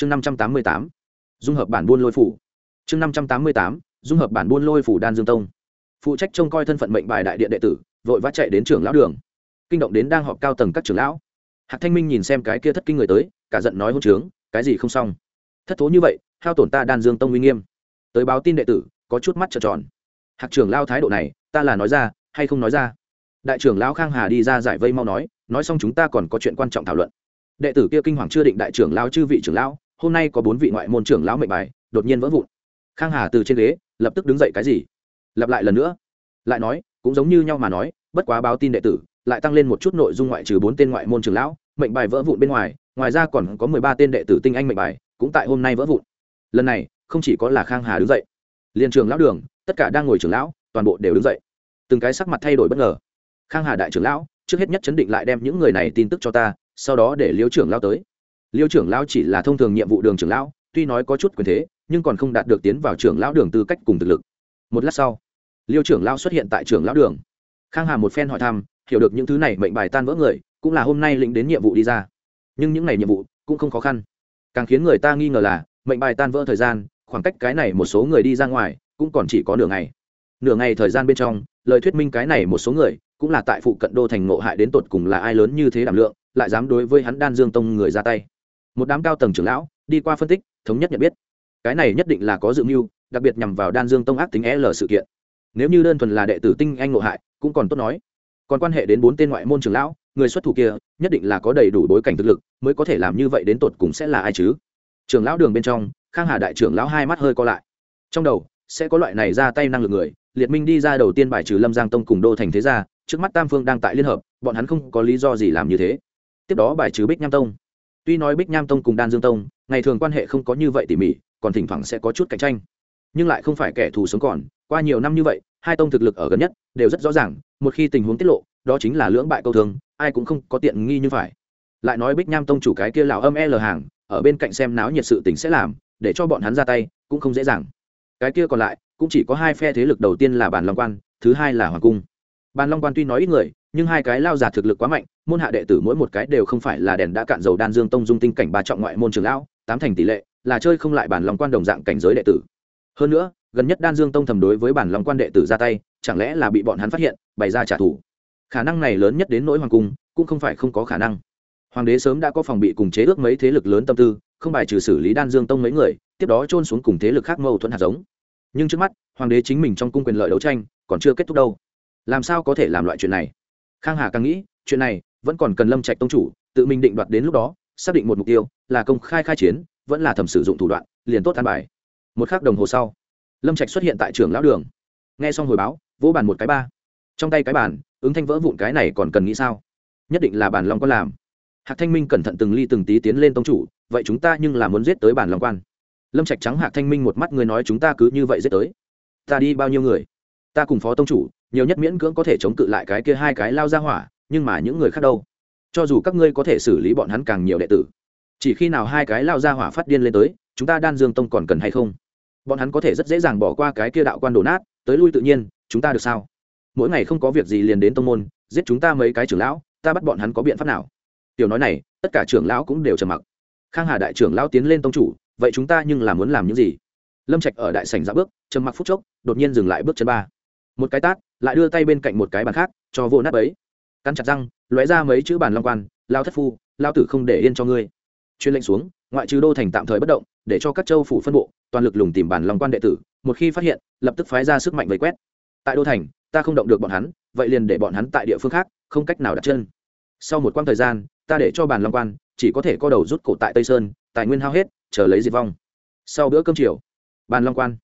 chương năm trăm tám mươi tám, dung hợp bản buôn lôi phủ. Chương năm trăm tám mươi tám, dung hợp bản buôn lôi phủ đan dương tông. Phụ trách trông coi thân phận mệnh bài đại điện đệ tử, vội vã chạy đến trường lão đường. Kinh động đến đang họp cao tầng các trưởng lão. Hạc thanh minh nhìn xem cái kia thất kinh người tới, cả giận nói hôn trướng, cái gì không xong. Thất thố như vậy, hao tổn ta đan dương tông uy nghiêm. Tới báo tin đệ tử, có chút mắt trợn tròn. Hạc trưởng lao thái độ này, ta là nói ra, hay không nói ra? Đại trưởng lão khang hà đi ra giải vây mau nói nói xong chúng ta còn có chuyện quan trọng thảo luận. Đệ tử kia kinh hoàng chưa định đại trưởng lão chư vị trưởng lão hôm nay có bốn vị ngoại môn trưởng lão mệnh bài, đột nhiên vỡ vụn. Khang hà từ trên ghế, lập tức đứng dậy cái gì? Lặp lại lần nữa. Lại nói, cũng giống như nhau mà nói, bất quá báo tin đệ tử, lại tăng lên một chút nội dung ngoại trừ bốn tên ngoại môn trưởng lão, mệnh bài vỡ vụn bên ngoài ngoài ra còn có mười ba tên đệ tử tinh anh mệnh bài, cũng tại hôm nay vỡ vụn. Lần này, không chỉ có là khang hà đứng dậy, liền trường lão đường, tất cả đang ngồi trưởng lão, toàn bộ đều đứng dậy. Từng cái sắc mặt thay đổi bất ngờ. Khang hà đại trưởng lão, trước hết nhất chấn định lại đem những người này tin tức cho ta, sau đó để liêu trưởng lão tới liêu trưởng lão chỉ là thông thường nhiệm vụ đường trưởng lão, tuy nói có chút quyền thế, nhưng còn không đạt được tiến vào trưởng lão đường tư cách cùng thực lực. Một lát sau, liêu trưởng lão xuất hiện tại trưởng lão đường. Khang hà một phen hỏi thăm, hiểu được những thứ này mệnh bài tan vỡ người, cũng là hôm nay lĩnh đến nhiệm vụ đi ra. Nhưng những ngày nhiệm vụ cũng không khó khăn. Càng khiến người ta nghi ngờ là, mệnh bài tan vỡ thời gian, khoảng cách cái này một số người đi ra ngoài, cũng còn chỉ có nửa ngày. Nửa ngày thời gian bên trong, lời thuyết minh cái này một số người, cũng là tại phụ cận đô thành ngộ hại đến tột cùng là ai lớn như thế đảm lượng, lại dám đối với hắn đan dương tông người ra tay một đám cao tầng trưởng lão đi qua phân tích, thống nhất nhận biết. Cái này nhất định là có dự mưu, đặc biệt nhằm vào đan dương tông ác tính l sự kiện. Nếu như đơn thuần là đệ tử tinh anh ngộ hại, cũng còn tốt nói. Còn quan hệ đến bốn tên ngoại môn trưởng lão, người xuất thủ kia, nhất định là có đầy đủ bối cảnh thực lực, mới có thể làm như vậy đến tột cùng sẽ là ai chứ? Trưởng lão đường bên trong, khang hà đại trưởng lão hai mắt hơi co lại. Trong đầu, sẽ có loại này ra tay năng lực người, liệt minh đi ra đầu tiên bài trừ lâm giang tông cùng đô thành thế gia, trước mắt tam phương đang tại liên hợp, bọn hắn không có lý do gì làm như thế. Tiếp đó bài trừ bích nham tông tuy nói bích nham tông cùng đan dương tông, ngày thường quan hệ không có như vậy tỉ mỉ, còn thỉnh thoảng sẽ có chút cạnh tranh. Nhưng lại không phải kẻ thù sống còn, qua nhiều năm như vậy, hai tông thực lực ở gần nhất đều rất rõ ràng, một khi tình huống tiết lộ, đó chính là lưỡng bại câu thương, ai cũng không có tiện nghi như phải. Lại nói bích nham tông chủ cái kia lão âm l hàng, ở bên cạnh xem náo nhiệt sự tình sẽ làm, để cho bọn hắn ra tay, cũng không dễ dàng. Cái kia còn lại, cũng chỉ có hai phe thế lực đầu tiên là bản long quan, thứ hai là hoàng cung bàn long quan tuy nói ít người, nhưng hai cái lao giả thực lực quá mạnh, môn hạ đệ tử mỗi một cái đều không phải là đèn đã cạn dầu đan dương tông dung tinh cảnh ba trọng ngoại môn trường lão, tám thành tỷ lệ, là chơi không lại bản long quan đồng dạng cảnh giới đệ tử. Hơn nữa, gần nhất đan dương tông thầm đối với bản long quan đệ tử ra tay, chẳng lẽ là bị bọn hắn phát hiện, bày ra trả thù? Khả năng này lớn nhất đến nỗi hoàng cung, cũng không phải không có khả năng. Hoàng đế sớm đã có phòng bị cùng chế ước mấy thế lực lớn tâm tư, không bài trừ xử lý đan dương tông mấy người, tiếp đó trôn xuống cùng thế lực khác mâu thuẫn hạt giống. Nhưng trước mắt, hoàng đế chính mình trong cung quyền lợi đấu tranh, còn chưa kết thúc đâu làm sao có thể làm loại chuyện này? Khang hà càng nghĩ, chuyện này vẫn còn cần lâm trạch tông chủ tự mình định đoạt đến lúc đó, xác định một mục tiêu là công khai khai chiến, vẫn là thầm sử dụng thủ đoạn, liền tốt an bài. Một k h ắ c đồng hồ sau, lâm trạch xuất hiện tại trường lão đường. Nghe xong hồi báo, vỗ bàn một cái ba. Trong tay cái bàn, ứng thanh vỡ vụn cái này còn cần nghĩ sao? Nhất định là bàn long quan làm. Hạc thanh minh cẩn thận từng ly từng tí tiến lên tông chủ, vậy chúng ta nhưng là muốn giết tới bàn long quan. Lâm trạch trắng hạc thanh minh một mắt, người nói chúng ta cứ như vậy giết tới. Ta đi bao nhiêu người? Ta cùng phó tông chủ nhiều nhất miễn cưỡng có thể chống cự lại cái kia hai cái lao ra hỏa, nhưng mà những người khác đâu? Cho dù các ngươi có thể xử lý bọn hắn càng nhiều đệ tử, chỉ khi nào hai cái lao ra hỏa phát điên lên tới, chúng ta đan dương tông còn cần hay không? Bọn hắn có thể rất dễ dàng bỏ qua cái kia đạo quan đổ nát, tới lui tự nhiên, chúng ta được sao? Mỗi ngày không có việc gì liền đến tông môn, giết chúng ta mấy cái trưởng lão, ta bắt bọn hắn có biện pháp nào? Tiểu nói này, tất cả trưởng lão cũng đều trầm mặc. Khang hà đại trưởng lão tiến lên tông chủ, vậy chúng ta nhưng là muốn làm những gì? Lâm trạch ở đại sảnh ra bước, trầm mặc phút chốc, đột nhiên dừng lại bước chân ba. Một cái tát lại đưa tay bên cạnh một cái bàn khác, cho vô nát ấy cắn chặt răng, lóe ra mấy chữ bàn long quan, lao thất phu, lao tử không để yên cho ngươi. Chuyên lệnh xuống, ngoại trừ đô thành tạm thời bất động, để cho các châu phủ phân bộ, toàn lực lùng tìm bản long quan đệ tử, một khi phát hiện, lập tức phái ra sức mạnh vây quét. Tại đô thành, ta không động được bọn hắn, vậy liền để bọn hắn tại địa phương khác, không cách nào đặt chân. Sau một quãng thời gian, ta để cho bản long quan, chỉ có thể co đầu rút cổ tại tây sơn, tài nguyên hao hết, chờ lấy diệt vong. Sau bữa cơm chiều bàn long quan,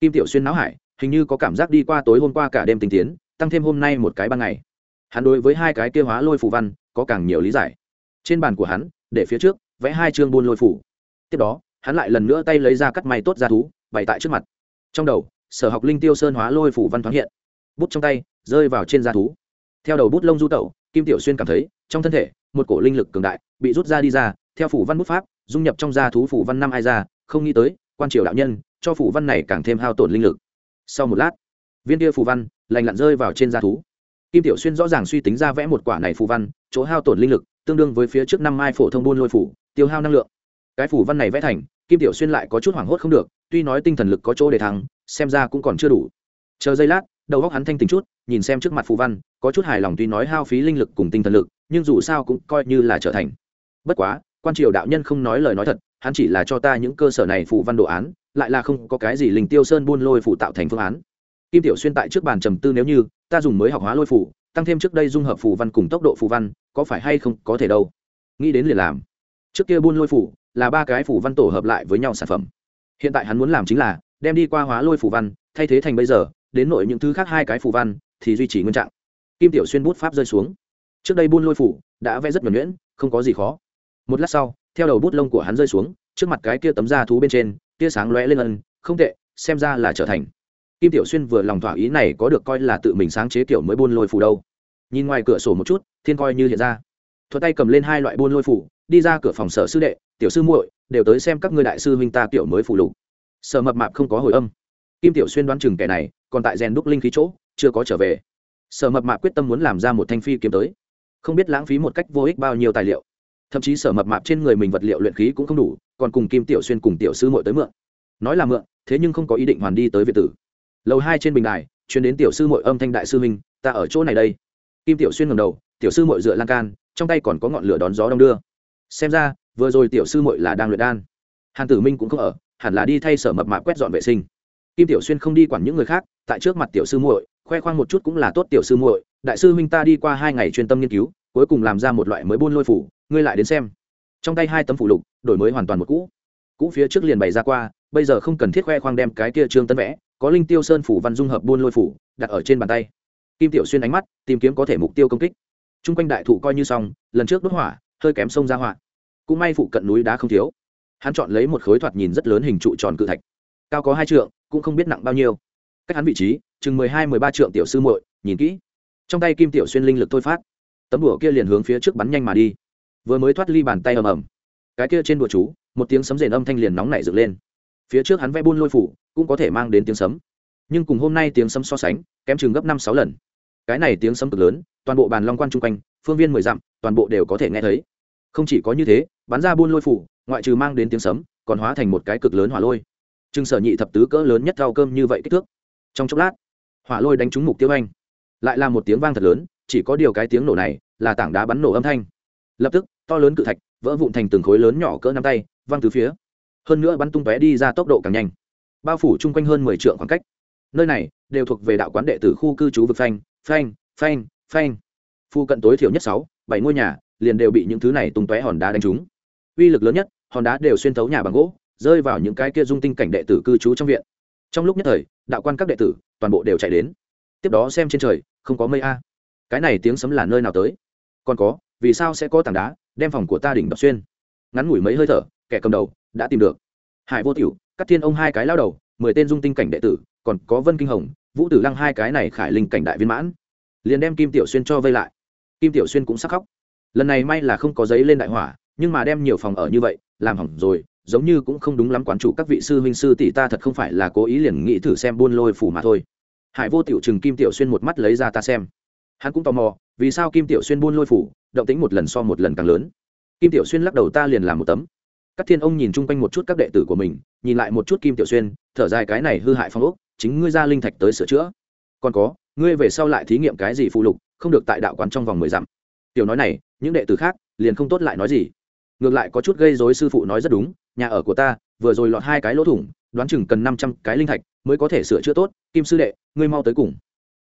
kim tiểu xuyên náo hải hình như có cảm giác đi qua tối hôm qua cả đêm tinh tiến, tăng thêm hôm nay một cái ban ngày. Hắn đối với hai cái kia hóa lôi phù văn, có càng nhiều lý giải. Trên bàn của hắn, để phía trước, vẽ hai chương buôn lôi phủ tiếp đó, hắn lại lần nữa tay lấy ra cắt may tốt ra thú, bày tại trước mặt. Trong đầu, sở học linh tiêu sơn hóa lôi phủ văn thoáng hiện. Bút trong tay, rơi vào trên da thú. Theo đầu bút lông du tẩu, kim tiểu xuyên cảm thấy, trong thân thể, một cổ linh lực cường đại bị rút ra đi ra, theo phủ văn bút pháp, dung nhập trong da thú phủ văn năm ai ra, không nghĩ tới, quan triều đạo nhân, cho phủ văn này càng thêm hao tổn linh lực sau một lát, viên kia phù văn lành lặn rơi vào trên da thú. Kim tiểu xuyên rõ ràng suy tính ra vẽ một quả này phù văn, chỗ hao tổn linh lực tương đương với phía trước năm mai phổ thông buôn lôi phủ, tiêu hao năng lượng. Cái phủ văn này vẽ thành, kim tiểu xuyên lại có chút hoảng hốt không được, tuy nói tinh thần lực có chỗ để thắng xem ra cũng còn chưa đủ. Chờ giây lát, đầu óc hắn thanh tính chút, nhìn xem trước mặt phù văn, có chút hài lòng tuy nói hao phí linh lực cùng tinh thần lực, nhưng dù sao cũng coi như là trở thành. Bất quá, quan triều đạo nhân không nói lời nói thật hắn chỉ là cho ta những cơ sở này phụ văn đồ án lại là không có cái gì linh tiêu sơn buôn lôi phụ tạo thành phương án. Kim tiểu xuyên tại trước bàn trầm tư nếu như ta dùng mới học hóa lôi phụ, tăng thêm trước đây dung hợp phù văn cùng tốc độ phù văn có phải hay không có thể đâu? Nghĩ đến liền làm. Trước kia buôn lôi phủ là ba cái phụ văn tổ hợp lại với nhau sản phẩm. Hiện tại hắn muốn làm chính là đem đi qua hóa lôi phụ văn thay thế thành bây giờ đến nội những thứ khác hai cái phụ văn thì duy trì nguyên trạng. Kim tiểu xuyên bút pháp rơi xuống. Trước đây buôn lôi phủ đã vẽ rất nhuẩn nhuyễn không có gì khó. Một lát sau theo đầu bút lông của hắn rơi xuống, trước mặt cái kia tấm da thú bên trên, tia sáng lóe lên ân, không tệ, xem ra là trở thành. Kim tiểu xuyên vừa lòng thỏa ý này có được coi là tự mình sáng chế kiểu mới buôn lôi phủ đâu. Nhìn ngoài cửa sổ một chút, thiên coi như hiện ra. Thuật tay cầm lên hai loại buôn lôi phủ đi ra cửa phòng sở sư đệ, tiểu sư muội, đều tới xem các ngươi đại sư huynh ta kiểu mới phủ lục. Sở mập mạp không có hồi âm. Kim tiểu xuyên đoán chừng kẻ này, còn tại rèn đúc linh khí chỗ, chưa có trở về. Sở mập mạp quyết tâm muốn làm ra một thanh phi kiếm tới. Không biết lãng phí một cách vô ích bao nhiêu tài liệu thậm chí sở mập mạp trên người mình vật liệu luyện khí cũng không đủ, còn cùng kim tiểu xuyên cùng tiểu sư Mội tới mượn. Nói là mượn, thế nhưng không có ý định hoàn đi tới việt tử. Lầu hai trên bình đài chuyến đến tiểu sư Mội âm thanh đại sư minh ta ở chỗ này đây. Kim tiểu xuyên ngầm đầu, tiểu sư Mội dựa lan can, trong tay còn có ngọn lửa đón gió đông đưa. Xem ra, vừa rồi tiểu sư Mội là đang luyện đan. Hàn tử minh cũng không ở, hẳn là đi thay sở mập mạp quét dọn vệ sinh. Kim tiểu xuyên không đi quản những người khác, tại trước mặt tiểu sư muội, khoe khoang một chút cũng là tốt tiểu sư muội, đại sư huynh ta đi qua hai ngày chuyên tâm nghiên cứu, cuối cùng làm ra một loại mới buôn lôi phủ ngươi lại đến xem. Trong tay hai tấm phủ lục, đổi mới hoàn toàn một cũ. Cũ phía trước liền bày ra qua, bây giờ không cần thiết khoe khoang đem cái kia trương tân vẽ, có linh tiêu sơn phủ văn dung hợp buôn lôi phủ, đặt ở trên bàn tay. Kim tiểu xuyên ánh mắt, tìm kiếm có thể mục tiêu công kích. T r u n g quanh đại thụ coi như xong, lần trước đốt hỏa, hơi kém sông ra hỏa. Cũng may phụ cận núi đá không thiếu. Hắn chọn lấy một khối thoạt nhìn rất lớn hình trụ tròn cự thạch. Cao có hai trượng, cũng không biết nặng bao nhiêu. Cách hắn vị trí, chừng mười hai, mười ba trượng tiểu sư muội, nhìn kỹ. Trong tay kim tiểu xuyên linh lực thôi phát. Tấm đùa kia liền hướng phía trước bắn nhanh mà đi vừa mới thoát ly bàn tay ầm ầm. Cái kia trên đùa chú, một tiếng sấm rền âm thanh liền nóng nảy dựng lên. Phía trước hắn vẽ buôn lôi phủ, cũng có thể mang đến tiếng sấm. Nhưng cùng hôm nay tiếng sấm so sánh, kém chừng gấp năm sáu lần. Cái này tiếng sấm cực lớn, toàn bộ bàn long quan chung quanh, phương viên mười dặm, toàn bộ đều có thể nghe thấy. Không chỉ có như thế, bắn ra buôn lôi phủ, ngoại trừ mang đến tiếng sấm, còn hóa thành một cái cực lớn hỏa lôi. Chừng sở nhị thập tứ cỡ lớn nhất rau cơm như vậy kích thước. Trong chốc lát, hỏa lôi đánh trúng mục tiêu anh. Lại là một tiếng vang thật lớn, chỉ có điều cái tiếng nổ này là tảng đá bắn nổ âm thanh. Lập tức to lớn cự thạch, vỡ vụn thành từng khối lớn nhỏ cỡ nắm tay, văng từ phía. Hơn nữa bắn tung tóe đi ra tốc độ càng nhanh. Bao phủ chung quanh hơn mười trượng khoảng cách. Nơi này đều thuộc về đạo quán đệ tử khu cư trú vực phanh phanh phanh phanh. Phu cận tối thiểu nhất sáu, bảy ngôi nhà, liền đều bị những thứ này tung tóe hòn đá đánh trúng. Uy lực lớn nhất, hòn đá đều xuyên thấu nhà bằng gỗ, rơi vào những cái kia dung tinh cảnh đệ tử cư trú trong viện. Trong lúc nhất thời, đạo quan các đệ tử toàn bộ đều chạy đến. Tiếp đó xem trên trời, không có mây a. Cái này tiếng sấm là nơi nào tới? Còn có, vì sao sẽ có tảng đá? Đem phòng của ta đỉnh đập xuyên. Ngắn ngủi mấy hơi thở, kẻ cầm đầu đã tìm được. Hải vô tiểu cắt thiên ông hai cái lao đầu, mười tên dung tinh cảnh đệ tử, còn có vân kinh hồng, vũ tử lăng hai cái này khải linh cảnh đại viên mãn. Liền đem kim tiểu xuyên cho vây lại. Kim tiểu xuyên cũng sắc khóc. Lần này may là không có giấy lên đại hỏa, nhưng mà đem nhiều phòng ở như vậy, làm hỏng rồi, giống như cũng không đúng lắm quán chủ các vị sư huynh sư tỷ ta thật không phải là cố ý liền nghĩ thử xem buôn lôi phủ mà thôi. Hải vô tiểu chừng kim tiểu xuyên một mắt lấy ra ta xem hắn cũng tò mò, vì sao kim tiểu xuyên buôn lôi phủ, động tính một lần so một lần càng lớn. Kim tiểu xuyên lắc đầu ta liền làm một tấm. Các thiên ông nhìn chung quanh một chút các đệ tử của mình, nhìn lại một chút kim tiểu xuyên, thở dài cái này hư hại phong ốc, chính ngươi ra linh thạch tới sửa chữa. Còn có, ngươi về sau lại thí nghiệm cái gì phụ lục, không được tại đạo quán trong vòng mười dặm. Tiểu nói này, những đệ tử khác liền không tốt lại nói gì. Ngược lại có chút gây dối sư phụ nói rất đúng, nhà ở của ta vừa rồi lọt hai cái lỗ thủng, đoán chừng cần năm trăm cái linh thạch mới có thể sửa chữa tốt. Kim sư đệ, ngươi mau tới cùng.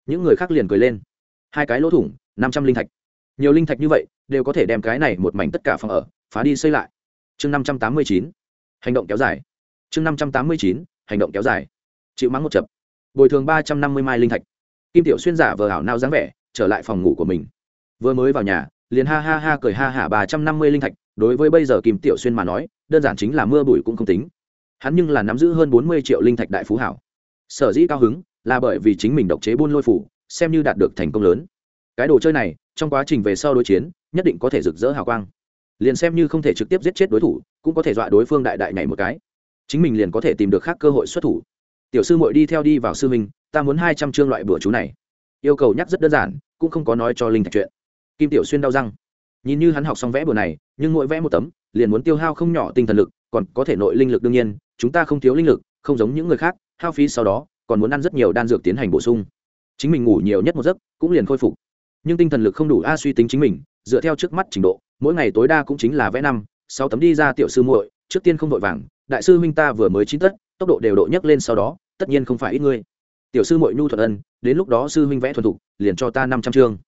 Những người khác liền cười lên hai cái lỗ thủng, năm trăm linh thạch. Nhiều linh thạch như vậy, đều có thể đem cái này một mảnh tất cả phòng ở, phá đi xây lại. Chương năm trăm tám mươi chín, hành động kéo dài. Chương năm trăm tám mươi chín, hành động kéo dài. Chịu mắng một chập. Bồi thường ba trăm năm mươi mai linh thạch. Kim tiểu xuyên giả vờ ảo nao dáng vẻ, trở lại phòng ngủ của mình. Vừa mới vào nhà, liền ha ha ha cười ha hả ba trăm năm mươi linh thạch, đối với bây giờ kim tiểu xuyên mà nói, đơn giản chính là mưa bụi cũng không tính. Hắn nhưng là nắm giữ hơn bốn mươi triệu linh thạch đại phú hảo. Sở dĩ cao hứng, là bởi vì chính mình độc chế buôn lôi phủ xem như đạt được thành công lớn. Cái đồ chơi này, trong quá trình về sau đối chiến, nhất định có thể rực rỡ hào quang. Liền xem như không thể trực tiếp giết chết đối thủ, cũng có thể dọa đối phương đại đại nhảy một cái. Chính mình liền có thể tìm được khác cơ hội xuất thủ. Tiểu sư muội đi theo đi vào sư minh ta muốn hai trăm chương loại bữa chú này. Yêu cầu nhắc rất đơn giản, cũng không có nói cho linh thạch chuyện. Kim tiểu xuyên đau răng. Nhìn như hắn học xong vẽ bữa này, nhưng mỗi vẽ một tấm, liền muốn tiêu hao không nhỏ tinh thần lực, còn có thể nội linh lực đương nhiên, chúng ta không thiếu linh lực, không giống những người khác, hao phí sau đó, còn muốn ăn rất nhiều đan dược tiến hành bổ sung chính mình ngủ nhiều nhất một giấc, cũng liền khôi phục. Nhưng tinh thần lực không đủ a suy tính chính mình, dựa theo trước mắt trình độ, mỗi ngày tối đa cũng chính là vẽ năm, sáu tấm đi ra tiểu sư muội, trước tiên không vội vàng, đại sư huynh ta vừa mới chín tất, tốc độ đều độ nhấc lên sau đó, tất nhiên không phải ít ngươi tiểu sư muội nhu thuận ân, đến lúc đó sư huynh vẽ thuần thục, liền cho ta năm trăm chương.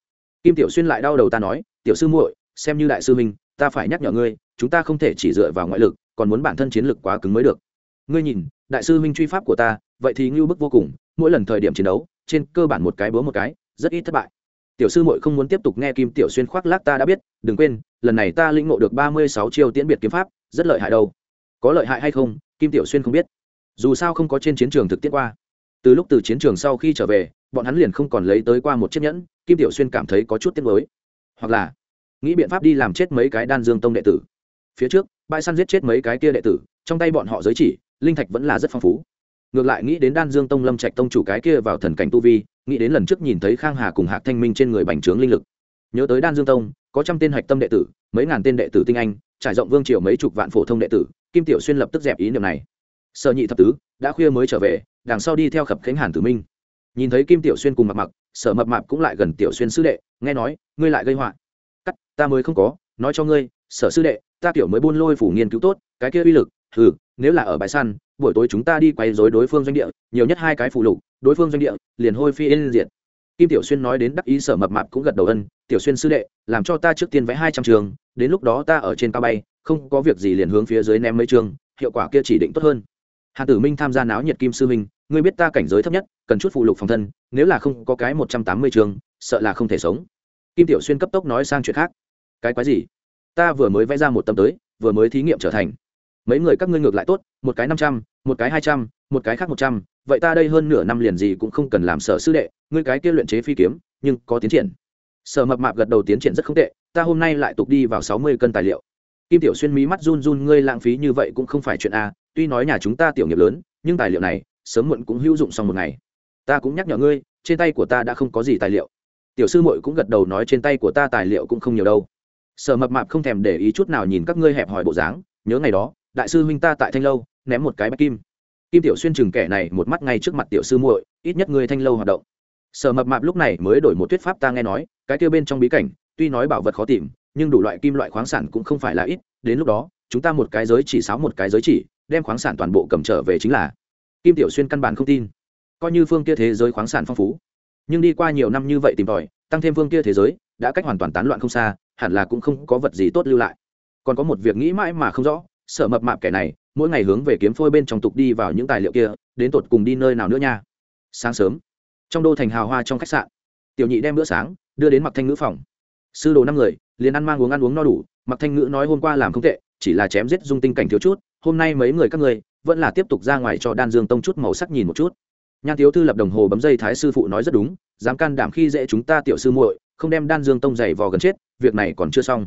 Kim tiểu xuyên lại đau đầu ta nói, tiểu sư muội, xem như đại sư huynh, ta phải nhắc nhở ngươi, chúng ta không thể chỉ dựa vào ngoại lực, còn muốn bản thân chiến lực quá cứng mới được. Ngươi nhìn, đại sư huynh truy pháp của ta, vậy thì ngưu bức vô cùng, mỗi lần thời điểm chiến đấu trên cơ bản một cái búa một cái, rất ít thất bại. Tiểu sư muội không muốn tiếp tục nghe kim tiểu xuyên khoác lác ta đã biết, đừng quên, lần này ta lĩnh ngộ được ba mươi sáu chiêu tiễn biệt kiếm pháp, rất lợi hại đâu. Có lợi hại hay không, kim tiểu xuyên không biết. Dù sao không có trên chiến trường thực tiễn qua. Từ lúc từ chiến trường sau khi trở về, bọn hắn liền không còn lấy tới qua một chiếc nhẫn, kim tiểu xuyên cảm thấy có chút tiếc mới hoặc là, nghĩ biện pháp đi làm chết mấy cái đan dương tông đệ tử. Phía trước, bãi săn giết chết mấy cái kia đệ tử, trong tay bọn họ giới chỉ, linh thạch vẫn là rất phong phú ngược lại nghĩ đến đan dương tông lâm trạch tông chủ cái kia vào thần cảnh tu vi, nghĩ đến lần trước nhìn thấy khang hà cùng hạc thanh minh trên người bành trướng linh lực. Nhớ tới đan dương tông, có trăm tên hạch tâm đệ tử, mấy ngàn tên đệ tử tinh anh, trải rộng vương triều mấy chục vạn phổ thông đệ tử, kim tiểu xuyên lập tức dẹp ý niệm này. Sợ nhị thập tứ đã khuya mới trở về, đằng sau đi theo khập khánh hàn tử minh. Nhìn thấy kim tiểu xuyên cùng mặc mặc sở mập mạp cũng lại gần tiểu xuyên sư đệ, nghe nói, ngươi lại gây họa. Cắt, ta mới không có, nói cho ngươi, sở sư đệ, ta tiểu mới buôn lôi phủ nghiên cứu tốt, cái kia uy lực ừ nếu là ở bãi săn, buổi tối chúng ta đi quay dối đối phương doanh địa, nhiều nhất hai cái phụ lục, đối phương doanh địa, liền hôi phi yên diệt. Kim tiểu xuyên nói đến đắc ý sở mập mạp cũng gật đầu ân, tiểu xuyên sư đệ, làm cho ta trước tiên vẽ hai trăm trường, đến lúc đó ta ở trên cao bay, không có việc gì liền hướng phía dưới ném mấy trường, hiệu quả kia chỉ định tốt hơn. Hàn tử minh tham gia náo nhiệt kim sư minh, ngươi biết ta cảnh giới thấp nhất, cần chút phụ lục phòng thân, nếu là không có cái một trăm tám mươi trường, sợ là không thể sống. Kim tiểu xuyên cấp tốc nói sang chuyện khác. Cái quái gì? Ta vừa mới vẽ ra một tâm tới, vừa mới thí nghiệm trở thành mấy người các ngươi ngược lại tốt, một cái năm trăm, một cái hai trăm, một cái khác một trăm, vậy ta đây hơn nửa năm liền gì cũng không cần làm sở sư đệ, ngươi cái kia luyện chế phi kiếm, nhưng có tiến triển. Sở mập mạp gật đầu tiến triển rất không tệ, ta hôm nay lại tục đi vào sáu mươi cân tài liệu. Kim tiểu xuyên mí mắt run run, ngươi lãng phí như vậy cũng không phải chuyện a, tuy nói nhà chúng ta tiểu nghiệp lớn, nhưng tài liệu này, sớm muộn cũng hữu dụng xong một ngày. Ta cũng nhắc nhở ngươi, trên tay của ta đã không có gì tài liệu. Tiểu sư muội cũng gật đầu nói trên tay của ta tài liệu cũng không nhiều đâu. Sở mập mạp không thèm để ý chút nào nhìn các ngươi hẹp hòi bộ dáng, nhớ ngày đó đại sư huynh ta tại thanh lâu, ném một cái bạch kim. Kim tiểu xuyên chừng kẻ này một mắt ngay trước mặt tiểu sư muội, ít nhất ngươi thanh lâu hoạt động. Sở mập mạp lúc này mới đổi một thuyết pháp ta nghe nói, cái kia bên trong bí cảnh, tuy nói bảo vật khó tìm, nhưng đủ loại kim loại khoáng sản cũng không phải là ít, đến lúc đó, chúng ta một cái giới chỉ sáo một cái giới chỉ, đem khoáng sản toàn bộ cầm trở về chính là. Kim tiểu xuyên căn bản không tin. Coi như phương kia thế giới khoáng sản phong phú, nhưng đi qua nhiều năm như vậy tìm tòi, tăng thêm phương kia thế giới, đã cách hoàn toàn tán loạn không xa, hẳn là cũng không có vật gì tốt lưu lại. Còn có một việc nghĩ mãi mà không rõ sợ mập mạp kẻ này, mỗi ngày hướng về kiếm phôi bên trong tục đi vào những tài liệu kia, đến tột cùng đi nơi nào nữa nha? Sáng sớm, trong đô thành hào hoa trong khách sạn, tiểu nhị đem bữa sáng đưa đến mặc thanh ngữ phòng. Sư đồ năm người, liền ăn mang uống ăn uống no đủ, mặc thanh ngữ nói hôm qua làm không tệ, chỉ là chém giết dung tinh cảnh thiếu chút, hôm nay mấy người các người vẫn là tiếp tục ra ngoài cho đan dương tông chút màu sắc nhìn một chút. Nhan tiếu thư lập đồng hồ bấm dây thái sư phụ nói rất đúng, dám can đảm khi dễ chúng ta tiểu sư muội, không đem đan dương tông dày vò gần chết, việc này còn chưa xong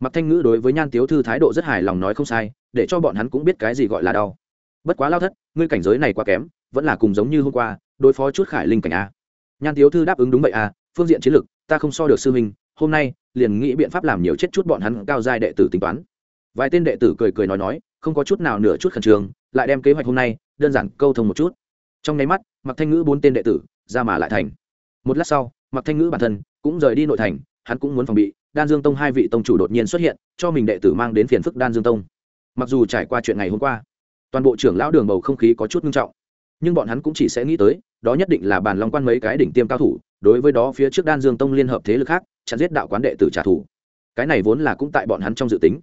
mặc thanh ngữ đối với nhan tiếu thư thái độ rất hài lòng nói không sai, để cho bọn hắn cũng biết cái gì gọi là đau. Bất quá lao thất, ngươi cảnh giới này quá kém, vẫn là cùng giống như hôm qua, đối phó chút khải linh cảnh a. Nhan tiếu thư đáp ứng đúng vậy a, phương diện chiến lược, ta không so được sư minh hôm nay, liền nghĩ biện pháp làm nhiều chết chút bọn hắn cao giai đệ tử tính toán. Vài tên đệ tử cười cười nói nói, không có chút nào nửa chút khẩn trương, lại đem kế hoạch hôm nay, đơn giản câu thông một chút. Trong nháy mắt, mặc thanh ngữ bốn tên đệ tử, ra mà lại thành. Một lát sau, mặc thanh ngữ bản thân cũng rời đi nội thành, hắn cũng muốn phòng bị đan dương tông hai vị tông chủ đột nhiên xuất hiện, cho mình đệ tử mang đến phiền phức đan dương tông. Mặc dù trải qua chuyện ngày hôm qua, toàn bộ trưởng lão đường bầu không khí có chút nghiêm trọng, nhưng bọn hắn cũng chỉ sẽ nghĩ tới, đó nhất định là bàn long quan mấy cái đỉnh tiêm cao thủ, đối với đó phía trước đan dương tông liên hợp thế lực khác, chặn giết đạo quán đệ tử trả thù. Cái này vốn là cũng tại bọn hắn trong dự tính.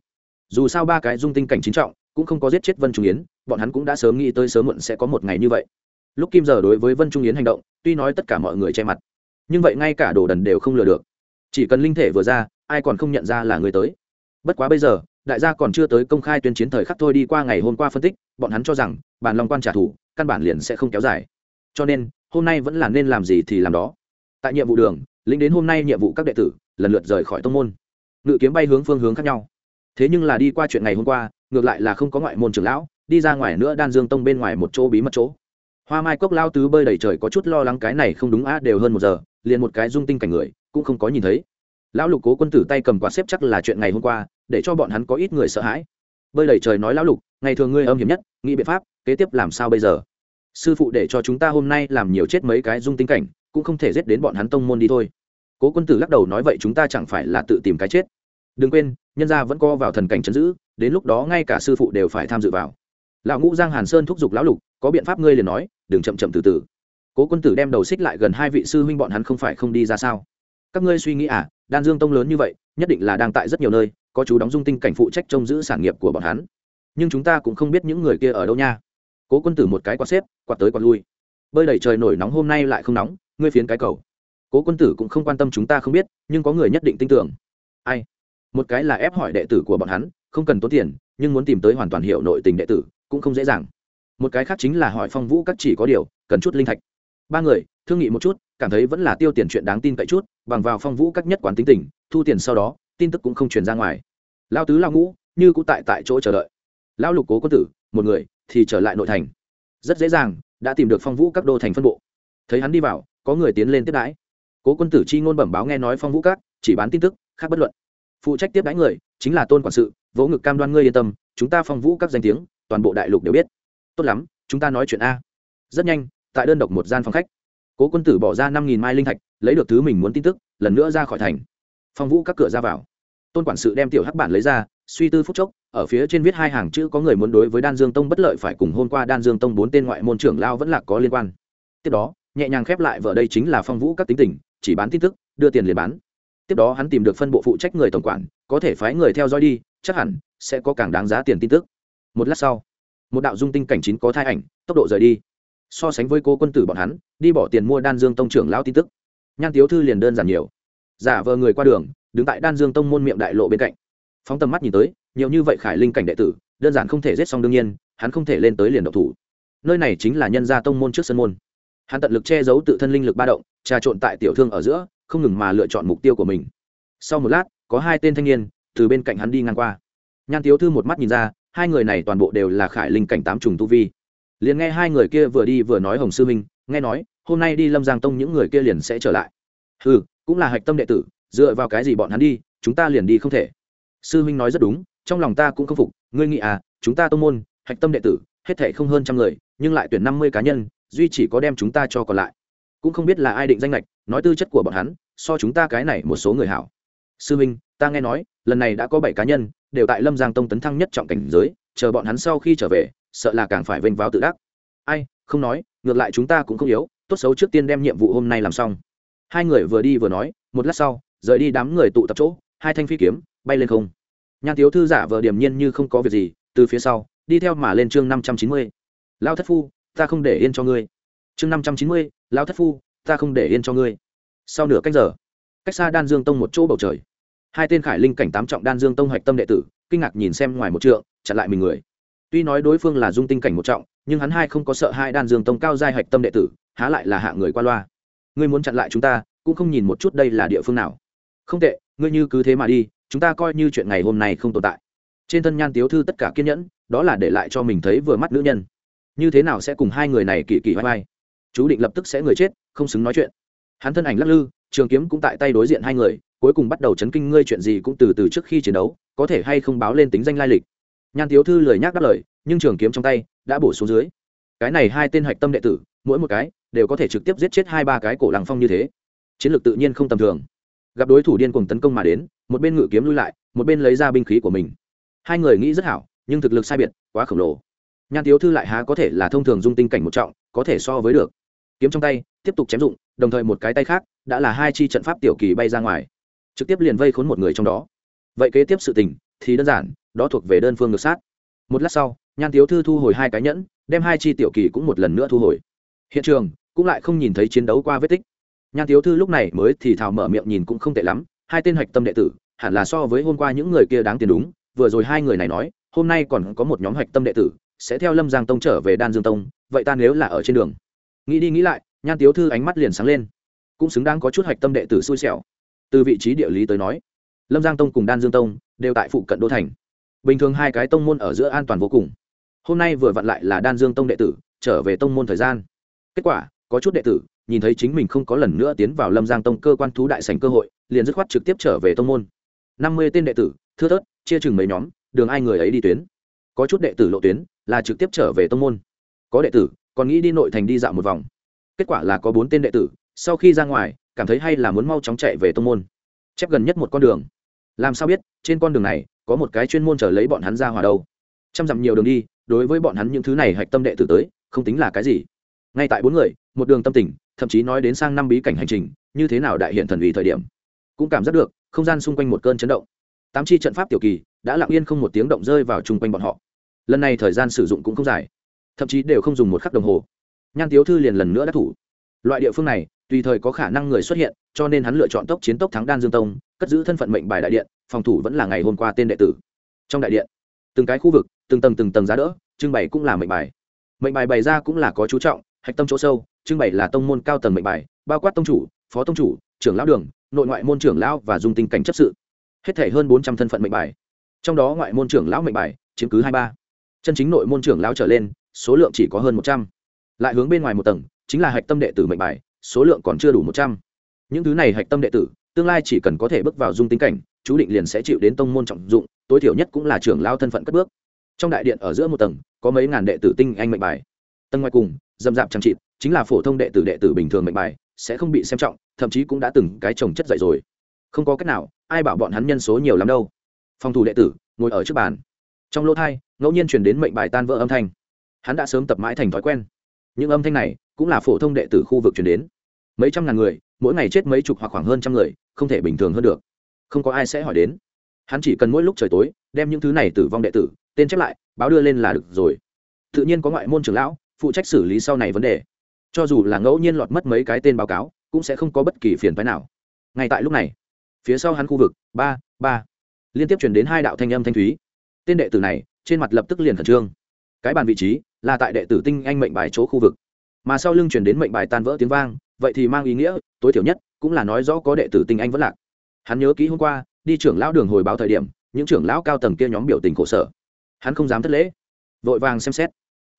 Dù sao ba cái dung tinh cảnh chính trọng, cũng không có giết chết vân trung yến, bọn hắn cũng đã sớm nghĩ tới sớm muộn sẽ có một ngày như vậy. Lúc kim giờ đối với vân trung yến hành động, tuy nói tất cả mọi người che mặt, nhưng vậy ngay cả đồ đần đều không lừa được. Chỉ cần linh thể vừa ra ai còn không nhận ra là người tới. Bất quá bây giờ, đại gia còn chưa tới công khai tuyên chiến thời khắc thôi đi qua ngày hôm qua phân tích, bọn hắn cho rằng bàn long quan trả thù, căn bản liền sẽ không kéo dài. Cho nên, hôm nay vẫn là nên làm gì thì làm đó. Tại nhiệm vụ đường lính đến hôm nay nhiệm vụ các đệ tử, lần lượt rời khỏi tông môn. Ngự kiếm bay hướng phương hướng khác nhau. Thế nhưng là đi qua chuyện ngày hôm qua, ngược lại là không có ngoại môn trưởng lão, đi ra ngoài nữa đan dương tông bên ngoài một chỗ bí mật chỗ. Hoa mai cốc lao tứ bơi đầy trời có chút lo lắng cái này không đúng á, đều hơn một giờ, liền một cái dung tinh cảnh người, cũng không có nhìn thấy lão lục cố quân tử tay cầm quạt xếp chắc là chuyện ngày hôm qua, để cho bọn hắn có ít người sợ hãi. Bơi đầy trời nói lão lục, ngày thường ngươi âm hiểm nhất, nghĩ biện pháp, kế tiếp làm sao bây giờ? Sư phụ để cho chúng ta hôm nay làm nhiều chết mấy cái dung tinh cảnh, cũng không thể giết đến bọn hắn tông môn đi thôi. Cố quân tử lắc đầu nói vậy chúng ta chẳng phải là tự tìm cái chết. Đừng quên, nhân gia vẫn co vào thần cảnh chấn giữ, đến lúc đó ngay cả sư phụ đều phải tham dự vào. Lão ngũ giang hàn sơn thúc giục lão lục, có biện pháp ngươi liền nói, đừng chậm chậm từ từ. Cố quân tử đem đầu xích lại gần hai vị sư huynh bọn hắn không phải không đi ra sao? Các ngươi suy nghĩ à đan dương tông lớn như vậy, nhất định là đang tại rất nhiều nơi, có chú đóng dung tinh cảnh phụ trách trông giữ sản nghiệp của bọn hắn. Nhưng chúng ta cũng không biết những người kia ở đâu nha. Cố quân tử một cái quạt xếp, quạt tới quạt lui. Bơi đẩy trời nổi nóng hôm nay lại không nóng, ngươi phiến cái cầu. Cố quân tử cũng không quan tâm chúng ta không biết, nhưng có người nhất định tin tưởng. Ai? Một cái là ép hỏi đệ tử của bọn hắn, không cần tốn tiền, nhưng muốn tìm tới hoàn toàn hiệu nội tình đệ tử, cũng không dễ dàng. Một cái khác chính là hỏi phong vũ các chỉ có điều, cần chút linh thạch. Ba người thương nghị một chút, cảm thấy vẫn là tiêu tiền chuyện đáng tin cậy chút, bằng vào phong vũ các nhất quán tính tình, thu tiền sau đó, tin tức cũng không truyền ra ngoài. Lao tứ lao ngũ, như cũng tại tại chỗ chờ đợi. Lao lục cố quân tử, một người, thì trở lại nội thành. Rất dễ dàng, đã tìm được phong vũ các đô thành phân bộ. Thấy hắn đi vào, có người tiến lên tiếp đãi. Cố quân tử chi ngôn bẩm báo nghe nói phong vũ các, chỉ bán tin tức, khác bất luận. Phụ trách tiếp đãi người, chính là tôn quản sự, vỗ ngực cam đoan ngươi yên tâm, chúng ta phong vũ các danh tiếng, toàn bộ đại lục đều biết. Tốt lắm, chúng ta nói chuyện a. Rất nhanh, tại đơn độc một gian phòng khách cố quân tử bỏ ra năm nghìn mai linh thạch, lấy được thứ mình muốn tin tức, lần nữa ra khỏi thành. Phong vũ các cửa ra vào. Tôn quản sự đem tiểu hắc bản lấy ra, suy tư phúc chốc, ở phía trên viết hai hàng chữ có người muốn đối với đan dương tông bất lợi phải cùng hôm qua đan dương tông bốn tên ngoại môn trưởng lao vẫn là có liên quan. Tiếp đó, nhẹ nhàng khép lại vợ đây chính là phong vũ các tính tình, chỉ bán tin tức, đưa tiền liền bán. Tiếp đó hắn tìm được phân bộ phụ trách người tổng quản, có thể phái người theo dõi đi, chắc hẳn sẽ có càng đáng giá tiền tin tức. Một lát sau, một đạo dung tinh cảnh chín có thai ảnh, tốc độ rời đi so sánh với cô quân tử bọn hắn, đi bỏ tiền mua đan dương tông trưởng lao tin tức. Nhan tiếu thư liền đơn giản nhiều. Giả vờ người qua đường, đứng tại đan dương tông môn miệng đại lộ bên cạnh. Phóng tầm mắt nhìn tới, nhiều như vậy khải linh cảnh đệ tử, đơn giản không thể giết xong đương nhiên, hắn không thể lên tới liền độc thủ. Nơi này chính là nhân gia tông môn trước sân môn. Hắn tận lực che giấu tự thân linh lực ba động, trà trộn tại tiểu thương ở giữa, không ngừng mà lựa chọn mục tiêu của mình. Sau một lát, có hai tên thanh niên từ bên cạnh hắn đi ngang qua. Nhan tiếu thư một mắt nhìn ra, hai người này toàn bộ đều là khải linh cảnh tám trùng tu vi liền nghe hai người kia vừa đi vừa nói hồng sư minh nghe nói, hôm nay đi lâm giang tông những người kia liền sẽ trở lại. Ừ cũng là hạch tâm đệ tử, dựa vào cái gì bọn hắn đi, chúng ta liền đi không thể. Sư minh nói rất đúng, trong lòng ta cũng không phục, ngươi nghĩ à chúng ta tông môn, hạch tâm đệ tử, hết thể không hơn trăm người, nhưng lại tuyển năm mươi cá nhân, duy chỉ có đem chúng ta cho còn lại. Cũng không biết là ai định danh lệch nói tư chất của bọn hắn, so chúng ta cái này một số người hảo. Sư minh ta nghe nói, lần này đã có bảy cá nhân, đều tại lâm giang tông tấn thăng nhất trọng cảnh giới, chờ bọn hắn sau khi trở về sợ là càng phải vênh váo tự đắc. Ai, không nói, ngược lại chúng ta cũng không yếu, tốt xấu trước tiên đem nhiệm vụ hôm nay làm xong. Hai người vừa đi vừa nói, một lát sau, rời đi đám người tụ tập chỗ, hai thanh phi kiếm, bay lên không. Nhan tiếu thư giả vờ điềm nhiên như không có việc gì, từ phía sau, đi theo mà lên chương năm trăm chín mươi. Lao thất phu, ta không để yên cho ngươi. Chương năm trăm chín mươi lao thất phu, ta không để yên cho ngươi. Sau nửa cách giờ, cách xa đan dương tông một chỗ bầu trời. Hai tên khải linh cảnh tám trọng đan dương tông hạch tâm đệ tử, kinh ngạc nhìn xem ngoài một trượng, chặn lại mình người tuy nói đối phương là dung tinh cảnh một trọng, nhưng hắn hai không có sợ hai đan dương tông cao giai hạch tâm đệ tử, há lại là hạ người qua loa. Ngươi muốn chặn lại chúng ta, cũng không nhìn một chút đây là địa phương nào. Không tệ, ngươi như cứ thế mà đi, chúng ta coi như chuyện ngày hôm nay không tồn tại. Trên thân nhan tiếu thư tất cả kiên nhẫn, đó là để lại cho mình thấy vừa mắt nữ nhân. Như thế nào sẽ cùng hai người này kỳ kỳ vai vai? Chú định lập tức sẽ người chết, không xứng nói chuyện. Hắn thân ảnh lắc lư, trường kiếm cũng tại tay đối diện hai người, cuối cùng bắt đầu chấn kinh ngươi chuyện gì cũng từ từ trước khi chiến đấu, có thể hay không báo lên tính danh lai lịch nhan thiếu thư lời nhắc đáp lời, nhưng trường kiếm trong tay đã bổ xuống dưới. Cái này hai tên hạch tâm đệ tử, mỗi một cái đều có thể trực tiếp giết chết hai ba cái cổ lăng phong như thế. Chiến lược tự nhiên không tầm thường. Gặp đối thủ điên cùng tấn công mà đến, một bên ngự kiếm lui lại, một bên lấy ra binh khí của mình. Hai người nghĩ rất hảo, nhưng thực lực sai biệt, quá khổng lồ. Nhan tiếu thư lại há có thể là thông thường dung tinh cảnh một trọng, có thể so với được. Kiếm trong tay, tiếp tục chém dụng, đồng thời một cái tay khác đã là hai chi trận pháp tiểu kỳ bay ra ngoài, trực tiếp liền vây khốn một người trong đó. Vậy kế tiếp sự tình thì đơn giản, đó thuộc về đơn phương ngược sát. Một lát sau, nhan tiếu thư thu hồi hai cái nhẫn, đem hai chi tiểu kỳ cũng một lần nữa thu hồi. Hiện trường cũng lại không nhìn thấy chiến đấu qua vết tích. Nhan tiếu thư lúc này mới thì thào mở miệng nhìn cũng không tệ lắm, hai tên hạch tâm đệ tử, hẳn là so với hôm qua những người kia đáng tiền đúng, vừa rồi hai người này nói, hôm nay còn có một nhóm hạch tâm đệ tử, sẽ theo lâm giang tông trở về đan dương tông, vậy ta nếu là ở trên đường. Nghĩ đi nghĩ lại, nhan tiếu thư ánh mắt liền sáng lên. Cũng xứng đáng có chút hạch tâm đệ tử xui xẻo. Từ vị trí địa lý tới nói, lâm giang tông cùng đan dương tông đều tại phụ cận đô thành. Bình thường hai cái tông môn ở giữa an toàn vô cùng. Hôm nay vừa vặn lại là đan dương tông đệ tử, trở về tông môn thời gian. Kết quả, có chút đệ tử, nhìn thấy chính mình không có lần nữa tiến vào lâm giang tông cơ quan thú đại sành cơ hội, liền dứt khoát trực tiếp trở về tông môn. Năm mươi tên đệ tử, thưa thớt, chia chừng mấy nhóm, đường ai người ấy đi tuyến. Có chút đệ tử lộ tuyến, là trực tiếp trở về tông môn. Có đệ tử, còn nghĩ đi nội thành đi dạo một vòng. Kết quả là có bốn tên đệ tử, sau khi ra ngoài, cảm thấy hay là muốn mau chóng chạy về tông môn. Chép gần nhất một con đường làm sao biết, trên con đường này, có một cái chuyên môn trở lấy bọn hắn ra hòa đâu? Trăm dặm nhiều đường đi, đối với bọn hắn những thứ này hạch tâm đệ tử tới, không tính là cái gì. Ngay tại bốn người, một đường tâm tình, thậm chí nói đến sang năm bí cảnh hành trình, như thế nào đại hiện thần ủy thời điểm. Cũng cảm giác được, không gian xung quanh một cơn chấn động. Tám chi trận pháp tiểu kỳ, đã lặng yên không một tiếng động rơi vào chung quanh bọn họ. Lần này thời gian sử dụng cũng không dài. Thậm chí đều không dùng một khắc đồng hồ. Nhan tiếu thư liền lần nữa đã thủ. Loại địa phương này, tùy thời có khả năng người xuất hiện, cho nên hắn lựa chọn tốc chiến tốc thắng đan dương tông cất giữ thân phận mệnh bài đại điện, phòng thủ vẫn là ngày hôm qua tên đệ tử. Trong đại điện, từng cái khu vực, từng tầng từng tầng giá đỡ, trưng bày cũng là mệnh bài. Mệnh bài bày ra cũng là có chú trọng, hạch tâm chỗ sâu, trưng bày là tông môn cao tầng mệnh bài, bao quát tông chủ, phó tông chủ, trưởng lão đường, nội ngoại môn trưởng lão và dung tinh cảnh chấp sự. Hết thể hơn bốn trăm thân phận mệnh bài. Trong đó ngoại môn trưởng lão mệnh bài, chiếm cứ hai ba. Chân chính nội môn trưởng lão trở lên, số lượng chỉ có hơn một trăm. Lại hướng bên ngoài một tầng, chính là hạch tâm đệ tử mệnh bài, số lượng còn chưa đủ một trăm. Những thứ này hạch tâm đệ tử tương lai chỉ cần có thể bước vào dung tính cảnh, chú định liền sẽ chịu đến tông môn trọng dụng, tối thiểu nhất cũng là trưởng lao thân phận cất bước. Trong đại điện ở giữa một tầng, có mấy ngàn đệ tử tinh anh mệnh bài. Tầng ngoài cùng, dầm dạp chẳng trịt chính là phổ thông đệ tử đệ tử bình thường mệnh bài, sẽ không bị xem trọng, thậm chí cũng đã từng cái trồng chất dạy rồi. Không có cách nào, ai bảo bọn hắn nhân số nhiều lắm đâu. Phòng thủ đệ tử, ngồi ở trước bàn. Trong lỗ thai, ngẫu nhiên chuyển đến mệnh bài tan vỡ âm thanh. Hắn đã sớm tập mãi thành thói quen. Những âm thanh này cũng là phổ thông đệ tử khu vực chuyển đến. Mấy trăm ngàn người, mỗi ngày chết mấy chục hoặc khoảng hơn trăm người không thể bình thường hơn được. Không có ai sẽ hỏi đến. Hắn chỉ cần mỗi lúc trời tối, đem những thứ này tử vong đệ tử, tên chép lại, báo đưa lên là được rồi. Tự nhiên có ngoại môn trưởng lão, phụ trách xử lý sau này vấn đề. Cho dù là ngẫu nhiên lọt mất mấy cái tên báo cáo, cũng sẽ không có bất kỳ phiền phái nào. Ngay tại lúc này, phía sau hắn khu vực, ba ba, liên tiếp chuyển đến hai đạo thanh âm thanh thúy. Tên đệ tử này, trên mặt lập tức liền khẩn trương. Cái bàn vị trí, là tại đệ tử tinh anh mệnh bài chỗ khu vực. Mà sau lưng chuyển đến mệnh bài tan vỡ tiếng vang, vậy thì mang ý nghĩa, tối thiểu nhất cũng là nói rõ có đệ tử tinh anh vẫn lạc. Hắn nhớ kỹ hôm qua, đi trưởng lão đường hồi báo thời điểm, những trưởng lão cao tầng kia nhóm biểu tình khổ sở. Hắn không dám thất lễ, vội vàng xem xét.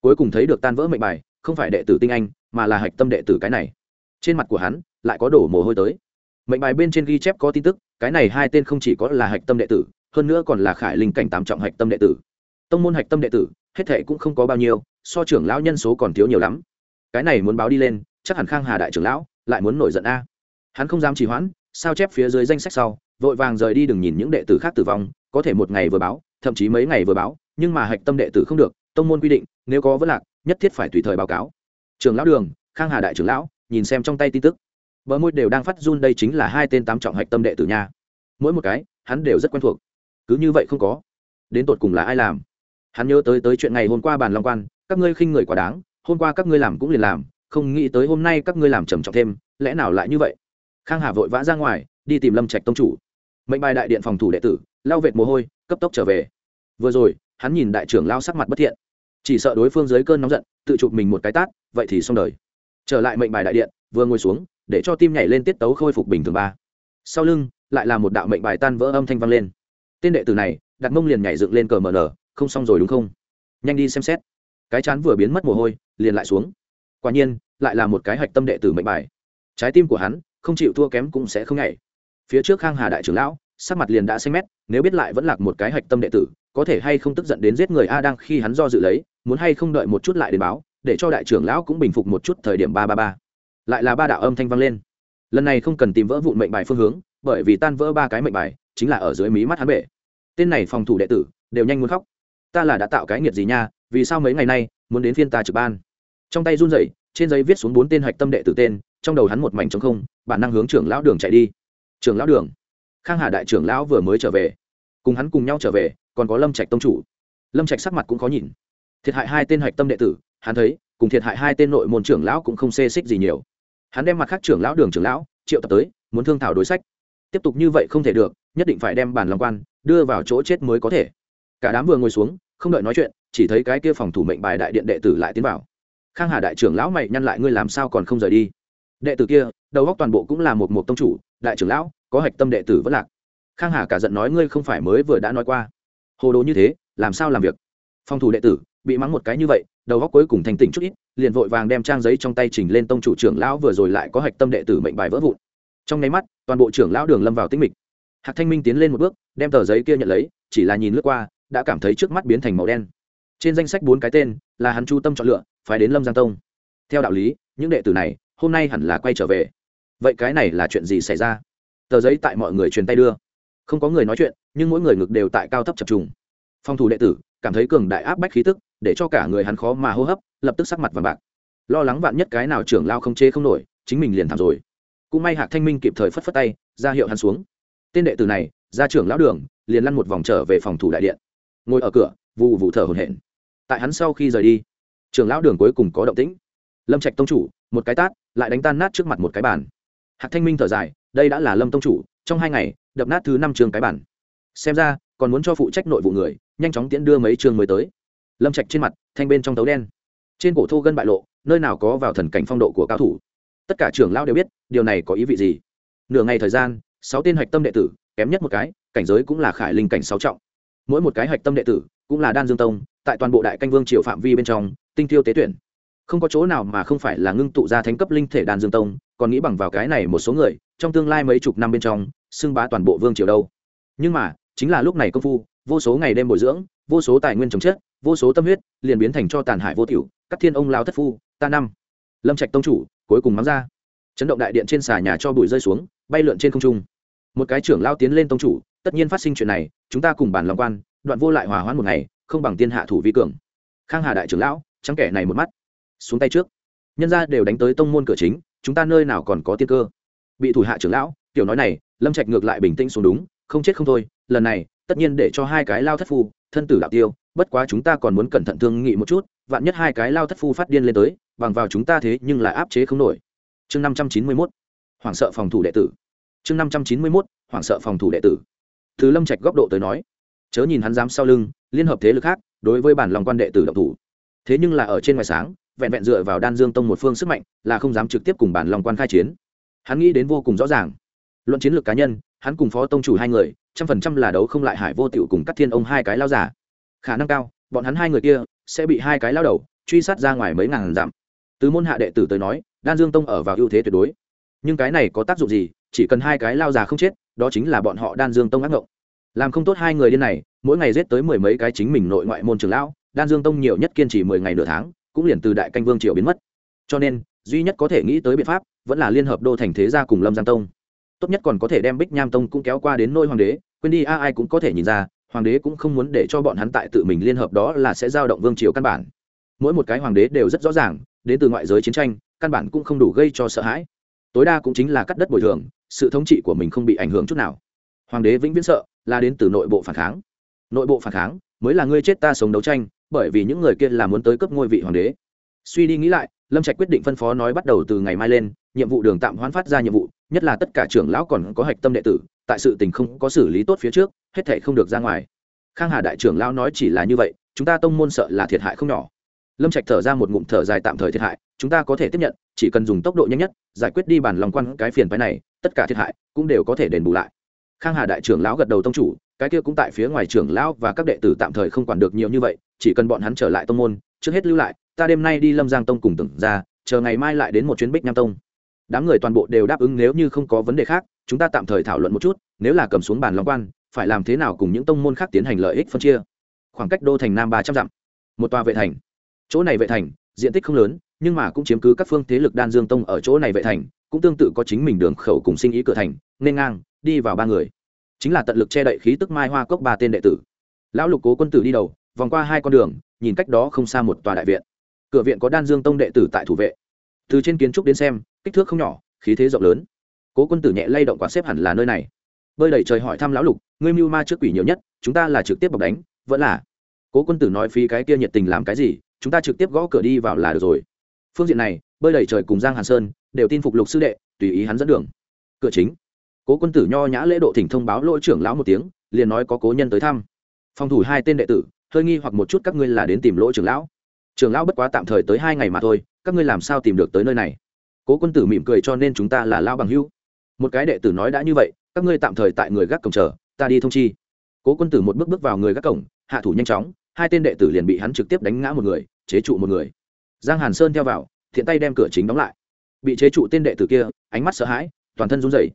Cuối cùng thấy được tan vỡ mệnh bài, không phải đệ tử tinh anh, mà là hạch tâm đệ tử cái này. Trên mặt của hắn, lại có đổ mồ hôi tới. Mệnh bài bên trên ghi chép có tin tức, cái này hai tên không chỉ có là hạch tâm đệ tử, hơn nữa còn là khải linh cảnh tám trọng hạch tâm đệ tử. Tông môn hạch tâm đệ tử, hết thệ cũng không có bao nhiêu, so trưởng lão nhân số còn thiếu nhiều lắm. Cái này muốn báo đi lên, chắc hẳn khang hà đại trưởng lão lại muốn nổi giận a hắn không dám trì hoãn, sao chép phía dưới danh sách sau, vội vàng rời đi đừng nhìn những đệ tử khác tử vong, có thể một ngày vừa báo, thậm chí mấy ngày vừa báo, nhưng mà hạch tâm đệ tử không được, tông môn quy định, nếu có vấn lạc, nhất thiết phải tùy thời báo cáo. Trường lão đường, khang hà đại trưởng lão, nhìn xem trong tay tin tức. Bờ môi đều đang phát run đây chính là hai tên tám trọng hạch tâm đệ tử nha. Mỗi một cái, hắn đều rất quen thuộc. Cứ như vậy không có. Đến tột cùng là ai làm? Hắn nhớ tới tới chuyện ngày hôm qua bàn long quan, các ngươi khinh người quá đáng, hôm qua các ngươi làm cũng liền làm, không nghĩ tới hôm nay các ngươi làm trầm trọng thêm, lẽ nào lại như vậy? Khang hà vội vã ra ngoài, đi tìm lâm trạch tông chủ. Mệnh bài đại điện phòng thủ đệ tử, lao vệt mồ hôi, cấp tốc trở về. Vừa rồi, hắn nhìn đại trưởng lao sắc mặt bất thiện. Chỉ sợ đối phương dưới cơn nóng giận, tự chụp mình một cái tát, vậy thì xong đời. Trở lại mệnh bài đại điện, vừa ngồi xuống, để cho tim nhảy lên tiết tấu khôi phục bình thường ba. Sau lưng, lại là một đạo mệnh bài tan vỡ âm thanh vang lên. Tên đệ tử này, đặt mông liền nhảy dựng lên cờ mờ nở, không xong rồi đúng không? Nhanh đi xem xét. Cái chán vừa biến mất mồ hôi, liền lại xuống. Quả nhiên, lại là một cái hạch tâm đệ tử mệnh bài. Trái tim của hắn không chịu thua kém cũng sẽ không nhảy. Phía trước khang hà đại trưởng lão, sắc mặt liền đã xanh mét, nếu biết lại vẫn lạc một cái hạch tâm đệ tử, có thể hay không tức giận đến giết người a đang khi hắn do dự lấy, muốn hay không đợi một chút lại đến báo, để cho đại trưởng lão cũng bình phục một chút thời điểm ba ba ba. Lại là ba đạo âm thanh vang lên. Lần này không cần tìm vỡ vụn mệnh bài phương hướng, bởi vì tan vỡ ba cái mệnh bài, chính là ở dưới mí mắt hắn bể tên này phòng thủ đệ tử, đều nhanh muốn khóc. Ta là đã tạo cái nghiệt gì nha, vì sao mấy ngày nay, muốn đến phiên ta trực ban? Trong tay run rẩy, trên giấy viết xuống bốn tên hạch tâm đệ tử tên trong đầu hắn một mảnh trống không, bản năng hướng trưởng lão đường chạy đi. Trưởng lão đường? Khang hà đại trưởng lão vừa mới trở về. Cùng hắn cùng nhau trở về, còn có lâm trạch tông chủ. Lâm trạch sắc mặt cũng khó nhìn. Thiệt hại hai tên hạch tâm đệ tử, hắn thấy, cùng thiệt hại hai tên nội môn trưởng lão cũng không xê xích gì nhiều. Hắn đem mặt khác trưởng lão đường trưởng lão, triệu tập tới, muốn thương thảo đối sách. Tiếp tục như vậy không thể được, nhất định phải đem bản lòng quan, đưa vào chỗ chết mới có thể. Cả đám vừa ngồi xuống, không đợi nói chuyện, chỉ thấy cái kia phòng thủ mệnh bài đại điện đệ tử lại tiến vào. Khang hà đại trưởng lão mày nhăn lại, ngươi làm sao còn không rời đi? Đệ tử kia, đầu góc toàn bộ cũng là một một tông chủ, đại trưởng lão, có hạch tâm đệ tử vẫn lạc. Khang hà cả giận nói ngươi không phải mới vừa đã nói qua. Hồ đồ như thế, làm sao làm việc? Phòng thủ đệ tử, bị mắng một cái như vậy, đầu góc cuối cùng thành tỉnh chút ít, liền vội vàng đem trang giấy trong tay trình lên tông chủ trưởng lão vừa rồi lại có hạch tâm đệ tử mệnh bài vỡ vụn. Trong nháy mắt, toàn bộ trưởng lão đường lâm vào tĩnh mịch. Hạc thanh minh tiến lên một bước, đem tờ giấy kia nhận lấy, chỉ là nhìn lướt qua, đã cảm thấy trước mắt biến thành màu đen. Trên danh sách bốn cái tên, là hắn chu tâm chọn lựa phải đến lâm giang tông. Theo đạo lý, những đệ tử này hôm nay hẳn là quay trở về. Vậy cái này là chuyện gì xảy ra? Tờ giấy tại mọi người truyền tay đưa. Không có người nói chuyện, nhưng mỗi người ngực đều tại cao thấp chập trùng. Phòng thủ đệ tử, cảm thấy cường đại áp bách khí tức, để cho cả người hắn khó mà hô hấp, lập tức sắc mặt và bạc. Lo lắng vạn nhất cái nào trưởng lao không chê không nổi, chính mình liền thảm rồi. Cũng may hạc thanh minh kịp thời phất phất tay, ra hiệu hắn xuống. Tên đệ tử này, ra trưởng lão đường, liền lăn một vòng trở về phòng thủ đại điện. Ngồi ở cửa vụ vụ thở hổn hển. Tại hắn sau khi rời đi, trưởng lão đường cuối cùng có động tĩnh lâm trạch tông chủ, một cái tát, lại đánh tan nát trước mặt một cái bàn. Hạc thanh minh thở dài, đây đã là lâm tông chủ, trong hai ngày, đập nát thứ năm trường cái bản xem ra, còn muốn cho phụ trách nội vụ người, nhanh chóng tiễn đưa mấy trường mới tới. Lâm trạch trên mặt, thanh bên trong tấu đen. Trên cổ thô gân bại lộ, nơi nào có vào thần cảnh phong độ của cao thủ. Tất cả trưởng lão đều biết, điều này có ý vị gì. Nửa ngày thời gian, sáu tên hạch tâm đệ tử, kém nhất một cái, cảnh giới cũng là khải linh cảnh sáu trọng. Mỗi một cái hạch tâm đệ tử, cũng là đan dương tông, tại toàn bộ đại canh vương triều phạm vi bên trong, tinh thiêu tế tuyển không có chỗ nào mà không phải là ngưng tụ ra thánh cấp linh thể đan dương tông, còn nghĩ bằng vào cái này một số người, trong tương lai mấy chục năm bên trong, xưng bá toàn bộ vương triều đâu. Nhưng mà, chính là lúc này công phu, vô số ngày đêm bồi dưỡng, vô số tài nguyên trồng chất, vô số tâm huyết, liền biến thành cho tàn hại vô tiểu, các thiên ông lao thất phu, ta năm. Lâm trạch tông chủ, cuối cùng mắng ra. Chấn động đại điện trên xà nhà cho bụi rơi xuống, bay lượn trên không trung. Một cái trưởng lao tiến lên tông chủ, tất nhiên phát sinh chuyện này, chúng ta cùng bàn lòng quan, đoạn vô lại hòa hoãn một ngày, không bằng tiên hạ thủ vi cường. Khang hà đại trưởng lão, trắng kẻ này một mắt xuống tay trước. Nhân ra đều đánh tới tông môn cửa chính, chúng ta nơi nào còn có tiên cơ? Bị thủ hạ trưởng lão, tiểu nói này, lâm trạch ngược lại bình tĩnh xuống đúng, không chết không thôi, lần này, tất nhiên để cho hai cái lao thất phu, thân tử đạo tiêu, bất quá chúng ta còn muốn cẩn thận thương nghị một chút, vạn nhất hai cái lao thất phu phát điên lên tới, bằng vào chúng ta thế nhưng lại áp chế không nổi. Chương năm trăm chín mươi mốt, hoảng sợ phòng thủ đệ tử. Chương năm trăm chín mươi mốt, hoảng sợ phòng thủ đệ tử. Thứ lâm trạch góc độ tới nói, chớ nhìn hắn dám sau lưng, liên hợp thế lực khác, đối với bản lòng quan đệ tử động thủ. Thế nhưng là ở trên ngoài sáng vẹn vẹn dựa vào đan dương tông một phương sức mạnh, là không dám trực tiếp cùng bản lòng quan khai chiến. Hắn nghĩ đến vô cùng rõ ràng. Luận chiến lược cá nhân, hắn cùng phó tông chủ hai người, trăm phần trăm là đấu không lại hải vô tịu cùng các thiên ông hai cái lao giả. Khả năng cao, bọn hắn hai người kia sẽ bị hai cái lao đầu truy sát ra ngoài mấy ngàn dặm. Từ môn hạ đệ tử tới nói, đan dương tông ở vào ưu thế tuyệt đối. Nhưng cái này có tác dụng gì, chỉ cần hai cái lao già không chết, đó chính là bọn họ đan dương tông ác ngộng. Làm không tốt hai người điên này, mỗi ngày giết tới mười mấy cái chính mình nội ngoại môn trường lão, đan dương tông nhiều nhất kiên trì mười ngày nửa tháng cũng liền từ đại canh vương triều biến mất. Cho nên, duy nhất có thể nghĩ tới biện pháp vẫn là liên hợp đô thành thế gia cùng lâm giang tông. Tốt nhất còn có thể đem bích nham tông cũng kéo qua đến nôi hoàng đế, quên đi a ai cũng có thể nhìn ra, hoàng đế cũng không muốn để cho bọn hắn tại tự mình liên hợp đó là sẽ giao động vương triều căn bản. Mỗi một cái hoàng đế đều rất rõ ràng, đến từ ngoại giới chiến tranh, căn bản cũng không đủ gây cho sợ hãi. Tối đa cũng chính là cắt đất bồi thường, sự thống trị của mình không bị ảnh hưởng chút nào. Hoàng đế vĩnh viễn sợ, là đến từ nội bộ phản kháng. Nội bộ phản kháng mới là ngươi chết ta sống đấu tranh bởi vì những người kia là muốn tới cấp ngôi vị hoàng đế. Suy đi nghĩ lại, lâm trạch quyết định phân phó nói bắt đầu từ ngày mai lên, nhiệm vụ đường tạm hoãn phát ra nhiệm vụ, nhất là tất cả trưởng lão còn có hạch tâm đệ tử, tại sự tình không có xử lý tốt phía trước, hết thể không được ra ngoài. Khang hà đại trưởng lão nói chỉ là như vậy, chúng ta tông môn sợ là thiệt hại không nhỏ. Lâm trạch thở ra một ngụm thở dài tạm thời thiệt hại, chúng ta có thể tiếp nhận, chỉ cần dùng tốc độ nhanh nhất, giải quyết đi bản lòng quan cái phiền phái này, tất cả thiệt hại cũng đều có thể đền bù lại. Khang hà đại trưởng lão gật đầu tông chủ cái kia cũng tại phía ngoài trưởng lão và các đệ tử tạm thời không quản được nhiều như vậy, chỉ cần bọn hắn trở lại tông môn, trước hết lưu lại, ta đêm nay đi lâm giang tông cùng tưởng ra, chờ ngày mai lại đến một chuyến bích nham tông. Đám người toàn bộ đều đáp ứng nếu như không có vấn đề khác, chúng ta tạm thời thảo luận một chút, nếu là cầm xuống bàn long quan, phải làm thế nào cùng những tông môn khác tiến hành lợi ích phân chia. Khoảng cách đô thành nam ba trăm dặm. Một tòa vệ thành. Chỗ này vệ thành, diện tích không lớn, nhưng mà cũng chiếm cứ các phương thế lực đan dương tông ở chỗ này vệ thành, cũng tương tự có chính mình đường khẩu cùng sinh ý cửa thành, nên ngang, đi vào ba người chính là tận lực che đậy khí tức mai hoa cốc ba tên đệ tử. Lão lục cố quân tử đi đầu, vòng qua hai con đường, nhìn cách đó không xa một tòa đại viện. Cửa viện có đan dương tông đệ tử tại thủ vệ. Từ trên kiến trúc đến xem, kích thước không nhỏ, khí thế rộng lớn. Cố quân tử nhẹ lay động quả xếp hẳn là nơi này. Bơi đẩy trời hỏi thăm lão lục, ngươi mưu ma trước quỷ nhiều nhất, chúng ta là trực tiếp bọc đánh, vẫn là? Cố quân tử nói phí cái kia nhiệt tình làm cái gì, chúng ta trực tiếp gõ cửa đi vào là được rồi. Phương diện này, bơi đẩy trời cùng giang hàn sơn đều tin phục lục sư đệ, tùy ý hắn dẫn đường. Cửa chính cố quân tử nho nhã lễ độ thỉnh thông báo lỗi trưởng lão một tiếng, liền nói có cố nhân tới thăm. Phòng thủ hai tên đệ tử, hơi nghi hoặc một chút các ngươi là đến tìm lỗi trưởng lão. Trưởng lão bất quá tạm thời tới hai ngày mà thôi, các ngươi làm sao tìm được tới nơi này? Cố quân tử mỉm cười cho nên chúng ta là lao bằng hữu. Một cái đệ tử nói đã như vậy, các ngươi tạm thời tại người gác cổng chờ, ta đi thông chi. Cố quân tử một bước bước vào người gác cổng, hạ thủ nhanh chóng, hai tên đệ tử liền bị hắn trực tiếp đánh ngã một người, chế trụ một người. Giang hàn sơn theo vào, thiện tay đem cửa chính đóng lại. Bị chế trụ tên đệ tử kia, ánh mắt sợ hãi, toàn thân run rẩy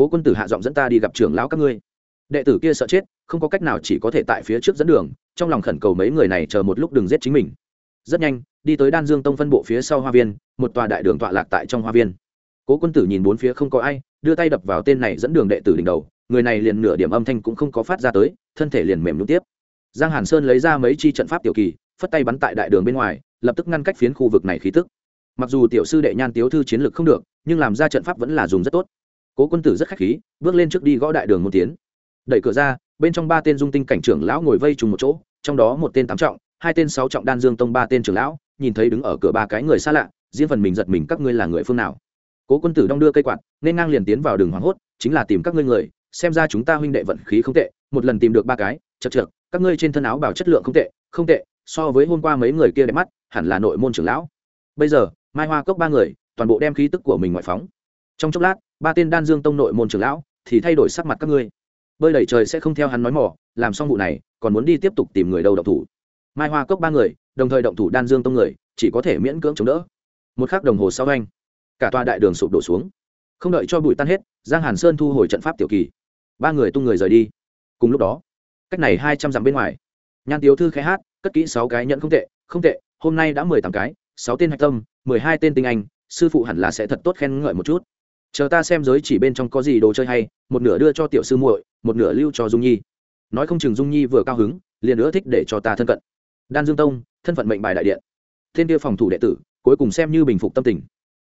cố quân tử hạ giọng dẫn ta đi gặp trưởng lão các ngươi. Đệ tử kia sợ chết, không có cách nào chỉ có thể tại phía trước dẫn đường, trong lòng khẩn cầu mấy người này chờ một lúc đừng giết chính mình. Rất nhanh, đi tới đan dương tông phân bộ phía sau hoa viên, một tòa đại đường tọa lạc tại trong hoa viên. Cố quân tử nhìn bốn phía không có ai, đưa tay đập vào tên này dẫn đường đệ tử đỉnh đầu, người này liền nửa điểm âm thanh cũng không có phát ra tới, thân thể liền mềm nhũ tiếp. Giang hàn sơn lấy ra mấy chi trận pháp tiểu kỳ, phất tay bắn tại đại đường bên ngoài, lập tức ngăn cách phiến khu vực này khí tức. Mặc dù tiểu sư đệ nhan tiếu thư chiến lược không được, nhưng làm ra trận pháp vẫn là dùng rất tốt cố quân tử rất khách khí, bước lên trước đi gõ đại đường môn tiến đẩy cửa ra, bên trong ba tên dung tinh cảnh trưởng lão ngồi vây trùng một chỗ, trong đó một tên tám trọng, hai tên sáu trọng đan dương tông ba tên trưởng lão, nhìn thấy đứng ở cửa ba cái người xa lạ riêng phần mình giật mình các ngươi là người phương nào. Cố quân tử đong đưa cây quạt, nên ngang liền tiến vào đường hoảng hốt, chính là tìm các ngươi người, xem ra chúng ta huynh đệ vận khí không tệ, một lần tìm được ba cái, chật chật các ngươi trên thân áo bảo chất lượng không tệ không tệ, so với hôm qua mấy người kia đẹp mắt, hẳn là nội môn trưởng lão. Bây giờ, mai hoa cốc ba người, toàn bộ đem khí tức của mình ngoại phóng. Trong chốc lát ba tên đan dương tông nội môn trưởng lão thì thay đổi sắc mặt các ngươi. Bơi đẩy trời sẽ không theo hắn nói mỏ, làm xong vụ này, còn muốn đi tiếp tục tìm người đầu động thủ. Mai hoa cốc ba người, đồng thời động thủ đan dương tông người, chỉ có thể miễn cưỡng chống đỡ. Một khắc đồng hồ sau anh, cả tòa đại đường sụp đổ xuống. Không đợi cho bụi tan hết, giang hàn sơn thu hồi trận pháp tiểu kỳ. Ba người tung người rời đi. Cùng lúc đó, cách này hai trăm dặm bên ngoài, nhan tiếu thư khai hát, cất kỹ sáu cái nhận không tệ không tệ, hôm nay đã mười tám cái, sáu tên hạch tâm, mười hai tên tinh anh, sư phụ hẳn là sẽ thật tốt khen ngợi một chút chờ ta xem giới chỉ bên trong có gì đồ chơi hay, một nửa đưa cho tiểu sư muội, một nửa lưu cho dung nhi. Nói không chừng dung nhi vừa cao hứng, liền nữa thích để cho ta thân cận. Đan dương tông, thân phận mệnh bài đại điện. Thiên kia phòng thủ đệ tử, cuối cùng xem như bình phục tâm tình.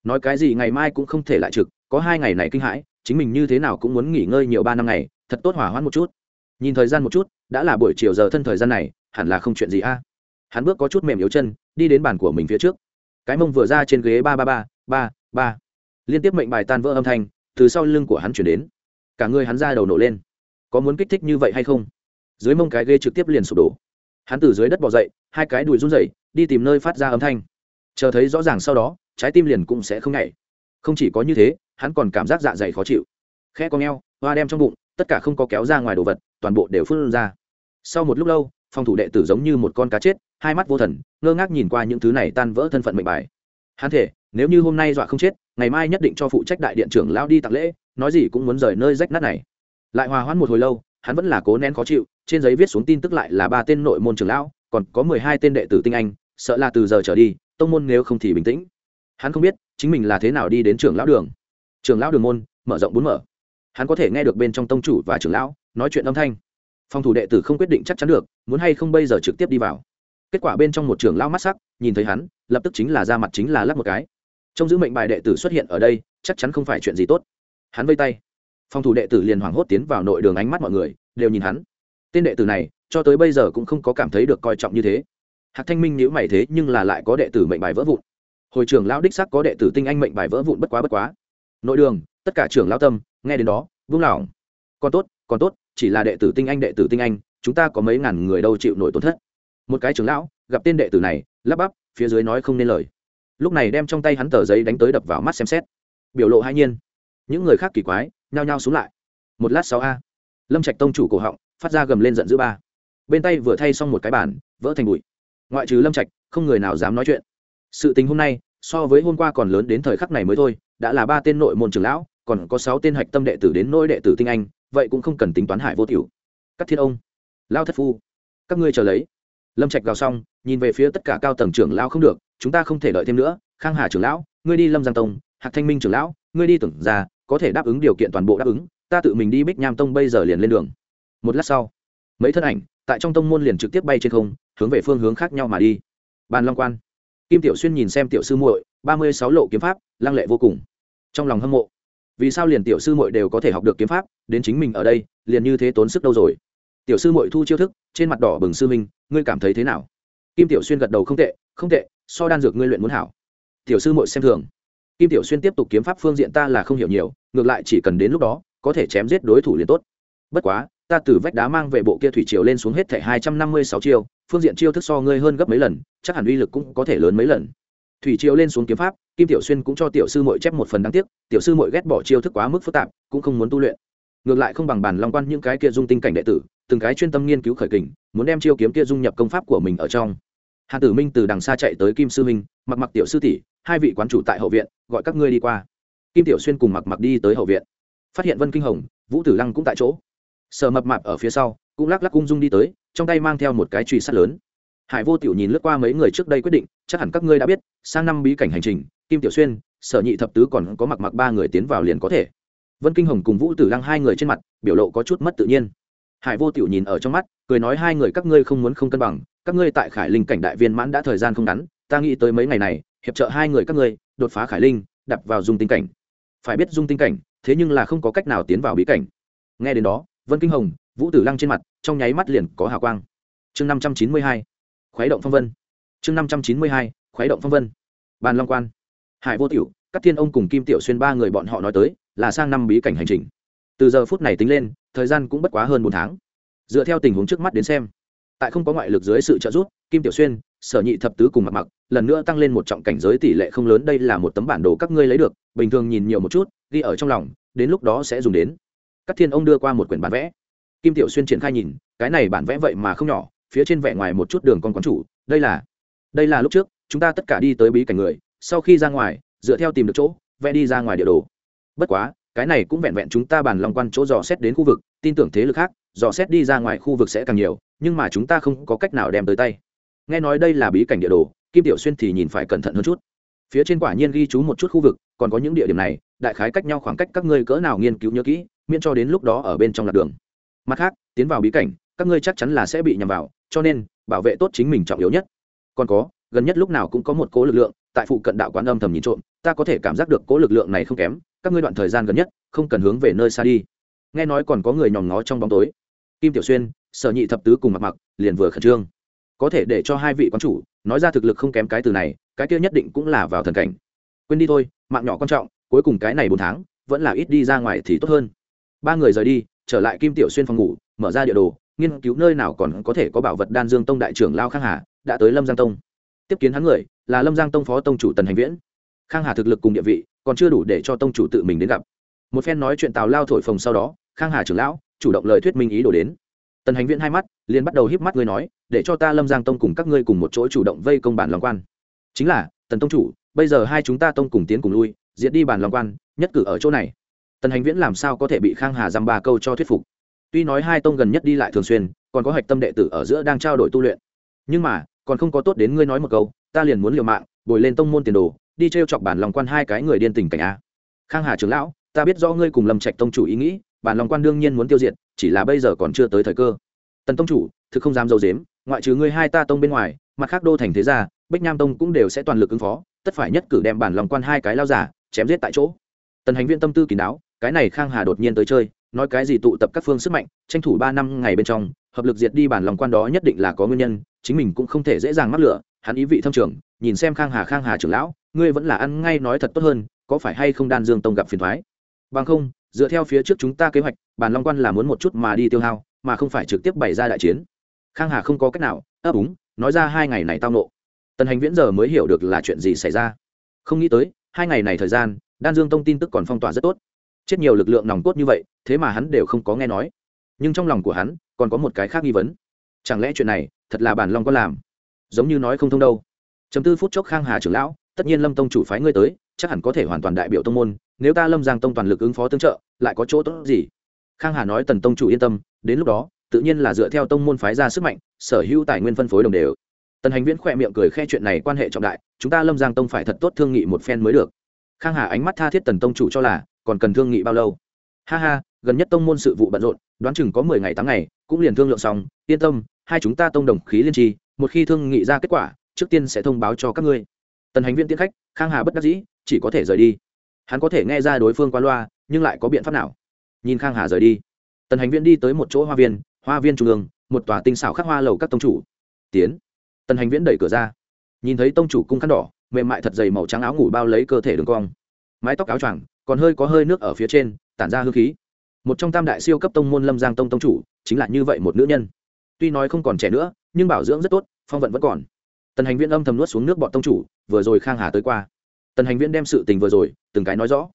Nói cái gì ngày mai cũng không thể lại trực, có hai ngày này kinh hãi, chính mình như thế nào cũng muốn nghỉ ngơi nhiều ba năm ngày, thật tốt hỏa hoãn một chút. Nhìn thời gian một chút, đã là buổi chiều giờ thân thời gian này, hẳn là không chuyện gì a. Hắn bước có chút mềm yếu chân, đi đến bàn của mình phía trước. Cái mông vừa ra trên ghế ba ba ba ba ba liên tiếp mệnh bài tan vỡ âm thanh, từ sau lưng của hắn chuyển đến. Cả người hắn ra đầu nổ lên. Có muốn kích thích như vậy hay không? Dưới mông cái ghê trực tiếp liền sụp đổ. Hắn từ dưới đất bỏ dậy, hai cái đùi run rẩy, đi tìm nơi phát ra âm thanh. Chờ thấy rõ ràng sau đó, trái tim liền cũng sẽ không nhảy. Không chỉ có như thế, hắn còn cảm giác dạ dày khó chịu. Khe con heo hoa đem trong bụng, tất cả không có kéo ra ngoài đồ vật, toàn bộ đều phun ra. Sau một lúc lâu, phòng thủ đệ tử giống như một con cá chết, hai mắt vô thần, ngơ ngác nhìn qua những thứ này tan vỡ thân phận mệnh bài. Hắn thể nếu như hôm nay dọa không chết ngày mai nhất định cho phụ trách đại điện trưởng lao đi tặng lễ, nói gì cũng muốn rời nơi rách nát này. Lại hòa hoãn một hồi lâu, hắn vẫn là cố nén khó chịu, trên giấy viết xuống tin tức lại là ba tên nội môn trưởng lão, còn có mười hai tên đệ tử tinh anh, sợ là từ giờ trở đi, tông môn nếu không thì bình tĩnh. Hắn không biết, chính mình là thế nào đi đến trưởng lão đường. Trưởng lão đường môn, mở rộng bốn mở. Hắn có thể nghe được bên trong tông chủ và trưởng lão, nói chuyện âm thanh. Phòng thủ đệ tử không quyết định chắc chắn được, muốn hay không bây giờ trực tiếp đi vào. Kết quả bên trong một trưởng lão mắt sắc, nhìn thấy hắn, lập tức chính là ra mặt chính là lắp một cái trong giữ mệnh bài đệ tử xuất hiện ở đây, chắc chắn không phải chuyện gì tốt. Hắn vây tay. Phòng thủ đệ tử liền hoảng hốt tiến vào nội đường ánh mắt mọi người, đều nhìn hắn. Tên đệ tử này, cho tới bây giờ cũng không có cảm thấy được coi trọng như thế. Hạc thanh minh nhữ mày thế nhưng là lại có đệ tử mệnh bài vỡ vụn. Hồi trưởng lão đích sắc có đệ tử tinh anh mệnh bài vỡ vụn bất quá bất quá. Nội đường, tất cả trưởng lão tâm, nghe đến đó, vung lòng. Còn tốt còn tốt, chỉ là đệ tử tinh anh, đệ tử tinh anh, chúng ta có mấy ngàn người đâu chịu nổi tổn thất. Một cái trưởng lão, gặp tên đệ tử này, lắp bắp, phía dưới nói không nên lời lúc này đem trong tay hắn tờ giấy đánh tới đập vào mắt xem xét. Biểu lộ hai nhiên. Những người khác kỳ quái, nhao nhao xuống lại. Một lát sau a. Lâm trạch tông chủ cổ họng phát ra gầm lên giận dữ ba. Bên tay vừa thay xong một cái bản vỡ thành bụi. Ngoại trừ lâm trạch, không người nào dám nói chuyện. Sự tình hôm nay, so với hôm qua còn lớn đến thời khắc này mới thôi, đã là ba tên nội môn trưởng lão, còn có sáu tên hạch tâm đệ tử đến nỗi đệ tử tinh anh, vậy cũng không cần tính toán hải vô tiểu. Các thiên ông, lao thất phu, các ngươi chờ lấy. Lâm trạch gào xong, nhìn về phía tất cả cao tầng trưởng lão không được chúng ta không thể đợi thêm nữa, khang hà trưởng lão, ngươi đi lâm giang tông, hạc thanh minh trưởng lão, ngươi đi tưởng ra, có thể đáp ứng điều kiện toàn bộ đáp ứng, ta tự mình đi bích nham tông bây giờ liền lên đường. Một lát sau, mấy thân ảnh tại trong tông môn liền trực tiếp bay trên không, hướng về phương hướng khác nhau mà đi. Bàn long quan, kim tiểu xuyên nhìn xem tiểu sư muội, ba mươi sáu lộ kiếm pháp, lăng lệ vô cùng. Trong lòng hâm mộ, vì sao liền tiểu sư muội đều có thể học được kiếm pháp, đến chính mình ở đây, liền như thế tốn sức đâu rồi? Tiểu sư muội thu chiêu thức, trên mặt đỏ bừng sư minh, ngươi cảm thấy thế nào? Kim tiểu xuyên gật đầu không tệ không tệ so đan dược ngươi luyện muốn hảo. Tiểu sư muội xem thường. Kim tiểu xuyên tiếp tục kiếm pháp phương diện ta là không hiểu nhiều, ngược lại chỉ cần đến lúc đó, có thể chém giết đối thủ liền tốt. Bất quá, ta từ vách đá mang về bộ kia thủy triều lên xuống hết thảy hai trăm năm mươi sáu chiêu, phương diện chiêu thức so ngươi hơn gấp mấy lần, chắc hẳn uy lực cũng có thể lớn mấy lần. Thủy triều lên xuống kiếm pháp, kim tiểu xuyên cũng cho tiểu sư mội chép một phần đáng tiếc, tiểu sư mội ghét bỏ chiêu thức quá mức phức tạp, cũng không muốn tu luyện. Ngược lại không bằng bàn long quan những cái kia dung tinh cảnh đệ tử, từng cái chuyên tâm nghiên cứu khởi kình, muốn đem chiêu kiếm kia dung nhập công pháp của mình ở trong hàn tử minh từ đằng xa chạy tới kim sư minh, mặc mặc tiểu sư tỷ, hai vị quán chủ tại hậu viện, gọi các ngươi đi qua. Kim tiểu xuyên cùng mặc mặc đi tới hậu viện. Phát hiện vân kinh hồng, vũ tử lăng cũng tại chỗ. Sở mập mạp ở phía sau, cũng lắc lắc ung dung đi tới, trong tay mang theo một cái truy sát lớn. Hải vô tiểu nhìn lướt qua mấy người trước đây quyết định, chắc hẳn các ngươi đã biết, sang năm bí cảnh hành trình, kim tiểu xuyên, sở nhị thập tứ còn có mặc mặc ba người tiến vào liền có thể. Vân kinh hồng cùng vũ tử lăng hai người trên mặt, biểu lộ có chút mất tự nhiên. Hải vô tiểu nhìn ở trong mắt, cười nói hai người các ngươi không muốn không cân bằng các ngươi tại khải linh cảnh đại viên mãn đã thời gian không ngắn, ta nghĩ tới mấy ngày này, hiệp trợ hai người các ngươi, đột phá khải linh, đập vào dung tinh cảnh. Phải biết dung tinh cảnh, thế nhưng là không có cách nào tiến vào bí cảnh. Nghe đến đó, vân kinh hồng, vũ tử lăng trên mặt, trong nháy mắt liền có hào quang. Chương năm trăm chín mươi hai, khuấy động phong vân. Chương năm trăm chín mươi hai, khuấy động phong vân. Bàn long quan. Hải vô tiểu các thiên ông cùng kim tiểu xuyên ba người bọn họ nói tới, là sang năm bí cảnh hành trình. Từ giờ phút này tính lên, thời gian cũng bất quá hơn bốn tháng. Dựa theo tình huống trước mắt đến xem tại không có ngoại lực dưới sự trợ giúp, kim tiểu xuyên, sở nhị thập tứ cùng mặt mặc lần nữa tăng lên một trọng cảnh giới tỷ lệ không lớn, đây là một tấm bản đồ các ngươi lấy được, bình thường nhìn nhiều một chút, ghi ở trong lòng, đến lúc đó sẽ dùng đến. Các thiên ông đưa qua một quyển bản vẽ. Kim tiểu xuyên triển khai nhìn, cái này bản vẽ vậy mà không nhỏ, phía trên vẽ ngoài một chút đường con quán chủ, đây là đây là lúc trước, chúng ta tất cả đi tới bí cảnh người, sau khi ra ngoài, dựa theo tìm được chỗ, vẽ đi ra ngoài địa đồ. Bất quá, cái này cũng vẹn vẹn chúng ta bàn lòng quan chỗ dò xét đến khu vực, tin tưởng thế lực khác, dò xét đi ra ngoài khu vực sẽ càng nhiều nhưng mà chúng ta không có cách nào đem tới tay. Nghe nói đây là bí cảnh địa đồ, kim tiểu xuyên thì nhìn phải cẩn thận hơn chút. Phía trên quả nhiên ghi chú một chút khu vực, còn có những địa điểm này, đại khái cách nhau khoảng cách các ngươi cỡ nào nghiên cứu nhớ kỹ, miễn cho đến lúc đó ở bên trong lạc đường. Mặt khác, tiến vào bí cảnh, các ngươi chắc chắn là sẽ bị nhầm vào, cho nên, bảo vệ tốt chính mình trọng yếu nhất. Còn có, gần nhất lúc nào cũng có một cố lực lượng, tại phụ cận đạo quán âm thầm nhìn trộm, ta có thể cảm giác được cố lực lượng này không kém, các ngươi đoạn thời gian gần nhất, không cần hướng về nơi xa đi. Nghe nói còn có người nhòm ngó trong bóng tối kim tiểu xuyên, sở nhị thập tứ cùng mặc mặc, liền vừa khẩn trương. Có thể để cho hai vị quán chủ, nói ra thực lực không kém cái từ này, cái kia nhất định cũng là vào thần cảnh. Quên đi thôi, mạng nhỏ quan trọng, cuối cùng cái này bốn tháng, vẫn là ít đi ra ngoài thì tốt hơn. Ba người rời đi, trở lại kim tiểu xuyên phòng ngủ, mở ra địa đồ, nghiên cứu nơi nào còn có thể có bảo vật đan dương tông đại trưởng lao khang hà, đã tới lâm giang tông. Tiếp kiến hắn người, là lâm giang tông phó tông chủ tần hành viễn. Khang hà thực lực cùng địa vị, còn chưa đủ để cho tông chủ tự mình đến gặp. Một phen nói chuyện tào lao thổi phồng sau đó, khang hà trưởng lão chủ động lời thuyết minh ý đồ đến. Tần hành viễn hai mắt, liền bắt đầu híp mắt ngươi nói, để cho ta lâm giang tông cùng các ngươi cùng một chỗ chủ động vây công bản lòng quan. Chính là, tần tông chủ, bây giờ hai chúng ta tông cùng tiến cùng lui, diệt đi bản lòng quan, nhất cử ở chỗ này. Tần hành viễn làm sao có thể bị khang hà dăm ba câu cho thuyết phục? Tuy nói hai tông gần nhất đi lại thường xuyên, còn có hạch tâm đệ tử ở giữa đang trao đổi tu luyện. Nhưng mà, còn không có tốt đến ngươi nói một câu, ta liền muốn liều mạng, bồi lên tông môn tiền đồ, đi t r e o chọc bản lòng quan hai cái người điên tình cảnh a. Khang hà trưởng lão, ta biết rõ ngươi cùng lâm trạch tông chủ ý nghĩ bản lòng quan đương nhiên muốn tiêu diệt, chỉ là bây giờ còn chưa tới thời cơ. Tần tông chủ, thực không dám dâu dếm, ngoại trừ ngươi hai ta tông bên ngoài, mặt khác đô thành thế gia, bích nham tông cũng đều sẽ toàn lực ứng phó, tất phải nhất cử đem bản lòng quan hai cái lao giả chém giết tại chỗ. Tần hành viên tâm tư kín đáo, cái này khang hà đột nhiên tới chơi, nói cái gì tụ tập các phương sức mạnh, tranh thủ ba năm ngày bên trong, hợp lực diệt đi bản lòng quan đó nhất định là có nguyên nhân, chính mình cũng không thể dễ dàng mắc lửa, hắn ý vị thâm trường, nhìn xem khang hà khang hà trưởng lão, ngươi vẫn là ăn ngay nói thật tốt hơn, có phải hay không đan dương tông gặp phiền thoái? Bằng không dựa theo phía trước chúng ta kế hoạch bản long quan là muốn một chút mà đi tiêu hao, mà không phải trực tiếp bày ra đại chiến. Khang hà không có cách nào, ấp úng, nói ra hai ngày này tao nộ. Tần hành viễn giờ mới hiểu được là chuyện gì xảy ra. Không nghĩ tới, hai ngày này thời gian, đan dương tông tin tức còn phong tỏa rất tốt. Chết nhiều lực lượng nòng cốt như vậy, thế mà hắn đều không có nghe nói. Nhưng trong lòng của hắn, còn có một cái khác nghi vấn. Chẳng lẽ chuyện này, thật là bản long có làm? Giống như nói không thông đâu. Chấm tư phút chốc khang hà trưởng lão, tất nhiên lâm tông chủ phái ngươi tới, chắc hẳn có thể hoàn toàn đại biểu tông môn nếu ta lâm giang tông toàn lực ứng phó tương trợ, lại có chỗ tốt gì? Khang hà nói tần tông chủ yên tâm, đến lúc đó, tự nhiên là dựa theo tông môn phái ra sức mạnh, sở hữu tài nguyên phân phối đồng đều. Tần hành viễn khỏe miệng cười khe chuyện này quan hệ trọng đại, chúng ta lâm giang tông phải thật tốt thương nghị một phen mới được. Khang hà ánh mắt tha thiết tần tông chủ cho là, còn cần thương nghị bao lâu? Ha ha, gần nhất tông môn sự vụ bận rộn, đoán chừng có mười ngày tám ngày, cũng liền thương lượng xong, yên tâm, hai chúng ta tông đồng khí liên tri, một khi thương nghị ra kết quả, trước tiên sẽ thông báo cho các ngươi. Tần hành viên tiến khách, khang hà bất đắc dĩ, chỉ có thể rời đi hắn có thể nghe ra đối phương qua loa, nhưng lại có biện pháp nào? Nhìn khang hà rời đi. Tần hành viên đi tới một chỗ hoa viên hoa viên trung ương, một tòa tinh xảo khắc hoa lầu các tông chủ. Tiến. Tần hành viễn đẩy cửa ra. Nhìn thấy tông chủ cung khăn đỏ, mềm mại thật dày màu trắng áo ngủ bao lấy cơ thể đường cong. Mái tóc áo choàng, còn hơi có hơi nước ở phía trên, tản ra hương khí. Một trong tam đại siêu cấp tông môn lâm giang tông tông chủ, chính là như vậy một nữ nhân. Tuy nói không còn trẻ nữa, nhưng bảo dưỡng rất tốt, phong vận vẫn còn. Tần hành viễn âm thầm nuốt xuống nước bọn tông chủ, vừa rồi khang hà tới qua tần hành viên đem sự tình vừa rồi, từng cái nói rõ.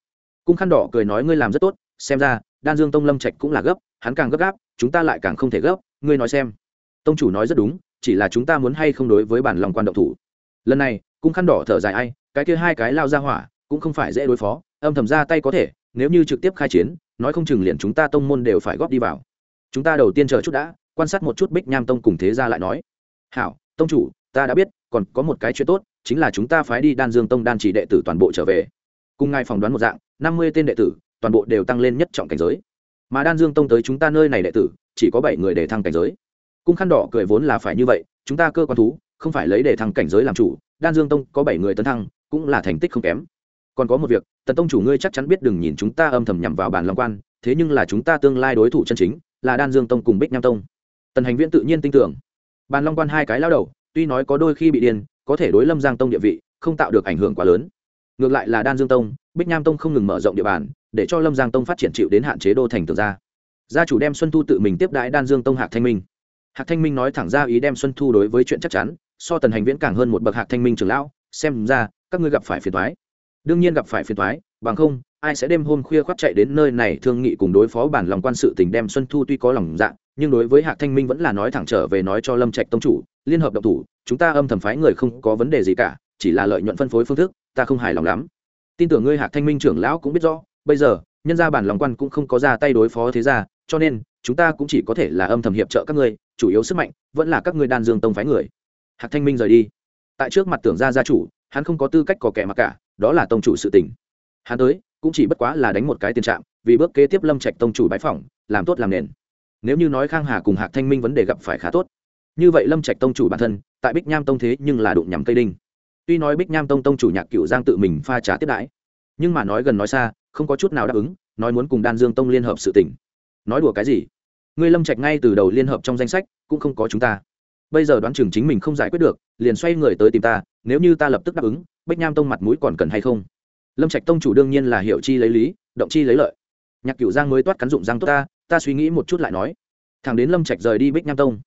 Cung khăn đỏ cười nói, ngươi làm rất tốt, xem ra, đan dương tông lâm trạch cũng là gấp, hắn càng gấp gáp, chúng ta lại càng không thể gấp, ngươi nói xem. Tông chủ nói rất đúng, chỉ là chúng ta muốn hay không đối với bản lòng quan động thủ. Lần này, cung khăn đỏ thở dài ai, cái kia hai cái lao ra hỏa, cũng không phải dễ đối phó, âm thầm ra tay có thể, nếu như trực tiếp khai chiến, nói không chừng liền chúng ta tông môn đều phải góp đi vào. Chúng ta đầu tiên chờ chút đã, quan sát một chút bích nham tông cùng thế gia lại nói. Hảo, tông chủ, ta đã biết, còn có một cái chuyện tốt chính là chúng ta phái đi đan dương tông đan chỉ đệ tử toàn bộ trở về. Cùng ngài phỏng đoán một dạng, năm mươi tên đệ tử, toàn bộ đều tăng lên nhất trọng cảnh giới. Mà đan dương tông tới chúng ta nơi này đệ tử, chỉ có bảy người để thăng cảnh giới. Cung khăn đỏ cười vốn là phải như vậy, chúng ta cơ quan thú, không phải lấy để thăng cảnh giới làm chủ, đan dương tông có bảy người tấn thăng, cũng là thành tích không kém. Còn có một việc, tần tông chủ ngươi chắc chắn biết đừng nhìn chúng ta âm thầm nhằm vào bàn long quan, thế nhưng là chúng ta tương lai đối thủ chân chính, là đan dương tông cùng bích nham tông. Tần hành viễn tự nhiên tin tưởng. Bàn long quan hai cái lao đầu, tuy nói có đôi khi bị điên có thể đối lâm giang tông địa vị không tạo được ảnh hưởng quá lớn. Ngược lại là đan dương tông, bích nham tông không ngừng mở rộng địa bàn, để cho lâm giang tông phát triển chịu đến hạn chế đô thành tường gia. Gia chủ đem xuân thu tự mình tiếp đãi đan dương tông hạc thanh minh. Hạc thanh minh nói thẳng ra ý đem xuân thu đối với chuyện chắc chắn, so tần hành viễn càng hơn một bậc hạc thanh minh trường lão, xem ra, các ngươi gặp phải phiền thoái đương nhiên gặp phải phiền thoái bằng không ai sẽ đêm hôm khuya khoác chạy đến nơi này thương nghị cùng đối phó bản lòng quan sự tình đem xuân thu tuy có lòng dạ nhưng đối với hạc thanh minh vẫn là nói thẳng trở về nói cho lâm trạch tông chủ, liên hợp độc thủ, chúng ta âm thầm phái người không có vấn đề gì cả, chỉ là lợi nhuận phân phối phương thức, ta không hài lòng lắm. Tin tưởng ngươi hạc thanh minh trưởng lão cũng biết rõ, bây giờ, nhân gia bản lòng quan cũng không có ra tay đối phó thế gia, cho nên, chúng ta cũng chỉ có thể là âm thầm hiệp trợ các ngươi, chủ yếu sức mạnh vẫn là các ngươi đan dương tông phái người. Hạc thanh minh rời đi. Tại trước mặt tưởng gia gia chủ, hắn không có tư cách có kẻ mặc cả, đó là tông chủ sự tình. Hắn tới cũng chỉ bất quá là đánh một cái tiền trạm, vì bước kế tiếp lâm trạch tông chủ bái phỏng, làm tốt làm nền. Nếu như nói khang hà cùng hạc thanh minh vấn đề gặp phải khá tốt, như vậy lâm trạch tông chủ bản thân, tại bích nham tông thế nhưng là đụng nhắm cây đinh. Tuy nói bích nham tông tông chủ nhạc cựu giang tự mình pha trả tiếp đãi, nhưng mà nói gần nói xa, không có chút nào đáp ứng, nói muốn cùng đan dương tông liên hợp sự tỉnh nói đùa cái gì? Ngươi lâm trạch ngay từ đầu liên hợp trong danh sách, cũng không có chúng ta. Bây giờ đoán chừng chính mình không giải quyết được, liền xoay người tới tìm ta, nếu như ta lập tức đáp ứng, bích nham tông mặt mũi còn cần hay không? Lâm trạch tông chủ đương nhiên là hiệu chi lấy lý, động chi lấy lợi. Nhạc Cửu giang mới toát cắn dụng giang tốt ta ta suy nghĩ một chút lại nói. Thằng đến lâm trạch rời đi bích nham tông,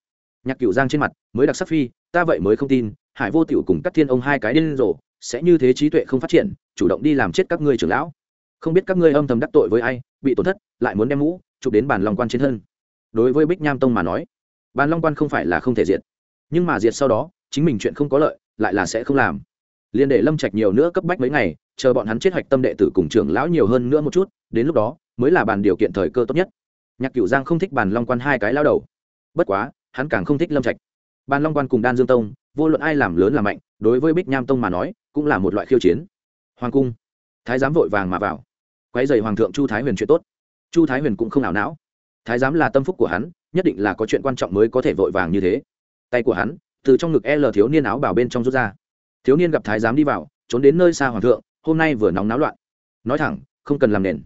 nhạc Cửu giang trên mặt mới đặc sắc phi, ta vậy mới không tin, hải vô tiểu cùng các thiên ông hai cái điên rồ, sẽ như thế trí tuệ không phát triển, chủ động đi làm chết các ngươi trưởng lão. Không biết các ngươi âm thầm đắc tội với ai, bị tổn thất, lại muốn đem mũ, chụp đến bàn long quan trên thân. Đối với bích nham tông mà nói, bàn long quan không phải là không thể diệt. Nhưng mà diệt sau đó, chính mình chuyện không có lợi, lại là sẽ không làm liên để lâm trạch nhiều nữa cấp bách mấy ngày, chờ bọn hắn chết hoạch tâm đệ tử cùng trưởng lão nhiều hơn nữa một chút, đến lúc đó, mới là bàn điều kiện thời cơ tốt nhất. Nhạc cửu giang không thích bàn long quan hai cái lao đầu. Bất quá, hắn càng không thích lâm trạch. Bàn long quan cùng đan dương tông, vô luận ai làm lớn làm mạnh, đối với bích nham tông mà nói, cũng là một loại khiêu chiến. Hoàng cung, thái giám vội vàng mà vào. Quay dày hoàng thượng chu thái huyền chuyện tốt. Chu thái huyền cũng không ảo não. Thái giám là tâm phúc của hắn, nhất định là có chuyện quan trọng mới có thể vội vàng như thế. Tay của hắn, từ trong ngực l thiếu niên áo bảo bên trong rút ra thiếu niên gặp thái giám đi vào, trốn đến nơi xa hoàng thượng, hôm nay vừa nóng náo loạn. Nói thẳng, không cần làm nền.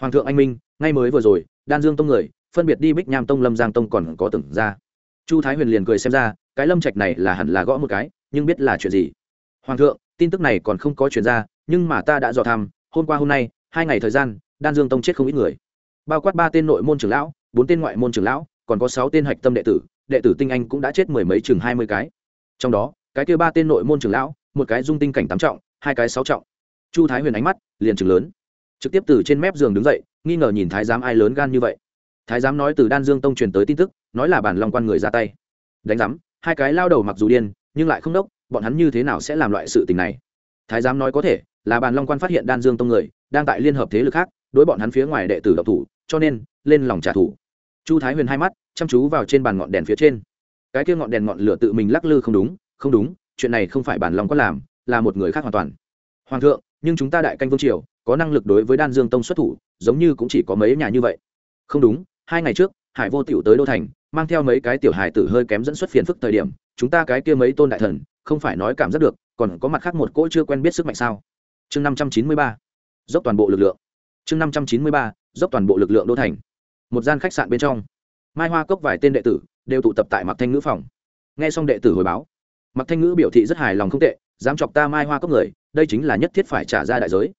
Hoàng thượng anh minh, ngay mới vừa rồi, đan dương tông người, phân biệt đi bích nham tông, lâm giang tông còn có từng ra. Chu thái huyền liền cười xem ra, cái lâm trạch này là hẳn là gõ một cái, nhưng biết là chuyện gì. Hoàng thượng, tin tức này còn không có chuyện ra, nhưng mà ta đã dò tham hôm qua hôm nay, hai ngày thời gian, đan dương tông chết không ít người. Bao quát ba tên nội môn trưởng lão, bốn tên ngoại môn trưởng lão, còn có sáu tên hạch tâm đệ tử đệ tử tinh anh cũng đã chết mười mấy chừng hai mươi cái. Trong đó, cái kia ba tên nội môn trưởng lão một cái dung tinh cảnh tám trọng, hai cái sáu trọng. Chu thái huyền ánh mắt liền chừng lớn, trực tiếp từ trên mép giường đứng dậy, nghi ngờ nhìn thái giám ai lớn gan như vậy. Thái giám nói từ đan dương tông truyền tới tin tức, nói là bản long quan người ra tay. Đánh giám, hai cái lao đầu mặc dù điên, nhưng lại không đốc, bọn hắn như thế nào sẽ làm loại sự tình này? Thái giám nói có thể, là bàn long quan phát hiện đan dương tông người, đang tại liên hợp thế lực khác, đối bọn hắn phía ngoài đệ tử độc thủ, cho nên, lên lòng trả thù. Chu thái huyền hai mắt chăm chú vào trên bàn ngọn đèn phía trên. Cái kia ngọn đèn ngọn lửa tự mình lắc lư không đúng không đúng chuyện này không phải bản lòng có làm, là một người khác hoàn toàn. Hoàng thượng, nhưng chúng ta đại canh vương triều, có năng lực đối với đan dương tông xuất thủ, giống như cũng chỉ có mấy nhà như vậy. Không đúng, hai ngày trước, hải vô tiểu tới đô thành, mang theo mấy cái tiểu hải tử hơi kém dẫn xuất phiền phức thời điểm, chúng ta cái kia mấy tôn đại thần, không phải nói cảm giác được, còn có mặt khác một cỗ chưa quen biết sức mạnh sao? Chương năm trăm chín mươi ba, dốc toàn bộ lực lượng. Chương năm trăm chín mươi ba, dốc toàn bộ lực lượng đô thành. Một gian khách sạn bên trong. Mai hoa cốc vài tên đệ tử, đều tụ tập tại mặc thanh ngữ phòng. Nghe xong đệ tử hồi báo mặc thanh ngữ biểu thị rất hài lòng không tệ, dám chọc ta mai hoa cốc người, đây chính là nhất thiết phải trả ra đại giới.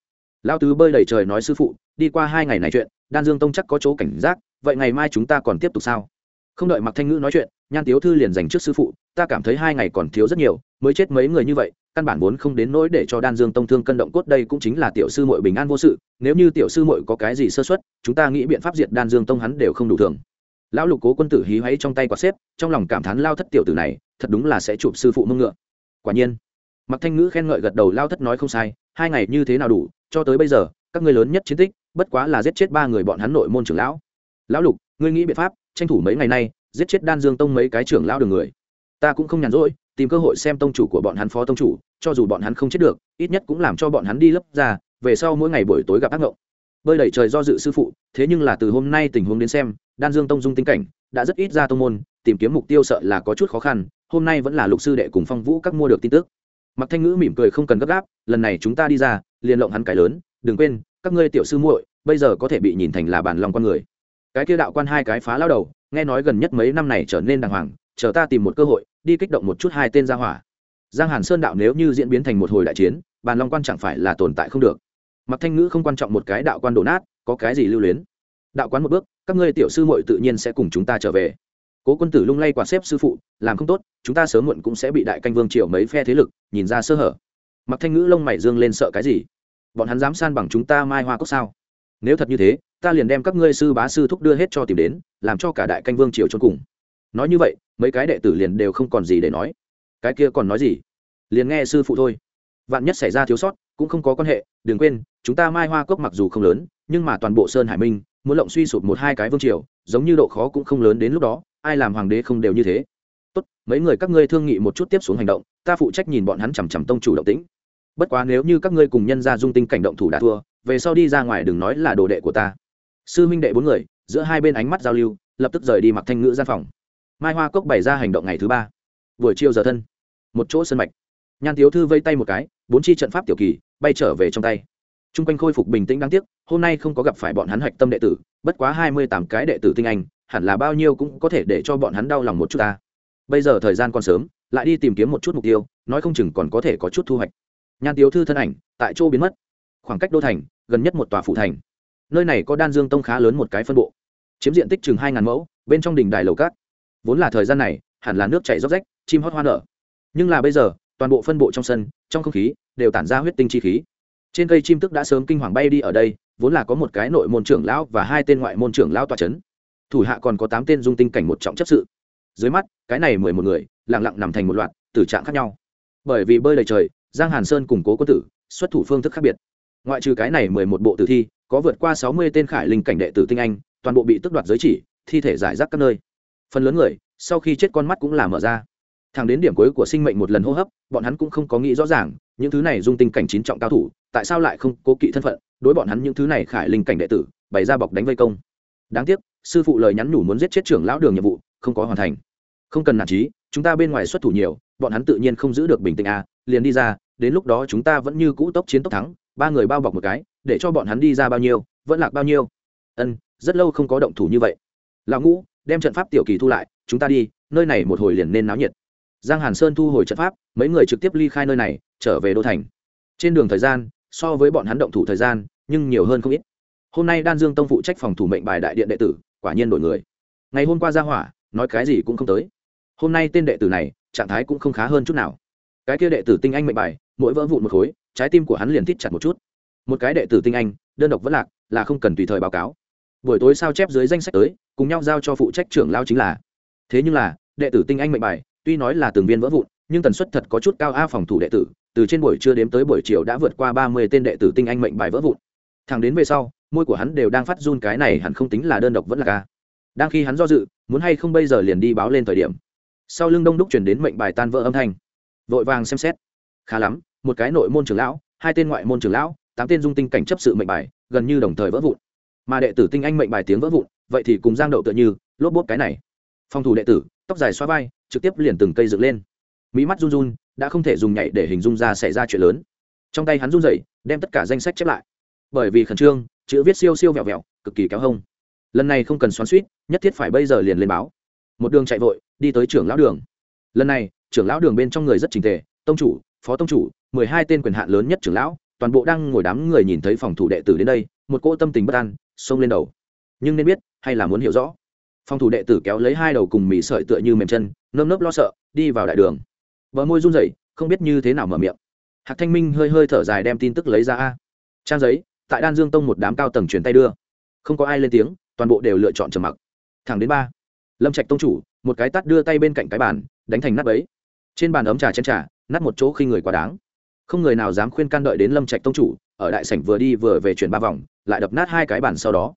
Lao tứ bơi đầy trời nói sư phụ, đi qua hai ngày này chuyện, đan dương tông chắc có chỗ cảnh giác, vậy ngày mai chúng ta còn tiếp tục sao? Không đợi mặc thanh ngữ nói chuyện, nhan tiếu thư liền dành trước sư phụ, ta cảm thấy hai ngày còn thiếu rất nhiều, mới chết mấy người như vậy, căn bản vốn không đến nỗi để cho đan dương tông thương cân động cốt đây cũng chính là tiểu sư mội bình an vô sự, nếu như tiểu sư mội có cái gì sơ xuất chúng ta nghĩ biện pháp diệt đan dương tông hắn đều không đủ thường. Lão lục cố quân tử hí hoáy trong tay quả xếp, trong lòng cảm thán lao thất tiểu tử này thật đúng là sẽ chụp sư phụ mông ngựa. Quả nhiên mặc thanh ngữ khen ngợi gật đầu, lao thất nói không sai, hai ngày như thế nào đủ, cho tới bây giờ, các ngươi lớn nhất chiến tích, bất quá là giết chết ba người bọn hắn nội môn trưởng lão. Lão lục, ngươi nghĩ biện pháp, tranh thủ mấy ngày nay, giết chết đan dương tông mấy cái trưởng lão đường người. Ta cũng không nhàn rỗi, tìm cơ hội xem tông chủ của bọn hắn phó tông chủ, cho dù bọn hắn không chết được, ít nhất cũng làm cho bọn hắn đi lấp ra, về sau mỗi ngày buổi tối gặp ác ngộng. Bơi đẩy trời do dự sư phụ, thế nhưng là từ hôm nay tình huống đến xem, đan dương tông dung tinh cảnh, đã rất ít ra tông môn, tìm kiếm mục tiêu sợ là có chút khó khăn hôm nay vẫn là lục sư đệ cùng phong vũ các mua được tin tức. Mặc thanh ngữ mỉm cười không cần gấp gáp, lần này chúng ta đi ra, liền lộng hắn cái lớn, đừng quên, các ngươi tiểu sư muội, bây giờ có thể bị nhìn thành là bản lòng con người. Cái kia đạo quan hai cái phá lao đầu, nghe nói gần nhất mấy năm này trở nên đàng hoàng, chờ ta tìm một cơ hội, đi kích động một chút hai tên gia hỏa. Giang hàn sơn đạo nếu như diễn biến thành một hồi đại chiến bàn long quan chẳng phải là tồn tại không được. Mặc thanh ngữ không quan trọng một cái đạo quan đổ nát, có cái gì lưu luyến. Đạo quán một bước, các ngươi tiểu sư muội tự nhiên sẽ cùng chúng ta trở về cố quân tử lung lay quả xếp sư phụ, làm không tốt, chúng ta sớm muộn cũng sẽ bị đại canh vương triều mấy phe thế lực, nhìn ra sơ hở. Mặc thanh ngữ lông mày dương lên sợ cái gì? Bọn hắn dám san bằng chúng ta mai hoa cốc sao? Nếu thật như thế, ta liền đem các ngươi sư bá sư thúc đưa hết cho tìm đến, làm cho cả đại canh vương triều trốn cùng. Nói như vậy, mấy cái đệ tử liền đều không còn gì để nói. Cái kia còn nói gì? Liền nghe sư phụ thôi. Vạn nhất xảy ra thiếu sót, cũng không có quan hệ, đừng quên, chúng ta mai hoa cốc mặc dù không lớn, nhưng mà toàn bộ sơn hải minh muốn lộng suy sụp một hai cái vương triều, giống như độ khó cũng không lớn đến lúc đó, ai làm hoàng đế không đều như thế. Tốt, mấy người các ngươi thương nghị một chút tiếp xuống hành động, ta phụ trách nhìn bọn hắn chằm chằm tông chủ động tĩnh. Bất quá nếu như các ngươi cùng nhân ra dung tinh cảnh động thủ đã thua, về sau đi ra ngoài đừng nói là đồ đệ của ta. Sư minh đệ bốn người, giữa hai bên ánh mắt giao lưu, lập tức rời đi mặc thanh ngữ gian phòng. Mai hoa cốc bày ra hành động ngày thứ ba. Buổi chiều giờ thân, một chỗ sân mạch. Nhan thiếu thư vây tay một cái, bốn chi trận pháp tiểu kỳ, bay trở về trong tay t r u n g quanh khôi phục bình tĩnh đáng tiếc, hôm nay không có gặp phải bọn hắn hạch tâm đệ tử, bất quá hai mươi tám cái đệ tử tinh anh, hẳn là bao nhiêu cũng có thể để cho bọn hắn đau lòng một chút ta. Bây giờ thời gian còn sớm, lại đi tìm kiếm một chút mục tiêu, nói không chừng còn có thể có chút thu hoạch. Nhan tiếu thư thân ảnh, tại chỗ biến mất. Khoảng cách đô thành, gần nhất một tòa phủ thành. Nơi này có đan dương tông khá lớn một cái phân bộ. Chiếm diện tích chừng hai ngàn mẫu, bên trong đình đài lầu cát. Vốn là thời gian này, hẳn là nước chảy róc rách, chim hót hoa nở. Nhưng là bây giờ, toàn bộ phân bộ trong sân, trong không khí, đều tản ra huyết tinh chi khí trên cây chim tức đã sớm kinh hoàng bay đi ở đây, vốn là có một cái nội môn trưởng lão và hai tên ngoại môn trưởng lão tòa c h ấ n thủ hạ còn có tám tên dung tinh cảnh một trọng chấp sự. Dưới mắt, cái này mười một người lẳng lặng nằm thành một loạt, tử trạng khác nhau. Bởi vì bơi đầy trời, giang hàn sơn củng cố quân tử xuất thủ phương thức khác biệt. Ngoại trừ cái này mười một bộ tử thi, có vượt qua sáu mươi tên khải linh cảnh đệ tử tinh anh, toàn bộ bị tước đoạt giới chỉ, thi thể giải rác các nơi. Phần lớn người, sau khi chết con mắt cũng là mở ra. Thẳng đến điểm cuối của sinh mệnh một lần hô hấp, bọn hắn cũng không có nghĩ rõ ràng những thứ này dung tinh cảnh chín trọng cao thủ, tại sao lại không cố kỵ thân phận? Đối bọn hắn những thứ này khải linh cảnh đệ tử, bày ra bọc đánh vây công. Đáng tiếc, sư phụ lời nhắn nhủ muốn giết chết trưởng lão đường nhiệm vụ, không có hoàn thành. Không cần nản trí, chúng ta bên ngoài xuất thủ nhiều, bọn hắn tự nhiên không giữ được bình tĩnh à liền đi ra, đến lúc đó chúng ta vẫn như cũ tốc chiến tốc thắng, ba người bao bọc một cái, để cho bọn hắn đi ra bao nhiêu, vẫn lạc bao nhiêu. Ân, rất lâu không có động thủ như vậy. Lão ngũ, đem trận pháp tiểu kỳ thu lại, chúng ta đi, nơi này một hồi liền nên náo nhiệt giang hàn sơn thu hồi trận pháp, mấy người trực tiếp ly khai nơi này, trở về đô thành. Trên đường thời gian, so với bọn hắn động thủ thời gian, nhưng nhiều hơn không ít. Hôm nay đan dương tông phụ trách phòng thủ mệnh bài đại điện đệ tử, quả nhiên đổi người. Ngày hôm qua ra hỏa, nói cái gì cũng không tới. Hôm nay tên đệ tử này, trạng thái cũng không khá hơn chút nào. Cái kia đệ tử tinh anh mệnh bài, mỗi vỡ vụn một khối, trái tim của hắn liền thít chặt một chút. Một cái đệ tử tinh anh, đơn độc vẫn lạc, là không cần tùy thời báo cáo. Buổi tối sao chép dưới danh sách tới, cùng nhau giao cho phụ trách trưởng lao chính là. Thế nhưng là, đệ tử tinh anh mệnh bài tuy nói là từng viên vỡ vụn, nhưng tần suất thật có chút cao a phòng thủ đệ tử, từ trên buổi trưa đếm tới buổi chiều đã vượt qua ba mươi tên đệ tử tinh anh mệnh bài vỡ vụn. Thằng đến về sau, môi của hắn đều đang phát run cái này hẳn không tính là đơn độc vẫn là ca. Đang khi hắn do dự, muốn hay không bây giờ liền đi báo lên thời điểm. Sau lưng đông đúc chuyển đến mệnh bài tan vỡ âm thanh. Vội vàng xem xét. Khá lắm, một cái nội môn trưởng lão, hai tên ngoại môn trưởng lão, tám tên dung tinh cảnh chấp sự mệnh bài, gần như đồng thời vỡ vụn. Mà đệ tử tinh anh mệnh bài tiếng vỡ vụn, vậy thì cùng giang đậu tựa như, lốp bốt cái này. Phòng thủ đệ tử, tóc dài xoa vai trực tiếp liền từng cây dựng lên. Mỹ mắt run run, đã không thể dùng nhảy để hình dung ra xảy ra chuyện lớn. Trong tay hắn run rẩy, đem tất cả danh sách chép lại. Bởi vì khẩn trương, chữ viết siêu siêu vẹo vẹo, cực kỳ kéo hông. Lần này không cần xoắn suýt nhất thiết phải bây giờ liền lên báo. Một đường chạy vội, đi tới trưởng lão đường. Lần này, trưởng lão đường bên trong người rất trình tề, tông chủ, phó tông chủ, mười hai tên quyền hạn lớn nhất trưởng lão, toàn bộ đang ngồi đám người nhìn thấy phòng thủ đệ tử đến đây, một cỗ tâm tình bất an, xông lên đầu. Nhưng nên biết, hay là muốn hiểu rõ. Phòng thủ đệ tử kéo lấy hai đầu cùng mì sợi tựa như mềm chân nơm nớp lo sợ, đi vào đại đường. Vợ môi run rẩy, không biết như thế nào mở miệng. Hạc thanh minh hơi hơi thở dài đem tin tức lấy ra a. Trang giấy, tại đan dương tông một đám cao tầng truyền tay đưa. Không có ai lên tiếng, toàn bộ đều lựa chọn trầm mặc. Thẳng đến ba. Lâm trạch tông chủ, một cái tắt đưa tay bên cạnh cái bàn, đánh thành nắp ấy trên bàn ấm trà chén trà, nát một chỗ khi người quá đáng. Không người nào dám khuyên can đợi đến lâm trạch tông chủ, ở đại sảnh vừa đi vừa về chuyển ba vòng, lại đập nát hai cái bàn sau đó.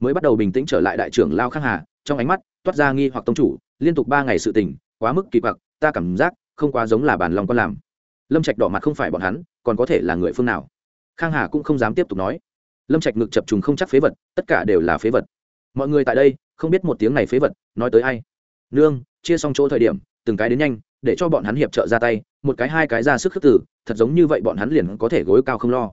Mới bắt đầu bình tĩnh trở lại đại trưởng lao khang hà, trong ánh mắt toát ra nghi hoặc tông chủ liên tục ba ngày sự tình, quá mức kỳ quặc, ta cảm giác không quá giống là bản lòng con làm. Lâm trạch đỏ mặt không phải bọn hắn, còn có thể là người phương nào? Khang hà cũng không dám tiếp tục nói. Lâm trạch ngực chập trùng không chắc phế vật, tất cả đều là phế vật. Mọi người tại đây, không biết một tiếng này phế vật, nói tới ai? Nương, chia xong chỗ thời điểm, từng cái đến nhanh, để cho bọn hắn hiệp trợ ra tay, một cái hai cái ra sức khước tử thật giống như vậy bọn hắn liền có thể gối cao không lo.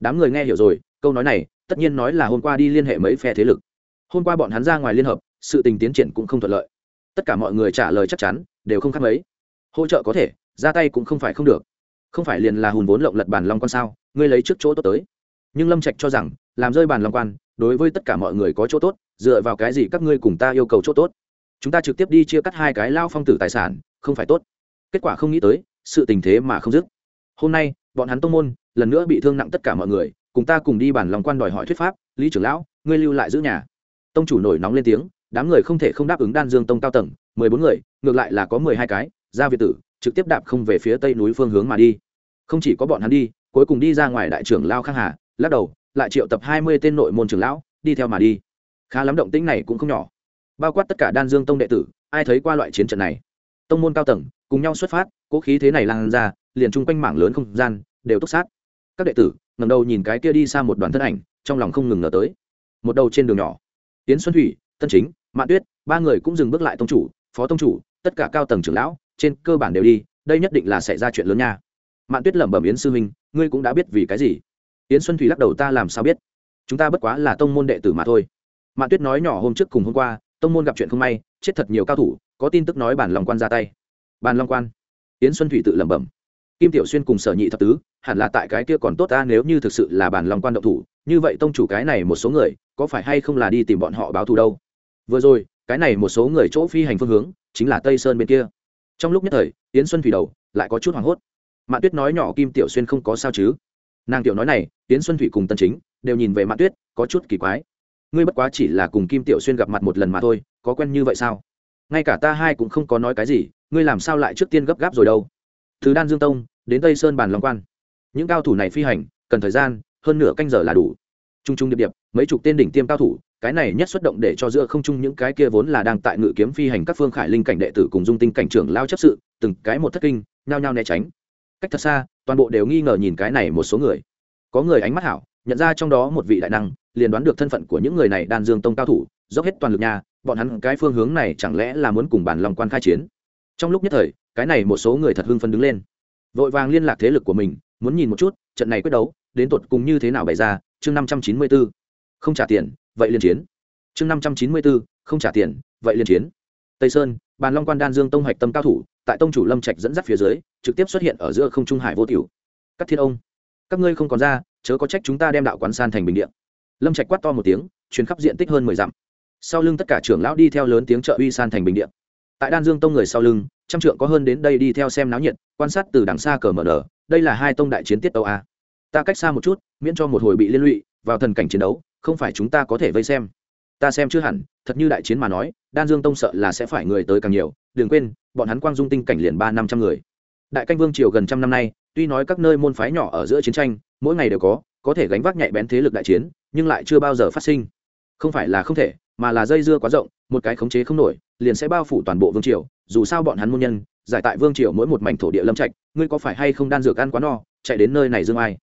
Đám người nghe hiểu rồi, câu nói này, tất nhiên nói là hôm qua đi liên hệ mấy phe thế lực. Hôm qua bọn hắn ra ngoài liên hợp, sự tình tiến triển cũng không thuận lợi tất cả mọi người trả lời chắc chắn, đều không khác mấy. Hỗ trợ có thể, ra tay cũng không phải không được. Không phải liền là hùn vốn lộng lật bàn long quan sao, ngươi lấy trước chỗ tốt tới. Nhưng lâm trạch cho rằng, làm rơi bàn long quan, đối với tất cả mọi người có chỗ tốt, dựa vào cái gì các ngươi cùng ta yêu cầu chỗ tốt? Chúng ta trực tiếp đi chia cắt hai cái lao phong tử tài sản, không phải tốt. Kết quả không nghĩ tới, sự tình thế mà không dứt. Hôm nay, bọn hắn tông môn, lần nữa bị thương nặng tất cả mọi người, cùng ta cùng đi bản lòng quan đòi hỏi thuyết pháp, lý trưởng lão, ngươi lưu lại giữ nhà. Tông chủ nổi nóng lên tiếng đám người không thể không đáp ứng đan dương tông cao tầng, mười bốn người, ngược lại là có mười hai cái, ra việt tử, trực tiếp đạp không về phía tây núi phương hướng mà đi. Không chỉ có bọn hắn đi, cuối cùng đi ra ngoài đại trưởng lao khang hà, lắc đầu, lại triệu tập hai mươi tên nội môn trưởng lão, đi theo mà đi. Khá lắm động tĩnh này cũng không nhỏ. Bao quát tất cả đan dương tông đệ tử, ai thấy qua loại chiến trận này? Tông môn cao tầng, cùng nhau xuất phát cỗ khí thế này lan ra, liền chung quanh mảng lớn không gian, đều túc sát. Các đệ tử ngầm đầu nhìn cái kia đi xa một đoàn thân ảnh, trong lòng không ngừng ngờ tới. Một đầu trên đường nhỏ. Tiến xuân thủy, tân chính mạn tuyết, ba người cũng dừng bước lại tông chủ, phó tông chủ, tất cả cao tầng trưởng lão, trên cơ bản đều đi, đây nhất định là xảy ra chuyện lớn nha. Mạn tuyết lẩm bẩm yến sư huynh, ngươi cũng đã biết vì cái gì? Yến xuân thủy lắc đầu, ta làm sao biết? Chúng ta bất quá là tông môn đệ tử mà thôi. Mạn tuyết nói nhỏ hôm trước cùng hôm qua, tông môn gặp chuyện không may, chết thật nhiều cao thủ, có tin tức nói bản lòng quan ra tay. Bàn long quan? Yến xuân thủy tự lẩm bẩm. Kim tiểu xuyên cùng sở nhị thập tứ, hẳn là tại cái kia còn tốt ta, nếu như thực sự là bản lòng quan động thủ, như vậy tông chủ cái này một số người, có phải hay không là đi tìm bọn họ báo thù đâu? Vừa rồi, cái này một số người chỗ phi hành phương hướng chính là tây sơn bên kia. Trong lúc nhất thời, yến xuân thủy đầu lại có chút hoảng hốt. Mạn tuyết nói nhỏ kim tiểu xuyên không có sao chứ? Nàng tiểu nói này, yến xuân thủy cùng tân chính đều nhìn về mạn tuyết, có chút kỳ quái. Ngươi bất quá chỉ là cùng kim tiểu xuyên gặp mặt một lần mà thôi, có quen như vậy sao? Ngay cả ta hai cũng không có nói cái gì, ngươi làm sao lại trước tiên gấp gáp rồi đâu? Từ đan dương tông đến tây sơn bàn long quan. Những cao thủ này phi hành, cần thời gian, hơn nửa canh giờ là đủ trung trung điệp điệp, mấy chục tên đỉnh tiêm cao thủ, cái này nhất xuất động để cho giữa không trung những cái kia vốn là đang tại ngự kiếm phi hành các phương khải linh cảnh đệ tử cùng dung tinh cảnh trưởng lao chấp sự, từng cái một thất kinh, nhao nhao né tránh. Cách thật xa, toàn bộ đều nghi ngờ nhìn cái này một số người. Có người ánh mắt hảo, nhận ra trong đó một vị đại năng, liền đoán được thân phận của những người này đan dương tông cao thủ, dốc hết toàn lực nhà bọn hắn cái phương hướng này chẳng lẽ là muốn cùng bản lòng quan khai chiến? Trong lúc nhất thời, cái này một số người thật hưng phấn đứng lên. Vội vàng liên lạc thế lực của mình, muốn nhìn một chút, trận này quyết đấu, đến tột cùng như thế nào bày ra chương năm trăm chín mươi bốn, không trả tiền, vậy liên chiến. Chương năm trăm chín mươi bốn, không trả tiền, vậy liên chiến. Tây sơn, bàn long quan đan dương tông hạch tâm cao thủ, tại tông chủ lâm trạch dẫn dắt phía dưới, trực tiếp xuất hiện ở giữa không trung hải vô tiểu. Các thiên ông, các ngươi không còn ra, chớ có trách chúng ta đem đạo quán san thành bình điện lâm trạch quát to một tiếng chuyến khắp diện tích hơn mười dặm. Sau lưng tất cả trưởng lão đi theo lớn tiếng trợ uy san thành bình điện tại đan dương tông người sau lưng, trăm trượng có hơn đến đây đi theo xem náo nhiệt, quan sát từ đằng xa cờ mở nở, đây là hai tông đại chiến tiết tâu a ta cách xa một chút, miễn cho một hồi bị liên lụy, vào thần cảnh chiến đấu, không phải chúng ta có thể vây xem. Ta xem chưa hẳn, thật như đại chiến mà nói, đan dương tông sợ là sẽ phải người tới càng nhiều, đừng quên, bọn hắn quang dung tinh cảnh liền ba năm trăm người. Đại canh vương triều gần trăm năm nay, tuy nói các nơi môn phái nhỏ ở giữa chiến tranh, mỗi ngày đều có có thể gánh vác nhạy bén thế lực đại chiến, nhưng lại chưa bao giờ phát sinh. Không phải là không thể, mà là dây dưa quá rộng, một cái khống chế không nổi, liền sẽ bao phủ toàn bộ vương triều, dù sao bọn hắn môn nhân, giải tại vương triều mỗi một mảnh thổ địa lâm trạch, ngươi có phải hay không đan dược ăn quá no, chạy đến nơi này dương ai?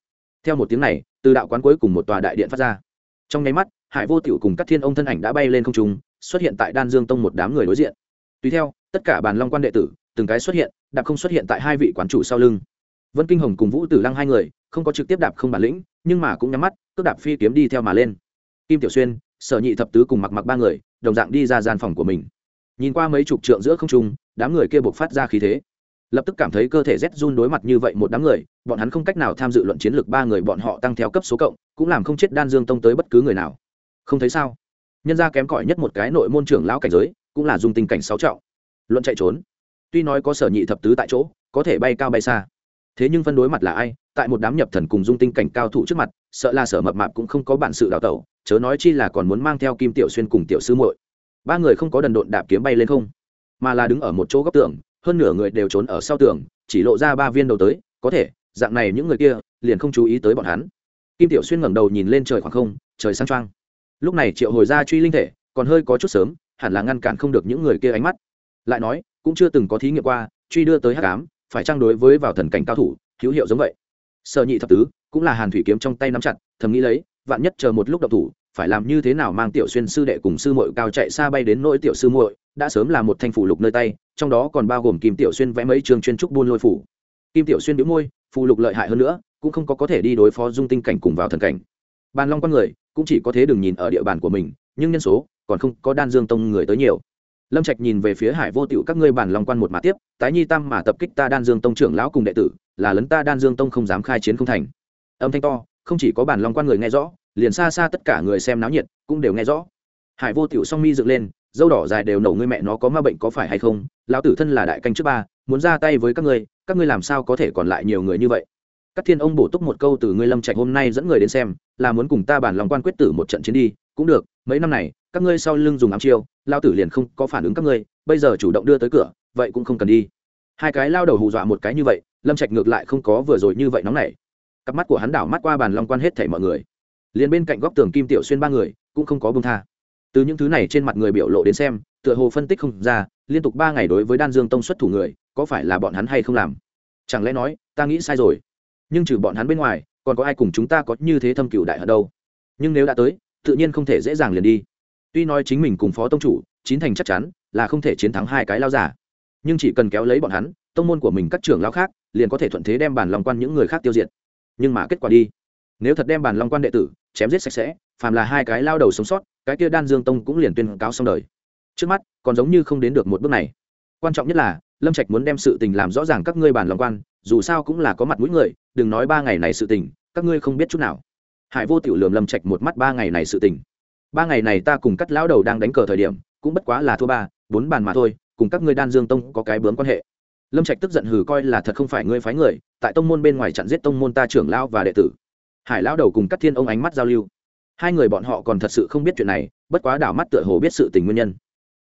Theo một tiếng này, từ đạo quán cuối cùng một tòa đại điện phát ra. Trong nháy mắt, hải vô tiểu cùng các thiên ông thân ảnh đã bay lên không trung, xuất hiện tại đan dương tông một đám người đối diện. Tùy theo, tất cả bàn long quan đệ tử, từng cái xuất hiện, đạp không xuất hiện tại hai vị quán chủ sau lưng. Vân kinh hồng cùng vũ tử lăng hai người, không có trực tiếp đạp không bản lĩnh, nhưng mà cũng nhắm mắt cướp đạp phi kiếm đi theo mà lên. Kim tiểu xuyên, sở nhị thập tứ cùng mặc mặc ba người, đồng dạng đi ra gian phòng của mình. Nhìn qua mấy chục trượng giữa không trung, đám người kia buộc phát ra khí thế lập tức cảm thấy cơ thể rét run đối mặt như vậy một đám người, bọn hắn không cách nào tham dự luận chiến lược ba người bọn họ tăng theo cấp số cộng, cũng làm không chết đan dương tông tới bất cứ người nào. Không thấy sao? Nhân ra kém cỏi nhất một cái nội môn trưởng lão cảnh giới, cũng là dùng tình cảnh sáu trọng. Luận chạy trốn. Tuy nói có sở nhị thập tứ tại chỗ, có thể bay cao bay xa. Thế nhưng phân đối mặt là ai? Tại một đám nhập thần cùng dung tinh cảnh cao thủ trước mặt, sợ là sở mập mạp cũng không có bản sự đào tẩu, chớ nói chi là còn muốn mang theo kim tiểu xuyên cùng tiểu sư muội. Ba người không có đần độn đạp kiếm bay lên không, mà là đứng ở một chỗ góc tường hơn nửa người đều trốn ở sau tường, chỉ lộ ra ba viên đầu tới, có thể, dạng này những người kia, liền không chú ý tới bọn hắn. Kim tiểu xuyên ngẩng đầu nhìn lên trời khoảng không, trời sang trang lúc này triệu hồi ra truy linh thể, còn hơi có chút sớm, hẳn là ngăn cản không được những người kia ánh mắt. Lại nói, cũng chưa từng có thí nghiệm qua, truy đưa tới hắc ám, phải trang đối với vào thần cảnh cao thủ, hữu hiệu giống vậy? Sợ nhị thập tứ, cũng là hàn thủy kiếm trong tay nắm chặt, thầm nghĩ lấy, vạn nhất chờ một lúc độc thủ, phải làm như thế nào mang tiểu xuyên sư đệ cùng sư muội cao chạy xa bay đến nỗi tiểu sư muội, đã sớm là một thanh phủ lục nơi tay trong đó còn bao gồm kim tiểu xuyên vẽ mấy trường chuyên trúc buôn lôi phủ. Kim tiểu xuyên đĩu môi, phù lục lợi hại hơn nữa, cũng không có có thể đi đối phó dung tinh cảnh cùng vào thần cảnh. Bàn long con người cũng chỉ có thế đừng nhìn ở địa bàn của mình, nhưng nhân số còn không có đan dương tông người tới nhiều. Lâm trạch nhìn về phía hải vô tịu các ngươi bàn long quan một mà tiếp, tái nhi tam mà tập kích ta đan dương tông trưởng lão cùng đệ tử, là lấn ta đan dương tông không dám khai chiến không thành. Âm thanh to, không chỉ có bàn long quan người nghe rõ, liền xa xa tất cả người xem náo nhiệt cũng đều nghe rõ. Hải vô tiểu song mi dựng lên dâu đỏ dài đều nổ ngươi mẹ nó có ma bệnh có phải hay không? Lão tử thân là đại canh trước ba, muốn ra tay với các ngươi các ngươi làm sao có thể còn lại nhiều người như vậy? Các thiên ông bổ túc một câu từ ngươi lâm trạch hôm nay dẫn người đến xem, là muốn cùng ta bàn lòng quan quyết tử một trận chiến đi, cũng được, mấy năm này, các ngươi sau lưng dùng ám chiêu lao tử liền không có phản ứng các ngươi, bây giờ chủ động đưa tới cửa, vậy cũng không cần đi. Hai cái lao đầu hù dọa một cái như vậy, lâm trạch ngược lại không có vừa rồi như vậy nóng nảy. Cặp mắt của hắn đảo mắt qua bàn long quan hết thảy mọi người. Liền bên cạnh góc tường kim tiểu xuyên ba người, cũng không có bông tha từ những thứ này trên mặt người biểu lộ đến xem, tựa hồ phân tích không ra, liên tục ba ngày đối với đan dương tông xuất thủ người, có phải là bọn hắn hay không làm? Chẳng lẽ nói, ta nghĩ sai rồi? Nhưng trừ bọn hắn bên ngoài, còn có ai cùng chúng ta có như thế thâm cựu đại ở đâu? Nhưng nếu đã tới, tự nhiên không thể dễ dàng liền đi. Tuy nói chính mình cùng phó tông chủ, chín thành chắc chắn, là không thể chiến thắng hai cái lao giả. Nhưng chỉ cần kéo lấy bọn hắn, tông môn của mình các trưởng lao khác, liền có thể thuận thế đem bàn lòng quan những người khác tiêu diệt. Nhưng mà kết quả đi. Nếu thật đem bàn long quan đệ tử chém giết sạch sẽ, phàm là hai cái lao đầu sống sót cái kia đan dương tông cũng liền tuyên cáo xong đời. Trước mắt, còn giống như không đến được một bước này. Quan trọng nhất là, lâm trạch muốn đem sự tình làm rõ ràng các ngươi bàn lòng quan, dù sao cũng là có mặt mũi người, đừng nói ba ngày này sự tình, các ngươi không biết chút nào. Hải vô tiểu lường lâm trạch một mắt ba ngày này sự tình. Ba ngày này ta cùng cắt lão đầu đang đánh cờ thời điểm, cũng bất quá là thua ba, bốn bàn mà thôi, cùng các ngươi đan dương tông có cái bướm quan hệ. Lâm trạch tức giận hừ coi là thật không phải ngươi phái người, tại tông môn bên ngoài chặn giết tông môn ta trưởng lão và đệ tử. Hải lão đầu cùng các thiên ông ánh mắt giao lưu hai người bọn họ còn thật sự không biết chuyện này, bất quá đảo mắt tựa hồ biết sự tình nguyên nhân.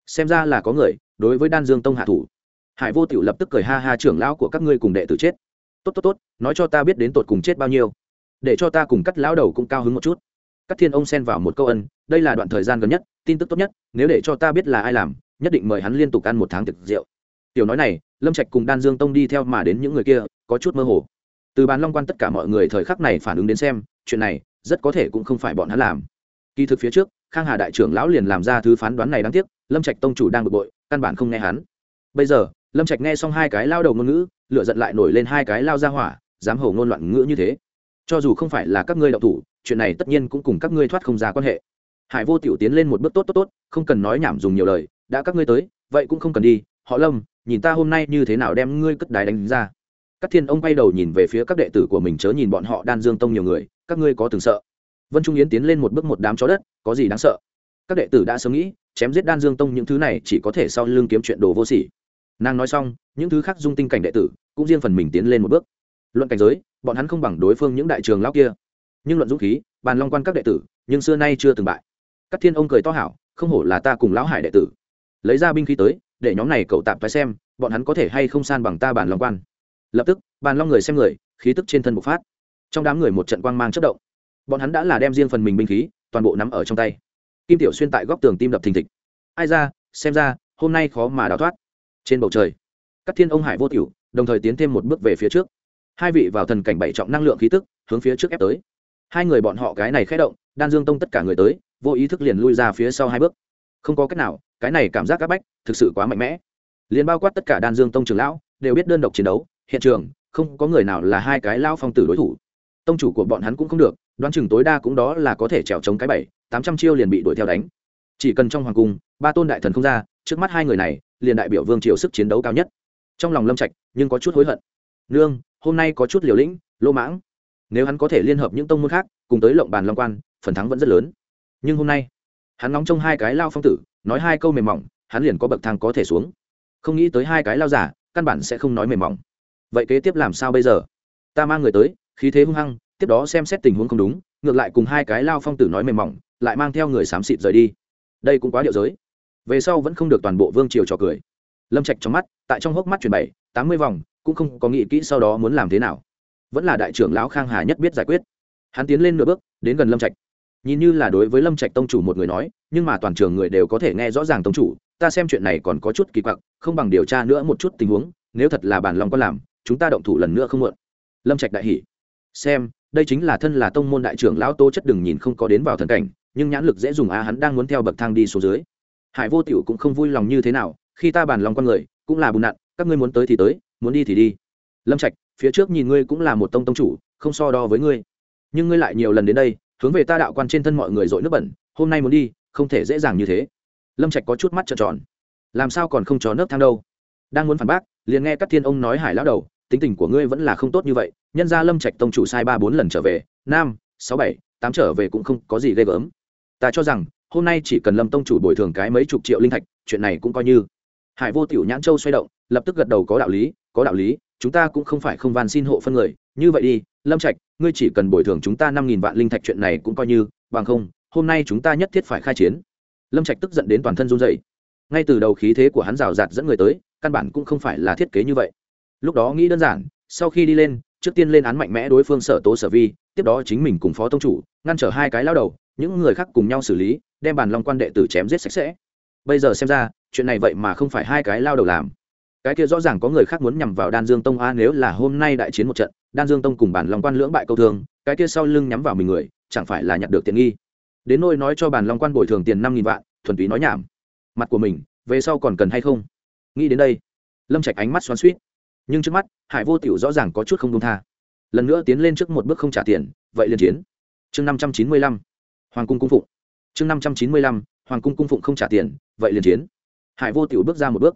Xem ra là có người, đối với đan dương tông hạ thủ. Hải vô tiểu lập tức cười ha ha, trưởng lão của các ngươi cùng đệ tử chết. Tốt tốt tốt, nói cho ta biết đến tột cùng chết bao nhiêu, để cho ta cùng cắt lão đầu cũng cao hứng một chút. Cắt thiên ông xen vào một câu ân, đây là đoạn thời gian gần nhất, tin tức tốt nhất, nếu để cho ta biết là ai làm, nhất định mời hắn liên tục ăn một tháng thực rượu. Tiểu nói này, lâm trạch cùng đan dương tông đi theo mà đến những người kia, có chút mơ hồ. Từ bàn long quan tất cả mọi người thời khắc này phản ứng đến xem, chuyện này rất có thể cũng không phải bọn hắn làm. Kỳ thực phía trước, khang hà đại trưởng lão liền làm ra thứ phán đoán này đáng tiếc, lâm trạch tông chủ đang bực bội, căn bản không nghe hắn. Bây giờ, lâm trạch nghe xong hai cái lao đầu ngôn ngữ lựa giận lại nổi lên hai cái lao ra hỏa, dám hầu ngôn loạn ngữ như thế. Cho dù không phải là các ngươi đạo thủ, chuyện này tất nhiên cũng cùng các ngươi thoát không ra quan hệ. Hải vô tiểu tiến lên một bước tốt tốt tốt, không cần nói nhảm dùng nhiều lời, đã các ngươi tới, vậy cũng không cần đi, họ lâm, nhìn ta hôm nay như thế nào đem ngươi cất đái đánh ra. Các thiên ông quay đầu nhìn về phía các đệ tử của mình chớ nhìn bọn họ đan dương tông nhiều người các ngươi có từng sợ? Vân trung yến tiến lên một bước một đám chó đất, có gì đáng sợ? Các đệ tử đã sớm nghĩ, chém giết đan dương tông những thứ này chỉ có thể sau lưng kiếm chuyện đồ vô sỉ. Nàng nói xong, những thứ khác dung tinh cảnh đệ tử cũng riêng phần mình tiến lên một bước. Luận cảnh giới, bọn hắn không bằng đối phương những đại trường lao kia. Nhưng luận dũng khí, bàn long quan các đệ tử, nhưng xưa nay chưa từng bại. Các thiên ông cười to hảo, không hổ là ta cùng lão hải đệ tử. Lấy ra binh khí tới, để nhóm này cậu tạm phải xem, bọn hắn có thể hay không san bằng ta bàn long quan. Lập tức, bàn long người xem người, khí tức trên thân bộc phát trong đám người một trận quang mang chất động. Bọn hắn đã là đem riêng phần mình binh khí, toàn bộ nắm ở trong tay. Kim tiểu xuyên tại góc tường tim đập thình thịch. Ai ra, xem ra, hôm nay khó mà đào thoát. Trên bầu trời các thiên ông hải vô tiểu, đồng thời tiến thêm một bước về phía trước. Hai vị vào thần cảnh bảy trọng năng lượng khí tức, hướng phía trước ép tới. Hai người bọn họ cái này khé động, đan dương tông tất cả người tới, vô ý thức liền lui ra phía sau hai bước. Không có cách nào, cái này cảm giác c áp bách, thực sự quá mạnh mẽ. Liền bao quát tất cả đan dương tông trường lão, đều biết đơn độc chiến đấu, hiện trường, không có người nào là hai cái lao phong tử đối thủ tông chủ của bọn hắn cũng không được, đoán chừng tối đa cũng đó là có thể trèo chống cái bảy, tám trăm chiêu liền bị đuổi theo đánh. Chỉ cần trong hoàng cung, ba tôn đại thần không ra, trước mắt hai người này, liền đại biểu vương triều sức chiến đấu cao nhất. Trong lòng lâm trạch, nhưng có chút hối hận. Nương, hôm nay có chút liều lĩnh lô mãng. Nếu hắn có thể liên hợp những tông môn khác, cùng tới lộng bàn long quan, phần thắng vẫn rất lớn. Nhưng hôm nay, hắn nóng trong hai cái lao phong tử, nói hai câu mềm mỏng, hắn liền có bậc thang có thể xuống. Không nghĩ tới hai cái lao giả, căn bản sẽ không nói mềm mỏng. Vậy kế tiếp làm sao bây giờ? Ta mang người tới khí thế hung hăng, tiếp đó xem xét tình huống không đúng, ngược lại cùng hai cái lao phong tử nói mềm mỏng, lại mang theo người xám xịt rời đi. Đây cũng quá điệu giới. Về sau vẫn không được toàn bộ vương triều trò cười. Lâm trạch trong mắt, tại trong hốc mắt chuyển bảy tám mươi vòng, cũng không có nghĩ kỹ sau đó muốn làm thế nào. Vẫn là đại trưởng lão khang hà nhất biết giải quyết. Hắn tiến lên nửa bước, đến gần lâm trạch. Nhìn như là đối với lâm trạch tông chủ một người nói, nhưng mà toàn trường người đều có thể nghe rõ ràng tông chủ, ta xem chuyện này còn có chút kỳ quặc, không bằng điều tra nữa một chút tình huống, nếu thật là bản lòng có làm, chúng ta động thủ lần nữa không muộn. Lâm trạch đại hỉ xem, đây chính là thân là tông môn đại trưởng lão tô chất đừng nhìn không có đến vào thần cảnh, nhưng nhãn lực dễ dùng a hắn đang muốn theo bậc thang đi xuống dưới. Hải vô tiểu cũng không vui lòng như thế nào, khi ta bàn lòng con người, cũng là bùn nặn, các ngươi muốn tới thì tới, muốn đi thì đi. Lâm trạch, phía trước nhìn ngươi cũng là một tông tông chủ, không so đo với ngươi. Nhưng ngươi lại nhiều lần đến đây, hướng về ta đạo quan trên thân mọi người dội nước bẩn, hôm nay muốn đi, không thể dễ dàng như thế. Lâm trạch có chút mắt trợn tròn. Làm sao còn không cho nước thang đâu? Đang muốn phản bác, liền nghe các thiên ông nói hải lão đầu tính tình của ngươi vẫn là không tốt như vậy, nhân ra lâm trạch tông chủ sai ba bốn lần trở về, nam, sáu bảy, tám trở về cũng không có gì ghê gớm. Ta cho rằng, hôm nay chỉ cần lâm tông chủ bồi thường cái mấy chục triệu linh thạch, chuyện này cũng coi như. Hải vô tiểu nhãn châu xoay động, lập tức gật đầu có đạo lý, có đạo lý, chúng ta cũng không phải không van xin hộ phân người, như vậy đi, lâm trạch, ngươi chỉ cần bồi thường chúng ta năm nghìn vạn linh thạch chuyện này cũng coi như, bằng không, hôm nay chúng ta nhất thiết phải khai chiến. Lâm trạch tức giận đến toàn thân run dậy ngay từ đầu khí thế của hắn rào rạt dẫn người tới, căn bản cũng không phải là thiết kế như vậy lúc đó nghĩ đơn giản, sau khi đi lên, trước tiên lên án mạnh mẽ đối phương sở tố sở vi, tiếp đó chính mình cùng phó tông chủ, ngăn trở hai cái lao đầu, những người khác cùng nhau xử lý, đem bàn long quan đệ tử chém giết sạch sẽ. Bây giờ xem ra, chuyện này vậy mà không phải hai cái lao đầu làm. Cái kia rõ ràng có người khác muốn nhằm vào đan dương tông a, nếu là hôm nay đại chiến một trận, đan dương tông cùng bản long quan lưỡng bại câu thương, cái kia sau lưng nhắm vào mình người, chẳng phải là nhặt được tiện nghi? Đến nôi nói cho bản long quan bồi thường tiền năm nghìn vạn, thuần túy nói nhảm. Mặt của mình, về sau còn cần hay không? Nghĩ đến đây, lâm trạch ánh mắt xoắn suýt nhưng trước mắt, hải vô tiểu rõ ràng có chút không công tha. Lần nữa tiến lên trước một bước không trả tiền, vậy liền chiến. Chương năm trăm chín mươi lăm, hoàng cung cung phụng. Chương năm trăm chín mươi lăm, hoàng cung cung phụng không trả tiền, vậy liền chiến. Hải vô tiểu bước ra một bước.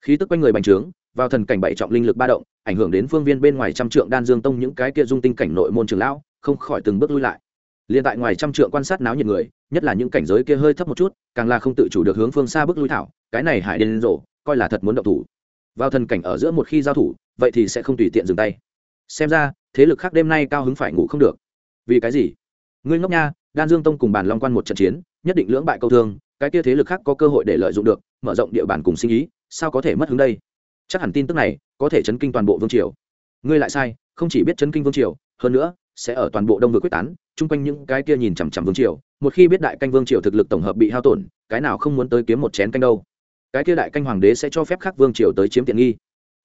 Khí tức quanh người bành trướng, vào thần cảnh bảy trọng linh lực ba động, ảnh hưởng đến phương viên bên ngoài trăm trượng đan dương tông những cái kia dung tinh cảnh nội môn trường lão, không khỏi từng bước lui lại. Liền tại ngoài trăm trượng quan sát náo nhiệt người, nhất là những cảnh giới kia hơi thấp một chút, càng là không tự chủ được hướng phương xa bước lui thảo, cái này hải điên rồ, coi là thật muốn động thủ vào thần cảnh ở giữa một khi giao thủ, vậy thì sẽ không tùy tiện dừng tay. Xem ra, thế lực khác đêm nay cao hứng phải ngủ không được. Vì cái gì? Ngươi ngốc nha, đan dương tông cùng bàn long quan một trận chiến, nhất định lưỡng bại câu thương, cái kia thế lực khác có cơ hội để lợi dụng được, mở rộng địa bàn cùng sinh ý, sao có thể mất hứng đây? Chắc hẳn tin tức này có thể chấn kinh toàn bộ vương triều. Ngươi lại sai, không chỉ biết chấn kinh vương triều, hơn nữa sẽ ở toàn bộ đông vừa quyết tán, chung quanh những cái kia nhìn chằm chằm vương triều, một khi biết đại canh vương triều thực lực tổng hợp bị hao tổn, cái nào không muốn tới kiếm một chén canh đâu? Cái kia đại canh hoàng đế sẽ cho phép khắc vương triều tới chiếm tiện nghi.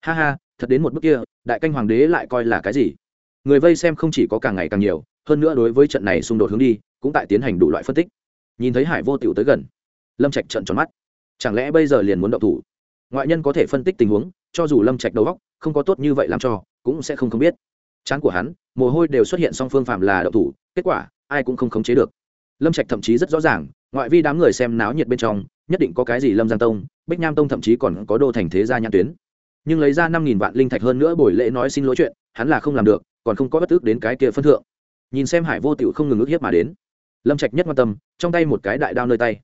Ha ha, thật đến một bước kia, đại canh hoàng đế lại coi là cái gì? Người vây xem không chỉ có càng ngày càng nhiều, hơn nữa đối với trận này xung đột hướng đi, cũng tại tiến hành đủ loại phân tích. Nhìn thấy hải vô tiểu tới gần, lâm trạch trận tròn mắt. Chẳng lẽ bây giờ liền muốn động thủ? Ngoại nhân có thể phân tích tình huống, cho dù lâm trạch đầu góc không có tốt như vậy làm cho, cũng sẽ không không biết. Chán của hắn, mồ hôi đều xuất hiện song phương phạm là động thủ, kết quả, ai cũng không khống chế được. Lâm trạch thậm chí rất rõ ràng, ngoại vi đám người xem náo nhiệt bên trong nhất định có cái gì lâm giang tông bích nham tông thậm chí còn có đô thành thế gia nhãn tuyến nhưng lấy ra năm nghìn vạn linh thạch hơn nữa buổi lễ nói xin lỗi chuyện hắn là không làm được còn không có bất ước đến cái kia phân thượng nhìn xem hải vô tịu không ngừng ước hiếp mà đến lâm trạch nhất quan tâm trong tay một cái đại đao nơi tay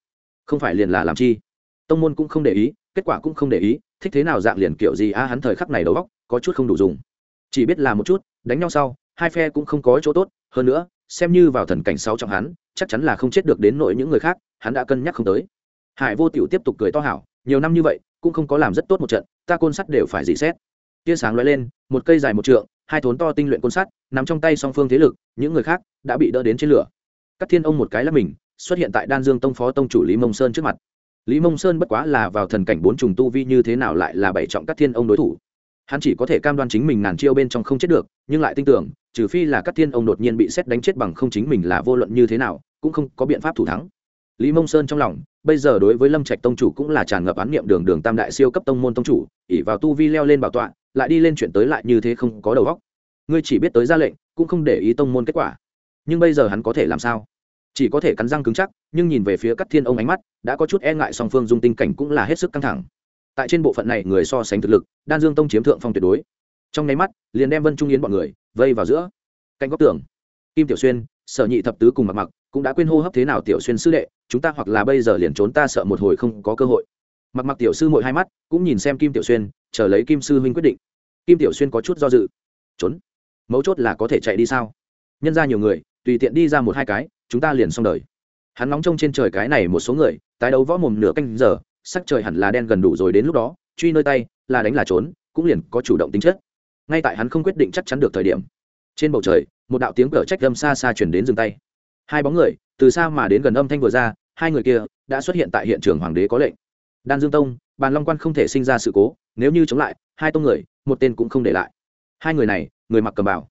không phải liền là làm chi tông môn cũng không để ý kết quả cũng không để ý thích thế nào dạng liền kiểu gì a à, hắn thời khắc này đầu góc có chút không đủ dùng chỉ biết là một chút đánh nhau sau hai phe cũng không có chỗ tốt hơn nữa xem như vào thần cảnh sáu trong hắn chắc chắn là không chết được đến nội những người khác hắn đã cân nhắc không tới hải vô tiểu tiếp tục cười to hảo, nhiều năm như vậy, cũng không có làm rất tốt một trận, ta côn sắt đều phải dị xét. Tia sáng lóe lên, một cây dài một trượng, hai thốn to tinh luyện côn sắt, nằm trong tay song phương thế lực, những người khác đã bị đỡ đến trên lửa. Các thiên ông một cái là mình, xuất hiện tại đan dương tông phó tông chủ lý mông sơn trước mặt. Lý mông sơn bất quá là vào thần cảnh bốn trùng tu vi như thế nào lại là bảy trọng các thiên ông đối thủ. Hắn chỉ có thể cam đoan chính mình ngàn chiêu bên trong không chết được, nhưng lại tin tưởng, trừ phi là các thiên ông đột nhiên bị xét đánh chết bằng không chính mình là vô luận như thế nào, cũng không có biện pháp thủ thắng. Lý mông sơn trong lòng bây giờ đối với lâm trạch tông chủ cũng là tràn ngập án niệm đường đường tam đại siêu cấp tông môn tông chủ ỉ vào tu vi leo lên bảo tọa, lại đi lên chuyện tới lại như thế không có đầu óc. Ngươi chỉ biết tới ra lệnh, cũng không để ý tông môn kết quả. Nhưng bây giờ hắn có thể làm sao? Chỉ có thể cắn răng cứng chắc, nhưng nhìn về phía các thiên ông ánh mắt, đã có chút e ngại song phương dung tinh cảnh cũng là hết sức căng thẳng. Tại trên bộ phận này người so sánh thực lực, đan dương tông chiếm thượng phong tuyệt đối. Trong nháy mắt, liền đem vân trung yến bọn người vây vào giữa. Cạnh góc tường, kim tiểu xuyên, sở nhị thập tứ cùng mặc mặc cũng đã quên hô hấp thế nào tiểu xuyên sư đệ, chúng ta hoặc là bây giờ liền trốn ta sợ một hồi không có cơ hội. Mặc mặc tiểu sư mội hai mắt, cũng nhìn xem kim tiểu xuyên, chờ lấy kim sư huynh quyết định. Kim tiểu xuyên có chút do dự. Trốn? Mấu chốt là có thể chạy đi sao? Nhân ra nhiều người, tùy tiện đi ra một hai cái, chúng ta liền xong đời. Hắn nóng trông trên trời cái này một số người, tái đấu võ mồm nửa canh giờ, sắc trời hẳn là đen gần đủ rồi đến lúc đó, truy nơi tay, là đánh là trốn, cũng liền có chủ động tính chất. Ngay tại hắn không quyết định chắc chắn được thời điểm, trên bầu trời, một đạo tiếng cờ trách lâm xa xa chuyển đến dừng tay hai bóng người, từ xa mà đến gần âm thanh vừa ra, hai người kia đã xuất hiện tại hiện trường hoàng đế có lệnh. Đan dương tông, bàn long quan không thể sinh ra sự cố, nếu như chống lại, hai tông người, một tên cũng không để lại. Hai người này, người mặc cầm bảo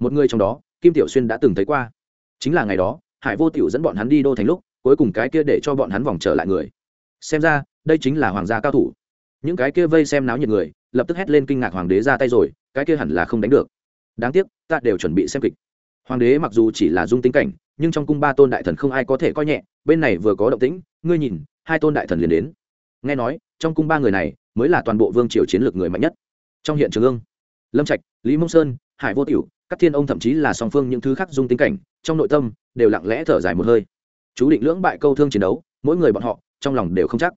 một người trong đó, kim tiểu xuyên đã từng thấy qua. Chính là ngày đó, hải vô tiểu dẫn bọn hắn đi đô thành lúc, cuối cùng cái kia để cho bọn hắn vòng trở lại người. Xem ra, đây chính là hoàng gia cao thủ. Những cái kia vây xem náo nhiệt người, lập tức hét lên kinh ngạc hoàng đế ra tay rồi, cái kia hẳn là không đánh được. Đáng tiếc, ta đều chuẩn bị xem kịch. Hoàng đế mặc dù chỉ là dung tính cảnh nhưng trong cung ba tôn đại thần không ai có thể coi nhẹ, bên này vừa có động tĩnh, ngươi nhìn, hai tôn đại thần liền đến. Nghe nói, trong cung ba người này mới là toàn bộ vương triều chiến lược người mạnh nhất. Trong hiện trường ương, lâm trạch, lý mông sơn, hải vô tiểu các thiên ông thậm chí là song phương những thứ khác dung tính cảnh, trong nội tâm đều lặng lẽ thở dài một hơi. Chú định lưỡng bại câu thương chiến đấu, mỗi người bọn họ trong lòng đều không chắc.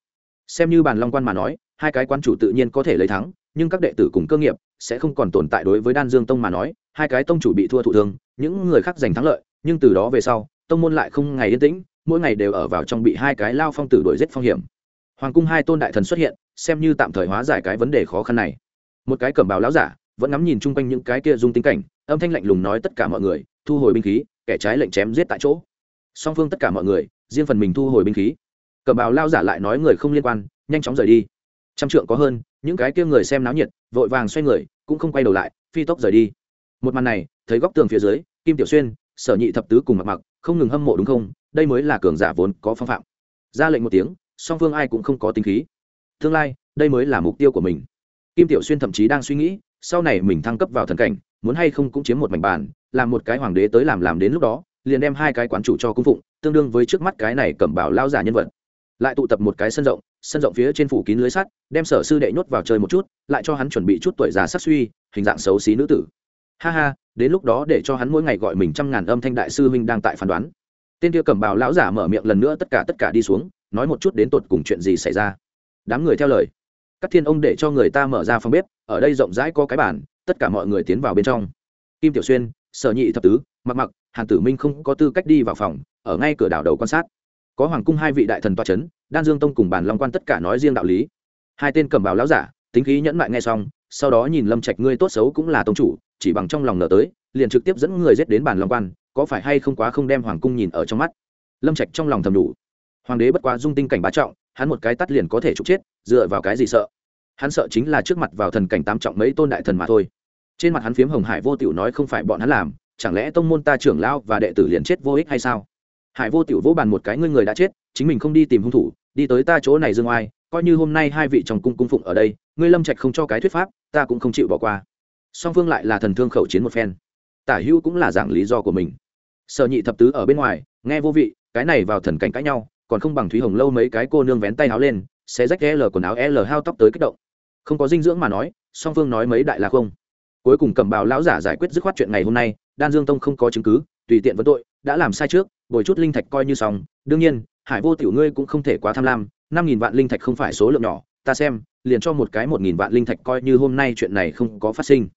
Xem như bàn long quan mà nói, hai cái quan chủ tự nhiên có thể lấy thắng, nhưng các đệ tử cùng cơ nghiệp sẽ không còn tồn tại đối với đan dương tông mà nói, hai cái tông chủ bị thua thụ thương, những người khác giành thắng lợi nhưng từ đó về sau, tông môn lại không ngày yên tĩnh, mỗi ngày đều ở vào trong bị hai cái lao phong tử đuổi giết phong hiểm. Hoàng cung hai tôn đại thần xuất hiện, xem như tạm thời hóa giải cái vấn đề khó khăn này. Một cái cẩm bào láo giả, vẫn ngắm nhìn chung quanh những cái kia dung tính cảnh, âm thanh lạnh lùng nói tất cả mọi người, thu hồi binh khí, kẻ trái lệnh chém giết tại chỗ. Song phương tất cả mọi người, riêng phần mình thu hồi binh khí. Cẩm bào lao giả lại nói người không liên quan, nhanh chóng rời đi. Trăm trượng có hơn, những cái kia người xem náo nhiệt, vội vàng xoay người, cũng không quay đầu lại, phi tốc rời đi. Một màn này, thấy góc tường phía dưới, kim tiểu xuyên sở nhị thập tứ cùng mặc mặc, không ngừng hâm mộ đúng không? Đây mới là cường giả vốn có phong phạm. Ra lệnh một tiếng, song phương ai cũng không có tính khí. Tương lai, đây mới là mục tiêu của mình. Kim tiểu xuyên thậm chí đang suy nghĩ, sau này mình thăng cấp vào thần cảnh, muốn hay không cũng chiếm một mảnh bàn, làm một cái hoàng đế tới làm làm đến lúc đó, liền đem hai cái quán chủ cho cung phụng, tương đương với trước mắt cái này cẩm bảo lao giả nhân vật. Lại tụ tập một cái sân rộng sân rộng phía trên phủ kín lưới sắt, đem sở sư đệ nhốt vào chơi một chút, lại cho hắn chuẩn bị chút tuổi già sắc suy, hình dạng xấu xí nữ tử. Ha ha đến lúc đó để cho hắn mỗi ngày gọi mình trăm ngàn âm thanh đại sư huynh đang tại phán đoán. Tên kia cẩm bào lão giả mở miệng lần nữa tất cả tất cả đi xuống, nói một chút đến tột cùng chuyện gì xảy ra. Đám người theo lời. Các thiên ông để cho người ta mở ra phòng bếp, ở đây rộng rãi có cái bàn, tất cả mọi người tiến vào bên trong. Kim tiểu xuyên, sở nhị thập tứ, mặc mặc, hàn tử minh không có tư cách đi vào phòng, ở ngay cửa đảo đầu quan sát. Có hoàng cung hai vị đại thần toa c h ấ n đan dương tông cùng bàn long quan tất cả nói riêng đạo lý. Hai tên cầm bào lão giả, tính khí nhẫn mại nghe xong sau đó nhìn lâm trạch ngươi tốt xấu cũng là tông chủ, chỉ bằng trong lòng nở tới, liền trực tiếp dẫn người giết đến bàn long quan, có phải hay không quá không đem hoàng cung nhìn ở trong mắt? Lâm trạch trong lòng thầm đủ. Hoàng đế bất quá dung tinh cảnh bá trọng, hắn một cái tắt liền có thể trục chết, dựa vào cái gì sợ? Hắn sợ chính là trước mặt vào thần cảnh tám trọng mấy tôn đại thần mà thôi. Trên mặt hắn phiếm hồng hải vô tiểu nói không phải bọn hắn làm, chẳng lẽ tông môn ta trưởng lão và đệ tử liền chết vô ích hay sao? Hải vô tiểu vỗ bàn một cái, ngươi người đã chết, chính mình không đi tìm hung thủ, đi tới ta chỗ này dương oai coi như hôm nay hai vị trong cung cung phụng ở đây, ngươi lâm trạch không cho cái thuyết pháp, ta cũng không chịu bỏ qua. Song phương lại là thần thương khẩu chiến một phen. Tả hữu cũng là giảng lý do của mình. Sở nhị thập tứ ở bên ngoài, nghe vô vị, cái này vào thần cảnh cãi nhau, còn không bằng thúy hồng lâu mấy cái cô nương vén tay áo lên sẽ rách l quần áo l hao tóc tới kích động. Không có dinh dưỡng mà nói, song phương nói mấy đại là không. Cuối cùng cầm bào lão giả giải quyết dứt khoát chuyện ngày hôm nay, đan dương tông không có chứng cứ, tùy tiện vấn tội, đã làm sai trước, bồi chút linh thạch coi như xong. Đương nhiên, hải vô tiểu ngươi cũng không thể quá tham lam năm nghìn vạn linh thạch không phải số lượng nhỏ, ta xem, liền cho một cái một nghìn vạn linh thạch coi như hôm nay chuyện này không có phát sinh.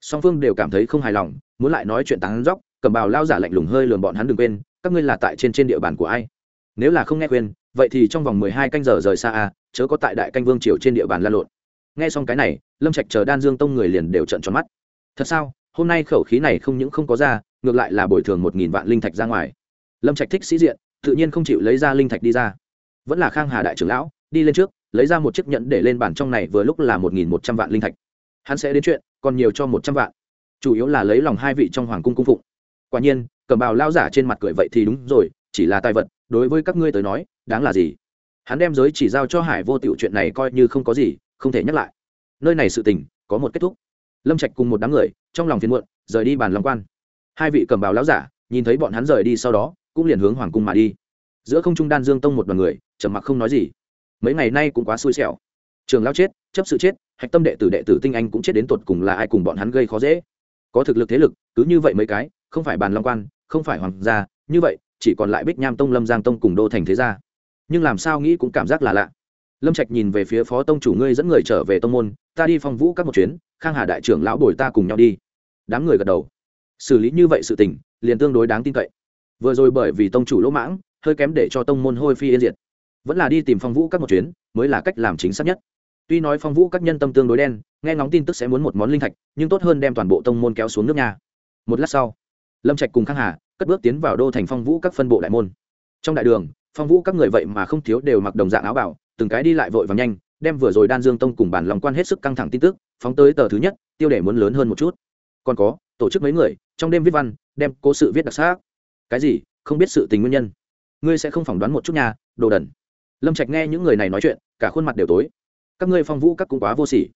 Song phương đều cảm thấy không hài lòng, muốn lại nói chuyện tán dóc, cầm bào lao giả lạnh lùng hơi lườn bọn hắn đừng quên, các ngươi là tại trên trên địa bàn của ai? Nếu là không nghe khuyên, vậy thì trong vòng mười hai canh giờ rời xa a, chớ có tại đại canh vương triều trên địa bàn la lộn. Nghe xong cái này, lâm trạch chờ đan dương tông người liền đều trận tròn mắt. Thật sao? Hôm nay khẩu khí này không những không có ra, ngược lại là bồi thường một nghìn vạn linh thạch ra ngoài. Lâm trạch thích sĩ diện, tự nhiên không chịu lấy ra linh thạch đi ra vẫn là khang hà đại trưởng lão, đi lên trước, lấy ra một chiếc nhẫn để lên bản trong này vừa lúc là một nghìn một trăm vạn linh thạch. Hắn sẽ đến chuyện, còn nhiều cho một trăm vạn. Chủ yếu là lấy lòng hai vị trong hoàng cung cung phụng. Quả nhiên, cầm bào lao giả trên mặt cười vậy thì đúng rồi, chỉ là tài vật, đối với các ngươi tới nói, đáng là gì? Hắn đem giới chỉ giao cho hải vô tiểu chuyện này coi như không có gì, không thể nhắc lại. Nơi này sự tình, có một kết thúc. Lâm trạch cùng một đám người, trong lòng phiền muộn, rời đi bàn long quan. Hai vị cầm bào lão giả, nhìn thấy bọn hắn rời đi sau đó, cũng liền hướng hoàng cung mà đi giữa không trung đan dương tông một đoàn người, trầm mặc không nói gì. Mấy ngày nay cũng quá xui xẻo. Trường lao chết, chấp sự chết, hạch tâm đệ tử đệ tử tinh anh cũng chết đến tột cùng là ai cùng bọn hắn gây khó dễ. Có thực lực thế lực, cứ như vậy mấy cái, không phải bàn long quan, không phải hoàng gia, như vậy, chỉ còn lại bích nham tông, lâm giang tông cùng đô thành thế gia. Nhưng làm sao nghĩ cũng cảm giác là lạ. Lâm trạch nhìn về phía phó tông chủ ngươi dẫn người trở về tông môn, ta đi phong vũ các một chuyến, khang hà đại trưởng lão bồi ta cùng nhau đi. Đám người gật đầu. Xử lý như vậy sự tình, liền tương đối đáng tin cậy. Vừa rồi bởi vì tông chủ lỗ mãng hơi kém để cho tông môn hôi phi yên diệt. Vẫn là đi tìm phong vũ các một chuyến, mới là cách làm chính xác nhất. Tuy nói phong vũ các nhân tâm tương đối đen, nghe ngóng tin tức sẽ muốn một món linh thạch, nhưng tốt hơn đem toàn bộ tông môn kéo xuống nước nhà một lát sau, lâm trạch cùng khang hà cất bước tiến vào đô thành phong vũ các phân bộ đại môn. Trong đại đường, phong vũ các người vậy mà không thiếu đều mặc đồng dạng áo bảo, từng cái đi lại vội và nhanh, đem vừa rồi đan dương tông cùng bản lòng quan hết sức căng thẳng tin tức, phóng tới tờ thứ nhất, tiêu đề muốn lớn hơn một chút. Còn có, tổ chức mấy người, trong đêm viết văn, đem cố sự viết đặc sắc. Cái gì? Không biết sự tình nguyên nhân ngươi sẽ không phỏng đoán một chút nhà đồ đần. Lâm trạch nghe những người này nói chuyện, cả khuôn mặt đều tối. Các ngươi phong vũ các cũng quá vô sỉ.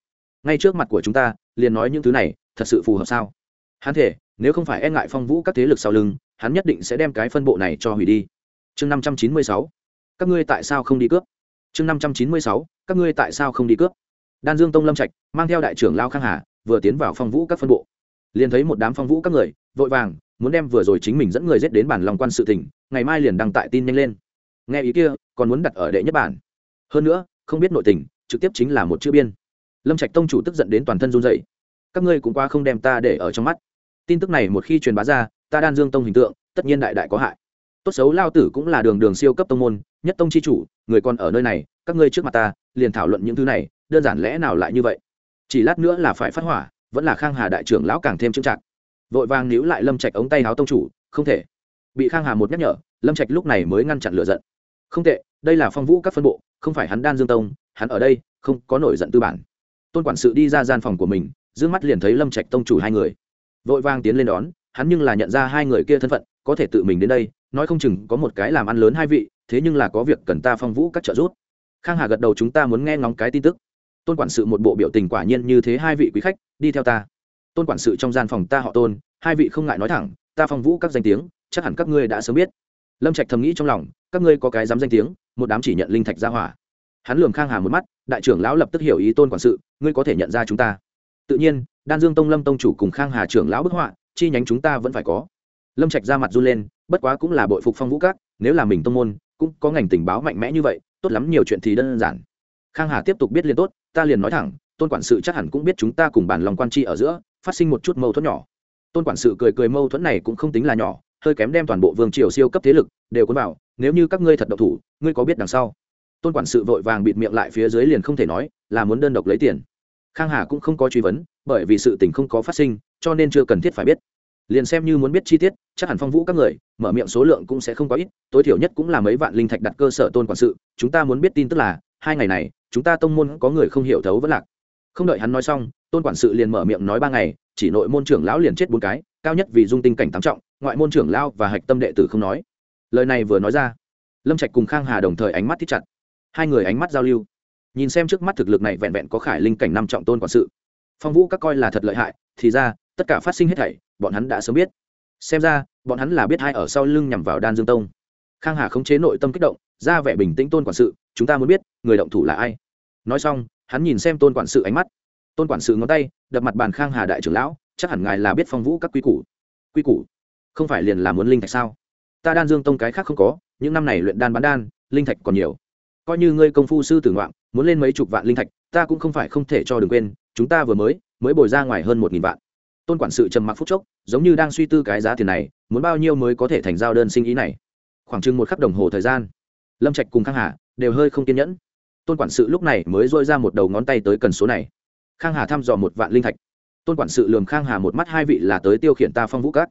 Ngay trước mặt của chúng ta, liền nói những thứ này, thật sự phù hợp sao? Hắn thể nếu không phải e ngại phong vũ các thế lực sau lưng, hắn nhất định sẽ đem cái phân bộ này cho hủy đi. Chương năm trăm chín mươi sáu. Các ngươi tại sao không đi cướp? Chương năm trăm chín mươi sáu. Các ngươi tại sao không đi cướp? Đan dương tông lâm trạch mang theo đại trưởng lao khang hà, vừa tiến vào phong vũ các phân bộ. Liền thấy một đám phong vũ các người, vội vàng, muốn đem vừa rồi chính mình dẫn người giết đến bản lòng quan sự tỉnh ngày mai liền đăng tại tin nhanh lên. Nghe ý kia, còn muốn đặt ở đệ nhất bản. Hơn nữa, không biết nội tình, trực tiếp chính là một chữ biên. Lâm trạch tông chủ tức giận đến toàn thân run dậy các ngươi cũng qua không đem ta để ở trong mắt. Tin tức này một khi truyền bá ra, ta đan dương tông hình tượng, tất nhiên đại đại có hại. Tốt xấu lao tử cũng là đường đường siêu cấp tông môn, nhất tông chi chủ, người còn ở nơi này, các ngươi trước mặt ta, liền thảo luận những thứ này, đơn giản lẽ nào lại như vậy? Chỉ lát nữa là phải phát hỏa, vẫn là khang hà đại trưởng lão càng thêm trưng trạc vội vàng níu lại lâm trạch ống tay háo tông chủ, không thể bị khang hà một nhắc nhở, lâm trạch lúc này mới ngăn chặn lựa giận. Không tệ, đây là phong vũ các phân bộ, không phải hắn đan dương tông, hắn ở đây, không có nổi giận tư bản. Tôn quản sự đi ra gian phòng của mình d ư ơ n g mắt liền thấy lâm trạch tông chủ hai người. Vội vang tiến lên đón, hắn nhưng là nhận ra hai người kia thân phận, có thể tự mình đến đây, nói không chừng có một cái làm ăn lớn hai vị, thế nhưng là có việc cần ta phong vũ các trợ giúp. Khang hà gật đầu chúng ta muốn nghe ngóng cái tin tức. Tôn quản sự một bộ biểu tình quả nhiên như thế hai vị quý khách, đi theo ta. Tôn quản sự trong gian phòng ta họ tôn, hai vị không ngại nói thẳng ta phong vũ các danh tiếng, chắc hẳn các ngươi đã sớm biết. Lâm trạch thầm nghĩ trong lòng, các ngươi có cái dám danh tiếng, một đám chỉ nhận linh thạch ra hỏa. Hắn lườm khang hà một mắt, đại trưởng lão lập tức hiểu ý tôn quản sự, ngươi có thể nhận ra chúng ta. Tự nhiên, đan dương tông lâm tông chủ cùng khang hà trưởng lão bức họa, chi nhánh chúng ta vẫn phải có. Lâm trạch ra mặt run lên, bất quá cũng là bội phục phong vũ các, nếu là mình tông môn, cũng có ngành tình báo mạnh mẽ như vậy, tốt lắm nhiều chuyện thì đơn giản. Khang hà tiếp tục biết liên tốt, ta liền nói thẳng, tôn quản sự chắc hẳn cũng biết chúng ta cùng bàn lòng quan tri ở giữa, phát sinh một chút mâu thuẫn nhỏ tôn quản sự cười cười mâu thuẫn này cũng không tính là nhỏ, hơi kém đem toàn bộ vương triều siêu cấp thế lực đều cuốn vào, nếu như các ngươi thật độc thủ, ngươi có biết đằng sau? Tôn quản sự vội vàng bịt miệng lại phía dưới liền không thể nói, là muốn đơn độc lấy tiền. Khang hà cũng không có truy vấn, bởi vì sự tình không có phát sinh, cho nên chưa cần thiết phải biết. Liền xem như muốn biết chi tiết, chắc hẳn phong vũ các người, mở miệng số lượng cũng sẽ không có ít, tối thiểu nhất cũng là mấy vạn linh thạch đặt cơ sở tôn quản sự, chúng ta muốn biết tin tức là, hai ngày này, chúng ta tông môn có người không hiểu thấu vẫn lạc. Không đợi hắn nói xong, tôn quản sự liền mở miệng nói ba ngày chỉ nội môn trưởng lão liền chết bốn cái, cao nhất vì dung tinh cảnh tám trọng, ngoại môn trưởng lão và hạch tâm đệ tử không nói. Lời này vừa nói ra, lâm trạch cùng khang hà đồng thời ánh mắt thích chặt. Hai người ánh mắt giao lưu. Nhìn xem trước mắt thực lực này vẹn vẹn có khải linh cảnh năm trọng tôn quản sự. Phong vũ các coi là thật lợi hại, thì ra, tất cả phát sinh hết thảy, bọn hắn đã sớm biết. Xem ra, bọn hắn là biết hai ở sau lưng nhằm vào đan dương tông. Khang hà khống chế nội tâm kích động, ra vẻ bình tĩnh tôn quản sự, chúng ta muốn biết, người động thủ là ai? Nói xong, hắn nhìn xem tôn quản sự ánh mắt tôn quản sự ngón tay, đập mặt bàn khang hà đại trưởng lão, chắc hẳn ngài là biết phong vũ các quy củ. Quy củ? Không phải liền là muốn linh thạch sao? Ta đan dương tông cái khác không có, những năm này luyện đan bán đan, linh thạch còn nhiều. Coi như ngươi công phu sư tử ngoạn, muốn lên mấy chục vạn linh thạch, ta cũng không phải không thể cho đừng quên, chúng ta vừa mới mới bồi ra ngoài hơn một nghìn vạn. Tôn quản sự trầm mặc phúc chốc, giống như đang suy tư cái giá tiền này, muốn bao nhiêu mới có thể thành giao đơn sinh ý này. Khoảng chừng một khắc đồng hồ thời gian, lâm trạch cùng khang hà đều hơi không kiên nhẫn. Tôn quản sự lúc này mới dôi ra một đầu ngón tay tới cần số này khang hà thăm dò một vạn linh thạch. Tôn quản sự lườm khang hà một mắt, hai vị là tới tiêu khiển ta phong vũ cát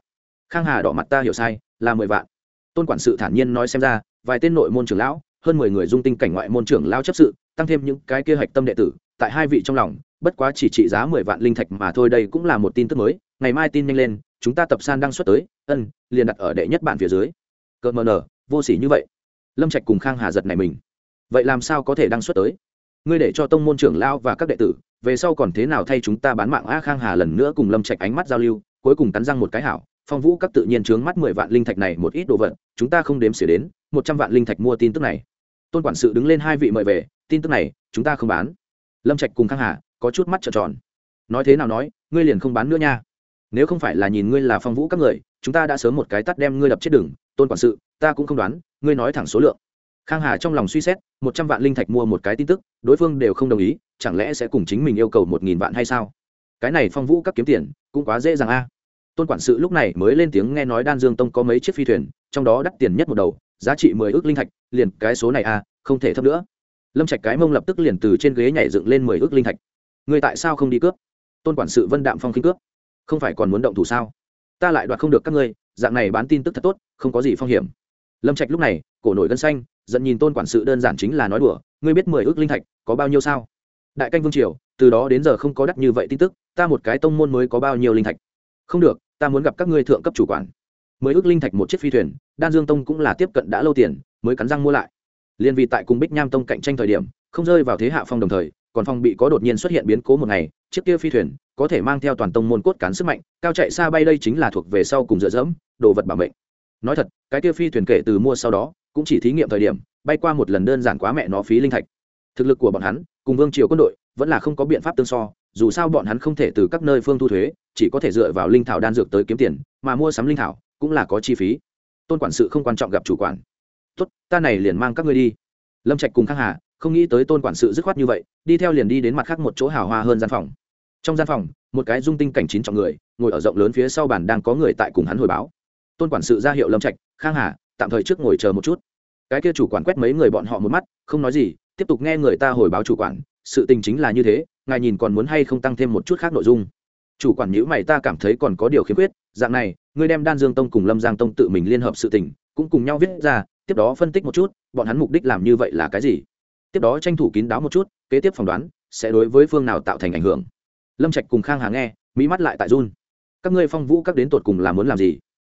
khang hà đỏ mặt, ta hiểu sai, là mười vạn. Tôn quản sự thản nhiên nói xem ra, vài tên nội môn trưởng lão, hơn mười người dung tinh cảnh ngoại môn trưởng lao chấp sự, tăng thêm những cái kia hạch tâm đệ tử, tại hai vị trong lòng, bất quá chỉ trị giá mười vạn linh thạch mà thôi, đây cũng là một tin tức mới. Ngày mai tin nhanh lên, chúng ta tập san đang xuất tới, ân, liền đặt ở đệ nhất bản phía dưới. Cợt mờ nở, vô s ỉ như vậy. Lâm trạch cùng khang hà giật này mình. Vậy làm sao có thể đăng xuất tới? Ngươi để cho tông môn trưởng lao và các đệ tử về sau còn thế nào thay chúng ta bán mạng a khang hà lần nữa cùng lâm trạch ánh mắt giao lưu, cuối cùng cắn răng một cái hảo, phong vũ các tự nhiên trướng mắt mười vạn linh thạch này một ít đồ vật, chúng ta không đếm xỉa đến, một trăm vạn linh thạch mua tin tức này. Tôn quản sự đứng lên hai vị mời về, tin tức này, chúng ta không bán. Lâm trạch cùng khang hà, có chút mắt trợn tròn. Nói thế nào nói, ngươi liền không bán nữa nha. Nếu không phải là nhìn ngươi là phong vũ các người, chúng ta đã sớm một cái tắt đem ngươi đập chết đường tôn quản sự, ta cũng không đoán, ngươi nói thẳng số lượng. Khang hà trong lòng suy xét, một trăm vạn linh thạch mua một cái tin tức, đối phương đều không đồng ý chẳng lẽ sẽ cùng chính mình yêu cầu một nghìn vạn hay sao? Cái này phong vũ các kiếm tiền cũng quá dễ dàng a. Tôn quản sự lúc này mới lên tiếng nghe nói đan dương tông có mấy chiếc phi thuyền, trong đó đắt tiền nhất một đầu, giá trị mười ước linh thạch, liền cái số này a, không thể thấp nữa. Lâm trạch cái mông lập tức liền từ trên ghế nhảy dựng lên mười ước linh thạch. Người tại sao không đi cướp? Tôn quản sự vân đạm phong khinh cướp. Không phải còn muốn động thủ sao? Ta lại đoạt không được các ngươi, dạng này bán tin tức thật tốt, không có gì phong hiểm. Lâm trạch lúc này, cổ nổi gân xanh, giận nhìn tôn quản sự đơn giản chính là nói đùa, ngươi biết mười ước linh thạch có bao nhiêu sao? Đại canh vương triều, từ đó đến giờ không có đắt như vậy tin tức, ta một cái tông môn mới có bao nhiêu linh thạch? Không được, ta muốn gặp các ngươi thượng cấp chủ quản. Mới ước linh thạch một chiếc phi thuyền, đan dương tông cũng là tiếp cận đã lâu tiền, mới cắn răng mua lại. Liên vì tại cùng bích nham tông cạnh tranh thời điểm, không rơi vào thế hạ phong đồng thời, còn phong bị có đột nhiên xuất hiện biến cố một ngày, chiếc kia phi thuyền có thể mang theo toàn tông môn cốt cán sức mạnh, cao chạy xa bay đây chính là thuộc về sau cùng dựa dẫm, đồ vật bảo mệnh. Nói thật, cái kia phi thuyền kể từ mua sau đó, cũng chỉ thí nghiệm thời điểm, bay qua một lần đơn giản quá mẹ nó phí linh thạch. Thực lực của bọn hắn cùng vương triều quân đội, vẫn là không có biện pháp tương so, dù sao bọn hắn không thể từ các nơi phương thu thuế, chỉ có thể dựa vào linh thảo đan dược tới kiếm tiền, mà mua sắm linh thảo cũng là có chi phí. Tôn quản sự không quan trọng gặp chủ quản. Tốt, ta này liền mang các ngươi đi. Lâm trạch cùng khang hà không nghĩ tới tôn quản sự dứt khoát như vậy, đi theo liền đi đến mặt khác một chỗ hào hoa hơn gian phòng. Trong gian phòng, một cái dung tinh cảnh chín trọng người, ngồi ở rộng lớn phía sau bàn đang có người tại cùng hắn hồi báo. Tôn quản sự ra hiệu lâm trạch, khang hà, tạm thời trước ngồi chờ một chút. Cái kia chủ quản quét mấy người bọn họ một mắt, không nói gì tiếp tục nghe người ta hồi báo chủ quản, sự tình chính là như thế, ngài nhìn còn muốn hay không tăng thêm một chút khác nội dung. Chủ quản nhữ mày ta cảm thấy còn có điều khiếm khuyết, dạng này, ngươi đem đan dương tông cùng lâm giang tông tự mình liên hợp sự tình, cũng cùng nhau viết ra, tiếp đó phân tích một chút, bọn hắn mục đích làm như vậy là cái gì? Tiếp đó tranh thủ kín đáo một chút, kế tiếp phỏng đoán, sẽ đối với phương nào tạo thành ảnh hưởng. Lâm trạch cùng khang hà nghe mỹ mắt lại tại run. Các ngươi phong vũ các đến tột cùng là muốn làm gì?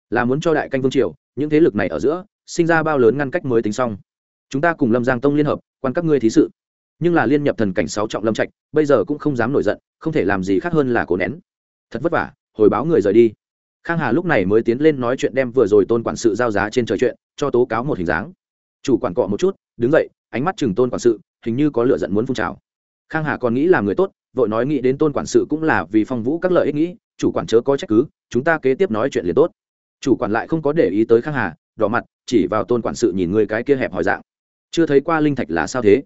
Là muốn cho đại canh vương triều, những thế lực này ở giữa, sinh ra bao lớn ngăn cách mới tính xong chúng ta cùng lâm giang tông liên hợp, quan các ngươi thí sự. Nhưng là liên nhập thần cảnh sáu trọng lâm trạch, bây giờ cũng không dám nổi giận, không thể làm gì khác hơn là cố nén. Thật vất vả, hồi báo người rời đi. Khang hà lúc này mới tiến lên nói chuyện đem vừa rồi tôn quản sự giao giá trên trời chuyện, cho tố cáo một hình dáng. Chủ quản cọ một chút, đứng dậy, ánh mắt chừng tôn quản sự, hình như có lựa giận muốn phun trào. Khang hà còn nghĩ là người tốt, vội nói nghĩ đến tôn quản sự cũng là vì phong vũ các lợi ích nghĩ, chủ quản chớ có trách cứ, chúng ta kế tiếp nói chuyện liền tốt. Chủ quản lại không có để ý tới khang hà, đỏ mặt, chỉ vào tôn quản sự nhìn người cái kia hẹp hỏi dạng chưa thấy qua linh thạch là sao thế?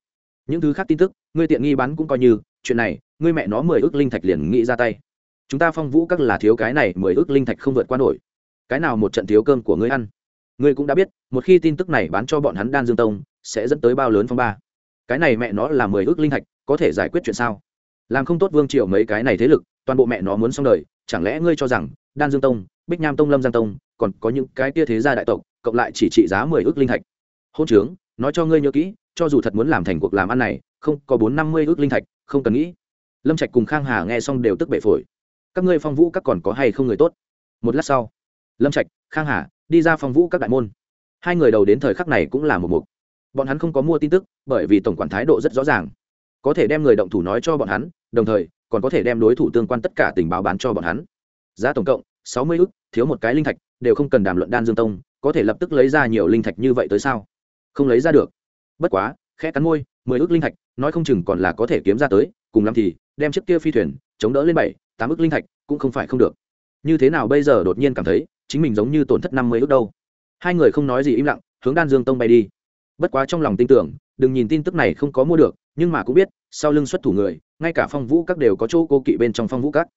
Những thứ khác tin tức, ngươi tiện nghi bán cũng coi như, chuyện này, ngươi mẹ nó mười ước linh thạch liền nghĩ ra tay. Chúng ta phong vũ các là thiếu cái này, mười ước linh thạch không vượt qua nổi. Cái nào một trận thiếu cơm của ngươi ăn? Ngươi cũng đã biết, một khi tin tức này bán cho bọn hắn đan dương tông, sẽ dẫn tới bao lớn phong ba. Cái này mẹ nó là mười ước linh thạch, có thể giải quyết chuyện sao? Làm không tốt vương triều mấy cái này thế lực, toàn bộ mẹ nó muốn xong đời, chẳng lẽ ngươi cho rằng đan dương tông, bích nham tông, lâm giang tông, còn có những cái tia thế gia đại tộc, cộng lại chỉ trị giá mười ước linh thạch? Hôn trướng nói cho ngươi nhớ kỹ, cho dù thật muốn làm thành cuộc làm ăn này, không có bốn năm mươi ước linh thạch, không cần nghĩ. Lâm trạch cùng khang hà nghe xong đều tức bệ phổi. Các ngươi phong vũ các còn có hay không người tốt? Một lát sau, lâm trạch, khang hà, đi ra phong vũ các đại môn. Hai người đầu đến thời khắc này cũng là một mục. Bọn hắn không có mua tin tức, bởi vì tổng quản thái độ rất rõ ràng. Có thể đem người động thủ nói cho bọn hắn, đồng thời, còn có thể đem đối thủ tương quan tất cả tình báo bán cho bọn hắn. Giá tổng cộng, sáu mươi ước thiếu một cái linh thạch, đều không cần đàm luận đan dương tông, có thể lập tức lấy ra nhiều linh thạch như vậy tới sao? Không lấy ra được. Bất quá, khẽ cắn môi, mười ước linh thạch, nói không chừng còn là có thể kiếm ra tới, cùng lắm thì, đem chiếc kia phi thuyền, chống đỡ lên bảy, tám ước linh thạch cũng không phải không được. Như thế nào bây giờ đột nhiên cảm thấy, chính mình giống như tổn thất năm mươi ước đâu. Hai người không nói gì im lặng, hướng đan dương tông bay đi. Bất quá trong lòng tin tưởng, đừng nhìn tin tức này không có mua được, nhưng mà cũng biết, sau lưng xuất thủ người, ngay cả phong vũ các đều có chỗ cô kỵ bên trong phong vũ các.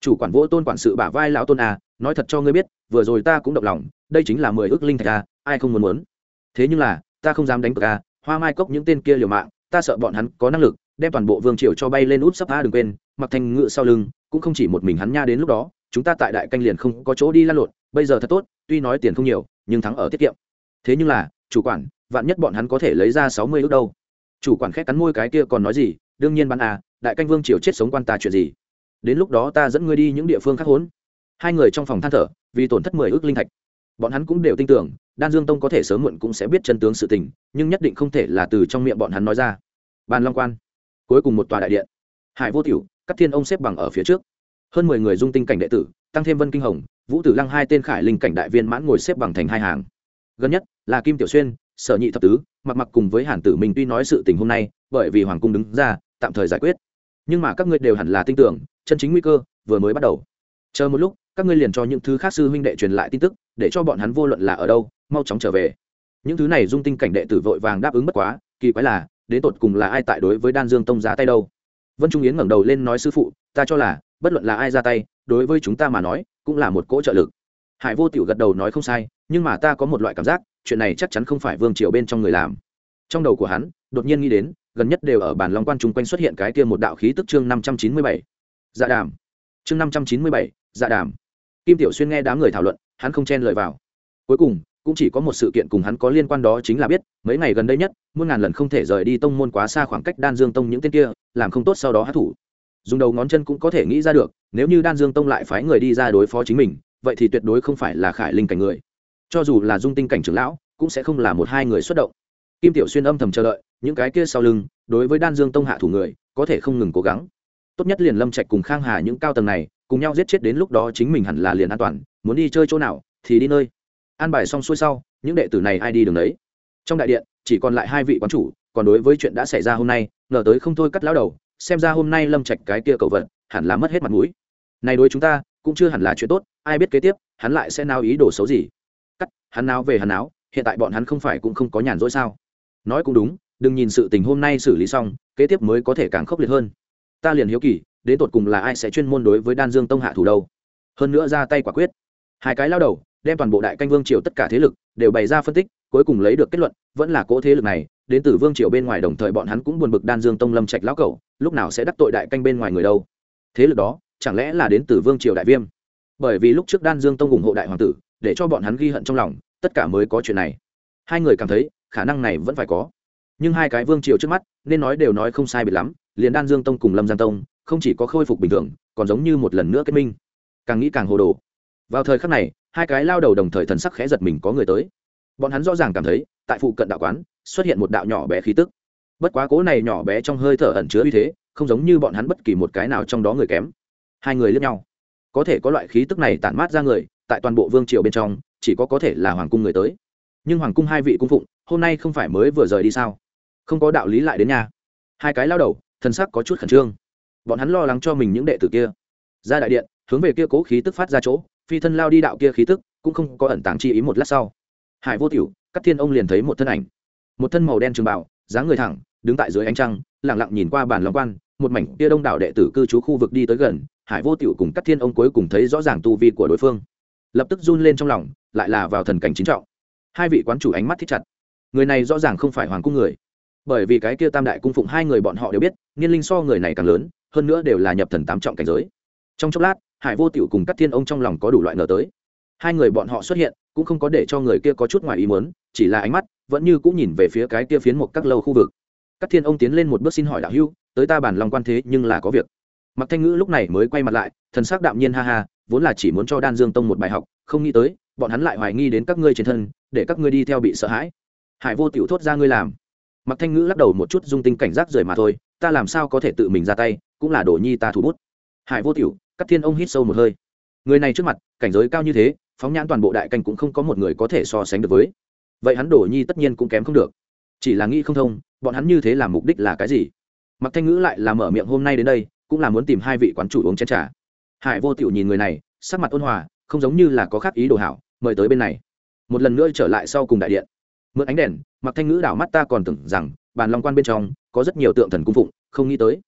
Chủ quản vỗ tôn quản sự bả vai lão tôn à nói thật cho ngươi biết, vừa rồi ta cũng động lòng, đây chính là mười ước linh thạch à ai không muốn muốn. Thế nhưng là ta không dám đánh cược à hoa mai cốc những tên kia liều mạng, ta sợ bọn hắn có năng lực, đem toàn bộ vương triều cho bay lên út sắp a đừng quên, mặc thành ngựa sau lưng, cũng không chỉ một mình hắn nha đến lúc đó, chúng ta tại đại canh liền không có chỗ đi lăn lộn, bây giờ thật tốt, tuy nói tiền không nhiều, nhưng thắng ở tiết kiệm. Thế nhưng là, chủ quản, vạn nhất bọn hắn có thể lấy ra sáu mươi ước đâu? Chủ quản khét cắn môi cái kia còn nói gì, đương nhiên bắn à đại canh vương triều chết sống quan ta chuyện gì? Đến lúc đó ta dẫn ngươi đi những địa phương khác hốn. Hai người trong phòng than thở, vì tổn thất mười ước linh thạch bọn hắn cũng đều tin tưởng, đan dương tông có thể sớm muộn cũng sẽ biết chân tướng sự tình, nhưng nhất định không thể là từ trong miệng bọn hắn nói ra. Bàn long quan. Cuối cùng một tòa đại điện. Hải vô tiểu các thiên ông xếp bằng ở phía trước. Hơn mười người dung tinh cảnh đệ tử, tăng thêm vân kinh hồng, vũ tử lăng hai tên khải linh cảnh đại viên mãn ngồi xếp bằng thành hai hàng. Gần nhất, là kim tiểu xuyên, sở nhị thập tứ mặc mặc cùng với hàn tử minh tuy nói sự tình hôm nay, bởi vì hoàng cung đứng ra, tạm thời giải quyết. Nhưng mà các ngươi đều hẳn là tin tưởng, chân chính nguy cơ vừa mới bắt đầu. Chờ một lúc các ngươi liền cho những thứ khác sư huynh đệ truyền lại tin tức, để cho bọn hắn vô luận là ở đâu, mau chóng trở về. Những thứ này dung tinh cảnh đệ tử vội vàng đáp ứng bất quá, kỳ quái là, đến tột cùng là ai tại đối với đan dương tông giá tay đâu? Vân trung yến ngẩng đầu lên nói sư phụ, ta cho là, bất luận là ai ra tay, đối với chúng ta mà nói, cũng là một cỗ trợ lực. Hải vô tiểu gật đầu nói không sai, nhưng mà ta có một loại cảm giác, chuyện này chắc chắn không phải vương triều bên trong người làm. Trong đầu của hắn, đột nhiên nghĩ đến, gần nhất đều ở bản long quan chung quanh xuất hiện cái kia một đạo khí tức chương năm trăm chín mươi bảy. Dạ đàm. Chương năm trăm chín mươi bảy dạ đàm kim tiểu xuyên nghe đám người thảo luận, hắn không chen lời vào. Cuối cùng, cũng chỉ có một sự kiện cùng hắn có liên quan đó chính là biết, mấy ngày gần đây nhất, muôn ngàn lần không thể rời đi tông môn quá xa khoảng cách đan dương tông những tên kia, làm không tốt sau đó hát thủ dùng đầu ngón chân cũng có thể nghĩ ra được, nếu như đan dương tông lại phái người đi ra đối phó chính mình, vậy thì tuyệt đối không phải là khải linh cảnh người. Cho dù là dung tinh cảnh trưởng lão, cũng sẽ không là một hai người xuất động. Kim tiểu xuyên âm thầm chờ đợi, những cái kia sau lưng, đối với đan dương tông hạ thủ người, có thể không ngừng cố gắng. Tốt nhất liền lâm trạch cùng khang hà những cao tầng này cùng nhau giết chết đến lúc đó chính mình hẳn là liền an toàn, muốn đi chơi chỗ nào thì đi nơi. An bài xong xuôi sau, những đệ tử này ai đi đường đấy? Trong đại điện, chỉ còn lại hai vị quán chủ, còn đối với chuyện đã xảy ra hôm nay, ngờ tới không thôi cắt lão đầu, xem ra hôm nay lâm trạch cái kia cầu vật, hẳn là mất hết mặt mũi. Này đối chúng ta, cũng chưa hẳn là chuyện tốt, ai biết kế tiếp, hắn lại sẽ nao ý đồ xấu gì? Cắt, hắn nào về hắn áo hiện tại bọn hắn không phải cũng không có nhàn rỗi sao? Nói cũng đúng, đừng nhìn sự tình hôm nay xử lý xong, kế tiếp mới có thể càng khốc liệt hơn. Ta liền hiếu kỳ đến tột cùng là ai sẽ chuyên môn đối với đan dương tông hạ thủ đâu? Hơn nữa ra tay quả quyết. Hai cái lao đầu, đem toàn bộ đại canh vương triều tất cả thế lực đều bày ra phân tích, cuối cùng lấy được kết luận, vẫn là cỗ thế lực này, đến từ vương triều bên ngoài đồng thời bọn hắn cũng buồn bực đan dương tông lâm trạch lão cẩu, lúc nào sẽ đắc tội đại canh bên ngoài người đâu? Thế lực đó, chẳng lẽ là đến từ vương triều đại viêm? Bởi vì lúc trước đan dương tông ủng hộ đại hoàng tử, để cho bọn hắn ghi hận trong lòng, tất cả mới có chuyện này. Hai người cảm thấy, khả năng này vẫn phải có. Nhưng hai cái vương triều trước mắt, nên nói đều nói không sai biệt lắm, liền đan dương tông cùng lâm giang tông không chỉ có khôi phục bình thường, còn giống như một lần nữa kết minh. Càng nghĩ càng hồ đồ. Vào thời khắc này, hai cái lao đầu đồng thời thần sắc khẽ giật mình có người tới. Bọn hắn rõ ràng cảm thấy, tại phụ cận đạo quán, xuất hiện một đạo nhỏ bé khí tức. Bất quá cố này nhỏ bé trong hơi thở ẩn chứa uy thế, không giống như bọn hắn bất kỳ một cái nào trong đó người kém. Hai người lướt nhau. Có thể có loại khí tức này tản mát ra người, tại toàn bộ vương triều bên trong, chỉ có có thể là hoàng cung người tới. Nhưng hoàng cung hai vị cung phụng, hôm nay không phải mới vừa rời đi sao? Không có đạo lý lại đến nhà. Hai cái lao đầu thân sắc có chút khẩn trương bọn hắn lo lắng cho mình những đệ tử kia. Ra đại điện, hướng về kia cố khí tức phát ra chỗ, phi thân lao đi đạo kia khí tức, cũng không có ẩn tàng chi ý một lát sau. Hải vô tiểu, các thiên ông liền thấy một thân ảnh. Một thân màu đen trường bảo dáng người thẳng, đứng tại dưới ánh trăng lẳng lặng nhìn qua bàn long quan, một mảnh kia đông đảo đệ tử cư trú khu vực đi tới gần, hải vô tiểu cùng các thiên ông cuối cùng thấy rõ ràng tu vi của đối phương. Lập tức run lên trong lòng, lại là vào thần cảnh chính trọng. Hai vị quán chủ ánh mắt thích chặt. Người này rõ ràng không phải hoàng cung người. Bởi vì cái kia tam đại cung phụng hai người bọn họ đều biết, niên linh so người này càng lớn hơn nữa đều là nhập thần tám trọng cảnh giới. Trong chốc lát, hải vô tiểu cùng các thiên ông trong lòng có đủ loại ngờ tới. Hai người bọn họ xuất hiện, cũng không có để cho người kia có chút ngoài ý muốn, chỉ là ánh mắt vẫn như cũng nhìn về phía cái kia phiến một các lâu khu vực. Các thiên ông tiến lên một bước xin hỏi đạo hưu tới ta bản lòng quan thế nhưng là có việc. Mặc thanh ngữ lúc này mới quay mặt lại, thần sắc đạm nhiên ha ha, vốn là chỉ muốn cho đan dương tông một bài học, không nghĩ tới, bọn hắn lại hoài nghi đến các ngươi trên thân, để các ngươi đi theo bị sợ hãi. Hải vô tiểu thốt ra ngươi làm. Mặc thanh ngữ lắc đầu một chút, dung tinh cảnh giác rời mà thôi, ta làm sao có thể tự mình ra tay cũng là đồ nhi ta thủ bút. Hải vô tiểu, các thiên ông hít sâu một hơi. Người này trước mặt, cảnh giới cao như thế, phóng nhãn toàn bộ đại canh cũng không có một người có thể so sánh được với. Vậy hắn đổ nhi tất nhiên cũng kém không được. Chỉ là nghĩ không thông, bọn hắn như thế làm mục đích là cái gì? Mặc thanh ngữ lại là mở miệng hôm nay đến đây, cũng là muốn tìm hai vị quán chủ uống chén trà. Hải vô tiểu nhìn người này, sắc mặt ôn hòa, không giống như là có khác ý đồ hảo, mời tới bên này. Một lần nữa trở lại sau cùng đại điện. Mượn ánh đèn, mặc thanh ngữ đảo mắt ta còn tưởng rằng, bàn long quan bên trong có rất nhiều tượng thần cung phụng, không nghĩ tới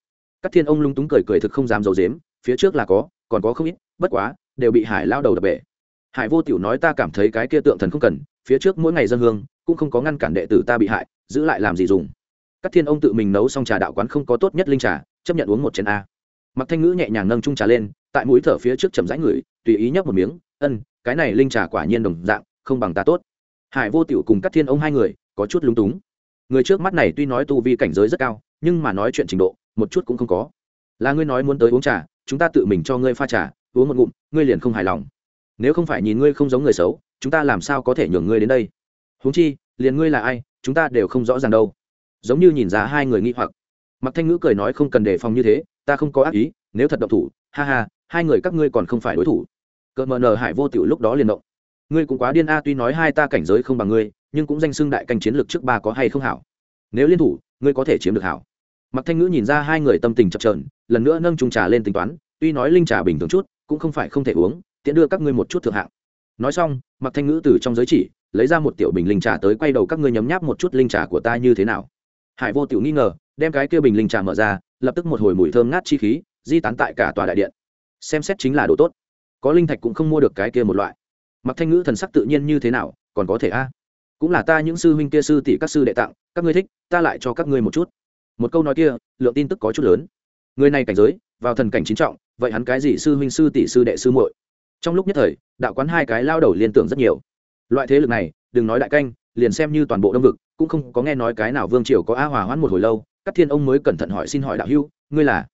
các thiên ông lung túng cười cười thực không dám d i ấ u dếm phía trước là có, còn có không ít, bất quá, đều bị hải lao đầu đập bể. Hải vô tiểu nói ta cảm thấy cái kia tượng thần không cần, phía trước mỗi ngày dân hương, cũng không có ngăn cản đệ tử ta bị hại, giữ lại làm gì dùng. Các thiên ông tự mình nấu xong trà đạo quán không có tốt nhất linh trà, chấp nhận uống một chén a. Mặc thanh ngữ nhẹ nhàng nâng trung trà lên, tại mũi thở phía trước chầm rãi ngửi, tùy ý nhấp một miếng, ân, cái này linh trà quả nhiên đồng dạng, không bằng ta tốt. Hải vô tiểu cùng các thiên ông hai người, có chút lúng túng. Người trước mắt này tuy nói tu vi cảnh giới rất cao, nhưng mà nói chuyện trình độ một chút cũng không có. Là ngươi nói muốn tới uống trà, chúng ta tự mình cho ngươi pha trà, uống một ngụm, ngươi liền không hài lòng. Nếu không phải nhìn ngươi không giống người xấu, chúng ta làm sao có thể nhường ngươi đến đây? Huống chi, liền ngươi là ai, chúng ta đều không rõ ràng đâu. Giống như nhìn ra hai người nghi hoặc. Mặc thanh ngữ cười nói không cần đề phòng như thế, ta không có ác ý, nếu thật độc thủ, ha ha, hai người các ngươi còn không phải đối thủ. Cỡ mờ nờ hải vô tiểu lúc đó liền động. Ngươi cũng quá điên a, tuy nói hai ta cảnh giới không bằng ngươi, nhưng cũng danh xưng đại canh chiến lược trước ba có hay không hảo. Nếu liên thủ, ngươi có thể chiếm được hảo mặc thanh ngữ nhìn ra hai người tâm tình chập trờn lần nữa nâng trung trà lên tính toán, tuy nói linh trà bình thường chút, cũng không phải không thể uống, tiện đưa các ngươi một chút thượng hạng. Nói xong mặc thanh ngữ từ trong giới chỉ, lấy ra một tiểu bình linh trà tới quay đầu các ngươi nhấm nháp một chút linh trà của ta như thế nào. Hải vô tiểu nghi ngờ, đem cái kia bình linh trà mở ra, lập tức một hồi mùi thơm ngát chi khí, di tán tại cả tòa đại điện. Xem xét chính là đồ tốt. Có linh thạch cũng không mua được cái kia một loại. Mặc thanh ngữ thần sắc tự nhiên như thế nào, còn có thể a? Cũng là ta những sư huynh kia sư tỷ các sư đệ tặng, các ngươi thích, ta lại cho các ngươi một chút một câu nói kia, lượng tin tức có chút lớn. Người này cảnh giới, vào thần cảnh chính trọng, vậy hắn cái gì sư huynh, sư tỷ, sư đệ, sư muội? Trong lúc nhất thời, đạo quán hai cái lao đầu liên tưởng rất nhiều. Loại thế lực này, đừng nói đại canh, liền xem như toàn bộ đông vực, cũng không có nghe nói cái nào vương triều có a hòa hoãn một hồi lâu, các thiên ông mới cẩn thận hỏi xin hỏi đạo hưu ngươi là?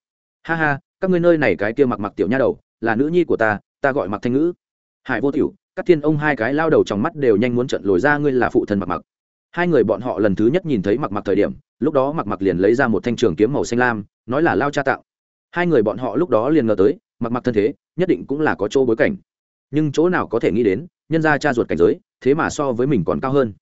Ha ha, các ngươi nơi này cái kia mặc mặc tiểu nha đầu, là nữ nhi của ta ta gọi mặc thanh ngữ. Hải vô tiểu, các thiên ông hai cái lao đầu trong mắt đều nhanh muốn trận lồi ra ngươi là phụ thần mặc mặc hai người bọn họ lần thứ nhất nhìn thấy mặc mặc thời điểm, lúc đó mặc mặc liền lấy ra một thanh trường kiếm màu xanh lam, nói là lao cha tạo. Hai người bọn họ lúc đó liền ngờ tới, mặc mặc thân thế, nhất định cũng là có chỗ bối cảnh. Nhưng chỗ nào có thể nghĩ đến, nhân ra cha ruột cảnh giới, thế mà so với mình còn cao hơn.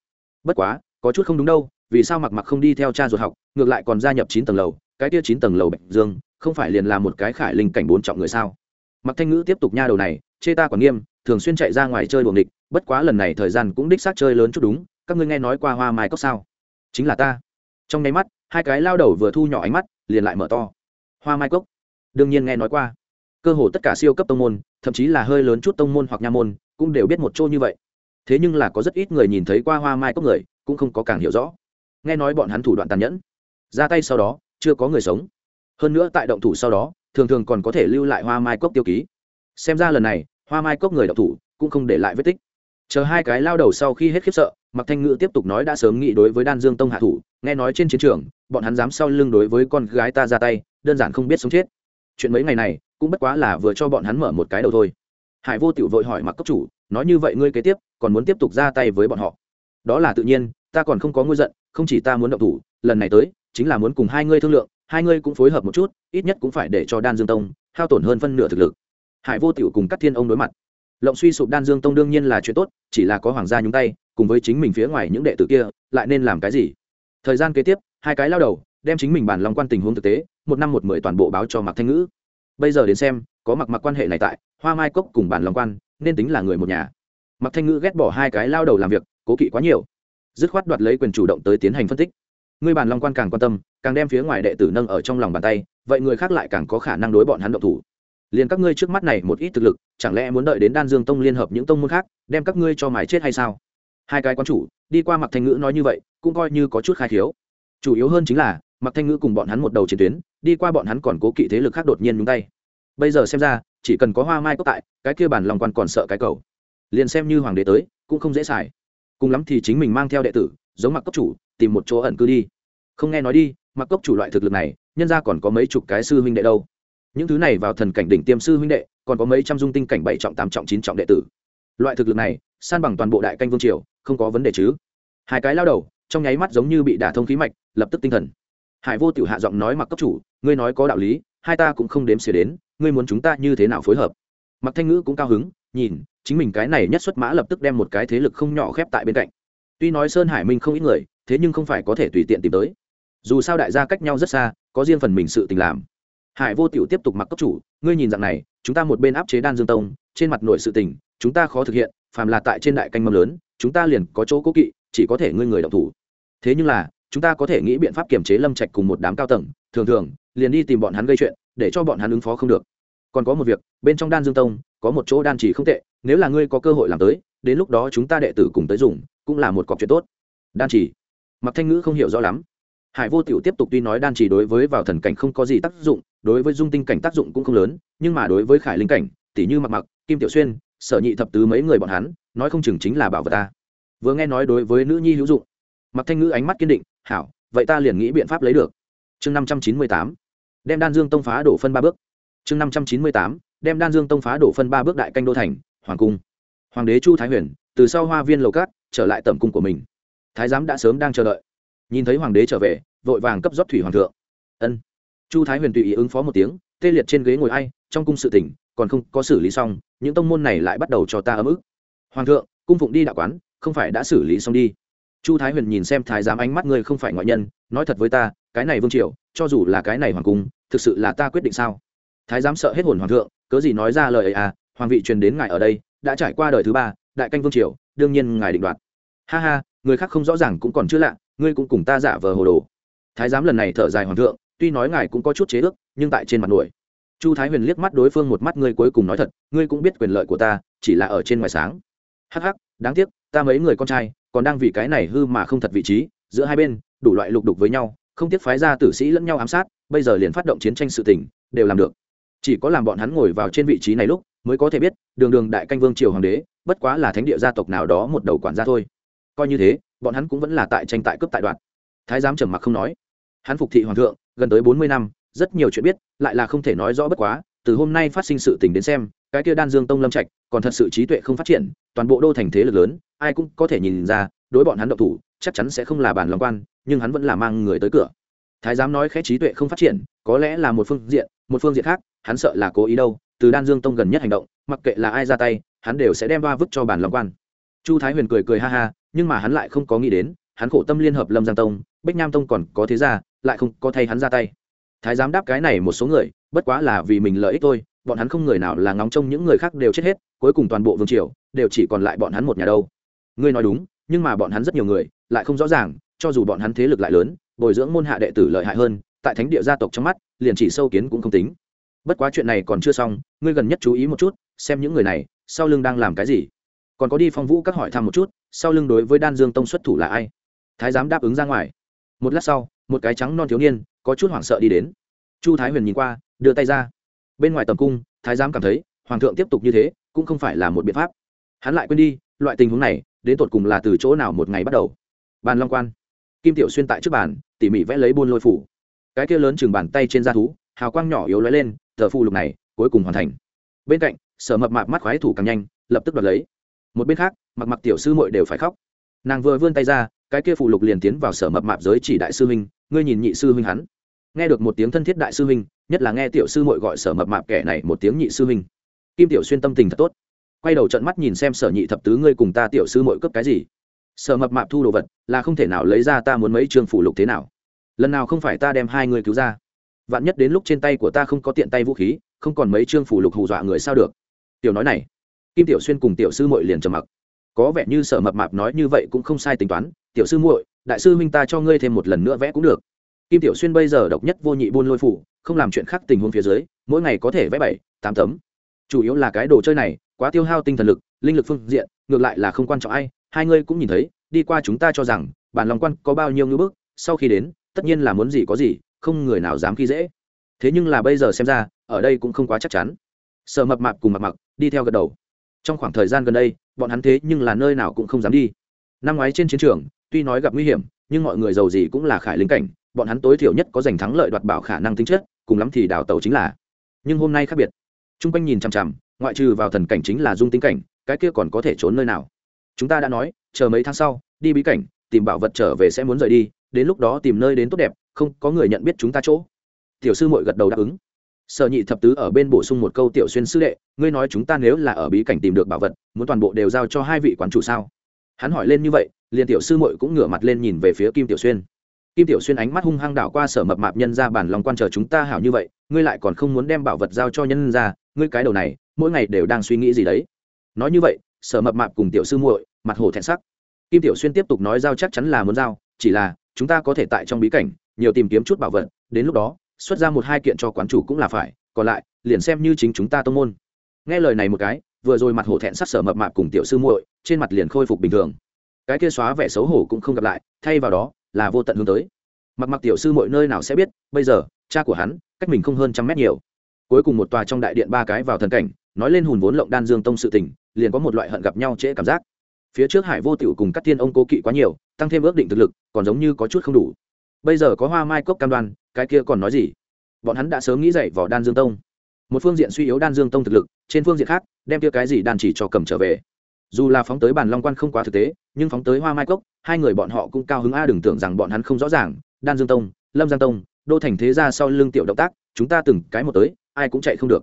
Bất quá, có chút không đúng đâu, vì sao mặc mặc không đi theo cha ruột học, ngược lại còn gia nhập chín tầng lầu, cái kia chín tầng lầu bạch dương, không phải liền là một cái khải linh cảnh bốn trọng người sao? Mặc thanh ngữ tiếp tục nha đầu này, chê ta còn nghiêm, thường xuyên chạy ra ngoài chơi buồng địch bất quá lần này thời gian cũng đích xác chơi lớn chút đúng các ngươi nghe nói qua hoa mai cốc sao? Chính là ta. Trong nháy mắt, hai cái lao đầu vừa thu nhỏ ánh mắt, liền lại mở to. Hoa mai cốc. Đương nhiên nghe nói qua. Cơ hồ tất cả siêu cấp tông môn, thậm chí là hơi lớn chút tông môn hoặc nha môn, cũng đều biết một chỗ như vậy. Thế nhưng là có rất ít người nhìn thấy qua hoa mai cốc người, cũng không có càng hiểu rõ. Nghe nói bọn hắn thủ đoạn tàn nhẫn. Ra tay sau đó, chưa có người sống. Hơn nữa tại động thủ sau đó, thường thường còn có thể lưu lại hoa mai cốc tiêu ký. Xem ra lần này, hoa mai cốc người động thủ, cũng không để lại vết tích. Chờ hai cái lao đầu sau khi hết khiếp sợ Mạc thanh ngữ tiếp tục nói đã sớm nghĩ đối với đan dương tông hạ thủ, nghe nói trên chiến trường, bọn hắn dám sau lưng đối với con gái ta ra tay, đơn giản không biết sống chết. Chuyện mấy ngày này, cũng bất quá là vừa cho bọn hắn mở một cái đầu thôi. Hải vô tiểu vội hỏi mặc cấp chủ, nói như vậy ngươi kế tiếp, còn muốn tiếp tục ra tay với bọn họ? Đó là tự nhiên, ta còn không có ngu giận, không chỉ ta muốn động thủ, lần này tới, chính là muốn cùng hai ngươi thương lượng, hai ngươi cũng phối hợp một chút, ít nhất cũng phải để cho đan dương tông hao tổn hơn phân nửa thực lực. Hải vô tiểu cùng Cát thiên ông đối mặt. Lộng suy sụp đan dương tông đương nhiên là chuyện tốt, chỉ là có hoàng gia nhúng tay cùng với chính mình phía ngoài những đệ tử kia, lại nên làm cái gì? Thời gian kế tiếp, hai cái lao đầu đem chính mình bản lòng quan tình huống thực tế, một năm một mười toàn bộ báo cho mạc thanh ngữ. Bây giờ đến xem, có mặc mặc quan hệ này tại, hoa mai cốc cùng bản lòng quan, nên tính là người một nhà. Mạc thanh ngữ ghét bỏ hai cái lao đầu làm việc, cố kỵ quá nhiều. Dứt khoát đoạt lấy quyền chủ động tới tiến hành phân tích. Người bản long quan càng quan tâm, càng đem phía ngoài đệ tử nâng ở trong lòng bàn tay, vậy người khác lại càng có khả năng đối bọn hắn động thủ. Liền các ngươi trước mắt này một ít thực lực, chẳng lẽ muốn đợi đến đan dương tông liên hợp những tông môn khác, đem các ngươi cho mài chết hay sao? Hai cái quan chủ, đi qua mặc thanh ngữ nói như vậy, cũng coi như có chút khai thiếu chủ yếu hơn chính là mặc thanh ngữ cùng bọn hắn một đầu chiến tuyến, đi qua bọn hắn còn cố kỵ thế lực khác đột nhiên nhúng tay. Bây giờ xem ra, chỉ cần có hoa mai cốc tại, cái kia bản lòng quan còn sợ cái cầu. Liền xem như hoàng đế tới, cũng không dễ xài. Cùng lắm thì chính mình mang theo đệ tử, giống mặc cốc chủ, tìm một chỗ ẩn cư đi. Không nghe nói đi mặc cốc chủ loại thực lực này, nhân ra còn có mấy chục cái sư huynh đệ đâu. Những thứ này vào thần cảnh đỉnh tiêm sư huynh đệ, còn có mấy trăm dung tinh cảnh bảy trọng, tám trọng, chín trọng đệ tử. Loại thực lực này san bằng toàn bộ đại canh vương triều, không có vấn đề chứ? Hai cái lao đầu, trong nháy mắt giống như bị đả thông khí mạch, lập tức tinh thần. Hải vô tiểu hạ giọng nói mặc cấp chủ, ngươi nói có đạo lý, hai ta cũng không đếm xỉa đến, ngươi muốn chúng ta như thế nào phối hợp? Mặc thanh ngữ cũng cao hứng, nhìn, chính mình cái này nhất xuất mã lập tức đem một cái thế lực không nhỏ khép tại bên cạnh. Tuy nói sơn hải minh không ít người, thế nhưng không phải có thể tùy tiện tìm tới. Dù sao đại gia cách nhau rất xa, có riêng phần mình sự tình làm. Hải vô tiểu tiếp tục mặc cấp chủ, ngươi nhìn dạng này, chúng ta một bên áp chế đan dương tông, trên mặt nội sự tình, chúng ta khó thực hiện phàm là tại trên đại canh mâm lớn, chúng ta liền có chỗ cố kỵ, chỉ có thể ngươi người động thủ. Thế nhưng là, chúng ta có thể nghĩ biện pháp kiềm chế lâm trạch cùng một đám cao tầng, thường thường, liền đi tìm bọn hắn gây chuyện, để cho bọn hắn ứng phó không được. Còn có một việc, bên trong đan dương tông, có một chỗ đan chỉ không tệ, nếu là ngươi có cơ hội làm tới, đến lúc đó chúng ta đệ tử cùng tới dùng, cũng là một cọc chuyện tốt. Đan chỉ. Mặc thanh ngữ không hiểu rõ lắm. Hải vô tiểu tiếp tục tuy nói đan chỉ đối với vào thần cảnh không có gì tác dụng, đối với dung tinh cảnh tác dụng cũng không lớn, nhưng mà đối với khải linh cảnh tỷ như mặc mặc, kim tiểu xuyên sở nhị thập tứ mấy người bọn hắn, nói không chừng chính là bảo vật ta. Vừa nghe nói đối với nữ nhi hữu dụng mặc thanh ngữ ánh mắt kiên định, hảo, vậy ta liền nghĩ biện pháp lấy được. Chương năm trăm chín mươi tám, đem đan dương tông phá đổ phân ba bước. Chương năm trăm chín mươi tám, đem đan dương tông phá đổ phân ba bước đại canh đô thành, hoàng cung. Hoàng đế chu thái huyền, từ sau hoa viên lầu cát, trở lại tẩm cung của mình. Thái giám đã sớm đang chờ đợi. Nhìn thấy hoàng đế trở về, vội vàng cấp rót thủy hoàng thượng. Ân. Chu thái huyền tùy ý ứng phó một tiếng, tê liệt trên ghế ngồi ai trong cung sự tỉnh, còn không có xử lý xong, những tông môn này lại bắt đầu cho ta ấm ức. Hoàng thượng, cung phụng đi đạo quán, không phải đã xử lý xong đi. Chu thái huyền nhìn xem thái giám ánh mắt ngươi không phải ngoại nhân, nói thật với ta, cái này vương triều, cho dù là cái này hoàng cung, thực sự là ta quyết định sao? Thái giám sợ hết hồn hoàng thượng, cớ gì nói ra lời ấy à hoàng vị truyền đến ngài ở đây, đã trải qua đời thứ ba, đại canh vương triều, đương nhiên ngài định đoạt. Ha ha, người khác không rõ ràng cũng còn chưa lạ, ngươi cũng cùng ta giả vờ hồ đồ. Thái giám lần này thở dài hoàng thượng, tuy nói ngài cũng có chút chế ước, nhưng tại trên mặt nổi chu thái huyền liếc mắt đối phương một mắt, ngươi cuối cùng nói thật, ngươi cũng biết quyền lợi của ta, chỉ là ở trên ngoài sáng. Hắc hắc, đáng tiếc, ta mấy người con trai, còn đang vì cái này hư mà không thật vị trí, giữa hai bên, đủ loại lục đục với nhau, không tiếc phái ra tử sĩ lẫn nhau ám sát, bây giờ liền phát động chiến tranh sự tình, đều làm được. Chỉ có làm bọn hắn ngồi vào trên vị trí này lúc, mới có thể biết, đường đường đại canh vương triều hoàng đế, bất quá là thánh địa gia tộc nào đó một đầu quản gia thôi. Coi như thế, bọn hắn cũng vẫn là tại tranh tại cướp tại đoạn. Thái giám trầm mặc không nói. Hắn phục thị hoàng thượng, gần tới bốn mươi năm rất nhiều chuyện biết, lại là không thể nói rõ bất quá, từ hôm nay phát sinh sự tình đến xem, cái kia đan dương tông lâm trạch còn thật sự trí tuệ không phát triển, toàn bộ đô thành thế lực lớn, ai cũng có thể nhìn ra, đối bọn hắn độc thủ, chắc chắn sẽ không là bản lòng quan, nhưng hắn vẫn là mang người tới cửa. Thái giám nói khẽ trí tuệ không phát triển, có lẽ là một phương diện, một phương diện khác, hắn sợ là cố ý đâu, từ đan dương tông gần nhất hành động, mặc kệ là ai ra tay, hắn đều sẽ đem ba vứt cho bản lòng quan. Chu thái huyền cười cười ha ha, nhưng mà hắn lại không có nghĩ đến, hắn khổ tâm liên hợp lâm giang tông, bách nham tông còn có thế ra lại không có thay hắn ra tay thái giám đáp cái này một số người, bất quá là vì mình lợi ích thôi, bọn hắn không người nào là ngóng trông những người khác đều chết hết, cuối cùng toàn bộ vương triều đều chỉ còn lại bọn hắn một nhà đâu. Ngươi nói đúng, nhưng mà bọn hắn rất nhiều người, lại không rõ ràng, cho dù bọn hắn thế lực lại lớn, bồi dưỡng môn hạ đệ tử lợi hại hơn, tại thánh địa gia tộc trong mắt, liền chỉ sâu kiến cũng không tính. Bất quá chuyện này còn chưa xong, ngươi gần nhất chú ý một chút, xem những người này, sau lưng đang làm cái gì. Còn có đi phong vũ các hỏi thăm một chút, sau lưng đối với đan dương tông xuất thủ là ai? Thái giám đáp ứng ra ngoài. Một lát sau, một cái trắng non thiếu niên có chút hoảng sợ đi đến. Chu thái huyền nhìn qua, đưa tay ra. Bên ngoài tầm cung, thái giám cảm thấy, hoàng thượng tiếp tục như thế, cũng không phải là một biện pháp. Hắn lại quên đi, loại tình huống này, đến tột cùng là từ chỗ nào một ngày bắt đầu. Bàn long quan. Kim tiểu xuyên tại trước bàn, tỉ mỉ vẽ lấy buôn lôi phủ. Cái kia lớn chừng bàn tay trên da thú, hào quang nhỏ yếu lóe lên, tờ phù lục này, cuối cùng hoàn thành. Bên cạnh, sở mập mạp mắt khoái thủ càng nhanh, lập tức đoạt lấy. Một bên khác, mặc mặc tiểu sư muội đều phải khóc. Nàng vừa vươn tay ra cái kia phụ lục liền tiến vào sở mập mạp giới chỉ đại sư huynh, ngươi nhìn nhị sư huynh hắn. Nghe được một tiếng thân thiết đại sư huynh, nhất là nghe tiểu sư muội gọi sở mập mạp kẻ này một tiếng nhị sư huynh. Kim tiểu xuyên tâm tình thật tốt. Quay đầu trận mắt nhìn xem sở nhị thập tứ ngươi cùng ta tiểu sư muội cướp cái gì. Sở mập mạp thu đồ vật, là không thể nào lấy ra ta muốn mấy trường phủ lục thế nào. Lần nào không phải ta đem hai người cứu ra. Vạn nhất đến lúc trên tay của ta không có tiện tay vũ khí, không còn mấy chương phủ lục hù dọa người sao được. Tiểu nói này. Kim tiểu xuyên cùng tiểu sư muội liền trầm mặc. Có vẻ như sở mập mạp nói như vậy cũng không sai tính toán tiểu sư muội, đại sư huynh ta cho ngươi thêm một lần nữa vẽ cũng được. Kim tiểu xuyên bây giờ độc nhất vô nhị buôn lôi phủ, không làm chuyện khác tình huống phía dưới, mỗi ngày có thể vẽ bảy, tám tấm. Chủ yếu là cái đồ chơi này, quá tiêu hao tinh thần lực, linh lực phương diện, ngược lại là không quan trọng ai, hai ngươi cũng nhìn thấy, đi qua chúng ta cho rằng, bản lòng quan có bao nhiêu ngưỡng bức, sau khi đến, tất nhiên là muốn gì có gì, không người nào dám khi dễ. Thế nhưng là bây giờ xem ra, ở đây cũng không quá chắc chắn. Sợ mập mạp cùng mặc mặc đi theo gật đầu. Trong khoảng thời gian gần đây, bọn hắn thế nhưng là nơi nào cũng không dám đi năm ngoái trên chiến trường, tuy nói gặp nguy hiểm, nhưng mọi người giàu gì cũng là khải lính cảnh, bọn hắn tối thiểu nhất có giành thắng lợi đoạt bảo khả năng tính chất, cùng lắm thì đào tàu chính là. Nhưng hôm nay khác biệt. T r u n g quanh nhìn chằm chằm, ngoại trừ vào thần cảnh chính là dung tính cảnh, cái kia còn có thể trốn nơi nào? Chúng ta đã nói, chờ mấy tháng sau, đi bí cảnh, tìm bảo vật trở về sẽ muốn rời đi, đến lúc đó tìm nơi đến tốt đẹp, không có người nhận biết chúng ta chỗ. Tiểu sư mội gật đầu đáp ứng. Sở nhị thập tứ ở bên bổ sung một câu tiểu xuyên sư đệ, ngươi nói chúng ta nếu là ở bí cảnh tìm được bảo vật, muốn toàn bộ đều giao cho hai vị quán chủ sao? Hắn hỏi lên như vậy, liền tiểu sư mội cũng ngửa mặt lên nhìn về phía kim tiểu xuyên. Kim tiểu xuyên ánh mắt hung hăng đảo qua sở mập mạp nhân ra bản lòng quan chờ chúng ta hảo như vậy, ngươi lại còn không muốn đem bảo vật giao cho nhân ra, ngươi cái đầu này, mỗi ngày đều đang suy nghĩ gì đấy. Nói như vậy, sở mập mạp cùng tiểu sư muội, mặt hồ thẹn sắc. Kim tiểu xuyên tiếp tục nói giao chắc chắn là muốn giao, chỉ là, chúng ta có thể tại trong bí cảnh, nhiều tìm kiếm chút bảo vật, đến lúc đó, xuất ra một hai kiện cho quán chủ cũng là phải, còn lại, liền xem như chính chúng ta tông môn. Nghe lời này một cái vừa rồi mặt hổ thẹn sắc sở mập mạp cùng tiểu sư muội, trên mặt liền khôi phục bình thường. Cái kia xóa vẻ xấu hổ cũng không gặp lại, thay vào đó là vô tận hướng tới. Mặc mặc tiểu sư mọi nơi nào sẽ biết, bây giờ, cha của hắn, cách mình không hơn trăm mét nhiều. Cuối cùng một tòa trong đại điện ba cái vào thần cảnh, nói lên hùn vốn lộng đan dương tông sự tình, liền có một loại hận gặp nhau trễ cảm giác. Phía trước hải vô tiểu cùng các thiên ông cố kỵ quá nhiều, tăng thêm ước định thực lực, còn giống như có chút không đủ. Bây giờ có hoa mai cốc cam đoan, cái kia còn nói gì? Bọn hắn đã sớm nghĩ dậy vào đan dương tông một phương diện suy yếu đan dương tông thực lực, trên phương diện khác, đem kia cái gì đan chỉ cho cầm trở về. Dù là phóng tới bàn long quan không quá thực tế, nhưng phóng tới hoa mai cốc, hai người bọn họ cũng cao hứng a, đừng tưởng rằng bọn hắn không rõ ràng. Đan dương tông, lâm giang tông, đô thành thế ra sau lưng tiểu động tác, chúng ta từng cái một tới, ai cũng chạy không được.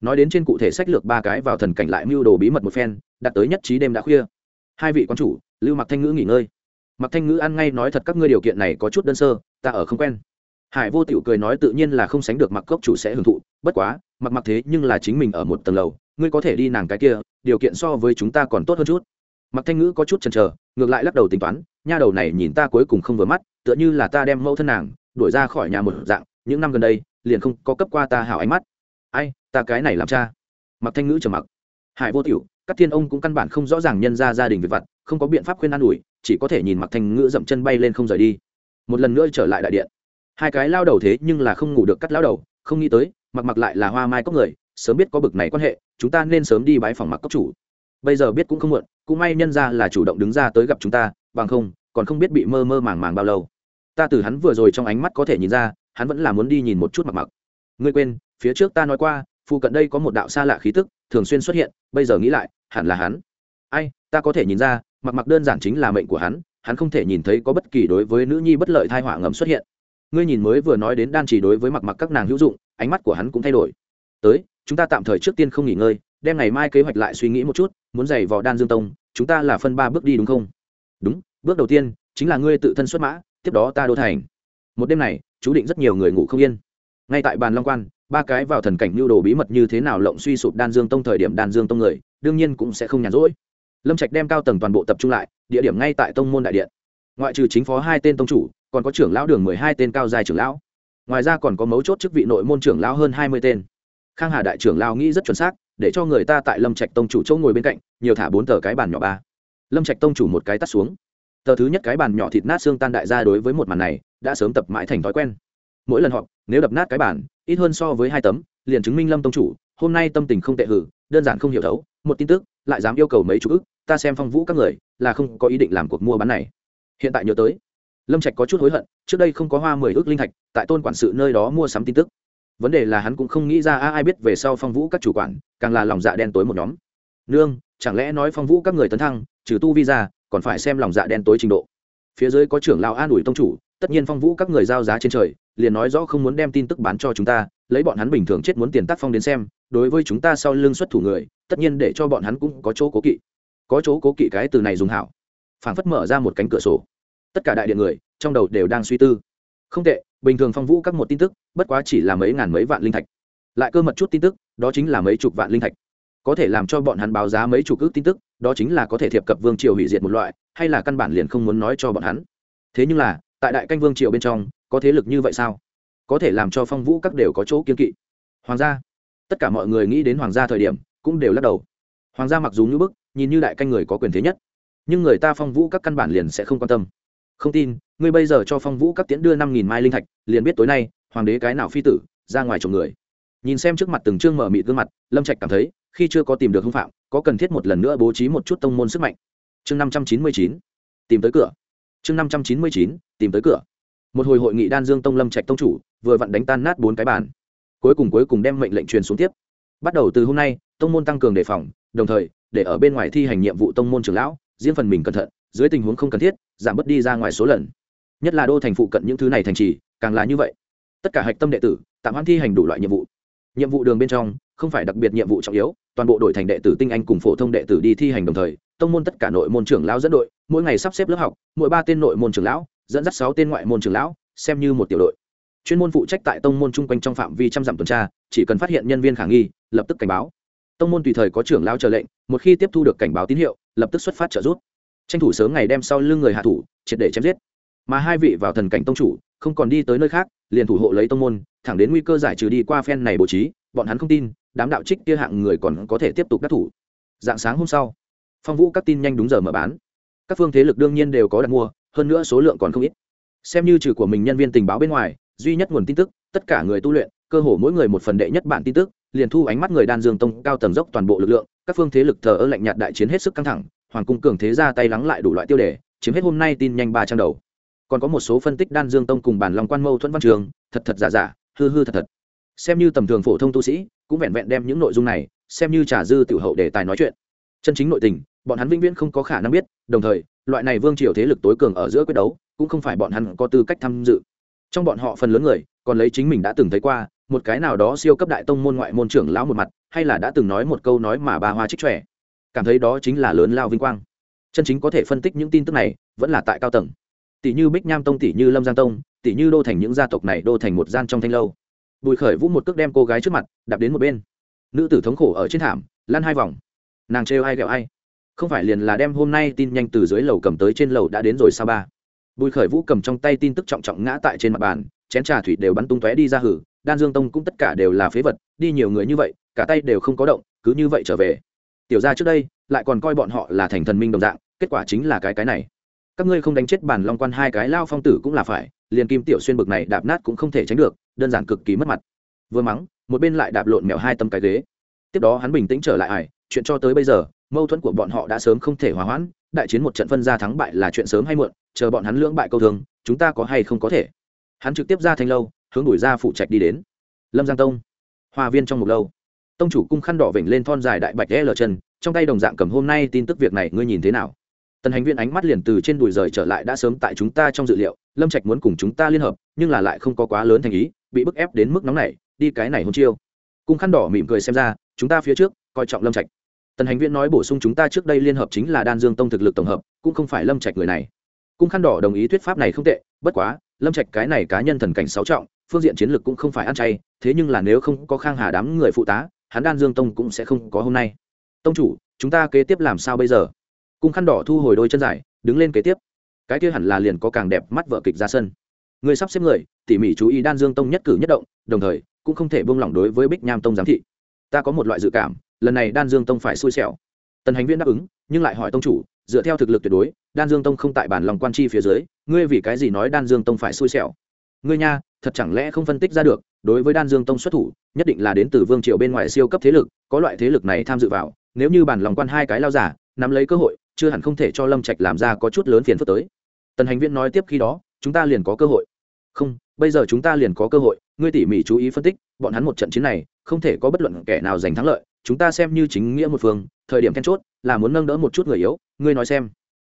Nói đến trên cụ thể sách lược ba cái vào thần cảnh lại mưu đồ bí mật một phen, đặt tới nhất trí đêm đã khuya. Hai vị quan chủ, lưu mặc thanh ngữ nghỉ ngơi. Mặc thanh ngữ ăn ngay nói thật các ngươi điều kiện này có chút đơn sơ, ta ở không quen. Hải vô tiểu cười nói tự nhiên là không sánh được mặc cốc chủ sẽ hưởng thụ, bất quá mặc mặc thế nhưng là chính mình ở một tầng lầu, ngươi có thể đi nàng cái kia, điều kiện so với chúng ta còn tốt hơn chút. Mặc thanh ngữ có chút chần chờ, ngược lại lắc đầu tính toán, nha đầu này nhìn ta cuối cùng không vừa mắt, tựa như là ta đem mẫu thân nàng, đuổi ra khỏi nhà một dạng, những năm gần đây, liền không có cấp qua ta hảo ánh mắt. Ai, ta cái này làm cha? Mặc thanh ngữ trầm mặc. Hải vô tiểu, các thiên ông cũng căn bản không rõ ràng nhân ra gia đình việc vặt, không có biện pháp khuyên an ủi, chỉ có thể nhìn mặc thanh ngữ dậm chân bay lên không rời đi. Một lần nữa trở lại đại điện. Hai cái lao đầu thế nhưng là không ngủ được cắt lao đầu, không nghĩ tới mặc mặc lại là hoa mai cốc người, sớm biết có bực này quan hệ, chúng ta nên sớm đi bái phòng mặc cốc chủ. Bây giờ biết cũng không muộn, cũng may nhân ra là chủ động đứng ra tới gặp chúng ta, bằng không, còn không biết bị mơ mơ màng màng bao lâu. Ta từ hắn vừa rồi trong ánh mắt có thể nhìn ra, hắn vẫn là muốn đi nhìn một chút mặc mặc. Ngươi quên, phía trước ta nói qua phụ cận đây có một đạo xa lạ khí tức, thường xuyên xuất hiện, bây giờ nghĩ lại, hẳn là hắn. Ai, ta có thể nhìn ra, mặc mặc đơn giản chính là mệnh của hắn hắn không thể nhìn thấy có bất kỳ đối với nữ nhi bất lợi thai họa ngầm xuất hiện ngươi nhìn mới vừa nói đến đan chỉ đối với mặc mặc các nàng hữu dụng, ánh mắt của hắn cũng thay đổi. Tới, chúng ta tạm thời trước tiên không nghỉ ngơi, đem ngày mai kế hoạch lại suy nghĩ một chút, muốn giày vò đan dương tông, chúng ta là phân ba bước đi đúng không? Đúng, bước đầu tiên chính là ngươi tự thân xuất mã, tiếp đó ta đô thành. Một đêm này, chú định rất nhiều người ngủ không yên. Ngay tại bàn long quan, ba cái vào thần cảnh mưu đồ bí mật như thế nào lộng suy sụp đan dương tông thời điểm đan dương tông người, đương nhiên cũng sẽ không nhàn rỗi. Lâm trạch đem cao tầng toàn bộ tập trung lại, địa điểm ngay tại tông môn đại điện. Ngoại trừ chính phó hai tên tông chủ còn có trưởng lão đường mười hai tên cao dài trưởng lão. Ngoài ra còn có mấu chốt chức vị nội môn trưởng lão hơn hai mươi tên. Khang hà đại trưởng lão nghĩ rất chuẩn xác, để cho người ta tại lâm trạch tông chủ chỗ ngồi bên cạnh, nhiều thả bốn tờ cái bàn nhỏ ba. Lâm trạch tông chủ một cái tắt xuống. Tờ thứ nhất cái bàn nhỏ thịt nát xương tan đại gia đối với một màn này, đã sớm tập mãi thành thói quen. Mỗi lần họp, nếu đập nát cái bàn, ít hơn so với hai tấm, liền chứng minh lâm tông chủ, hôm nay tâm tình không tệ hử, đơn giản không hiểu thấu, một tin tức, lại dám yêu cầu mấy chục ức, ta xem phong vũ các người, là không có ý định làm cuộc mua bán này. Hiện tại nhớ tới lâm trạch có chút hối hận, trước đây không có hoa mười ước linh thạch, tại tôn quản sự nơi đó mua sắm tin tức. Vấn đề là hắn cũng không nghĩ ra ai biết về sau phong vũ các chủ quản, càng là lòng dạ đen tối một nhóm. Nương, chẳng lẽ nói phong vũ các người tấn thăng, trừ tu vi ra, còn phải xem lòng dạ đen tối trình độ? Phía dưới có trưởng lão an ủi tông chủ, tất nhiên phong vũ các người giao giá trên trời, liền nói rõ không muốn đem tin tức bán cho chúng ta, lấy bọn hắn bình thường chết muốn tiền tác phong đến xem, đối với chúng ta sau lưng xuất thủ người, tất nhiên để cho bọn hắn cũng có chỗ cố kỵ. Có chỗ cố kỵ cái từ này dùng hảo. Phảng phất mở ra một cánh cửa sổ tất cả đại điện người, trong đầu đều đang suy tư. Không tệ, bình thường phong vũ các một tin tức, bất quá chỉ là mấy ngàn mấy vạn linh thạch. Lại cơ mật chút tin tức, đó chính là mấy chục vạn linh thạch. Có thể làm cho bọn hắn báo giá mấy chục ước tin tức, đó chính là có thể thiệp cập vương triều hủy diệt một loại, hay là căn bản liền không muốn nói cho bọn hắn. Thế nhưng là, tại đại canh vương triều bên trong, có thế lực như vậy sao? Có thể làm cho phong vũ các đều có chỗ kiên kỵ. Hoàng gia. Tất cả mọi người nghĩ đến hoàng gia thời điểm, cũng đều lắc đầu. Hoàng gia mặc dù như bức, nhìn như đại canh người có quyền thế nhất. Nhưng người ta phong vũ các căn bản liền sẽ không quan tâm không tin, ngươi bây giờ cho phong vũ các tiễn đưa năm nghìn mai linh thạch, liền biết tối nay, hoàng đế cái nào phi tử, ra ngoài chồng người. Nhìn xem trước mặt từng chương mở mịt gương mặt, lâm trạch cảm thấy, khi chưa có tìm được hưng phạm, có cần thiết một lần nữa bố trí một chút tông môn sức mạnh. Chương năm trăm chín mươi chín, tìm tới cửa. Chương năm trăm chín mươi chín, tìm tới cửa. Một hồi hội nghị đan dương tông lâm trạch tông chủ, vừa vặn đánh tan nát bốn cái bàn. Cuối cùng cuối cùng đem mệnh lệnh truyền xuống tiếp. Bắt đầu từ hôm nay, tông môn tăng cường đề phòng, đồng thời, để ở bên ngoài thi hành nhiệm vụ tông môn trưởng lão, riêng phần mình cẩn thận dưới tình huống không cần thiết, giảm bớt đi ra ngoài số lần. Nhất là đô thành phụ cận những thứ này thành trì, càng là như vậy. Tất cả hạch tâm đệ tử, tạm hoãn thi hành đủ loại nhiệm vụ. Nhiệm vụ đường bên trong, không phải đặc biệt nhiệm vụ trọng yếu, toàn bộ đội thành đệ tử tinh anh cùng phổ thông đệ tử đi thi hành đồng thời, tông môn tất cả nội môn trưởng lão dẫn đội, mỗi ngày sắp xếp lớp học, mỗi ba tên nội môn trưởng lão, dẫn dắt sáu tên ngoại môn trưởng lão, xem như một tiểu đội. Chuyên môn phụ trách tại tông môn chung quanh trong phạm vi trăm dặm tuần tra, chỉ cần phát hiện nhân viên khả nghi, lập tức cảnh báo. Tông môn tùy thời có trưởng lão chờ lệnh, một khi tiếp thu được cảnh báo tín hiệu, lập tức xuất phát trợ giúp tranh thủ sớm ngày đem sau lưng người hạ thủ, triệt để chém giết. Mà hai vị vào thần cảnh tông chủ, không còn đi tới nơi khác, liền thủ hộ lấy tông môn, thẳng đến nguy cơ giải trừ đi qua phen này bố trí, bọn hắn không tin, đám đạo trích kia hạng người còn có thể tiếp tục đắc thủ. Dạng sáng hôm sau, phong vũ các tin nhanh đúng giờ mở bán. Các phương thế lực đương nhiên đều có đặt mua, hơn nữa số lượng còn không ít. Xem như trừ của mình nhân viên tình báo bên ngoài, duy nhất nguồn tin tức, tất cả người tu luyện, cơ hồ mỗi người một phần đệ nhất bản tin tức, liền thu ánh mắt người đan dương tông cao tầng dốc toàn bộ lực lượng, các phương thế lực thờ ơ lạnh nhạt đại chiến hết sức căng thẳng hoàng cung cường thế ra tay lắng lại đủ loại tiêu đề, chiếm hết hôm nay tin nhanh ba trang đầu. Còn có một số phân tích đan dương tông cùng bản lòng quan mâu thuẫn văn trường, thật thật giả giả, hư hư thật thật. Xem như tầm thường phổ thông tu sĩ, cũng vẹn vẹn đem những nội dung này, xem như trả dư tiểu hậu để tài nói chuyện. Chân chính nội tình, bọn hắn vĩnh viễn không có khả năng biết, đồng thời, loại này vương triều thế lực tối cường ở giữa quyết đấu, cũng không phải bọn hắn có tư cách tham dự. Trong bọn họ phần lớn người, còn lấy chính mình đã từng thấy qua, một cái nào đó siêu cấp đại tông môn ngoại môn trưởng lão một mặt, hay là đã từng nói một câu nói mà ba hoa trích trẻ cảm thấy đó chính là lớn lao vinh quang. Chân chính có thể phân tích những tin tức này, vẫn là tại cao tầng. Tỷ như bích nham tông, tỷ như lâm giang tông, tỷ như đô thành những gia tộc này đô thành một gian trong thanh lâu. Bùi khởi vũ một cước đem cô gái trước mặt, đạp đến một bên. Nữ tử thống khổ ở trên thảm, lăn hai vòng. Nàng trêu ai ghẹo ai. Không phải liền là đem hôm nay tin nhanh từ dưới lầu cầm tới trên lầu đã đến rồi sao ba. Bùi khởi vũ cầm trong tay tin tức trọng trọng ngã tại trên mặt bàn, chén trà thủy đều bắn tung tóe đi ra hử, đan dương tông cũng tất cả đều là phế vật, đi nhiều người như vậy, cả tay đều không có động, cứ như vậy trở về tiểu ra trước đây lại còn coi bọn họ là thành thần minh đồng dạng kết quả chính là cái cái này. Các ngươi không đánh chết bản long quan hai cái lao phong tử cũng là phải liền kim tiểu xuyên bực này đạp nát cũng không thể tránh được đơn giản cực kỳ mất mặt. Vừa mắng một bên lại đạp lộn mèo hai tấm cái ghế. Tiếp đó hắn bình tĩnh trở lại ải chuyện cho tới bây giờ mâu thuẫn của bọn họ đã sớm không thể hòa hoãn đại chiến một trận phân ra thắng bại là chuyện sớm hay muộn chờ bọn hắn lưỡng bại câu thường, chúng ta có hay không có thể? Hắn trực tiếp ra thanh lâu hướng đuổi ra phụ trạch đi đến. Lâm giang tông hoa viên trong một lâu tông chủ cung khăn đỏ vểnh lên thon dài đại bạch e lờ chân, trong tay đồng dạng cầm hôm nay tin tức việc này, ngươi nhìn thế nào? Tần hành viên ánh mắt liền từ trên đùi rời trở lại đã sớm tại chúng ta trong dự liệu, lâm trạch muốn cùng chúng ta liên hợp, nhưng là lại không có quá lớn thành ý, bị bức ép đến mức nóng này đi cái này hôn chiêu. Cung khăn đỏ mỉm cười xem ra, chúng ta phía trước, coi trọng lâm trạch. Tần hành viên nói bổ sung chúng ta trước đây liên hợp chính là đan dương tông thực lực tổng hợp, cũng không phải lâm trạch người này. Cung khăn đỏ đồng ý thuyết pháp này không tệ, bất quá, lâm trạch cái này cá nhân thần cảnh sáu trọng, phương diện chiến lược cũng không phải ăn chay, thế nhưng là nếu không có khang hà đám người phụ tá hắn đan dương tông cũng sẽ không có hôm nay. Tông chủ, chúng ta kế tiếp làm sao bây giờ? Cung khăn đỏ thu hồi đôi chân dài, đứng lên kế tiếp. Cái kia hẳn là liền có càng đẹp mắt vợ kịch ra sân. Người sắp xếp người, tỉ mỉ chú ý đan dương tông nhất cử nhất động, đồng thời, cũng không thể buông lỏng đối với bích nham tông giám thị. Ta có một loại dự cảm, lần này đan dương tông phải xui xẻo. Tần hành viên đáp ứng, nhưng lại hỏi tông chủ, dựa theo thực lực tuyệt đối, đan dương tông không tại bản lòng quan chi phía dưới, ngươi vì cái gì nói đan dương tông phải xui xẻo? Ngươi nha, thật chẳng lẽ không phân tích ra được đối với đan dương tông xuất thủ, nhất định là đến từ vương triều bên ngoài siêu cấp thế lực, có loại thế lực này tham dự vào, nếu như bản lòng quan hai cái lao giả, nắm lấy cơ hội, chưa hẳn không thể cho lâm trạch làm ra có chút lớn phiền phức tới. Tần hành viên nói tiếp khi đó, chúng ta liền có cơ hội. Không, bây giờ chúng ta liền có cơ hội, ngươi tỉ mỉ chú ý phân tích, bọn hắn một trận chiến này, không thể có bất luận kẻ nào giành thắng lợi, chúng ta xem như chính nghĩa một phương, thời điểm then chốt là muốn nâng đỡ một chút người yếu, ngươi nói xem.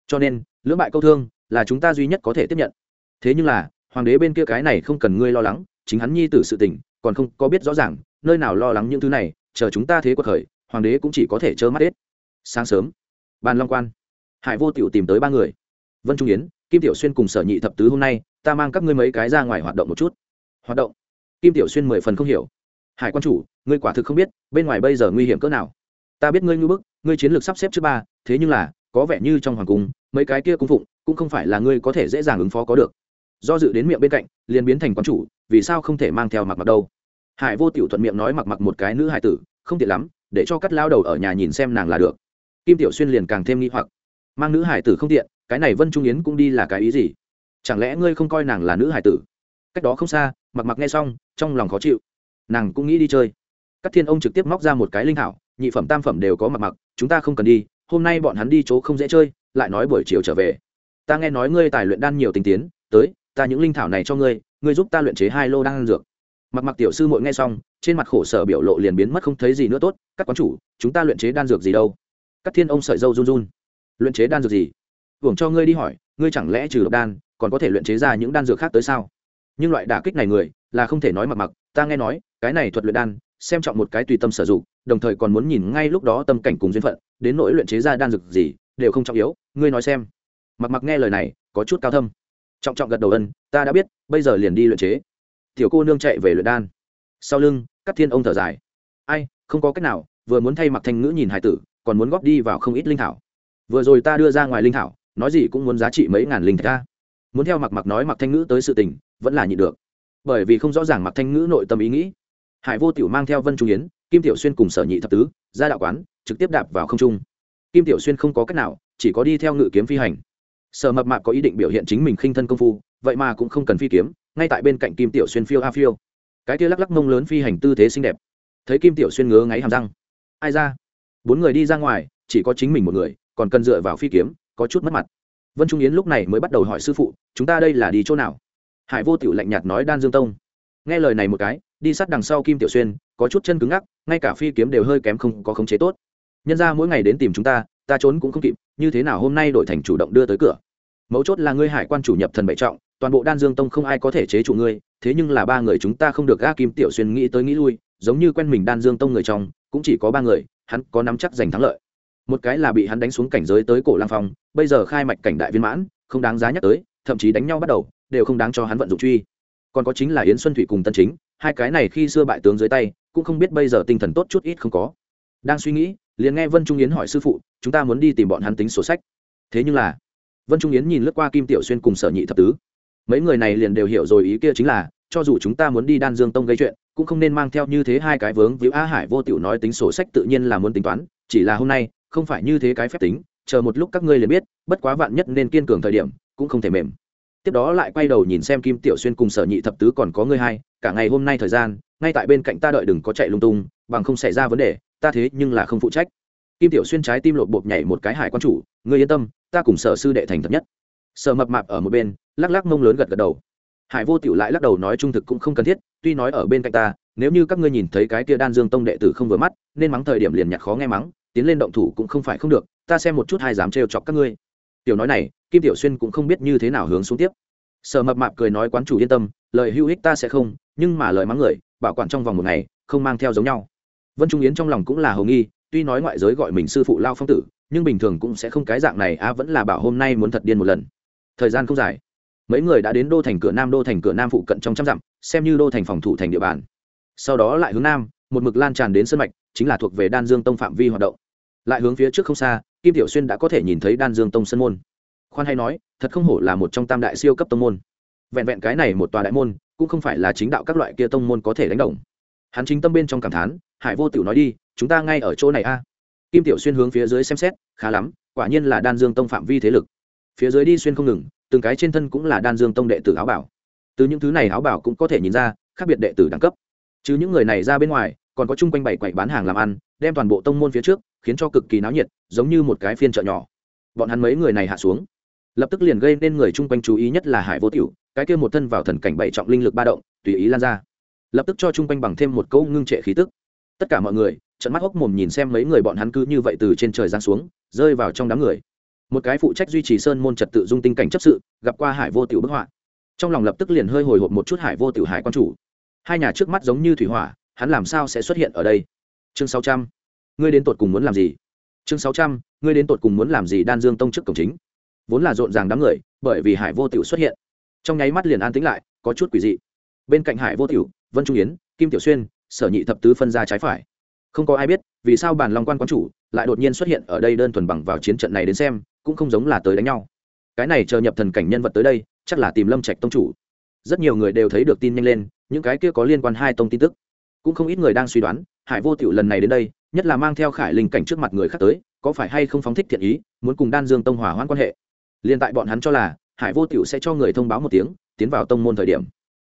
Cho nên, lưỡng bại câu thương là chúng ta duy nhất có thể tiếp nhận. Thế nhưng là, hoàng đế bên kia cái này không cần ngươi lo lắng chính hắn nhi tử sự tình, còn không có biết rõ ràng, nơi nào lo lắng những thứ này, chờ chúng ta thế quật khởi, hoàng đế cũng chỉ có thể trơ mắt hết. Sáng sớm ban long quan, hải vô tiểu tìm tới ba người. Vân trung yến, kim tiểu xuyên cùng sở nhị thập tứ hôm nay, ta mang các ngươi mấy cái ra ngoài hoạt động một chút. Hoạt động? Kim tiểu xuyên mười phần không hiểu. Hải quan chủ, ngươi quả thực không biết, bên ngoài bây giờ nguy hiểm cỡ nào. Ta biết ngươi ngư bức, ngươi chiến lược sắp xếp trước ba, thế nhưng là, có vẻ như trong hoàng cung, mấy cái kia cung phụng, cũng không phải là ngươi có thể dễ dàng ứng phó có được. Do dự đến miệng bên cạnh, liền biến thành quán chủ vì sao không thể mang theo mặc mặc đâu? Hải vô tiểu thuận miệng nói mặc mặc một cái nữ hải tử, không tiện lắm, để cho cắt lao đầu ở nhà nhìn xem nàng là được. Kim tiểu xuyên liền càng thêm nghi hoặc. Mang nữ hải tử không tiện, cái này vân trung yến cũng đi là cái ý gì? Chẳng lẽ ngươi không coi nàng là nữ hải tử? Cách đó không xa, mặc mặc nghe xong, trong lòng khó chịu. Nàng cũng nghĩ đi chơi. Các thiên ông trực tiếp móc ra một cái linh hảo, nhị phẩm tam phẩm đều có mặc mặc, chúng ta không cần đi, hôm nay bọn hắn đi chỗ không dễ chơi, lại nói buổi chiều trở về. Ta nghe nói ngươi tài luyện đan nhiều tình tiến, tới ta những linh thảo này cho ngươi ngươi giúp ta luyện chế hai lô đan dược. Mặc mặc tiểu sư mội nghe xong, trên mặt khổ sở biểu lộ liền biến mất không thấy gì nữa tốt, các quán chủ, chúng ta luyện chế đan dược gì đâu? Các thiên ông sợi dâu run run. Luyện chế đan dược gì? Hưởng cho ngươi đi hỏi, ngươi chẳng lẽ trừ độc đan, còn có thể luyện chế ra những đan dược khác tới sao? Nhưng loại đả kích này người, là không thể nói mặc mặc, ta nghe nói, cái này thuật luyện đan, xem trọng một cái tùy tâm sử dụng, đồng thời còn muốn nhìn ngay lúc đó tâm cảnh cùng duyên phận, đến nỗi luyện chế ra đan dược gì, đều không trọng yếu, ngươi nói xem. Mặc mặc nghe lời này, có chút cao thâm trọng trọng gật đầu ân, ta đã biết, bây giờ liền đi luyện chế. Tiểu cô nương chạy về luyện đan. Sau lưng các thiên ông thở dài. Ai, không có cách nào, vừa muốn thay mặc thanh ngữ nhìn hải tử, còn muốn góp đi vào không ít linh thảo. Vừa rồi ta đưa ra ngoài linh thảo, nói gì cũng muốn giá trị mấy ngàn linh thạch ta. Muốn theo mặc mặc nói mặc thanh ngữ tới sự tình, vẫn là nhịn được. Bởi vì không rõ ràng mặc thanh ngữ nội tâm ý nghĩ. Hải vô tiểu mang theo vân trung yến, kim tiểu xuyên cùng sở nhị thập tứ, ra đạo quán, trực tiếp đạp vào không trung. Kim tiểu xuyên không có cách nào, chỉ có đi theo ngự kiếm phi hành sở mập mạp có ý định biểu hiện chính mình khinh thân công phu, vậy mà cũng không cần phi kiếm, ngay tại bên cạnh kim tiểu xuyên phiêu a phiêu. Cái kia lắc lắc mông lớn phi hành tư thế xinh đẹp. Thấy kim tiểu xuyên ngứa ngáy hàm răng. Ai ra? Bốn người đi ra ngoài, chỉ có chính mình một người, còn cần dựa vào phi kiếm, có chút mất mặt. Vân trung yến lúc này mới bắt đầu hỏi sư phụ, chúng ta đây là đi chỗ nào? Hải vô tiểu lạnh nhạt nói đan dương tông. Nghe lời này một cái, đi sát đằng sau kim tiểu xuyên, có chút chân cứng ngắc, ngay cả phi kiếm đều hơi kém không có khống chế tốt. Nhân ra mỗi ngày đến tìm chúng ta ta trốn cũng không kịp, như thế nào hôm nay đổi thành chủ động đưa tới cửa? Mấu chốt là ngươi hải quan chủ nhập thần bệ trọng, toàn bộ đan dương tông không ai có thể chế trụ ngươi, thế nhưng là ba người chúng ta không được ga kim tiểu xuyên nghĩ tới nghĩ lui, giống như quen mình đan dương tông người trong, cũng chỉ có ba người, hắn có nắm chắc giành thắng lợi. Một cái là bị hắn đánh xuống cảnh giới tới cổ lang phong, bây giờ khai mạch cảnh đại viên mãn, không đáng giá nhắc tới, thậm chí đánh nhau bắt đầu, đều không đáng cho hắn vận dụng truy. Còn có chính là yến xuân thủy cùng tân chính, hai cái này khi xưa bại tướng dưới tay, cũng không biết bây giờ tinh thần tốt chút ít không có. Đang suy nghĩ liền nghe vân trung yến hỏi sư phụ, chúng ta muốn đi tìm bọn hắn tính sổ sách. Thế nhưng là, vân trung yến nhìn lướt qua kim tiểu xuyên cùng sở nhị thập tứ. Mấy người này liền đều hiểu rồi ý kia chính là, cho dù chúng ta muốn đi đan dương tông gây chuyện, cũng không nên mang theo như thế hai cái vướng víu a hải vô tiểu nói tính sổ sách tự nhiên là muốn tính toán, chỉ là hôm nay, không phải như thế cái phép tính, chờ một lúc các ngươi liền biết, bất quá vạn nhất nên kiên cường thời điểm, cũng không thể mềm. Tiếp đó lại quay đầu nhìn xem kim tiểu xuyên cùng sở nhị thập tứ còn có ngươi hai, cả ngày hôm nay thời gian, ngay tại bên cạnh ta đợi đừng có chạy lung tung, bằng không xảy ra vấn đề ta thế nhưng là không phụ trách. Kim tiểu xuyên trái tim lột bột nhảy một cái hải quan chủ, ngươi yên tâm, ta cùng sở sư đệ thành thật nhất. Sở mập mạp ở một bên, lắc lắc mông lớn gật gật đầu. Hải vô tiểu lại lắc đầu nói trung thực cũng không cần thiết, tuy nói ở bên cạnh ta, nếu như các ngươi nhìn thấy cái kia đan dương tông đệ tử không vừa mắt, nên mắng thời điểm liền nhặt khó nghe mắng, tiến lên động thủ cũng không phải không được, ta xem một chút hai dám trêu chọc các ngươi. Tiểu nói này, kim tiểu xuyên cũng không biết như thế nào hướng xuống tiếp. Sở mập mạp cười nói quán chủ yên tâm, lời hữu ích ta sẽ không, nhưng mà lời mắng người, bảo quản trong vòng một ngày, không mang theo giống nhau vân trung yến trong lòng cũng là hầu nghi, tuy nói ngoại giới gọi mình sư phụ lao phong tử, nhưng bình thường cũng sẽ không cái dạng này A vẫn là bảo hôm nay muốn thật điên một lần. Thời gian không dài. Mấy người đã đến đô thành cửa nam, đô thành cửa nam phụ cận trong trăm dặm, xem như đô thành phòng thủ thành địa bàn. Sau đó lại hướng nam, một mực lan tràn đến sân mạch, chính là thuộc về đan dương tông phạm vi hoạt động. Lại hướng phía trước không xa, kim tiểu xuyên đã có thể nhìn thấy đan dương tông sân môn. Khoan hay nói, thật không hổ là một trong tam đại siêu cấp tông môn. Vẹn vẹn cái này một tòa đại môn, cũng không phải là chính đạo các loại kia tông môn có thể đánh đồng. Hắn chính tâm bên trong cảm thán hải vô tiểu nói đi, chúng ta ngay ở chỗ này a. Kim tiểu xuyên hướng phía dưới xem xét, khá lắm, quả nhiên là đan dương tông phạm vi thế lực. Phía dưới đi xuyên không ngừng, từng cái trên thân cũng là đan dương tông đệ tử áo bảo. Từ những thứ này áo bảo cũng có thể nhìn ra, khác biệt đệ tử đẳng cấp. Chứ những người này ra bên ngoài, còn có chung quanh bảy quậy bán hàng làm ăn, đem toàn bộ tông môn phía trước, khiến cho cực kỳ náo nhiệt, giống như một cái phiên chợ nhỏ. Bọn hắn mấy người này hạ xuống. Lập tức liền gây nên người chung quanh chú ý nhất là hải vô tiểu, cái kia một thân vào thần cảnh bảy trọng linh lực ba động, tùy ý lan ra. Lập tức cho chung quanh bằng thêm một câu ngưng trệ khí tức tất cả mọi người trận mắt hốc mồm nhìn xem mấy người bọn hắn cứ như vậy từ trên trời giáng xuống, rơi vào trong đám người. Một cái phụ trách duy trì sơn môn trật tự dung tinh cảnh chấp sự, gặp qua hải vô tiểu bức họa. Trong lòng lập tức liền hơi hồi hộp một chút hải vô tiểu hải quan chủ. Hai nhà trước mắt giống như thủy hỏa, hắn làm sao sẽ xuất hiện ở đây? Chương sáu trăm. Ngươi đến tột cùng muốn làm gì? Chương sáu trăm, ngươi đến tột cùng muốn làm gì đan dương tông trước cổng chính? Vốn là rộn ràng đám người, bởi vì hải vô tiểu xuất hiện. Trong nháy mắt liền an tĩnh lại, có chút quỷ dị. Bên cạnh hải vô tiểu, vân trung yến, kim tiểu xuyên sở nhị thập tứ phân ra trái phải. Không có ai biết, vì sao bản long quan quán chủ lại đột nhiên xuất hiện ở đây đơn thuần bằng vào chiến trận này đến xem, cũng không giống là tới đánh nhau. Cái này chờ nhập thần cảnh nhân vật tới đây, chắc là tìm lâm trạch tông chủ. Rất nhiều người đều thấy được tin nhanh lên, những cái kia có liên quan hai tông tin tức. Cũng không ít người đang suy đoán, hải vô tiểu lần này đến đây, nhất là mang theo khải linh cảnh trước mặt người khác tới, có phải hay không phóng thích thiện ý, muốn cùng đan dương tông hòa hoãn quan hệ. Liên tại bọn hắn cho là, hải vô tiểu sẽ cho người thông báo một tiếng, tiến vào tông môn thời điểm.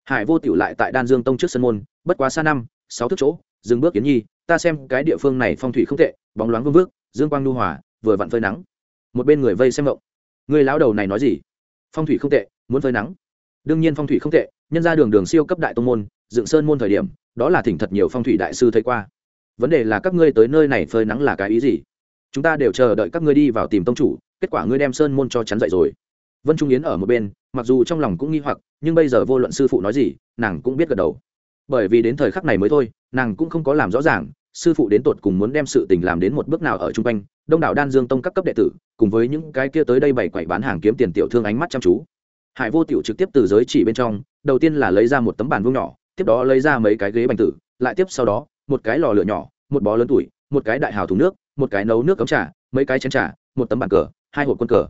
Hải vô tiểu lại tại đan dương tông trước sân môn, bất quá xa năm sáu thước chỗ, dừng bước kiến nhi, ta xem cái địa phương này phong thủy không tệ, bóng loáng vương vước, dương quang nhu hòa, vừa vặn phơi nắng. Một bên người vây xem mộng người lão đầu này nói gì? Phong thủy không tệ, muốn phơi nắng. Đương nhiên phong thủy không tệ, nhân ra đường đường siêu cấp đại tông môn, dựng sơn môn thời điểm, đó là thỉnh thật nhiều phong thủy đại sư thấy qua. Vấn đề là các ngươi tới nơi này phơi nắng là cái ý gì? Chúng ta đều chờ đợi các ngươi đi vào tìm tông chủ, kết quả ngươi đem sơn môn cho chắn dậy rồi. Vân trung yến ở một bên, mặc dù trong lòng cũng nghi hoặc, nhưng bây giờ vô luận sư phụ nói gì, nàng cũng biết gật đầu bởi vì đến thời khắc này mới thôi, nàng cũng không có làm rõ ràng, sư phụ đến tột cùng muốn đem sự tình làm đến một bước nào ở chung quanh, đông đảo đan dương tông các cấp đệ tử, cùng với những cái kia tới đây bày quẩy bán hàng kiếm tiền tiểu thương ánh mắt chăm chú. Hải vô tiểu trực tiếp từ giới chỉ bên trong, đầu tiên là lấy ra một tấm bàn vuông nhỏ, tiếp đó lấy ra mấy cái ghế bành tử, lại tiếp sau đó, một cái lò lửa nhỏ, một bó lớn tuổi, một cái đại hào thùng nước, một cái nấu nước cấm trà, mấy cái chén trà, một tấm bàn cờ, hai hộp quân cờ.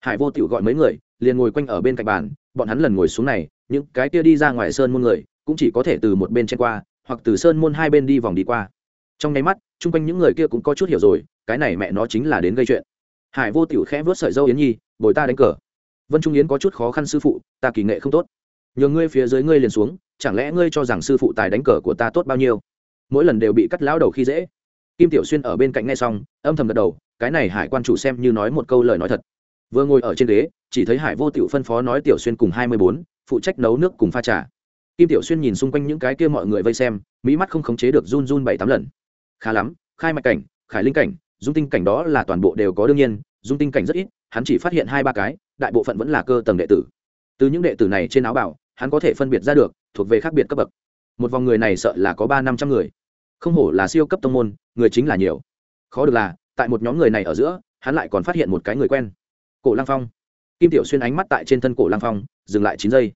Hải vô tiểu gọi mấy người, liền ngồi quanh ở bên cạnh bàn, bọn hắn lần ngồi xuống này, những cái kia đi ra ngoài sơn muôn người cũng chỉ có thể từ một bên trên qua, hoặc từ sơn môn hai bên đi vòng đi qua. Trong nháy mắt, chung quanh những người kia cũng có chút hiểu rồi, cái này mẹ nó chính là đến gây chuyện. Hải vô tiểu khẽ vớt sợi dâu yến nhi, bồi ta đánh cờ. Vân trung yến có chút khó khăn sư phụ, ta kỳ nghệ không tốt. Nhờ ngươi phía dưới ngươi liền xuống, chẳng lẽ ngươi cho rằng sư phụ tài đánh cờ của ta tốt bao nhiêu? Mỗi lần đều bị cắt lão đầu khi dễ. Kim tiểu xuyên ở bên cạnh ngay xong, âm thầm gật đầu, cái này hải quan chủ xem như nói một câu lời nói thật. Vừa ngồi ở trên ghế, chỉ thấy hải vô tiểu phân phó nói tiểu xuyên cùng hai mươi bốn, phụ trách nấu nước cùng pha trà kim tiểu xuyên nhìn xung quanh những cái kia mọi người vây xem, mỹ mắt không khống chế được run run bảy tám lần. Khá lắm, khai mạch cảnh, khải linh cảnh, dung tinh cảnh đó là toàn bộ đều có đương nhiên, dung tinh cảnh rất ít, hắn chỉ phát hiện hai ba cái, đại bộ phận vẫn là cơ tầng đệ tử. Từ những đệ tử này trên áo bảo hắn có thể phân biệt ra được, thuộc về khác biệt cấp bậc. Một vòng người này sợ là có ba năm trăm người. Không hổ là siêu cấp tông môn, người chính là nhiều. Khó được là, tại một nhóm người này ở giữa, hắn lại còn phát hiện một cái người quen. Cổ Lang phong. Kim tiểu xuyên ánh mắt tại trên thân cổ Lang phong, dừng lại chín giây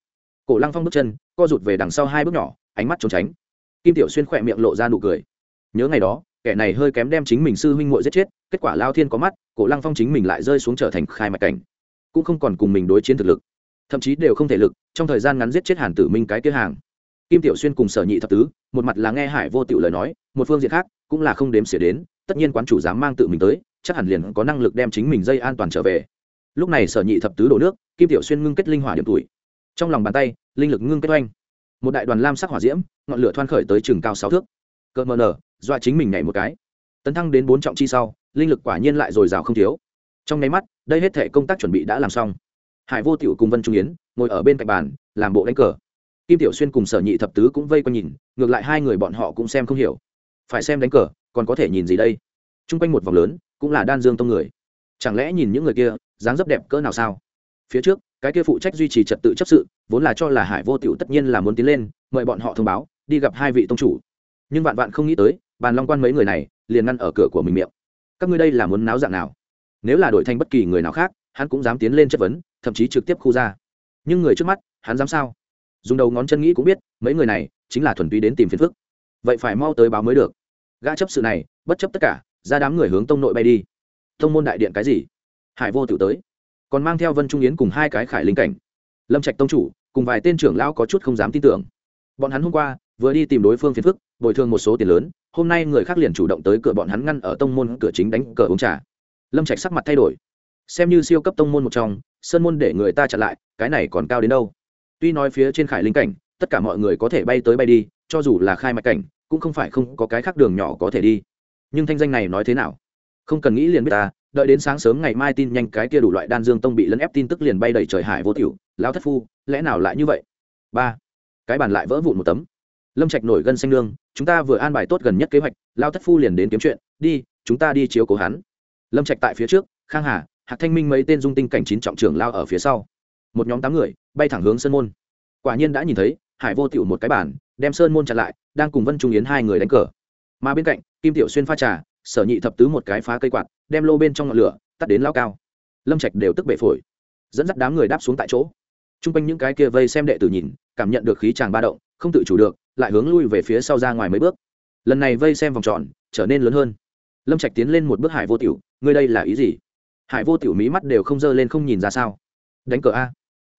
cổ lăng phong bước chân, co rụt về đằng sau hai bước nhỏ, ánh mắt trốn tránh. Kim tiểu xuyên khỏe miệng lộ ra nụ cười. Nhớ ngày đó, kẻ này hơi kém đem chính mình sư huynh muội giết chết, kết quả lao thiên có mắt, cổ lăng phong chính mình lại rơi xuống trở thành khai mạch cảnh. Cũng không còn cùng mình đối chiến thực lực, thậm chí đều không thể lực, trong thời gian ngắn giết chết hàn tử minh cái kia hàng. Kim tiểu xuyên cùng sở nhị thập tứ, một mặt là nghe hải vô tịu lời nói, một phương diện khác, cũng là không đếm xỉa đến, tất nhiên quán chủ dám mang tự mình tới, chắc hẳn liền có năng lực đem chính mình dây an toàn trở về. Lúc này sở nhị thập tứ đổ nước, kim tiểu xuyên ngưng kết linh hỏa điểm tuổi trong lòng bàn tay, linh lực ngưng kết oanh. Một đại đoàn lam sắc hỏa diễm, ngọn lửa thoan khởi tới chừng cao sáu thước. Cỡ mờ nở, dọa chính mình nhảy một cái. Tấn thăng đến bốn trọng chi sau, linh lực quả nhiên lại dồi dào không thiếu. Trong nháy mắt, đây hết thể công tác chuẩn bị đã làm xong. Hải vô tiểu cùng vân trung yến ngồi ở bên cạnh bàn, làm bộ đánh cờ. Kim tiểu xuyên cùng sở nhị thập tứ cũng vây quanh nhìn, ngược lại hai người bọn họ cũng xem không hiểu. Phải xem đánh cờ, còn có thể nhìn gì đây? T r u n g quanh một vòng lớn, cũng là đan dương tông người. Chẳng lẽ nhìn những người kia, dáng dấp đẹp cỡ nào sao? Phía trước cái kia phụ trách duy trì trật tự chấp sự, vốn là cho là hải vô tiểu tất nhiên là muốn tiến lên, mời bọn họ thông báo, đi gặp hai vị tông chủ. Nhưng vạn vạn không nghĩ tới, bàn long quan mấy người này, liền ngăn ở cửa của mình miệng. Các ngươi đây là muốn náo dạng nào? Nếu là đổi thành bất kỳ người nào khác, hắn cũng dám tiến lên chất vấn, thậm chí trực tiếp khu ra. Nhưng người trước mắt, hắn dám sao? Dùng đầu ngón chân nghĩ cũng biết, mấy người này, chính là thuần túy đến tìm phiền phức. Vậy phải mau tới báo mới được. Gã chấp sự này, bất chấp tất cả, ra đám người hướng tông nội bay đi. Tông môn đại điện cái gì? Hải vô tự tới còn mang theo vân trung yến cùng hai cái khải linh cảnh lâm trạch tông chủ cùng vài tên trưởng lão có chút không dám tin tưởng bọn hắn hôm qua vừa đi tìm đối phương phiền phức bồi thường một số tiền lớn hôm nay người khác liền chủ động tới cửa bọn hắn ngăn ở tông môn cửa chính đánh cờ uống trà lâm trạch sắc mặt thay đổi xem như siêu cấp tông môn một trong sơn môn để người ta chặn lại cái này còn cao đến đâu tuy nói phía trên khải linh cảnh tất cả mọi người có thể bay tới bay đi cho dù là khai mạch cảnh cũng không phải không có cái khác đường nhỏ có thể đi nhưng thanh danh này nói thế nào không cần nghĩ liền biết ta, đợi đến sáng sớm ngày mai tin nhanh cái kia đủ loại đan dương tông bị lấn ép tin tức liền bay đầy trời hải vô tiểu lao thất phu, lẽ nào lại như vậy? Ba, cái bàn lại vỡ vụn một tấm. Lâm trạch nổi gân xanh lương chúng ta vừa an bài tốt gần nhất kế hoạch lao thất phu liền đến kiếm chuyện, đi, chúng ta đi chiếu cố hắn. Lâm trạch tại phía trước, khang hà, hạc thanh minh mấy tên dung tinh cảnh chín trọng trưởng lao ở phía sau. Một nhóm tám người, bay thẳng hướng sơn môn. Quả nhiên đã nhìn thấy, hải vô tiểu một cái bản đem sơn môn chặn lại, đang cùng vân trung yến hai người đánh cờ. Mà bên cạnh, kim tiểu xuyên pha trà sở nhị thập tứ một cái phá cây quạt, đem lô bên trong ngọn lửa, tắt đến lao cao. Lâm trạch đều tức bể phổi. Dẫn dắt đám người đáp xuống tại chỗ. T r u n g quanh những cái kia vây xem đệ tử nhìn, cảm nhận được khí tràng ba động, không tự chủ được, lại hướng lui về phía sau ra ngoài mấy bước. Lần này vây xem vòng tròn, trở nên lớn hơn. Lâm trạch tiến lên một bước hải vô tiểu, ngươi đây là ý gì? Hải vô tiểu mí mắt đều không dơ lên không nhìn ra sao. Đánh cờ a.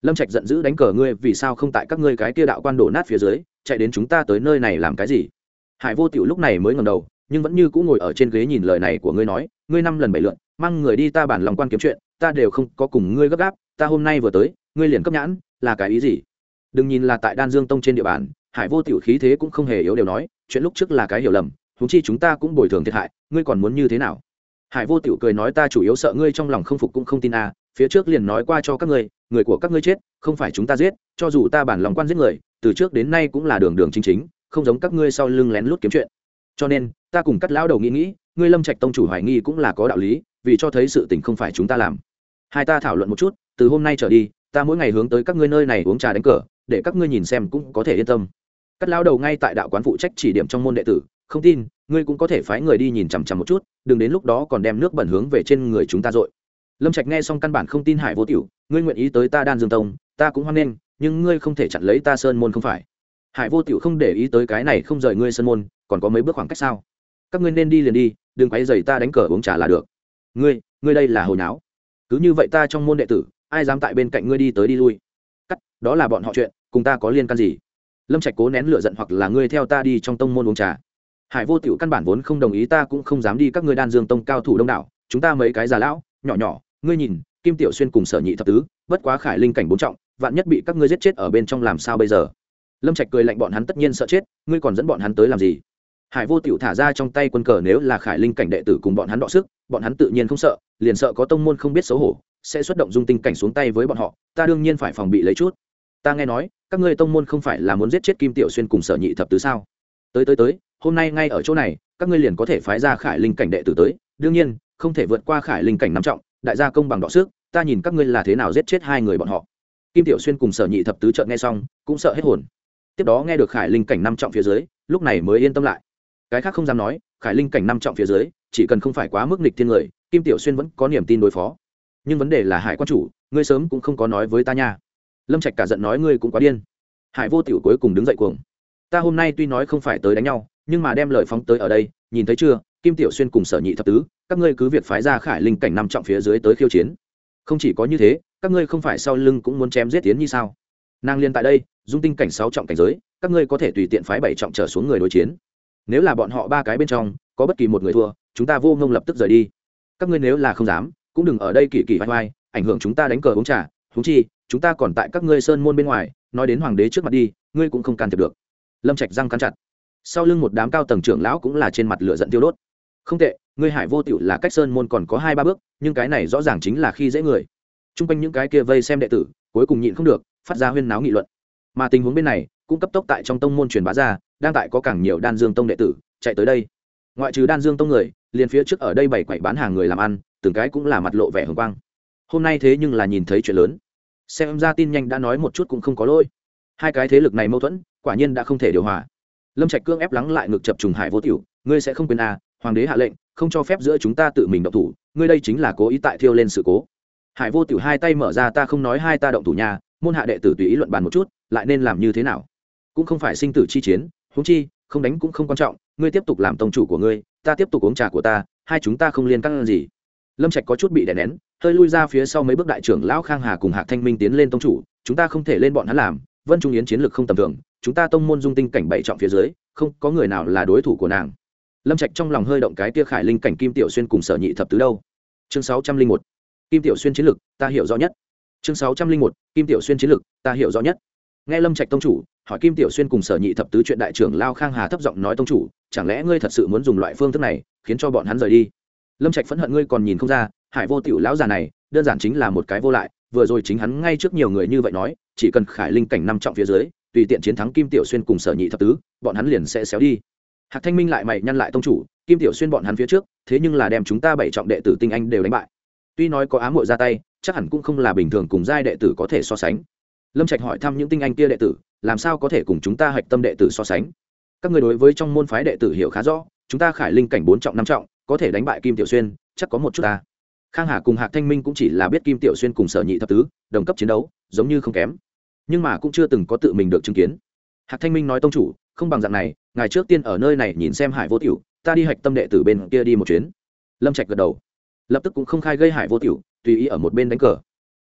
Lâm trạch giận dữ đánh cờ ngươi, vì sao không tại các ngươi cái kia đạo quan đổ nát phía dưới, chạy đến chúng ta tới nơi này làm cái gì? Hải vô tiểu lúc này mới ngầm đầu nhưng vẫn như cũng ngồi ở trên ghế nhìn lời này của ngươi nói, ngươi năm lần bảy lượn mang người đi ta bản lòng quan kiếm chuyện, ta đều không có cùng ngươi gấp gáp, ta hôm nay vừa tới, ngươi liền cấp nhãn, là cái ý gì? Đừng nhìn là tại đan dương tông trên địa bàn, hải vô tiểu khí thế cũng không hề yếu đều nói, chuyện lúc trước là cái hiểu lầm húng chi chúng ta cũng bồi thường thiệt hại, ngươi còn muốn như thế nào? Hải vô tiểu cười nói ta chủ yếu sợ ngươi trong lòng không phục cũng không tin à phía trước liền nói qua cho các ngươi, người của các ngươi chết, không phải chúng ta giết, cho dù ta bản lòng quan giết người, từ trước đến nay cũng là đường đường chính chính, không giống các ngươi sau lưng lén lút kiếm chuyện. Cho nên ta cùng cắt lão đầu nghĩ nghĩ, ngươi lâm trạch tông chủ hoài nghi cũng là có đạo lý, vì cho thấy sự tình không phải chúng ta làm. Hai ta thảo luận một chút, từ hôm nay trở đi, ta mỗi ngày hướng tới các ngươi nơi này uống trà đánh cờ, để các ngươi nhìn xem cũng có thể yên tâm. Cắt lão đầu ngay tại đạo quán phụ trách chỉ điểm trong môn đệ tử, không tin, ngươi cũng có thể phái người đi nhìn chằm chằm một chút, đừng đến lúc đó còn đem nước bẩn hướng về trên người chúng ta dội. Lâm trạch nghe xong căn bản không tin hải vô tiểu, ngươi nguyện ý tới ta đan dương tông, ta cũng hoan nghênh, nhưng ngươi không thể chặn lấy ta sơn môn không phải. Hải vô tiểu không để ý tới cái này không rời ngươi sơn môn, còn có mấy bước khoảng cách sao? Các ngươi nên đi liền đi, đừng quay dày ta đánh cờ uống trà là được. Ngươi ngươi đây là hồi náo. Cứ như vậy ta trong môn đệ tử, ai dám tại bên cạnh ngươi đi tới đi lui? Cắt, đó là bọn họ chuyện, cùng ta có liên can gì? Lâm trạch cố nén lửa giận hoặc là ngươi theo ta đi trong tông môn uống trà. Hải vô tiểu căn bản vốn không đồng ý, ta cũng không dám đi các ngươi đan dương tông cao thủ đông đảo, chúng ta mấy cái già lão, nhỏ nhỏ, ngươi nhìn, kim tiểu xuyên cùng sở nhị thập tứ, bất quá khải linh cảnh bốn trọng, vạn nhất bị các ngươi giết chết ở bên trong làm sao bây giờ? Lâm trạch cười lạnh, bọn hắn tất nhiên sợ chết, ngươi còn dẫn bọn hắn tới làm gì? Hải vô tiểu thả ra trong tay quân cờ nếu là khải linh cảnh đệ tử cùng bọn hắn đọ sức, bọn hắn tự nhiên không sợ, liền sợ có tông môn không biết xấu hổ, sẽ xuất động dung tinh cảnh xuống tay với bọn họ, ta đương nhiên phải phòng bị lấy chút. Ta nghe nói, các ngươi tông môn không phải là muốn giết chết kim tiểu xuyên cùng sở nhị thập tứ sao? Tới tới tới, hôm nay ngay ở chỗ này, các ngươi liền có thể phái ra khải linh cảnh đệ tử tới, đương nhiên, không thể vượt qua khải linh cảnh nắm trọng, đại gia công bằng đọ sức, ta nhìn các ngươi là thế nào giết chết hai người bọn họ. Kim tiểu xuyên cùng sở nhị thập tứ trợn nghe xong, cũng sợ hết hồn. Tiếp đó nghe được khải linh cảnh năm trọng phía dưới, lúc này mới yên tâm lại cái khác không dám nói, khải linh cảnh năm trọng phía dưới, chỉ cần không phải quá mức nịch thiên người, kim tiểu xuyên vẫn có niềm tin đối phó. Nhưng vấn đề là hải quan chủ, ngươi sớm cũng không có nói với ta nha. Lâm trạch cả giận nói ngươi cũng quá điên. Hải vô tiểu cuối cùng đứng dậy cuồng. Ta hôm nay tuy nói không phải tới đánh nhau, nhưng mà đem lời phóng tới ở đây, nhìn thấy chưa? Kim tiểu xuyên cùng sở nhị thập tứ, các ngươi cứ việc phái ra khải linh cảnh năm trọng phía dưới tới khiêu chiến. Không chỉ có như thế, các ngươi không phải sau lưng cũng muốn chém giết tiến như sao? Nàng liên tại đây, dung tinh cảnh sáu trọng cảnh giới, các ngươi có thể tùy tiện phái bảy trọng trở xuống người đối chiến nếu là bọn họ ba cái bên trong, có bất kỳ một người thua, chúng ta vô ngông lập tức rời đi. Các ngươi nếu là không dám, cũng đừng ở đây kỳ kỳ vai vai ảnh hưởng chúng ta đánh cờ uống trà húng chi, chúng ta còn tại các ngươi sơn môn bên ngoài, nói đến hoàng đế trước mặt đi, ngươi cũng không can thiệp được. Lâm trạch răng cắn chặt. Sau lưng một đám cao tầng trưởng lão cũng là trên mặt lửa giận tiêu đốt. Không tệ, ngươi hải vô tiểu là cách sơn môn còn có hai ba bước, nhưng cái này rõ ràng chính là khi dễ người. T r u n g quanh những cái kia vây xem đệ tử, cuối cùng nhịn không được, phát ra huyên náo nghị luận. Mà tình huống bên này cũng cấp tốc tại trong tông môn truyền bá ra, đang tại có càng nhiều đan dương tông đệ tử chạy tới đây. Ngoại trừ đan dương tông người, liền phía trước ở đây bảy quậy bán hàng người làm ăn, từng cái cũng là mặt lộ vẻ hồng quang. Hôm nay thế nhưng là nhìn thấy chuyện lớn. Xem ra tin nhanh đã nói một chút cũng không có lỗi. Hai cái thế lực này mâu thuẫn, quả nhiên đã không thể điều hòa. Lâm trạch cương ép lắng lại ngực chập trùng hải vô tiểu, ngươi sẽ không quên à hoàng đế hạ lệnh, không cho phép giữa chúng ta tự mình động thủ, ngươi đây chính là cố ý tại thiêu lên sự cố. Hải vô tiểu hai tay mở ra, ta không nói hai ta động thủ nhà môn hạ đệ tử tùy ý luận bàn một chút, lại nên làm như thế nào? Cũng không phải sinh tử chi chiến, huống chi, không đánh cũng không quan trọng, ngươi tiếp tục làm tông chủ của ngươi, ta tiếp tục uống trà của ta, hai chúng ta không liên căng gì. Lâm trạch có chút bị đè nén, hơi lui ra phía sau mấy bước đại trưởng lão khang hà cùng hạc thanh minh tiến lên tông chủ, chúng ta không thể lên bọn hắn làm, vân trung yến chiến lược không tầm thường, chúng ta tông môn dung tinh cảnh bảy trọng phía dưới, không có người nào là đối thủ của nàng. Lâm trạch trong lòng hơi động cái tia khải linh cảnh kim tiểu xuyên cùng sở nhị thập tứ đâu? Chương sáu trăm linh một. Kim tiểu xuyên chiến lược, ta hiểu rõ nhất. Chương sáu trăm linh một. Kim tiểu xuyên chiến lược, ta hiểu rõ nhất. Nghe lâm trạch tông chủ hỏi kim tiểu xuyên cùng sở nhị thập tứ chuyện đại trưởng lao khang hà thấp giọng nói tông chủ, chẳng lẽ ngươi thật sự muốn dùng loại phương thức này khiến cho bọn hắn rời đi? Lâm trạch phẫn hận ngươi còn nhìn không ra, hải vô tiểu lão già này, đơn giản chính là một cái vô lại, vừa rồi chính hắn ngay trước nhiều người như vậy nói, chỉ cần khải linh cảnh năm trọng phía dưới, tùy tiện chiến thắng kim tiểu xuyên cùng sở nhị thập tứ, bọn hắn liền sẽ xéo đi. Hạc thanh minh lại mày nhăn lại tông chủ, kim tiểu xuyên bọn hắn phía trước, thế nhưng là đem chúng ta bảy trọng đệ tử tinh anh đều đánh bại. Tuy nói có Á hội ra tay, chắc hẳn cũng không là bình thường cùng giai đệ tử có thể so sánh lâm trạch hỏi thăm những tinh anh kia đệ tử, làm sao có thể cùng chúng ta hạch tâm đệ tử so sánh? Các người đối với trong môn phái đệ tử hiểu khá rõ, chúng ta khải linh cảnh bốn trọng năm trọng, có thể đánh bại kim tiểu xuyên, chắc có một chút ta. Khang hà cùng hạc thanh minh cũng chỉ là biết kim tiểu xuyên cùng sở nhị thập tứ, đồng cấp chiến đấu, giống như không kém. Nhưng mà cũng chưa từng có tự mình được chứng kiến. Hạc thanh minh nói tông chủ, không bằng dạng này, ngài trước tiên ở nơi này nhìn xem hải vô tiểu, ta đi hạch tâm đệ tử bên kia đi một chuyến. Lâm trạch gật đầu. Lập tức cũng không khai gây hải vô tiểu, tùy ý ở một bên đánh cờ.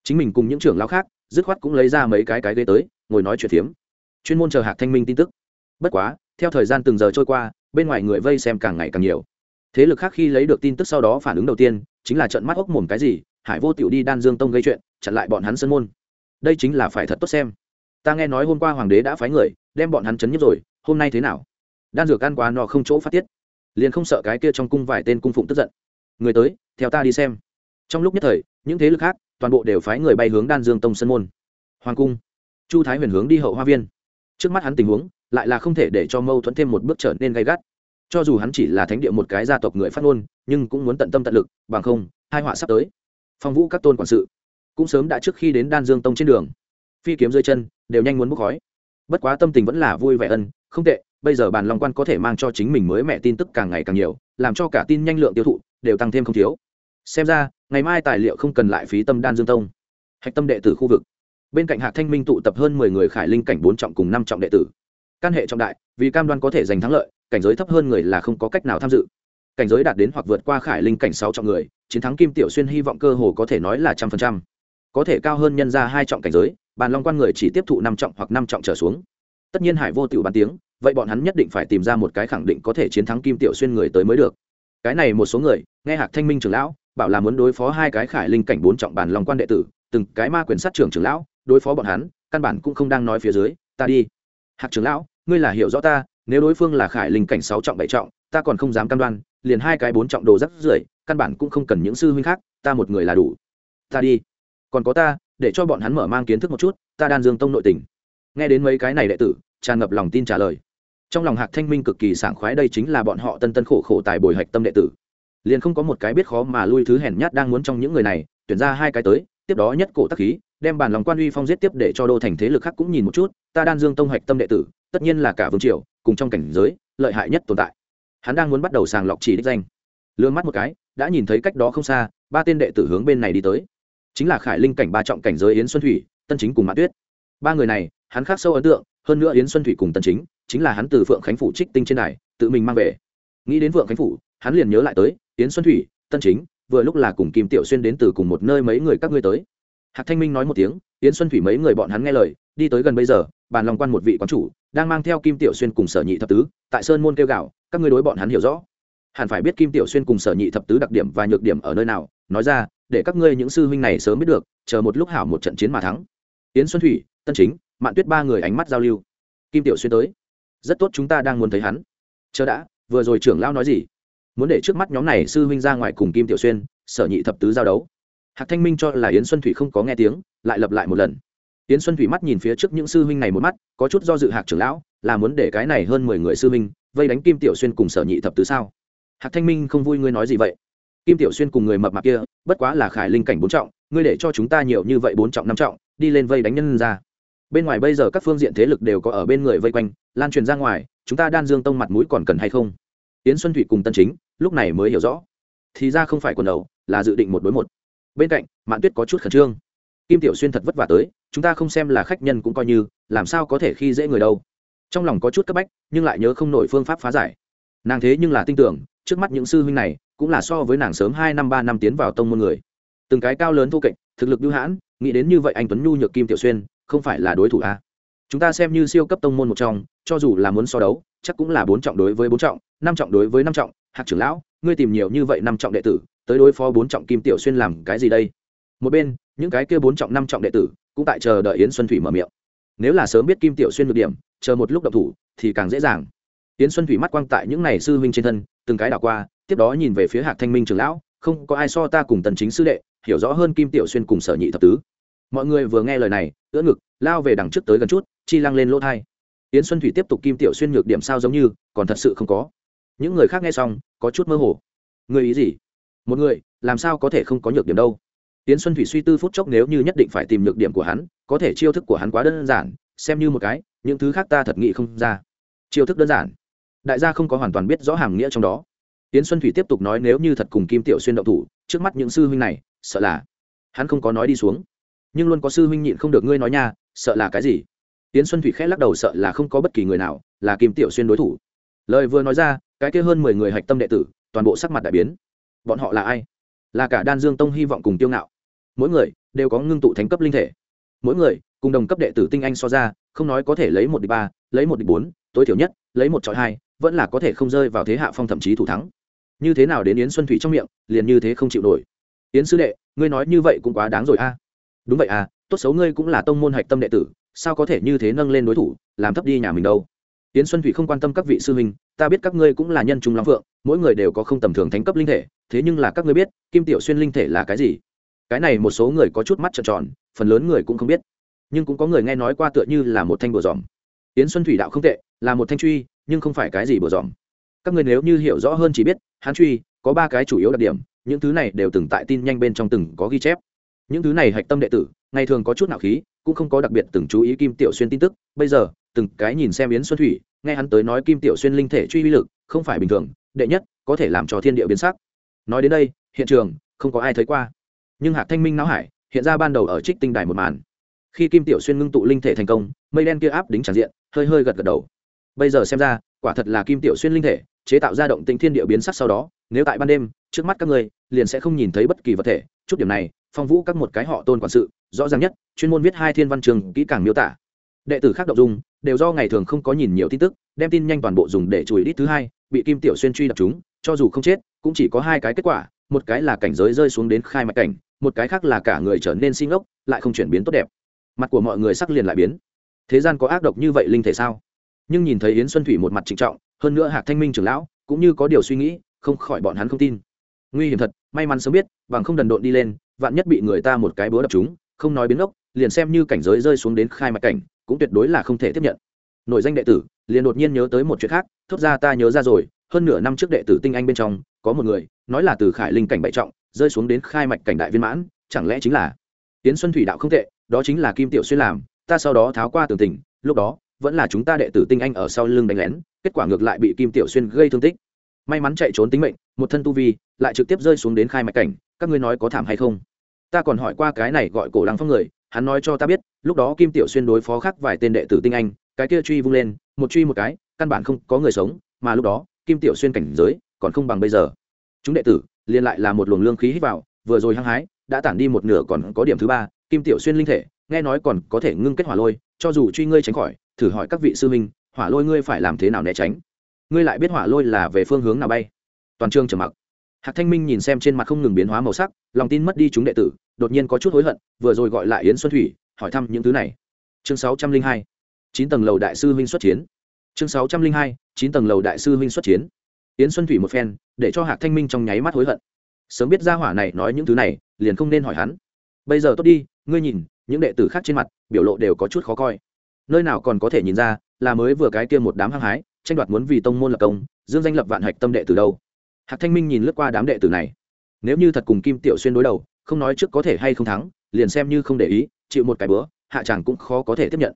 Chính mình cùng những trưởng lão khác dứt khoát cũng lấy ra mấy cái cái ghế tới, ngồi nói chuyện phiếm. Chuyên môn chờ hạc thanh minh tin tức. Bất quá, theo thời gian từng giờ trôi qua, bên ngoài người vây xem càng ngày càng nhiều. Thế lực khác khi lấy được tin tức sau đó phản ứng đầu tiên, chính là trận mắt ốc mồm cái gì, hải vô tiểu đi đan dương tông gây chuyện, chặn lại bọn hắn sân môn. Đây chính là phải thật tốt xem. Ta nghe nói hôm qua hoàng đế đã phái người, đem bọn hắn chấn nhất rồi, hôm nay thế nào? Đan dược ăn quá no không chỗ phát tiết. Liền không sợ cái kia trong cung vài tên cung phụng tức giận. Người tới, theo ta đi xem. Trong lúc nhất thời, những thế lực khác toàn bộ đều phái người bay hướng đan dương tông sân môn hoàng cung chu thái huyền hướng đi hậu hoa viên trước mắt hắn tình huống lại là không thể để cho mâu thuẫn thêm một bước trở nên gay gắt cho dù hắn chỉ là thánh địa một cái gia tộc người phát ngôn nhưng cũng muốn tận tâm tận lực bằng không hai họa sắp tới phong vũ các tôn quản sự cũng sớm đã trước khi đến đan dương tông trên đường phi kiếm rơi chân đều nhanh muốn bốc khói bất quá tâm tình vẫn là vui vẻ ân không tệ bây giờ bàn long quan có thể mang cho chính mình mới mẹ tin tức càng ngày càng nhiều làm cho cả tin nhanh lượng tiêu thụ đều tăng thêm không thiếu xem ra ngày mai tài liệu không cần lại phí tâm đan dương tông. Hạch tâm đệ tử khu vực. Bên cạnh hạc thanh minh tụ tập hơn mười người khải linh cảnh bốn trọng cùng năm trọng đệ tử. Căn hệ trọng đại, vì cam đoan có thể giành thắng lợi, cảnh giới thấp hơn người là không có cách nào tham dự. Cảnh giới đạt đến hoặc vượt qua khải linh cảnh sáu trọng người, chiến thắng kim tiểu xuyên hy vọng cơ hồ có thể nói là trăm phần trăm. Có thể cao hơn nhân ra hai trọng cảnh giới, bàn long quan người chỉ tiếp thụ năm trọng hoặc năm trọng trở xuống. Tất nhiên hải vô tiểu bàn tiếng, vậy bọn hắn nhất định phải tìm ra một cái khẳng định có thể chiến thắng kim tiểu xuyên người tới mới được. Cái này một số người, nghe hạc thanh minh trưởng lão bảo là muốn đối phó hai cái khải linh cảnh bốn trọng bàn lòng quan đệ tử, từng cái ma quyền sát trưởng trưởng lão, đối phó bọn hắn, căn bản cũng không đang nói phía dưới, ta đi. Hạc trưởng lão, ngươi là hiểu rõ ta, nếu đối phương là khải linh cảnh sáu trọng bảy trọng, ta còn không dám cam đoan, liền hai cái bốn trọng đồ rắc rưởi, căn bản cũng không cần những sư huynh khác, ta một người là đủ. Ta đi. Còn có ta, để cho bọn hắn mở mang kiến thức một chút, ta đan dương tông nội tình. Nghe đến mấy cái này đệ tử, tràn ngập lòng tin trả lời. Trong lòng hạc thanh minh cực kỳ sảng khoái, đây chính là bọn họ tân tân khổ khổ tài bồi hạch tâm đệ tử liền không có một cái biết khó mà lui thứ hèn nhát đang muốn trong những người này, tuyển ra hai cái tới, tiếp đó nhất cổ tắc khí, đem bàn lòng quan uy phong giết tiếp để cho đô thành thế lực khác cũng nhìn một chút, ta đan dương tông hạch tâm đệ tử, tất nhiên là cả vương triều, cùng trong cảnh giới, lợi hại nhất tồn tại. Hắn đang muốn bắt đầu sàng lọc chỉ đích danh. Lương mắt một cái, đã nhìn thấy cách đó không xa, ba tên đệ tử hướng bên này đi tới. Chính là khải linh cảnh ba trọng cảnh giới yến xuân thủy, tân chính cùng mã tuyết. Ba người này, hắn khác sâu ấn tượng, hơn nữa yến xuân thủy cùng tân chính chính là hắn từ phượng khánh phủ trích tinh trên này tự mình mang về nghĩ đến vượng khánh phủ, hắn liền nhớ lại tới, yến xuân thủy, tân chính, vừa lúc là cùng kim tiểu xuyên đến từ cùng một nơi mấy người các ngươi tới. Hạc thanh minh nói một tiếng, yến xuân thủy mấy người bọn hắn nghe lời, đi tới gần bây giờ, bàn lòng quan một vị quán chủ, đang mang theo kim tiểu xuyên cùng sở nhị thập tứ, tại sơn môn kêu gạo, các ngươi đối bọn hắn hiểu rõ. Hẳn phải biết kim tiểu xuyên cùng sở nhị thập tứ đặc điểm và nhược điểm ở nơi nào, nói ra, để các ngươi những sư huynh này sớm biết được, chờ một lúc hảo một trận chiến mà thắng. Yến xuân thủy, tân chính, mạn tuyết ba người ánh mắt giao lưu. Kim tiểu xuyên tới. Rất tốt, chúng ta đang muốn thấy hắn. Chờ đã vừa rồi trưởng lão nói gì? Muốn để trước mắt nhóm này sư huynh ra ngoài cùng kim tiểu xuyên, sở nhị thập tứ giao đấu. Hạc thanh minh cho là yến xuân thủy không có nghe tiếng, lại lặp lại một lần. Yến xuân thủy mắt nhìn phía trước những sư huynh này một mắt, có chút do dự hạc trưởng lão, là muốn để cái này hơn mười người sư huynh vây đánh kim tiểu xuyên cùng sở nhị thập tứ sao? Hạc thanh minh không vui ngươi nói gì vậy? Kim tiểu xuyên cùng người mập mạp kia, bất quá là khải linh cảnh bốn trọng, ngươi để cho chúng ta nhiều như vậy bốn trọng, năm trọng, đi lên vây đánh nhân ra. Bên ngoài bây giờ các phương diện thế lực đều có ở bên người vây quanh, lan truyền ra ngoài, chúng ta đan dương tông mặt mũi còn cần hay không? Yến xuân thủy cùng tân chính, lúc này mới hiểu rõ. Thì ra không phải quần đầu, là dự định một đối một. Bên cạnh, mạn tuyết có chút khẩn trương. Kim tiểu xuyên thật vất vả tới, chúng ta không xem là khách nhân cũng coi như, làm sao có thể khi dễ người đâu. Trong lòng có chút cấp bách, nhưng lại nhớ không nổi phương pháp phá giải. Nàng thế nhưng là tin tưởng, trước mắt những sư huynh này, cũng là so với nàng sớm hai năm ba năm tiến vào tông môn người. Từng cái cao lớn thô kệch, thực lực bưu hãn, nghĩ đến như vậy anh tuấn nhu nhược kim tiểu xuyên, không phải là đối thủ a chúng ta xem như siêu cấp tông môn một trong, cho dù là muốn so đấu, chắc cũng là bốn trọng đối với bốn trọng năm trọng đối với năm trọng, hạc trưởng lão, ngươi tìm nhiều như vậy năm trọng đệ tử, tới đối phó bốn trọng kim tiểu xuyên làm cái gì đây? Một bên, những cái kia bốn trọng năm trọng đệ tử cũng tại chờ đợi yến xuân thủy mở miệng. Nếu là sớm biết kim tiểu xuyên được điểm, chờ một lúc độc thủ thì càng dễ dàng. Yến xuân thủy mắt quang tại những n à y sư huynh trên thân, từng cái đảo qua, tiếp đó nhìn về phía hạc thanh minh trường lão, không có ai so ta cùng tần chính sư đệ, hiểu rõ hơn kim tiểu xuyên cùng sở nhị thập tứ. Mọi người vừa nghe lời này, ưỡn ngực, lao về đằng trước tới gần chút, chi lăng lên lỗ thai. Yến xuân thủy tiếp tục kim tiểu xuyên nhược điểm sao giống như, còn thật sự không có những người khác nghe xong, có chút mơ hồ. Người ý gì? Một người, làm sao có thể không có nhược điểm đâu? Tiến xuân thủy suy tư phút chốc nếu như nhất định phải tìm nhược điểm của hắn, có thể chiêu thức của hắn quá đơn giản, xem như một cái, những thứ khác ta thật nghĩ không ra. Chiêu thức đơn giản. Đại gia không có hoàn toàn biết rõ hàm nghĩa trong đó. Tiến xuân thủy tiếp tục nói nếu như thật cùng kim tiểu xuyên động thủ, trước mắt những sư huynh này, sợ là hắn không có nói đi xuống. Nhưng luôn có sư huynh nhịn không được ngươi nói nha, sợ là cái gì? Tiến xuân thủy khẽ lắc đầu sợ là không có bất kỳ người nào, là kim tiểu xuyên đối thủ lời vừa nói ra, cái kia hơn mười người hạch tâm đệ tử, toàn bộ sắc mặt đại biến. Bọn họ là ai? Là cả đan dương tông hy vọng cùng tiêu ngạo. Mỗi người đều có ngưng tụ thánh cấp linh thể. Mỗi người cùng đồng cấp đệ tử tinh anh so ra, không nói có thể lấy một địch ba, lấy một địch bốn, tối thiểu nhất, lấy một trọi hai, vẫn là có thể không rơi vào thế hạ phong thậm chí thủ thắng. Như thế nào đến yến xuân thủy trong miệng, liền như thế không chịu nổi. Yến sư đệ, ngươi nói như vậy cũng quá đáng rồi a. Đúng vậy à tốt xấu ngươi cũng là tông môn hạch tâm đệ tử, sao có thể như thế nâng lên đối thủ, làm thấp đi nhà mình đâu? Yến xuân thủy không quan tâm các vị sư huynh, ta biết các ngươi cũng là nhân trung long phượng, mỗi người đều có không tầm thường thánh cấp linh thể, thế nhưng là các ngươi biết, kim tiểu xuyên linh thể là cái gì? Cái này một số người có chút mắt trợn tròn, phần lớn người cũng không biết. Nhưng cũng có người nghe nói qua tựa như là một thanh bừa dòm. Yến xuân thủy đạo không tệ, là một thanh truy, nhưng không phải cái gì bừa dòm. Các người nếu như hiểu rõ hơn chỉ biết hán truy, có ba cái chủ yếu đặc điểm, những thứ này đều từng tại tin nhanh bên trong từng có ghi chép. Những thứ này hạch tâm đệ tử, ngày thường có chút nạo khí, cũng không có đặc biệt từng chú ý kim tiểu xuyên tin tức, bây giờ từng cái nhìn xem yến xuân thủy, nghe hắn tới nói kim tiểu xuyên linh thể truy uy lực không phải bình thường, đệ nhất, có thể làm cho thiên địa biến sắc. Nói đến đây, hiện trường, không có ai thấy qua. Nhưng hạc thanh minh não hải, hiện ra ban đầu ở trích tinh đài một màn. Khi kim tiểu xuyên ngưng tụ linh thể thành công, mây đen kia áp đính tràn diện, hơi hơi gật gật đầu. Bây giờ xem ra, quả thật là kim tiểu xuyên linh thể, chế tạo ra động tính thiên địa biến sắc sau đó, nếu tại ban đêm, trước mắt các ngươi, liền sẽ không nhìn thấy bất kỳ vật thể. Chút điểm này, phong vũ các một cái họ tôn quản sự, rõ ràng nhất, chuyên môn viết hai thiên văn trường kỹ càng miêu tả. Đệ tử khác đọc dung đều do ngày thường không có nhìn nhiều tin tức, đem tin nhanh toàn bộ dùng để chùi đít thứ hai, bị kim tiểu xuyên truy đập chúng, cho dù không chết, cũng chỉ có hai cái kết quả, một cái là cảnh giới rơi xuống đến khai mạch cảnh, một cái khác là cả người trở nên sinh ốc lại không chuyển biến tốt đẹp. Mặt của mọi người sắc liền lại biến. Thế gian có ác độc như vậy linh thể sao? Nhưng nhìn thấy yến xuân thủy một mặt trịnh trọng, hơn nữa hạc thanh minh trưởng lão cũng như có điều suy nghĩ, không khỏi bọn hắn không tin. Nguy hiểm thật, may mắn sớm biết, bằng không đần độn đi lên, vạn nhất bị người ta một cái búa đập chúng, không nói biến ốc liền xem như cảnh giới rơi xuống đến khai mạch cảnh cũng tuyệt đối là không thể tiếp nhận. Nội danh đệ tử, liền đột nhiên nhớ tới một chuyện khác, thốt ra ta nhớ ra rồi, hơn nửa năm trước đệ tử tinh anh bên trong, có một người, nói là từ khải linh cảnh bại trọng, rơi xuống đến khai mạch cảnh đại viên mãn, chẳng lẽ chính là tiến xuân thủy đạo không tệ, đó chính là kim tiểu xuyên làm, ta sau đó tháo qua tường tình, lúc đó, vẫn là chúng ta đệ tử tinh anh ở sau lưng đánh lén, kết quả ngược lại bị kim tiểu xuyên gây thương tích. May mắn chạy trốn tính mệnh, một thân tu vi, lại trực tiếp rơi xuống đến khai mạch cảnh, các ngươi nói có thảm hay không? Ta còn hỏi qua cái này gọi cổ lăng phong người hắn nói cho ta biết, lúc đó kim tiểu xuyên đối phó khác vài tên đệ tử tinh anh, cái kia truy vung lên, một truy một cái, căn bản không có người sống, mà lúc đó, kim tiểu xuyên cảnh giới, còn không bằng bây giờ. Chúng đệ tử liên lại là một luồng lương khí hít vào, vừa rồi hăng hái, đã tản đi một nửa còn có điểm thứ ba, kim tiểu xuyên linh thể, nghe nói còn có thể ngưng kết hỏa lôi, cho dù truy ngươi tránh khỏi, thử hỏi các vị sư minh hỏa lôi ngươi phải làm thế nào né tránh? Ngươi lại biết hỏa lôi là về phương hướng nào bay? Toàn trường trầm mặc. Hạc thanh minh nhìn xem trên mặt không ngừng biến hóa màu sắc, lòng tin mất đi chúng đệ tử đột nhiên có chút hối hận, vừa rồi gọi lại yến xuân thủy, hỏi thăm những thứ này. Chương sáu trăm linh hai, chín tầng lầu đại sư huynh xuất chiến. Chương sáu trăm linh hai, chín tầng lầu đại sư huynh xuất chiến. Yến xuân thủy một phen, để cho hạc thanh minh trong nháy mắt hối hận. Sớm biết ra hỏa này nói những thứ này, liền không nên hỏi hắn. Bây giờ tốt đi, ngươi nhìn, những đệ tử khác trên mặt, biểu lộ đều có chút khó coi. Nơi nào còn có thể nhìn ra, là mới vừa cái kia một đám hăng hái, tranh đoạt muốn vì tông môn lập công, dương danh lập vạn hạch tâm đệ từ đâu. Hạc thanh minh nhìn lướt qua đám đệ tử này. Nếu như thật cùng kim tiểu xuyên đối đầu không nói trước có thể hay không thắng, liền xem như không để ý, chịu một cái bữa, hạ chàng cũng khó có thể tiếp nhận.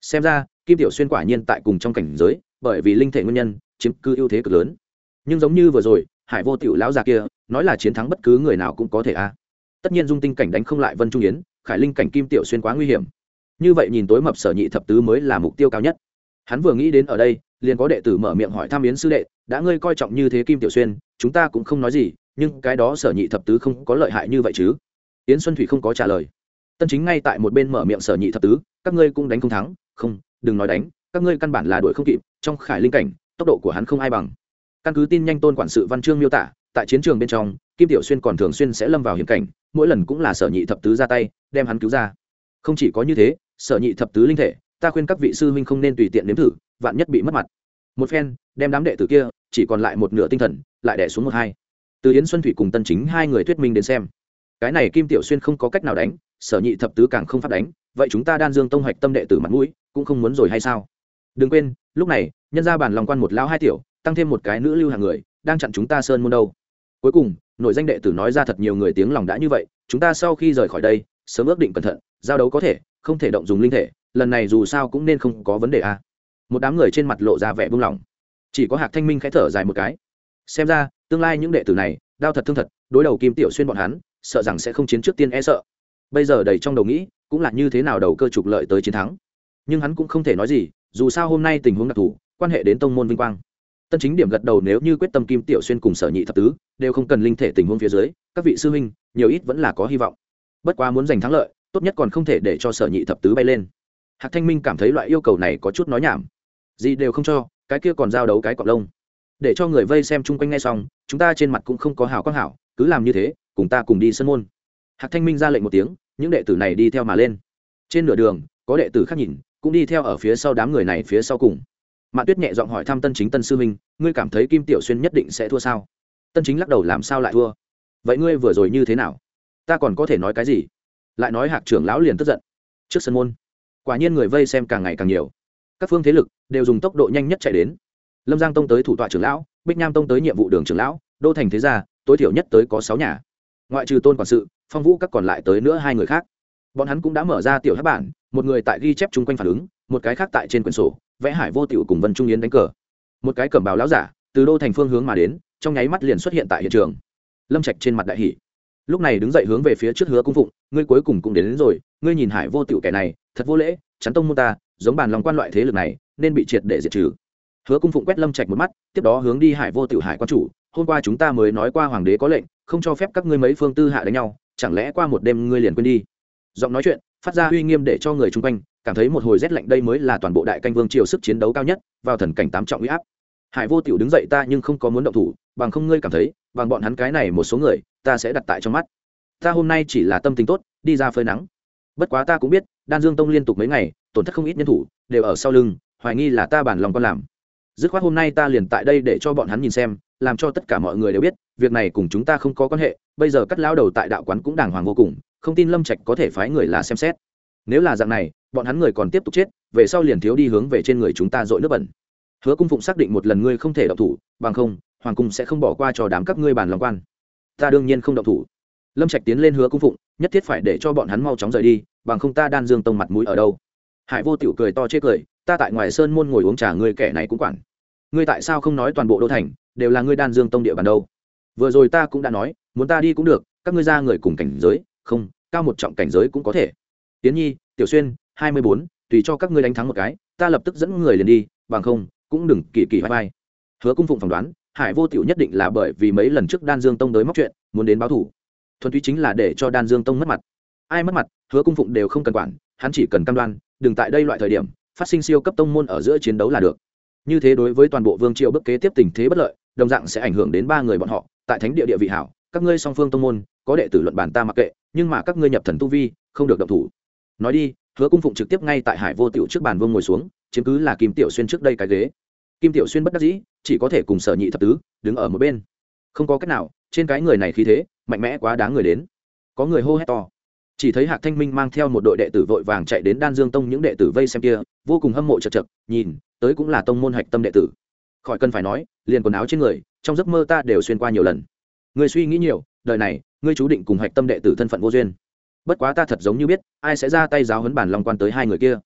Xem ra, kim tiểu xuyên quả nhiên tại cùng trong cảnh giới, bởi vì linh thể nguyên nhân, chiếm cứ ưu thế cực lớn. Nhưng giống như vừa rồi, hải vô tiểu lão già kia, nói là chiến thắng bất cứ người nào cũng có thể a. Tất nhiên dung tinh cảnh đánh không lại vân trung yến, khải linh cảnh kim tiểu xuyên quá nguy hiểm. Như vậy nhìn tối mập sở nhị thập tứ mới là mục tiêu cao nhất. Hắn vừa nghĩ đến ở đây, liền có đệ tử mở miệng hỏi Tham yến sư đệ, đã ngươi coi trọng như thế kim tiểu xuyên, chúng ta cũng không nói gì nhưng cái đó sở nhị thập tứ không có lợi hại như vậy chứ. Yến xuân thủy không có trả lời. Tân chính ngay tại một bên mở miệng sở nhị thập tứ, các ngươi cũng đánh không thắng, không, đừng nói đánh, các ngươi căn bản là đuổi không kịp, trong khải linh cảnh, tốc độ của hắn không ai bằng. Căn cứ tin nhanh tôn quản sự văn chương miêu tả, tại chiến trường bên trong, kim tiểu xuyên còn thường xuyên sẽ lâm vào hiểm cảnh, mỗi lần cũng là sở nhị thập tứ ra tay, đem hắn cứu ra. Không chỉ có như thế, sở nhị thập tứ linh thể, ta khuyên các vị sư huynh không nên tùy tiện nếm thử, vạn nhất bị mất mặt. Một phen, đem đám đệ tử kia, chỉ còn lại một nửa tinh thần, lại đẻ xuống một hai từ yến xuân thủy cùng tân chính hai người thuyết minh đến xem cái này kim tiểu xuyên không có cách nào đánh sở nhị thập tứ càng không phát đánh vậy chúng ta đan dương tông hoạch tâm đệ tử mặt mũi cũng không muốn rồi hay sao đừng quên lúc này nhân ra bản lòng quan một lão hai tiểu tăng thêm một cái nữ lưu hàng người đang chặn chúng ta sơn môn đâu cuối cùng nội danh đệ tử nói ra thật nhiều người tiếng lòng đã như vậy chúng ta sau khi rời khỏi đây sớm ước định cẩn thận giao đấu có thể không thể động dùng linh thể lần này dù sao cũng nên không có vấn đề a à. một đám người trên mặt lộ ra vẻ buông lỏng chỉ có hạc thanh minh khẽ thở dài một cái xem ra tương lai những đệ tử này đau thật thương thật, đối đầu kim tiểu xuyên bọn hắn, sợ rằng sẽ không chiến trước tiên e sợ. Bây giờ đầy trong đầu nghĩ, cũng là như thế nào đầu cơ trục lợi tới chiến thắng. Nhưng hắn cũng không thể nói gì, dù sao hôm nay tình huống đặc thù, quan hệ đến tông môn vinh quang. Tân chính điểm gật đầu nếu như quyết tâm kim tiểu xuyên cùng sở nhị thập tứ, đều không cần linh thể tình huống phía dưới, các vị sư huynh, nhiều ít vẫn là có hy vọng. Bất quá muốn giành thắng lợi, tốt nhất còn không thể để cho sở nhị thập tứ bay lên. Hạc thanh minh cảm thấy loại yêu cầu này có chút nói nhảm. Gì đều không cho, cái kia còn giao đấu cái cọc lông. Để cho người vây xem chung quanh ngay xong chúng ta trên mặt cũng không có hảo quang hảo, cứ làm như thế, cùng ta cùng đi sân môn. Hạc thanh minh ra lệnh một tiếng, những đệ tử này đi theo mà lên. Trên nửa đường, có đệ tử khác nhìn, cũng đi theo ở phía sau đám người này phía sau cùng. Mạn tuyết nhẹ giọng hỏi thăm tân chính tân sư minh, ngươi cảm thấy kim tiểu xuyên nhất định sẽ thua sao? Tân chính lắc đầu, làm sao lại thua? Vậy ngươi vừa rồi như thế nào? Ta còn có thể nói cái gì? Lại nói hạc trưởng lão liền tức giận. Trước sân môn, quả nhiên người vây xem càng ngày càng nhiều. Các phương thế lực đều dùng tốc độ nhanh nhất chạy đến lâm giang tông tới thủ tọa trưởng lão bích nham tông tới nhiệm vụ đường trưởng lão đô thành thế gia tối thiểu nhất tới có sáu nhà. ngoại trừ tôn quản sự phong vũ các còn lại tới nữa hai người khác. bọn hắn cũng đã mở ra tiểu hát bản một người tại ghi chép chung quanh phản ứng một cái khác tại trên quyển sổ vẽ hải vô tiểu cùng vân trung yến đánh cờ. một cái cẩm bào lão giả từ đô thành phương hướng mà đến trong nháy mắt liền xuất hiện tại hiện trường. lâm trạch trên mặt đại hỷ lúc này đứng dậy hướng về phía trước hứa cung phụng ngươi cuối cùng cũng đến, đến rồi ngươi nhìn hải vô tiểu kẻ này thật vô lễ chắn tông mô ta giống bàn lòng quan loại thế lực này nên bị triệt để diệt trừ hứa cung phụng quét lâm trạch một mắt, tiếp đó hướng đi hải vô tiểu hải quan chủ, hôm qua chúng ta mới nói qua hoàng đế có lệnh, không cho phép các ngươi mấy phương tư hạ đánh nhau, chẳng lẽ qua một đêm ngươi liền quên đi? Giọng nói chuyện phát ra uy nghiêm để cho người chung quanh cảm thấy một hồi rét lạnh đây mới là toàn bộ đại canh vương triều sức chiến đấu cao nhất, vào thần cảnh tám trọng uy áp. Hải vô tiểu đứng dậy ta nhưng không có muốn động thủ, bằng không ngươi cảm thấy, bằng bọn hắn cái này một số người, ta sẽ đặt tại trong mắt. Ta hôm nay chỉ là tâm tình tốt, đi ra phơi nắng. Bất quá ta cũng biết, đan dương tông liên tục mấy ngày, tổn thất không ít nhân thủ, đều ở sau lưng, hoài nghi là ta bản lòng con làm dứt khoát hôm nay ta liền tại đây để cho bọn hắn nhìn xem, làm cho tất cả mọi người đều biết, việc này cùng chúng ta không có quan hệ, bây giờ cắt lao đầu tại đạo quán cũng đàng hoàng vô cùng, không tin lâm trạch có thể phái người là xem xét. Nếu là dạng này, bọn hắn người còn tiếp tục chết, về sau liền thiếu đi hướng về trên người chúng ta dội nước bẩn. Hứa cung phụng xác định một lần ngươi không thể động thủ, bằng không, hoàng cung sẽ không bỏ qua cho đám các ngươi bàn lòng quan. Ta đương nhiên không động thủ. Lâm trạch tiến lên hứa cung phụng, nhất thiết phải để cho bọn hắn mau chóng rời đi, bằng không ta đan dương tông mặt mũi ở đâu. Hải vô tiểu cười to chê cười, ta tại ngoài sơn môn ngồi uống trà, ngươi kẻ này cũng quản ngươi tại sao không nói toàn bộ đô thành, đều là ngươi đan dương tông địa bàn đâu? Vừa rồi ta cũng đã nói, muốn ta đi cũng được, các ngươi ra người cùng cảnh giới, không, cao một trọng cảnh giới cũng có thể. Tiến nhi, tiểu xuyên, hai mươi bốn, tùy cho các ngươi đánh thắng một cái, ta lập tức dẫn người liền đi, bằng không, cũng đừng kỳ kỳ vai vai. Hứa cung phụng phỏng đoán, hải vô tiểu nhất định là bởi vì mấy lần trước đan dương tông tới móc chuyện, muốn đến báo thủ. Thuần túy chính là để cho đan dương tông mất mặt. Ai mất mặt, hứa cung phụng đều không cần quản, hắn chỉ cần cam đoan, đừng tại đây loại thời điểm, phát sinh siêu cấp tông môn ở giữa chiến đấu là được như thế đối với toàn bộ vương triều bức kế tiếp tình thế bất lợi, đồng dạng sẽ ảnh hưởng đến ba người bọn họ, tại thánh địa địa vị hảo, các ngươi song phương tông môn, có đệ tử luận bản ta mặc kệ, nhưng mà các ngươi nhập thần tu vi, không được động thủ. Nói đi, hứa cung phụng trực tiếp ngay tại hải vô tiểu trước bàn vương ngồi xuống, chiếm cứ là kim tiểu xuyên trước đây cái ghế. Kim tiểu xuyên bất đắc dĩ, chỉ có thể cùng sở nhị thập tứ, đứng ở một bên. Không có cách nào, trên cái người này khí thế, mạnh mẽ quá đáng người đến. Có người hô hét to chỉ thấy hạc thanh minh mang theo một đội đệ tử vội vàng chạy đến đan dương tông những đệ tử vây xem kia, vô cùng hâm mộ chật chật, nhìn, tới cũng là tông môn hạch tâm đệ tử. Khỏi cần phải nói, liền quần áo trên người, trong giấc mơ ta đều xuyên qua nhiều lần. Người suy nghĩ nhiều, đời này, ngươi chú định cùng hạch tâm đệ tử thân phận vô duyên. Bất quá ta thật giống như biết, ai sẽ ra tay giáo huấn bản long quan tới hai người kia.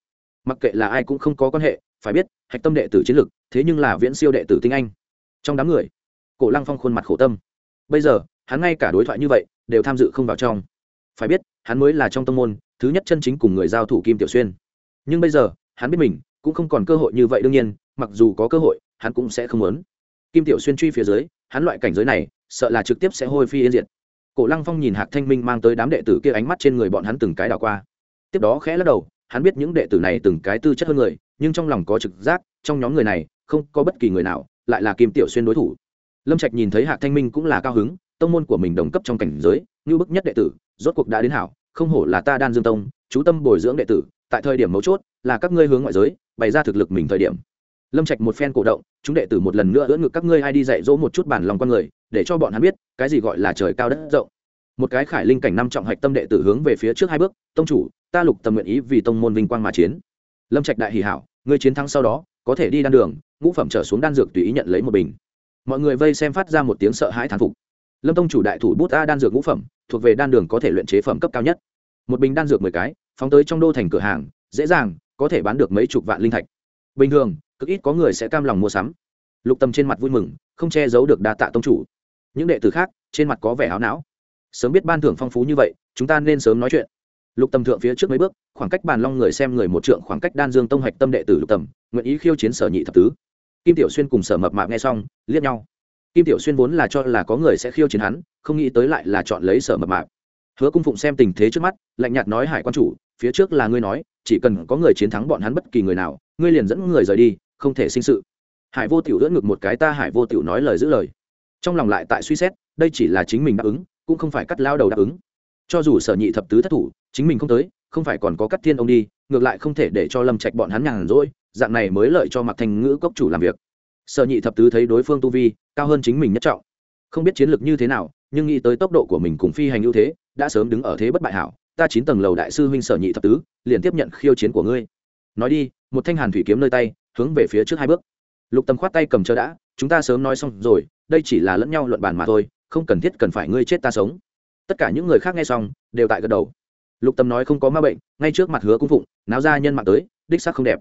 Mặc kệ là ai cũng không có quan hệ, phải biết, hạch tâm đệ tử chiến lực, thế nhưng là viễn siêu đệ tử tinh anh. Trong đám người, cổ lăng phong khuôn mặt khổ tâm. Bây giờ, hắn ngay cả đối thoại như vậy, đều tham dự không vào trong. Phải biết hắn mới là trong tâm môn, thứ nhất chân chính cùng người giao thủ kim tiểu xuyên. Nhưng bây giờ, hắn biết mình, cũng không còn cơ hội như vậy đương nhiên, mặc dù có cơ hội, hắn cũng sẽ không muốn. Kim tiểu xuyên truy phía dưới, hắn loại cảnh giới này, sợ là trực tiếp sẽ hôi phi yên diệt. Cổ lăng phong nhìn hạc thanh minh mang tới đám đệ tử kia ánh mắt trên người bọn hắn từng cái đảo qua. Tiếp đó khẽ lắc đầu, hắn biết những đệ tử này từng cái tư chất hơn người, nhưng trong lòng có trực giác, trong nhóm người này, không có bất kỳ người nào, lại là kim tiểu xuyên đối thủ. Lâm trạch nhìn thấy hạc thanh minh cũng là cao hứng tông môn của mình đồng cấp trong cảnh giới, như bức nhất đệ tử, rốt cuộc đã đến hảo, không hổ là ta đan dương tông, chú tâm bồi dưỡng đệ tử, tại thời điểm mấu chốt, là các ngươi hướng ngoại giới, bày ra thực lực mình thời điểm. Lâm trạch một phen cổ động, chúng đệ tử một lần nữa ưỡn ngực các ngươi ai đi dạy dỗ một chút bản lòng con người, để cho bọn hắn biết, cái gì gọi là trời cao đất rộng. Một cái khải linh cảnh năm trọng hạch tâm đệ tử hướng về phía trước hai bước, tông chủ, ta lục tâm nguyện ý vì tông môn vinh quang mà chiến. Lâm trạch đại hỷ hảo, ngươi chiến thắng sau đó, có thể đi đan đường, ngũ phẩm trở xuống đan dược tùy ý nhận lấy một bình. Mọi người vây xem phát ra một tiếng sợ hãi thán phục lâm tông chủ đại thủ bút a đan dược ngũ phẩm, thuộc về đan đường có thể luyện chế phẩm cấp cao nhất. Một bình đan dược mười cái, phóng tới trong đô thành cửa hàng, dễ dàng, có thể bán được mấy chục vạn linh thạch. Bình thường, cực ít có người sẽ cam lòng mua sắm. Lục tâm trên mặt vui mừng, không che giấu được đa tạ tông chủ. Những đệ tử khác, trên mặt có vẻ háo não. Sớm biết ban thưởng phong phú như vậy, chúng ta nên sớm nói chuyện. Lục tâm thượng phía trước mấy bước, khoảng cách bàn long người xem người một trượng khoảng cách đan dương tông hạch tâm đệ tử lục tầm nguyện ý khiêu chiến sở nhị thập tứ. Kim tiểu xuyên cùng sở mập mạp nghe xong, liếc nhau kim tiểu xuyên vốn là cho là có người sẽ khiêu chiến hắn, không nghĩ tới lại là chọn lấy sở mập mạp. Hứa cung phụng xem tình thế trước mắt, lạnh nhạt nói hải quan chủ, phía trước là ngươi nói, chỉ cần có người chiến thắng bọn hắn bất kỳ người nào, ngươi liền dẫn người rời đi, không thể sinh sự. Hải vô tiểu đỡ ngực một cái ta hải vô tiểu nói lời giữ lời. Trong lòng lại tại suy xét, đây chỉ là chính mình đáp ứng, cũng không phải cắt lao đầu đáp ứng. Cho dù sở nhị thập tứ thất thủ, chính mình không tới, không phải còn có cắt thiên ông đi, ngược lại không thể để cho lâm trạch bọn hắn nhàn rỗi, dạng này mới lợi cho mặc thành ngữ cốc chủ làm việc sở nhị thập tứ thấy đối phương tu vi, cao hơn chính mình nhất trọng. Không biết chiến lược như thế nào, nhưng nghĩ tới tốc độ của mình cùng phi hành ưu thế, đã sớm đứng ở thế bất bại hảo. Ta chín tầng lầu đại sư huynh sở nhị thập tứ, liền tiếp nhận khiêu chiến của ngươi. Nói đi, một thanh hàn thủy kiếm nơi tay, hướng về phía trước hai bước. Lục tầm khoát tay cầm chờ đã, chúng ta sớm nói xong rồi, đây chỉ là lẫn nhau luận bàn mà thôi, không cần thiết cần phải ngươi chết ta sống. Tất cả những người khác nghe xong, đều tại gật đầu. Lục tâm nói không có ma bệnh, ngay trước mặt hứa cung phụng, náo ra nhân mạng tới, đích xác không đẹp.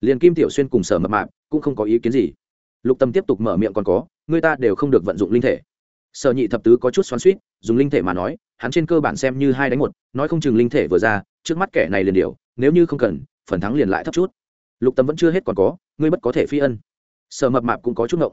Liền kim tiểu xuyên cùng sở mập mạp, cũng không có ý kiến gì lục tâm tiếp tục mở miệng còn có, người ta đều không được vận dụng linh thể. Sở nhị thập tứ có chút xoắn suýt dùng linh thể mà nói, hắn trên cơ bản xem như hai đánh một, nói không chừng linh thể vừa ra, trước mắt kẻ này liền điều, nếu như không cần, phần thắng liền lại thấp chút. Lục tâm vẫn chưa hết còn có, ngươi bất có thể phi ân. Sở mập mạp cũng có chút ngộng.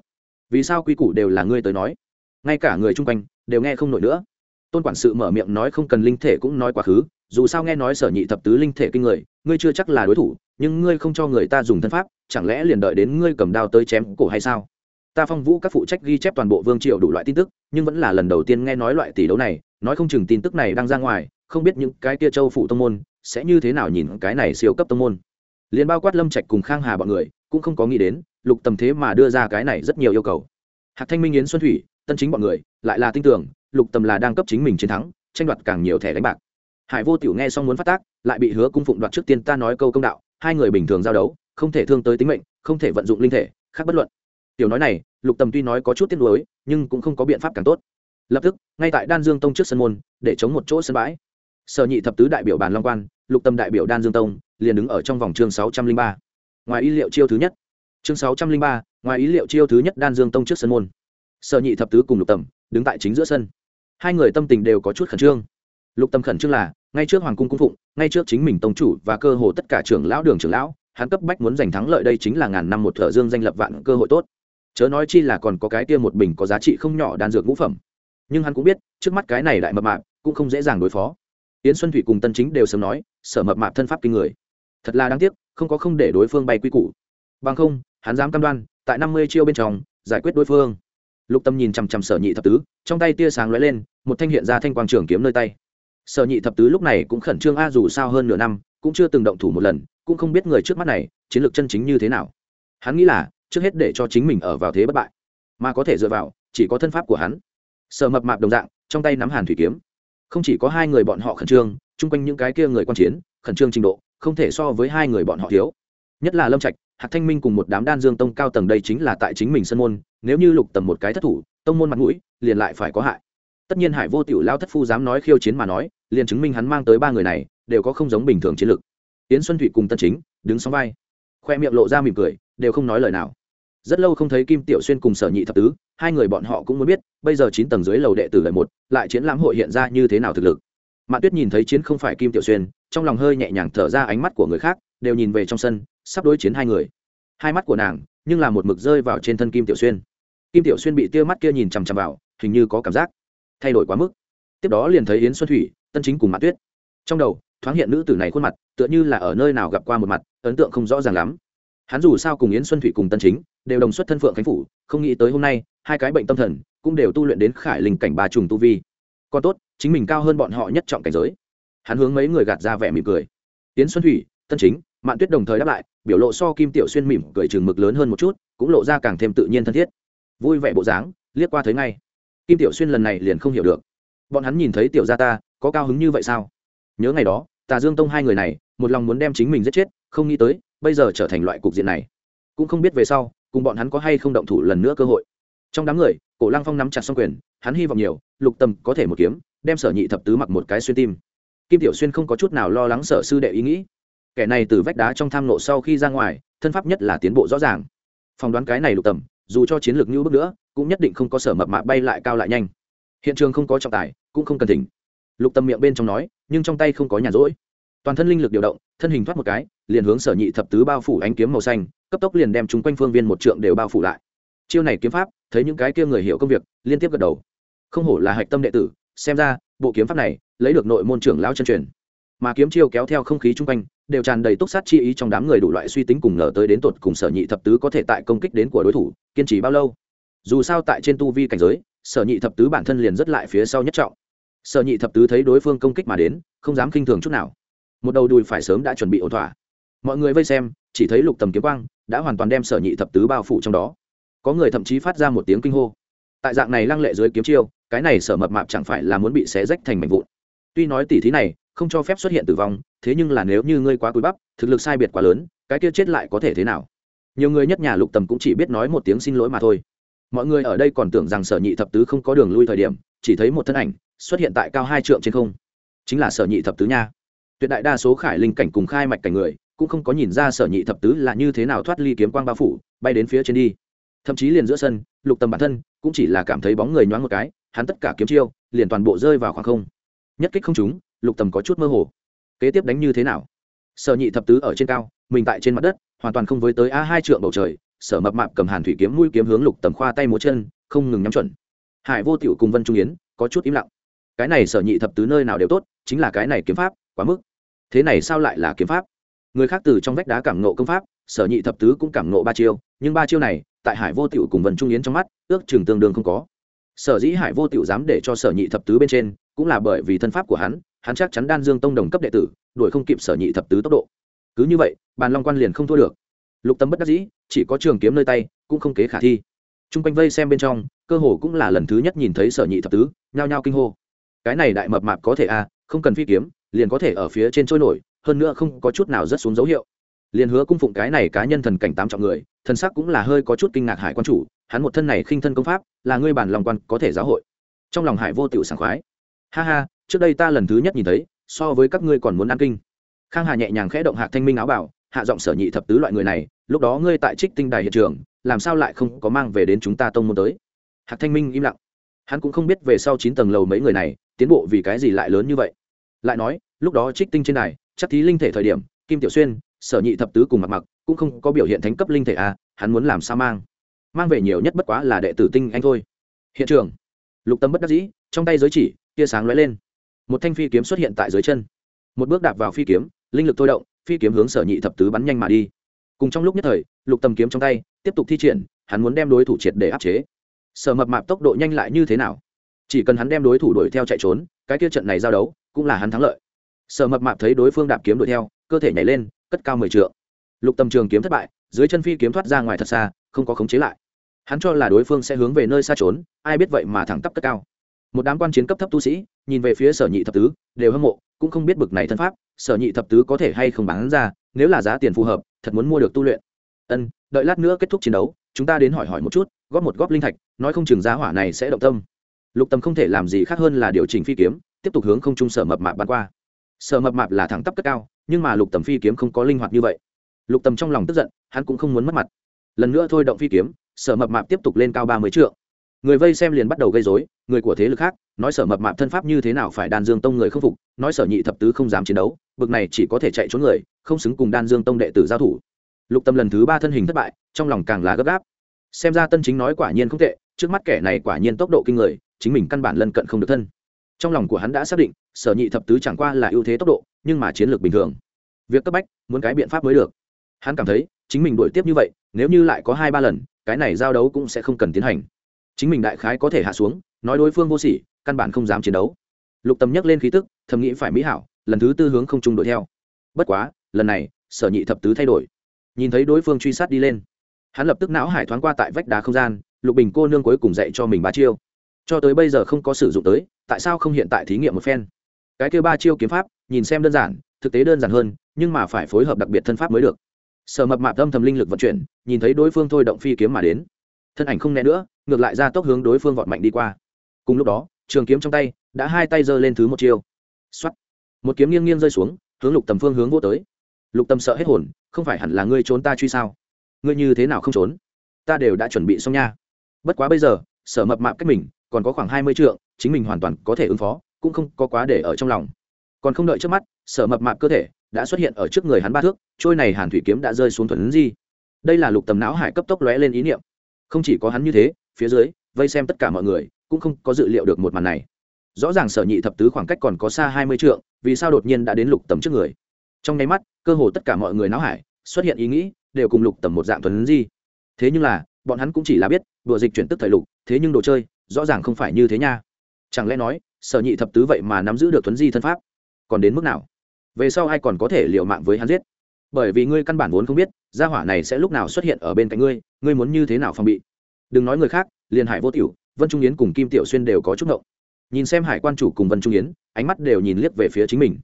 Vì sao quy củ đều là ngươi tới nói? Ngay cả người chung quanh đều nghe không nổi nữa. Tôn quản sự mở miệng nói không cần linh thể cũng nói quá khứ, dù sao nghe nói sở nhị thập tứ linh thể kinh người, ngươi chưa chắc là đối thủ nhưng ngươi không cho người ta dùng thân pháp, chẳng lẽ liền đợi đến ngươi cầm đao tới chém cổ hay sao? Ta phong vũ các phụ trách ghi chép toàn bộ vương triều đủ loại tin tức, nhưng vẫn là lần đầu tiên nghe nói loại tỷ đấu này, nói không chừng tin tức này đang ra ngoài, không biết những cái kia châu phụ tông môn sẽ như thế nào nhìn cái này siêu cấp tông môn. Liền bao quát lâm trạch cùng khang hà bọn người cũng không có nghĩ đến, lục tầm thế mà đưa ra cái này rất nhiều yêu cầu. Hạc thanh minh yến xuân thủy, tân chính bọn người, lại là tin tưởng, lục tầm là đang cấp chính mình chiến thắng, tranh đoạt càng nhiều thẻ đánh bạc. Hải vô tiểu nghe xong muốn phát tác, lại bị hứa cung phụng đoạt trước tiên ta nói câu công đạo hai người bình thường giao đấu, không thể thương tới tính mệnh, không thể vận dụng linh thể, khác bất luận. Tiểu nói này, lục tầm tuy nói có chút tiếc nuối, nhưng cũng không có biện pháp càng tốt. Lập tức, ngay tại đan dương tông trước sân môn, để chống một chỗ sân bãi. Sở nhị thập tứ đại biểu bàn long quan, lục tâm đại biểu đan dương tông, liền đứng ở trong vòng chương sáu trăm linh ba. Ngoài ý liệu chiêu thứ nhất. Chương sáu trăm linh ba, ngoài ý liệu chiêu thứ nhất đan dương tông trước sân môn. Sở nhị thập tứ cùng lục tầm, đứng tại chính giữa sân. Hai người tâm tình đều có chút khẩn trương. Lục tâm khẩn trương là, ngay trước hoàng cung cung phụng ngay trước chính mình tông chủ và cơ hồ tất cả trưởng lão đường trưởng lão, hắn cấp bách muốn giành thắng lợi đây chính là ngàn năm một thợ dương danh lập vạn cơ hội tốt. Chớ nói chi là còn có cái kia một bình có giá trị không nhỏ đan dược ngũ phẩm. Nhưng hắn cũng biết, trước mắt cái này đại mập mạp cũng không dễ dàng đối phó. Yến xuân thủy cùng tân chính đều sớm nói, sở mập mạp thân pháp kinh người. Thật là đáng tiếc, không có không để đối phương bay quy củ. Bằng không, hắn dám cam đoan, tại năm mươi chiêu bên trong, giải quyết đối phương. Lục tâm nhìn chằm chằm sở nhị thập tứ, trong tay tia sáng lóe lên, một thanh hiện ra thanh quang trường kiếm nơi tay sở nhị thập tứ lúc này cũng khẩn trương a dù sao hơn nửa năm, cũng chưa từng động thủ một lần, cũng không biết người trước mắt này, chiến lược chân chính như thế nào. Hắn nghĩ là, trước hết để cho chính mình ở vào thế bất bại, mà có thể dựa vào, chỉ có thân pháp của hắn. Sở mập mạp đồng dạng, trong tay nắm hàn thủy kiếm. Không chỉ có hai người bọn họ khẩn trương, chung quanh những cái kia người quan chiến, khẩn trương trình độ, không thể so với hai người bọn họ thiếu. Nhất là lâm trạch, hạc thanh minh cùng một đám đan dương tông cao tầng đây chính là tại chính mình sân môn, nếu như lục tầm một cái thất thủ, tông môn mặt mũi, liền lại phải có hại tất nhiên hải vô tiểu lao thất phu dám nói khiêu chiến mà nói, liền chứng minh hắn mang tới ba người này, đều có không giống bình thường chiến lược yến xuân thụy cùng tân chính, đứng sóng vai. Khoe miệng lộ ra mỉm cười, đều không nói lời nào. Rất lâu không thấy kim tiểu xuyên cùng sở nhị thập tứ, hai người bọn họ cũng muốn biết, bây giờ chín tầng dưới lầu đệ tử lợi một, lại chiến lãm hội hiện ra như thế nào thực lực. Mạ tuyết nhìn thấy chiến không phải kim tiểu xuyên, trong lòng hơi nhẹ nhàng thở ra ánh mắt của người khác, đều nhìn về trong sân, sắp đối chiến hai người. Hai mắt của nàng, nhưng là một mực rơi vào trên thân kim tiểu xuyên. Kim tiểu xuyên bị tia mắt kia nhìn chằm chằm vào, hình như có cảm giác thay đổi quá mức. Tiếp đó liền thấy yến xuân thủy, tân chính cùng mạ tuyết. Trong đầu, thoáng hiện nữ tử này khuôn mặt, tựa như là ở nơi nào gặp qua một mặt, ấn tượng không rõ ràng lắm. Hắn dù sao cùng yến xuân thủy cùng tân chính, đều đồng xuất thân phượng khánh phủ, không nghĩ tới hôm nay, hai cái bệnh tâm thần, cũng đều tu luyện đến khải linh cảnh ba trùng tu vi. Còn tốt, chính mình cao hơn bọn họ nhất trọng cảnh giới. Hắn hướng mấy người gạt ra vẻ mỉm cười. Yến xuân thủy, tân chính, mạn tuyết đồng thời đáp lại, biểu lộ so kim tiểu xuyên mỉm cười chừng mực lớn hơn một chút, cũng lộ ra càng thêm tự nhiên thân thiết. Vui vẻ bộ dáng, liếc qua thấy ngay kim tiểu xuyên lần này liền không hiểu được. Bọn hắn nhìn thấy tiểu gia ta, có cao hứng như vậy sao? Nhớ ngày đó, tà dương tông hai người này, một lòng muốn đem chính mình giết chết, không nghĩ tới, bây giờ trở thành loại cục diện này. Cũng không biết về sau, cùng bọn hắn có hay không động thủ lần nữa cơ hội. Trong đám người, cổ lăng phong nắm chặt xong quyền, hắn hy vọng nhiều, lục Tầm có thể một kiếm, đem sở nhị thập tứ mặc một cái xuyên tim. Kim tiểu xuyên không có chút nào lo lắng sở sư đệ ý nghĩ. Kẻ này từ vách đá trong tham nộ sau khi ra ngoài, thân pháp nhất là tiến bộ rõ ràng. Phỏng đoán cái này lục tầm, dù cho chiến lược như bước nữa cũng nhất định không có sở mập mạ bay lại cao lại nhanh. Hiện trường không có trọng tài, cũng không cần thỉnh. Lục tâm miệng bên trong nói, nhưng trong tay không có nhàn rỗi. Toàn thân linh lực điều động, thân hình thoát một cái, liền hướng sở nhị thập tứ bao phủ ánh kiếm màu xanh, cấp tốc liền đem chúng quanh phương viên một trượng đều bao phủ lại. Chiêu này kiếm pháp, thấy những cái kia người hiểu công việc, liên tiếp gật đầu. Không hổ là hạch tâm đệ tử, xem ra, bộ kiếm pháp này, lấy được nội môn trưởng lao chân truyền. Mà kiếm chiêu kéo theo không khí chung quanh, đều tràn đầy túc sát chi ý trong đám người đủ loại suy tính cùng ngờ tới đến tột cùng sở nhị thập tứ có thể tại công kích đến của đối thủ, kiên trì bao lâu dù sao tại trên tu vi cảnh giới, sở nhị thập tứ bản thân liền rất lại phía sau nhất trọng. Sở nhị thập tứ thấy đối phương công kích mà đến, không dám khinh thường chút nào. Một đầu đùi phải sớm đã chuẩn bị ổn thỏa. Mọi người vây xem, chỉ thấy lục tầm kiếm quang đã hoàn toàn đem sở nhị thập tứ bao phủ trong đó. Có người thậm chí phát ra một tiếng kinh hô. Tại dạng này lăng lệ dưới kiếm chiêu, cái này sở mập mạp chẳng phải là muốn bị xé rách thành mảnh vụn. Tuy nói tỉ thí này, không cho phép xuất hiện tử vong, thế nhưng là nếu như ngươi quá cúi bắp, thực lực sai biệt quá lớn, cái kia chết lại có thể thế nào? Nhiều người nhất nhà lục tầm cũng chỉ biết nói một tiếng xin lỗi mà thôi mọi người ở đây còn tưởng rằng sở nhị thập tứ không có đường lui thời điểm, chỉ thấy một thân ảnh xuất hiện tại cao hai trượng trên không. Chính là sở nhị thập tứ nha. Tuyệt đại đa số khải linh cảnh cùng khai mạch cảnh người, cũng không có nhìn ra sở nhị thập tứ là như thế nào thoát ly kiếm quang bao phủ, bay đến phía trên đi. Thậm chí liền giữa sân, lục tầm bản thân cũng chỉ là cảm thấy bóng người nhoáng một cái, hắn tất cả kiếm chiêu liền toàn bộ rơi vào khoảng không. Nhất kích không trúng, lục tầm có chút mơ hồ. Kế tiếp đánh như thế nào? Sở nhị thập tứ ở trên cao, mình tại trên mặt đất, hoàn toàn không với tới a hai trượng bầu trời sở mập mạp cầm hàn thủy kiếm mũi kiếm hướng lục tầm khoa tay múa chân, không ngừng nhắm chuẩn. Hải vô tiểu cùng vân trung yến, có chút im lặng. Cái này sở nhị thập tứ nơi nào đều tốt, chính là cái này kiếm pháp, quá mức. Thế này sao lại là kiếm pháp? Người khác từ trong vách đá cảm nộ công pháp, sở nhị thập tứ cũng cảm nộ ba chiêu, nhưng ba chiêu này, tại hải vô tiểu cùng vân trung yến trong mắt, ước chừng tương đương không có. Sở dĩ hải vô tiểu dám để cho sở nhị thập tứ bên trên, cũng là bởi vì thân pháp của hắn hắn chắc chắn đan dương tông đồng cấp đệ tử, đuổi không kịp sở nhị thập tứ tốc độ. Cứ như vậy, bàn long quan liền không thua được lục tâm bất đắc dĩ, chỉ có trường kiếm nơi tay, cũng không kế khả thi. T r u n g quanh vây xem bên trong, cơ hồ cũng là lần thứ nhất nhìn thấy sở nhị thập tứ, nhao nhao kinh hô. Cái này đại mập mạp có thể à không cần phi kiếm, liền có thể ở phía trên trôi nổi, hơn nữa không có chút nào rất xuống dấu hiệu. Liền hứa cung phụng cái này cá nhân thần cảnh tám trọng người, thần sắc cũng là hơi có chút kinh ngạc hải quan chủ, hắn một thân này khinh thân công pháp, là ngươi bản lòng quan có thể giáo hội. Trong lòng hải vô tịu sảng khoái. Ha ha, trước đây ta lần thứ nhất nhìn thấy, so với các ngươi còn muốn ăn kinh. Khang hà nhẹ nhàng khẽ động hạ thanh minh áo bảo hạ giọng sở nhị thập tứ loại người này, lúc đó ngươi tại trích tinh đài hiện trường, làm sao lại không có mang về đến chúng ta tông môn tới? Hạc thanh minh im lặng. Hắn cũng không biết về sau chín tầng lầu mấy người này, tiến bộ vì cái gì lại lớn như vậy. Lại nói, lúc đó trích tinh trên đài, chắc thí linh thể thời điểm, kim tiểu xuyên, sở nhị thập tứ cùng mặc mặc cũng không có biểu hiện thánh cấp linh thể à hắn muốn làm sao mang? Mang về nhiều nhất bất quá là đệ tử tinh anh thôi. Hiện trường. Lục tâm bất đắc dĩ, trong tay giới chỉ, tia sáng lóe lên. Một thanh phi kiếm xuất hiện tại dưới chân. Một bước đạp vào phi kiếm, linh lực thôi động phi kiếm hướng sở nhị thập tứ bắn nhanh mà đi. Cùng trong lúc nhất thời, lục tầm kiếm trong tay, tiếp tục thi triển, hắn muốn đem đối thủ triệt để áp chế. Sở mập mạp tốc độ nhanh lại như thế nào? Chỉ cần hắn đem đối thủ đuổi theo chạy trốn, cái kia trận này giao đấu cũng là hắn thắng lợi. Sở mập mạp thấy đối phương đạp kiếm đuổi theo, cơ thể nhảy lên, cất cao mười t lục tầm trường kiếm thất bại, dưới chân phi kiếm thoát ra ngoài thật xa, không có khống chế lại. Hắn cho là đối phương sẽ hướng về nơi xa trốn, ai biết vậy mà thẳng tắp cất cao. Một đám quan chiến cấp thấp tu sĩ nhìn về phía sở nhị thập tứ, đều hâm mộ, cũng không biết bực này thân pháp, sở nhị thập tứ có thể hay không bán ra, nếu là giá tiền phù hợp, thật muốn mua được tu luyện. Ân, đợi lát nữa kết thúc chiến đấu, chúng ta đến hỏi hỏi một chút, góp một góp linh thạch, nói không chừng giá hỏa này sẽ động tâm. Lục tâm không thể làm gì khác hơn là điều chỉnh phi kiếm, tiếp tục hướng không trung sở mập mạp bắn qua. Sở mập mạp là thẳng tắp cất cao, nhưng mà lục tầm phi kiếm không có linh hoạt như vậy. Lục tầm trong lòng tức giận, hắn cũng không muốn mất mặt. Lần nữa thôi động phi kiếm, sở mập mạp tiếp tục lên cao ba mươi trượng. Người vây xem liền bắt đầu gây dối người của thế lực khác nói sở mập mạp thân pháp như thế nào phải đan dương tông người không phục, nói sở nhị thập tứ không dám chiến đấu, bực này chỉ có thể chạy trốn người, không xứng cùng đan dương tông đệ tử giao thủ. Lục tâm lần thứ ba thân hình thất bại, trong lòng càng là gấp gáp. Xem ra tân chính nói quả nhiên không tệ, trước mắt kẻ này quả nhiên tốc độ kinh người, chính mình căn bản lân cận không được thân. Trong lòng của hắn đã xác định, sở nhị thập tứ chẳng qua là ưu thế tốc độ, nhưng mà chiến lược bình thường. Việc cấp bách, muốn cái biện pháp mới được. Hắn cảm thấy, chính mình đổi tiếp như vậy, nếu như lại có hai ba lần, cái này giao đấu cũng sẽ không cần tiến hành. Chính mình đại khái có thể hạ xuống, nói đối phương vô sỉ căn bản không dám chiến đấu. Lục tâm nhắc lên khí tức, thầm nghĩ phải mỹ hảo, lần thứ tư hướng không trung đuổi theo. Bất quá, lần này, sở nhị thập tứ thay đổi. Nhìn thấy đối phương truy sát đi lên, hắn lập tức não hải thoáng qua tại vách đá không gian, lục bình cô nương cuối cùng dạy cho mình ba chiêu. Cho tới bây giờ không có sử dụng tới, tại sao không hiện tại thí nghiệm một phen? Cái kêu ba chiêu kiếm pháp, nhìn xem đơn giản, thực tế đơn giản hơn, nhưng mà phải phối hợp đặc biệt thân pháp mới được. Sở mập mạp âm thầm linh lực vận chuyển, nhìn thấy đối phương thôi động phi kiếm mà đến. Thân ảnh không né nữa, ngược lại ra tốc hướng đối phương vọt mạnh đi qua. Cùng lúc đó trường kiếm trong tay, đã hai tay giơ lên thứ một chiêu. X một kiếm nghiêng nghiêng rơi xuống, hướng lục tầm phương hướng vô tới. Lục tầm sợ hết hồn, không phải hẳn là ngươi trốn ta truy sao? Ngươi như thế nào không trốn? Ta đều đã chuẩn bị xong nha. Bất quá bây giờ, sở mập mạp cách mình, còn có khoảng hai mươi trượng, chính mình hoàn toàn có thể ứng phó, cũng không có quá để ở trong lòng. Còn không đợi trước mắt, sở mập mạp cơ thể đã xuất hiện ở trước người hắn ba thước, trôi này hàn thủy kiếm đã rơi xuống thuần di. Đây là lục tầm não hải cấp tốc lóe lên ý niệm. Không chỉ có hắn như thế, phía dưới, vây xem tất cả mọi người cũng không có dự liệu được một màn này. Rõ ràng sở nhị thập tứ khoảng cách còn có xa hai mươi trượng, vì sao đột nhiên đã đến lục tầm trước người? Trong nháy mắt, cơ hồ tất cả mọi người náo hải, xuất hiện ý nghĩ, đều cùng lục tầm một dạng thuần di. Thế nhưng là, bọn hắn cũng chỉ là biết, đùa dịch chuyển tức thời lục, thế nhưng đồ chơi, rõ ràng không phải như thế nha. Chẳng lẽ nói, sở nhị thập tứ vậy mà nắm giữ được thuấn di thân pháp? Còn đến mức nào? Về sau ai còn có thể liều mạng với hắn giết? Bởi vì ngươi căn bản vốn không biết, gia hỏa này sẽ lúc nào xuất hiện ở bên cạnh ngươi ngươi muốn như thế nào phòng bị? Đừng nói người khác, liền hải vô tiểu vân trung yến cùng kim tiểu xuyên đều có chút ngộng. nhìn xem hải quan chủ cùng vân trung yến, ánh mắt đều nhìn liếc về phía chính mình.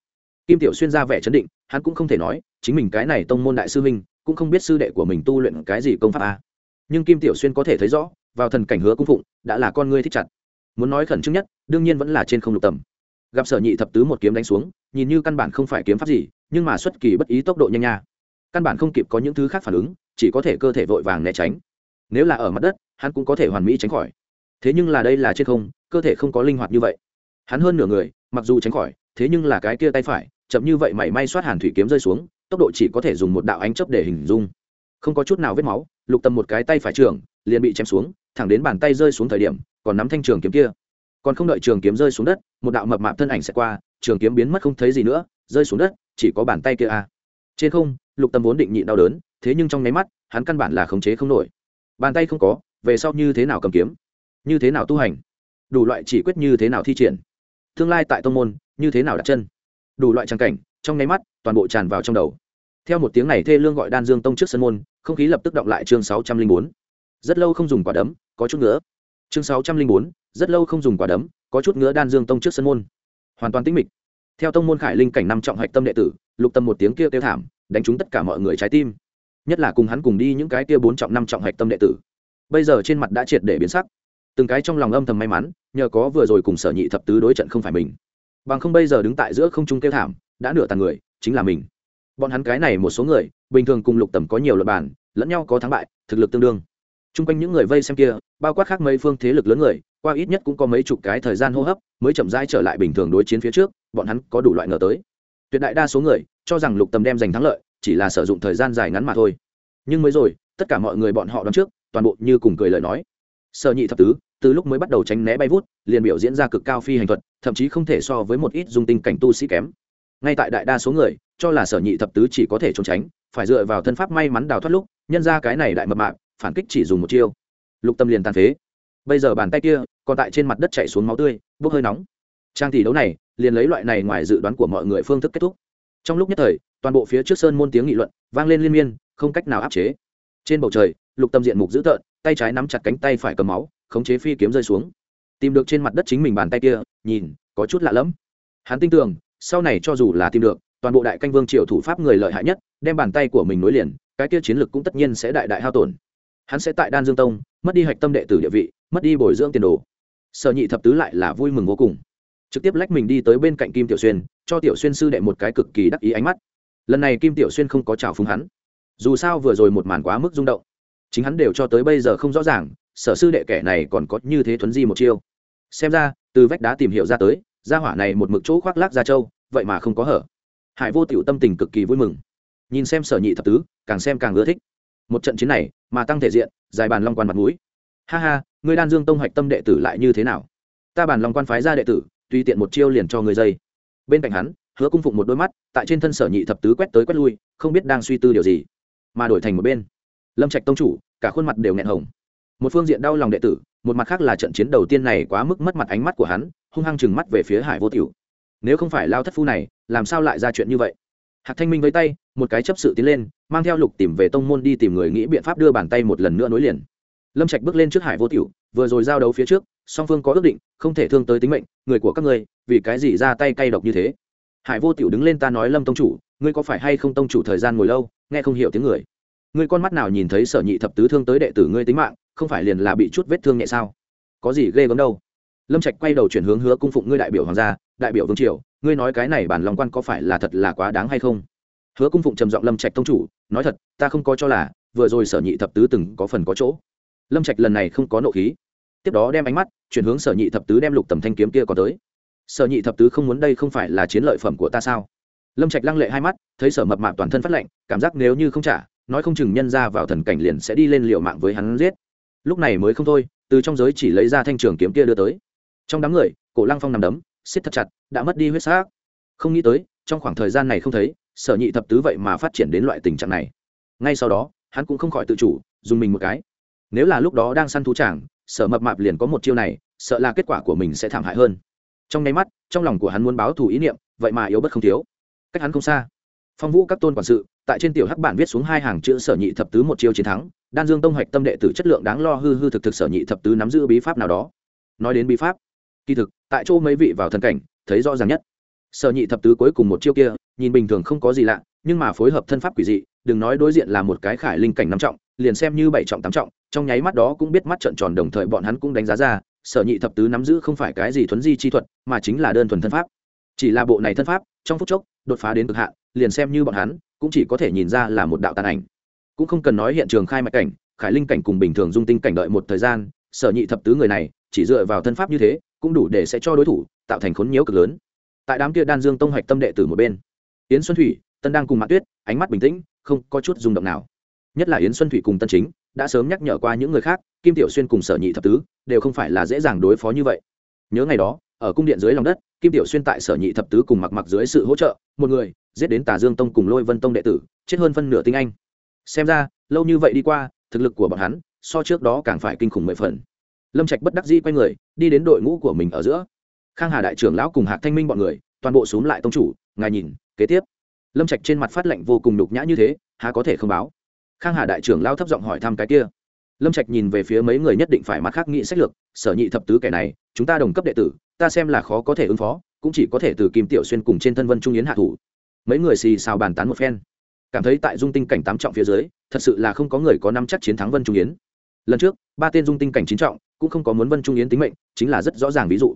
kim tiểu xuyên ra vẻ chấn định, hắn cũng không thể nói, chính mình cái này tông môn đại sư huynh, cũng không biết sư đệ của mình tu luyện cái gì công pháp a nhưng kim tiểu xuyên có thể thấy rõ, vào thần cảnh hứa cung phụng, đã là con ngươi thích chặt. muốn nói khẩn trương nhất, đương nhiên vẫn là trên không lục tầm. gặp sở nhị thập tứ một kiếm đánh xuống, nhìn như căn bản không phải kiếm pháp gì, nhưng mà xuất kỳ bất ý tốc độ nhanh nha. căn bản không kịp có những thứ khác phản ứng, chỉ có thể cơ thể vội vàng né tránh. nếu là ở mặt đất, hắn cũng có thể hoàn mỹ tránh khỏi thế nhưng là đây là trên không, cơ thể không có linh hoạt như vậy. Hắn hơn nửa người, mặc dù tránh khỏi, thế nhưng là cái kia tay phải, chậm như vậy mảy may soát hàn thủy kiếm rơi xuống, tốc độ chỉ có thể dùng một đạo ánh chấp để hình dung. Không có chút nào vết máu, lục tầm một cái tay phải trường, liền bị chém xuống, thẳng đến bàn tay rơi xuống thời điểm, còn nắm thanh trường kiếm kia. Còn không đợi trường kiếm rơi xuống đất, một đạo mập mạp thân ảnh sẽ qua, trường kiếm biến mất không thấy gì nữa, rơi xuống đất, chỉ có bàn tay kia a à. trên không, lục tâm vốn định nhịn đau đớn, thế nhưng trong nháy mắt, hắn căn bản là khống chế không nổi. Bàn tay không có, về sau như thế nào cầm kiếm? Như thế nào tu hành? Đủ loại chỉ quyết như thế nào thi triển? Tương lai tại tông môn, như thế nào đặt chân? Đủ loại trang cảnh, trong nháy mắt, toàn bộ tràn vào trong đầu. Theo một tiếng này thê lương gọi đan dương tông trước sân môn, không khí lập tức động lại chương sáu trăm linh bốn. Rất lâu không dùng quả đấm, có chút nữa chương sáu trăm linh bốn, rất lâu không dùng quả đấm, có chút ngứa đan dương tông trước sân môn. Hoàn toàn tĩnh mịch. Theo tông môn khải linh cảnh năm trọng hạch tâm đệ tử, lục tâm một tiếng kia kêu thảm, đánh trúng tất cả mọi người trái tim. Nhất là cùng hắn cùng đi những cái kia bốn trọng năm trọng hạch tâm đệ tử. Bây giờ trên mặt đã triệt để biến sắc từng cái trong lòng âm thầm may mắn, nhờ có vừa rồi cùng sở nhị thập tứ đối trận không phải mình. Bằng không bây giờ đứng tại giữa không trung kêu thảm, đã nửa tàn người, chính là mình. Bọn hắn cái này một số người, bình thường cùng lục tầm có nhiều luật bản lẫn nhau có thắng bại, thực lực tương đương. T r u n g quanh những người vây xem kia, bao quát khác mấy phương thế lực lớn người, qua ít nhất cũng có mấy chục cái thời gian hô hấp, mới chậm rãi trở lại bình thường đối chiến phía trước, bọn hắn có đủ loại ngờ tới. Tuyệt đại đa số người, cho rằng lục tầm đem giành thắng lợi, chỉ là sử dụng thời gian dài ngắn mà thôi. Nhưng mới rồi, tất cả mọi người bọn họ đón trước, toàn bộ như cùng cười lời nói. Sợ nhị thập tứ từ lúc mới bắt đầu tránh né bay vút, liền biểu diễn ra cực cao phi hành thuật, thậm chí không thể so với một ít dung tinh cảnh tu sĩ kém. Ngay tại đại đa số người, cho là sở nhị thập tứ chỉ có thể trốn tránh, phải dựa vào thân pháp may mắn đào thoát lúc, nhân ra cái này đại mập mạp, phản kích chỉ dùng một chiêu. Lục tâm liền tàn phế. Bây giờ bàn tay kia, còn tại trên mặt đất chạy xuống máu tươi, bốc hơi nóng. Trang tỷ đấu này, liền lấy loại này ngoài dự đoán của mọi người phương thức kết thúc. Trong lúc nhất thời, toàn bộ phía trước sơn môn tiếng nghị luận, vang lên liên miên, không cách nào áp chế. Trên bầu trời, lục tâm diện mục dữ tợn, tay trái nắm chặt cánh tay phải cầm máu khống chế phi kiếm rơi xuống. Tìm được trên mặt đất chính mình bàn tay kia, nhìn, có chút lạ lẫm. Hắn tin tưởng, sau này cho dù là tìm được, toàn bộ đại canh vương triều thủ pháp người lợi hại nhất, đem bàn tay của mình nối liền, cái kia chiến lược cũng tất nhiên sẽ đại đại hao tổn. Hắn sẽ tại đan dương tông, mất đi hạch tâm đệ tử địa vị, mất đi bồi dưỡng tiền đồ. Sở nhị thập tứ lại là vui mừng vô cùng. Trực tiếp lách mình đi tới bên cạnh kim tiểu xuyên, cho tiểu xuyên sư đệ một cái cực kỳ đắc ý ánh mắt. Lần này kim tiểu xuyên không có trào phúng hắn. Dù sao vừa rồi một màn quá mức rung động, chính hắn đều cho tới bây giờ không rõ ràng sở sư đệ kẻ này còn có như thế thuấn di một chiêu. Xem ra, từ vách đá tìm hiểu ra tới, gia hỏa này một mực chỗ khoác lác ra châu, vậy mà không có hở. Hải vô tiểu tâm tình cực kỳ vui mừng. Nhìn xem sở nhị thập tứ, càng xem càng ưa thích. Một trận chiến này, mà tăng thể diện, dài bàn long quan mặt mũi. Ha ha người đan dương tông hoạch tâm đệ tử lại như thế nào? Ta bàn long quan phái ra đệ tử tùy tiện một chiêu liền cho người dây. Bên cạnh hắn, hứa cung phụng một đôi mắt, tại trên thân sở nhị thập tứ quét tới quét lui, không biết đang suy tư điều gì, mà đổi thành một bên. Lâm trạch tông chủ, cả khuôn mặt đều nghẹn hồng một phương diện đau lòng đệ tử, một mặt khác là trận chiến đầu tiên này quá mức mất mặt ánh mắt của hắn, hung hăng chừng mắt về phía hải vô tiểu. Nếu không phải lao thất phu này, làm sao lại ra chuyện như vậy? Hạc thanh minh với tay, một cái chấp sự tiến lên, mang theo lục tìm về tông môn đi tìm người nghĩ biện pháp đưa bàn tay một lần nữa nối liền. Lâm trạch bước lên trước hải vô tiểu, vừa rồi giao đấu phía trước, song phương có ước định, không thể thương tới tính mệnh, người của các ngươi, vì cái gì ra tay cay độc như thế? Hải vô tiểu đứng lên ta nói lâm tông chủ, ngươi có phải hay không tông chủ thời gian ngồi lâu, nghe không hiểu tiếng người? Ngươi con mắt nào nhìn thấy sở nhị thập tứ thương tới đệ tử ngươi tính mạng không phải liền là bị chút vết thương nhẹ sao? Có gì ghê gớm đâu. Lâm trạch quay đầu chuyển hướng hứa cung phụng ngươi đại biểu hoàng gia, đại biểu vương triều, ngươi nói cái này bản lòng quan có phải là thật là quá đáng hay không? Hứa cung phụng trầm giọng lâm trạch tông chủ, nói thật, ta không có cho là, vừa rồi sở nhị thập tứ từng có phần có chỗ. Lâm trạch lần này không có nộ khí. Tiếp đó đem ánh mắt chuyển hướng sở nhị thập tứ đem lục tầm thanh kiếm kia có tới. Sở nhị thập tứ không muốn đây không phải là chiến lợi phẩm của ta sao? Lâm trạch lăng lệ hai mắt, thấy sở mập mạp toàn thân phát lệnh, cảm giác nếu như không trả, nói không chừng nhân ra vào thần cảnh liền sẽ đi lên liệu mạng với hắn giết lúc này mới không thôi, từ trong giới chỉ lấy ra thanh trường kiếm kia đưa tới. Trong đám người, cổ lăng phong nằm đấm xiết thật chặt, đã mất đi huyết xác không nghĩ tới, trong khoảng thời gian này không thấy, sở nhị thập tứ vậy mà phát triển đến loại tình trạng này. Ngay sau đó, hắn cũng không khỏi tự chủ, dùng mình một cái. Nếu là lúc đó đang săn thú tràng, sở mập mạp liền có một chiêu này, sợ là kết quả của mình sẽ thảm hại hơn. Trong nháy mắt, trong lòng của hắn muốn báo thù ý niệm, vậy mà yếu bất không thiếu. Cách hắn không xa. Phong vũ các tôn quản sự, tại trên tiểu hắc bản viết xuống hai hàng chữ sở nhị thập tứ một chiêu chiến thắng đan dương tông hoạch tâm đệ tử chất lượng đáng lo hư hư thực thực sở nhị thập tứ nắm giữ bí pháp nào đó. Nói đến bí pháp, kỳ thực, tại chỗ mấy vị vào thần cảnh, thấy rõ ràng nhất. Sở nhị thập tứ cuối cùng một chiêu kia, nhìn bình thường không có gì lạ, nhưng mà phối hợp thân pháp quỷ dị, đừng nói đối diện là một cái khải linh cảnh năm trọng, liền xem như bảy trọng tám trọng, trong nháy mắt đó cũng biết mắt trận tròn đồng thời bọn hắn cũng đánh giá ra, sở nhị thập tứ nắm giữ không phải cái gì thuấn di chi thuật, mà chính là đơn thuần thân pháp. Chỉ là bộ này thân pháp, trong phút chốc, đột phá đến cực hạn, liền xem như bọn hắn, cũng chỉ có thể nhìn ra là một đạo tàn ảnh cũng không cần nói hiện trường khai mạch cảnh, khải linh cảnh cùng bình thường dung tinh cảnh đợi một thời gian, sở nhị thập tứ người này, chỉ dựa vào thân pháp như thế, cũng đủ để sẽ cho đối thủ tạo thành khốn nhiễu cực lớn. Tại đám kia đan dương tông hạch tâm đệ tử một bên, yến xuân thủy, tân đang cùng mạc tuyết, ánh mắt bình tĩnh, không có chút rung động nào. Nhất là yến xuân thủy cùng tân chính, đã sớm nhắc nhở qua những người khác, kim tiểu xuyên cùng sở nhị thập tứ, đều không phải là dễ dàng đối phó như vậy. Nhớ ngày đó, ở cung điện dưới lòng đất, kim tiểu xuyên tại sở nhị thập tứ cùng mặc mặc dưới sự hỗ trợ, một người, giết đến tà dương tông cùng lôi vân tông đệ tử, chết hơn phân nửa tinh anh xem ra, lâu như vậy đi qua, thực lực của bọn hắn, so trước đó càng phải kinh khủng mười phần. Lâm trạch bất đắc dĩ quay người, đi đến đội ngũ của mình ở giữa. Khang hà đại trưởng lão cùng hạc thanh minh bọn người, toàn bộ xuống lại tông chủ, ngài nhìn, kế tiếp. Lâm trạch trên mặt phát lệnh vô cùng nhục nhã như thế, há có thể không báo. Khang hà đại trưởng lao thấp giọng hỏi thăm cái kia. Lâm trạch nhìn về phía mấy người nhất định phải mặt khác nghị sách lược, sở nhị thập tứ kẻ này, chúng ta đồng cấp đệ tử, ta xem là khó có thể ứng phó, cũng chỉ có thể từ kim tiểu xuyên cùng trên thân vân trung yến hạ thủ. Mấy người xì xào bàn tán một phen cảm thấy tại dung tinh cảnh tám trọng phía dưới, thật sự là không có người có năm chắc chiến thắng vân trung yến. Lần trước, ba tên dung tinh cảnh chín trọng cũng không có muốn vân trung yến tính mệnh, chính là rất rõ ràng ví dụ.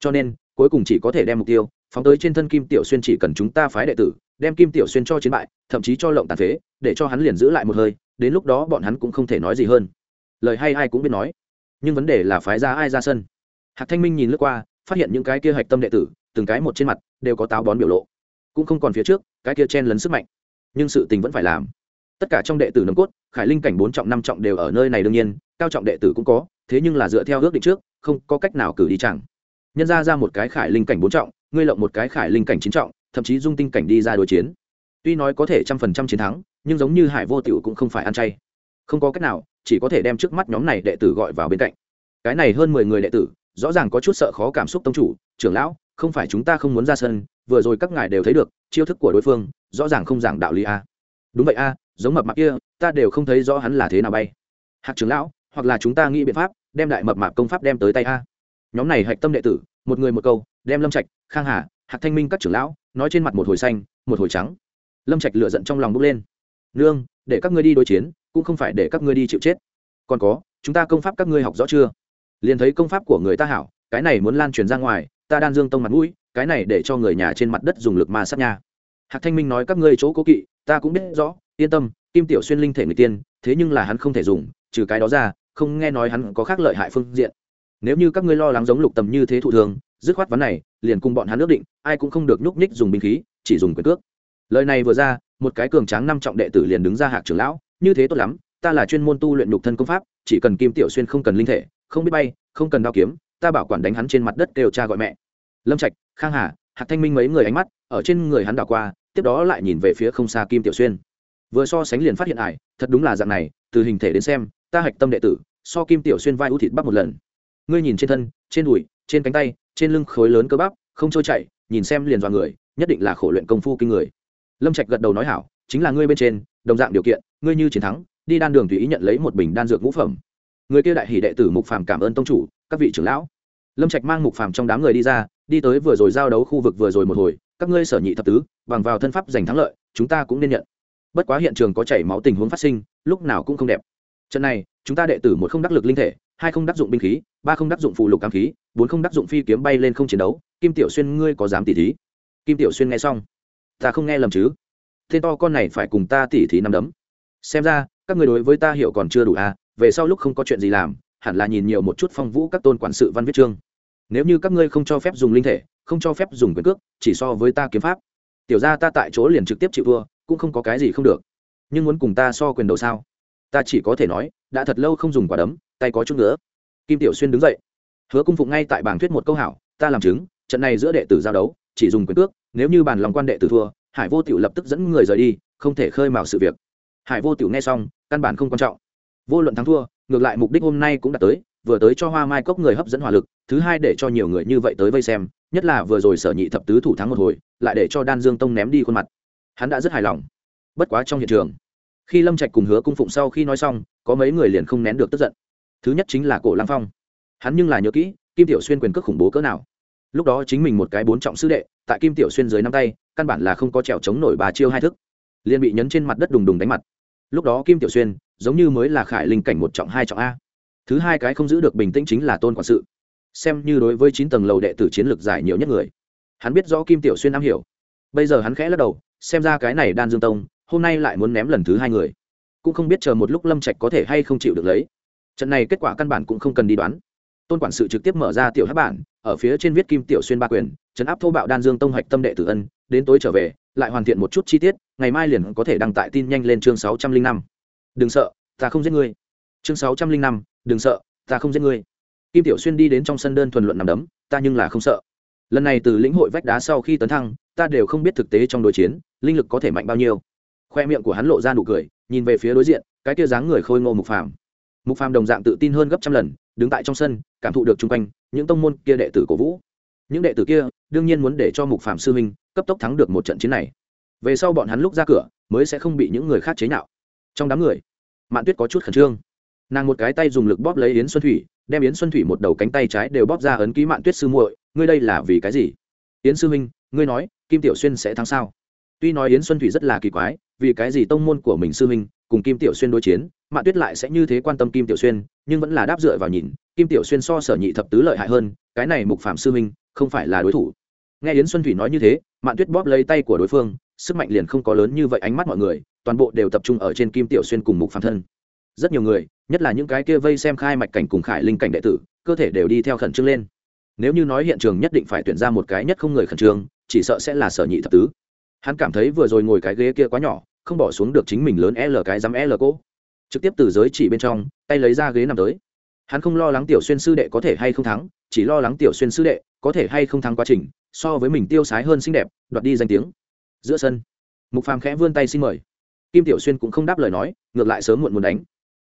Cho nên, cuối cùng chỉ có thể đem mục tiêu phóng tới trên thân kim tiểu xuyên chỉ cần chúng ta phái đệ tử, đem kim tiểu xuyên cho chiến bại, thậm chí cho lộng tàn phế, để cho hắn liền giữ lại một hơi, đến lúc đó bọn hắn cũng không thể nói gì hơn. Lời hay ai cũng biết nói. Nhưng vấn đề là phái ra ai ra sân? Hạc thanh minh nhìn lướt qua, phát hiện những cái kia hạch tâm đệ tử, từng cái một trên mặt, đều có táo bón biểu lộ. Cũng không còn phía trước, cái kia chen lấn sức mạnh nhưng sự tình vẫn phải làm. Tất cả trong đệ tử nồng cốt, khải linh cảnh bốn trọng, năm trọng đều ở nơi này đương nhiên, cao trọng đệ tử cũng có, thế nhưng là dựa theo ước định trước, không có cách nào cử đi chẳng. Nhân ra ra một cái khải linh cảnh bốn trọng, ngươi lộng một cái khải linh cảnh chín trọng, thậm chí dung tinh cảnh đi ra đối chiến. Tuy nói có thể trăm phần trăm chiến thắng, nhưng giống như hải vô tiểu cũng không phải ăn chay. Không có cách nào, chỉ có thể đem trước mắt nhóm này đệ tử gọi vào bên cạnh. Cái này hơn mười người đệ tử, rõ ràng có chút sợ khó cảm xúc tông chủ, trưởng lão, không phải chúng ta không muốn ra sân vừa rồi các ngài đều thấy được, chiêu thức của đối phương, rõ ràng không giảng đạo lý a. Đúng vậy a, giống mập mạp kia, ta đều không thấy rõ hắn là thế nào bay. Hạc trưởng lão, hoặc là chúng ta nghĩ biện pháp, đem đại mập mạp công pháp đem tới tay a. Nhóm này hạch tâm đệ tử, một người một câu, đem lâm trạch, khang hà, hạc thanh minh các trưởng lão, nói trên mặt một hồi xanh, một hồi trắng. Lâm trạch lựa giận trong lòng bốc lên. Nương, để các ngươi đi đối chiến, cũng không phải để các ngươi đi chịu chết. Còn có, chúng ta công pháp các ngươi học rõ chưa? Liền thấy công pháp của người ta hảo, cái này muốn lan truyền ra ngoài ta đan dương tông mặt mũi, cái này để cho người nhà trên mặt đất dùng lực ma sát nha. Hạc thanh minh nói các ngươi chỗ cố kỵ, ta cũng biết rõ, yên tâm, kim tiểu xuyên linh thể người tiên, thế nhưng là hắn không thể dùng, trừ cái đó ra, không nghe nói hắn có khác lợi hại phương diện. Nếu như các ngươi lo lắng giống lục tầm như thế thụ thường, dứt khoát vấn này, liền cùng bọn hắn ước định, ai cũng không được nhúc nhích dùng binh khí, chỉ dùng quyền cước. Lời này vừa ra, một cái cường tráng năm trọng đệ tử liền đứng ra hạc trưởng lão, như thế tốt lắm, ta là chuyên môn tu luyện nhục thân công pháp, chỉ cần kim tiểu xuyên không cần linh thể, không biết bay, không cần đao kiếm ta bảo quản đánh hắn trên mặt đất kêu cha gọi mẹ. Lâm trạch, khang hà, hạc thanh minh mấy người ánh mắt ở trên người hắn đảo qua, tiếp đó lại nhìn về phía không xa kim tiểu xuyên. Vừa so sánh liền phát hiện ải thật đúng là dạng này, từ hình thể đến xem, ta hạch tâm đệ tử, so kim tiểu xuyên vai ưu thịt bắp một lần. Ngươi nhìn trên thân, trên đùi, trên cánh tay, trên lưng khối lớn cơ bắp, không trôi chạy nhìn xem liền dọa người, nhất định là khổ luyện công phu kinh người. Lâm trạch gật đầu nói hảo, chính là ngươi bên trên, đồng dạng điều kiện, ngươi như chiến thắng, đi đan đường tùy ý nhận lấy một bình đan dược ngũ phẩm người kia đại hỷ đệ tử mục phàm cảm ơn tông chủ, các vị trưởng lão. Lâm trạch mang mục phàm trong đám người đi ra, đi tới vừa rồi giao đấu khu vực vừa rồi một hồi, các ngươi sở nhị thập tứ, bằng vào thân pháp giành thắng lợi, chúng ta cũng nên nhận. Bất quá hiện trường có chảy máu tình huống phát sinh, lúc nào cũng không đẹp. Trận này, chúng ta đệ tử một không đắc lực linh thể, hai không đắc dụng binh khí, ba không đắc dụng phụ lục cam khí, bốn không đắc dụng phi kiếm bay lên không chiến đấu. Kim tiểu xuyên, ngươi có dám tỉ thí? Kim tiểu xuyên nghe xong. Ta không nghe lầm chứ? Tên to con này phải cùng ta tỉ thí năm đấm. Xem ra, các người đối với ta hiểu còn chưa đủ à? Về sau lúc không có chuyện gì làm, hẳn là nhìn nhiều một chút phong vũ các tôn quản sự văn viết chương. Nếu như các ngươi không cho phép dùng linh thể, không cho phép dùng quyền cước, chỉ so với ta kiếm pháp. Tiểu ra ta tại chỗ liền trực tiếp chịu thua, cũng không có cái gì không được. Nhưng muốn cùng ta so quyền đầu sao? Ta chỉ có thể nói, đã thật lâu không dùng quả đấm, tay có chút nữa kim tiểu xuyên đứng dậy. Hứa cung phụng ngay tại bảng thuyết một câu hảo, ta làm chứng, trận này giữa đệ tử giao đấu, chỉ dùng quyền cước, nếu như bàn lòng quan đệ tử thua, hải vô tiểu lập tức dẫn người rời đi, không thể khơi mào sự việc. Hải vô tiểu nghe xong, căn bản không quan trọng vô luận thắng thua, ngược lại mục đích hôm nay cũng đã tới, vừa tới cho hoa mai cốc người hấp dẫn hỏa lực, thứ hai để cho nhiều người như vậy tới vây xem, nhất là vừa rồi sở nhị thập tứ thủ thắng một hồi, lại để cho đan dương tông ném đi khuôn mặt. Hắn đã rất hài lòng. Bất quá trong hiện trường, khi lâm trạch cùng hứa cung phụng sau khi nói xong, có mấy người liền không nén được tức giận. Thứ nhất chính là cổ lăng phong. Hắn nhưng là nhớ kỹ, kim tiểu xuyên quyền cước khủng bố cỡ nào. Lúc đó chính mình một cái bốn trọng sư đệ, tại kim tiểu xuyên dưới năm tay, căn bản là không có trèo chống nổi bà chiêu hai thức. Liền bị nhấn trên mặt đất đùng đùng đánh mặt lúc đó kim tiểu xuyên giống như mới là khải linh cảnh một trọng hai trọng a. Thứ hai cái không giữ được bình tĩnh chính là tôn quản sự. Xem như đối với chín tầng lầu đệ tử chiến lược giải nhiều nhất người. Hắn biết rõ kim tiểu xuyên am hiểu. Bây giờ hắn khẽ lắc đầu, xem ra cái này đan dương tông, hôm nay lại muốn ném lần thứ hai người. Cũng không biết chờ một lúc lâm trạch có thể hay không chịu được lấy. Trận này kết quả căn bản cũng không cần đi đoán. Tôn quản sự trực tiếp mở ra tiểu hát bản, ở phía trên viết kim tiểu xuyên ba quyền, trấn áp thô bạo đan dương tông hạch tâm đệ tử ân, đến tối trở về lại hoàn thiện một chút chi tiết, ngày mai liền có thể đăng tải tin nhanh lên chương sáu trăm linh năm. Đừng sợ, ta không giết ngươi. Chương sáu trăm linh năm, đừng sợ, ta không giết ngươi. Kim tiểu xuyên đi đến trong sân đơn thuần luận nằm đấm, ta nhưng là không sợ. Lần này từ lĩnh hội vách đá sau khi tấn thăng, ta đều không biết thực tế trong đối chiến, linh lực có thể mạnh bao nhiêu. Khoe miệng của hắn lộ ra nụ cười, nhìn về phía đối diện, cái kia dáng người khôi ngô mục phàm. Mục phàm đồng dạng tự tin hơn gấp trăm lần, đứng tại trong sân, cảm thụ được chung quanh, những tông môn kia đệ tử cổ vũ. Những đệ tử kia, đương nhiên muốn để cho mục phàm sư huynh cấp tốc thắng được một trận chiến này. Về sau bọn hắn lúc ra cửa, mới sẽ không bị những người khác chế nhạo. Trong đám người, mạn tuyết có chút khẩn trương. Nàng một cái tay dùng lực bóp lấy yến xuân thủy, đem yến xuân thủy một đầu cánh tay trái đều bóp ra ấn ký mạn tuyết sư muội, ngươi đây là vì cái gì? Yến sư huynh, ngươi nói, kim tiểu xuyên sẽ thắng sao? Tuy nói yến xuân thủy rất là kỳ quái, vì cái gì tông môn của mình sư huynh cùng kim tiểu xuyên đối chiến, mạn tuyết lại sẽ như thế quan tâm kim tiểu xuyên, nhưng vẫn là đáp dựa vào nhìn, kim tiểu xuyên so sở nhị thập tứ lợi hại hơn, cái này mục phạm sư huynh không phải là đối thủ nghe yến xuân thủy nói như thế, mạn tuyết bóp lấy tay của đối phương, sức mạnh liền không có lớn như vậy, ánh mắt mọi người, toàn bộ đều tập trung ở trên kim tiểu xuyên cùng mục phạm thân. Rất nhiều người, nhất là những cái kia vây xem khai mạch cảnh cùng khải linh cảnh đệ tử, cơ thể đều đi theo khẩn trương lên. Nếu như nói hiện trường nhất định phải tuyển ra một cái nhất không người khẩn trương, chỉ sợ sẽ là sở nhị thập tứ. Hắn cảm thấy vừa rồi ngồi cái ghế kia quá nhỏ, không bỏ xuống được chính mình lớn l cái dám l cỗ trực tiếp từ giới chỉ bên trong, tay lấy ra ghế nằm tới hắn không lo lắng tiểu xuyên sư đệ có thể hay không thắng, chỉ lo lắng tiểu xuyên sư đệ có thể hay không thắng quá trình, so với mình tiêu sái hơn xinh đẹp, đoạt đi danh tiếng. Giữa sân, mục phàm khẽ vươn tay xin mời. Kim tiểu xuyên cũng không đáp lời nói, ngược lại sớm muộn muốn đánh.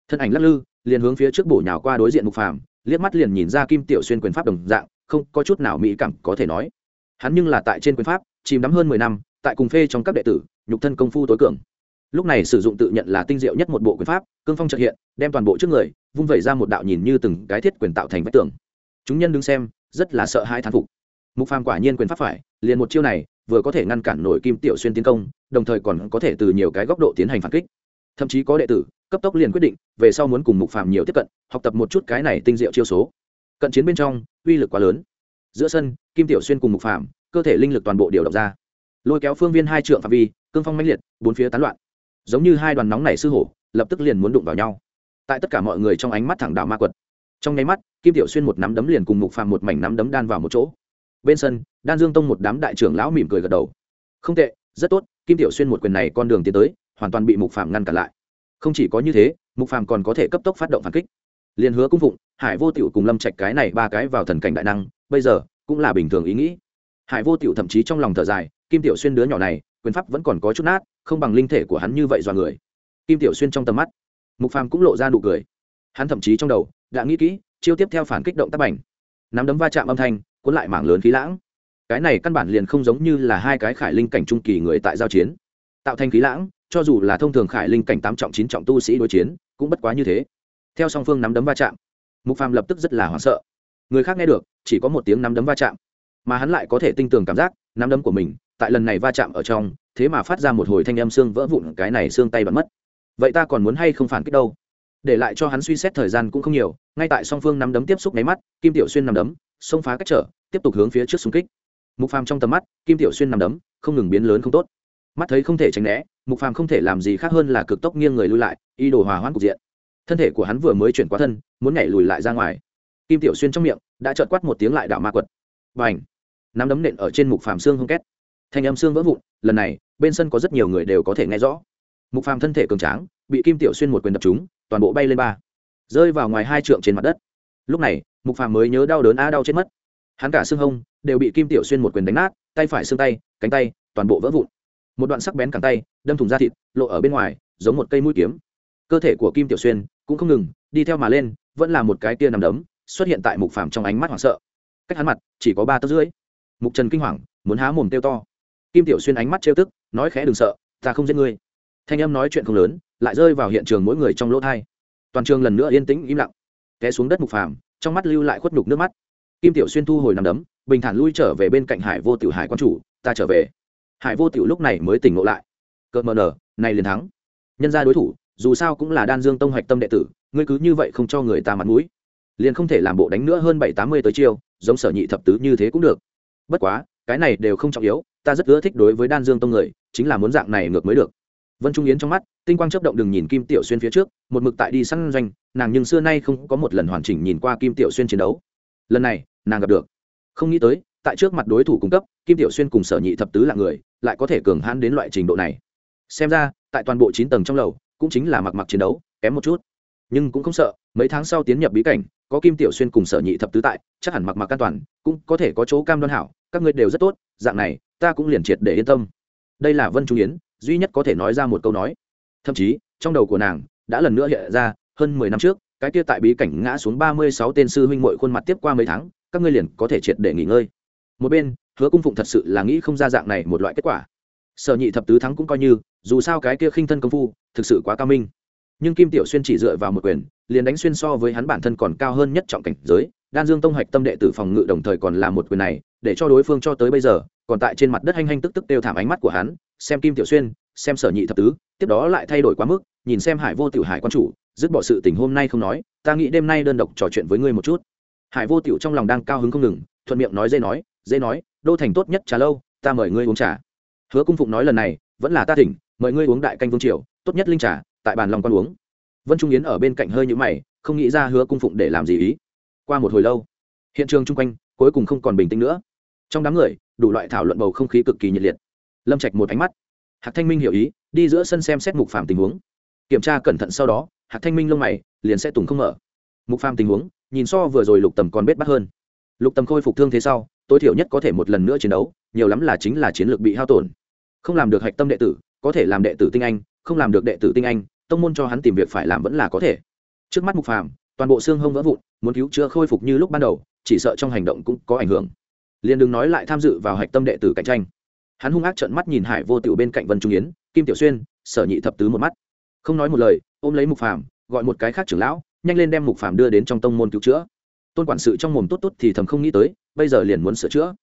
Thân ảnh lắc lư, liền hướng phía trước bổ nhào qua đối diện mục phàm, liếc mắt liền nhìn ra kim tiểu xuyên quyền pháp đồng dạng, không có chút nào mỹ cảm có thể nói. Hắn nhưng là tại trên quyền pháp, chìm đắm hơn mười năm, tại cùng phê trong các đệ tử, nhục thân công phu tối cường lúc này sử dụng tự nhận là tinh diệu nhất một bộ quyền pháp, cương phong trợ hiện, đem toàn bộ trước người, vung vẩy ra một đạo nhìn như từng cái thiết quyền tạo thành vách tường. Chúng nhân đứng xem, rất là sợ hai thán phục. Mục phàm quả nhiên quyền pháp phải, liền một chiêu này, vừa có thể ngăn cản nổi kim tiểu xuyên tiến công, đồng thời còn có thể từ nhiều cái góc độ tiến hành phản kích. Thậm chí có đệ tử, cấp tốc liền quyết định, về sau muốn cùng mục phàm nhiều tiếp cận, học tập một chút cái này tinh diệu chiêu số. Cận chiến bên trong, uy lực quá lớn. Giữa sân, kim tiểu xuyên cùng mục phàm, cơ thể linh lực toàn bộ điều động ra. Lôi kéo phương viên hai trượng phạm vi, cương phong mãnh liệt, bốn phía tán loạn giống như hai đoàn nóng nảy sư hổ, lập tức liền muốn đụng vào nhau. Tại tất cả mọi người trong ánh mắt thẳng đảo ma quật. Trong nháy mắt, kim tiểu xuyên một nắm đấm liền cùng mục phàm một mảnh nắm đấm đan vào một chỗ. Bên sân, đan dương tông một đám đại trưởng lão mỉm cười gật đầu. Không tệ, rất tốt, kim tiểu xuyên một quyền này con đường tiến tới, hoàn toàn bị mục phàm ngăn cản lại. Không chỉ có như thế, mục phàm còn có thể cấp tốc phát động phản kích. Liền hứa cung phụng, hải vô tiểu cùng lâm trạch cái này ba cái vào thần cảnh đại năng, bây giờ cũng là bình thường ý nghĩ. Hải vô tiểu thậm chí trong lòng thở dài, kim tiểu xuyên đứa nhỏ này quyền pháp vẫn còn có chút nát, không bằng linh thể của hắn như vậy dọa người. Kim tiểu xuyên trong tầm mắt, mục phàm cũng lộ ra nụ cười. Hắn thậm chí trong đầu, đã nghĩ kỹ, chiêu tiếp theo phản kích động tác bảnh nắm đấm va chạm âm thanh, cuốn lại mảng lớn khí lãng. Cái này căn bản liền không giống như là hai cái khải linh cảnh trung kỳ người tại giao chiến. Tạo thành khí lãng, cho dù là thông thường khải linh cảnh tám trọng, chín trọng tu sĩ đối chiến, cũng bất quá như thế. Theo song phương nắm đấm va chạm, mục phàm lập tức rất là hoảng sợ. Người khác nghe được, chỉ có một tiếng nắm đấm va chạm, mà hắn lại có thể tinh tường cảm giác, nắm đấm của mình tại lần này va chạm ở trong, thế mà phát ra một hồi thanh âm xương vỡ vụn, cái này xương tay bật mất. Vậy ta còn muốn hay không phản kích đâu? Để lại cho hắn suy xét thời gian cũng không nhiều, ngay tại song phương nắm đấm tiếp xúc nháy mắt, kim tiểu xuyên nắm đấm, xông phá cách trở, tiếp tục hướng phía trước xung kích. Mục phàm trong tầm mắt, kim tiểu xuyên nắm đấm, không ngừng biến lớn không tốt. Mắt thấy không thể tránh né, mục phàm không thể làm gì khác hơn là cực tốc nghiêng người lui lại y đồ hòa hoãn cục diện. Thân thể của hắn vừa mới chuyển qua thân, muốn nhảy lùi lại ra ngoài. Kim tiểu xuyên trong miệng, đã trợn quát một tiếng lại đạo ma quật. Và ảnh nắm đấm nện ở trên mục phàm xương hông két thanh âm xương vỡ vụn, lần này, bên sân có rất nhiều người đều có thể nghe rõ. Mục phàm thân thể cường tráng, bị kim tiểu xuyên một quyền đập trúng, toàn bộ bay lên ba. Rơi vào ngoài hai trượng trên mặt đất. Lúc này, mục phàm mới nhớ đau đớn a đau chết mất. Hắn cả xương hông đều bị kim tiểu xuyên một quyền đánh nát, tay phải xương tay, cánh tay, toàn bộ vỡ vụn. Một đoạn sắc bén cẳng tay, đâm thủng da thịt, lộ ở bên ngoài, giống một cây mũi kiếm. Cơ thể của kim tiểu xuyên cũng không ngừng, đi theo mà lên, vẫn là một cái tia nằm đấm, xuất hiện tại mục phàm trong ánh mắt hoảng sợ. Cách hắn mặt chỉ có ba tấc rưỡi. Mục trần kinh hoàng, muốn há mồm tiêu to kim tiểu xuyên ánh mắt trêu tức, nói khẽ đừng sợ, ta không giết ngươi. Thanh âm nói chuyện không lớn, lại rơi vào hiện trường mỗi người trong lỗ thai. Toàn trường lần nữa yên tĩnh im lặng. Té xuống đất mục phàm, trong mắt lưu lại khuất nhục nước mắt. Kim tiểu xuyên thu hồi nằm đấm, bình thản lui trở về bên cạnh hải vô tiểu hải quan chủ, ta trở về. Hải vô tiểu lúc này mới tỉnh ngộ lại. Cợt mờ nở, này liền thắng. Nhân ra đối thủ, dù sao cũng là đan dương tông hoạch tâm đệ tử, ngươi cứ như vậy không cho người ta mặt mũi. Liền không thể làm bộ đánh nữa hơn bảy tám mươi tới chiêu, giống sở nhị thập tứ như thế cũng được. Bất quá cái này đều không trọng yếu, ta rất ưa thích đối với đan dương tông người, chính là muốn dạng này ngược mới được. Vân trung yến trong mắt, tinh quang chấp động đừng nhìn kim tiểu xuyên phía trước, một mực tại đi săn doanh, nàng nhưng xưa nay không có một lần hoàn chỉnh nhìn qua kim tiểu xuyên chiến đấu. Lần này, nàng gặp được. Không nghĩ tới, tại trước mặt đối thủ cung cấp, kim tiểu xuyên cùng sở nhị thập tứ là người, lại có thể cường hãn đến loại trình độ này. Xem ra, tại toàn bộ chín tầng trong lầu, cũng chính là mặc mặc chiến đấu, kém một chút nhưng cũng không sợ, mấy tháng sau tiến nhập bí cảnh, có kim tiểu xuyên cùng sở nhị thập tứ tại, chắc hẳn mặc mặc an toàn, cũng có thể có chỗ cam đoan hảo, các ngươi đều rất tốt, dạng này, ta cũng liền triệt để yên tâm. Đây là vân trung yến, duy nhất có thể nói ra một câu nói. Thậm chí, trong đầu của nàng đã lần nữa hiện ra, hơn mười năm trước, cái kia tại bí cảnh ngã xuống ba mươi sáu tên sư huynh mội khuôn mặt tiếp qua mấy tháng, các ngươi liền có thể triệt để nghỉ ngơi. Một bên, hứa cung phụng thật sự là nghĩ không ra dạng này một loại kết quả. Sở nhị thập tứ thắng cũng coi như, dù sao cái kia khinh thân công phu, thực sự quá cao minh nhưng kim tiểu xuyên chỉ dựa vào một quyền, liền đánh xuyên so với hắn bản thân còn cao hơn nhất trọng cảnh giới. Đan dương tông Hạch tâm đệ tử phòng ngự đồng thời còn là một quyền này, để cho đối phương cho tới bây giờ, còn tại trên mặt đất hanh hanh tức tức đều thảm ánh mắt của hắn, xem kim tiểu xuyên, xem sở nhị thập tứ, tiếp đó lại thay đổi quá mức, nhìn xem hải vô tiểu hải quan chủ, dứt bỏ sự tình hôm nay không nói, ta nghĩ đêm nay đơn độc trò chuyện với ngươi một chút. Hải vô tiểu trong lòng đang cao hứng không ngừng, thuận miệng nói dễ nói dễ nói, đô thành tốt nhất, trà lâu, ta mời ngươi uống trà. Hứa cung phụng nói lần này, vẫn là ta thỉnh, mời ngươi uống đại canh vương triều, tốt nhất linh trà tại bàn lòng con uống. Vân trung yến ở bên cạnh hơi nhũ mày, không nghĩ ra hứa cung phụng để làm gì ý. Qua một hồi lâu, hiện trường chung quanh cuối cùng không còn bình tĩnh nữa. Trong đám người, đủ loại thảo luận bầu không khí cực kỳ nhiệt liệt. Lâm trạch một ánh mắt. Hạc thanh minh hiểu ý, đi giữa sân xem xét mục phạm tình huống. Kiểm tra cẩn thận sau đó, hạc thanh minh lông mày liền sẽ tùng không mở. Mục phạm tình huống, nhìn so vừa rồi lục tầm còn bết bắt hơn. Lục tầm khôi phục thương thế sau, tối thiểu nhất có thể một lần nữa chiến đấu, nhiều lắm là chính là chiến lược bị hao tổn. Không làm được hạch tâm đệ tử, có thể làm đệ tử tinh anh, không làm được đệ tử tinh anh tông môn cho hắn tìm việc phải làm vẫn là có thể. Trước mắt mục phàm, toàn bộ xương hông vỡ vụn, muốn cứu chữa khôi phục như lúc ban đầu, chỉ sợ trong hành động cũng có ảnh hưởng. Liền đừng nói lại tham dự vào hạch tâm đệ tử cạnh tranh. Hắn hung ác trợn mắt nhìn hải vô tiểu bên cạnh vân trung yến, kim tiểu xuyên, sở nhị thập tứ một mắt. Không nói một lời, ôm lấy mục phàm, gọi một cái khác trưởng lão, nhanh lên đem mục phàm đưa đến trong tông môn cứu chữa. Tôn quản sự trong mồm tốt tốt thì thầm không nghĩ tới, bây giờ liền muốn sửa chữa.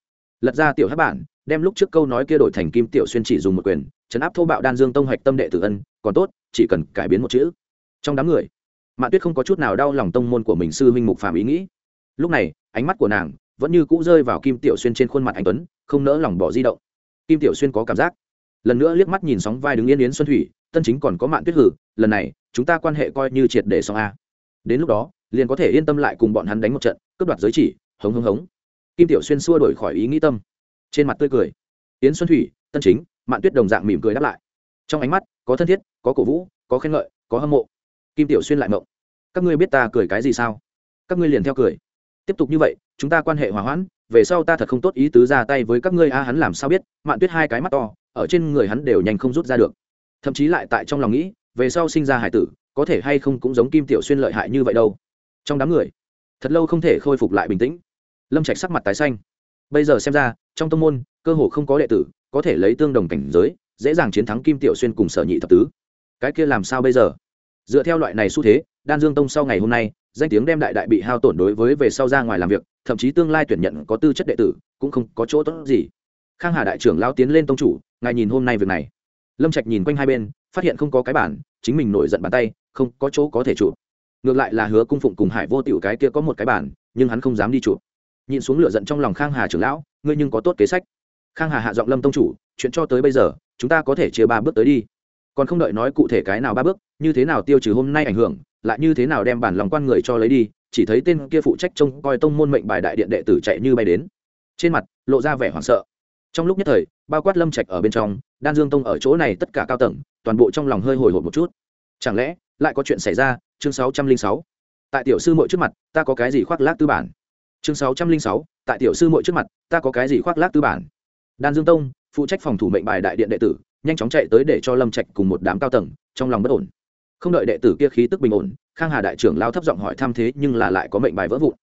Lật ra tiểu hát bản, đem lúc trước câu nói kia đổi thành kim tiểu xuyên chỉ dùng một quyền chấn áp thô bạo đan dương tông Hạch tâm đệ tử ân còn tốt, chỉ cần cải biến một chữ. Trong đám người, Mạn tuyết không có chút nào đau lòng tông môn của mình sư huynh mục phàm ý nghĩ. Lúc này, ánh mắt của nàng vẫn như cũ rơi vào kim tiểu xuyên trên khuôn mặt anh tuấn, không nỡ lòng bỏ di động. Kim tiểu xuyên có cảm giác. Lần nữa liếc mắt nhìn sóng vai đứng yên yến xuân thủy, tân chính còn có mạng tuyết hử, lần này, chúng ta quan hệ coi như triệt để xong a. Đến lúc đó, liền có thể yên tâm lại cùng bọn hắn đánh một trận, cướp đoạt giới chỉ, hống hống hống. Kim tiểu xuyên xua đổi khỏi ý nghĩ tâm. Trên mặt tươi cười. Yến xuân thủy, tân chính mạng tuyết đồng dạng mỉm cười đáp lại trong ánh mắt, có thân thiết, có cổ vũ, có khen ngợi, có hâm mộ. Kim tiểu xuyên lại mộng các ngươi biết ta cười cái gì sao? Các ngươi liền theo cười. Tiếp tục như vậy, chúng ta quan hệ hòa hoãn, về sau ta thật không tốt ý tứ ra tay với các ngươi a, hắn làm sao biết? Mạn tuyết hai cái mắt to, ở trên người hắn đều nhanh không rút ra được. Thậm chí lại tại trong lòng nghĩ, về sau sinh ra hải tử, có thể hay không cũng giống kim tiểu xuyên lợi hại như vậy đâu. Trong đám người, thật lâu không thể khôi phục lại bình tĩnh. Lâm trạch sắc mặt tái xanh. Bây giờ xem ra, trong tông môn, cơ hồ không có đệ tử, có thể lấy tương đồng cảnh giới dễ dàng chiến thắng kim tiểu xuyên cùng sở nhị thập tứ. Cái kia làm sao bây giờ? Dựa theo loại này xu thế, đan dương tông sau ngày hôm nay, danh tiếng đem đại đại bị hao tổn đối với về sau ra ngoài làm việc, thậm chí tương lai tuyển nhận có tư chất đệ tử, cũng không có chỗ tốt gì. Khang hà đại trưởng lao tiến lên tông chủ, ngài nhìn hôm nay việc này. Lâm trạch nhìn quanh hai bên, phát hiện không có cái bản, chính mình nổi giận bàn tay, không có chỗ có thể chụp. Ngược lại là hứa cung phụng cùng hải vô tiểu cái kia có một cái bản, nhưng hắn không dám đi chụp. Nhìn xuống lửa giận trong lòng khang hà trưởng lão, ngươi nhưng có tốt kế sách. Khang hà hạ giọng lâm tông chủ, chuyện cho tới bây giờ chúng ta có thể chia ba bước tới đi. Còn không đợi nói cụ thể cái nào ba bước, như thế nào tiêu trừ hôm nay ảnh hưởng, lại như thế nào đem bản lòng quan người cho lấy đi, chỉ thấy tên kia phụ trách trông coi tông môn mệnh bài đại điện đệ tử chạy như bay đến. Trên mặt, lộ ra vẻ hoảng sợ. Trong lúc nhất thời, bao quát lâm trạch ở bên trong, đan dương tông ở chỗ này tất cả cao tầng, toàn bộ trong lòng hơi hồi hộp một chút. Chẳng lẽ, lại có chuyện xảy ra? Chương sáu trăm linh sáu. Tại tiểu sư mội trước mặt, ta có cái gì khoác lác tư bản? Chương sáu trăm linh sáu. Tại tiểu sư mội trước mặt, ta có cái gì khoác lác tư bản? Đan dương tông phụ trách phòng thủ mệnh bài đại điện đệ tử, nhanh chóng chạy tới để cho lâm trạch cùng một đám cao tầng, trong lòng bất ổn. Không đợi đệ tử kia khí tức bình ổn, khang hà đại trưởng lão thấp giọng hỏi thăm thế nhưng là lại có mệnh bài vỡ vụn.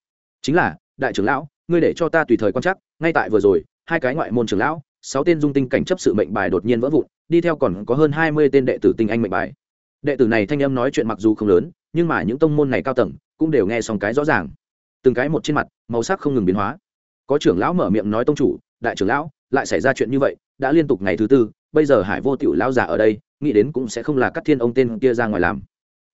Chính là, đại trưởng lão, ngươi để cho ta tùy thời quan chắc ngay tại vừa rồi, hai cái ngoại môn trưởng lão, sáu tên dung tinh cảnh chấp sự mệnh bài đột nhiên vỡ vụn, đi theo còn có hơn hai mươi tên đệ tử tinh anh mệnh bài. Đệ tử này thanh âm nói chuyện mặc dù không lớn, nhưng mà những tông môn này cao tầng cũng đều nghe xong cái rõ ràng. Từng cái một trên mặt, màu sắc không ngừng biến hóa. Có trưởng lão mở miệng nói tông chủ, đại trưởng lão lại xảy ra chuyện như vậy, đã liên tục ngày thứ tư, bây giờ hải vô tiểu lão già ở đây, nghĩ đến cũng sẽ không là cắt thiên ông tên kia ra ngoài làm.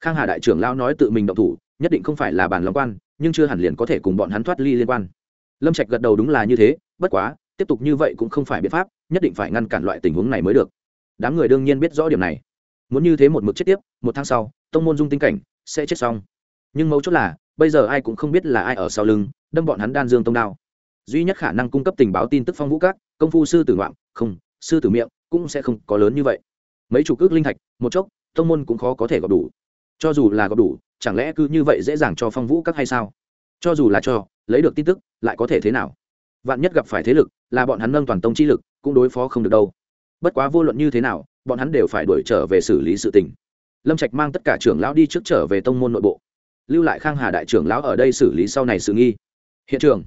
Khang hà đại trưởng lão nói tự mình động thủ, nhất định không phải là bản lòng quan, nhưng chưa hẳn liền có thể cùng bọn hắn thoát ly liên quan. Lâm trạch gật đầu đúng là như thế, bất quá, tiếp tục như vậy cũng không phải biện pháp, nhất định phải ngăn cản loại tình huống này mới được. Đám người đương nhiên biết rõ điểm này. Muốn như thế một mực chết tiếp, một tháng sau, tông môn dung tinh cảnh sẽ chết xong. Nhưng mấu chốt là, bây giờ ai cũng không biết là ai ở sau lưng, đâm bọn hắn đan dương tông đao. Duy nhất khả năng cung cấp tình báo tin tức phong vũ các công phu sư tử ngoạm, không, sư tử miệng cũng sẽ không có lớn như vậy. Mấy chục ước linh thạch, một chốc, tông môn cũng khó có thể gọp đủ. Cho dù là gọp đủ, chẳng lẽ cứ như vậy dễ dàng cho phong vũ các hay sao? Cho dù là cho, lấy được tin tức, lại có thể thế nào? Vạn nhất gặp phải thế lực, là bọn hắn nâng toàn tông chi lực, cũng đối phó không được đâu. Bất quá vô luận như thế nào, bọn hắn đều phải đuổi trở về xử lý sự tình. Lâm trạch mang tất cả trưởng lão đi trước trở về tông môn nội bộ. Lưu lại khang hà đại trưởng lão ở đây xử lý sau này sự nghi. Hiện trường,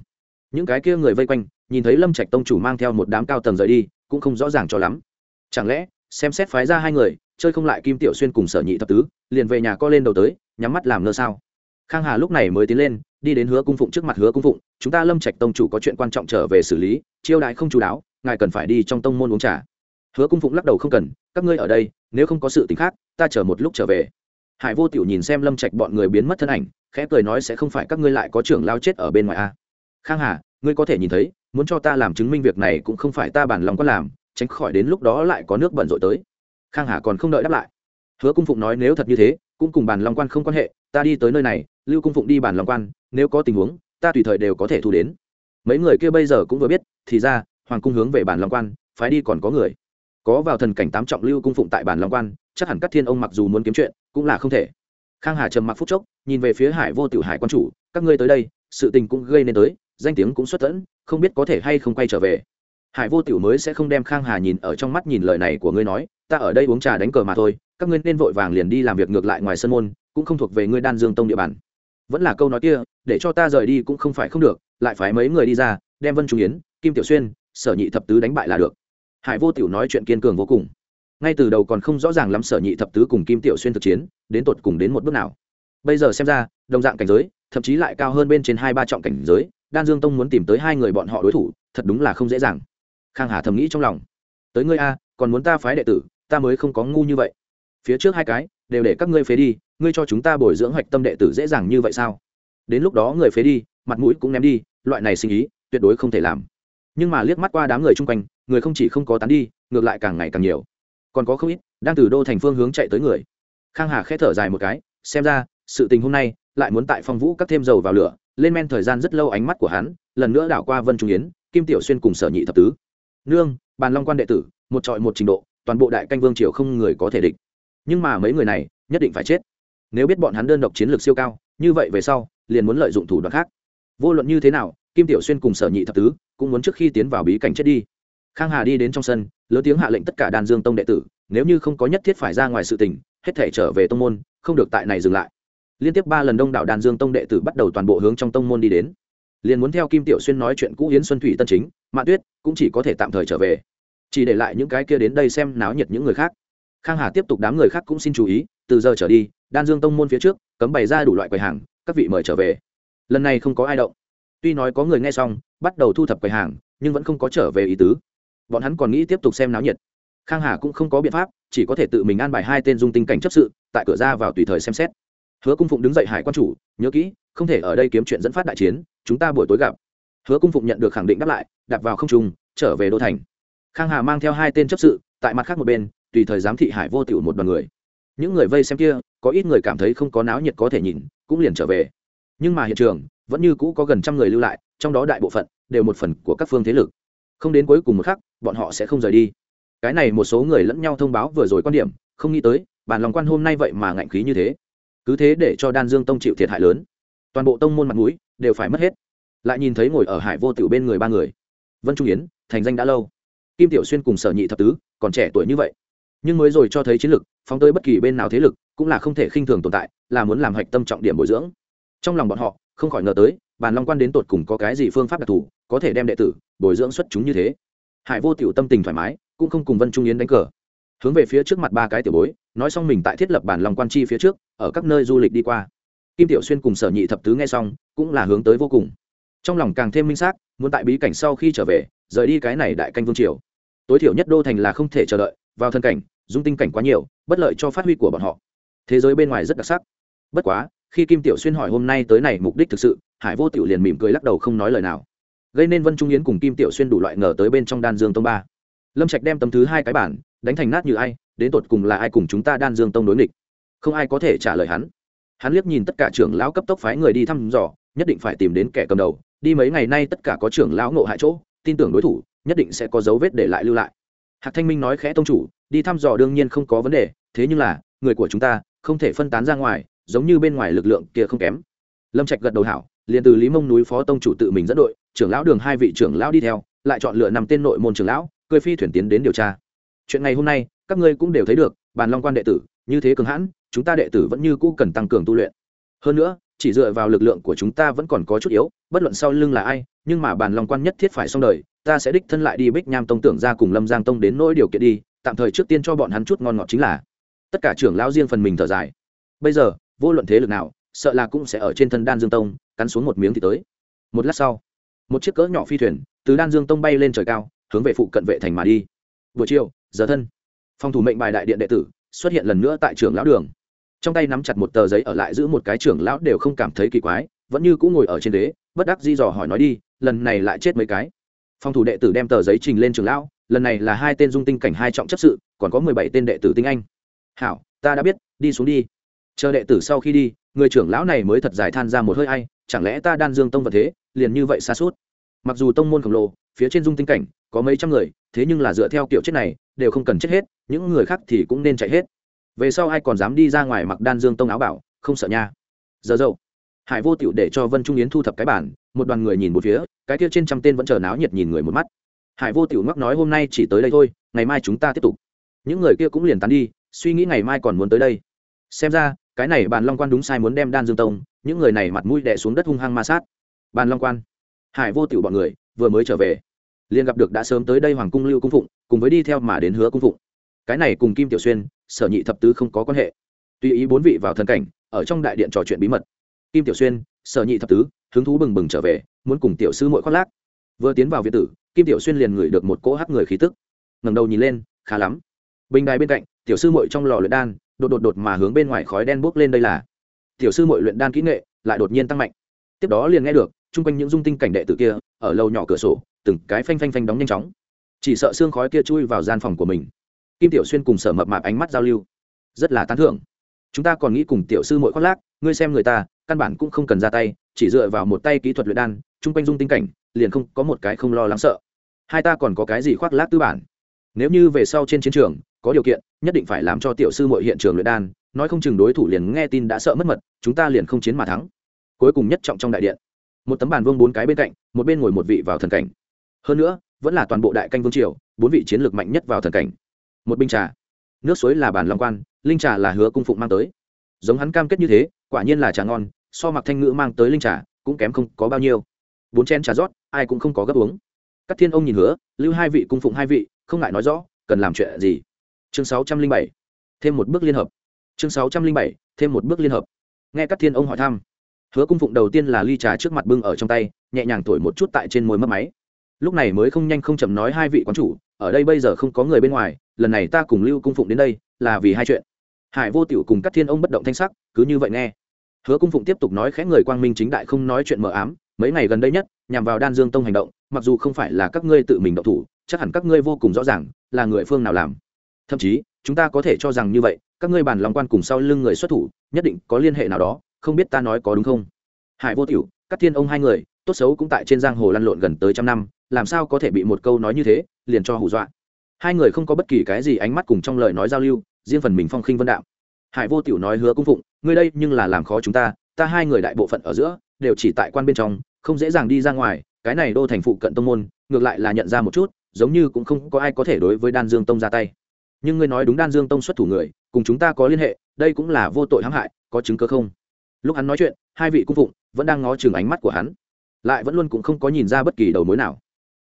những cái kia người vây quanh nhìn thấy lâm trạch tông chủ mang theo một đám cao tầng rời đi, cũng không rõ ràng cho lắm. Chẳng lẽ, xem xét phái ra hai người, chơi không lại kim tiểu xuyên cùng sở nhị thập tứ, liền về nhà co lên đầu tới, nhắm mắt làm ngơ sao? Khang hà lúc này mới tiến lên, đi đến hứa cung phụng trước mặt hứa cung phụng, chúng ta lâm trạch tông chủ có chuyện quan trọng trở về xử lý, chiêu đại không chú đáo, ngài cần phải đi trong tông môn uống trà. Hứa cung phụng lắc đầu không cần, các ngươi ở đây, nếu không có sự t ì n h khác, ta chờ một lúc trở về. Hải vô tiểu nhìn xem lâm trạch bọn người biến mất thân ảnh, khẽ cười nói sẽ không phải các ngươi lại có trưởng lao chết ở bên ngoài a. Khang hà, ngươi có thể nhìn thấy muốn cho ta làm chứng minh việc này cũng không phải ta bản lòng có làm, tránh khỏi đến lúc đó lại có nước bẩn rội tới. Khang hà còn không đợi đáp lại. Hứa cung phụng nói nếu thật như thế, cũng cùng bản long quan không quan hệ, ta đi tới nơi này, lưu cung phụng đi bản long quan, nếu có tình huống, ta tùy thời đều có thể thu đến. Mấy người kia bây giờ cũng vừa biết, thì ra, hoàng cung hướng về bản long quan, phái đi còn có người. Có vào thần cảnh tám trọng lưu cung phụng tại bản long quan, chắc hẳn các thiên ông mặc dù muốn kiếm chuyện, cũng là không thể. Khang hà trầm mặc phút chốc, nhìn về phía hải vô tiểu hải quan chủ, các ngươi tới đây, sự tình cũng gây nên tới danh tiếng cũng xuất tẫn, không biết có thể hay không quay trở về. Hải vô tiểu mới sẽ không đem khang hà nhìn ở trong mắt nhìn lời này của ngươi nói, ta ở đây uống trà đánh cờ mà thôi, các ngươi nên vội vàng liền đi làm việc ngược lại ngoài sân môn, cũng không thuộc về ngươi đan dương tông địa bàn. Vẫn là câu nói kia, để cho ta rời đi cũng không phải không được, lại phải mấy người đi ra, đem vân trung yến, kim tiểu xuyên, sở nhị thập tứ đánh bại là được. Hải vô tiểu nói chuyện kiên cường vô cùng. Ngay từ đầu còn không rõ ràng lắm sở nhị thập tứ cùng kim tiểu xuyên thực chiến, đến tột cùng đến một bước nào. Bây giờ xem ra, đồng dạng cảnh giới, thậm chí lại cao hơn bên trên hai ba trọng cảnh giới đan dương tông muốn tìm tới hai người bọn họ đối thủ, thật đúng là không dễ dàng. Khang hà thầm nghĩ trong lòng. Tới ngươi a, còn muốn ta phái đệ tử, ta mới không có ngu như vậy. Phía trước hai cái, đều để các ngươi phế đi, ngươi cho chúng ta bồi dưỡng hoạch tâm đệ tử dễ dàng như vậy sao? Đến lúc đó người phế đi, mặt mũi cũng ném đi, loại này sinh ý, tuyệt đối không thể làm. Nhưng mà liếc mắt qua đám người chung quanh, người không chỉ không có tán đi, ngược lại càng ngày càng nhiều. Còn có không ít, đang từ đô thành phương hướng chạy tới người. Khang hà khẽ thở dài một cái, xem ra, sự tình hôm nay, lại muốn tại phong vũ cắt thêm dầu vào lửa lên men thời gian rất lâu ánh mắt của hắn, lần nữa đảo qua vân trung yến, kim tiểu xuyên cùng sở nhị thập tứ. Nương, bàn long quan đệ tử, một trọi một trình độ, toàn bộ đại canh vương triều không người có thể địch. Nhưng mà mấy người này, nhất định phải chết. Nếu biết bọn hắn đơn độc chiến lược siêu cao, như vậy về sau, liền muốn lợi dụng thủ đoạn khác. Vô luận như thế nào, kim tiểu xuyên cùng sở nhị thập tứ cũng muốn trước khi tiến vào bí cảnh chết đi. Khang hà đi đến trong sân, lớn tiếng hạ lệnh tất cả đàn dương tông đệ tử, nếu như không có nhất thiết phải ra ngoài sự tình, hết thể trở về tông môn, không được tại này dừng lại liên tiếp ba lần đông đảo đàn dương tông đệ tử bắt đầu toàn bộ hướng trong tông môn đi đến. Liền muốn theo kim tiểu xuyên nói chuyện cũ yến xuân thủy tân chính mạ tuyết cũng chỉ có thể tạm thời trở về. Chỉ để lại những cái kia đến đây xem náo nhiệt những người khác. Khang hà tiếp tục đám người khác cũng xin chú ý, từ giờ trở đi đan dương tông môn phía trước, cấm bày ra đủ loại quầy hàng, các vị mời trở về. Lần này không có ai động. Tuy nói có người nghe xong, bắt đầu thu thập quầy hàng, nhưng vẫn không có trở về ý tứ. Bọn hắn còn nghĩ tiếp tục xem náo nhiệt. Khang hà cũng không có biện pháp, chỉ có thể tự mình an bài hai tên dung tinh cảnh chấp sự, tại cửa ra vào tùy thời xem xét hứa cung phụng đứng dậy hải quan chủ, nhớ kỹ, không thể ở đây kiếm chuyện dẫn phát đại chiến, chúng ta buổi tối gặp. Hứa cung phụng nhận được khẳng định đáp lại đặt vào không trung, trở về đô thành. Khang hà mang theo hai tên chấp sự, tại mặt khác một bên, tùy thời giám thị hải vô tiểu một đoàn người. Những người vây xem kia, có ít người cảm thấy không có náo nhiệt có thể nhìn, cũng liền trở về. Nhưng mà hiện trường, vẫn như cũ có gần trăm người lưu lại, trong đó đại bộ phận đều một phần của các phương thế lực. Không đến cuối cùng một khắc, bọn họ sẽ không rời đi. Cái này một số người lẫn nhau thông báo vừa rồi quan điểm, không nghĩ tới, bản lòng quan hôm nay vậy mà ngạnh khí như thế cứ thế để cho đan dương tông chịu thiệt hại lớn. Toàn bộ tông môn mặt mũi đều phải mất hết. Lại nhìn thấy ngồi ở hải vô tiểu bên người ba người. Vân trung yến, thành danh đã lâu. Kim tiểu xuyên cùng sở nhị thập tứ, còn trẻ tuổi như vậy. Nhưng mới rồi cho thấy chiến lực, phóng tới bất kỳ bên nào thế lực, cũng là không thể khinh thường tồn tại, là muốn làm hạch tâm trọng điểm bồi dưỡng. Trong lòng bọn họ, không khỏi ngờ tới, bàn long quan đến tột cùng có cái gì phương pháp đặc thù, có thể đem đệ tử, bồi dưỡng xuất chúng như thế. Hải vô tiểu tâm tình thoải mái, cũng không cùng vân trung yến đánh cờ. Hướng về phía trước mặt ba cái tiểu bối nói xong mình tại thiết lập bản lòng quan chi phía trước, ở các nơi du lịch đi qua. Kim tiểu xuyên cùng sở nhị thập tứ nghe xong, cũng là hướng tới vô cùng. Trong lòng càng thêm minh xác, muốn tại bí cảnh sau khi trở về, rời đi cái này đại canh vương triều. Tối thiểu nhất đô thành là không thể chờ đợi, vào thân cảnh, dung tinh cảnh quá nhiều, bất lợi cho phát huy của bọn họ. Thế giới bên ngoài rất đặc sắc. Bất quá, khi kim tiểu xuyên hỏi hôm nay tới này mục đích thực sự, hải vô tiểu liền mỉm cười lắc đầu không nói lời nào. Gây nên vân trung yến cùng kim tiểu xuyên đủ loại ngờ tới bên trong đan dương tông ba. Lâm trạch đem tấm thứ hai cái bản, đánh thành nát như ai đến tột cùng là ai cùng chúng ta đan dương tông đối nghịch? Không ai có thể trả lời hắn. Hắn liếc nhìn tất cả trưởng lão cấp tốc phái người đi thăm dò, nhất định phải tìm đến kẻ cầm đầu. Đi mấy ngày nay tất cả có trưởng lão ngộ hại chỗ, tin tưởng đối thủ, nhất định sẽ có dấu vết để lại lưu lại. Hạc thanh minh nói khẽ tông chủ, đi thăm dò đương nhiên không có vấn đề, thế nhưng là, người của chúng ta, không thể phân tán ra ngoài, giống như bên ngoài lực lượng kia không kém. Lâm trạch gật đầu hảo, liền từ lý mông núi phó tông chủ tự mình dẫn đội, trưởng lão đường hai vị trưởng lão đi theo, lại chọn lựa năm tên nội môn trưởng lão, cười phi thuyền tiến đến điều tra. Chuyện ngày hôm nay các ngươi cũng đều thấy được, bàn long quan đệ tử, như thế cường hãn, chúng ta đệ tử vẫn như cũ cần tăng cường tu luyện. Hơn nữa, chỉ dựa vào lực lượng của chúng ta vẫn còn có chút yếu, bất luận sau lưng là ai, nhưng mà bàn long quan nhất thiết phải xong đời, ta sẽ đích thân lại đi bích nham tông tưởng ra cùng lâm giang tông đến nỗi điều kiện đi, tạm thời trước tiên cho bọn hắn chút ngon ngọt chính là. Tất cả trưởng lão riêng phần mình thở dài. Bây giờ, vô luận thế lực nào, sợ là cũng sẽ ở trên thân đan dương tông, cắn xuống một miếng thì tới. Một lát sau, một chiếc cỡ nhỏ phi thuyền từ đan dương tông bay lên trời cao, hướng về phụ cận vệ thành mà đi. Buổi chiều, giờ thân phòng thủ mệnh bài đại điện đệ tử, xuất hiện lần nữa tại trường lão đường. Trong tay nắm chặt một tờ giấy ở lại giữ một cái trưởng lão đều không cảm thấy kỳ quái, vẫn như cũng ngồi ở trên đế, bất đắc di dò hỏi nói đi, lần này lại chết mấy cái? Phòng thủ đệ tử đem tờ giấy trình lên trường lão, lần này là hai tên dung tinh cảnh hai trọng chấp sự, còn có mười bảy tên đệ tử tinh anh. Hảo, ta đã biết, đi xuống đi. Chờ đệ tử sau khi đi, người trưởng lão này mới thật dài than ra một hơi ai, chẳng lẽ ta đan dương tông vật thế, liền như vậy xa suốt? Mặc dù tông môn khổng lồ, phía trên dung tinh cảnh có mấy trăm người, thế nhưng là dựa theo kiểu chết này, đều không cần chết hết, những người khác thì cũng nên chạy hết. Về sau ai còn dám đi ra ngoài mặc đan dương tông áo bảo, không sợ nha. Giờ dậu, hải vô tiểu để cho vân trung yến thu thập cái bản, một đoàn người nhìn một phía, cái kia trên trăm tên vẫn chờ náo nhiệt nhìn người một mắt. Hải vô tiểu ngắc nói hôm nay chỉ tới đây thôi, ngày mai chúng ta tiếp tục. Những người kia cũng liền tán đi, suy nghĩ ngày mai còn muốn tới đây. Xem ra, cái này bàn long quan đúng sai muốn đem đan dương tông, những người này mặt mũi đè xuống đất hung hăng ma sát. Bàn long quan, hải vô tiểu bọn người vừa mới trở về liền gặp được đã sớm tới đây hoàng cung lưu cung phụng, cùng với đi theo mà đến hứa cung phụng. Cái này cùng kim tiểu xuyên, sở nhị thập tứ không có quan hệ. Tùy ý bốn vị vào thần cảnh, ở trong đại điện trò chuyện bí mật. Kim tiểu xuyên, sở nhị thập tứ, hứng thú bừng bừng trở về, muốn cùng tiểu sư mội khoác lác. Vừa tiến vào việt tử, kim tiểu xuyên liền ngửi được một cỗ hắc người khí tức. Ngẩng đầu nhìn lên, khá lắm. Bình đài bên cạnh, tiểu sư mội trong lò luyện đan, đột đột đột mà hướng bên ngoài khói đen bốc lên đây là. Tiểu sư mội luyện đan kỹ nghệ lại đột nhiên tăng mạnh. Tiếp đó liền nghe được, chung quanh những dung tinh cảnh đệ tử kia, ở lâu nhỏ cửa sổ từng cái phanh phanh phanh đóng nhanh chóng. Chỉ sợ xương khói kia chui vào gian phòng của mình. Kim tiểu xuyên cùng sở mập mạp ánh mắt giao lưu. Rất là tán thưởng. Chúng ta còn nghĩ cùng tiểu sư mỗi khoác lác, ngươi xem người ta, căn bản cũng không cần ra tay, chỉ dựa vào một tay kỹ thuật luyện đan, chung quanh dung tinh cảnh, liền không có một cái không lo lắng sợ. Hai ta còn có cái gì khoác lác tư bản? Nếu như về sau trên chiến trường, có điều kiện, nhất định phải làm cho tiểu sư mọi hiện trường luyện đan, nói không chừng đối thủ liền nghe tin đã sợ mất mật, chúng ta liền không chiến mà thắng. Cuối cùng nhất trọng trong đại điện, một tấm bàn vương bốn cái bên cạnh, một bên ngồi một vị vào thần cảnh hơn nữa, vẫn là toàn bộ đại canh vương triều, bốn vị chiến lược mạnh nhất vào thần cảnh. Một binh trà. Nước suối là bản long quan, linh trà là hứa cung phụng mang tới. Giống hắn cam kết như thế, quả nhiên là trà ngon, so mặc thanh ngữ mang tới linh trà cũng kém không có bao nhiêu. Bốn chen trà rót, ai cũng không có gấp uống. Các thiên ông nhìn hứa, lưu hai vị cung phụng hai vị, không ngại nói rõ, cần làm chuyện gì? Chương sáu trăm linh bảy. Thêm một bước liên hợp. Chương sáu trăm linh bảy, thêm một bước liên hợp. Nghe các thiên ông hỏi thăm, hứa cung phụng đầu tiên là ly trà trước mặt bưng ở trong tay, nhẹ nhàng thổi một chút tại trên môi mất máy lúc này mới không nhanh không chậm nói hai vị quán chủ, ở đây bây giờ không có người bên ngoài, lần này ta cùng lưu cung phụng đến đây, là vì hai chuyện. Hải vô tiểu cùng các thiên ông bất động thanh sắc, cứ như vậy nghe. Hứa cung phụng tiếp tục nói khẽ người quang minh chính đại không nói chuyện mờ ám, mấy ngày gần đây nhất, nhằm vào đan dương tông hành động, mặc dù không phải là các ngươi tự mình động thủ, chắc hẳn các ngươi vô cùng rõ ràng, là người phương nào làm. Thậm chí, chúng ta có thể cho rằng như vậy, các ngươi bàn lòng quan cùng sau lưng người xuất thủ, nhất định có liên hệ nào đó, không biết ta nói có đúng không? Hải vô tiểu các thiên ông hai người, tốt xấu cũng tại trên giang hồ lăn lộn gần tới trăm năm làm sao có thể bị một câu nói như thế, liền cho hù dọa. Hai người không có bất kỳ cái gì ánh mắt cùng trong lời nói giao lưu, riêng phần mình phong khinh vân đạo. Hải vô tiểu nói hứa cung phụng, ngươi đây nhưng là làm khó chúng ta ta hai người đại bộ phận ở giữa, đều chỉ tại quan bên trong, không dễ dàng đi ra ngoài, cái này đô thành phụ cận tông môn, ngược lại là nhận ra một chút, giống như cũng không có ai có thể đối với đan dương tông ra tay. Nhưng ngươi nói đúng đan dương tông xuất thủ người, cùng chúng ta có liên hệ, đây cũng là vô tội hãm hại, có chứng cớ không? Lúc hắn nói chuyện, hai vị cung phụng vẫn đang ngó chừng ánh mắt của hắn, lại vẫn luôn cũng không có nhìn ra bất kỳ đầu mối nào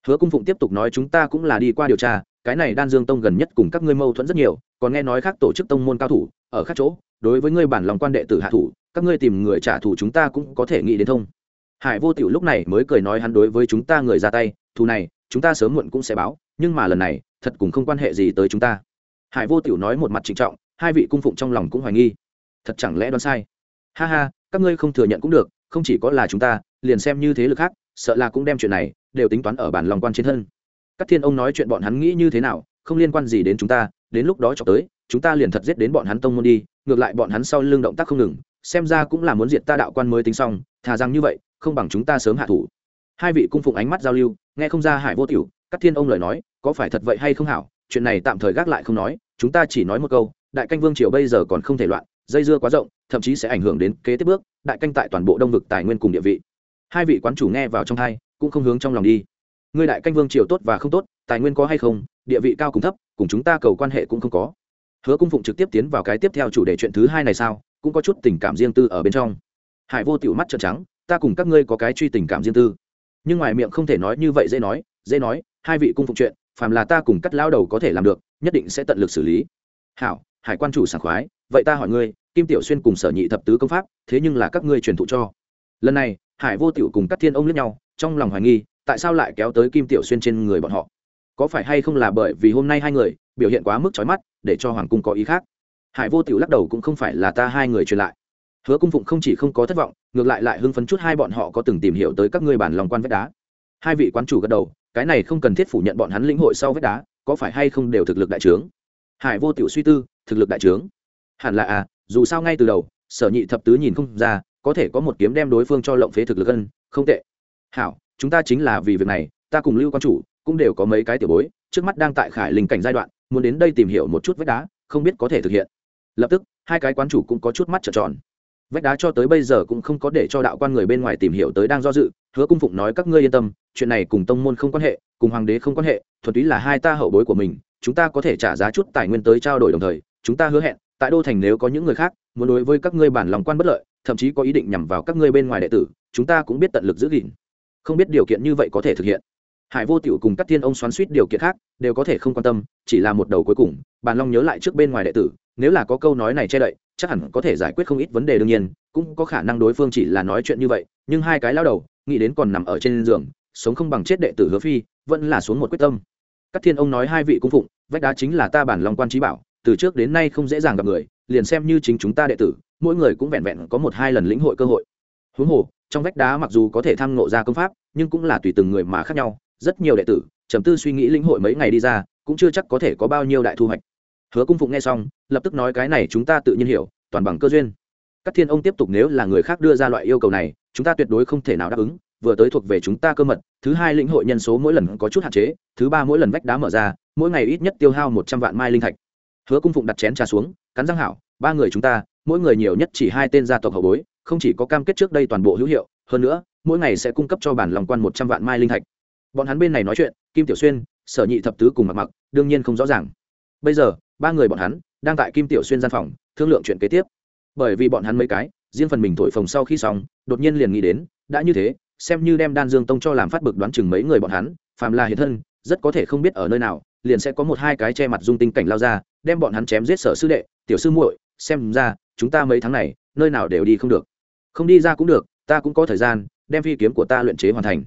hứa cung phụng tiếp tục nói chúng ta cũng là đi qua điều tra, cái này đan dương tông gần nhất cùng các ngươi mâu thuẫn rất nhiều, còn nghe nói khác tổ chức tông môn cao thủ, ở khác chỗ, đối với ngươi bản lòng quan đệ tử hạ thủ, các ngươi tìm người trả thù chúng ta cũng có thể nghĩ đến thông. Hải vô tiểu lúc này mới cười nói hắn đối với chúng ta người ra tay, thù này, chúng ta sớm muộn cũng sẽ báo, nhưng mà lần này, thật cũng không quan hệ gì tới chúng ta. Hải vô tiểu nói một mặt trịnh trọng, hai vị cung phụng trong lòng cũng hoài nghi. Thật chẳng lẽ đoán sai? Ha ha, các ngươi không thừa nhận cũng được, không chỉ có là chúng ta, liền xem như thế lực khác sợ là cũng đem chuyện này đều tính toán ở bản lòng quan trên thân. Các thiên ông nói chuyện bọn hắn nghĩ như thế nào, không liên quan gì đến chúng ta, đến lúc đó cho tới, chúng ta liền thật giết đến bọn hắn tông môn đi, ngược lại bọn hắn sau lưng động tác không ngừng, xem ra cũng là muốn diệt ta đạo quan mới tính xong, thà rằng như vậy, không bằng chúng ta sớm hạ thủ. Hai vị cung phụng ánh mắt giao lưu, nghe không ra hải vô tiểu, các thiên ông lời nói, có phải thật vậy hay không hảo, chuyện này tạm thời gác lại không nói, chúng ta chỉ nói một câu, đại canh vương triều bây giờ còn không thể loạn, dây dưa quá rộng, thậm chí sẽ ảnh hưởng đến kế tiếp bước, đại canh tại toàn bộ đông vực tài nguyên cùng địa vị hai vị quán chủ nghe vào trong hai cũng không hướng trong lòng đi. Ngươi đại canh vương triều tốt và không tốt, tài nguyên có hay không, địa vị cao cùng thấp, cùng chúng ta cầu quan hệ cũng không có. Hứa cung phụng trực tiếp tiến vào cái tiếp theo chủ đề chuyện thứ hai này sao, cũng có chút tình cảm riêng tư ở bên trong. Hải vô tiểu mắt trợn trắng, ta cùng các ngươi có cái truy tình cảm riêng tư. Nhưng ngoài miệng không thể nói như vậy dễ nói dễ nói, hai vị cung phụng chuyện, phàm là ta cùng cắt lao đầu có thể làm được, nhất định sẽ tận lực xử lý. Hảo, hải quan chủ sảng khoái, vậy ta hỏi ngươi, kim tiểu xuyên cùng sở nhị thập tứ công pháp, thế nhưng là các ngươi truyền thụ cho. Lần này hải vô tiểu cùng các thiên ông lướt nhau, trong lòng hoài nghi, tại sao lại kéo tới kim tiểu xuyên trên người bọn họ? Có phải hay không là bởi vì hôm nay hai người, biểu hiện quá mức trói mắt, để cho hoàng cung có ý khác? Hải vô tiểu lắc đầu cũng không phải là ta hai người truyền lại. Hứa cung phụng không chỉ không có thất vọng, ngược lại lại hưng phấn chút hai bọn họ có từng tìm hiểu tới các ngươi bản lòng quan vách đá. Hai vị quán chủ gật đầu, cái này không cần thiết phủ nhận bọn hắn lĩnh hội sau vách đá, có phải hay không đều thực lực đại trướng? Hải vô tiểu suy tư, thực lực đại trướng. Hẳn là à dù sao ngay từ đầu, sở nhị thập tứ nhìn không ra có thể có một kiếm đem đối phương cho lộng phế thực lực ân không tệ. Hảo, chúng ta chính là vì việc này, ta cùng lưu quan chủ cũng đều có mấy cái tiểu bối, trước mắt đang tại khải linh cảnh giai đoạn, muốn đến đây tìm hiểu một chút vách đá, không biết có thể thực hiện. Lập tức, hai cái quán chủ cũng có chút mắt trợn tròn. Vách đá cho tới bây giờ cũng không có để cho đạo quan người bên ngoài tìm hiểu tới đang do dự, hứa cung phụng nói các ngươi yên tâm, chuyện này cùng tông môn không quan hệ, cùng hoàng đế không quan hệ, thuần túy là hai ta hậu bối của mình, chúng ta có thể trả giá chút tài nguyên tới trao đổi đồng thời, chúng ta hứa hẹn tại đô thành nếu có những người khác, muốn đối với các ngươi bản lòng quan bất lợi, thậm chí có ý định nhằm vào các ngươi bên ngoài đệ tử, chúng ta cũng biết tận lực giữ gìn. Không biết điều kiện như vậy có thể thực hiện. Hải vô tiểu cùng các thiên ông xoắn suýt điều kiện khác, đều có thể không quan tâm, chỉ là một đầu cuối cùng bàn long nhớ lại trước bên ngoài đệ tử, nếu là có câu nói này che đậy, chắc hẳn có thể giải quyết không ít vấn đề đương nhiên, cũng có khả năng đối phương chỉ là nói chuyện như vậy, nhưng hai cái lao đầu, nghĩ đến còn nằm ở trên giường, sống không bằng chết đệ tử hứa phi, vẫn là xuống một quyết tâm. Các thiên ông nói hai vị cung phụng, vách đá chính là ta bản long quan trí bảo từ trước đến nay không dễ dàng gặp người, liền xem như chính chúng ta đệ tử, mỗi người cũng vẹn vẹn có một hai lần lĩnh hội cơ hội. Huống hồ, trong vách đá mặc dù có thể tham ngộ ra công pháp, nhưng cũng là tùy từng người mà khác nhau, rất nhiều đệ tử, trầm tư suy nghĩ lĩnh hội mấy ngày đi ra, cũng chưa chắc có thể có bao nhiêu đại thu hoạch. Hứa cung phụng nghe xong, lập tức nói cái này chúng ta tự nhiên hiểu, toàn bằng cơ duyên. Các thiên ông tiếp tục nếu là người khác đưa ra loại yêu cầu này, chúng ta tuyệt đối không thể nào đáp ứng, vừa tới thuộc về chúng ta cơ mật, thứ hai lĩnh hội nhân số mỗi lần có chút hạn chế, thứ ba mỗi lần vách đá mở ra, mỗi ngày ít nhất tiêu hao một trăm vạn mai linh thạch hứa cung phụng đặt chén trà xuống, cắn răng hảo, ba người chúng ta, mỗi người nhiều nhất chỉ hai tên gia tộc hậu bối, không chỉ có cam kết trước đây toàn bộ hữu hiệu, hơn nữa, mỗi ngày sẽ cung cấp cho bản lòng quan một trăm vạn mai linh thạch. Bọn hắn bên này nói chuyện, kim tiểu xuyên, sở nhị thập tứ cùng mặc mặc đương nhiên không rõ ràng. Bây giờ, ba người bọn hắn đang tại kim tiểu xuyên gian phòng, thương lượng chuyện kế tiếp. Bởi vì bọn hắn mấy cái, riêng phần mình thổi phồng sau khi xong, đột nhiên liền nghĩ đến, đã như thế, xem như đem đan dương tông cho làm phát bực đoán chừng mấy người bọn hắn, phàm là hiện thân, rất có thể không biết ở nơi nào, liền sẽ có một hai cái che mặt dung tinh cảnh lao ra đem bọn hắn chém giết sở sư đệ, tiểu sư muội, xem ra, chúng ta mấy tháng này, nơi nào đều đi không được. Không đi ra cũng được, ta cũng có thời gian, đem phi kiếm của ta luyện chế hoàn thành.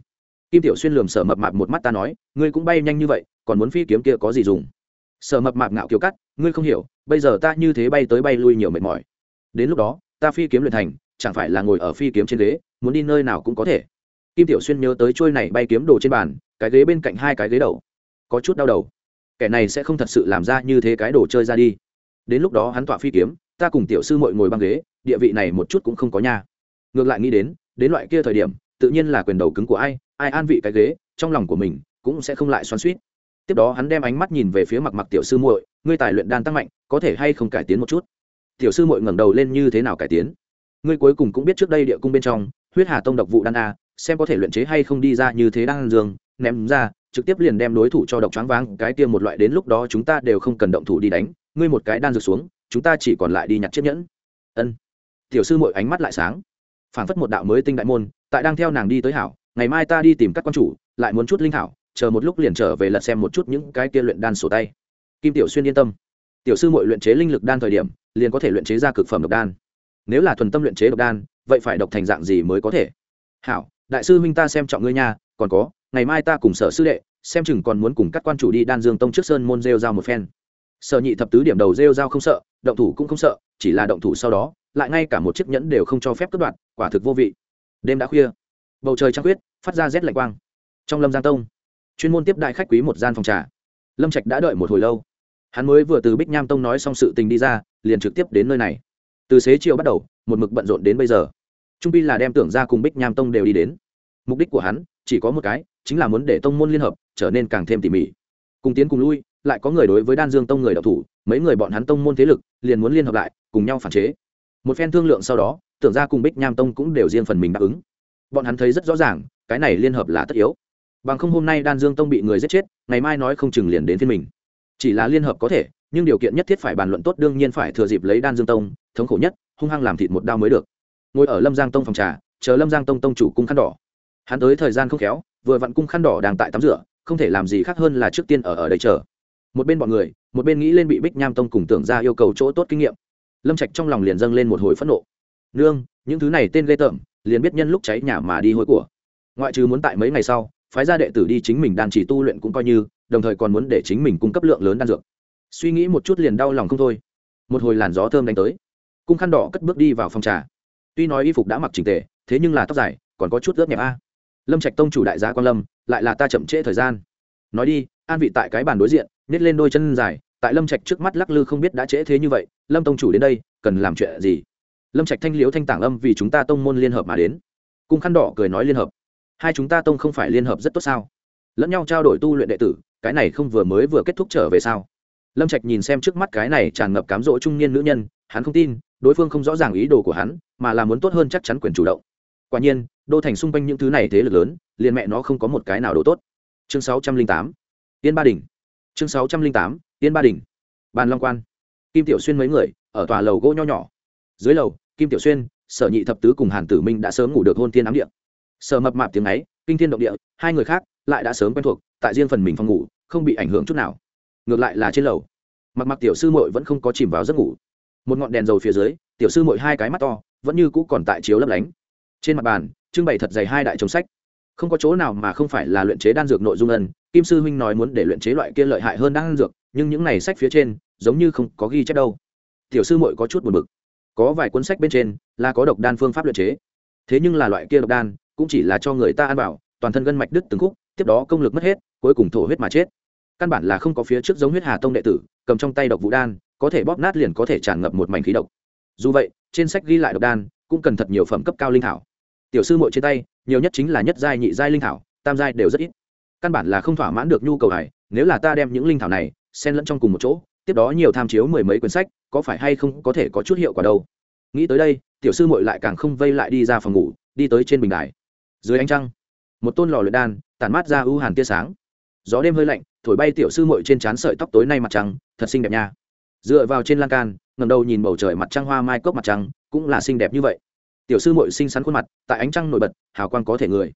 Kim tiểu xuyên lườm sở mập mạp một mắt ta nói, ngươi cũng bay nhanh như vậy, còn muốn phi kiếm kia có gì dùng? Sở mập mạp ngạo kiều cắt, ngươi không hiểu, bây giờ ta như thế bay tới bay lui nhiều mệt mỏi. Đến lúc đó, ta phi kiếm luyện thành, chẳng phải là ngồi ở phi kiếm trên ghế, muốn đi nơi nào cũng có thể. Kim tiểu xuyên nhớ tới trôi này bay kiếm đồ trên bàn, cái ghế bên cạnh hai cái ghế đầu. Có chút đau đầu kẻ này sẽ không thật sự làm ra như thế cái đồ chơi ra đi. Đến lúc đó hắn tọa phi kiếm, ta cùng tiểu sư mội ngồi băng ghế, địa vị này một chút cũng không có nha. Ngược lại nghĩ đến đến loại kia thời điểm, tự nhiên là quyền đầu cứng của ai ai an vị cái ghế, trong lòng của mình cũng sẽ không lại xoắn suýt tiếp đó hắn đem ánh mắt nhìn về phía mặt mặc tiểu sư muội, ngươi tài luyện đan tăng mạnh, có thể hay không cải tiến một chút? Tiểu sư muội ngẩng đầu lên như thế nào cải tiến? Ngươi cuối cùng cũng biết trước đây địa cung bên trong, huyết hà tông độc vụ đan a, xem có thể luyện chế hay không đi ra như thế đan dương ném ra trực tiếp liền đem đối thủ cho độc choáng váng, cái kia một loại đến lúc đó chúng ta đều không cần động thủ đi đánh, ngươi một cái đan dược xuống, chúng ta chỉ còn lại đi nhặt chiếc nhẫn. Ân. Tiểu sư muội ánh mắt lại sáng. Phảng phất một đạo mới tinh đại môn, tại đang theo nàng đi tới hảo, ngày mai ta đi tìm các quan chủ, lại muốn chút linh thảo, chờ một lúc liền trở về lật xem một chút những cái kia luyện đan sổ tay. Kim tiểu xuyên yên tâm. Tiểu sư muội luyện chế linh lực đan thời điểm, liền có thể luyện chế ra cực phẩm độc đan. Nếu là thuần tâm luyện chế độc đan, vậy phải độc thành dạng gì mới có thể? Hảo, đại sư huynh ta xem trọng ngươi nha, còn có ngày mai ta cùng sở sư đệ, xem chừng còn muốn cùng các quan chủ đi đan dương tông trước sơn môn rêu giao một phen. Sở nhị thập tứ điểm đầu rêu giao không sợ, động thủ cũng không sợ, chỉ là động thủ sau đó, lại ngay cả một chiếc nhẫn đều không cho phép cất đoạn, quả thực vô vị. Đêm đã khuya, bầu trời trăng quyết phát ra rét lạnh quang. Trong lâm giang tông, chuyên môn tiếp đại khách quý một gian phòng trà. Lâm trạch đã đợi một hồi lâu. Hắn mới vừa từ bích nham tông nói xong sự tình đi ra, liền trực tiếp đến nơi này. Từ xế chiều bắt đầu, một mực bận rộn đến bây giờ. Trung pi là đem tưởng ra cùng bích nham tông đều đi đến. Mục đích của hắn chỉ có một cái, chính là muốn để tông môn liên hợp, trở nên càng thêm tỉ mỉ. Cùng tiến cùng lui, lại có người đối với đan dương tông người đạo thủ, mấy người bọn hắn tông môn thế lực, liền muốn liên hợp lại, cùng nhau phản chế. Một phen thương lượng sau đó, tưởng ra cùng bích nham tông cũng đều riêng phần mình đáp ứng. Bọn hắn thấy rất rõ ràng, cái này liên hợp là tất yếu. Bằng không hôm nay đan dương tông bị người giết chết, ngày mai nói không chừng liền đến thiên mình. Chỉ là liên hợp có thể, nhưng điều kiện nhất thiết phải bàn luận tốt đương nhiên phải thừa dịp lấy đan dương tông, thống khổ nhất, hung hăng làm thịt một đao mới được. Ngồi ở lâm giang tông phòng trà, chờ lâm giang tông tông chủ cung khăn đỏ hắn tới thời gian không khéo, vừa vặn cung khăn đỏ đang tại tắm rửa, không thể làm gì khác hơn là trước tiên ở ở đây chờ. Một bên bọn người, một bên nghĩ lên bị bích nham tông cùng tưởng ra yêu cầu chỗ tốt kinh nghiệm. Lâm trạch trong lòng liền dâng lên một hồi phẫn nộ. Nương, những thứ này tên ghê tởm, liền biết nhân lúc cháy nhà mà đi hối của. Ngoại trừ muốn tại mấy ngày sau, phái ra đệ tử đi chính mình đan chỉ tu luyện cũng coi như, đồng thời còn muốn để chính mình cung cấp lượng lớn đan dược. Suy nghĩ một chút liền đau lòng không thôi. Một hồi làn gió thơm đánh tới. Cung khăn đỏ cất bước đi vào phòng trà. Tuy nói y phục đã mặc trình tề, thế nhưng là tóc dài, còn có chút ướt nhẹp a lâm trạch tông chủ đại gia quan lâm, lại là ta chậm trễ thời gian. Nói đi, an vị tại cái bàn đối diện nhét lên đôi chân dài, tại lâm trạch trước mắt lắc lư không biết đã trễ thế như vậy, lâm tông chủ đến đây, cần làm chuyện gì? Lâm trạch thanh liếu thanh tảng âm vì chúng ta tông môn liên hợp mà đến. Cung khăn đỏ cười nói liên hợp. Hai chúng ta tông không phải liên hợp rất tốt sao? Lẫn nhau trao đổi tu luyện đệ tử, cái này không vừa mới vừa kết thúc trở về sao? Lâm trạch nhìn xem trước mắt cái này tràn ngập cám dỗ trung niên nữ nhân, hắn không tin, đối phương không rõ ràng ý đồ của hắn, mà là muốn tốt hơn chắc chắn quyền chủ động. Quả nhiên đô thành xung quanh những thứ này thế lực lớn, liền mẹ nó không có một cái nào đồ tốt. Chương sáu trăm linh tám, yên ba đình. Chương sáu trăm linh tám, yên ba đình. Bàn long quan. Kim tiểu xuyên mấy người, ở tòa lầu gỗ nho nhỏ. Dưới lầu, kim tiểu xuyên, sở nhị thập tứ cùng hàn tử minh đã sớm ngủ được hôn thiên ám địa. Sở mập mạp tiếng ấy, kinh thiên động địa, hai người khác lại đã sớm quen thuộc, tại riêng phần mình phòng ngủ, không bị ảnh hưởng chút nào. Ngược lại là trên lầu, mặc mặc tiểu sư muội vẫn không có chìm vào giấc ngủ. Một ngọn đèn dầu phía dưới, tiểu sư muội hai cái mắt to, vẫn như cũ còn tại chiếu lấp lánh. Trên mặt bàn trưng bày thật dày hai đại chống sách. Không có chỗ nào mà không phải là luyện chế đan dược nội dung ân, kim sư huynh nói muốn để luyện chế loại kia lợi hại hơn đan dược, nhưng những này sách phía trên, giống như không có ghi chép đâu. Tiểu sư muội có chút buồn bực. Có vài cuốn sách bên trên là có độc đan phương pháp luyện chế. Thế nhưng là loại kia độc đan cũng chỉ là cho người ta ăn bảo toàn thân gân mạch đứt từng khúc, tiếp đó công lực mất hết, cuối cùng thổ huyết mà chết. Căn bản là không có phía trước giống huyết hà tông đệ tử, cầm trong tay độc vũ đan, có thể bóp nát liền có thể tràn ngập một mảnh khí độc. Dù vậy, trên sách ghi lại độc đan cũng cần thật nhiều phẩm cấp cao linh thảo tiểu sư muội trên tay, nhiều nhất chính là nhất giai nhị giai linh thảo, tam giai đều rất ít. Căn bản là không thỏa mãn được nhu cầu này, nếu là ta đem những linh thảo này xen lẫn trong cùng một chỗ, tiếp đó nhiều tham chiếu mười mấy quyển sách, có phải hay không có thể có chút hiệu quả đâu? Nghĩ tới đây, tiểu sư muội lại càng không vây lại đi ra phòng ngủ, đi tới trên bình đài. Dưới ánh trăng, một tôn lò luyện đan tản mát ra ưu hàn tia sáng. Gió đêm hơi lạnh, thổi bay tiểu sư muội trên trán sợi tóc tối nay mặt trăng, thật xinh đẹp nha. Dựa vào trên lan can ngầm đầu nhìn bầu trời mặt trăng hoa mai cốc mặt trăng, cũng là xinh đẹp như vậy tiểu sư muội xinh xắn khuôn mặt, tại ánh trăng nổi bật, hào quang có thể người.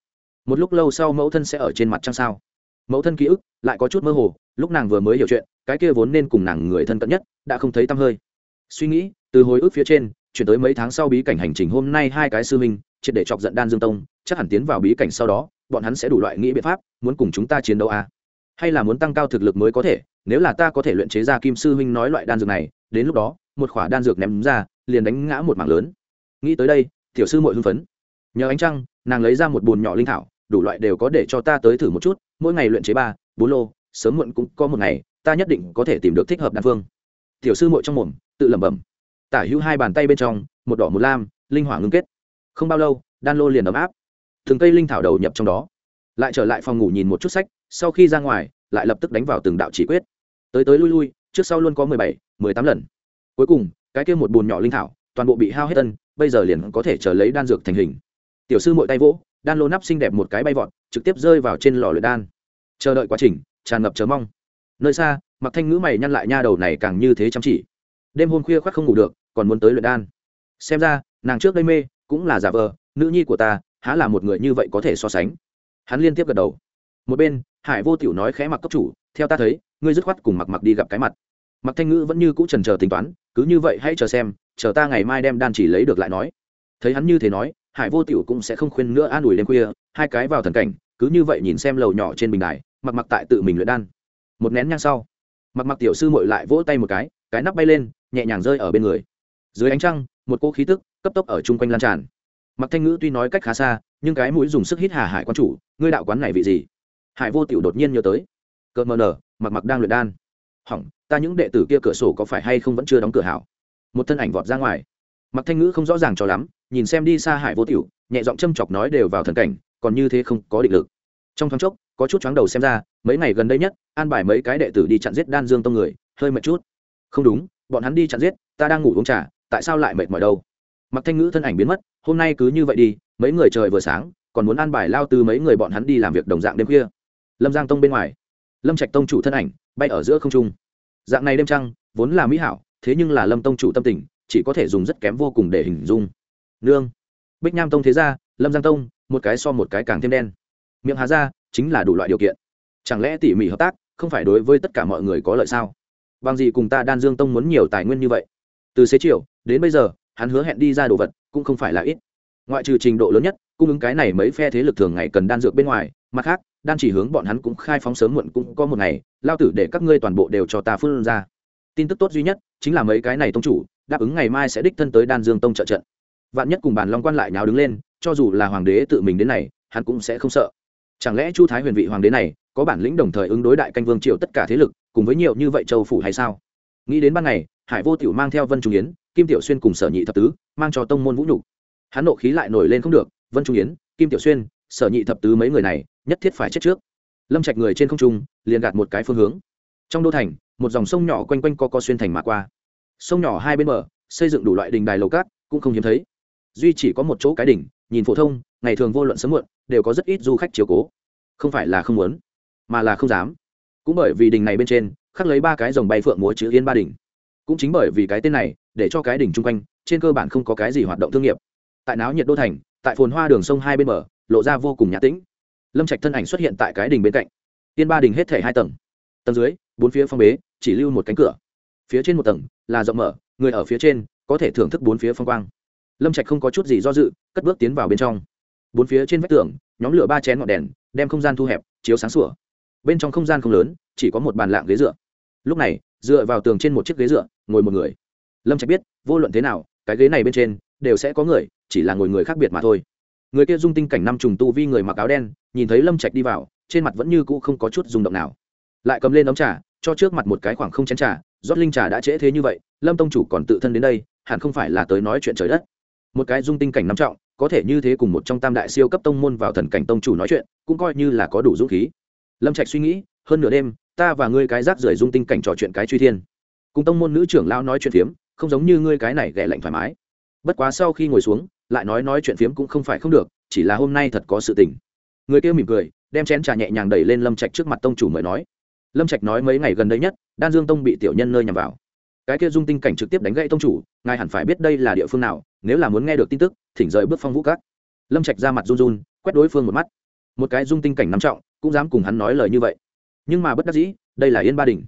Một lúc lâu sau mẫu thân sẽ ở trên mặt trăng sao? Mẫu thân ký ức, lại có chút mơ hồ, lúc nàng vừa mới hiểu chuyện, cái kia vốn nên cùng nàng người thân cận nhất, đã không thấy tăm hơi. Suy nghĩ, từ hồi ức phía trên, chuyển tới mấy tháng sau bí cảnh hành trình hôm nay hai cái sư minh triệt để chọc giận đan dương tông, chắc hẳn tiến vào bí cảnh sau đó, bọn hắn sẽ đủ loại nghĩ biện pháp, muốn cùng chúng ta chiến đấu à? hay là muốn tăng cao thực lực mới có thể, nếu là ta có thể luyện chế ra kim sư huynh nói loại đan dược này, đến lúc đó, một khỏa đan dược ném ra, liền đánh ngã một mảng lớn. Nghĩ tới đây tiểu sư muội hưng phấn. Nhờ ánh trăng, nàng lấy ra một bồn nhỏ linh thảo, đủ loại đều có để cho ta tới thử một chút, mỗi ngày luyện chế ba, bốn lô, sớm muộn cũng có một ngày, ta nhất định có thể tìm được thích hợp đan phương. Tiểu sư muội trong mồm, tự lẩm bẩm. Tả hữu hai bàn tay bên trong, một đỏ một lam, linh hỏa ngưng kết. Không bao lâu, đan lô liền ấm áp. Từng cây linh thảo đầu nhập trong đó. Lại trở lại phòng ngủ nhìn một chút sách, sau khi ra ngoài, lại lập tức đánh vào từng đạo chỉ quyết. Tới tới lui lui, trước sau luôn có mười bảy, mười tám lần. Cuối cùng, cái kia một bùn nhỏ linh thảo, toàn bộ bị hao hết tân bây giờ liền có thể chờ lấy đan dược thành hình. Tiểu sư mội tay vỗ, đan lô nắp xinh đẹp một cái bay vọt, trực tiếp rơi vào trên lò luyện đan. Chờ đợi quá trình, tràn ngập chờ mong. Nơi xa mặc thanh ngữ mày nhăn lại nha đầu này càng như thế chăm chỉ. Đêm hôm khuya khoác không ngủ được, còn muốn tới luyện đan. Xem ra, nàng trước đây mê, cũng là giả vờ, nữ nhi của ta, há là một người như vậy có thể so sánh. Hắn liên tiếp gật đầu. Một bên, hải vô tiểu nói khẽ mặc cấp chủ, theo ta thấy, ngươi dứt khoát cùng mặc mặc đi gặp cái mặt. Mặc thanh ngữ vẫn như cũ trần chờ tính toán, cứ như vậy hãy chờ xem chờ ta ngày mai đem đan chỉ lấy được lại nói. Thấy hắn như thế nói, hải vô tiểu cũng sẽ không khuyên nữa an ủi đêm khuya, hai cái vào thần cảnh, cứ như vậy nhìn xem lầu nhỏ trên bình đài, mặc mặc tại tự mình luyện đan. Một nén nhang sau, mặc mặc tiểu sư mội lại vỗ tay một cái cái nắp bay lên, nhẹ nhàng rơi ở bên người. Dưới ánh trăng, một cô khí tức cấp tốc ở chung quanh lan tràn. Mặc thanh ngữ tuy nói cách khá xa, nhưng cái mũi dùng sức hít hà hải quan chủ, ngươi đạo quán này vị gì? Hải vô tiểu đột nhiên nhớ tới. Cợt mờ nở, mặc mặc đang luyện đan. Hỏng, ta những đệ tử kia cửa sổ có phải hay không vẫn chưa đóng cửa hảo? Một thân ảnh vọt ra ngoài. Mặc thanh ngữ không rõ ràng cho lắm, nhìn xem đi xa hải vô tiểu, nhẹ giọng châm chọc nói đều vào thần cảnh, còn như thế không có định lực. Trong thoáng chốc, có chút chóng đầu xem ra, mấy ngày gần đây nhất, an bài mấy cái đệ tử đi chặn giết đan dương tông người, hơi mệt chút. Không đúng, bọn hắn đi chặn giết, ta đang ngủ uống trà, tại sao lại mệt mỏi đâu? Mặc thanh ngữ thân ảnh biến mất, hôm nay cứ như vậy đi, mấy người trời vừa sáng, còn muốn an bài lao từ mấy người bọn hắn đi làm việc đồng dạng đêm khuya. Lâm giang tông bên ngoài, lâm trạch tông chủ thân ảnh bay ở giữa không trung. Dạng này đêm trăng, vốn là mỹ hảo thế nhưng là lâm tông chủ tâm tình, chỉ có thể dùng rất kém vô cùng để hình dung. Nương, bích nham tông thế ra lâm giang tông, một cái so một cái càng thêm đen. Miệng hà ra chính là đủ loại điều kiện. Chẳng lẽ tỉ mỉ hợp tác không phải đối với tất cả mọi người có lợi sao? Bằng gì cùng ta đan dương tông muốn nhiều tài nguyên như vậy? Từ xế chiều đến bây giờ, hắn hứa hẹn đi ra đồ vật cũng không phải là ít. Ngoại trừ trình độ lớn nhất, cung ứng cái này mấy phe thế lực thường ngày cần đan dược bên ngoài, mặt khác, đan chỉ hướng bọn hắn cũng khai phóng sớm muộn cũng có một ngày, lao tử để các ngươi toàn bộ đều cho ta phương ra tin tức tốt duy nhất chính là mấy cái này tông chủ, đáp ứng ngày mai sẽ đích thân tới đan dương tông trợ trận. Vạn nhất cùng bàn long quan lại nháo đứng lên, cho dù là hoàng đế tự mình đến này, hắn cũng sẽ không sợ. Chẳng lẽ chu thái huyền vị hoàng đế này có bản lĩnh đồng thời ứng đối đại canh vương triều tất cả thế lực, cùng với nhiều như vậy châu phủ hay sao? Nghĩ đến ban ngày, hải vô tiểu mang theo vân trung yến, kim tiểu xuyên cùng sở nhị thập tứ, mang cho tông môn vũ nhục. Hắn nộ khí lại nổi lên không được, vân trung yến, kim tiểu xuyên, sở nhị thập tứ mấy người này, nhất thiết phải chết trước. Lâm trạch người trên không trung, liền gạt một cái phương hướng. Trong đô thành một dòng sông nhỏ quanh quanh co co xuyên thành mà qua. Sông nhỏ hai bên bờ, xây dựng đủ loại đình đài lầu cát, cũng không hiếm thấy. Duy chỉ có một chỗ cái đỉnh, nhìn phổ thông, ngày thường vô luận sớm muộn, đều có rất ít du khách chiều cố. Không phải là không muốn, mà là không dám. Cũng bởi vì đình này bên trên, khắc lấy ba cái dòng bay phượng múa chữ yên ba đỉnh. Cũng chính bởi vì cái tên này, để cho cái đỉnh chung quanh, trên cơ bản không có cái gì hoạt động thương nghiệp. Tại náo nhiệt đô thành, tại phồn hoa đường sông hai bên bờ, lộ ra vô cùng nhã tĩnh. Lâm trạch thân ảnh xuất hiện tại cái đỉnh bên cạnh. Tiên ba đỉnh hết thể hai tầng. Tầng dưới, bốn phía phong bế chỉ lưu một cánh cửa. Phía trên một tầng là rộng mở, người ở phía trên có thể thưởng thức bốn phía phong quang. Lâm trạch không có chút gì do dự, cất bước tiến vào bên trong. Bốn phía trên vách tường, nhóm lửa ba chén ngọn đèn, đem không gian thu hẹp, chiếu sáng sủa. Bên trong không gian không lớn, chỉ có một bàn lạng ghế dựa. Lúc này, dựa vào tường trên một chiếc ghế dựa, ngồi một người. Lâm trạch biết, vô luận thế nào, cái ghế này bên trên đều sẽ có người, chỉ là ngồi người khác biệt mà thôi. Người kia dung tinh cảnh năm trùng tu vi người mặc áo đen, nhìn thấy lâm trạch đi vào, trên mặt vẫn như cũ không có chút rung động nào. Lại cầm lên ống trà cho trước mặt một cái khoảng không chén trà, rót linh trà đã trễ thế như vậy, lâm tông chủ còn tự thân đến đây, hẳn không phải là tới nói chuyện trời đất. Một cái dung tinh cảnh năm trọng, có thể như thế cùng một trong tam đại siêu cấp tông môn vào thần cảnh tông chủ nói chuyện, cũng coi như là có đủ dũng khí. Lâm trạch suy nghĩ, hơn nửa đêm, ta và ngươi cái rác rưởi dung tinh cảnh trò chuyện cái truy thiên. Cùng tông môn nữ trưởng lao nói chuyện phiếm, không giống như ngươi cái này ghẻ lạnh thoải mái. Bất quá sau khi ngồi xuống, lại nói nói chuyện phiếm cũng không phải không được, chỉ là hôm nay thật có sự tình. Người kia mỉm cười, đem chén trà nhẹ nhàng đẩy lên lâm trạch trước mặt tông chủ mới nói lâm trạch nói mấy ngày gần đây nhất, đan dương tông bị tiểu nhân nơi nhằm vào. Cái kia dung tinh cảnh trực tiếp đánh gãy tông chủ, ngài hẳn phải biết đây là địa phương nào, nếu là muốn nghe được tin tức, thỉnh rời bước phong vũ các. Lâm trạch ra mặt run run, quét đối phương một mắt. Một cái dung tinh cảnh nắm trọng, cũng dám cùng hắn nói lời như vậy. Nhưng mà bất đắc dĩ, đây là yên ba đình.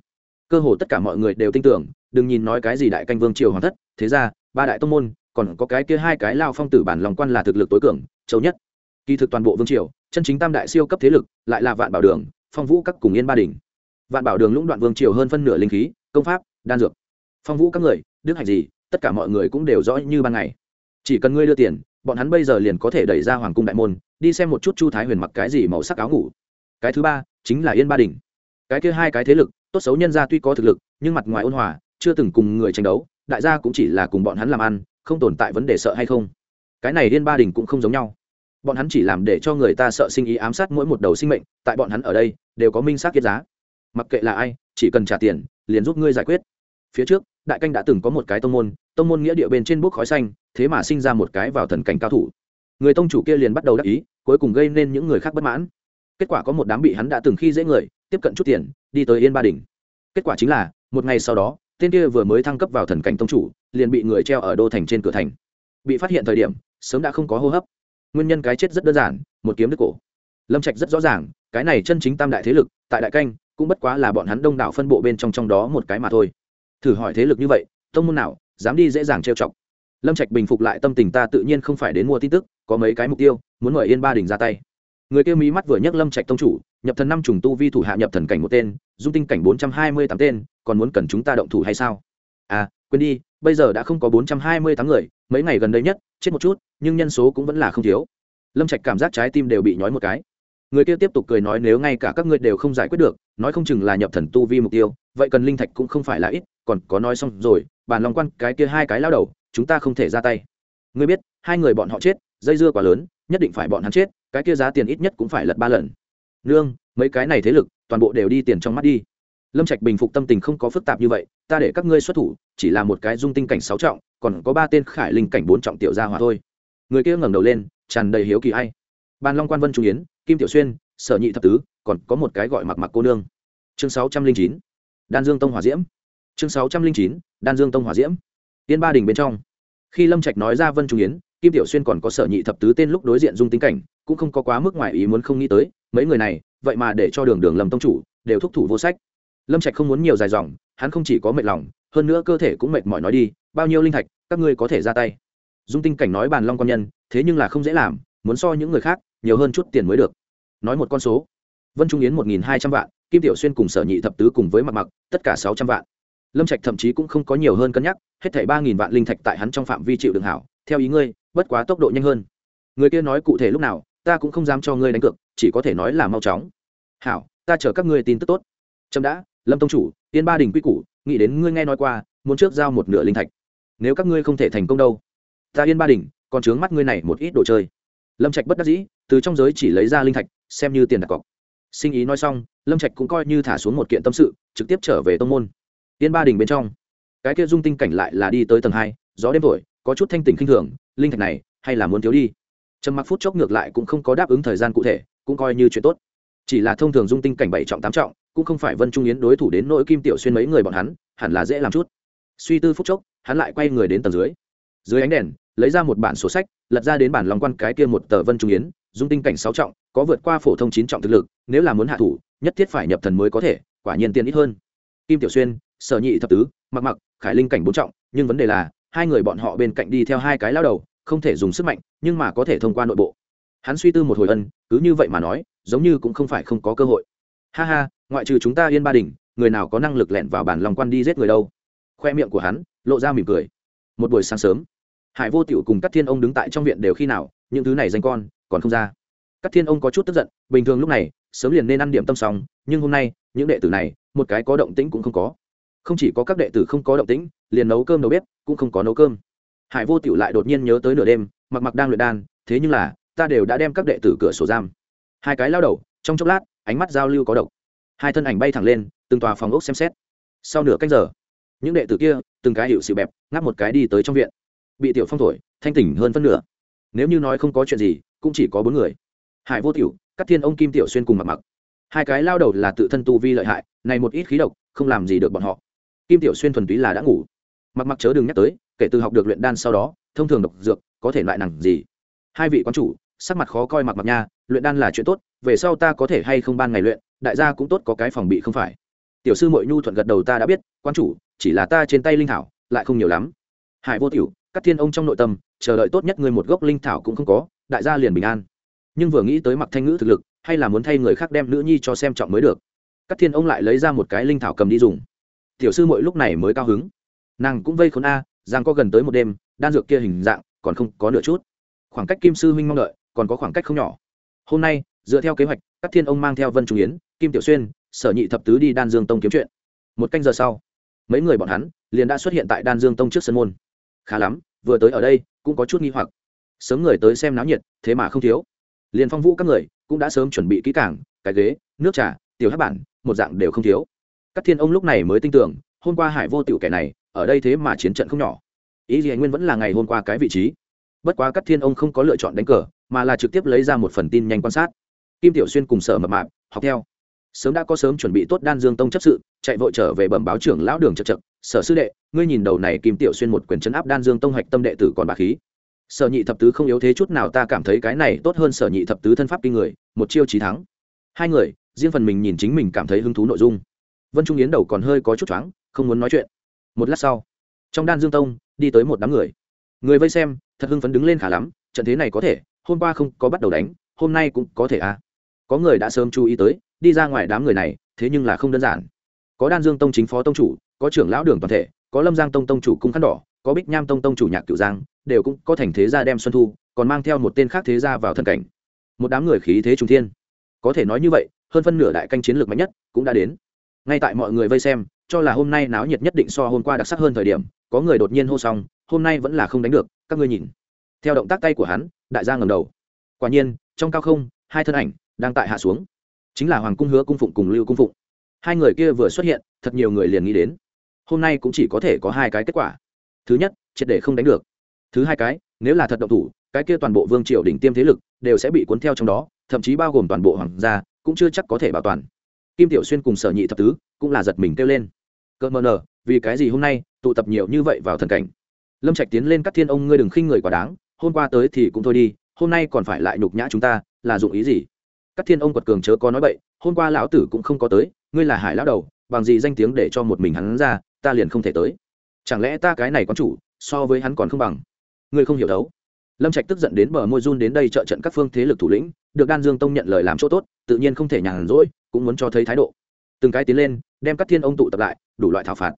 Cơ hồ tất cả mọi người đều tin tưởng, đừng nhìn nói cái gì đại canh vương triều hoàng thất, thế ra, ba đại tông môn, còn có cái kia hai cái lao phong tử bản lòng quan là thực lực tối cường, châu nhất. Kỳ thực toàn bộ vương triều, chân chính tam đại siêu cấp thế lực, lại là vạn bảo đường, phong vũ các cùng yên ba đình vạn bảo đường lũng đoạn vương triều hơn phân nửa linh khí, công pháp, đan dược. Phong vũ các người, đức hạnh gì, tất cả mọi người cũng đều rõ như ban ngày. Chỉ cần ngươi đưa tiền, bọn hắn bây giờ liền có thể đẩy ra hoàng cung đại môn, đi xem một chút chu thái huyền mặc cái gì màu sắc áo ngủ. Cái thứ ba, chính là yên ba đình. Cái kia hai cái thế lực, tốt xấu nhân ra tuy có thực lực, nhưng mặt ngoài ôn hòa, chưa từng cùng người tranh đấu, đại gia cũng chỉ là cùng bọn hắn làm ăn, không tồn tại vấn đề sợ hay không. Cái này yên ba đình cũng không giống nhau. Bọn hắn chỉ làm để cho người ta sợ sinh ý ám sát mỗi một đầu sinh mệnh, tại bọn hắn ở đây, đều có minh xác kiết giá mặc kệ là ai, chỉ cần trả tiền, liền giúp ngươi giải quyết. Phía trước, đại canh đã từng có một cái tông môn tông môn nghĩa địa bên trên bốc khói xanh, thế mà sinh ra một cái vào thần cảnh cao thủ. Người tông chủ kia liền bắt đầu đắc ý, cuối cùng gây nên những người khác bất mãn. Kết quả có một đám bị hắn đã từng khi dễ người, tiếp cận chút tiền, đi tới yên ba đình. Kết quả chính là, một ngày sau đó, tên kia vừa mới thăng cấp vào thần cảnh tông chủ, liền bị người treo ở đô thành trên cửa thành. Bị phát hiện thời điểm, sớm đã không có hô hấp. Nguyên nhân cái chết rất đơn giản, một kiếm đứt cổ. Lâm trạch rất rõ ràng, cái này chân chính tam đại thế lực, tại đại canh cũng bất quá là bọn hắn đông đảo phân bộ bên trong trong đó một cái mà thôi. Thử hỏi thế lực như vậy, tông môn nào, dám đi dễ dàng trêu chọc. Lâm trạch bình phục lại tâm tình ta tự nhiên không phải đến mua tin tức, có mấy cái mục tiêu, muốn mời yên ba đình ra tay. Người kia mí mắt vừa nhấc lâm trạch tông chủ, nhập thần năm trùng tu vi thủ hạ nhập thần cảnh một tên, dung tinh cảnh bốn trăm hai mươi tám tên, còn muốn cần chúng ta động thủ hay sao? À quên đi, bây giờ đã không có bốn trăm hai mươi tám người, mấy ngày gần đây nhất, chết một chút, nhưng nhân số cũng vẫn là không thiếu. Lâm trạch cảm giác trái tim đều bị nhói một cái người kia tiếp tục cười nói nếu ngay cả các ngươi đều không giải quyết được, nói không chừng là nhập thần tu vi mục tiêu, vậy cần linh thạch cũng không phải là ít, còn có nói xong rồi bàn lòng quan cái kia hai cái lao đầu, chúng ta không thể ra tay. Ngươi biết, hai người bọn họ chết, dây dưa quá lớn, nhất định phải bọn hắn chết, cái kia giá tiền ít nhất cũng phải lật ba lần. Nương, mấy cái này thế lực, toàn bộ đều đi tiền trong mắt đi. Lâm trạch bình phục tâm tình không có phức tạp như vậy, ta để các ngươi xuất thủ, chỉ là một cái dung tinh cảnh sáu trọng, còn có ba tên khải linh cảnh bốn trọng tiểu gia hỏa thôi. Người kia ngẩng đầu lên, tràn đầy hiếu kỳ hay bàn long quan vân trung yến kim tiểu xuyên, sở nhị thập tứ, còn có một cái gọi mặc mặc cô nương. Chương sáu trăm linh chín, đan dương tông hòa diễm. Chương sáu trăm linh chín, đan dương tông hòa diễm. Tiên ba đình bên trong. Khi lâm trạch nói ra vân trung yến, kim tiểu xuyên còn có sở nhị thập tứ tên lúc đối diện dung tính cảnh, cũng không có quá mức ngoài ý muốn không nghĩ tới, mấy người này, vậy mà để cho đường đường lầm tông chủ, đều thúc thủ vô sách. Lâm trạch không muốn nhiều dài dòng, hắn không chỉ có mệt lòng, hơn nữa cơ thể cũng mệt mỏi nói đi, bao nhiêu linh thạch, các ngươi có thể ra tay. Dung tinh cảnh nói bàn long quan nhân, thế nhưng là không dễ làm muốn so những người khác nhiều hơn chút tiền mới được. Nói một con số. Vân trung yến một nghìn hai trăm vạn, kim tiểu xuyên cùng sở nhị thập tứ cùng với mặt mặc tất cả sáu trăm vạn. Lâm trạch thậm chí cũng không có nhiều hơn cân nhắc, hết thảy ba nghìn vạn linh thạch tại hắn trong phạm vi chịu đường hảo, theo ý ngươi, bất quá tốc độ nhanh hơn. Người kia nói cụ thể lúc nào, ta cũng không dám cho ngươi đánh cược, chỉ có thể nói là mau chóng. Hảo, ta chờ các ngươi tin tức tốt. Trâm đã, lâm tông chủ yên ba đình quy củ, nghĩ đến ngươi nghe nói qua, muốn trước giao một nửa linh thạch. Nếu các ngươi không thể thành công đâu, ta yên ba đình, còn chướng mắt ngươi này một ít đồ chơi lâm trạch bất đắc dĩ, từ trong giới chỉ lấy ra linh thạch, xem như tiền đặt cọc. Sinh ý nói xong, lâm trạch cũng coi như thả xuống một kiện tâm sự, trực tiếp trở về tông môn. Yên ba đình bên trong, cái kia dung tinh cảnh lại là đi tới tầng hai, gió đêm thổi, có chút thanh tỉnh khinh thường, linh thạch này, hay là muốn thiếu đi. Trầm mặc phút chốc ngược lại cũng không có đáp ứng thời gian cụ thể, cũng coi như chuyện tốt. Chỉ là thông thường dung tinh cảnh bảy trọng tám trọng, cũng không phải vân trung yến đối thủ đến nỗi kim tiểu xuyên mấy người bọn hắn, hẳn là dễ làm chút. Suy tư phút chốc, hắn lại quay người đến tầng dưới. Dưới ánh đèn lấy ra một bản sổ sách, lật ra đến bản lòng quan cái kia một tờ vân trung yến, dung tinh cảnh sáu trọng, có vượt qua phổ thông chín trọng thực lực, nếu là muốn hạ thủ, nhất thiết phải nhập thần mới có thể, quả nhiên tiền ít hơn. Kim tiểu xuyên, sở nhị thập tứ, mặc mặc, khải linh cảnh bốn trọng, nhưng vấn đề là, hai người bọn họ bên cạnh đi theo hai cái lao đầu, không thể dùng sức mạnh, nhưng mà có thể thông qua nội bộ. Hắn suy tư một hồi ân, cứ như vậy mà nói, giống như cũng không phải không có cơ hội. Ha ha, ngoại trừ chúng ta yên ba đình, người nào có năng lực lẹn vào bản lòng quan đi giết người đâu? Khoe miệng của hắn, lộ ra mỉm cười. Một buổi sáng sớm hải vô tiểu cùng các thiên ông đứng tại trong viện đều khi nào, những thứ này danh con, còn không ra. Các thiên ông có chút tức giận, bình thường lúc này, sớm liền nên ăn điểm tâm sóng nhưng hôm nay, những đệ tử này, một cái có động tĩnh cũng không có. Không chỉ có các đệ tử không có động tĩnh, liền nấu cơm nấu bếp cũng không có nấu cơm. Hải vô tiểu lại đột nhiên nhớ tới nửa đêm, mặc mặc đang luyện đan, thế nhưng là, ta đều đã đem các đệ tử cửa sổ giam. Hai cái lao đầu, trong chốc lát, ánh mắt giao lưu có độc. Hai thân ảnh bay thẳng lên, từng tòa phòng ốc xem xét. Sau nửa canh giờ, những đệ tử kia, từng cái hiệu sự bẹp, ngáp một cái đi tới trong viện bị tiểu phong thổi, thanh tỉnh hơn phân nửa. Nếu như nói không có chuyện gì, cũng chỉ có bốn người. Hải vô tiểu các thiên ông kim tiểu xuyên cùng mặc mặc hai cái lao đầu là tự thân tu vi lợi hại, này một ít khí độc, không làm gì được bọn họ. Kim tiểu xuyên thuần túy là đã ngủ. Mặc mặc chớ đừng nhắc tới, kể từ học được luyện đan sau đó, thông thường độc dược có thể loại nặng gì. Hai vị quán chủ, sắc mặt khó coi mặc mặc nha, luyện đan là chuyện tốt, về sau ta có thể hay không ban ngày luyện, đại gia cũng tốt có cái phòng bị không phải. Tiểu sư mội nhu thuận gật đầu ta đã biết quan chủ, chỉ là ta trên tay linh thảo, lại không nhiều lắm. Hải vô tiểu các thiên ông trong nội tâm, chờ đợi tốt nhất người một gốc linh thảo cũng không có, đại gia liền bình an. Nhưng vừa nghĩ tới mặc thanh ngữ thực lực, hay là muốn thay người khác đem nữ nhi cho xem trọng mới được. Các thiên ông lại lấy ra một cái linh thảo cầm đi dùng. Tiểu sư mỗi lúc này mới cao hứng. Nàng cũng vây khốn a giang có gần tới một đêm, đan dược kia hình dạng, còn không có nửa chút. Khoảng cách kim sư huynh mong đợi, còn có khoảng cách không nhỏ. Hôm nay, dựa theo kế hoạch các thiên ông mang theo vân trung yến, kim tiểu xuyên, sở nhị thập tứ đi đan dương tông kiếm chuyện. Một canh giờ sau, mấy người bọn hắn liền đã xuất hiện tại đan dương tông trước sân môn khá lắm, vừa tới ở đây cũng có chút nghi hoặc. Sớm người tới xem náo nhiệt, thế mà không thiếu. Liền phong vũ các người cũng đã sớm chuẩn bị kỹ cảng cái ghế, nước trà, tiểu hát bản, một dạng đều không thiếu. Các thiên ông lúc này mới tin tưởng, hôm qua hải vô tiểu kẻ này, ở đây thế mà chiến trận không nhỏ. Ý gì anh nguyên vẫn là ngày hôm qua cái vị trí. Bất quá các thiên ông không có lựa chọn đánh cờ, mà là trực tiếp lấy ra một phần tin nhanh quan sát. Kim tiểu xuyên cùng sở mập mạp học theo sớm đã có sớm chuẩn bị tốt đan dương tông chấp sự, chạy vội trở về bẩm báo trưởng lão đường chật chật, sở sư đệ, ngươi nhìn đầu này kim tiểu xuyên một quyền chấn áp đan dương tông hạch tâm đệ tử còn bà khí. Sở nhị thập tứ không yếu thế chút nào ta cảm thấy cái này tốt hơn sở nhị thập tứ thân pháp kinh người, một chiêu trí thắng. Hai người, riêng phần mình nhìn chính mình cảm thấy hứng thú nội dung. Vân trung yến đầu còn hơi có chút choáng, không muốn nói chuyện. Một lát sau, trong đan dương tông, đi tới một đám người. Người vây xem, thật hưng phấn đứng lên khá lắm, trận thế này có thể, hôm qua không có bắt đầu đánh, hôm nay cũng có thể à. Có người đã sớm chú ý tới đi ra ngoài đám người này, thế nhưng là không đơn giản. Có đan dương tông chính phó tông chủ, có trưởng lão đường toàn thể, có lâm giang tông tông chủ cung khăn đỏ, có bích nham tông tông chủ nhạc cựu giang, đều cũng có thành thế gia đem xuân thu, còn mang theo một tên khác thế gia vào thân cảnh. Một đám người khí thế trung thiên. Có thể nói như vậy, hơn phân nửa đại canh chiến lược mạnh nhất cũng đã đến. Ngay tại mọi người vây xem, cho là hôm nay náo nhiệt nhất định so hôm qua đặc sắc hơn thời điểm, có người đột nhiên hô xong, hôm nay vẫn là không đánh được, các ngươi nhìn. Theo động tác tay của hắn, đại gia ngầm đầu. Quả nhiên, trong cao không, hai thân ảnh đang tại hạ xuống chính là hoàng cung hứa cung phụng cùng lưu cung phụng. Hai người kia vừa xuất hiện, thật nhiều người liền nghĩ đến, hôm nay cũng chỉ có thể có hai cái kết quả. Thứ nhất, triệt để không đánh được. Thứ hai cái, nếu là thật động thủ, cái kia toàn bộ vương triều đỉnh tiêm thế lực đều sẽ bị cuốn theo trong đó, thậm chí bao gồm toàn bộ hoàng gia, cũng chưa chắc có thể bảo toàn. Kim tiểu xuyên cùng sở nhị thập tứ cũng là giật mình kêu lên. Cợt mờ nờ, vì cái gì hôm nay tụ tập nhiều như vậy vào thần cảnh? Lâm trạch tiến lên các thiên ông ngươi đừng khinh người quá đáng, hôm qua tới thì cũng thôi đi, hôm nay còn phải lại nhục nhã chúng ta, là dụng ý gì? Các thiên ông quật cường chớ có nói bậy, hôm qua lão tử cũng không có tới, ngươi là hải lão đầu, bằng gì danh tiếng để cho một mình hắn ra, ta liền không thể tới. Chẳng lẽ ta cái này quan chủ, so với hắn còn không bằng? Ngươi không hiểu đấu lâm trạch tức giận đến bờ môi run đến đây trợ trận các phương thế lực thủ lĩnh, được đan dương tông nhận lời làm chỗ tốt, tự nhiên không thể nhàn rỗi, cũng muốn cho thấy thái độ. Từng cái tiến lên, đem các thiên ông tụ tập lại, đủ loại thảo phạt.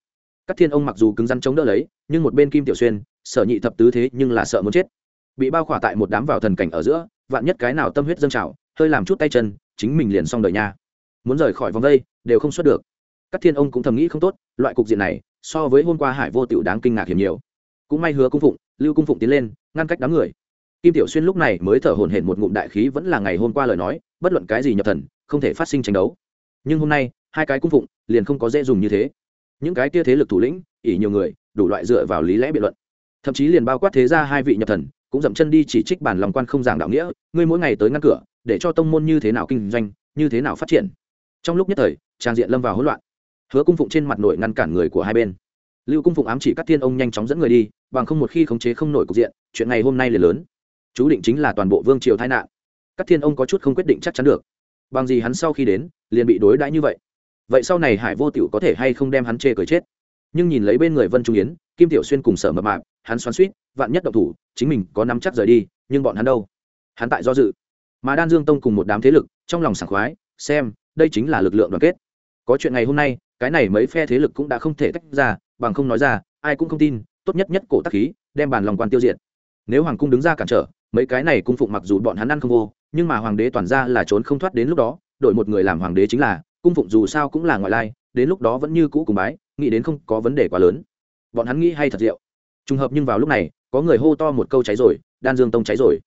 Các thiên ông mặc dù cứng rắn chống đỡ lấy, nhưng một bên kim tiểu xuyên, sở nhị thập tứ thế nhưng là sợ muốn chết. Bị bao khỏa tại một đám vào thần cảnh ở giữa, vạn nhất cái nào tâm huyết dâng trào hơi làm chút tay chân, chính mình liền xong đời nha. Muốn rời khỏi vòng vây đều không xuất được. Các thiên ông cũng thầm nghĩ không tốt, loại cục diện này, so với hôm qua hải vô tiểu đáng kinh ngạc hiểm nhiều. Cũng may hứa cung phụng, lưu cung phụng tiến lên, ngăn cách đám người. Kim tiểu xuyên lúc này mới thở hổn hển một ngụm đại khí vẫn là ngày hôm qua lời nói, bất luận cái gì nhập thần, không thể phát sinh tranh đấu. Nhưng hôm nay, hai cái cung phụng liền không có dễ dùng như thế. Những cái tia thế lực thủ lĩnh ỉ nhiều người, đủ loại dựa vào lý lẽ biện luận. Thậm chí liền bao quát thế ra hai vị nhập thần, cũng dậm chân đi chỉ trích bản lòng quan không giảng đạo nghĩa, ngươi mỗi ngày tới ngăn cửa để cho tông môn như thế nào kinh doanh, như thế nào phát triển. Trong lúc nhất thời, trang diện lâm vào hỗn loạn. Hứa cung phụng trên mặt nội ngăn cản người của hai bên. Lưu cung phụng ám chỉ các thiên ông nhanh chóng dẫn người đi, bằng không một khi khống chế không nổi cục diện, chuyện ngày hôm nay liền lớn. Chú định chính là toàn bộ vương triều tai nạn. Các thiên ông có chút không quyết định chắc chắn được. Bằng gì hắn sau khi đến, liền bị đối đãi như vậy? Vậy sau này hải vô tiểu có thể hay không đem hắn chê cười chết? Nhưng nhìn lấy bên người vân trung yến, kim tiểu xuyên cùng sở mập mạp, hắn xoắn suýt vạn nhất độc thủ, chính mình có nắm chắc rời đi, nhưng bọn hắn đâu? Hắn tại do dự mà đan dương tông cùng một đám thế lực trong lòng sảng khoái, xem, đây chính là lực lượng đoàn kết. Có chuyện ngày hôm nay, cái này mấy phe thế lực cũng đã không thể tách ra, bằng không nói ra, ai cũng không tin, tốt nhất nhất cổ tắc khí, đem bàn lòng quan tiêu diệt. Nếu hoàng cung đứng ra cản trở, mấy cái này cung phụng mặc dù bọn hắn ăn không vô, nhưng mà hoàng đế toàn ra là trốn không thoát đến lúc đó, đổi một người làm hoàng đế chính là, cung phụng dù sao cũng là ngoại lai, đến lúc đó vẫn như cũ cùng bái, nghĩ đến không có vấn đề quá lớn. Bọn hắn nghĩ hay thật diệu. Trùng hợp nhưng vào lúc này, có người hô to một câu cháy rồi, đan dương tông cháy rồi.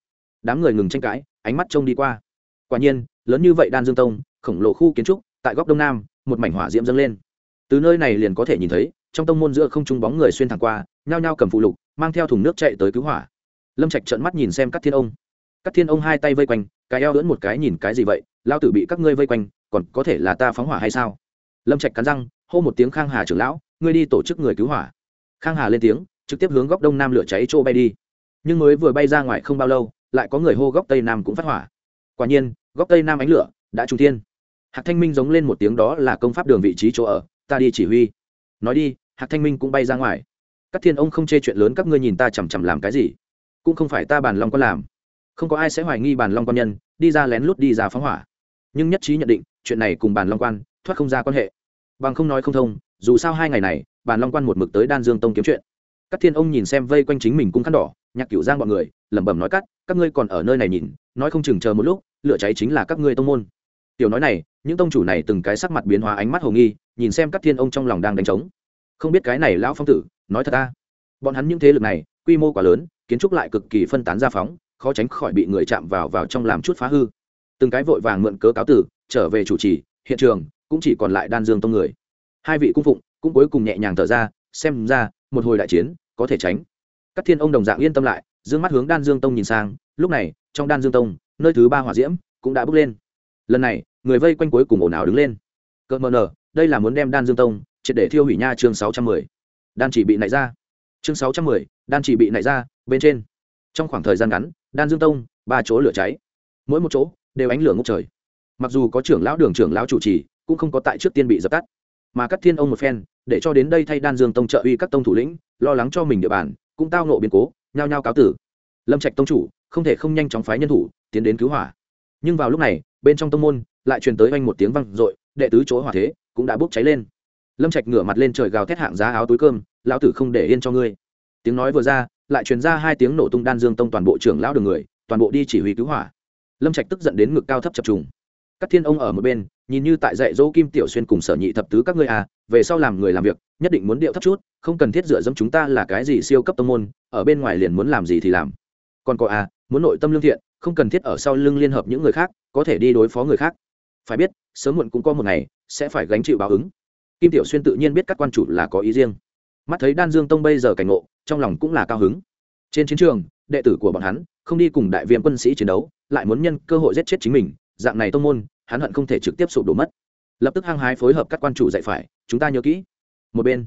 Đám người ngừng tranh cãi ánh mắt trông đi qua. Quả nhiên, lớn như vậy đan dương tông, khổng lồ khu kiến trúc, tại góc đông nam, một mảnh hỏa diễm dâng lên. Từ nơi này liền có thể nhìn thấy, trong tông môn giữa không trung bóng người xuyên thẳng qua, nhao nhao cầm phụ lục, mang theo thùng nước chạy tới cứu hỏa. Lâm trạch trợn mắt nhìn xem các thiên ông. Các thiên ông hai tay vây quanh, cái eo lưỡn một cái nhìn cái gì vậy? Lao tử bị các ngươi vây quanh, còn có thể là ta phóng hỏa hay sao? Lâm trạch cắn răng, hô một tiếng khang hà trưởng lão, ngươi đi tổ chức người cứu hỏa. Khang hà lên tiếng, trực tiếp hướng góc đông nam lửa cháy trô bay đi. Nhưng mới vừa bay ra ngoài không bao lâu lại có người hô góc tây nam cũng phát hỏa. Quả nhiên, góc tây nam ánh lửa đã trung thiên. Hạc thanh minh giống lên một tiếng đó là công pháp đường vị trí chỗ ở, ta đi chỉ huy. Nói đi, hạc thanh minh cũng bay ra ngoài. Các thiên ông không chê chuyện lớn các ngươi nhìn ta chằm chằm làm cái gì? Cũng không phải ta bàn long con làm. Không có ai sẽ hoài nghi bàn long quan nhân, đi ra lén lút đi ra phóng hỏa. Nhưng nhất trí nhận định, chuyện này cùng bàn long quan, thoát không ra quan hệ. Bằng không nói không thông, dù sao hai ngày này, bàn long quan một mực tới đan dương tông kiếm chuyện. Các thiên ông nhìn xem vây quanh chính mình cung khăn đỏ, nhạc cửu giang bọn người lẩm bẩm nói cắt, các ngươi còn ở nơi này nhìn, nói không chừng chờ một lúc, lửa cháy chính là các ngươi tông môn. Tiểu nói này, những tông chủ này từng cái sắc mặt biến hóa ánh mắt hồ nghi, nhìn xem các thiên ông trong lòng đang đánh trống. Không biết cái này lão phong tử, nói thật ta, bọn hắn những thế lực này, quy mô quá lớn, kiến trúc lại cực kỳ phân tán ra phóng, khó tránh khỏi bị người chạm vào vào trong làm chút phá hư. Từng cái vội vàng mượn cớ cáo tử, trở về chủ trì, hiện trường cũng chỉ còn lại đan dương tông người. Hai vị cung phụng cũng cuối cùng nhẹ nhàng thở ra, xem ra, một hồi đại chiến, có thể tránh. Các thiên ông đồng dạng yên tâm lại dương mắt hướng đan dương tông nhìn sang, lúc này, trong đan dương tông, nơi thứ ba hỏa diễm cũng đã bước lên. Lần này, người vây quanh cuối cùng ồn ào đứng lên. Cỡ mờ nờ đây là muốn đem đan dương tông triệt để thiêu hủy nha chương sáu trăm mười. Đan chỉ bị nảy ra. Chương sáu trăm mười, đan chỉ bị nảy ra, bên trên. Trong khoảng thời gian ngắn, đan dương tông, ba chỗ lửa cháy. Mỗi một chỗ đều ánh lửa ngốc trời. Mặc dù có trưởng lão đường trưởng lão chủ trì, cũng không có tại trước tiên bị dập tắt. Mà các thiên ông một phen, để cho đến đây thay đan dương tông trợ uy các tông thủ lĩnh, lo lắng cho mình địa bàn, cũng tao nộ biến cố nhao nhao cáo tử. Lâm trạch tông chủ, không thể không nhanh chóng phái nhân thủ, tiến đến cứu hỏa. Nhưng vào lúc này, bên trong tông môn lại truyền tới anh một tiếng văng r ộ i đệ tứ chỗ hỏa thế cũng đã bốc cháy lên. Lâm trạch ngửa mặt lên trời gào thét hạng giá áo túi cơm, lão tử không để yên cho ngươi. Tiếng nói vừa ra, lại truyền ra hai tiếng nổ tung đan dương tông toàn bộ trưởng lão đường người, toàn bộ đi chỉ huy cứu hỏa. Lâm trạch tức giận đến ngực cao thấp chập trùng. Các thiên ông ở một bên, nhìn như tại dạy dỗ kim tiểu xuyên cùng sở nhị thập tứ các ngươi à về sau làm người làm việc nhất định muốn điệu thấp chút, không cần thiết dựa dẫm chúng ta là cái gì siêu cấp tông môn, ở bên ngoài liền muốn làm gì thì làm. Còn có à muốn nội tâm lương thiện, không cần thiết ở sau lưng liên hợp những người khác, có thể đi đối phó người khác. Phải biết, sớm muộn cũng có một ngày, sẽ phải gánh chịu báo ứng. Kim tiểu xuyên tự nhiên biết các quan chủ là có ý riêng. Mắt thấy đan dương tông bây giờ cảnh ngộ, trong lòng cũng là cao hứng. Trên chiến trường, đệ tử của bọn hắn, không đi cùng đại viêm quân sĩ chiến đấu, lại muốn nhân cơ hội giết chết chính mình, dạng này tông môn, hắn hận không thể trực tiếp sụp đổ mất. Lập tức hăng hái phối hợp các quan chủ dạy phải, chúng ta nhớ kỹ một bên.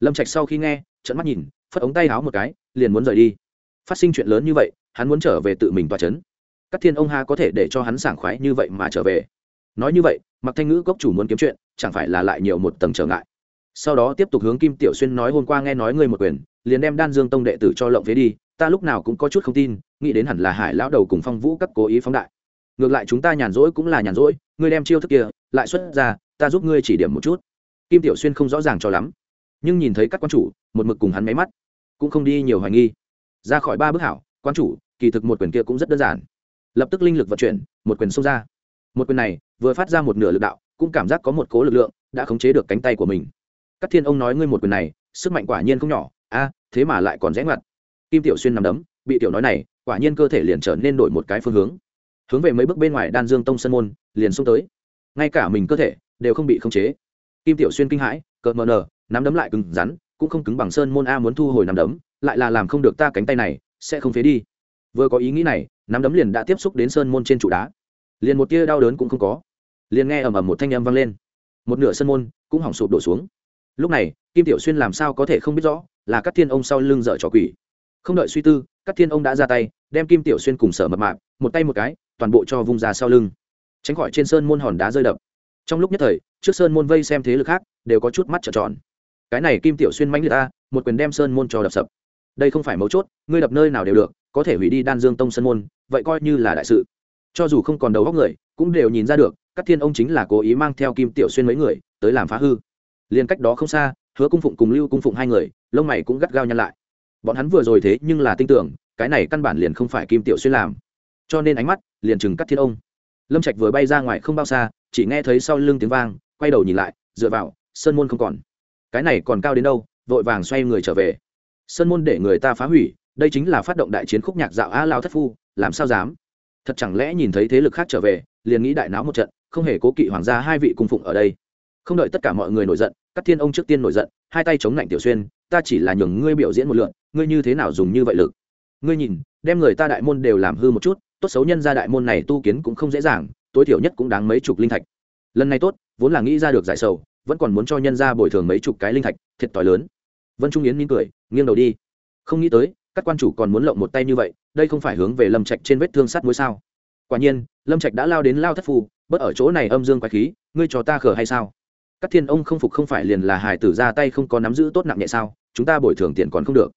Lâm trạch sau khi nghe trận mắt nhìn, phất ống tay háo một cái, liền muốn rời đi. Phát sinh chuyện lớn như vậy, hắn muốn trở về tự mình tòa c h ấ n các thiên ông ha có thể để cho hắn sảng khoái như vậy mà trở về. Nói như vậy mặc thanh ngữ cốc chủ muốn kiếm chuyện, chẳng phải là lại nhiều một tầng trở ngại. Sau đó tiếp tục hướng kim tiểu xuyên nói hôm qua nghe nói ngươi một quyền, liền đem đan dương tông đệ tử cho lộng phế đi, ta lúc nào cũng có chút không tin, nghĩ đến hẳn là hải lão đầu cùng phong vũ các cố ý phóng đại. Ngược lại chúng ta nhàn rỗi cũng là nhàn rỗi, ngươi đem chiêu thức kia, lại xuất ra, ta giúp ngươi chỉ điểm một chút kim tiểu xuyên không rõ ràng cho lắm, nhưng nhìn thấy các quan chủ, một mực cùng hắn máy mắt, cũng không đi nhiều hoài nghi. Ra khỏi ba bước hảo, quan chủ, kỳ thực một quyền kia cũng rất đơn giản. Lập tức linh lực vận chuyển, một quyền xông ra. Một quyền này, vừa phát ra một nửa lực đạo, cũng cảm giác có một cố lực lượng đã khống chế được cánh tay của mình. Các thiên ông nói ngươi một quyền này, sức mạnh quả nhiên không nhỏ, a, thế mà lại còn rẽ ngoặt. Kim tiểu xuyên nằm đấm, bị tiểu nói này, quả nhiên cơ thể liền trở nên đổi một cái phương hướng. Hướng về mấy bước bên ngoài đan dương tông sân môn, liền xông tới. Ngay cả mình cơ thể, đều không bị khống chế kim tiểu xuyên kinh hãi cợt mờ nờ nắm đấm lại cứng rắn, cũng không cứng bằng sơn môn a muốn thu hồi nắm đấm, lại là làm không được ta cánh tay này, sẽ không phế đi. Vừa có ý nghĩ này, nắm đấm liền đã tiếp xúc đến sơn môn trên trụ đá. Liền một tia đau đớn cũng không có. Liền nghe ầm ầm một thanh âm vang lên. Một nửa sơn môn cũng hỏng sụp đổ xuống. Lúc này, kim tiểu xuyên làm sao có thể không biết rõ là các thiên ông sau lưng dở trò quỷ. Không đợi suy tư các thiên ông đã ra tay, đem kim tiểu xuyên cùng sở mập mạp, một tay một cái, toàn bộ cho vung ra sau lưng. Tránh khỏi trên sơn môn hòn đá rơi đập trong lúc nhất thời, trước sơn môn vây xem thế lực khác, đều có chút mắt trợn tròn. Cái này kim tiểu xuyên mãnh liệt ta một quyền đem sơn môn cho đập sập. Đây không phải mấu chốt, ngươi đập nơi nào đều được, có thể hủy đi đan dương tông sơn môn, vậy coi như là đại sự. Cho dù không còn đầu góc người, cũng đều nhìn ra được các thiên ông chính là cố ý mang theo kim tiểu xuyên mấy người, tới làm phá hư. Liền cách đó không xa, hứa cung phụng cùng lưu cung phụng hai người, lông mày cũng gắt gao nhăn lại. Bọn hắn vừa rồi thế nhưng là tin tưởng, cái này căn bản liền không phải kim tiểu xuyên làm. Cho nên ánh mắt liền chừng cắt thiên ông. Lâm trạch vừa bay ra ngoài không bao xa chỉ nghe thấy sau lưng tiếng vang, quay đầu nhìn lại, dựa vào, sơn môn không còn. Cái này còn cao đến đâu, vội vàng xoay người trở về. Sơn môn để người ta phá hủy, đây chính là phát động đại chiến khúc nhạc dạo a lao thất phu, làm sao dám? Thật chẳng lẽ nhìn thấy thế lực khác trở về, liền nghĩ đại náo một trận, không hề cố kỵ hoàng gia hai vị cung phụng ở đây. Không đợi tất cả mọi người nổi giận, các thiên ông trước tiên nổi giận, hai tay chống lạnh tiểu xuyên, ta chỉ là nhường ngươi biểu diễn một lượn ngươi như thế nào dùng như vậy lực? Ngươi nhìn, đem người ta đại môn đều làm hư một chút, tốt xấu nhân ra đại môn này tu kiến cũng không dễ dàng tối thiểu nhất cũng đáng mấy chục linh thạch. Lần này tốt, vốn là nghĩ ra được giải sầu, vẫn còn muốn cho nhân ra bồi thường mấy chục cái linh thạch, thiệt t h i lớn. Vân trung yến mỉm cười, nghiêng đầu đi. Không nghĩ tới, các quan chủ còn muốn lộng một tay như vậy, đây không phải hướng về lâm trạch trên vết thương sát mũi sao? Quả nhiên, lâm trạch đã lao đến lao thất phu, bớt ở chỗ này âm dương quái khí, ngươi cho ta khờ hay sao? Các thiên ông không phục không phải liền là hài tử ra tay không có nắm giữ tốt nặng nhẹ sao, chúng ta bồi thường tiền còn không được.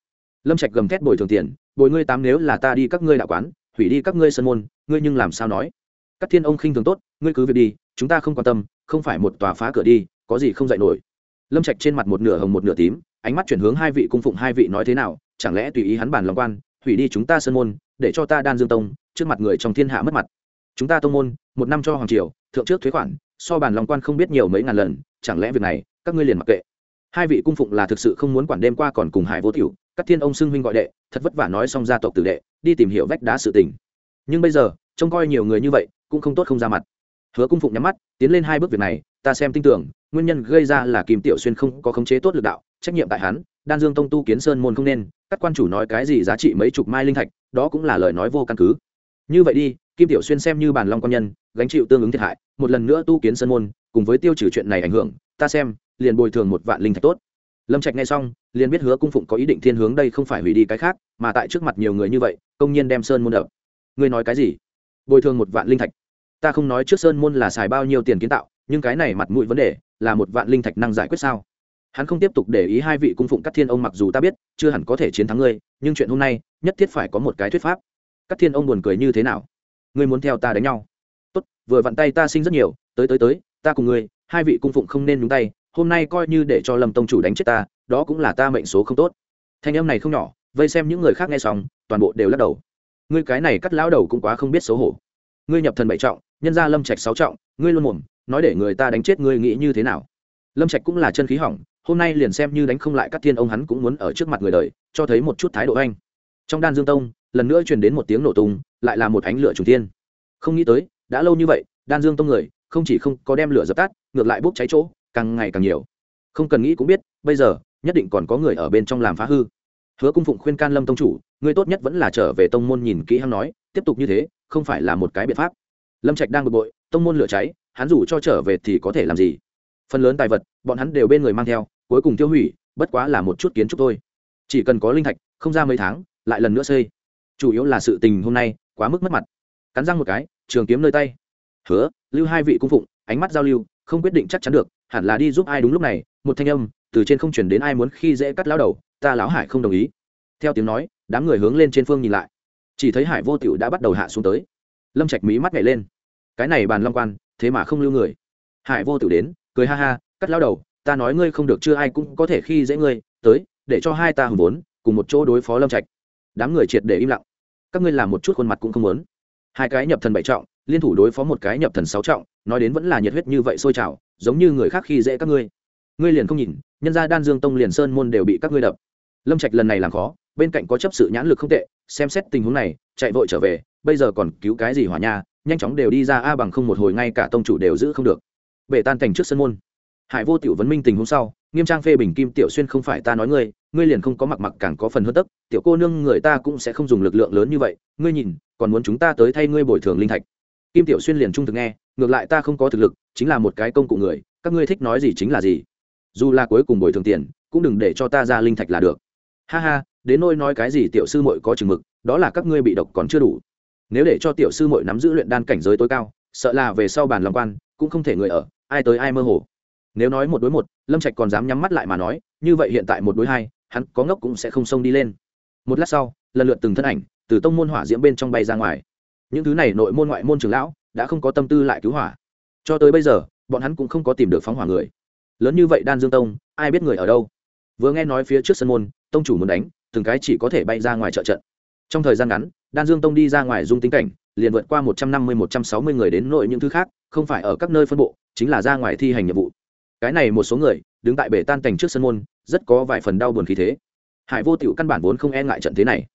Lâm trạch gầm thét bồi thường tiền, bồi ngươi tám nếu là ta đi các ngươi đạo quán, hủy đi các ngươi sân môn, ngươi nhưng làm sao nói? Các thiên ông khinh thường tốt, ngươi cứ việc đi, chúng ta không quan tâm, không phải một tòa phá cửa đi, có gì không dạy nổi. Lâm trạch trên mặt một nửa hồng một nửa tím, ánh mắt chuyển hướng hai vị cung phụng hai vị nói thế nào, chẳng lẽ tùy ý hắn bàn lòng quan, hủy đi chúng ta sơn môn, để cho ta đan dương tông, trước mặt người trong thiên hạ mất mặt. Chúng ta tông môn, một năm cho hoàng triều, thượng trước thuế khoản, so bàn lòng quan không biết nhiều mấy ngàn lần, chẳng lẽ việc này, các ngươi liền mặc kệ. Hai vị cung phụng là thực sự không muốn quản đêm qua còn cùng hải vô tiểu, các thiên ông xưng huynh gọi đệ, thật vất vả nói xong gia tộc tử đệ, đi tìm hiểu vách đá sự tình. Nhưng bây giờ, trông coi nhiều người như vậy cũng không tốt không ra mặt. Hứa cung phụng nhắm mắt, tiến lên hai bước việc này, ta xem tin tưởng, nguyên nhân gây ra là kim tiểu xuyên không có khống chế tốt lực đạo, trách nhiệm tại hắn, đan dương tông tu kiến sơn môn không nên, các quan chủ nói cái gì giá trị mấy chục mai linh thạch, đó cũng là lời nói vô căn cứ. Như vậy đi, kim tiểu xuyên xem như bản long quan nhân, gánh chịu tương ứng thiệt hại, một lần nữa tu kiến sơn môn, cùng với tiêu trừ chuyện này ảnh hưởng, ta xem, liền bồi thường một vạn linh thạch tốt. Lâm trạch nghe xong, liền biết hứa cung phụng có ý định thiên hướng đây không phải hủy đi cái khác, mà tại trước mặt nhiều người như vậy, công nhiên đem sơn môn đập. Ngươi nói cái gì? Bồi thường một vạn linh thạch. Ta không nói trước sơn môn là xài bao nhiêu tiền kiến tạo, nhưng cái này mặt mũi vấn đề là một vạn linh thạch năng giải quyết sao? Hắn không tiếp tục để ý hai vị cung phụng các thiên ông mặc dù ta biết, chưa hẳn có thể chiến thắng ngươi, nhưng chuyện hôm nay nhất thiết phải có một cái thuyết pháp. Các thiên ông buồn cười như thế nào? Ngươi muốn theo ta đánh nhau. Tốt, vừa vặn tay ta sinh rất nhiều, tới tới tới, ta cùng ngươi, hai vị cung phụng không nên nhúng tay, hôm nay coi như để cho lâm tông chủ đánh chết ta, đó cũng là ta mệnh số không tốt. Thanh em này không nhỏ, vây xem những người khác nghe xong, toàn bộ đều lắc đầu ngươi cái này cắt lão đầu cũng quá không biết xấu hổ. Ngươi nhập thần bảy trọng, nhân gia lâm trạch sáu trọng, ngươi luôn mồm, nói để người ta đánh chết ngươi nghĩ như thế nào? Lâm trạch cũng là chân khí hỏng, hôm nay liền xem như đánh không lại các thiên ông hắn cũng muốn ở trước mặt người đời, cho thấy một chút thái độ anh. Trong đan dương tông, lần nữa truyền đến một tiếng nổ tung, lại là một ánh lửa trùng thiên. Không nghĩ tới, đã lâu như vậy, đan dương tông người, không chỉ không có đem lửa dập tắt, ngược lại bốc cháy chỗ, càng ngày càng nhiều. Không cần nghĩ cũng biết, bây giờ, nhất định còn có người ở bên trong làm phá hư. Hứa cung phụng khuyên can lâm tông chủ Ngươi tốt nhất vẫn là trở về tông môn nhìn kỹ hắn nói, tiếp tục như thế, không phải là một cái biện pháp. Lâm trạch đang bực bội, tông môn lửa cháy, hắn rủ cho trở về thì có thể làm gì? Phần lớn tài vật, bọn hắn đều bên người mang theo, cuối cùng tiêu hủy, bất quá là một chút kiến trúc thôi. Chỉ cần có linh thạch, không ra mấy tháng, lại lần nữa xây. Chủ yếu là sự tình hôm nay, quá mức mất mặt. Cắn răng một cái, trường kiếm nơi tay. Hứa, lưu hai vị cung phụng, ánh mắt giao lưu, không quyết định chắc chắn được, hẳn là đi giúp ai đúng lúc này, một thanh âm từ trên không chuyển đến ai muốn khi dễ cắt lao đầu, ta lão hải không đồng ý theo tiếng nói, đám người hướng lên trên phương nhìn lại. Chỉ thấy hải vô tiểu đã bắt đầu hạ xuống tới. Lâm trạch mí mắt nhảy lên. Cái này bàn long quan, thế mà không lưu người. Hải vô tiểu đến, cười ha ha, cắt lao đầu, ta nói ngươi không được, chưa ai cũng có thể khi dễ ngươi, tới, để cho hai ta hùng vốn, cùng một chỗ đối phó lâm trạch. Đám người triệt để im lặng. Các ngươi làm một chút khuôn mặt cũng không muốn. Hai cái nhập thần bảy trọng, liên thủ đối phó một cái nhập thần sáu trọng, nói đến vẫn là nhiệt huyết như vậy sôi trào, giống như người khác khi dễ các ngươi. Ngươi liền không nhìn, nhân gia đan dương tông liền sơn môn đều bị các ngươi đập lâm trạch lần này làm khó, bên cạnh có chấp sự nhãn lực không tệ, xem xét tình huống này, chạy vội trở về, bây giờ còn cứu cái gì hỏa nha, nhanh chóng đều đi ra a bằng không một hồi ngay cả tông chủ đều giữ không được. Bể tan cảnh trước sân môn. Hải vô tiểu vấn minh tình huống sau, nghiêm trang phê bình kim tiểu xuyên không phải ta nói ngươi ngươi liền không có mặc mặc càng có phần hơn tấc, tiểu cô nương người ta cũng sẽ không dùng lực lượng lớn như vậy, ngươi nhìn, còn muốn chúng ta tới thay ngươi bồi thường linh thạch. Kim tiểu xuyên liền trung thực nghe, ngược lại ta không có thực lực, chính là một cái công cụ người, các ngươi thích nói gì chính là gì. Dù là cuối cùng bồi thường tiền, cũng đừng để cho ta ra linh thạch là được ha ha, đến nôi nói cái gì tiểu sư muội có chừng mực, đó là các ngươi bị độc còn chưa đủ. Nếu để cho tiểu sư mội nắm giữ luyện đan cảnh giới tối cao, sợ là về sau bàn làm quan, cũng không thể người ở, ai tới ai mơ hồ. Nếu nói một đối một, lâm trạch còn dám nhắm mắt lại mà nói, như vậy hiện tại một đối hai, hắn có ngốc cũng sẽ không xông đi lên. Một lát sau, lần lượt từng thân ảnh, từ tông môn hỏa diễm bên trong bay ra ngoài. Những thứ này nội môn ngoại môn trường lão, đã không có tâm tư lại cứu hỏa. Cho tới bây giờ, bọn hắn cũng không có tìm được phóng hỏa người. Lớn như vậy đan dương tông, ai biết người ở đâu? Vừa nghe nói phía trước sân môn, tông chủ muốn đánh, từng cái chỉ có thể bay ra ngoài trợ trận. Trong thời gian ngắn, đan dương tông đi ra ngoài dung tính cảnh, liền vượt qua một trăm năm mươi, một trăm sáu mươi người đến nội những thứ khác, không phải ở các nơi phân bộ, chính là ra ngoài thi hành nhiệm vụ. Cái này một số người, đứng tại bể tan cảnh trước sân môn, rất có vài phần đau buồn khí thế. Hải vô tịu căn bản vốn không e ngại trận thế này.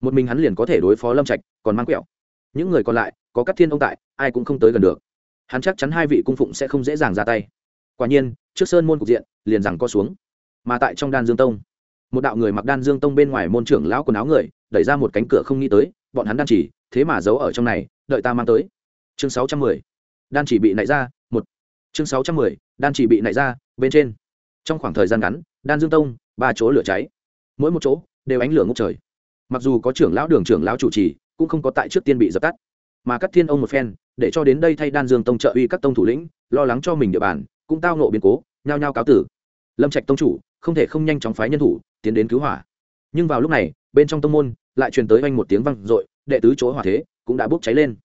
Một mình hắn liền có thể đối phó lâm trạch, còn mang quẹo. Những người còn lại, có các thiên ông tại, ai cũng không tới gần được. Hắn chắc chắn hai vị cung phụng sẽ không dễ dàng ra tay. Quả nhiên, trước sơn môn cục diện, liền rằng co xuống mà tại trong đan dương tông, một đạo người mặc đan dương tông bên ngoài môn trưởng lão quần áo người, đẩy ra một cánh cửa không nghĩ tới, bọn hắn đan chỉ, thế mà giấu ở trong này, đợi ta mang tới. Chương sáu trăm mười, đan chỉ bị nảy ra, một. Chương sáu trăm mười, đan chỉ bị nảy ra, bên trên. Trong khoảng thời gian ngắn, đan dương tông, ba chỗ lửa cháy. Mỗi một chỗ, đều ánh lửa ngốc trời. Mặc dù có trưởng lão đường trưởng lão chủ trì, cũng không có tại trước tiên bị dập tắt. Mà các thiên ông một phen, để cho đến đây thay đan dương tông trợ uy các tông thủ lĩnh, lo lắng cho mình địa bàn, cũng tao nộ biến cố, nhao nhao cáo tử. Lâm trạch tông chủ không thể không nhanh chóng phái nhân thủ, tiến đến cứu hỏa. Nhưng vào lúc này, bên trong tông môn lại truyền tới anh một tiếng văng r ộ i đệ tứ chỗ hỏa thế cũng đã bốc cháy lên.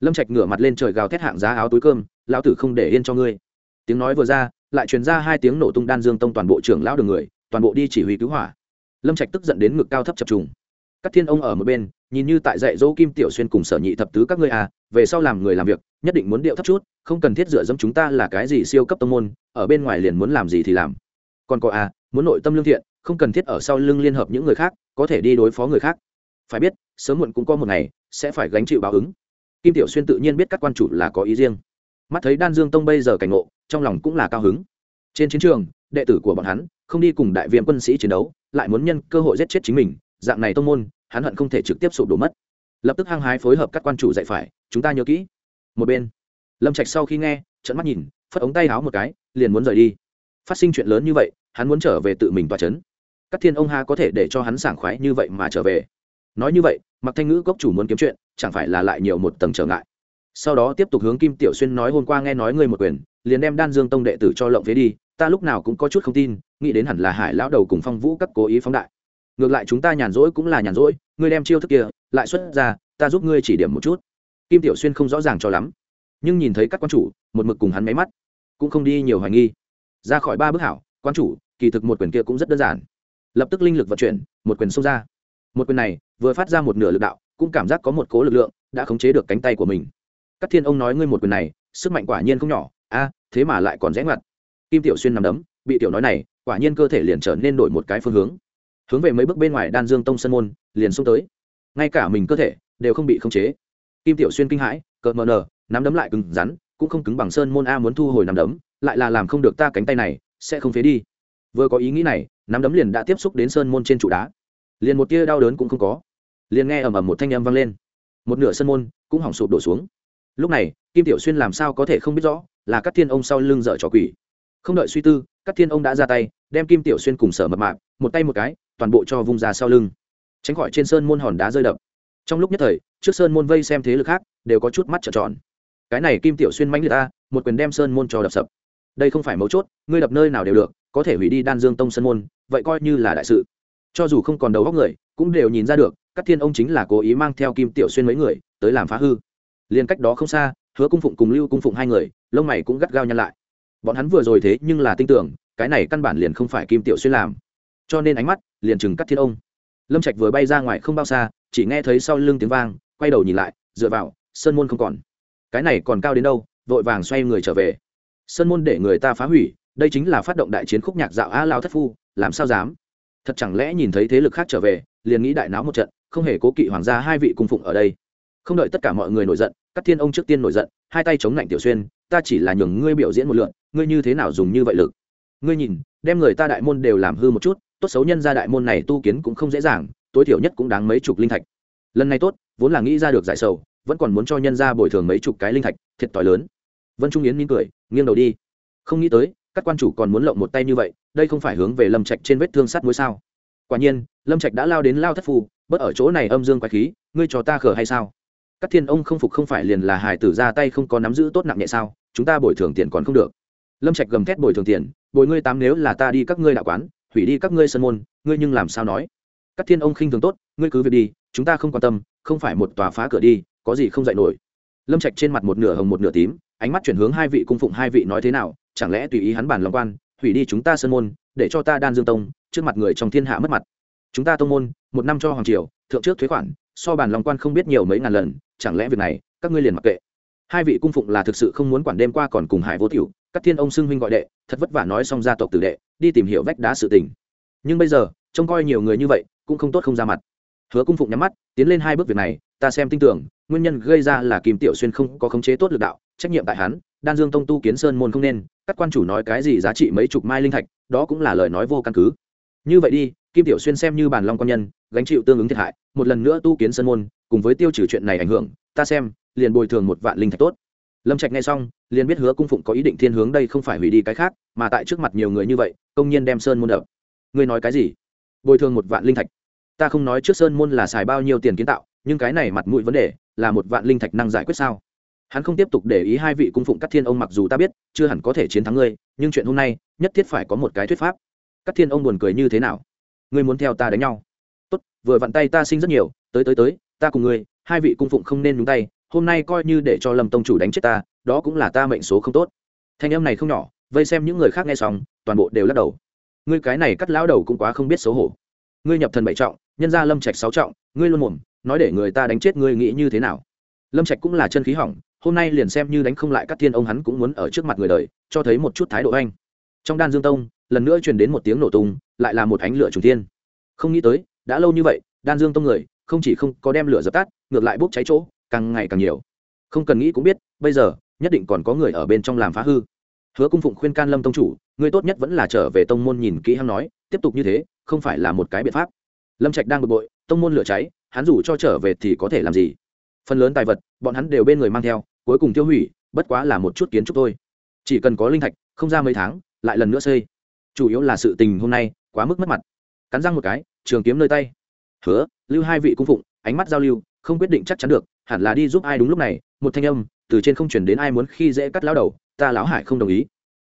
Lâm trạch ngửa mặt lên trời gào thét hạng giá áo túi cơm, lão tử không để yên cho ngươi. Tiếng nói vừa ra, lại truyền ra hai tiếng nổ tung đan dương tông toàn bộ trưởng lão đường người, toàn bộ đi chỉ huy cứu hỏa. Lâm trạch tức giận đến ngực cao thấp chập trùng. Các thiên ông ở một bên, nhìn như tại dạy dỗ kim tiểu xuyên cùng sở nhị thập tứ các ngươi à về sau làm người làm việc, nhất định muốn điệu thấp chút, không cần thiết dựa dẫm chúng ta là cái gì siêu cấp tông môn, ở bên ngoài liền muốn làm gì thì làm. Còn có à muốn nội tâm lương thiện, không cần thiết ở sau lưng liên hợp những người khác, có thể đi đối phó người khác. Phải biết, sớm muộn cũng có một ngày, sẽ phải gánh chịu báo ứng. Kim tiểu xuyên tự nhiên biết các quan chủ là có ý riêng. Mắt thấy đan dương tông bây giờ cảnh ngộ, trong lòng cũng là cao hứng. Trên chiến trường, đệ tử của bọn hắn, không đi cùng đại viêm quân sĩ chiến đấu, lại muốn nhân cơ hội giết chết chính mình, dạng này tông môn, hắn hận không thể trực tiếp sụp đổ mất. Lập tức hăng hái phối hợp các quan chủ dạy phải, chúng ta nhớ kỹ. Một bên, lâm trạch sau khi nghe trận mắt nhìn, phất ống tay háo một cái, liền muốn rời đi. Phát sinh chuyện lớn như vậy hắn muốn trở về tự mình tòa c h ấ n các thiên ông ha có thể để cho hắn sảng khoái như vậy mà trở về. Nói như vậy mặc thanh ngữ cốc chủ muốn kiếm chuyện, chẳng phải là lại nhiều một tầng trở ngại. Sau đó tiếp tục hướng kim tiểu xuyên nói hôm qua nghe nói ngươi một quyền, liền đem đan dương tông đệ tử cho lộng phế đi, ta lúc nào cũng có chút không tin, nghĩ đến hẳn là hải lão đầu cùng phong vũ các cố ý phóng đại. Ngược lại chúng ta nhàn rỗi cũng là nhàn rỗi, ngươi đem chiêu thức kia, lại xuất ra, ta giúp ngươi chỉ điểm một chút. Kim tiểu xuyên không rõ ràng cho lắm, nhưng nhìn thấy các quan chủ, một mực cùng hắn máy mắt, cũng không đi nhiều hoài nghi. Ra khỏi ba bước hảo quan chủ, kỳ thực một quyền kia cũng rất đơn giản. Lập tức linh lực vận chuyển, một quyền xông ra. Một quyền này, vừa phát ra một nửa lực đạo, cũng cảm giác có một cố lực lượng đã khống chế được cánh tay của mình. Các thiên ông nói ngươi một quyền này, sức mạnh quả nhiên không nhỏ. A, thế mà lại còn rẽ ngoặt. Kim tiểu xuyên nằm đấm, bị tiểu nói này, quả nhiên cơ thể liền trở nên đổi một cái phương hướng. Hướng về mấy bước bên ngoài đan dương tông sân môn, liền xông tới. Ngay cả mình cơ thể đều không bị khống chế. Kim tiểu xuyên kinh hãi, cợt mờ nờ nắm đấm lại cứng rắn, cũng không cứng bằng sơn môn a muốn thu hồi nắm đấm, lại là làm không được ta cánh tay này sẽ không phế đi. Vừa có ý nghĩ này, nắm đấm liền đã tiếp xúc đến sơn môn trên trụ đá. Liền một tia đau đớn cũng không có. Liền nghe ầm ầm một thanh âm vang lên. Một nửa sơn môn cũng hỏng sụp đổ xuống. Lúc này, kim tiểu xuyên làm sao có thể không biết rõ là các thiên ông sau lưng dở trò quỷ. Không đợi suy tư các thiên ông đã ra tay, đem kim tiểu xuyên cùng sở mập mạp, một tay một cái, toàn bộ cho vung ra sau lưng. Tránh khỏi trên sơn môn hòn đá rơi đập. Trong lúc nhất thời, trước sơn môn vây xem thế lực khác, đều có chút mắt trợn tròn. Cái này kim tiểu xuyên mãnh liệt ta, một quyền đem sơn môn cho đập sập đây không phải mấu chốt, ngươi đập nơi nào đều được, có thể hủy đi đan dương tông sơn môn, vậy coi như là đại sự. Cho dù không còn đầu góc người, cũng đều nhìn ra được các thiên ông chính là cố ý mang theo kim tiểu xuyên mấy người tới làm phá hư. Liên cách đó không xa, hứa cung phụng cùng lưu cung phụng hai người, lông mày cũng gắt gao nhăn lại. Bọn hắn vừa rồi thế nhưng là tin tưởng, cái này căn bản liền không phải kim tiểu xuyên làm. Cho nên ánh mắt liền chừng cắt thiên ông. Lâm trạch vừa bay ra ngoài không bao xa, chỉ nghe thấy sau lưng tiếng vang, quay đầu nhìn lại, dựa vào sơn môn không còn. Cái này còn cao đến đâu, vội vàng xoay người trở về sơn môn để người ta phá hủy, đây chính là phát động đại chiến khúc nhạc dạo a lao thất phu, làm sao dám? Thật chẳng lẽ nhìn thấy thế lực khác trở về, liền nghĩ đại náo một trận, không hề cố kỵ hoàng gia hai vị cung phụng ở đây. Không đợi tất cả mọi người nổi giận, các thiên ông trước tiên nổi giận, hai tay chống lạnh tiểu xuyên, ta chỉ là nhường ngươi biểu diễn một lượn ngươi như thế nào dùng như vậy lực? Ngươi nhìn, đem người ta đại môn đều làm hư một chút, tốt xấu nhân ra đại môn này tu kiến cũng không dễ dàng, tối thiểu nhất cũng đáng mấy chục linh thạch. Lần này tốt, vốn là nghĩ ra được giải sầu, vẫn còn muốn cho nhân ra bồi thường mấy chục cái linh thạch, thiệt t h i lớn. Vân trung yến mỉm cười nghiêng đầu đi. Không nghĩ tới các quan chủ còn muốn lộng một tay như vậy đây không phải hướng về lâm trạch trên vết thương sắt mũi sao? Quả nhiên lâm trạch đã lao đến lao thất phù, bớt ở chỗ này âm dương quái khí ngươi cho ta khờ hay sao? Các thiên ông không phục không phải liền là hải tử ra tay không có nắm giữ tốt nặng nhẹ sao? Chúng ta bồi thường tiền còn không được. Lâm trạch gầm thét bồi thường tiền bồi ngươi tám nếu là ta đi các ngươi đạo quán hủy đi các ngươi sân môn ngươi nhưng làm sao nói? Các thiên ông khinh thường tốt ngươi cứ việc đi chúng ta không quan tâm không phải một tòa phá cửa đi có gì không dạy nổi. Lâm trạch trên mặt một nửa hồng một nửa tím ánh mắt chuyển hướng hai vị cung phụng hai vị nói thế nào, chẳng lẽ tùy ý hắn bản lòng quan, hủy đi chúng ta sơn môn, để cho ta đan dương tông, trước mặt người trong thiên hạ mất mặt. Chúng ta tông môn, một năm cho hoàng triều, thượng trước thuế khoản, so bản lòng quan không biết nhiều mấy ngàn lần, chẳng lẽ việc này, các ngươi liền mặc kệ. Hai vị cung phụng là thực sự không muốn quản đêm qua còn cùng hải vô tiểu, các thiên ông xưng huynh gọi đệ, thật vất vả nói xong gia tộc tử đệ, đi tìm hiểu vách đá sự tình. Nhưng bây giờ, trông coi nhiều người như vậy, cũng không tốt không ra mặt. Hứa cung phụng nhắm mắt, tiến lên hai bước việc này, ta xem tin tưởng, nguyên nhân gây ra là kim tiểu xuyên không có khống chế tốt lực đạo trách nhiệm tại hắn, đan dương tông tu kiến sơn môn không nên, các quan chủ nói cái gì giá trị mấy chục mai linh thạch, đó cũng là lời nói vô căn cứ. Như vậy đi, kim tiểu xuyên xem như bản long quan nhân, gánh chịu tương ứng thiệt hại, một lần nữa tu kiến sơn môn, cùng với tiêu trừ chuyện này ảnh hưởng, ta xem, liền bồi thường một vạn linh thạch tốt. Lâm trạch nghe xong, liền biết hứa cung phụng có ý định thiên hướng đây không phải hủy đi cái khác, mà tại trước mặt nhiều người như vậy, công nhiên đem sơn môn đập. Ngươi nói cái gì? Bồi thường một vạn linh thạch. Ta không nói trước sơn môn là xài bao nhiêu tiền kiến tạo, nhưng cái này mặt mũi vấn đề, là một vạn linh thạch năng giải quyết sao? Hắn không tiếp tục để ý hai vị cung phụng các thiên ông mặc dù ta biết, chưa hẳn có thể chiến thắng ngươi, nhưng chuyện hôm nay, nhất thiết phải có một cái thuyết pháp. Các thiên ông buồn cười như thế nào? Ngươi muốn theo ta đánh nhau. Tốt, vừa vặn tay ta sinh rất nhiều, tới tới tới, ta cùng ngươi, hai vị cung phụng không nên nhúng tay, hôm nay coi như để cho lâm tông chủ đánh chết ta, đó cũng là ta mệnh số không tốt. Thanh âm này không nhỏ, vây xem những người khác nghe xong, toàn bộ đều lắc đầu. Ngươi cái này cắt lão đầu cũng quá không biết xấu hổ. Ngươi nhập thần bảy trọng, nhân ra lâm trạch sáu trọng, ngươi luôn mồm, nói để người ta đánh chết ngươi nghĩ như thế nào? Lâm trạch cũng là chân khí hỏng hôm nay liền xem như đánh không lại các thiên ông hắn cũng muốn ở trước mặt người đời, cho thấy một chút thái độ anh. Trong đan dương tông, lần nữa truyền đến một tiếng nổ tung, lại là một ánh lửa trùng thiên. Không nghĩ tới, đã lâu như vậy, đan dương tông người, không chỉ không có đem lửa dập tắt, ngược lại bốc cháy chỗ, càng ngày càng nhiều. Không cần nghĩ cũng biết, bây giờ, nhất định còn có người ở bên trong làm phá hư. Hứa cung phụng khuyên can lâm tông chủ, người tốt nhất vẫn là trở về tông môn nhìn kỹ hắn nói, tiếp tục như thế, không phải là một cái biện pháp. Lâm trạch đang bực bội, tông môn lửa cháy, hắn rủ cho trở về thì có thể làm gì? Phần lớn tài vật, bọn hắn đều bên người mang theo, cuối cùng tiêu hủy, bất quá là một chút kiến trúc thôi. Chỉ cần có linh thạch, không ra mấy tháng, lại lần nữa xây. Chủ yếu là sự tình hôm nay quá mức mất mặt. Cắn răng một cái, trường kiếm nơi tay. Hứa, lưu hai vị cung phụng, ánh mắt giao lưu, không quyết định chắc chắn được, hẳn là đi giúp ai đúng lúc này, một thanh âm, từ trên không chuyển đến ai muốn khi dễ cắt lao đầu, ta lão hải không đồng ý.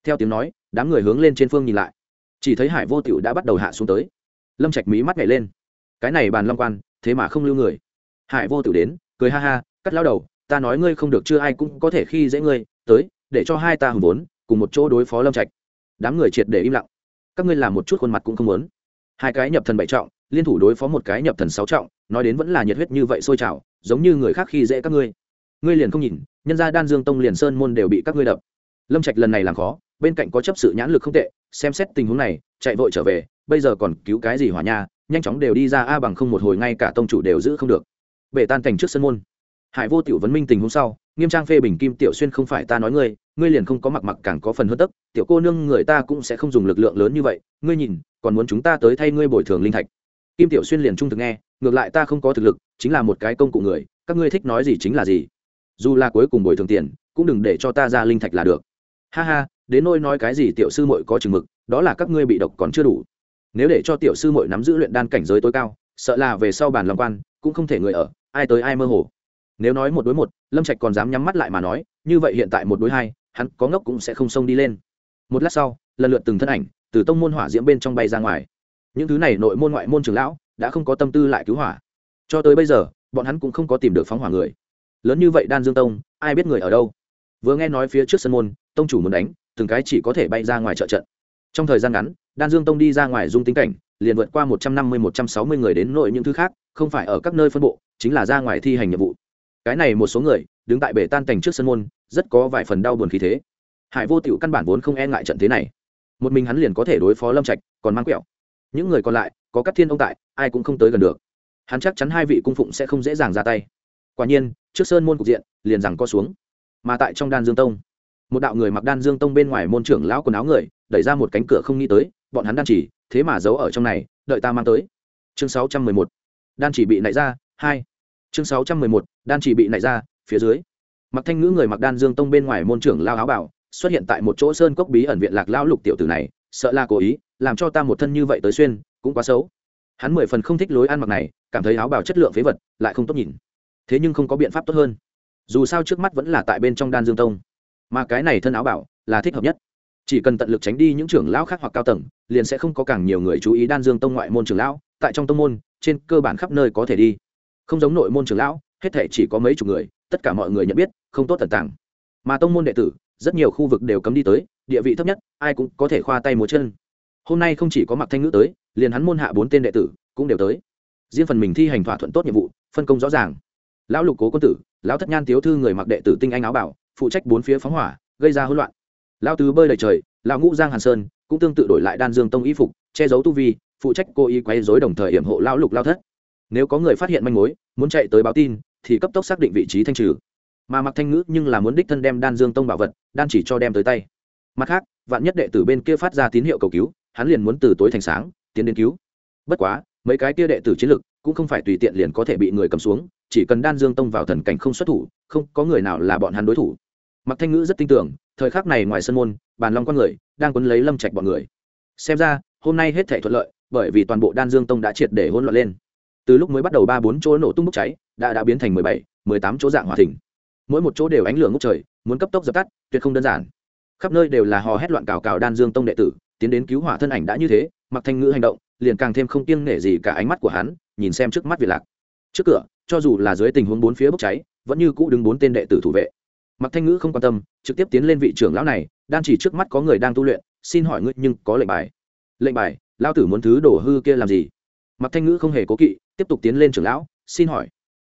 Theo tiếng nói, đám người hướng lên trên phương nhìn lại. Chỉ thấy hải vô tịu đã bắt đầu hạ xuống tới. Lâm trạch mí mắt nhảy lên. Cái này bàn long quan, thế mà không lưu người. Hải vô tịu đến cười ha ha, cắt lao đầu, ta nói ngươi không được, chưa ai cũng có thể khi dễ ngươi, tới, để cho hai ta hùng vốn, cùng một chỗ đối phó lâm trạch. Đám người triệt để im lặng. Các ngươi làm một chút khuôn mặt cũng không muốn. Hai cái nhập thần bảy trọng, liên thủ đối phó một cái nhập thần sáu trọng, nói đến vẫn là nhiệt huyết như vậy sôi trào, giống như người khác khi dễ các ngươi. Ngươi liền không nhìn, nhân gia đan dương tông liền sơn môn đều bị các ngươi đập. Lâm trạch lần này làm khó, bên cạnh có chấp sự nhãn lực không tệ, xem xét tình huống này, chạy vội trở về, bây giờ còn cứu cái gì hỏa nha, nhanh chóng đều đi ra a bằng không một hồi ngay cả tông chủ đều giữ không được bể tan thành trước sân môn. Hải vô tiểu vấn minh tình hôm sau, nghiêm trang phê bình kim tiểu xuyên không phải ta nói ngươi ngươi liền không có mặc mặc càng có phần hơn tức tiểu cô nương người ta cũng sẽ không dùng lực lượng lớn như vậy, ngươi nhìn, còn muốn chúng ta tới thay ngươi bồi thường linh thạch. Kim tiểu xuyên liền trung thực nghe, ngược lại ta không có thực lực, chính là một cái công cụ người, các ngươi thích nói gì chính là gì. Dù là cuối cùng bồi thường tiền, cũng đừng để cho ta ra linh thạch là được. Ha ha, đến nôi nói cái gì tiểu sư muội có chừng mực, đó là các ngươi bị độc còn chưa đủ. Nếu để cho tiểu sư muội nắm giữ luyện đan cảnh giới tối cao, sợ là về sau bàn lòng quan, cũng không thể người ở ai tới ai mơ hồ. Nếu nói một đối một, lâm trạch còn dám nhắm mắt lại mà nói, như vậy hiện tại một đối hai, hắn có ngốc cũng sẽ không xông đi lên. Một lát sau, lần lượt từng thân ảnh từ tông môn hỏa diễm bên trong bay ra ngoài. Những thứ này nội môn ngoại môn trường lão đã không có tâm tư lại cứu hỏa. Cho tới bây giờ, bọn hắn cũng không có tìm được phóng hỏa người. Lớn như vậy đan dương tông, ai biết người ở đâu? Vừa nghe nói phía trước sân môn, tông chủ muốn đánh, từng cái chỉ có thể bay ra ngoài trợ trận. Trong thời gian ngắn, đan dương tông đi ra ngoài dung tính cảnh, liền vượt qua một trăm năm mươi, một trăm sáu mươi người đến nội những thứ khác không phải ở các nơi phân bộ, chính là ra ngoài thi hành nhiệm vụ. Cái này một số người, đứng tại bể tan cảnh trước sân môn, rất có vài phần đau buồn khí thế. Hải vô tịu căn bản vốn không e ngại trận thế này. Một mình hắn liền có thể đối phó lâm trạch, còn mang quẹo. Những người còn lại, có các thiên ông tại, ai cũng không tới gần được. Hắn chắc chắn hai vị cung phụng sẽ không dễ dàng ra tay. Quả nhiên, trước sơn môn cục diện, liền rằng co xuống. Mà tại trong đan dương tông, một đạo người mặc đan dương tông bên ngoài môn trưởng lão quần áo người, đẩy ra một cánh cửa không nghĩ tới, bọn hắn đan chỉ, thế mà giấu ở trong này, đợi ta mang tới. Chương sáu trăm mười một đan chỉ bị nảy ra, hai. Chương sáu trăm mười một, đan chỉ bị nảy ra, phía dưới. Mặc thanh ngữ người mặc đan dương tông bên ngoài môn trưởng lao áo bảo xuất hiện tại một chỗ sơn cốc bí ẩn viện lạc lão lục tiểu tử này, sợ là cố ý, làm cho ta một thân như vậy tới xuyên, cũng quá xấu. Hắn mười phần không thích lối ăn mặc này, cảm thấy áo bào chất lượng phế vật, lại không tốt nhìn. Thế nhưng không có biện pháp tốt hơn. Dù sao trước mắt vẫn là tại bên trong đan dương tông. Mà cái này thân áo bảo là thích hợp nhất. Chỉ cần tận lực tránh đi những trưởng lão khác hoặc cao tầng, liền sẽ không có càng nhiều người chú ý đan dương tông ngoại môn trưởng lão, tại trong tông môn trên cơ bản khắp nơi có thể đi. Không giống nội môn trưởng lão, hết thể chỉ có mấy chục người, tất cả mọi người nhận biết, không tốt tận tảng mà tông môn đệ tử, rất nhiều khu vực đều cấm đi tới, địa vị thấp nhất, ai cũng có thể khoa tay múa chân. Hôm nay không chỉ có mặc thanh ngữ tới, liền hắn môn hạ bốn tên đệ tử cũng đều tới. Riêng phần mình thi hành thỏa thuận tốt nhiệm vụ, phân công rõ ràng. Lão lục cố quân tử, lão thất nhan tiếu thư người mặc đệ tử tinh anh áo bảo, phụ trách bốn phía phóng hỏa, gây ra hỗn loạn. Lão tứ bơi đầy trời, lão ngũ giang hàn sơn cũng tương tự đổi lại đan dương tông y phục, che giấu tu vi phụ trách cô y quay dối đồng thời hiểm hộ lão lục lao thất. Nếu có người phát hiện manh mối, muốn chạy tới báo tin, thì cấp tốc xác định vị trí thanh trừ. Mà mặc thanh ngữ nhưng là muốn đích thân đem đan dương tông bảo vật, đan chỉ cho đem tới tay. Mặt khác, vạn nhất đệ tử bên kia phát ra tín hiệu cầu cứu, hắn liền muốn từ tối thành sáng, tiến đến cứu. Bất quá, mấy cái kia đệ tử chiến lực cũng không phải tùy tiện liền có thể bị người cầm xuống, chỉ cần đan dương tông vào thần cảnh không xuất thủ, không có người nào là bọn hắn đối thủ. Mặc thanh ngữ rất tin tưởng, thời khắc này ngoài sân môn, bàn long con người đang quấn lấy lâm trạch bọn người. Xem ra, hôm nay hết thể thuận lợi bởi vì toàn bộ đan dương tông đã triệt để hỗn loạn lên. Từ lúc mới bắt đầu ba bốn chỗ nổ tung bốc cháy, đã đã biến thành mười bảy, mười tám chỗ dạng hòa thỉnh mỗi một chỗ đều ánh lửa ngốc trời, muốn cấp tốc dập tắt, tuyệt không đơn giản. Khắp nơi đều là hò hét loạn cào cào đan dương tông đệ tử, tiến đến cứu hỏa thân ảnh đã như thế, mặc thanh ngữ hành động, liền càng thêm không kiêng nể gì cả ánh mắt của hắn, nhìn xem trước mắt việt lạc. Trước cửa, cho dù là dưới tình huống bốn phía bốc cháy, vẫn như cũ đứng bốn tên đệ tử thủ vệ. Mặc thanh ngữ không quan tâm, trực tiếp tiến lên vị trưởng lão này đang chỉ trước mắt có người đang tu luyện, xin hỏi ngươi nhưng có lệnh bài? Lệnh bài? Lao tử muốn thứ đổ hư kia làm gì? Mặc thanh ngữ không hề cố kỵ, tiếp tục tiến lên trưởng lão, xin hỏi.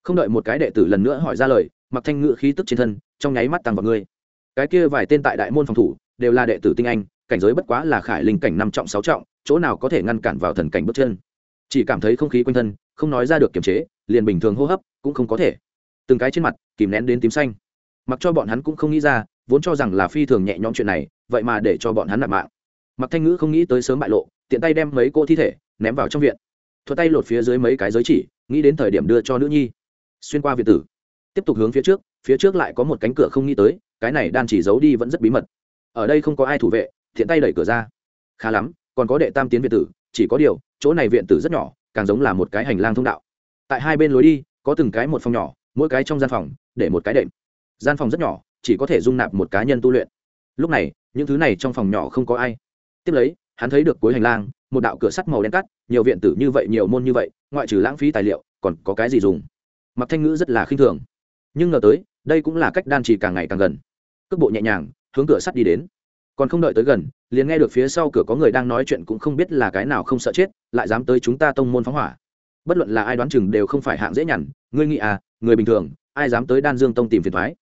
Không đợi một cái đệ tử lần nữa hỏi ra lời, mặc thanh ngữ khí tức trên thân, trong nháy mắt tăng vào ngươi. Cái kia vài tên tại đại môn phòng thủ, đều là đệ tử tinh anh, cảnh giới bất quá là khải linh cảnh năm trọng sáu trọng, chỗ nào có thể ngăn cản vào thần cảnh bước chân. Chỉ cảm thấy không khí quanh thân, không nói ra được kiềm chế, liền bình thường hô hấp cũng không có thể. Từng cái trên mặt, kìm nén đến tím xanh. Mặc cho bọn hắn cũng không nghĩ ra, vốn cho rằng là phi thường nhẹ nhõm chuyện này, vậy mà để cho bọn hắn nạp mạng. Mặc thanh ngữ không nghĩ tới sớm bại lộ tiện tay đem mấy cô thi thể ném vào trong viện. Thuật tay lột phía dưới mấy cái giới chỉ, nghĩ đến thời điểm đưa cho nữ nhi. Xuyên qua viện tử, tiếp tục hướng phía trước phía trước lại có một cánh cửa không nghĩ tới, cái này đan chỉ giấu đi vẫn rất bí mật. Ở đây không có ai thủ vệ thiện tay đẩy cửa ra. Khá lắm, còn có đệ tam tiến viện tử, chỉ có điều, chỗ này viện tử rất nhỏ, càng giống là một cái hành lang thông đạo. Tại hai bên lối đi, có từng cái một phòng nhỏ, mỗi cái trong gian phòng, để một cái đệm. Gian phòng rất nhỏ, chỉ có thể dung nạp một cá nhân tu luyện. Lúc này, những thứ này trong phòng nhỏ không có ai. Tiếp lấy hắn thấy được cuối hành lang, một đạo cửa sắt màu đen cắt, nhiều viện tử như vậy, nhiều môn như vậy, ngoại trừ lãng phí tài liệu, còn có cái gì dùng? Mặc thanh ngữ rất là khinh thường. Nhưng ngờ tới, đây cũng là cách đan trì càng ngày càng gần. Cước bộ nhẹ nhàng, hướng cửa sắt đi đến. Còn không đợi tới gần, liền nghe được phía sau cửa có người đang nói chuyện cũng không biết là cái nào không sợ chết, lại dám tới chúng ta tông môn phóng hỏa. Bất luận là ai đoán chừng đều không phải hạng dễ nhằn, ngươi nghĩ à người bình thường, ai dám tới đan dương tông tìm phiền thoái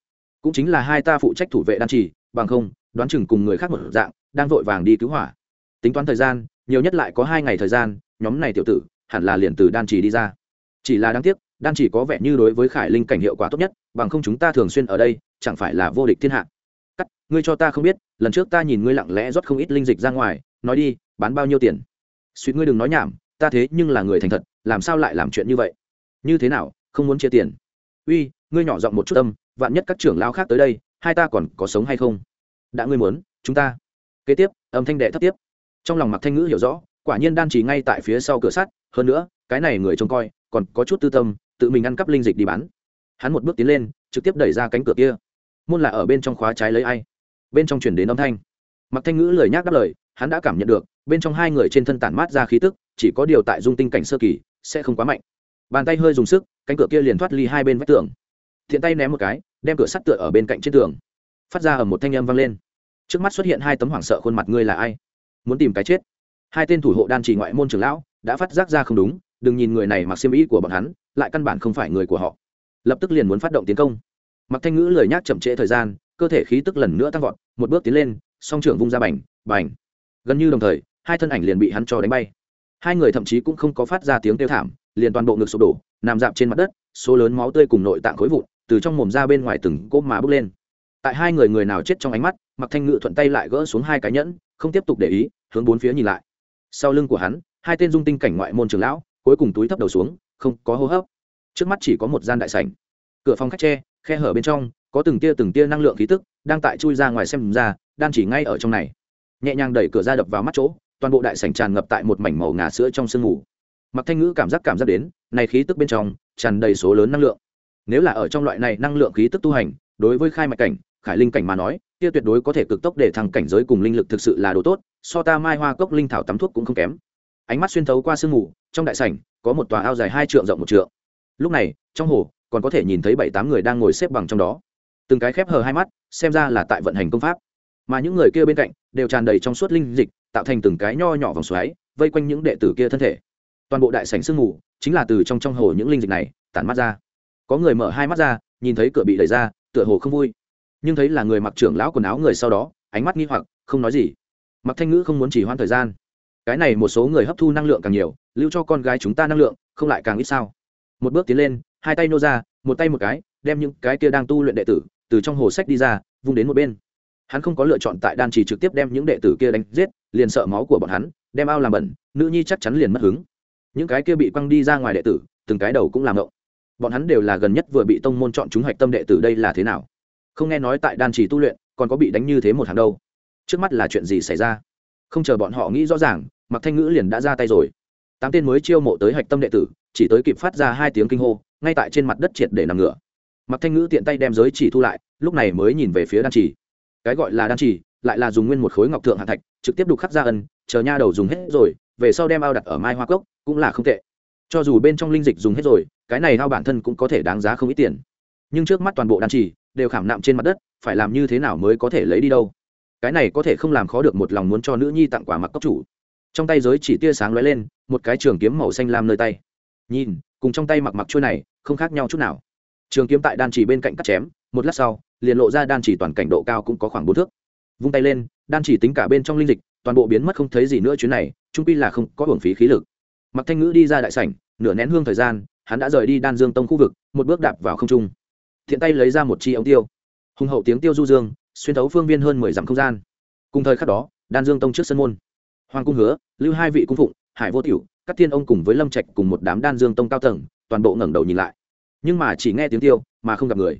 cũng chính là hai ta phụ trách thủ vệ đan trì, bằng không, đoán chừng cùng người khác một dạng, đang vội vàng đi cứu hỏa tính toán thời gian, nhiều nhất lại có hai ngày thời gian, nhóm này tiểu tử, hẳn là liền từ đan trì đi ra. Chỉ là đáng tiếc, đan chỉ có vẻ như đối với khải linh cảnh hiệu quả tốt nhất, bằng không chúng ta thường xuyên ở đây, chẳng phải là vô địch thiên hạ. Cắt, ngươi cho ta không biết, lần trước ta nhìn ngươi lặng lẽ rót không ít linh dịch ra ngoài, nói đi, bán bao nhiêu tiền? Suýt ngươi đừng nói nhảm, ta thế nhưng là người thành thật, làm sao lại làm chuyện như vậy? Như thế nào, không muốn chia tiền? Uy, ngươi nhỏ giọng một chút tâm vạn nhất các trưởng lao khác tới đây, hai ta còn có sống hay không? Đã ngươi muốn, chúng ta. Kế tiếp, âm thanh đệ thấp tiếp trong lòng mặc thanh ngữ hiểu rõ, quả nhiên đan chỉ ngay tại phía sau cửa sắt, hơn nữa, cái này người trông coi, còn có chút tư tâm, tự mình ăn cắp linh dịch đi bán. Hắn một bước tiến lên, trực tiếp đẩy ra cánh cửa kia. Môn là ở bên trong khóa trái lấy ai? Bên trong chuyển đến âm thanh. Mặc thanh ngữ lời nhác đáp lời, hắn đã cảm nhận được, bên trong hai người trên thân tản mát ra khí tức, chỉ có điều tại dung tinh cảnh sơ kỳ, sẽ không quá mạnh. Bàn tay hơi dùng sức, cánh cửa kia liền thoát ly hai bên vách tường. Thiện tay ném một cái, đem cửa sắt tựa ở bên cạnh trên tường. Phát ra ở một thanh âm vang lên. Trước mắt xuất hiện hai tấm hoảng sợ khuôn mặt ngươi là ai? Muốn tìm cái chết. Hai tên thủ hộ đan chỉ ngoại môn trưởng lão đã phát giác ra không đúng, đừng nhìn người này mặc xiêm ý của bọn hắn, lại căn bản không phải người của họ. Lập tức liền muốn phát động tiến công. Mặc thanh ngữ lời nhác chậm trễ thời gian, cơ thể khí tức lần nữa tăng vọt, một bước tiến lên, song trưởng vung ra bành bành. Gần như đồng thời, hai thân ảnh liền bị hắn cho đánh bay. Hai người thậm chí cũng không có phát ra tiếng kêu thảm, liền toàn bộ ngực sụp đổ, nằm dạp trên mặt đất, số lớn máu tươi cùng nội tạng khối vụn từ trong mồm ra bên ngoài từng cốp mà bước lên. Tại hai người người nào chết trong ánh mắt, mặc thanh ngự thuận tay lại gỡ xuống hai cái nhẫn không tiếp tục để ý, hướng bốn phía nhìn lại. Sau lưng của hắn, hai tên dung tinh cảnh ngoại môn trường lão, cuối cùng túi thấp đầu xuống, không có hô hấp. Trước mắt chỉ có một gian đại sảnh. Cửa phòng khách tre, khe hở bên trong, có từng tia từng tia năng lượng khí tức, đang tại chui ra ngoài xem ra, đang chỉ ngay ở trong này. Nhẹ nhàng đẩy cửa ra đập vào mắt chỗ, toàn bộ đại sảnh tràn ngập tại một mảnh màu ngà sữa trong sương mù. Mặc thanh ngữ cảm giác cảm giác đến, này khí tức bên trong, tràn đầy số lớn năng lượng. Nếu là ở trong loại này năng lượng khí tức tu hành, đối với khai mạch cảnh, khải linh cảnh mà nói kia tuyệt đối có thể cực tốc để thằng cảnh giới cùng linh lực thực sự là đồ tốt, so ta mai hoa cốc linh thảo tắm thuốc cũng không kém. Ánh mắt xuyên thấu qua sương mù, trong đại sảnh, có một tòa ao dài hai trượng rộng một trượng. Lúc này, trong hồ, còn có thể nhìn thấy bảy tám người đang ngồi xếp bằng trong đó. Từng cái khép hờ hai mắt, xem ra là tại vận hành công pháp. Mà những người kia bên cạnh, đều tràn đầy trong suốt linh dịch, tạo thành từng cái nho nhỏ vòng xoáy, vây quanh những đệ tử kia thân thể. Toàn bộ đại sảnh sương mù, chính là từ trong trong hồ những linh dịch này, tản mắt ra. Có người mở hai mắt ra, nhìn thấy cửa bị đẩy ra, tựa hồ không vui nhưng thấy là người mặc trưởng lão quần áo người sau đó, ánh mắt nghi hoặc, không nói gì. Mặc thanh ngữ không muốn chỉ hoãn thời gian. Cái này một số người hấp thu năng lượng càng nhiều, lưu cho con gái chúng ta năng lượng, không lại càng ít sao? Một bước tiến lên, hai tay nô ra, một tay một cái, đem những cái kia đang tu luyện đệ tử, từ trong hồ sách đi ra, vung đến một bên. Hắn không có lựa chọn tại đan chỉ trực tiếp đem những đệ tử kia đánh giết, liền sợ máu của bọn hắn, đem ao làm bẩn, nữ nhi chắc chắn liền mất hứng. Những cái kia bị quăng đi ra ngoài đệ tử, từng cái đầu cũng làm ngộng. Bọn hắn đều là gần nhất vừa bị tông môn chọn chúng hạch tâm đệ tử đây là thế nào? Không nghe nói tại đan chỉ tu luyện, còn có bị đánh như thế một hàng đâu. Trước mắt là chuyện gì xảy ra? Không chờ bọn họ nghĩ rõ ràng mặc thanh ngữ liền đã ra tay rồi. Tám tên mới chiêu mộ tới hạch tâm đệ tử, chỉ tới kịp phát ra hai tiếng kinh hô, ngay tại trên mặt đất triệt để nằm ngửa. Mặc thanh ngữ tiện tay đem giới chỉ thu lại, lúc này mới nhìn về phía đan chỉ cái gọi là đan chỉ lại là dùng nguyên một khối ngọc thượng hạ thạch, trực tiếp đục khắc ra ân, chờ nha đầu dùng hết rồi, về sau đem ao đặt ở mai hoa cốc, cũng là không tệ. Cho dù bên trong linh dịch dùng hết rồi, cái này ao bản thân cũng có thể đáng giá không ít tiền. Nhưng trước mắt toàn bộ đan chỉ đều khảm nạm trên mặt đất, phải làm như thế nào mới có thể lấy đi đâu? Cái này có thể không làm khó được một lòng muốn cho nữ nhi tặng quả mặc cốc chủ. Trong tay giới chỉ tia sáng lóe lên, một cái trường kiếm màu xanh lam nơi tay. Nhìn, cùng trong tay mặc mặc chuôi này, không khác nhau chút nào. Trường kiếm tại đan chỉ bên cạnh cắt chém, một lát sau, liền lộ ra đan chỉ toàn cảnh độ cao cũng có khoảng bốn thước. Vung tay lên, đan chỉ tính cả bên trong linh dịch, toàn bộ biến mất không thấy gì nữa chuyến này trung pi là không có hưởng phí khí lực. Mặc thanh ngữ đi ra đại sảnh, nửa nén hương thời gian, hắn đã rời đi đan dương tông khu vực, một bước đạp vào không trung thiện tay lấy ra một chi ống tiêu. Hùng hậu tiếng tiêu du dương, xuyên thấu phương viên hơn mười dặm không gian. Cùng thời khắc đó, đan dương tông trước sân môn. Hoàng cung hứa, lưu hai vị cung phụng, hải vô tiểu các thiên ông cùng với lâm trạch cùng một đám đan dương tông cao tầng, toàn bộ ngẩng đầu nhìn lại. Nhưng mà chỉ nghe tiếng tiêu, mà không gặp người.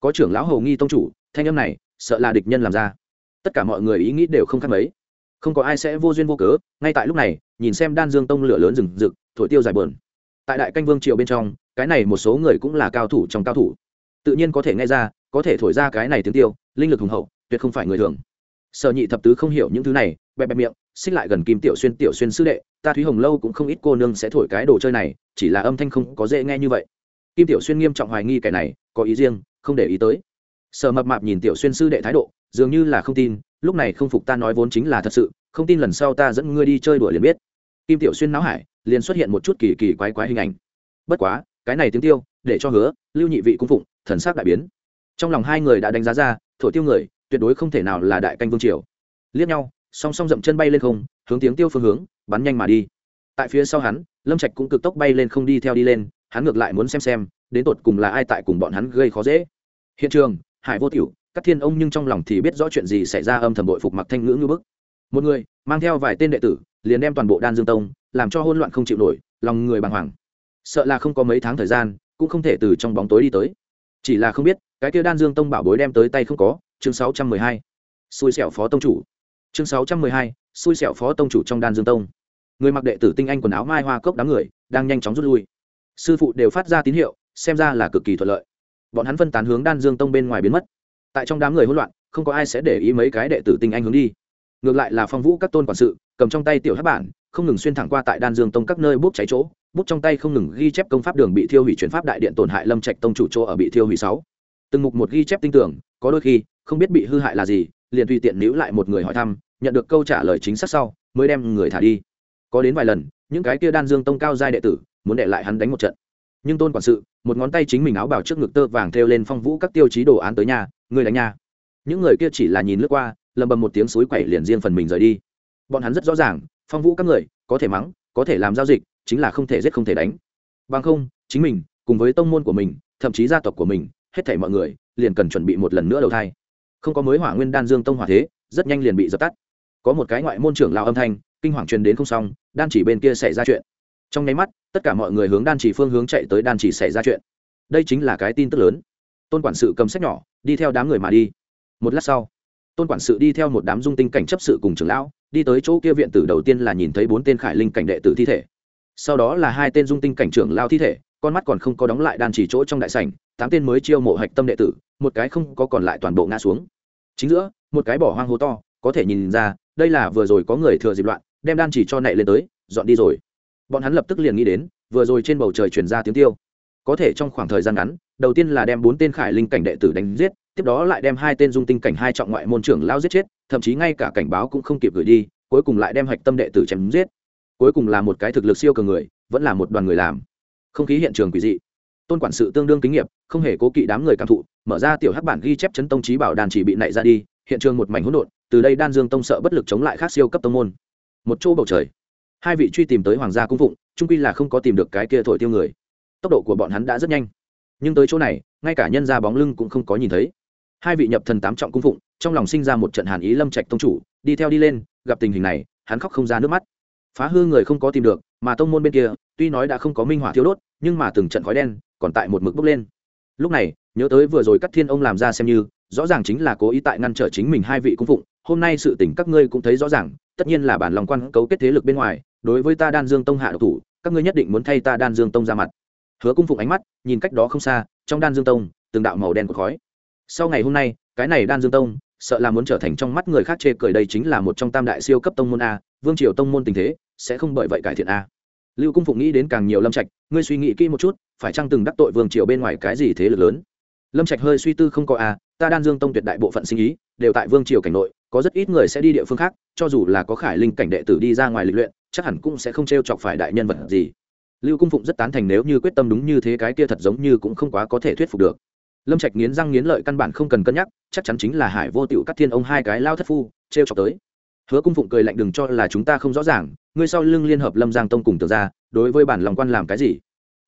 Có trưởng lão hầu nghi tông chủ, thanh âm này, sợ là địch nhân làm ra. Tất cả mọi người ý nghĩ đều không khác mấy. Không có ai sẽ vô duyên vô cớ, ngay tại lúc này, nhìn xem đan dương tông lửa lớn rừng rực, thổi tiêu dài bờn tại đại canh vương triều bên trong, cái này một số người cũng là cao thủ trong cao thủ tự nhiên có thể nghe ra, có thể thổi ra cái này tiếng tiêu, linh lực hùng hậu, tuyệt không phải người thường. Sở nhị thập tứ không hiểu những thứ này, bẹp bẹp miệng, xích lại gần kim tiểu xuyên tiểu xuyên sư đệ, ta thúy hồng lâu cũng không ít cô nương sẽ thổi cái đồ chơi này, chỉ là âm thanh không có dễ nghe như vậy. Kim tiểu xuyên nghiêm trọng hoài nghi cái này, có ý riêng, không để ý tới. Sở mập mạp nhìn tiểu xuyên sư đệ thái độ, dường như là không tin, lúc này không phục ta nói vốn chính là thật sự, không tin lần sau ta dẫn ngươi đi chơi đùa liền biết. Kim tiểu xuyên náo hải, liền xuất hiện một chút kỳ kỳ quái quái hình ảnh. Bất quá, cái này tiếng tiêu, để cho hứa, lưu nhị vị cung phụng thần sắc đại biến. Trong lòng hai người đã đánh giá ra thổi tiêu người, tuyệt đối không thể nào là đại canh vương triều. Liếc nhau, song song dậm chân bay lên không, hướng tiếng tiêu phương hướng, bắn nhanh mà đi. Tại phía sau hắn, lâm trạch cũng cực tốc bay lên không đi theo đi lên, hắn ngược lại muốn xem xem, đến tột cùng là ai tại cùng bọn hắn gây khó dễ. Hiện trường, hải vô tiểu các thiên ông nhưng trong lòng thì biết rõ chuyện gì xảy ra âm thầm đội phục mặc thanh ngữ như bức. Một người, mang theo vài tên đệ tử, liền đem toàn bộ đan dương tông, làm cho hỗn loạn không chịu nổi, lòng người bàng hoàng. Sợ là không có mấy tháng thời gian, cũng không thể từ trong bóng tối đi tới chỉ là không biết, cái kia đan dương tông bảo bối đem tới tay không có, chương sáu trăm mười hai. Xui xẻo phó tông chủ. Chương sáu trăm mười hai, xui xẻo phó tông chủ trong đan dương tông. Người mặc đệ tử tinh anh quần áo mai hoa cốc đám người, đang nhanh chóng rút lui. Sư phụ đều phát ra tín hiệu, xem ra là cực kỳ thuận lợi. Bọn hắn phân tán hướng đan dương tông bên ngoài biến mất. Tại trong đám người hỗn loạn, không có ai sẽ để ý mấy cái đệ tử tinh anh hướng đi. Ngược lại là phong vũ các tôn quản sự, cầm trong tay tiểu hát bản, không ngừng xuyên thẳng qua tại đan dương tông các nơi bút cháy chỗ bút trong tay không ngừng ghi chép công pháp đường bị thiêu hủy chuyển pháp đại điện tổn hại lâm trạch tông chủ chỗ ở bị thiêu hủy sáu. Từng mục một ghi chép tinh tưởng, có đôi khi, không biết bị hư hại là gì, liền tùy tiện níu lại một người hỏi thăm, nhận được câu trả lời chính xác sau, mới đem người thả đi. Có đến vài lần, những cái kia đan dương tông cao giai đệ tử, muốn để lại hắn đánh một trận. Nhưng tôn quản sự, một ngón tay chính mình áo bảo trước ngực tơ vàng thêu lên phong vũ các tiêu chí đồ án tới nhà người đánh nhà những người kia chỉ là nhìn lướt qua, lầm bầm một tiếng suối quẩy liền riêng phần mình rời đi. Bọn hắn rất rõ ràng, phong vũ các người, có thể mắng, có thể làm giao dịch chính là không thể giết không thể đánh. Bằng không, chính mình, cùng với tông môn của mình, thậm chí gia tộc của mình, hết thảy mọi người, liền cần chuẩn bị một lần nữa đầu thai. Không có mới hỏa nguyên đan dương tông hỏa thế, rất nhanh liền bị dập tắt. Có một cái ngoại môn trưởng lao âm thanh, kinh hoàng truyền đến không xong, đan chỉ bên kia xảy ra chuyện. Trong nháy mắt, tất cả mọi người hướng đan chỉ phương hướng chạy tới đan chỉ xảy ra chuyện. Đây chính là cái tin tức lớn. Tôn quản sự cầm sách nhỏ, đi theo đám người mà đi. Một lát sau, tôn quản sự đi theo một đám dung tinh cảnh chấp sự cùng trưởng lão, đi tới chỗ kia viện tử đầu tiên là nhìn thấy bốn tên khải linh cảnh đệ tử thi thể sau đó là hai tên dung tinh cảnh trưởng lao thi thể, con mắt còn không có đóng lại đan chỉ chỗ trong đại sảnh, tám tên mới chiêu mộ hạch tâm đệ tử, một cái không có còn lại toàn bộ ngã xuống. Chính giữa, một cái bỏ hoang hố to, có thể nhìn ra, đây là vừa rồi có người thừa dịp loạn, đem đan chỉ cho nảy lên tới, dọn đi rồi. Bọn hắn lập tức liền nghĩ đến, vừa rồi trên bầu trời chuyển ra tiếng tiêu. Có thể trong khoảng thời gian ngắn, đầu tiên là đem bốn tên khải linh cảnh đệ tử đánh giết, tiếp đó lại đem hai tên dung tinh cảnh hai trọng ngoại môn trưởng lao giết chết, thậm chí ngay cả cảnh báo cũng không kịp gửi đi, cuối cùng lại đem hạch tâm đệ tử chém giết cuối cùng là một cái thực lực siêu cường người, vẫn là một đoàn người làm. Không khí hiện trường quỷ dị. Tôn quản sự tương đương kinh nghiệm, không hề cố kỵ đám người cảm thụ, mở ra tiểu hắc bản ghi chép chấn tông trí bảo đàn chỉ bị nảy ra đi, hiện trường một mảnh hỗn độn, từ đây đan dương tông sợ bất lực chống lại khác siêu cấp tông môn. Một chỗ bầu trời. Hai vị truy tìm tới hoàng gia cung phụng trung quy là không có tìm được cái kia thổi tiêu người. Tốc độ của bọn hắn đã rất nhanh. Nhưng tới chỗ này, ngay cả nhân ra bóng lưng cũng không có nhìn thấy. Hai vị nhập thần tám trọng cung phụng, trong lòng sinh ra một trận hàn ý lâm trạch tông chủ, đi theo đi lên, gặp tình hình này, hắn khóc không ra nước mắt phá hư người không có tìm được, mà tông môn bên kia, tuy nói đã không có minh hỏa thiếu đốt, nhưng mà từng trận khói đen còn tại một mực bốc lên. Lúc này, nhớ tới vừa rồi các thiên ông làm ra xem như, rõ ràng chính là cố ý tại ngăn trở chính mình hai vị cung phụng, hôm nay sự tình các ngươi cũng thấy rõ ràng, tất nhiên là bản lòng quan cấu kết thế lực bên ngoài, đối với ta đan dương tông hạ độc thủ, các ngươi nhất định muốn thay ta đan dương tông ra mặt. Hứa cung phụng ánh mắt, nhìn cách đó không xa, trong đan dương tông, từng đạo màu đen của khói. Sau ngày hôm nay, cái này đan dương tông, sợ là muốn trở thành trong mắt người khác chê cười đây chính là một trong tam đại siêu cấp tông môn a, vương triều tông môn tình thế sẽ không bởi vậy cải thiện a. Lưu cung phụng nghĩ đến càng nhiều lâm trạch, ngươi suy nghĩ kỹ một chút, phải chăng từng đắc tội vương triều bên ngoài cái gì thế lực lớn? Lâm trạch hơi suy tư không có a, ta đan dương tông tuyệt đại bộ phận sinh ý, đều tại vương triều cảnh nội, có rất ít người sẽ đi địa phương khác, cho dù là có khải linh cảnh đệ tử đi ra ngoài lịch luyện, chắc hẳn cũng sẽ không t r e o chọc phải đại nhân vật gì. Lưu cung phụng rất tán thành nếu như quyết tâm đúng như thế cái kia thật giống như cũng không quá có thể thuyết phục được. Lâm trạch nghiến răng nghiến lợi căn bản không cần cân nhắc, chắc chắn chính là hải vô tịu cắt thiên ông hai cái lao thất phu t r e o chọc tới hứa cung phụng cười lạnh, đừng cho là chúng ta không rõ ràng, ngươi sau lưng liên hợp lâm giang tông cùng tường ra đối với bản lòng quan làm cái gì?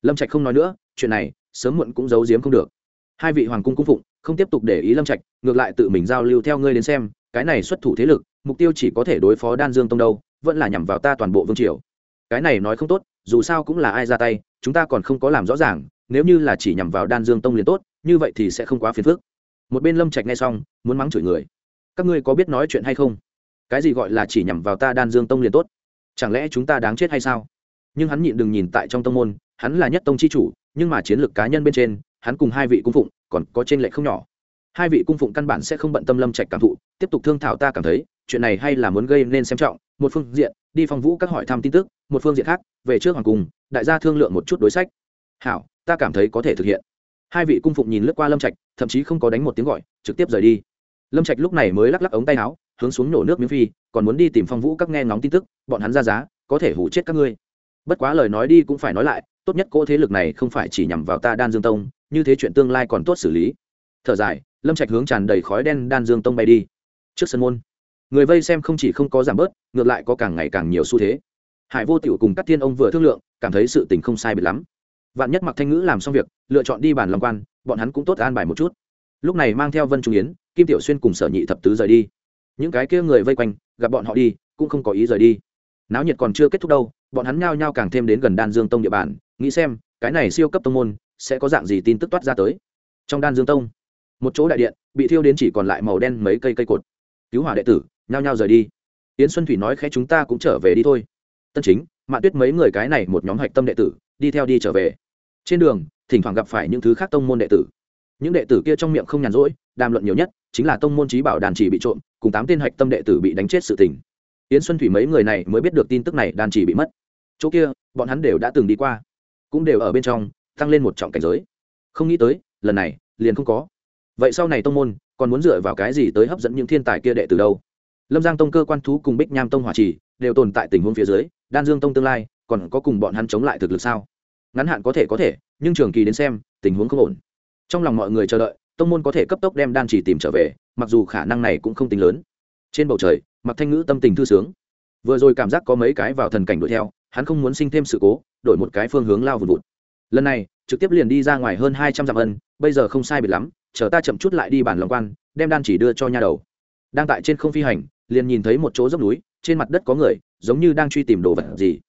Lâm trạch không nói nữa, chuyện này, sớm muộn cũng giấu giếm không được. Hai vị hoàng cung cung phụng, không tiếp tục để ý lâm trạch, ngược lại tự mình giao lưu theo ngươi đến xem, cái này xuất thủ thế lực, mục tiêu chỉ có thể đối phó đan dương tông đâu, vẫn là nhằm vào ta toàn bộ vương triều. Cái này nói không tốt, dù sao cũng là ai ra tay, chúng ta còn không có làm rõ ràng, nếu như là chỉ nhằm vào đan dương tông liền tốt, như vậy thì sẽ không quá phiền phức. Một bên lâm trạch nghe xong, muốn mắng chửi người. Các ngươi có biết nói chuyện hay không? Cái gì gọi là chỉ nhằm vào ta đan dương tông liền tốt? Chẳng lẽ chúng ta đáng chết hay sao? Nhưng hắn nhịn đừng nhìn tại trong tông môn, hắn là nhất tông c h i chủ, nhưng mà chiến lược cá nhân bên trên, hắn cùng hai vị cung phụng còn có t r ê n lệch không nhỏ. Hai vị cung phụng căn bản sẽ không bận tâm lâm trạch cảm thụ, tiếp tục thương thảo ta cảm thấy, chuyện này hay là muốn gây nên xem trọng, một phương diện, đi phong vũ các hỏi thăm tin tức, một phương diện khác, về trước hoàng cung, đại gia thương lượng một chút đối sách. Hảo, ta cảm thấy có thể thực hiện. Hai vị cung phụng nhìn lướt qua lâm trạch, thậm chí không có đánh một tiếng gọi, trực tiếp rời đi. Lâm trạch lúc này mới lắc lắc ống tay áo hướng xuống nổ nước miếng phi, còn muốn đi tìm phong vũ các nghe ngóng tin tức, bọn hắn ra giá, có thể hủ chết các ngươi. Bất quá lời nói đi cũng phải nói lại, tốt nhất cỗ thế lực này không phải chỉ nhằm vào ta đan dương tông, như thế chuyện tương lai còn tốt xử lý. Thở dài, lâm trạch hướng tràn đầy khói đen đan dương tông bay đi. Trước sân môn, người vây xem không chỉ không có giảm bớt, ngược lại có càng ngày càng nhiều xu thế. Hải vô tiểu cùng các thiên ông vừa thương lượng, cảm thấy sự tình không sai biệt lắm. Vạn nhất mặc thanh ngữ làm xong việc, lựa chọn đi bàn lòng quan, bọn hắn cũng tốt an bài một chút. Lúc này mang theo vân trung yến, kim tiểu xuyên cùng sở nhị thập tứ rời đi những cái kia người vây quanh, gặp bọn họ đi, cũng không có ý rời đi. Náo nhiệt còn chưa kết thúc đâu, bọn hắn nhao nhao càng thêm đến gần đan dương tông địa bàn, nghĩ xem, cái này siêu cấp tông môn, sẽ có dạng gì tin tức toát ra tới. Trong đan dương tông, một chỗ đại điện, bị thiêu đến chỉ còn lại màu đen mấy cây cây cột. Cứu hỏa đệ tử, nhao nhao rời đi. Yến xuân thủy nói khẽ chúng ta cũng trở về đi thôi. Tân chính mạng tuyết mấy người cái này một nhóm hạch tâm đệ tử, đi theo đi trở về. Trên đường, thỉnh thoảng gặp phải những thứ khác tông môn đệ tử những đệ tử kia trong miệng không nhàn rỗi, đàm luận nhiều nhất chính là tông môn trí bảo đàn chỉ bị trộm, cùng tám tên hạch tâm đệ tử bị đánh chết sự tình. Yến xuân thủy mấy người này mới biết được tin tức này đàn chỉ bị mất. Chỗ kia, bọn hắn đều đã từng đi qua, cũng đều ở bên trong, tăng lên một trọng cảnh giới. Không nghĩ tới, lần này, liền không có. Vậy sau này tông môn, còn muốn dựa vào cái gì tới hấp dẫn những thiên tài kia đệ từ đâu? Lâm giang tông cơ quan thú cùng bích nham tông hòa trì đều tồn tại tình huống phía dưới, đan dương tông tương lai, còn có cùng bọn hắn chống lại thực lực sao? Ngắn hạn có thể có thể, nhưng trường kỳ đến xem, tình huống không ổn trong lòng mọi người chờ đợi, tông môn có thể cấp tốc đem đan chỉ tìm trở về, mặc dù khả năng này cũng không tính lớn. Trên bầu trời mặc thanh ngữ tâm tình thư sướng. Vừa rồi cảm giác có mấy cái vào thần cảnh đuổi theo, hắn không muốn sinh thêm sự cố, đổi một cái phương hướng lao vùn vụt. Lần này, trực tiếp liền đi ra ngoài hơn hai trăm dặm ân, bây giờ không sai biệt lắm, chờ ta chậm chút lại đi bản lòng quan, đem đan chỉ đưa cho nha đầu. Đang tại trên không phi hành, liền nhìn thấy một chỗ dốc núi, trên mặt đất có người, giống như đang truy tìm đồ vật gì.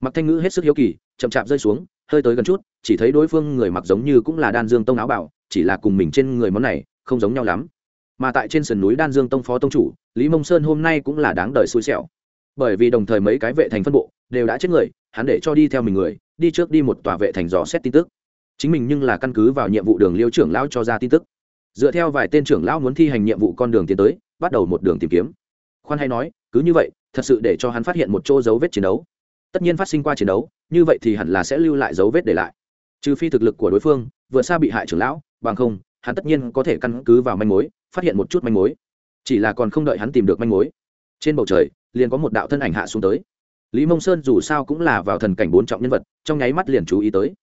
Mặc thanh ngữ hết sức hiếu kỳ, chậm chạp rơi xuống hơi tới gần chút, chỉ thấy đối phương người mặc giống như cũng là đan dương tông áo bảo, chỉ là cùng mình trên người món này không giống nhau lắm. Mà tại trên sườn núi đan dương tông phó tông chủ, lý mông sơn hôm nay cũng là đáng đời xui xẻo. Bởi vì đồng thời mấy cái vệ thành phân bộ đều đã chết người, hắn để cho đi theo mình người, đi trước đi một tòa vệ thành dò xét tin tức. Chính mình nhưng là căn cứ vào nhiệm vụ đường liêu trưởng lão cho ra tin tức. Dựa theo vài tên trưởng lão muốn thi hành nhiệm vụ con đường tiến tới, bắt đầu một đường tìm kiếm. Khoan hay nói, cứ như vậy, thật sự để cho hắn phát hiện một chỗ dấu vết chiến đấu tất nhiên phát sinh qua chiến đấu, như vậy thì hẳn là sẽ lưu lại dấu vết để lại. Trừ phi thực lực của đối phương vượt xa bị hại trưởng lão, bằng không, hắn tất nhiên có thể căn cứ vào manh mối, phát hiện một chút manh mối. Chỉ là còn không đợi hắn tìm được manh mối. Trên bầu trời, liền có một đạo thân ảnh hạ xuống tới. Lý mông sơn dù sao cũng là vào thần cảnh bốn trọng nhân vật, trong nháy mắt liền chú ý tới.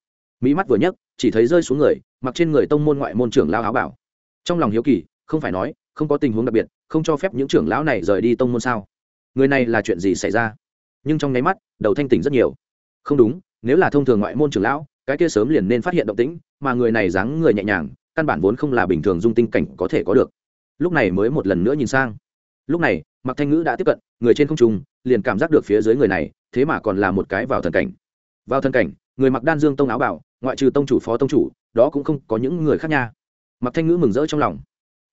Mỹ mắt vừa nhấc, chỉ thấy rơi xuống người, mặc trên người tông môn ngoại môn trưởng lao áo bảo. Trong lòng hiếu kỳ, không phải nói, không có tình huống đặc biệt, không cho phép những trưởng lão này rời đi tông môn sao? Người này là chuyện gì xảy ra? Nhưng trong nháy mắt, đầu thanh tỉnh rất nhiều. Không đúng, nếu là thông thường ngoại môn trưởng lão, cái kia sớm liền nên phát hiện động tĩnh, mà người này dáng người nhẹ nhàng, căn bản vốn không là bình thường dung tinh cảnh có thể có được. Lúc này mới một lần nữa nhìn sang. Lúc này mặc thanh ngữ đã tiếp cận, người trên không trung, liền cảm giác được phía dưới người này, thế mà còn là một cái vào thần cảnh. Vào thần cảnh, người mặc đan dương tông áo bảo, ngoại trừ tông chủ phó tông chủ, đó cũng không có những người khác nha. Mặc thanh ngữ mừng rỡ trong lòng.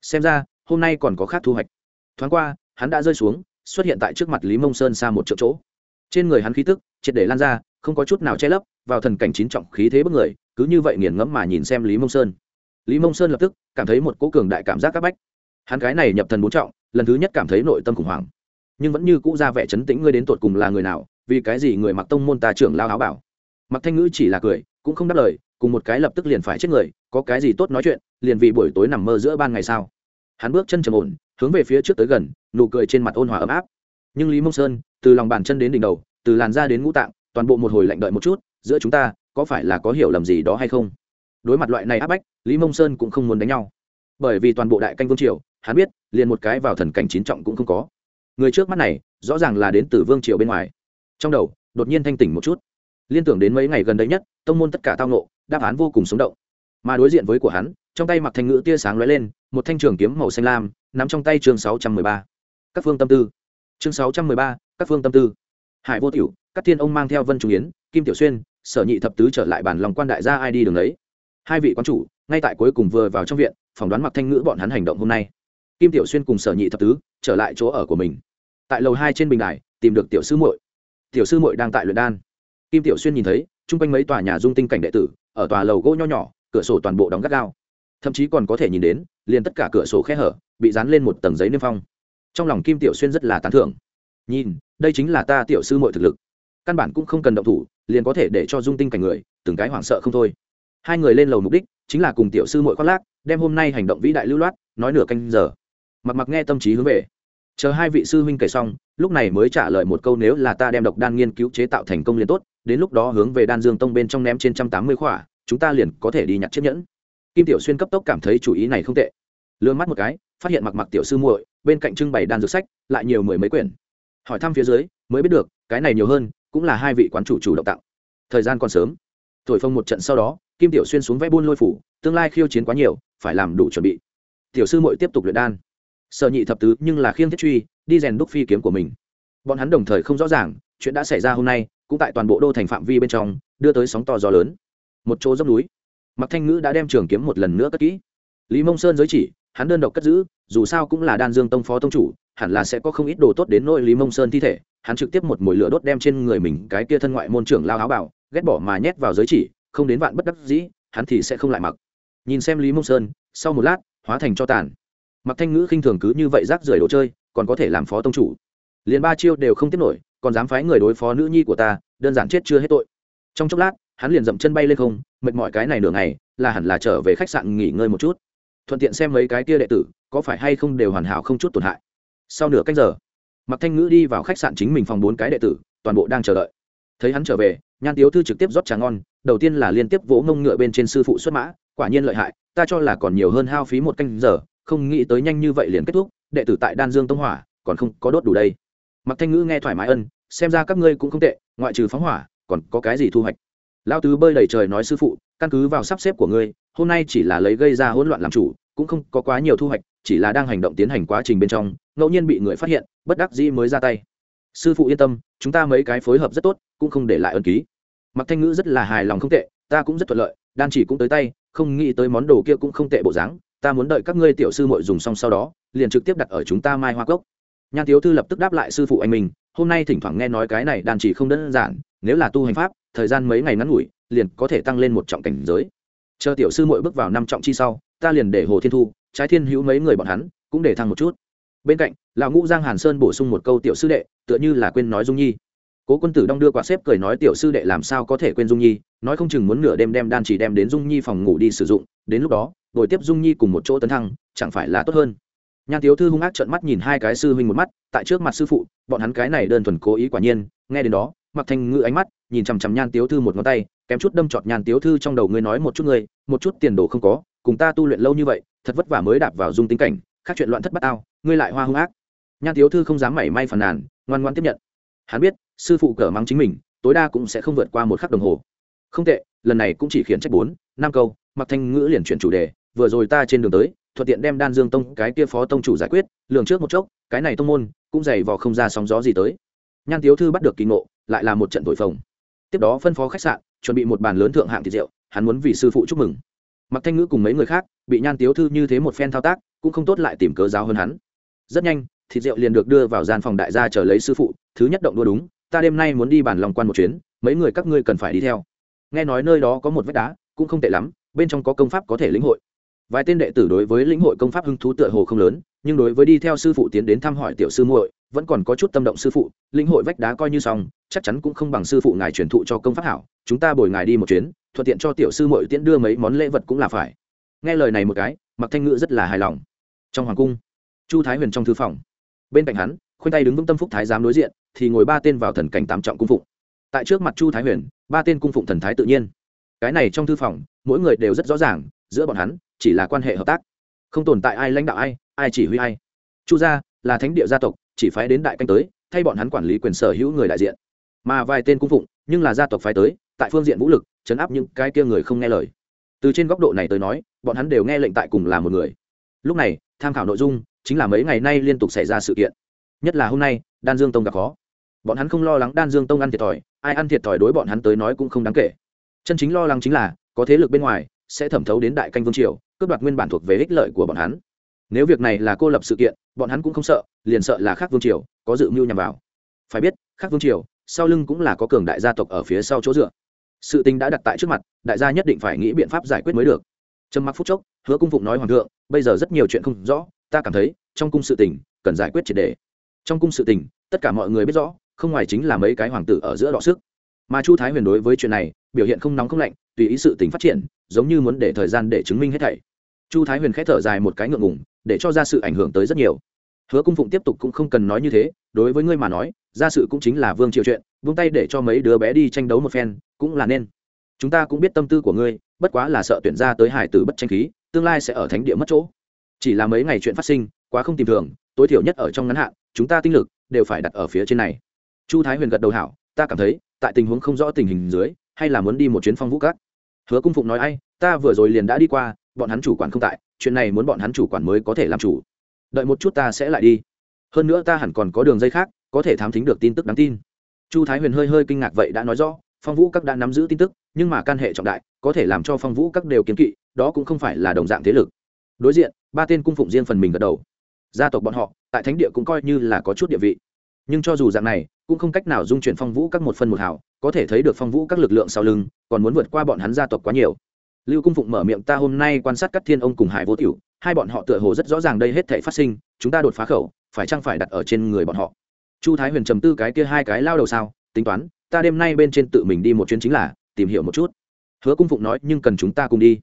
Xem ra, hôm nay còn có khác thu hoạch. Thoáng qua, hắn đã rơi xuống, xuất hiện tại trước mặt lý mông sơn xa một triệu chỗ trên người hắn khí tức, triệt để lan ra, không có chút nào che lấp, vào thần cảnh chín trọng khí thế bất người, cứ như vậy nghiền ngẫm mà nhìn xem lý mông sơn. Lý mông sơn lập tức cảm thấy một cỗ cường đại cảm giác c áp bách. Hắn cái này nhập thần bốn trọng, lần thứ nhất cảm thấy nội tâm khủng hoảng. Nhưng vẫn như cũ ra vẻ chấn tĩnh ngươi đến tột cùng là người nào, vì cái gì người mặc tông môn ta trưởng lao áo bảo. Mặc thanh ngữ chỉ là cười, cũng không đáp lời, cùng một cái lập tức liền phải chết người, có cái gì tốt nói chuyện, liền vì buổi tối nằm mơ giữa ban ngày sao? Hắn bước chân trầm ổn, hướng về phía trước tới gần, nụ cười trên mặt ôn hòa ấm áp. Nhưng lý mông sơn từ lòng bàn chân đến đỉnh đầu, từ làn da đến ngũ tạng, toàn bộ một hồi lạnh đợi một chút, giữa chúng ta, có phải là có hiểu lầm gì đó hay không? Đối mặt loại này áp bách, lý mông sơn cũng không muốn đánh nhau. Bởi vì toàn bộ đại canh vương triều, hắn biết, liền một cái vào thần cảnh chín trọng cũng không có. Người trước mắt này, rõ ràng là đến từ vương triều bên ngoài. Trong đầu, đột nhiên thanh tỉnh một chút. Liên tưởng đến mấy ngày gần đây nhất, tông môn tất cả tao nộ đáp án vô cùng sống động. Mà đối diện với của hắn, trong tay mặc thanh ngữ tia sáng lóe lên, một thanh trường kiếm màu xanh lam, nắm trong tay chương sáu trăm mười ba. Các phương tâm tư. Chương sáu trăm mười ba các phương tâm tư. Hải vô tiểu các thiên ông mang theo vân trung yến, kim tiểu xuyên, sở nhị thập tứ trở lại bản lòng quan đại gia ai đi đường lấy. hai vị quan chủ, ngay tại cuối cùng vừa vào trong viện, phỏng đoán mặc thanh ngữ bọn hắn hành động hôm nay. Kim tiểu xuyên cùng sở nhị thập tứ trở lại chỗ ở của mình. Tại lầu hai trên bình đài, tìm được tiểu sư muội. Tiểu sư muội đang tại luyện đan. Kim tiểu xuyên nhìn thấy, chung quanh mấy tòa nhà dung tinh cảnh đệ tử, ở tòa lầu gỗ nho nhỏ, cửa sổ toàn bộ đóng gắt gao. Thậm chí còn có thể nhìn đến, liền tất cả cửa sổ khe hở, bị dán lên một tầng giấy niêm phong. Trong lòng kim tiểu xuyên rất là tán thưởng nhìn, đây chính là ta tiểu sư muội thực lực. Căn bản cũng không cần động thủ, liền có thể để cho dung tinh cảnh người, từng cái hoảng sợ không thôi. Hai người lên lầu mục đích, chính là cùng tiểu sư muội khoác lác, đem hôm nay hành động vĩ đại lưu loát, nói nửa canh giờ. Mặc mặc nghe tâm trí hướng về. Chờ hai vị sư huynh kể xong, lúc này mới trả lời một câu nếu là ta đem độc đan nghiên cứu chế tạo thành công liền tốt, đến lúc đó hướng về đan dương tông bên trong ném trên trăm tám mươi khỏa, chúng ta liền có thể đi nhặt chiếc nhẫn. Kim tiểu xuyên cấp tốc cảm thấy chủ ý này không tệ. Lương mắt một cái, phát hiện mặc mặc tiểu sư muội, bên cạnh trưng bày đan dược sách, lại nhiều mười mấy quyển hỏi thăm phía dưới, mới biết được, cái này nhiều hơn, cũng là hai vị quán chủ chủ động tặng. Thời gian còn sớm. Thổi phông một trận sau đó, kim tiểu xuyên xuống vẽ buôn lôi phủ, tương lai khiêu chiến quá nhiều, phải làm đủ chuẩn bị. Tiểu sư muội tiếp tục luyện đan. Sợ nhị thập tứ nhưng là khiêng thiết truy, đi rèn đúc phi kiếm của mình. Bọn hắn đồng thời không rõ ràng, chuyện đã xảy ra hôm nay, cũng tại toàn bộ đô thành phạm vi bên trong, đưa tới sóng to gió lớn. Một chỗ dốc núi. Mặc thanh ngữ đã đem trường kiếm một lần nữa cất kỹ. Lý mông sơn giới chỉ, hắn đơn độc cất giữ, dù sao cũng là đan dương tông phó tông chủ hẳn là sẽ có không ít đồ tốt đến nỗi lý mông sơn thi thể. Hắn trực tiếp một mồi lửa đốt đem trên người mình cái kia thân ngoại môn trưởng lao áo bảo, ghét bỏ mà nhét vào giới chỉ, không đến vạn bất đắc dĩ, hắn thì sẽ không lại mặc. Nhìn xem lý mông sơn, sau một lát, hóa thành cho tàn. Mặc thanh ngữ khinh thường cứ như vậy rác rưởi đồ chơi, còn có thể làm phó tông chủ. Liền ba chiêu đều không tiếp nổi, còn dám phái người đối phó nữ nhi của ta, đơn giản chết chưa hết tội. Trong chốc lát, hắn liền dậm chân bay lên không, mệt mỏi cái này nửa ngày, là hẳn là trở về khách sạn nghỉ ngơi một chút. Thuận tiện xem mấy cái kia đệ tử, có phải hay không đều hoàn hảo không chút tổn hại sau nửa cách giờ mặc thanh ngữ đi vào khách sạn chính mình phòng bốn cái đệ tử, toàn bộ đang chờ đợi. Thấy hắn trở về, nhan tiếu thư trực tiếp rót trà ngon, đầu tiên là liên tiếp vỗ mông ngựa bên trên sư phụ xuất mã, quả nhiên lợi hại, ta cho là còn nhiều hơn hao phí một canh giờ, không nghĩ tới nhanh như vậy liền kết thúc, đệ tử tại đan dương tông hỏa, còn không có đốt đủ đây. Mặc thanh ngữ nghe thoải mái ân, xem ra các ngươi cũng không tệ, ngoại trừ phóng hỏa, còn có cái gì thu hoạch? Lao tứ bơi đầy trời nói sư phụ, căn cứ vào sắp xếp của ngươi, hôm nay chỉ là lấy gây ra hỗn loạn làm chủ cũng không có quá nhiều thu hoạch, chỉ là đang hành động tiến hành quá trình bên trong, ngẫu nhiên bị người phát hiện, bất đắc dĩ mới ra tay. Sư phụ yên tâm, chúng ta mấy cái phối hợp rất tốt, cũng không để lại ân ký. Mặc thanh ngữ rất là hài lòng không tệ, ta cũng rất thuận lợi, đan chỉ cũng tới tay, không nghĩ tới món đồ kia cũng không tệ bộ dáng, ta muốn đợi các ngươi tiểu sư muội dùng xong sau đó, liền trực tiếp đặt ở chúng ta mai hoa cốc. Nhan thiếu thư lập tức đáp lại sư phụ anh mình, hôm nay thỉnh thoảng nghe nói cái này đan chỉ không đơn giản, nếu là tu hành pháp, thời gian mấy ngày ngắn ngủi, liền có thể tăng lên một trọng cảnh giới chờ tiểu sư muội bước vào năm trọng chi sau, ta liền để hồ thiên thu, trái thiên hữu mấy người bọn hắn cũng để thăng một chút. Bên cạnh, lão ngũ giang hàn sơn bổ sung một câu tiểu sư đệ, tựa như là quên nói dung nhi. Cố quân tử đong đưa quả xếp cười nói tiểu sư đệ làm sao có thể quên dung nhi, nói không chừng muốn nửa đêm đem đan chỉ đem đến dung nhi phòng ngủ đi sử dụng, đến lúc đó đổi tiếp dung nhi cùng một chỗ tấn thăng, chẳng phải là tốt hơn. Nhan tiếu thư hung ác trợn mắt nhìn hai cái sư huynh một mắt, tại trước mặt sư phụ, bọn hắn cái này đơn thuần cố ý quả nhiên, nghe đến đó, mặc thành ngự ánh mắt, nhìn chằm chằm nhan tiếu thư một ngón tay kém chút đâm chọt nhàn tiếu thư trong đầu ngươi nói một chút ngươi, một chút tiền đồ không có, cùng ta tu luyện lâu như vậy, thật vất vả mới đạp vào dung tính cảnh, khác chuyện loạn thất bát ao, ngươi lại hoa hung ác. Nhan tiếu thư không dám mảy may phàn nàn, ngoan ngoan tiếp nhận. Hắn biết, sư phụ cờ mắng chính mình, tối đa cũng sẽ không vượt qua một khắc đồng hồ. Không tệ, lần này cũng chỉ khiển trách bốn, năm câu, mặc thanh ngữ liền chuyển chủ đề, vừa rồi ta trên đường tới, thuận tiện đem đan dương tông, cái kia phó tông chủ giải quyết, lường trước một chốc, cái này tông môn, cũng dày vò không ra sóng gió gì tới. Nhan tiếu thư bắt được kỳ ngộ, lại là một trận thổi phồng. Tiếp đó phân phó khách sạn chuẩn bị một bàn lớn thượng hạng thịt rượu, hắn muốn vì sư phụ chúc mừng. Mặc thanh ngữ cùng mấy người khác, bị nhan tiếu thư như thế một phen thao tác, cũng không tốt lại tìm cớ giáo hơn hắn. Rất nhanh, thịt rượu liền được đưa vào gian phòng đại gia chờ lấy sư phụ, thứ nhất động đua đúng, ta đêm nay muốn đi bàn lòng quan một chuyến, mấy người các ngươi cần phải đi theo. Nghe nói nơi đó có một vách đá, cũng không tệ lắm, bên trong có công pháp có thể lĩnh hội. Vài tên đệ tử đối với lĩnh hội công pháp hứng thú tựa hồ không lớn, nhưng đối với đi theo sư phụ tiến đến thăm hỏi tiểu sư muội, vẫn còn có chút tâm động sư phụ, lĩnh hội vách đá coi như xong chắc chắn cũng không bằng sư phụ ngài truyền thụ cho công pháp hảo, chúng ta bồi ngài đi một chuyến, thuận tiện cho tiểu sư muội tiễn đưa mấy món lễ vật cũng là phải. Nghe lời này một cái mặc thanh ngữ rất là hài lòng. Trong hoàng cung, chu thái huyền trong thư phòng, bên cạnh hắn, khoanh tay đứng vững tâm phúc thái giám đối diện, thì ngồi ba tên vào thần cảnh tám trọng cung phụng. Tại trước mặt chu thái huyền, ba tên cung phụng thần thái tự nhiên. Cái này trong thư phòng, mỗi người đều rất rõ ràng, giữa bọn hắn, chỉ là quan hệ hợp tác. Không tồn tại ai lãnh đạo ai ai chỉ huy ai. Chu gia là thánh địa gia tộc, chỉ phái đến đại canh tới, thay bọn hắn quản lý quyền sở hữu người đại diện mà vài tên cung phụng, nhưng là gia tộc phái tới, tại phương diện vũ lực, chấn áp những cái kia người không nghe lời. Từ trên góc độ này tới nói, bọn hắn đều nghe lệnh tại cùng là một người. Lúc này, tham khảo nội dung, chính là mấy ngày nay liên tục xảy ra sự kiện. Nhất là hôm nay, đan dương tông gặp khó. Bọn hắn không lo lắng đan dương tông ăn thiệt thòi, ai ăn thiệt thòi đối bọn hắn tới nói cũng không đáng kể. Chân chính lo lắng chính là, có thế lực bên ngoài, sẽ thẩm thấu đến đại canh vương triều, cướp đoạt nguyên bản thuộc về ích lợi của bọn hắn. Nếu việc này là cô lập sự kiện, bọn hắn cũng không sợ, liền sợ là khác vương triều có dự mưu nhằm vào. Phải biết khác vương triều sau lưng cũng là có cường đại gia tộc ở phía sau chỗ dựa. Sự tình đã đặt tại trước mặt, đại gia nhất định phải nghĩ biện pháp giải quyết mới được. Trầm mặc phút chốc, hứa cung phụng nói hoàng thượng, bây giờ rất nhiều chuyện không rõ, ta cảm thấy, trong cung sự tình, cần giải quyết triệt đề trong cung sự tình, tất cả mọi người biết rõ, không ngoài chính là mấy cái hoàng tử ở giữa đọ sức. Mà chu thái huyền đối với chuyện này, biểu hiện không nóng không lạnh, tùy ý sự tình phát triển, giống như muốn để thời gian để chứng minh hết thảy. Chu thái huyền k h ẽ thở dài một cái ngượng ngùng, để cho ra sự ảnh hưởng tới rất nhiều hứa cung phụng tiếp tục cũng không cần nói như thế, đối với ngươi mà nói ra sự cũng chính là vương triều chuyện, vung tay để cho mấy đứa bé đi tranh đấu một phen, cũng là nên. Chúng ta cũng biết tâm tư của ngươi, bất quá là sợ tuyển ra tới hải tử bất tranh khí, tương lai sẽ ở thánh địa mất chỗ. Chỉ là mấy ngày chuyện phát sinh, quá không tìm thường, tối thiểu nhất ở trong ngắn hạn, chúng ta tinh lực đều phải đặt ở phía trên này. Chu thái huyền gật đầu hảo, ta cảm thấy, tại tình huống không rõ tình hình dưới, hay là muốn đi một chuyến phong vũ cát hứa cung phụng nói ai, ta vừa rồi liền đã đi qua, bọn hắn chủ quản không tại, chuyện này muốn bọn hắn chủ quản mới có thể làm chủ đợi một chút ta sẽ lại đi. Hơn nữa ta hẳn còn có đường dây khác, có thể thám thính được tin tức đáng tin. Chu thái huyền hơi hơi kinh ngạc vậy đã nói rõ, phong vũ các đã nắm giữ tin tức, nhưng mà can hệ trọng đại, có thể làm cho phong vũ các đều kiến kỵ, đó cũng không phải là đồng dạng thế lực. Đối diện, ba tên cung phụng riêng phần mình gật đầu. Gia tộc bọn họ, tại thánh địa cũng coi như là có chút địa vị. Nhưng cho dù dạng này, cũng không cách nào dung chuyển phong vũ các một phân một hào, có thể thấy được phong vũ các lực lượng sau lưng, còn muốn vượt qua bọn hắn gia tộc quá nhiều lưu cung phụng mở miệng, ta hôm nay quan sát các thiên ông cùng hải vô tiểu, hai bọn họ tựa hồ rất rõ ràng đây hết thể phát sinh, chúng ta đột phá khẩu, phải chăng phải đặt ở trên người bọn họ? Chu thái huyền trầm tư cái kia hai cái lao đầu sao? Tính toán, ta đêm nay bên trên tự mình đi một chuyến chính là, tìm hiểu một chút. Hứa cung phụng nói, nhưng cần chúng ta cùng đi.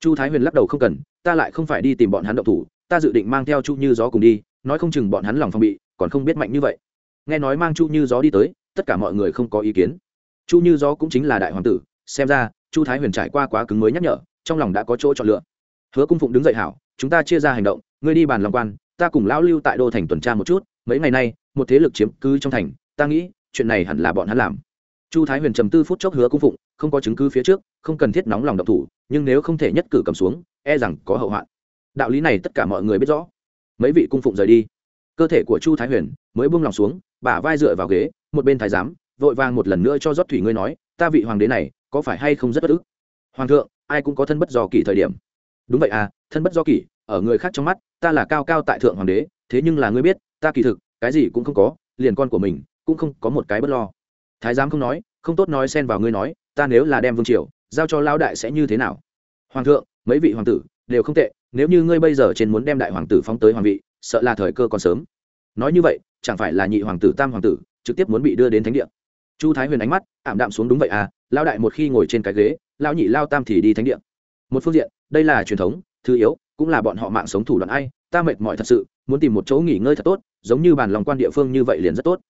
Chu thái huyền lắc đầu, không cần, ta lại không phải đi tìm bọn hắn động thủ, ta dự định mang theo chu như gió cùng đi, nói không chừng bọn hắn lòng phong bị, còn không biết mạnh như vậy. Nghe nói mang chu như gió đi tới, tất cả mọi người không có ý kiến. Chu như gió cũng chính là đại hoàng tử, xem ra chu thái huyền trải qua quá cứng mới nhắc nhở, trong lòng đã có chỗ chọn lựa. Hứa cung phụng đứng dậy hảo, chúng ta chia ra hành động, ngươi đi bàn lòng quan, ta cùng lão lưu tại đô thành tuần tra một chút, mấy ngày nay, một thế lực chiếm cứ trong thành, ta nghĩ, chuyện này hẳn là bọn hắn làm. Chu thái huyền trầm tư phút chốc hứa cung phụng, không có chứng cứ phía trước, không cần thiết nóng lòng độc thủ, nhưng nếu không thể nhất cử cầm xuống e rằng có hậu hoạn. Đạo lý này tất cả mọi người biết rõ. Mấy vị cung phụng rời đi. Cơ thể của chu thái huyền mới buông lòng xuống, bả vai dựa vào ghế, một bên thái giám, vội vàng một lần nữa cho rót thủy ngươi nói, ta vị hoàng đế này có phải hay không rất bất ức? Hoàng thượng, ai cũng có thân bất do kỷ thời điểm. Đúng vậy à thân bất do kỷ, ở người khác trong mắt, ta là cao cao tại thượng hoàng đế, thế nhưng là ngươi biết, ta kỳ thực, cái gì cũng không có, liền con của mình, cũng không có một cái bất lo. Thái giám không nói, không tốt nói xen vào ngươi nói, ta nếu là đem vương triều, giao cho lão đại sẽ như thế nào? Hoàng thượng, mấy vị hoàng tử, đều không tệ, nếu như ngươi bây giờ trên muốn đem đại hoàng tử phóng tới hoàng vị, sợ là thời cơ còn sớm. Nói như vậy, chẳng phải là nhị hoàng tử tam hoàng tử, trực tiếp muốn bị đưa đến thánh địa? Chu thái huyền ánh mắt ảm đạm xuống đúng vậy à lao đại một khi ngồi trên cái ghế lao nhị lao tam thì đi thánh địa. Một phương diện, đây là truyền thống, thứ yếu cũng là bọn họ mạng sống thủ đoạn ai, ta mệt mỏi thật sự, muốn tìm một chỗ nghỉ ngơi thật tốt, giống như bàn lòng quan địa phương như vậy liền rất tốt.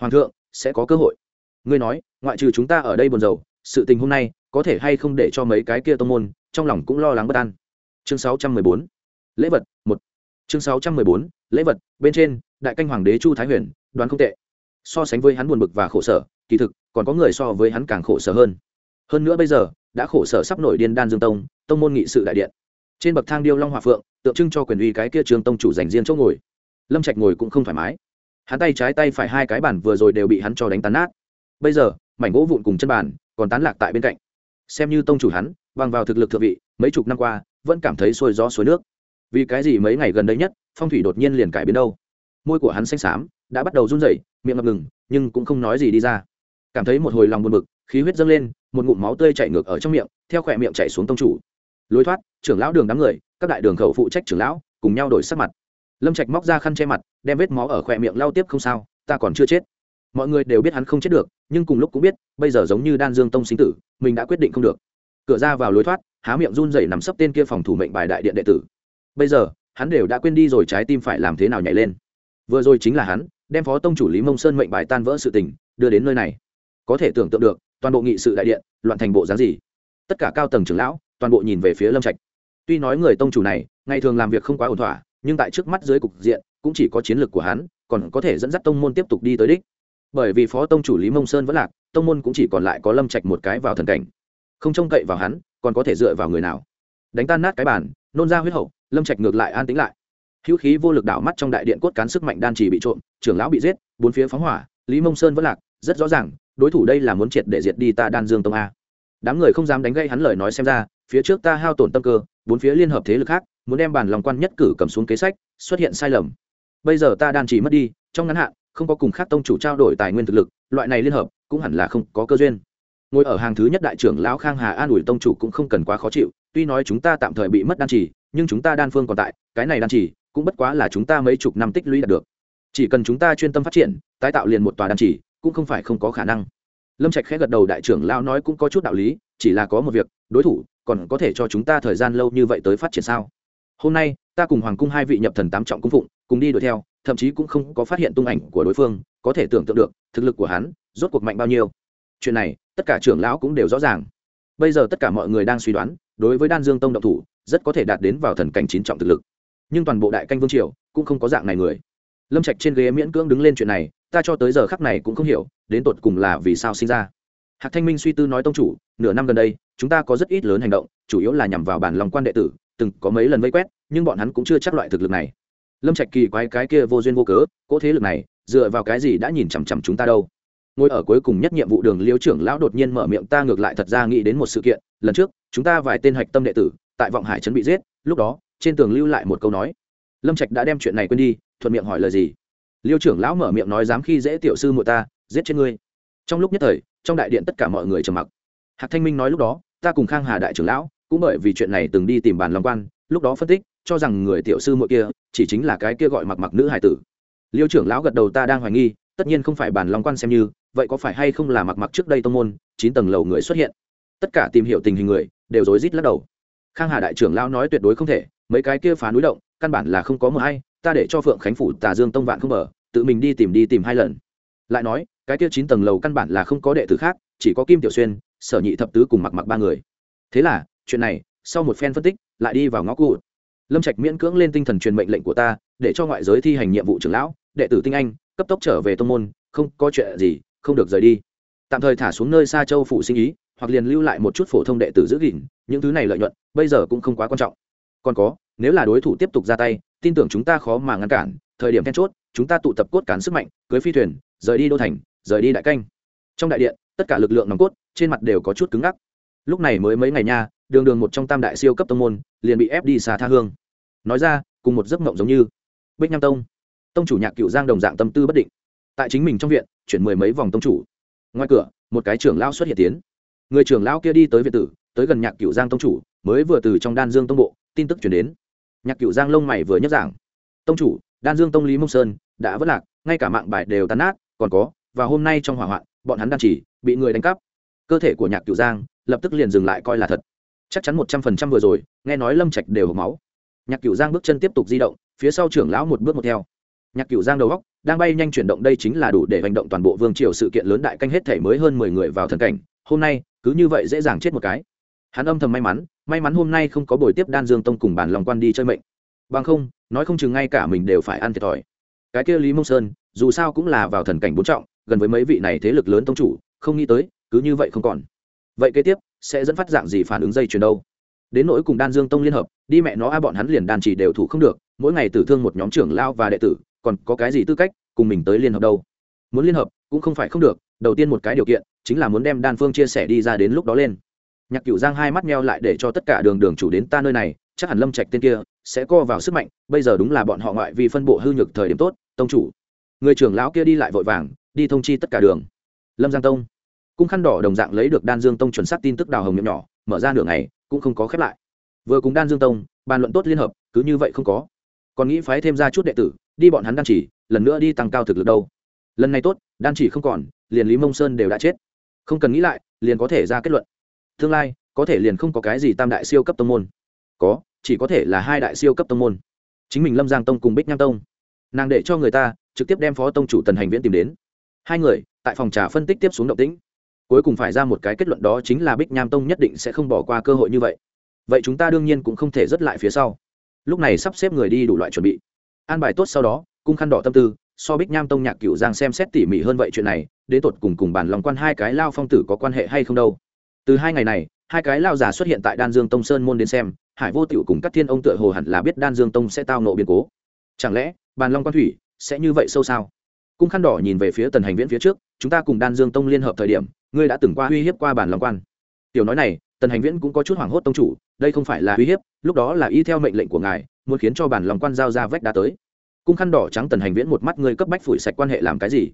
Hoàng thượng, sẽ có cơ hội. Ngươi nói, ngoại trừ chúng ta ở đây buồn rầu, sự tình hôm nay có thể hay không để cho mấy cái kia tô môn, trong lòng cũng lo lắng bất an. Chương 614 lễ vật một. Chương 614 lễ vật, bên trên, đại canh hoàng đế chu thái huyền, đoán không tệ. So sánh với hắn buồn bực và khổ sở kỳ thực, còn có người so với hắn càng khổ sở hơn. Hơn nữa bây giờ, đã khổ sở sắp nổi điên đan dương tông tông môn nghị sự đại điện. Trên bậc thang điêu long hòa phượng, tượng trưng cho quyền uy cái kia trường tông chủ dành riêng chỗ ngồi. Lâm trạch ngồi cũng không thoải mái. Hắn tay trái tay phải hai cái bản vừa rồi đều bị hắn cho đánh tán nát. Bây giờ, mảnh gỗ vụn cùng chân bàn còn tán lạc tại bên cạnh. Xem như tông chủ hắn, bằng vào thực lực thượng vị, mấy chục năm qua, vẫn cảm thấy sôi gió suối nước. Vì cái gì mấy ngày gần đây nhất, phong thủy đột nhiên liền cải biến đâu? Môi của hắn xanh xám, đã bắt đầu run rẩy, miệng ngập ngừng, nhưng cũng không nói gì đi ra cảm thấy một hồi lòng buồn bực, khí huyết dâng lên, một ngụm máu tươi chảy ngược ở trong miệng, theo khỏe miệng chảy xuống tông chủ. Lối thoát, trưởng lão đường đám người, các đại đường khẩu phụ trách trưởng lão, cùng nhau đổi sắc mặt. Lâm trạch móc ra khăn che mặt, đem vết máu ở khỏe miệng lau tiếp không sao, ta còn chưa chết. Mọi người đều biết hắn không chết được, nhưng cùng lúc cũng biết, bây giờ giống như đan dương tông sinh tử, mình đã quyết định không được. Cửa ra vào lối thoát, há miệng run rẩy nằm sấp tên kia phòng thủ mệnh bài đại điện đệ tử. Bây giờ, hắn đều đã quên đi rồi trái tim phải làm thế nào nhảy lên. Vừa rồi chính là hắn, đem phó tông chủ lý mông sơn mệnh bài tan vỡ sự tình, đưa đến nơi này có thể tưởng tượng được, toàn bộ nghị sự đại điện, loạn thành bộ dáng gì. Tất cả cao tầng trưởng lão, toàn bộ nhìn về phía lâm trạch. Tuy nói người tông chủ này, ngày thường làm việc không quá ổn thỏa, nhưng tại trước mắt dưới cục diện, cũng chỉ có chiến lược của hắn, còn có thể dẫn dắt tông môn tiếp tục đi tới đích. Bởi vì phó tông chủ lý mông sơn vẫn lạc, tông môn cũng chỉ còn lại có lâm trạch một cái vào thần cảnh. Không trông cậy vào hắn, còn có thể dựa vào người nào? Đánh tan nát cái bàn, nôn ra huyết hậu, lâm trạch ngược lại an tĩnh lại. Hữu khí vô lực đảo mắt trong đại điện cốt cán sức mạnh đan trì bị trộm, trưởng lão bị giết, bốn phía phóng hỏa, lý mông sơn vẫn lạc, rất rõ ràng đối thủ đây là muốn triệt để diệt đi ta đan dương tông a. Đám người không dám đánh gây hắn lời nói xem ra, phía trước ta hao tổn tâm cơ, bốn phía liên hợp thế lực khác, muốn đem bản lòng quan nhất cử cầm xuống kế sách, xuất hiện sai lầm. Bây giờ ta đan chỉ mất đi, trong ngắn hạn, không có cùng khác tông chủ trao đổi tài nguyên thực lực, loại này liên hợp, cũng hẳn là không có cơ duyên. Ngồi ở hàng thứ nhất đại trưởng lão khang hà an ủi tông chủ cũng không cần quá khó chịu, tuy nói chúng ta tạm thời bị mất đan chỉ, nhưng chúng ta đan phương còn tại, cái này đan chỉ, cũng bất quá là chúng ta mấy chục năm tích lũy đạt được. Chỉ cần chúng ta chuyên tâm phát triển, tái tạo liền một tòa đan chỉ cũng không phải không có khả năng. Lâm trạch khẽ gật đầu, đại trưởng lão nói cũng có chút đạo lý, chỉ là có một việc, đối thủ còn có thể cho chúng ta thời gian lâu như vậy tới phát triển sao? Hôm nay, ta cùng hoàng cung hai vị nhập thần tám trọng cung phụng, cùng đi đuổi theo, thậm chí cũng không có phát hiện tung ảnh của đối phương, có thể tưởng tượng được, thực lực của hắn rốt cuộc mạnh bao nhiêu. Chuyện này, tất cả trưởng lão cũng đều rõ ràng. Bây giờ tất cả mọi người đang suy đoán, đối với đan dương tông động thủ, rất có thể đạt đến vào thần cảnh chín trọng thực lực. Nhưng toàn bộ đại canh vương triều cũng không có dạng này người. Lâm trạch trên ghế miễn cưỡng đứng lên chuyện này ta cho tới giờ khắc này cũng không hiểu, đến tột cùng là vì sao sinh ra. Hạc thanh minh suy tư nói tông chủ, nửa năm gần đây, chúng ta có rất ít lớn hành động, chủ yếu là nhằm vào bản lòng quan đệ tử, từng có mấy lần vây quét, nhưng bọn hắn cũng chưa chắc loại thực lực này. Lâm trạch kỳ quái cái kia vô duyên vô cớ, cỗ thế lực này, dựa vào cái gì đã nhìn chằm chằm chúng ta đâu? Ngồi ở cuối cùng nhất nhiệm vụ đường liêu trưởng lão đột nhiên mở miệng, ta ngược lại thật ra nghĩ đến một sự kiện, lần trước, chúng ta vài tên hạch tâm đệ tử, tại vọng hải trấn bị giết, lúc đó, trên tường lưu lại một câu nói. Lâm trạch đã đem chuyện này quên đi, thuận miệng hỏi lời gì? Liêu trưởng lão mở miệng nói dám khi dễ tiểu sư muội ta, giết chết ngươi. Trong lúc nhất thời, trong đại điện tất cả mọi người trầm mặc. Hạc thanh minh nói lúc đó, ta cùng khang hà đại trưởng lão, cũng bởi vì chuyện này từng đi tìm bàn long quan, lúc đó phân tích, cho rằng người tiểu sư muội kia, chỉ chính là cái kia gọi mặc mặc nữ hải tử. Liêu trưởng lão gật đầu ta đang hoài nghi, tất nhiên không phải bàn long quan xem như, vậy có phải hay không là mặc mặc trước đây tông môn, chín tầng lầu người xuất hiện. Tất cả tìm hiểu tình hình người, đều rối rít lắc đầu. Khang hà đại trưởng lão nói tuyệt đối không thể, mấy cái kia phá núi động, căn bản là không có một hay ta để cho phượng khánh phủ, tà dương tông vạn không mở tự mình đi tìm đi tìm hai lần. Lại nói, cái kia chín tầng lầu căn bản là không có đệ tử khác, chỉ có kim tiểu xuyên, sở nhị thập tứ cùng mặc mặc ba người. Thế là, chuyện này, sau một phen phân tích, lại đi vào ngõ cụ lâm trạch miễn cưỡng lên tinh thần truyền mệnh lệnh của ta, để cho ngoại giới thi hành nhiệm vụ trưởng lão, đệ tử tinh anh, cấp tốc trở về tông môn, không có chuyện gì, không được rời đi. Tạm thời thả xuống nơi xa châu phủ sinh ý, hoặc liền lưu lại một chút phổ thông đệ tử giữ gìn, những thứ này lợi nhuận, bây giờ cũng không quá quan trọng còn có, nếu là đối thủ tiếp tục ra tay, tin tưởng chúng ta khó mà ngăn cản, thời điểm then chốt, chúng ta tụ tập cốt cán sức mạnh, cưới phi thuyền, rời đi đô thành, rời đi đại canh. Trong đại điện, tất cả lực lượng nòng cốt, trên mặt đều có chút cứng ngắc. Lúc này mới mấy ngày nha, đường đường một trong tam đại siêu cấp tông môn, liền bị ép đi xa tha hương. Nói ra, cùng một giấc mộng giống như. Bích nham tông. Tông chủ nhạc cựu giang đồng dạng tâm tư bất định. Tại chính mình trong viện, chuyển mười mấy vòng tông chủ. Ngoài cửa, một cái trưởng lao xuất hiện tiến. Người trưởng lao kia đi tới viện tử, tới gần nhạc cựu giang tông chủ mới vừa từ trong đan dương tông bộ, tin tức chuyển đến. Nhạc cựu giang lông mày vừa nhấc giảng. Tông chủ, đan dương tông lý mông sơn đã vất lạc, ngay cả mạng bài đều tàn nát, còn có, và hôm nay trong hỏa hoạn, bọn hắn đan chỉ, bị người đánh cắp. Cơ thể của nhạc cựu giang lập tức liền dừng lại coi là thật. Chắc chắn một trăm phần trăm vừa rồi, nghe nói lâm trạch đều hộp máu. Nhạc cựu giang bước chân tiếp tục di động, phía sau trưởng lão một bước một theo. Nhạc cựu giang đầu góc đang bay nhanh chuyển động đây chính là đủ để hành động toàn bộ vương triều sự kiện lớn đại canh hết thể mới hơn mười người vào thần cảnh. Hôm nay, cứ như vậy dễ dàng chết một cái hắn âm thầm may mắn may mắn hôm nay không có buổi tiếp đan dương tông cùng bản lòng quan đi chơi mệnh. Bằng không, nói không chừng ngay cả mình đều phải ăn thiệt thòi. Cái kia lý mông sơn, dù sao cũng là vào thần cảnh bốn trọng, gần với mấy vị này thế lực lớn tông chủ, không nghĩ tới, cứ như vậy không còn. Vậy kế tiếp, sẽ dẫn phát dạng gì phản ứng dây chuyền đâu? Đến nỗi cùng đan dương tông liên hợp, đi mẹ nó a, bọn hắn liền đàn chỉ đều thủ không được, mỗi ngày tử thương một nhóm trưởng lao và đệ tử, còn có cái gì tư cách, cùng mình tới liên hợp đâu? Muốn liên hợp, cũng không phải không được, đầu tiên một cái điều kiện, chính là muốn đem đan phương chia sẻ đi ra đến lúc đó lên nhạc cửu giang hai mắt meo lại để cho tất cả đường đường chủ đến ta nơi này, chắc hẳn lâm trạch tên kia sẽ co vào sức mạnh, bây giờ đúng là bọn họ ngoại vì phân bộ hư nhược thời điểm tốt, tông chủ. Người trưởng lão kia đi lại vội vàng, đi thông chi tất cả đường. Lâm giang tông. Cung khăn đỏ đồng dạng lấy được đan dương tông chuẩn xác tin tức đào hồng nhậm nhỏ, mở ra nửa ngày, cũng không có khép lại. Vừa cùng đan dương tông, bàn luận tốt liên hợp, cứ như vậy không có. Còn nghĩ phái thêm ra chút đệ tử, đi bọn hắn đan chỉ, lần nữa đi tăng cao thực lực đâu. Lần này tốt, đan chỉ không còn, liền lý mông sơn đều đã chết. Không cần nghĩ lại, liền có thể ra kết luận tương lai, có thể liền không có cái gì tam đại siêu cấp tông môn. Có, chỉ có thể là hai đại siêu cấp tông môn. Chính mình lâm giang tông cùng bích nham tông. Nàng để cho người ta trực tiếp đem phó tông chủ tần hành viễn tìm đến. Hai người, tại phòng trà phân tích tiếp xuống động tĩnh. Cuối cùng phải ra một cái kết luận đó chính là bích nham tông nhất định sẽ không bỏ qua cơ hội như vậy. Vậy chúng ta đương nhiên cũng không thể rớt lại phía sau. Lúc này sắp xếp người đi đủ loại chuẩn bị. An bài tốt sau đó, cung khăn đỏ tâm tư, so bích nham tông nhạc cửu giang xem xét tỉ mỉ hơn vậy chuyện này, đến tột cùng cùng bản lòng quan hai cái lao phong tử có quan hệ hay không đâu từ hai ngày này, hai cái lao già xuất hiện tại đan dương tông sơn môn đến xem, hải vô tiểu cùng các thiên ông tựa hồ hẳn là biết đan dương tông sẽ tao nộ biến cố. Chẳng lẽ, bàn long quan thủy sẽ như vậy sâu sao? Cung khăn đỏ nhìn về phía tần hành viễn phía trước, chúng ta cùng đan dương tông liên hợp thời điểm, ngươi đã từng qua uy hiếp qua bàn long quan. Tiểu nói này, tần hành viễn cũng có chút hoảng hốt tông chủ, đây không phải là uy hiếp, lúc đó là y theo mệnh lệnh của ngài, muốn khiến cho bản lòng quan giao ra vách đá tới. Cung khăn đỏ trắng tần hành viễn một mắt ngươi cấp bách phủi sạch quan hệ làm cái gì?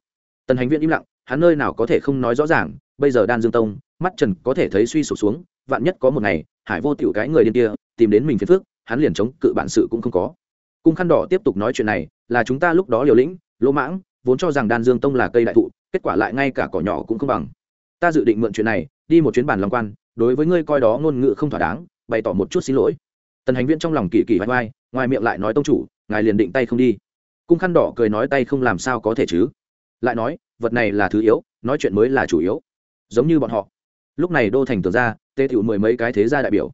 Tần hành viễn im lặng, hắn nơi nào có thể không nói rõ ràng bây giờ đan dương tông, mắt trần có thể thấy suy sụp xuống, vạn nhất có một ngày, hải vô tiểu cái người điên kia, tìm đến mình phiền phước hắn liền chống cự bản sự cũng không có. Cung khăn đỏ tiếp tục nói chuyện này, là chúng ta lúc đó liều lĩnh, lỗ mãng, vốn cho rằng đan dương tông là cây đại thụ, kết quả lại ngay cả cỏ nhỏ cũng không bằng. Ta dự định mượn chuyện này, đi một chuyến bản lòng quan, đối với ngươi coi đó ngôn ngữ không thỏa đáng, bày tỏ một chút xin lỗi. Tần hành viên trong lòng kỳ kỳ vai vai, ngoài miệng lại nói tông chủ, ngài liền định tay không đi. Cung khăn đỏ cười nói tay không làm sao có thể chứ? Lại nói, vật này là thứ yếu, nói chuyện mới là chủ yếu giống như bọn họ. Lúc này đô thành tưởng ra, tê tiểu mười mấy cái thế gia đại biểu.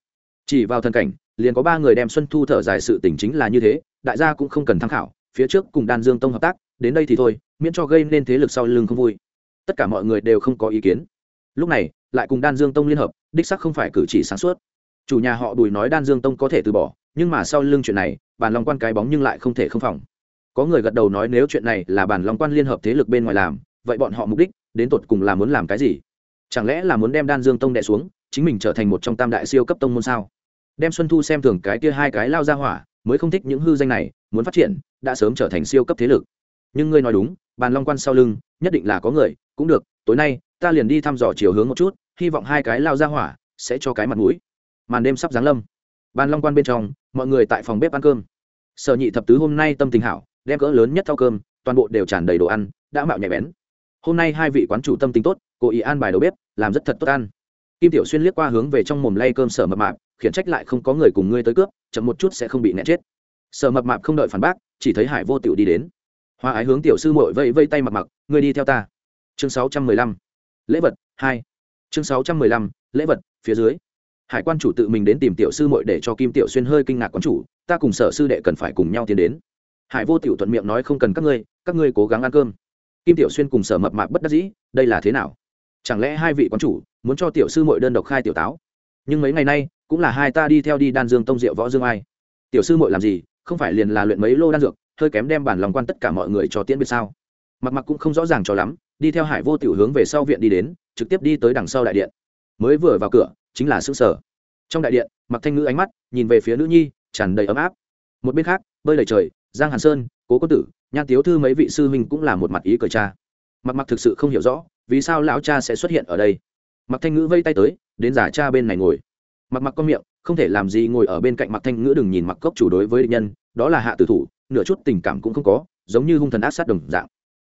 Chỉ vào thân cảnh, liền có ba người đem xuân thu thở dài sự tỉnh chính là như thế, đại gia cũng không cần tham khảo, phía trước cùng đan dương tông hợp tác, đến đây thì thôi, miễn cho gây nên thế lực sau lưng không vui. Tất cả mọi người đều không có ý kiến. Lúc này, lại cùng đan dương tông liên hợp, đích sắc không phải cử chỉ sáng suốt. Chủ nhà họ bùi nói đan dương tông có thể từ bỏ, nhưng mà sau lưng chuyện này, bàn long quan cái bóng nhưng lại không thể không phòng. Có người gật đầu nói nếu chuyện này là bàn long quan liên hợp thế lực bên ngoài làm, vậy bọn họ mục đích đến tột cùng là muốn làm cái gì? Chẳng lẽ là muốn đem đan dương tông đẻ xuống, chính mình trở thành một trong tam đại siêu cấp tông môn sao? Đem xuân thu xem thường cái kia hai cái lao ra hỏa, mới không thích những hư danh này, muốn phát triển, đã sớm trở thành siêu cấp thế lực. Nhưng ngươi nói đúng, bàn long quan sau lưng, nhất định là có người, cũng được, tối nay, ta liền đi thăm dò chiều hướng một chút, hy vọng hai cái lao ra hỏa, sẽ cho cái mặt mũi. Màn đêm sắp giáng lâm. Bàn long quan bên trong, mọi người tại phòng bếp ăn cơm. Sở nhị thập tứ hôm nay tâm tình hảo, đem cỡ lớn nhất thao cơm, toàn bộ đều tràn đầy đồ ăn, đã mạo nhạy bén. Hôm nay hai vị quán chủ tâm tính tốt, cố ý an bài đầu bếp làm rất thật tốt ăn. Kim tiểu xuyên liếc qua hướng về trong mồm lay cơm sở mập mạp, khiển trách lại không có người cùng ngươi tới cướp, chậm một chút sẽ không bị nẹt chết. Sở mập mạp không đợi phản bác, chỉ thấy hải vô tiểu đi đến. Hoa ái hướng tiểu sư mội vây vây tay mặc mặc ngươi đi theo ta. Chương sáu trăm mười lăm. Lễ vật hai. Chương sáu trăm mười lăm, lễ vật, phía dưới. Hải quan chủ tự mình đến tìm tiểu sư mội để cho kim tiểu xuyên hơi kinh ngạc quán chủ, ta cùng sở sư đệ cần phải cùng nhau tiến đến. Hải vô tiểu thuận miệng nói, không cần các ngươi các ngươi cố gắng ăn cơm. Kim tiểu xuyên cùng sở mập mạp bất đắc dĩ, đây là thế nào? Chẳng lẽ hai vị quán chủ muốn cho tiểu sư mội đơn độc khai tiểu táo? Nhưng mấy ngày nay, cũng là hai ta đi theo đi đan dương tông diệu võ dương ai. Tiểu sư mội làm gì, không phải liền là luyện mấy lô đan dược, hơi kém đem bản lòng quan tất cả mọi người cho tiễn biệt sao? Mặc mặc cũng không rõ ràng cho lắm, đi theo hải vô tiểu hướng về sau viện đi đến, trực tiếp đi tới đằng sau đại điện. Mới vừa vào cửa, chính là xương sở. Trong đại điện, mặc thanh ngữ ánh mắt nhìn về phía nữ nhi, tràn đầy ấm áp. Một bên khác, bơi lầy trời, giang hàn sơn, cố quân tử, nhan tiếu thư mấy vị sư huynh cũng là một mặt ý cờ cha. Mặc mặc thực sự không hiểu rõ vì sao lão cha sẽ xuất hiện ở đây? Mặc thanh ngữ vây tay tới, đến giả cha bên này ngồi. Mặc mặc con miệng, không thể làm gì ngồi ở bên cạnh mặc thanh ngữ đừng nhìn mặc cốc chủ đối với địch nhân, đó là hạ tử thủ, nửa chút tình cảm cũng không có, giống như hung thần ác sát đồng dạng.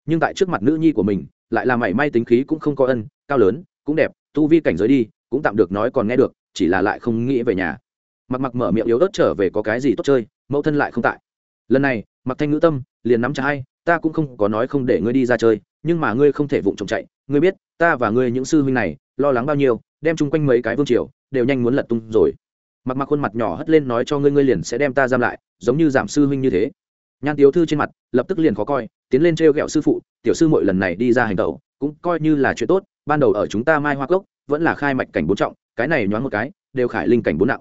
Nhưng tại trước mặt nữ nhi của mình, lại là mảy may tính khí cũng không có ân, cao lớn, cũng đẹp, tu vi cảnh giới đi, cũng tạm được nói còn nghe được, chỉ là lại không nghĩ về nhà. Mặc mặc mở miệng yếu ớt trở về có cái gì tốt chơi, mẫu thân lại không tại. Lần này, mặc thanh ngữ tâm, liền nắm chặt hay ta cũng không có nói không để ngươi đi ra chơi, nhưng mà ngươi không thể vụng trộm chạy ngươi biết, ta và ngươi những sư huynh này, lo lắng bao nhiêu, đem chung quanh mấy cái vương triều, đều nhanh muốn lật tung rồi. Mặc mặc khuôn mặt nhỏ hất lên nói cho ngươi ngươi liền sẽ đem ta giam lại, giống như giảm sư huynh như thế. Nhan tiếu thư trên mặt, lập tức liền khó coi, tiến lên t r ghẹo sư phụ, tiểu sư mỗi lần này đi ra hành tẩu, cũng coi như là chuyện tốt, ban đầu ở chúng ta mai hoa cốc, vẫn là khai mạch cảnh bốn trọng, cái này nhoáng một cái, đều khải linh cảnh bốn nặng.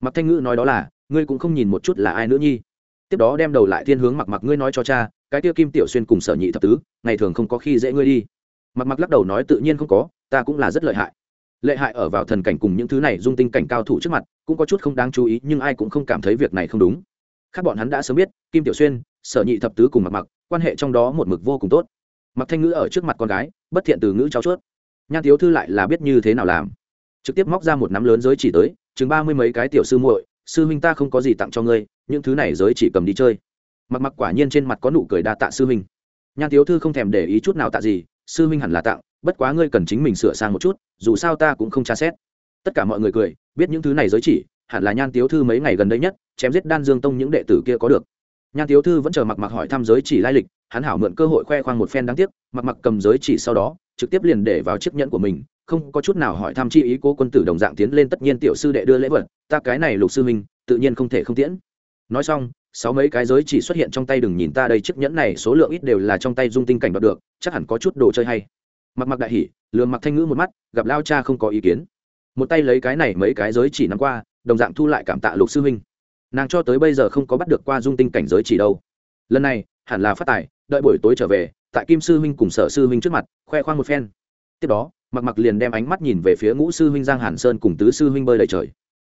Mặc thanh ngữ nói đó là, ngươi cũng không nhìn một chút là ai nữa nhi. Tiếp đó đem đầu lại thiên hướng mặc mặc ngươi nói cho cha, cái tiêu kim tiểu xuyên cùng sở nhị thập tứ, ngày thường không có khi dễ ngươi đi mặc mặc lắc đầu nói tự nhiên không có, ta cũng là rất lợi hại. Lợi hại ở vào thần cảnh cùng những thứ này dung tinh cảnh cao thủ trước mặt, cũng có chút không đáng chú ý, nhưng ai cũng không cảm thấy việc này không đúng. Khác bọn hắn đã sớm biết, kim tiểu xuyên, sở nhị thập tứ cùng mặc mặc, quan hệ trong đó một mực vô cùng tốt. Mặc thanh ngữ ở trước mặt con gái, bất thiện từ ngữ cháu chuốt. Nhan thiếu thư lại là biết như thế nào làm. Trực tiếp móc ra một nắm lớn giới chỉ tới, chừng ba mươi mấy cái tiểu sư muội, sư huynh ta không có gì tặng cho ngươi, những thứ này giới chỉ cầm đi chơi. Mặc mặc quả nhiên trên mặt có nụ cười đa tạ sư huynh. Nhan thiếu thư không thèm để ý chút nào tạ gì sư huynh hẳn là tặng, bất quá ngươi cần chính mình sửa sang một chút, dù sao ta cũng không tra xét. Tất cả mọi người cười, biết những thứ này giới chỉ, hẳn là nhan tiếu thư mấy ngày gần đây nhất, chém giết đan dương tông những đệ tử kia có được. Nhan tiếu thư vẫn chờ mặc mặc hỏi thăm giới chỉ lai lịch, hắn hảo mượn cơ hội khoe khoang một phen đáng tiếc mặc mặc cầm giới chỉ sau đó, trực tiếp liền để vào chiếc nhẫn của mình, không có chút nào hỏi thăm chi ý cố quân tử đồng dạng tiến lên tất nhiên tiểu sư đệ đưa lễ vật, ta cái này lục sư minh tự nhiên không thể không tiễn. Nói xong sáu mấy cái giới chỉ xuất hiện trong tay đừng nhìn ta đây, chiếc nhẫn này số lượng ít đều là trong tay dung tinh cảnh đoạt được, chắc hẳn có chút đồ chơi hay. Mặc mặc đại hỉ lường mặc thanh ngữ một mắt, gặp lao cha không có ý kiến. Một tay lấy cái này mấy cái giới chỉ nắm qua, đồng dạng thu lại cảm tạ lục sư huynh nàng cho tới bây giờ không có bắt được qua dung tinh cảnh giới chỉ đâu. Lần này, hẳn là phát tài, đợi buổi tối trở về, tại kim sư huynh cùng sở sư huynh trước mặt, khoe khoang một phen. Tiếp đó, mặc mặc liền đem ánh mắt nhìn về phía ngũ sư huynh giang hàn sơn cùng tứ sư huynh bơi đầy trời.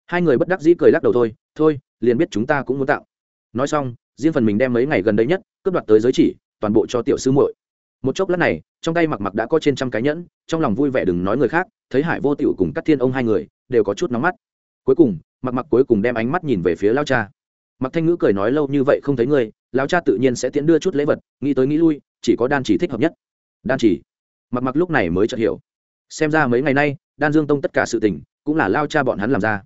Hai người bất đắc dĩ cười lắc đầu thôi thôi, liền biết chúng ta cũng muốn tạo nói xong riêng phần mình đem mấy ngày gần đây nhất cướp đoạt tới giới chỉ toàn bộ cho tiểu sư muội. Một chốc lát này trong tay mặc mặc đã có trên trăm cái nhẫn trong lòng vui vẻ đừng nói người khác thấy hải vô tiểu cùng các thiên ông hai người đều có chút nóng mắt. Cuối cùng mặc mặc cuối cùng đem ánh mắt nhìn về phía lao cha. Mặc thanh ngữ cười nói lâu như vậy không thấy người, lao cha tự nhiên sẽ tiễn đưa chút lễ vật nghĩ tới nghĩ lui chỉ có đan chỉ thích hợp nhất. Đan chỉ. Mặc mặc lúc này mới chợt hiểu. Xem ra mấy ngày nay đan dương tông tất cả sự tình cũng là lao cha bọn hắn làm ra.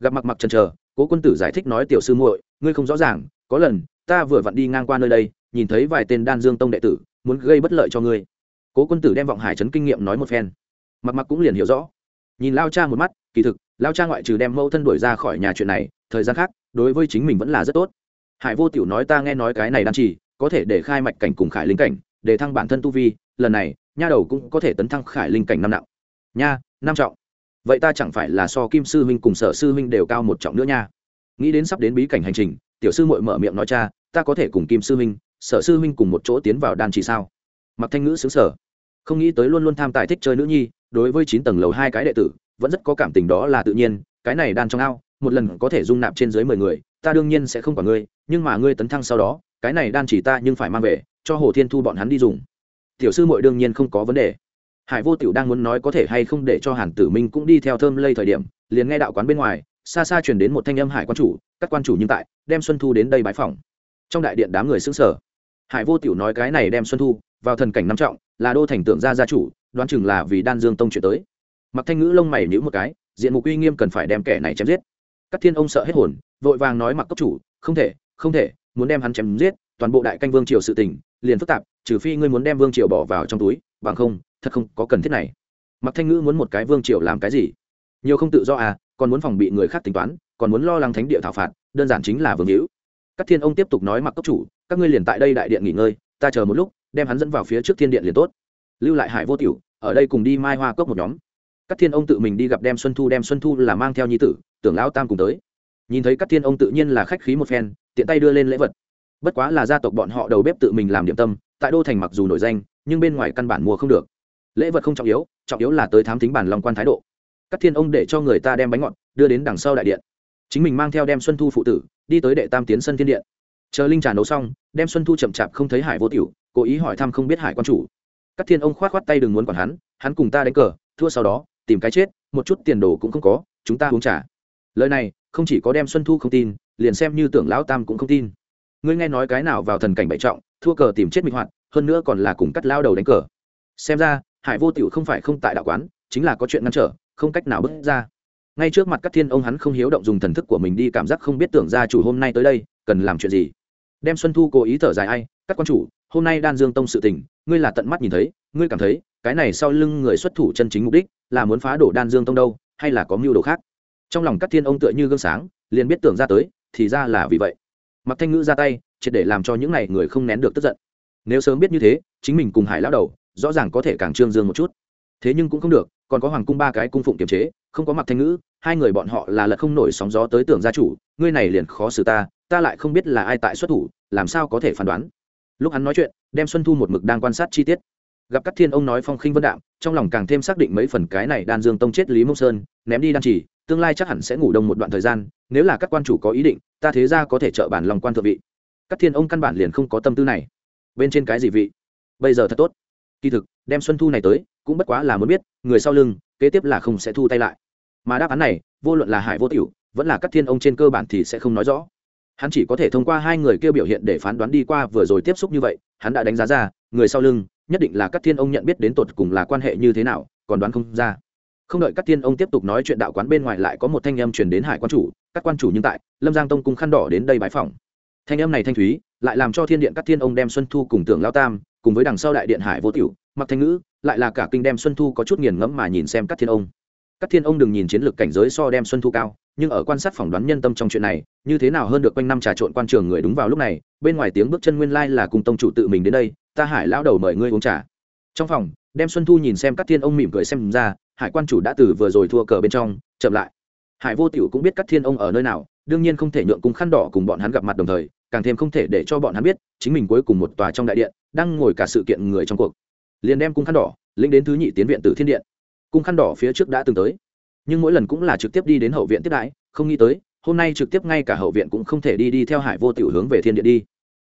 Gặp mặc mặc chần chờ cố quân tử giải thích nói, tiểu sư muội, ngươi không rõ ràng, có lần, ta vừa vặn đi ngang qua nơi đây, nhìn thấy vài tên đan dương tông đệ tử, muốn gây bất lợi cho ngươi. Cố quân tử đem vọng hải trấn kinh nghiệm nói một phen. Mặc mặc cũng liền hiểu rõ. Nhìn lao cha một mắt, kỳ thực, lao cha ngoại trừ đem mẫu thân đuổi ra khỏi nhà chuyện này, thời gian khác, đối với chính mình vẫn là rất tốt. Hải vô tiểu nói, ta nghe nói cái này đan chỉ có thể để khai mạch cảnh cùng khải linh cảnh, để thăng bản thân tu vi, lần này, nha đầu cũng có thể tấn thăng khải linh cảnh năm nặng. Nha, năm trọng vậy ta chẳng phải là so kim sư huynh cùng sở sư huynh đều cao một trọng nữa nha. Nghĩ đến sắp đến bí cảnh hành trình, tiểu sư mội mở miệng nói cha, ta có thể cùng kim sư huynh, sở sư huynh cùng một chỗ tiến vào đan chỉ sao? Mặc thanh ngữ xứng sở không nghĩ tới luôn luôn tham tài thích chơi nữ nhi, đối với chín tầng lầu hai cái đệ tử, vẫn rất có cảm tình đó là tự nhiên, cái này đan trong ao, một lần có thể dung nạp trên dưới mười người, ta đương nhiên sẽ không quản ngươi, nhưng mà ngươi tấn thăng sau đó, cái này đan chỉ ta nhưng phải mang về, cho hồ thiên thu bọn hắn đi dùng. Tiểu sư mội đương nhiên không có vấn đề hải vô tiểu đang muốn nói có thể hay không để cho hàn tử minh cũng đi theo thơm lây thời điểm, liền nghe đạo quán bên ngoài, xa xa truyền đến một thanh âm hải quan chủ, các quan chủ nhưng tại, đem xuân thu đến đây bãi phòng trong đại điện đám người xứng sở hải vô tiểu nói cái này đem xuân thu vào thần cảnh năm trọng, là đô thành tượng gia gia chủ, đoán chừng là vì đan dương tông chuyển tới. Mặc thanh ngữ lông mày nhữ một cái, diện mục uy nghiêm cần phải đem kẻ này chém giết. Các thiên ông sợ hết hồn, vội vàng nói mặc cấp chủ, không thể không thể, muốn đem hắn chém giết, toàn bộ đại canh vương triều sự tình, liền phức tạp, trừ phi ngươi muốn đem vương triều bỏ vào trong túi, bằng không thật không có cần thiết này. Mặc thanh ngữ muốn một cái vương triều làm cái gì? Nhiều không tự do à còn muốn phòng bị người khác tính toán, còn muốn lo lắng thánh địa thảo phạt, đơn giản chính là vương hữu. Các thiên ông tiếp tục nói mặc cấp chủ, các ngươi liền tại đây đại điện nghỉ ngơi, ta chờ một lúc, đem hắn dẫn vào phía trước thiên điện liền tốt. Lưu lại hải vô tiểu, ở đây cùng đi mai hoa cốc một nhóm. Các thiên ông tự mình đi gặp đem xuân thu, đem xuân thu là mang theo nhi tử, tưởng lão tam cùng tới. Nhìn thấy các thiên ông tự nhiên là khách khí một phen, tiện tay đưa lên lễ vật. Bất quá là gia tộc bọn họ đầu bếp tự mình làm điểm tâm, tại đô thành mặc dù nổi danh, nhưng bên ngoài căn bản mua không được lễ vật không trọng yếu trọng yếu là tới thám thính bản lòng quan thái độ. Các thiên ông để cho người ta đem bánh ngọt đưa đến đằng sau đại điện. Chính mình mang theo đem xuân thu phụ tử, đi tới đệ tam tiến sân thiên điện. Chờ linh trà nấu xong, đem xuân thu chậm chạp không thấy hải vô tiểu, cố ý hỏi thăm không biết hải quan chủ. Các thiên ông khoát khoát tay đừng muốn quản hắn hắn cùng ta đánh cờ, thua sau đó, tìm cái chết, một chút tiền đồ cũng không có, chúng ta uống trà. Lời này, không chỉ có đem xuân thu không tin, liền xem như tưởng lão tam cũng không tin. Ngươi nghe nói cái nào vào thần cảnh bậy trọng, thua cờ tìm chết minh hoạt, hơn nữa còn là cùng cắt lao đầu đánh cờ. Xem ra hải vô tiểu không phải không tại đạo quán, chính là có chuyện ngăn trở, không cách nào bước ra. Ngay trước mặt các thiên ông hắn không hiếu động dùng thần thức của mình đi cảm giác không biết tưởng ra chủ hôm nay tới đây, cần làm chuyện gì. Đem xuân thu cố ý thở dài ai, các quan chủ, hôm nay đan dương tông sự tình, ngươi là tận mắt nhìn thấy, ngươi cảm thấy, cái này sau lưng người xuất thủ chân chính mục đích là muốn phá đổ đan dương tông đâu, hay là có mưu đồ khác? Trong lòng các thiên ông tựa như gương sáng, liền biết tưởng ra tới, thì ra là vì vậy. Mặc thanh ngữ ra tay, triệt để làm cho những này người không nén được tức giận. Nếu sớm biết như thế, chính mình cùng hải lão đầu rõ ràng có thể càng trương dương một chút. Thế nhưng cũng không được, còn có hoàng cung ba cái cung phụng kiềm chế, không có mặc thanh ngữ, hai người bọn họ là lật không nổi sóng gió tới tưởng gia chủ, ngươi này liền khó xử ta ta lại không biết là ai tại xuất thủ, làm sao có thể phán đoán. Lúc hắn nói chuyện, đem xuân thu một mực đang quan sát chi tiết. Gặp các thiên ông nói phong khinh vân đạm, trong lòng càng thêm xác định mấy phần cái này đan dương tông chết lý mông sơn, ném đi đan chỉ, tương lai chắc hẳn sẽ ngủ đông một đoạn thời gian, nếu là các quan chủ có ý định, ta thế ra có thể trợ bản lòng quan thượng vị. Các thiên ông căn bản liền không có tâm tư này. Bên trên cái gì vị? Bây giờ thật tốt kỳ thực, đem xuân thu này tới, cũng bất quá là muốn biết, người sau lưng, kế tiếp là không sẽ thu tay lại. Mà đáp án này, vô luận là hải vô tiểu, vẫn là các thiên ông trên cơ bản thì sẽ không nói rõ. Hắn chỉ có thể thông qua hai người kêu biểu hiện để phán đoán đi qua vừa rồi tiếp xúc như vậy, hắn đã đánh giá ra, người sau lưng, nhất định là các thiên ông nhận biết đến tột cùng là quan hệ như thế nào, còn đoán không ra. Không đợi các thiên ông tiếp tục nói chuyện đạo quán bên ngoài lại có một thanh âm truyền đến hải quan chủ, các quan chủ nhưng tại, lâm giang tông cung khăn đỏ đến đây bãi phòng thanh âm này thanh thúy, lại làm cho thiên điện các thiên ông đem xuân thu cùng tưởng lao tam cùng với đằng sau đại điện hải vô tiểu, mặc thanh ngữ, lại là cả kinh đem xuân thu có chút nghiền ngẫm mà nhìn xem các thiên ông. Các thiên ông đừng nhìn chiến lược cảnh giới so đem xuân thu cao, nhưng ở quan sát phỏng đoán nhân tâm trong chuyện này, như thế nào hơn được quanh năm trà trộn quan trường người đúng vào lúc này, bên ngoài tiếng bước chân nguyên lai là cùng tông chủ tự mình đến đây, ta hải lão đầu mời ngươi uống trà. Trong phòng, đem xuân thu nhìn xem các thiên ông mỉm cười xem ra, hải quan chủ đã từ vừa rồi thua cờ bên trong, chậm lại. Hải vô tiểu cũng biết các thiên ông ở nơi nào đương nhiên không thể nhượng cung khăn đỏ cùng bọn hắn gặp mặt đồng thời, càng thêm không thể để cho bọn hắn biết, chính mình cuối cùng một tòa trong đại điện, đang ngồi cả sự kiện người trong cuộc. Liền đem cung khăn đỏ, lĩnh đến thứ nhị tiến viện từ thiên điện. Cung khăn đỏ phía trước đã từng tới, nhưng mỗi lần cũng là trực tiếp đi đến hậu viện tiếp đãi, không nghĩ tới, hôm nay trực tiếp ngay cả hậu viện cũng không thể đi đi theo hải vô tiểu hướng về thiên điện đi.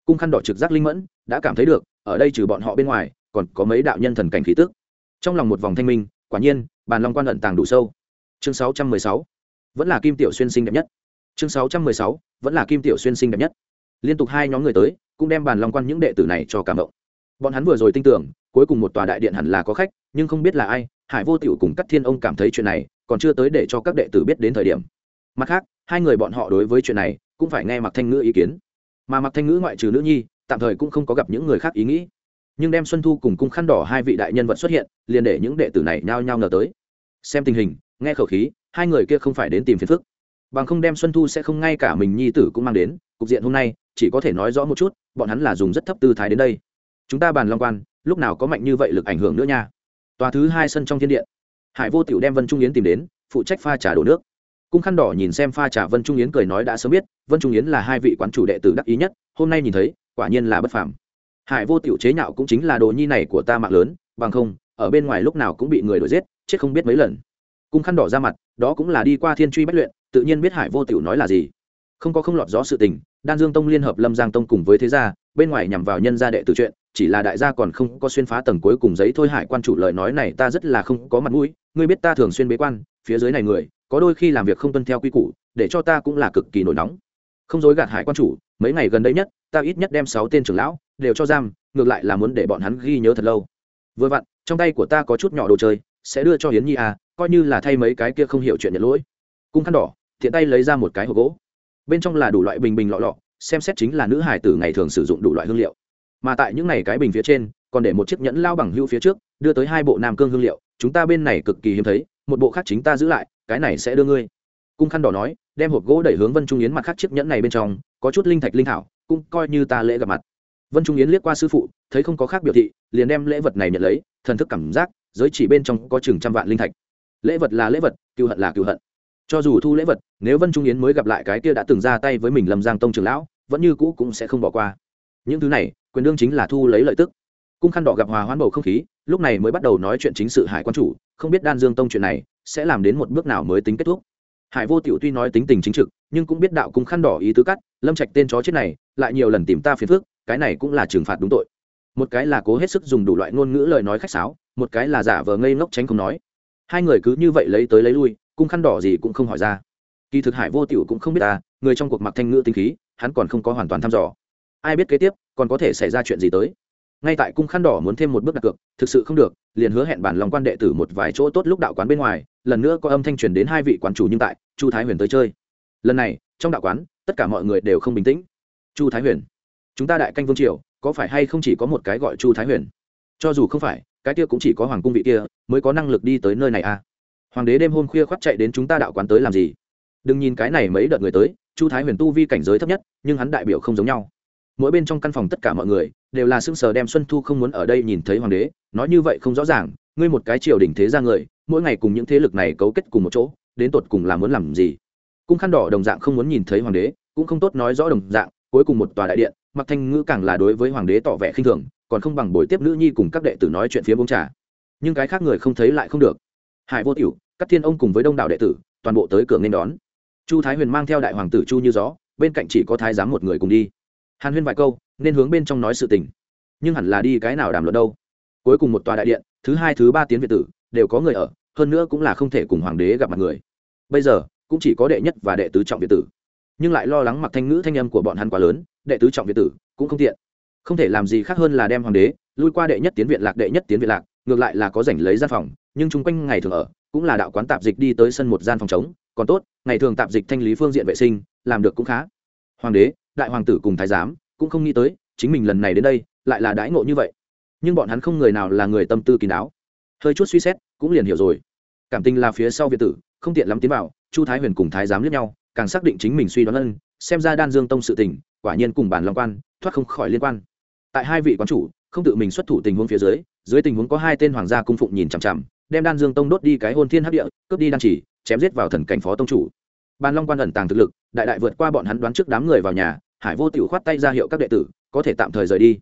Cung khăn đỏ trực giác linh mẫn, đã cảm thấy được, ở đây trừ bọn họ bên ngoài, còn có mấy đạo nhân thần cảnh khí tức. Trong lòng một vòng thanh minh, quả nhiên, bàn long quan ẩn tàng đủ sâu. Chương 616 vẫn là kim tiểu xuyên sinh đẹp nhất chương 616 vẫn là kim tiểu xuyên sinh đẹp nhất. Liên tục hai nhóm người tới, cũng đem bàn long quan những đệ tử này cho cảm động. Bọn hắn vừa rồi tin tưởng, cuối cùng một tòa đại điện hẳn là có khách, nhưng không biết là ai, hải vô tiểu cùng các thiên ông cảm thấy chuyện này, còn chưa tới để cho các đệ tử biết đến thời điểm. Mặt khác, hai người bọn họ đối với chuyện này, cũng phải nghe mặc thanh ngữ ý kiến. Mà mặc thanh ngữ ngoại trừ nữ nhi, tạm thời cũng không có gặp những người khác ý nghĩ. Nhưng đem xuân thu cùng cung khăn đỏ hai vị đại nhân vật xuất hiện, liền để những đệ tử này nhao nhao ngờ tới. Xem tình hình, nghe khẩu khí, hai người kia không phải đến tìm phiền phức bằng không đem xuân thu sẽ không ngay cả mình nhi tử cũng mang đến, cục diện hôm nay, chỉ có thể nói rõ một chút, bọn hắn là dùng rất thấp tư thái đến đây. Chúng ta bàn long quan, lúc nào có mạnh như vậy lực ảnh hưởng nữa nha. Tòa thứ hai sân trong thiên điện hải vô tiểu đem vân trung yến tìm đến, phụ trách pha trà đổ nước. Cung khăn đỏ nhìn xem pha trà, vân trung yến cười nói đã sớm biết, vân trung yến là hai vị quán chủ đệ tử đắc ý nhất, hôm nay nhìn thấy, quả nhiên là bất phàm. Hải vô tiểu chế nhạo cũng chính là đồ nhi này của ta mạng lớn, bằng không, ở bên ngoài lúc nào cũng bị người đuổi giết, chết không biết mấy lần cung khăn đỏ ra mặt, đó cũng là đi qua thiên truy bách luyện, tự nhiên biết hải vô tiểu nói là gì. Không có không lọt gió sự tình, đan dương tông liên hợp lâm giang tông cùng với thế gia, bên ngoài nhằm vào nhân gia đệ tử chuyện, chỉ là đại gia còn không có xuyên phá tầng cuối cùng giấy thôi hải quan chủ lời nói này ta rất là không có mặt mũi, ngươi biết ta thường xuyên bế quan, phía dưới này người, có đôi khi làm việc không tuân theo quy củ, để cho ta cũng là cực kỳ nổi nóng. Không dối gạt hải quan chủ, mấy ngày gần đây nhất, ta ít nhất đem sáu tên trưởng lão đều cho giam, ngược lại là muốn để bọn hắn ghi nhớ thật lâu. Vừa vặn, trong tay của ta có chút nhỏ đồ chơi, sẽ đưa cho hiến nhi à coi như là thay mấy cái kia không hiểu chuyện nhận lỗi. Cung khăn đỏ thiện tay lấy ra một cái hộp gỗ. Bên trong là đủ loại bình bình lọ lọ, xem xét chính là nữ hải tử ngày thường sử dụng đủ loại hương liệu. Mà tại những này cái bình phía trên, còn để một chiếc nhẫn lao bằng hưu phía trước, đưa tới hai bộ nam cương hương liệu, chúng ta bên này cực kỳ hiếm thấy, một bộ khác chính ta giữ lại, cái này sẽ đưa ngươi. Cung khăn đỏ nói, đem hộp gỗ đẩy hướng vân trung yến mặt khác chiếc nhẫn này bên trong, có chút linh thạch linh thảo, cũng coi như ta lễ gặp mặt. Vân trung yến liếc qua sư phụ, thấy không có khác biểu thị, liền đem lễ vật này nhận lấy, thần thức cảm giác, giới chỉ bên trong có chừng trăm vạn linh thạch lễ vật là lễ vật cựu hận là cựu hận. Cho dù thu lễ vật, nếu vân trung yến mới gặp lại cái kia đã từng ra tay với mình lâm giang tông trường lão, vẫn như cũ cũng sẽ không bỏ qua. Những thứ này, quyền đương chính là thu lấy lợi tức. Cung khăn đỏ gặp hòa hoãn bầu không khí, lúc này mới bắt đầu nói chuyện chính sự hải quan chủ, không biết đan dương tông chuyện này sẽ làm đến một bước nào mới tính kết thúc. Hải vô tiểu tuy nói tính tình chính trực, nhưng cũng biết đạo cung khăn đỏ ý tứ cắt, lâm trạch tên chó chết này, lại nhiều lần tìm ta phiền phức, cái này cũng là trừng phạt đúng tội. Một cái là cố hết sức dùng đủ loại ngôn ngữ lời nói khách sáo, một cái là giả vờ ngây ngốc tránh không nói hai người cứ như vậy lấy tới lấy lui, cung khăn đỏ gì cũng không hỏi ra. Kỳ thực hải vô tiểu cũng không biết ta, người trong cuộc mặc thanh ngữ tinh khí, hắn còn không có hoàn toàn thăm dò. Ai biết kế tiếp, còn có thể xảy ra chuyện gì tới. Ngay tại cung khăn đỏ muốn thêm một bước đặt cược, thực sự không được, liền hứa hẹn bản lòng quan đệ tử một vài chỗ tốt lúc đạo quán bên ngoài, lần nữa có âm thanh truyền đến hai vị quán chủ nhưng tại, chu thái huyền tới chơi. Lần này, trong đạo quán, tất cả mọi người đều không bình tĩnh. Chu thái huyền, chúng ta đại canh vương triều, có phải hay không chỉ có một cái gọi chu thái huyền? Cho dù không phải cái kia cũng chỉ có hoàng cung vị kia, mới có năng lực đi tới nơi này à? Hoàng đế đêm hôm khuya khoác chạy đến chúng ta đạo quán tới làm gì? Đừng nhìn cái này mấy đợt người tới, chu thái huyền tu vi cảnh giới thấp nhất, nhưng hắn đại biểu không giống nhau. Mỗi bên trong căn phòng tất cả mọi người, đều là sững sờ đem xuân thu không muốn ở đây nhìn thấy hoàng đế, nói như vậy không rõ ràng, ngươi một cái triều đình thế ra người, mỗi ngày cùng những thế lực này cấu kết cùng một chỗ, đến tột cùng là muốn làm gì? Cung khăn đỏ đồng dạng không muốn nhìn thấy hoàng đế, cũng không tốt nói rõ đồng dạng, cuối cùng một tòa đại điện mặc thanh ngữ càng là đối với hoàng đế tỏ vẻ khinh thường, còn không bằng buổi tiếp nữ nhi cùng các đệ tử nói chuyện phía bông trà. Nhưng cái khác người không thấy lại không được. Hải vô tiểu các thiên ông cùng với đông đảo đệ tử, toàn bộ tới cửa nên đón. Chu thái huyền mang theo đại hoàng tử chu như gió, bên cạnh chỉ có thái giám một người cùng đi. Hàn huyên vài câu, nên hướng bên trong nói sự tình. Nhưng hẳn là đi cái nào đàm luận đâu. Cuối cùng một tòa đại điện, thứ hai, thứ ba tiến việt tử, đều có người ở, hơn nữa cũng là không thể cùng hoàng đế gặp mặt người. Bây giờ, cũng chỉ có đệ nhất và đệ tứ trọng việt tử nhưng lại lo lắng mặc thanh ngữ thanh âm của bọn hắn quá lớn, đệ tứ trọng việt tử cũng không tiện. Không thể làm gì khác hơn là đem hoàng đế lui qua đệ nhất tiến viện lạc đệ nhất tiến viện lạc, ngược lại là có rảnh lấy gian phòng, nhưng chung quanh ngày thường ở, cũng là đạo quán tạp dịch đi tới sân một gian phòng trống, còn tốt, ngày thường tạp dịch thanh lý phương diện vệ sinh, làm được cũng khá. Hoàng đế, đại hoàng tử cùng thái giám cũng không nghĩ tới, chính mình lần này đến đây, lại là đãi ngộ như vậy. Nhưng bọn hắn không người nào là người tâm tư kín đáo. Hơi chút suy xét, cũng liền hiểu rồi. Cảm tình là phía sau việt tử, không tiện lắm tiến vào, chu thái huyền cùng thái giám lướt nhau càng xác định chính mình suy đoán ân, xem ra đan dương tông sự tình, quả nhiên cùng bản long quan, thoát không khỏi liên quan. Tại hai vị quán chủ, không tự mình xuất thủ tình huống phía dưới dưới tình huống có hai tên hoàng gia cung phụng nhìn chằm chằm, đem đan dương tông đốt đi cái hôn thiên hấp địa, cướp đi đan chỉ, chém giết vào thần cảnh phó tông chủ. Ban long quan ẩn tàng thực lực, đại đại vượt qua bọn hắn đoán trước đám người vào nhà, hải vô tiểu khoát tay ra hiệu các đệ tử, có thể tạm thời rời đi.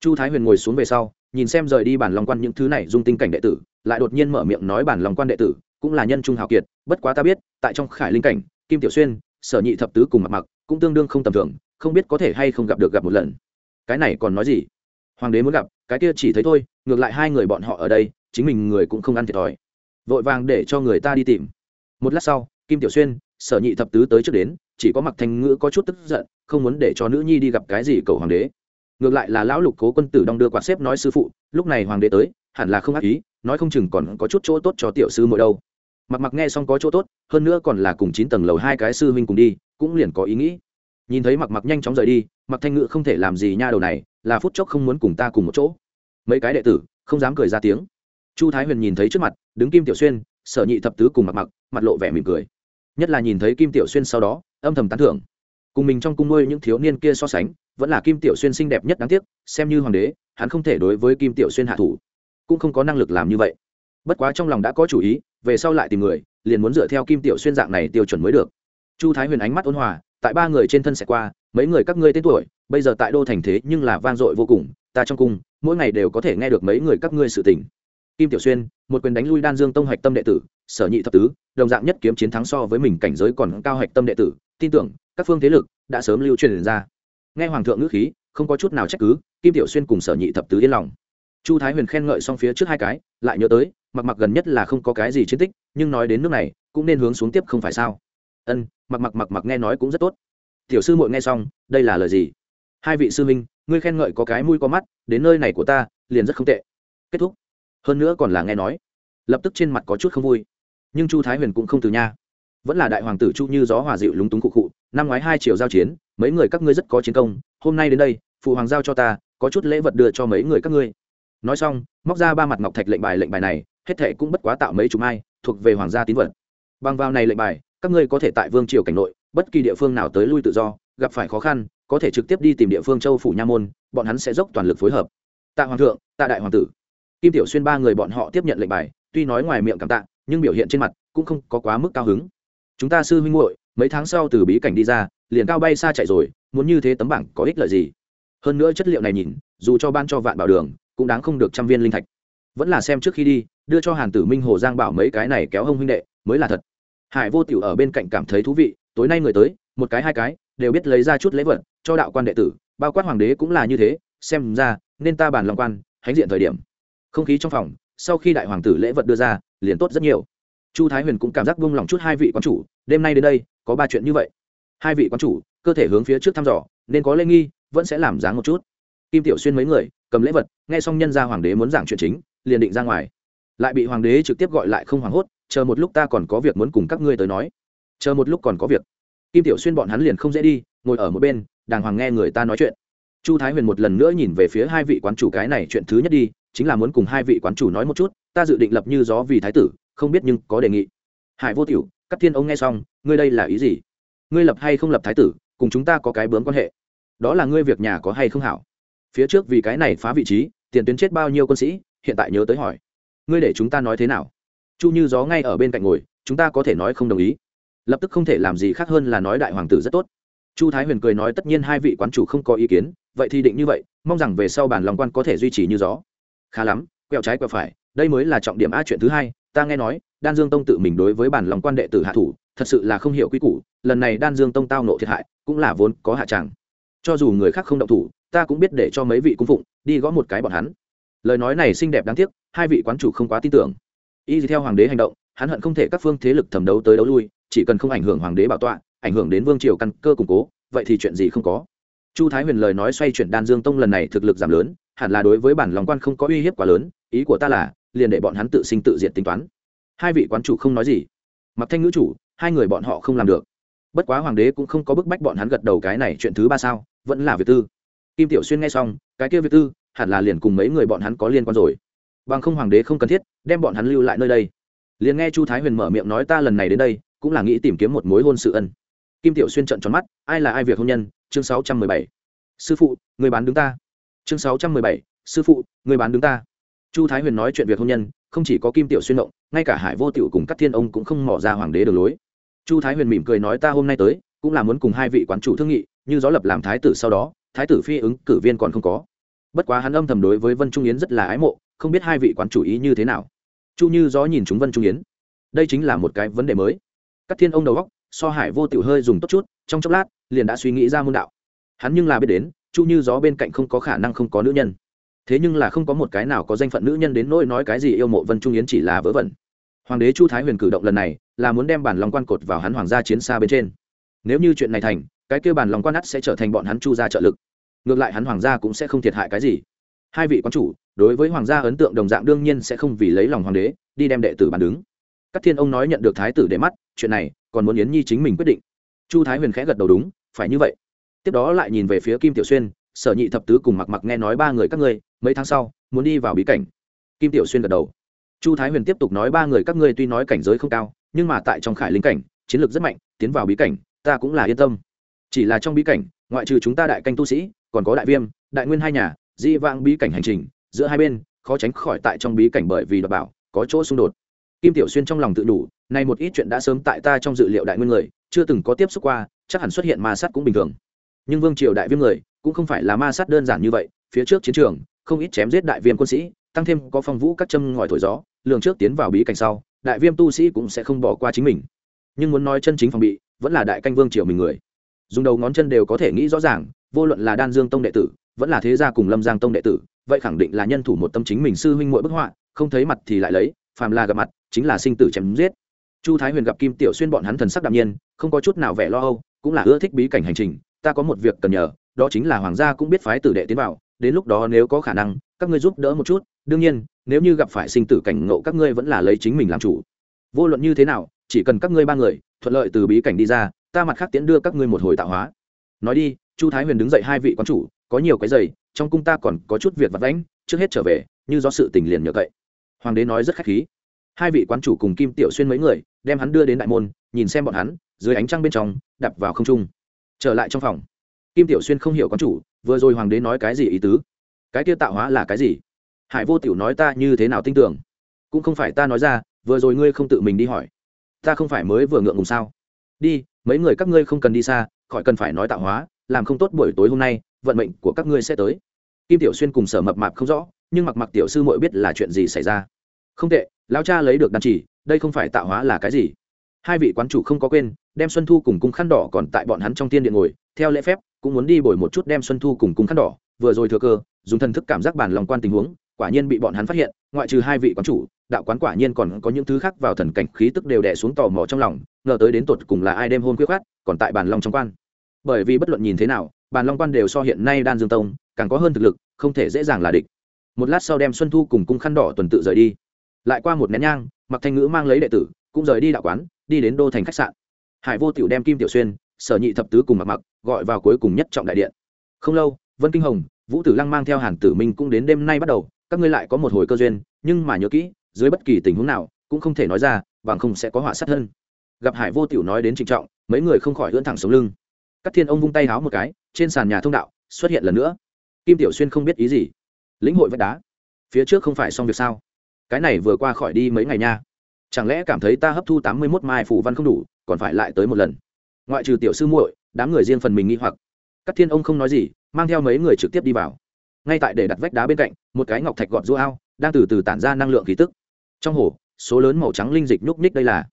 Chu thái huyền ngồi xuống về sau, nhìn xem rời đi bản long quan những thứ này dung tinh cảnh đệ tử, lại đột nhiên mở miệng nói bản long quan đệ tử, cũng là nhân trung hào kiệt, bất quá ta biết, tại trong khải linh cảnh kim tiểu xuyên, sở nhị thập tứ cùng mặc mặc, cũng tương đương không tầm thường, không biết có thể hay không gặp được gặp một lần. Cái này còn nói gì? Hoàng đế muốn gặp, cái kia chỉ thấy thôi, ngược lại hai người bọn họ ở đây, chính mình người cũng không ăn thiệt thòi. Vội vàng để cho người ta đi tìm. Một lát sau, kim tiểu xuyên, sở nhị thập tứ tới trước đến, chỉ có mặc thanh ngữ có chút tức giận, không muốn để cho nữ nhi đi gặp cái gì cầu hoàng đế. Ngược lại là lão lục cố quân tử đong đưa quạt xếp nói sư phụ, lúc này hoàng đế tới, hẳn là không ác ý, nói không chừng còn có chút chỗ tốt cho tiểu sư mỗi đâu mặc mặc nghe xong có chỗ tốt, hơn nữa còn là cùng chín tầng lầu hai cái sư huynh cùng đi, cũng liền có ý nghĩ. Nhìn thấy mặc mặc nhanh chóng rời đi, mặc thanh Ngự không thể làm gì nha đầu này, là phút chốc không muốn cùng ta cùng một chỗ. Mấy cái đệ tử, không dám cười ra tiếng. Chu thái huyền nhìn thấy trước mặt, đứng kim tiểu xuyên, sở nhị thập tứ cùng mặc mặc, mặt lộ vẻ mỉm cười. Nhất là nhìn thấy kim tiểu xuyên sau đó, âm thầm tán thưởng. Cùng mình trong cung nuôi những thiếu niên kia so sánh, vẫn là kim tiểu xuyên xinh đẹp nhất đáng tiếc, xem như hoàng đế, hắn không thể đối với kim tiểu xuyên hạ thủ. Cũng không có năng lực làm như vậy. Bất quá trong lòng đã có chủ ý về sau lại tìm người, liền muốn dựa theo kim tiểu xuyên dạng này tiêu chuẩn mới được. Chu thái huyền ánh mắt ôn hòa, tại ba người trên thân sẽ qua, mấy người các ngươi tên tuổi, bây giờ tại đô thành thế nhưng là vang dội vô cùng, ta trong cung, mỗi ngày đều có thể nghe được mấy người các ngươi sự tình. Kim tiểu xuyên, một quyền đánh lui đan dương tông hạch tâm đệ tử, sở nhị thập tứ, đồng dạng nhất kiếm chiến thắng so với mình cảnh giới còn cao hạch tâm đệ tử, tin tưởng, các phương thế lực đã sớm lưu truyền ra. Nghe hoàng thượng ngữ khí, không có chút nào trách cứ, kim tiểu xuyên cùng sở nhị thập tứ yên lòng chu thái huyền khen ngợi xong phía trước hai cái, lại nhớ tới mặc mặc gần nhất là không có cái gì chiến tích, nhưng nói đến nước này, cũng nên hướng xuống tiếp không phải sao? Ân mặc mặc mặc mặc nghe nói cũng rất tốt. Tiểu sư muội nghe xong, đây là lời gì? Hai vị sư minh ngươi khen ngợi có cái mũi có mắt, đến nơi này của ta, liền rất không tệ. Kết thúc. Hơn nữa còn là nghe nói. Lập tức trên mặt có chút không vui. Nhưng chu thái huyền cũng không từ nha. Vẫn là đại hoàng tử chu như gió hòa dịu lúng túng cụ cụ, năm ngoái hai triệu giao chiến, mấy người các ngươi rất có chiến công, hôm nay đến đây, phụ hoàng giao cho ta, có chút lễ vật đưa cho mấy người các ngươi nói xong, móc ra ba mặt ngọc thạch lệnh bài lệnh bài này, hết thệ cũng bất quá tạo mấy chục mai, thuộc về hoàng gia tín vật. Bằng vào này lệnh bài, các ngươi có thể tại vương triều cảnh nội, bất kỳ địa phương nào tới lui tự do, gặp phải khó khăn, có thể trực tiếp đi tìm địa phương châu phủ nha môn, bọn hắn sẽ dốc toàn lực phối hợp. Tạ hoàng thượng, tạ đại hoàng tử. Kim tiểu xuyên ba người bọn họ tiếp nhận lệnh bài, tuy nói ngoài miệng cảm tạ, nhưng biểu hiện trên mặt cũng không có quá mức cao hứng. Chúng ta sư huynh muội, mấy tháng sau từ bí cảnh đi ra, liền cao bay xa chạy rồi, muốn như thế tấm bảng có ích lợi gì? Hơn nữa chất liệu này nhìn, dù cho ban cho vạn bảo đường cũng đáng không được trăm viên linh thạch. Vẫn là xem trước khi đi, đưa cho hàn tử minh hồ giang bảo mấy cái này kéo hông huynh đệ, mới là thật. Hải vô tiểu ở bên cạnh cảm thấy thú vị, tối nay người tới, một cái hai cái, đều biết lấy ra chút lễ vật, cho đạo quan đệ tử, bao quát hoàng đế cũng là như thế, xem ra, nên ta bàn lòng quan, hãnh diện thời điểm. Không khí trong phòng, sau khi đại hoàng tử lễ vật đưa ra, liền tốt rất nhiều. Chu thái huyền cũng cảm giác buông lòng chút hai vị quan chủ, đêm nay đến đây, có ba chuyện như vậy. Hai vị quan chủ, cơ thể hướng phía trước thăm dò, nên có lê nghi, vẫn sẽ làm dáng một chút. Kim tiểu xuyên mấy người cầm lễ vật, nghe xong nhân gia hoàng đế muốn giảng chuyện chính, liền định ra ngoài. Lại bị hoàng đế trực tiếp gọi lại không hoảng hốt, chờ một lúc ta còn có việc muốn cùng các ngươi tới nói. Chờ một lúc còn có việc. Kim tiểu xuyên bọn hắn liền không dễ đi, ngồi ở một bên, đàng hoàng nghe người ta nói chuyện. Chu thái huyền một lần nữa nhìn về phía hai vị quán chủ cái này chuyện thứ nhất đi, chính là muốn cùng hai vị quán chủ nói một chút, ta dự định lập như gió vì thái tử, không biết nhưng có đề nghị. Hải vô tiểu các thiên ông nghe xong, ngươi đây là ý gì? Ngươi lập hay không lập thái tử, cùng chúng ta có cái bướm quan hệ? Đó là ngươi việc nhà có hay không hảo? Phía trước vì cái này phá vị trí, tiền tuyến chết bao nhiêu quân sĩ, hiện tại nhớ tới hỏi. Ngươi để chúng ta nói thế nào? Chu như gió ngay ở bên cạnh ngồi, chúng ta có thể nói không đồng ý. Lập tức không thể làm gì khác hơn là nói đại hoàng tử rất tốt. Chu thái huyền cười nói tất nhiên hai vị quán chủ không có ý kiến, vậy thì định như vậy, mong rằng về sau bản lòng quan có thể duy trì như gió. Khá lắm, quẹo trái quẹo phải, đây mới là trọng điểm a chuyện thứ hai, ta nghe nói, đan dương tông tự mình đối với bản lòng quan đệ tử hạ thủ, thật sự là không hiểu quy củ, lần này đan dương tông tao nộ thiệt hại, cũng là vốn có hạ tràng. Cho dù người khác không động thủ ta cũng biết để cho mấy vị cung phụng đi gõ một cái bọn hắn. Lời nói này xinh đẹp đáng tiếc, hai vị quán chủ không quá tin tưởng. Y theo hoàng đế hành động, hắn hận không thể các phương thế lực thẩm đấu tới đấu lui, chỉ cần không ảnh hưởng hoàng đế bảo tọa, ảnh hưởng đến vương triều căn cơ củng cố, vậy thì chuyện gì không có. Chu thái huyền lời nói xoay chuyển đan dương tông lần này thực lực giảm lớn, hẳn là đối với bản lòng quan không có uy hiếp quá lớn, ý của ta là, liền để bọn hắn tự sinh tự diệt tính toán. Hai vị quán chủ không nói gì. Mặc thanh ngữ chủ, hai người bọn họ không làm được. Bất quá hoàng đế cũng không có bức bách bọn hắn gật đầu cái này chuyện thứ ba sao, vẫn là việc tư kim tiểu xuyên nghe xong, cái kia việc tư, hẳn là liền cùng mấy người bọn hắn có liên quan rồi. Bằng không hoàng đế không cần thiết, đem bọn hắn lưu lại nơi đây. Liền nghe chu thái huyền mở miệng nói ta lần này đến đây, cũng là nghĩ tìm kiếm một mối hôn sự ân. Kim tiểu xuyên trận tròn mắt, ai là ai việc hôn nhân? Chương sáu trăm mười bảy. Sư phụ, người bán đứng ta. Chương sáu trăm mười bảy. Sư phụ, người bán đứng ta. Chu thái huyền nói chuyện việc hôn nhân, không chỉ có kim tiểu xuyên động, ngay cả hải vô tiểu cùng các thiên ông cũng không mỏ ra hoàng đế đường lối. Chu thái huyền mỉm cười nói ta hôm nay tới, cũng là muốn cùng hai vị quán chủ thương nghị, như gió lập làm thái tử sau đó thái tử phi ứng cử viên còn không có. Bất quá hắn âm thầm đối với vân trung yến rất là ái mộ, không biết hai vị quán chủ ý như thế nào. Chu như gió nhìn chúng vân trung yến. Đây chính là một cái vấn đề mới. Các thiên ông đầu góc so hải vô tiểu hơi dùng tốt chút, trong chốc lát, liền đã suy nghĩ ra môn đạo. Hắn nhưng là biết đến, chu như gió bên cạnh không có khả năng không có nữ nhân. Thế nhưng là không có một cái nào có danh phận nữ nhân đến nỗi nói cái gì yêu mộ vân trung yến chỉ là vớ vẩn. Hoàng đế chu thái huyền cử động lần này, là muốn đem bản lòng quan cột vào hắn hoàng gia chiến xa bên trên. Nếu như chuyện này thành, cái kêu bản lòng quan ắt sẽ trở thành bọn hắn chu gia trợ lực ngược lại hắn hoàng gia cũng sẽ không thiệt hại cái gì. Hai vị quan chủ, đối với hoàng gia ấn tượng đồng dạng đương nhiên sẽ không vì lấy lòng hoàng đế, đi đem đệ tử bàn đứng. Các thiên ông nói nhận được thái tử để mắt, chuyện này còn muốn yến nhi chính mình quyết định. Chu thái huyền khẽ gật đầu đúng, phải như vậy. Tiếp đó lại nhìn về phía kim tiểu xuyên, sở nhị thập tứ cùng mặc mặc nghe nói ba người các ngươi, mấy tháng sau, muốn đi vào bí cảnh. Kim tiểu xuyên gật đầu. Chu thái huyền tiếp tục nói ba người các ngươi tuy nói cảnh giới không cao, nhưng mà tại trong khải linh cảnh, chiến lược rất mạnh, tiến vào bí cảnh, ta cũng là yên tâm. Chỉ là trong bí cảnh ngoại trừ chúng ta đại canh tu sĩ, còn có đại viêm, đại nguyên hai nhà, di vang bí cảnh hành trình, giữa hai bên, khó tránh khỏi tại trong bí cảnh bởi vì đọc bảo, có chỗ xung đột. Kim tiểu xuyên trong lòng tự đủ, nay một ít chuyện đã sớm tại ta trong dự liệu đại nguyên người, chưa từng có tiếp xúc qua, chắc hẳn xuất hiện ma sát cũng bình thường. Nhưng vương triều đại viêm người, cũng không phải là ma sát đơn giản như vậy, phía trước chiến trường, không ít chém giết đại viêm quân sĩ, tăng thêm có phong vũ các châm ngòi thổi gió, lường trước tiến vào bí cảnh sau, đại viêm tu sĩ cũng sẽ không bỏ qua chính mình. Nhưng muốn nói chân chính phòng bị, vẫn là đại canh vương triều mình người dùng đầu ngón chân đều có thể nghĩ rõ ràng, vô luận là đan dương tông đệ tử, vẫn là thế gia cùng lâm giang tông đệ tử, vậy khẳng định là nhân thủ một tâm chính mình sư huynh mỗi bức họa, không thấy mặt thì lại lấy, phàm là gặp mặt, chính là sinh tử chém giết. Chu thái huyền gặp kim tiểu xuyên bọn hắn thần sắc đạm nhiên, không có chút nào vẻ lo âu, cũng là ưa thích bí cảnh hành trình, ta có một việc cần nhờ, đó chính là hoàng gia cũng biết phái tử đệ tiến vào, đến lúc đó nếu có khả năng, các ngươi giúp đỡ một chút, đương nhiên, nếu như gặp phải sinh tử cảnh ngộ các ngươi vẫn là lấy chính mình làm chủ. Vô luận như thế nào chỉ cần các ngươi ba người, thuận lợi từ bí cảnh đi ra, ta mặt khác tiễn đưa các ngươi một hồi tạo hóa. Nói đi, chu thái huyền đứng dậy hai vị quán chủ, có nhiều cái giày, trong cung ta còn có chút việc vặt vãnh, trước hết trở về, như do sự tình liền nhờ cậy. Hoàng đế nói rất khách khí. Hai vị quán chủ cùng kim tiểu xuyên mấy người, đem hắn đưa đến đại môn, nhìn xem bọn hắn, dưới ánh trăng bên trong, đập vào không trung. Trở lại trong phòng. Kim tiểu xuyên không hiểu quán chủ, vừa rồi hoàng đế nói cái gì ý tứ? Cái kia tạo hóa là cái gì? Hải vô tiểu nói ta như thế nào tin tưởng? Cũng không phải ta nói ra, vừa rồi ngươi không tự mình đi hỏi ta không phải mới vừa ngượng ngùng sao? Đi, mấy người các ngươi không cần đi xa, khỏi cần phải nói tạo hóa, làm không tốt buổi tối hôm nay, vận mệnh của các ngươi sẽ tới. Kim tiểu xuyên cùng sở mập mạp không rõ, nhưng mặc mặc tiểu sư muội biết là chuyện gì xảy ra. Không tệ, lão cha lấy được đàn chỉ, đây không phải tạo hóa là cái gì. Hai vị quán chủ không có quên, đem xuân thu cùng cung khăn đỏ còn tại bọn hắn trong tiên điện ngồi, theo lễ phép, cũng muốn đi bồi một chút đem xuân thu cùng cung khăn đỏ, vừa rồi thừa cơ, dùng thần thức cảm giác bản lòng quan tình huống quả nhiên bị bọn hắn phát hiện, ngoại trừ hai vị quán chủ, đạo quán quả nhiên còn có những thứ khác vào thần cảnh khí tức đều đè xuống tò mò trong lòng, ngờ tới đến tột cùng là ai đêm hôn quyết khát còn tại bàn long trong quan. Bởi vì bất luận nhìn thế nào, bàn long quan đều so hiện nay đan dương tông, càng có hơn thực lực, không thể dễ dàng là địch. Một lát sau đem xuân thu cùng cung khăn đỏ tuần tự rời đi. Lại qua một nén nhang mặc thanh ngữ mang lấy đệ tử, cũng rời đi đạo quán, đi đến đô thành khách sạn. Hải vô tiểu đem kim tiểu xuyên, sở nhị thập tứ cùng mặc mặc gọi vào cuối cùng nhất trọng đại điện. Không lâu, vân kinh hồng, vũ tử lăng mang theo hàn tử minh cũng đến đêm nay bắt đầu các ngươi lại có một hồi cơ duyên, nhưng mà nhớ kỹ, dưới bất kỳ tình huống nào, cũng không thể nói ra, bằng không sẽ có họa sát hơn gặp hải vô tiểu nói đến trịnh trọng, mấy người không khỏi ưỡn thẳng sống lưng. Các thiên ông vung tay háo một cái, trên sàn nhà thông đạo, xuất hiện lần nữa. Kim tiểu xuyên không biết ý gì. Lĩnh hội vách đá. Phía trước không phải xong việc sao? Cái này vừa qua khỏi đi mấy ngày nha. Chẳng lẽ cảm thấy ta hấp thu tám mươi mốt mai phủ văn không đủ, còn phải lại tới một lần? Ngoại trừ tiểu sư muội, đám người riêng phần mình nghi hoặc. Các thiên ông không nói gì, mang theo mấy người trực tiếp đi vào ngay tại để đặt vách đá bên cạnh, một cái ngọc thạch gọt rũ ao, đang từ từ tản ra năng lượng khí tức. Trong hồ, số lớn màu trắng linh dịch nhúc nhích đây là.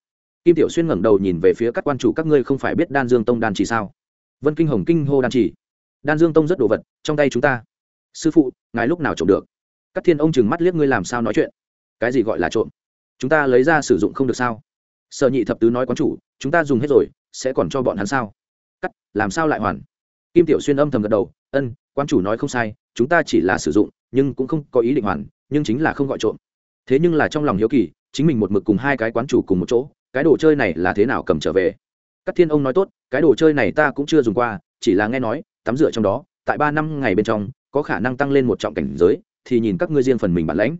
Kim tiểu xuyên ngẩng đầu nhìn về phía các quan chủ, các ngươi không phải biết đan dương tông đan chỉ sao? Vân kinh hồng kinh hô đan chỉ. Đan dương tông rất đồ vật, trong tay chúng ta. Sư phụ, ngài lúc nào trộm được? Các thiên ông chừng mắt liếc ngươi làm sao nói chuyện. Cái gì gọi là trộm? Chúng ta lấy ra sử dụng không được sao? Sợ nhị thập tứ nói quán chủ, chúng ta dùng hết rồi, sẽ còn cho bọn hắn sao? Cắt, làm sao lại hoàn? Kim tiểu xuyên âm thầm gật đầu, ân quan chủ nói không sai chúng ta chỉ là sử dụng, nhưng cũng không có ý định hoàn, nhưng chính là không gọi trộm. Thế nhưng là trong lòng hiếu kỳ, chính mình một mực cùng hai cái quán chủ cùng một chỗ, cái đồ chơi này là thế nào cầm trở về? Các thiên ông nói tốt, cái đồ chơi này ta cũng chưa dùng qua, chỉ là nghe nói, tắm rửa trong đó, tại ba năm ngày bên trong, có khả năng tăng lên một trọng cảnh giới, thì nhìn các ngươi riêng phần mình bản lãnh.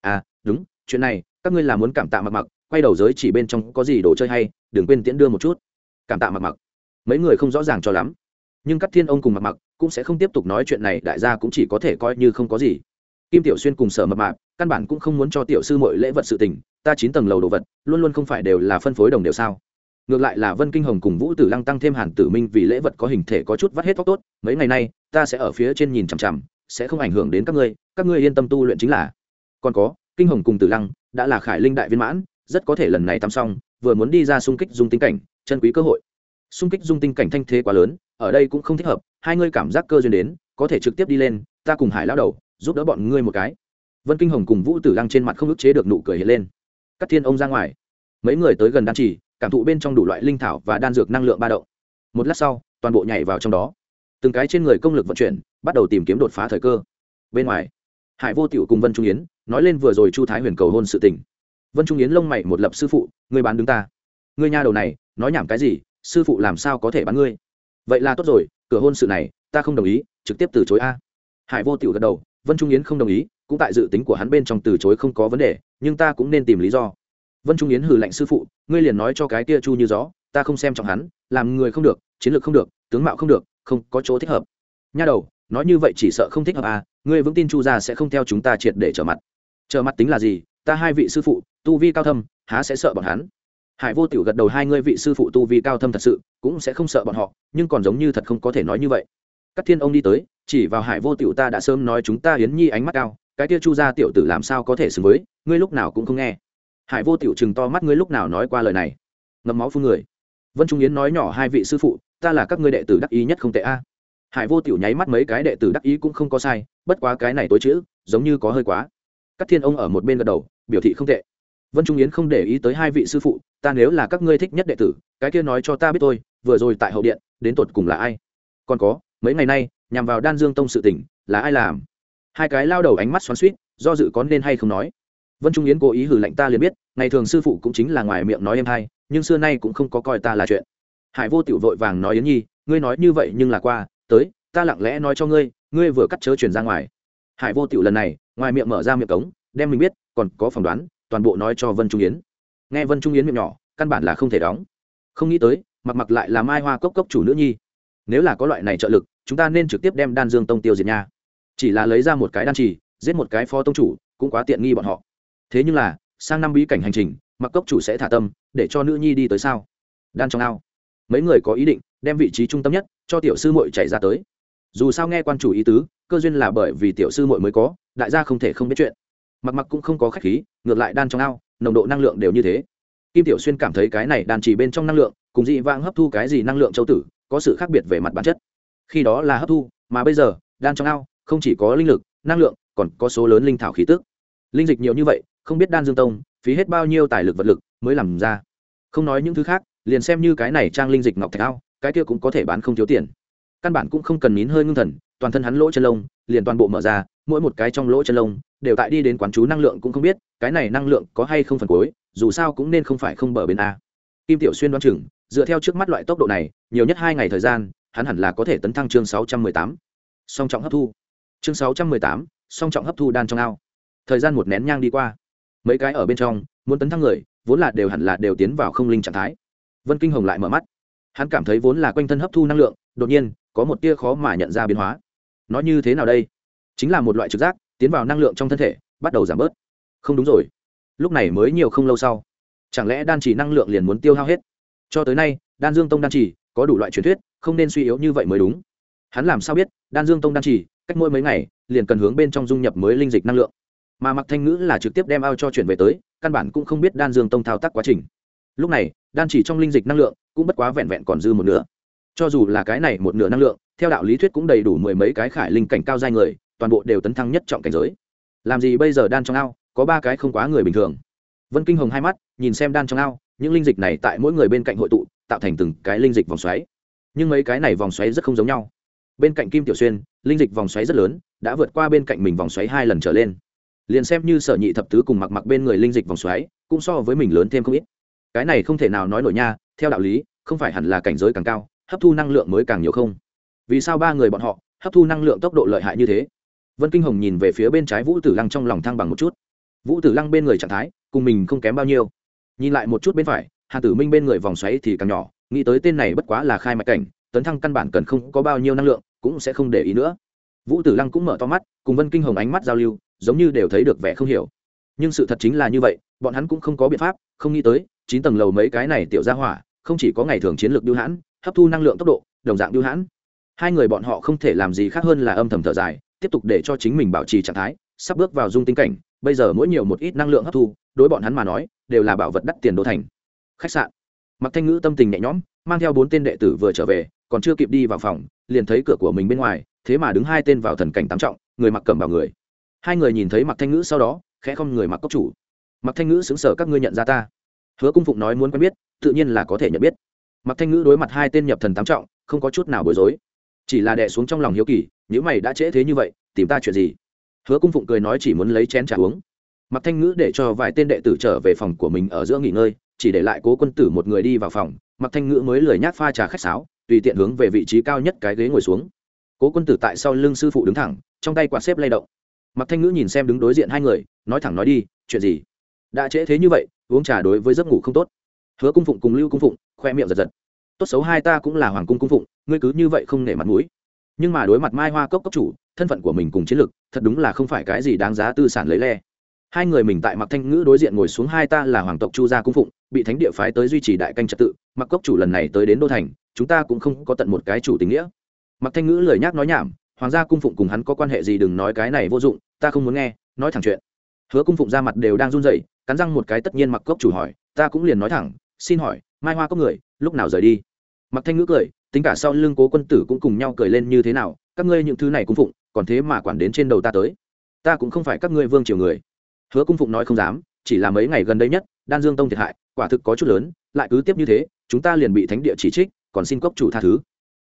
À đúng, chuyện này, các ngươi là muốn cảm tạ mặc mặc quay đầu giới chỉ bên trong có gì đồ chơi hay, đừng quên tiễn đưa một chút. Cảm tạ mặc mặc mấy người không rõ ràng cho lắm nhưng các thiên ông cùng mặc mặc cũng sẽ không tiếp tục nói chuyện này, đại gia cũng chỉ có thể coi như không có gì. Kim tiểu xuyên cùng sở mập mạp, căn bản cũng không muốn cho tiểu sư mọi lễ vật sự tình, ta chín tầng lầu đồ vật, luôn luôn không phải đều là phân phối đồng đều sao? Ngược lại là vân kinh hồng cùng vũ tử lăng tăng thêm hàn tử minh vì lễ vật có hình thể có chút vắt hết tóc tốt, mấy ngày nay, ta sẽ ở phía trên nhìn chằm chằm, sẽ không ảnh hưởng đến các ngươi các ngươi yên tâm tu luyện chính là. Còn có, kinh hồng cùng tử lăng đã là khải linh đại viên mãn, rất có thể lần này tắm xong, vừa muốn đi ra xung kích dung tinh cảnh, chân quý cơ hội. Xung kích dung tinh cảnh thanh thế quá lớn ở đây cũng không thích hợp, hai ngươi cảm giác cơ duyên đến, có thể trực tiếp đi lên, ta cùng hải lao đầu, giúp đỡ bọn ngươi một cái. Vân kinh hồng cùng vũ tử lăng trên mặt không ức chế được nụ cười hiện lên. Cắt thiên ông ra ngoài. Mấy người tới gần đan trì, cảm thụ bên trong đủ loại linh thảo và đan dược năng lượng ba động. Một lát sau, toàn bộ nhảy vào trong đó. Từng cái trên người công lực vận chuyển, bắt đầu tìm kiếm đột phá thời cơ. Bên ngoài, hải vô tịu cùng vân trung yến nói lên vừa rồi chu thái huyền cầu hôn sự tình. Vân trung yến lông mày một lập sư phụ, ngươi bán đứng ta. Ngươi nha đầu này, nói nhảm cái gì? Sư phụ làm sao có thể bán ngươi? Vậy là tốt rồi, cửa hôn sự này, ta không đồng ý, trực tiếp từ chối a. Hải vô tiểu gật đầu, vân trung yến không đồng ý, cũng tại dự tính của hắn bên trong từ chối không có vấn đề, nhưng ta cũng nên tìm lý do. Vân trung yến hừ lạnh sư phụ, ngươi liền nói cho cái kia chu như gió, ta không xem trọng hắn, làm người không được, chiến lược không được, tướng mạo không được, không có chỗ thích hợp. Nha đầu, nói như vậy chỉ sợ không thích hợp à ngươi vững tin chu gia sẽ không theo chúng ta triệt để trở mặt. Trở mặt tính là gì, ta hai vị sư phụ, tu vi cao thâm, há sẽ sợ bọn hắn? Hải vô tiểu gật đầu, hai ngươi vị sư phụ tu vi cao thâm thật sự, cũng sẽ không sợ bọn họ, nhưng còn giống như thật không có thể nói như vậy. Các thiên ông đi tới, chỉ vào hải vô tiểu, ta đã sớm nói chúng ta hiến nhi ánh mắt cao, cái kia chu gia tiểu tử làm sao có thể xứng với, ngươi lúc nào cũng không nghe. Hải vô tiểu chừng to mắt, ngươi lúc nào nói qua lời này? Ngậm máu phun người. Vân trung yến nói nhỏ, hai vị sư phụ, ta là các ngươi đệ tử đắc ý nhất không tệ a. Hải vô tiểu nháy mắt mấy cái đệ tử đắc ý cũng không có sai, bất quá cái này tối chữ, giống như có hơi quá. Các thiên ông ở một bên gật đầu, biểu thị không tệ. Vân trung yến không để ý tới hai vị sư phụ ta nếu là các ngươi thích nhất đệ tử, cái kia nói cho ta biết tôi vừa rồi tại hậu điện, đến tột cùng là ai? Còn có, mấy ngày nay, nhằm vào đan dương tông sự tỉnh là ai làm? Hai cái lao đầu ánh mắt xoắn suýt do dự có nên hay không nói. Vân trung yến cố ý hử lạnh ta liền biết, ngày thường sư phụ cũng chính là ngoài miệng nói em hay, nhưng xưa nay cũng không có coi ta là chuyện. Hải vô tiểu vội vàng nói yến nhi, ngươi nói như vậy nhưng là qua, tới, ta lặng lẽ nói cho ngươi ngươi vừa cắt chớ chuyển ra ngoài. Hải vô tiểu lần này, ngoài miệng mở ra miệng cống, đem mình biết, còn có phỏng đoán, toàn bộ nói cho vân trung yến nghe vân trung yến miệng nhỏ, căn bản là không thể đóng. Không nghĩ tới, mặc mặc lại là mai hoa cốc cốc chủ nữ nhi. Nếu là có loại này trợ lực, chúng ta nên trực tiếp đem đan dương tông tiêu diệt nha. Chỉ là lấy ra một cái đan trì, giết một cái phó tông chủ, cũng quá tiện nghi bọn họ. Thế nhưng là, sang năm bí cảnh hành trình, mặc cốc chủ sẽ thả tâm, để cho nữ nhi đi tới sao? Đan trong ao. Mấy người có ý định, đem vị trí trung tâm nhất, cho tiểu sư muội chạy ra tới. Dù sao nghe quan chủ ý tứ, cơ duyên là bởi vì tiểu sư muội mới có, đại gia không thể không biết chuyện. Mặc mặc cũng không có khách khí, ngược lại đan trong ao nồng độ năng lượng đều như thế. Kim tiểu xuyên cảm thấy cái này đan chỉ bên trong năng lượng, cùng dị vãng hấp thu cái gì năng lượng châu tử, có sự khác biệt về mặt bản chất. Khi đó là hấp thu, mà bây giờ, đan trong ao, không chỉ có linh lực, năng lượng, còn có số lớn linh thảo khí tức. Linh dịch nhiều như vậy, không biết đan dương tông, phí hết bao nhiêu tài lực vật lực mới làm ra. Không nói những thứ khác, liền xem như cái này trang linh dịch ngọc thạch ao, cái kia cũng có thể bán không thiếu tiền. Căn bản cũng không cần nín hơi ngưng thần, toàn thân hắn lỗ chân lông, liền toàn bộ mở ra, mỗi một cái trong lỗ chân lông đều tại đi đến quán chú năng lượng cũng không biết, cái này năng lượng có hay không phần cuối, dù sao cũng nên không phải không bờ bên a. Kim tiểu xuyên đoán chừng, dựa theo trước mắt loại tốc độ này, nhiều nhất hai ngày thời gian, hắn hẳn là có thể tấn thăng chương sáu trăm mười tám. Song trọng hấp thu. Chương sáu trăm mười tám, song trọng hấp thu đan trong ao. Thời gian một nén nhang đi qua. Mấy cái ở bên trong, muốn tấn thăng người, vốn là đều hẳn là đều tiến vào không linh trạng thái. Vân kinh hồng lại mở mắt. Hắn cảm thấy vốn là quanh thân hấp thu năng lượng, đột nhiên, có một tia khó mà nhận ra biến hóa. Nó như thế nào đây? Chính là một loại trực giác tiến vào năng lượng trong thân thể, bắt đầu giảm bớt. Không đúng rồi. Lúc này mới nhiều không lâu sau, chẳng lẽ đan chỉ năng lượng liền muốn tiêu hao hết? Cho tới nay, đan dương tông đan chỉ có đủ loại truyền thuyết, không nên suy yếu như vậy mới đúng. Hắn làm sao biết, đan dương tông đan chỉ, cách mỗi mấy ngày, liền cần hướng bên trong dung nhập mới linh dịch năng lượng? Mà mặc thanh ngữ là trực tiếp đem ao cho chuyển về tới, căn bản cũng không biết đan dương tông thao tác quá trình. Lúc này, đan chỉ trong linh dịch năng lượng cũng bất quá vẹn vẹn còn dư một nửa. Cho dù là cái này một nửa năng lượng, theo đạo lý thuyết cũng đầy đủ mười mấy cái khải linh cảnh cao giai người toàn bộ đều tấn thăng nhất trọng cảnh giới. Làm gì bây giờ đan trong ao, có ba cái không quá người bình thường. Vân kinh hồng hai mắt, nhìn xem đan trong ao, những linh dịch này tại mỗi người bên cạnh hội tụ, tạo thành từng cái linh dịch vòng xoáy. Nhưng mấy cái này vòng xoáy rất không giống nhau. Bên cạnh kim tiểu xuyên, linh dịch vòng xoáy rất lớn, đã vượt qua bên cạnh mình vòng xoáy hai lần trở lên. Liền xem như sở nhị thập tứ cùng mặc mặc bên người linh dịch vòng xoáy, cũng so với mình lớn thêm không ít. Cái này không thể nào nói nổi nha, theo đạo lý, không phải hẳn là cảnh giới càng cao, hấp thu năng lượng mới càng nhiều không? Vì sao ba người bọn họ hấp thu năng lượng tốc độ lợi hại như thế? Vân kinh hồng nhìn về phía bên trái vũ tử lăng trong lòng thăng bằng một chút. Vũ tử lăng bên người trạng thái, cùng mình không kém bao nhiêu. Nhìn lại một chút bên phải, hà tử minh bên người vòng xoáy thì càng nhỏ, nghĩ tới tên này bất quá là khai mạch cảnh, tấn thăng căn bản cần không có bao nhiêu năng lượng, cũng sẽ không để ý nữa. Vũ tử lăng cũng mở to mắt, cùng vân kinh hồng ánh mắt giao lưu, giống như đều thấy được vẻ không hiểu. Nhưng sự thật chính là như vậy, bọn hắn cũng không có biện pháp, không nghĩ tới, chín tầng lầu mấy cái này tiểu ra hỏa, không chỉ có ngày thường chiến lược biêu hãn, hấp thu năng lượng tốc độ, đồng dạng biêu hãn. Hai người bọn họ không thể làm gì khác hơn là âm thầm thở dài tiếp tục để cho chính mình bảo trì trạng thái, sắp bước vào dung tinh cảnh, bây giờ mỗi nhiều một ít năng lượng hấp thu, đối bọn hắn mà nói, đều là bảo vật đắt tiền đô thành. Khách sạn. Mặc thanh ngữ tâm tình nhẹ nhõm, mang theo bốn tên đệ tử vừa trở về, còn chưa kịp đi vào phòng, liền thấy cửa của mình bên ngoài, thế mà đứng hai tên vào thần cảnh tám trọng, người mặc cẩm vào người. Hai người nhìn thấy mặc thanh ngữ sau đó, khẽ không người mặc cốc chủ. Mặc thanh ngữ xứng sở các ngươi nhận ra ta. Hứa cung phụng nói muốn quen biết, tự nhiên là có thể nhận biết. Mặc thanh ngữ đối mặt hai tên nhập thần tám trọng, không có chút nào bối rối chỉ là đẻ xuống trong lòng hiếu kỳ nếu mày đã trễ thế như vậy, tìm ta chuyện gì? Hứa cung phụng cười nói chỉ muốn lấy chén trà uống. Mặc thanh ngữ để cho vài tên đệ tử trở về phòng của mình ở giữa nghỉ ngơi, chỉ để lại cố quân tử một người đi vào phòng. Mặc thanh ngữ mới lười nhác pha trà khách sáo, tùy tiện hướng về vị trí cao nhất cái ghế ngồi xuống. Cố quân tử tại sau lưng sư phụ đứng thẳng, trong tay quạt xếp lay động. Mặc thanh ngữ nhìn xem đứng đối diện hai người, nói thẳng nói đi, chuyện gì? Đã trễ thế như vậy, uống trà đối với giấc ngủ không tốt. Hứa cung phụng cùng lưu cung phụng, khoe miệng giật giật tốt xấu hai ta cũng là hoàng cung cung phụng, ngươi cứ như vậy không nể mặt mũi. Nhưng mà đối mặt mai hoa cốc cốc chủ, thân phận của mình cùng chiến lược, thật đúng là không phải cái gì đáng giá tư sản lấy le. Hai người mình tại mặc thanh ngữ đối diện ngồi xuống hai ta là hoàng tộc chu gia cung phụng, bị thánh địa phái tới duy trì đại canh trật tự mặc cốc chủ lần này tới đến đô thành, chúng ta cũng không có tận một cái chủ tình nghĩa. Mặc thanh ngữ lời nhác nói nhảm, hoàng gia cung phụng cùng hắn có quan hệ gì đừng nói cái này vô dụng, ta không muốn nghe, nói thẳng chuyện. Hứa cung phụng ra mặt đều đang run rẩy, cắn răng một cái tất nhiên mặc cốc chủ hỏi, ta cũng liền nói thẳng, xin hỏi, mai hoa có người, lúc nào rời đi? Mặc thanh ngữ cười, tính cả sau lưng cố quân tử cũng cùng nhau cười lên như thế nào, các ngươi những thứ này cung phụng, còn thế mà quản đến trên đầu ta tới. Ta cũng không phải các ngươi vương triều người. Hứa cung phụng nói không dám, chỉ là mấy ngày gần đây nhất, đan dương tông thiệt hại, quả thực có chút lớn, lại cứ tiếp như thế, chúng ta liền bị thánh địa chỉ trích, còn xin cốc chủ tha thứ.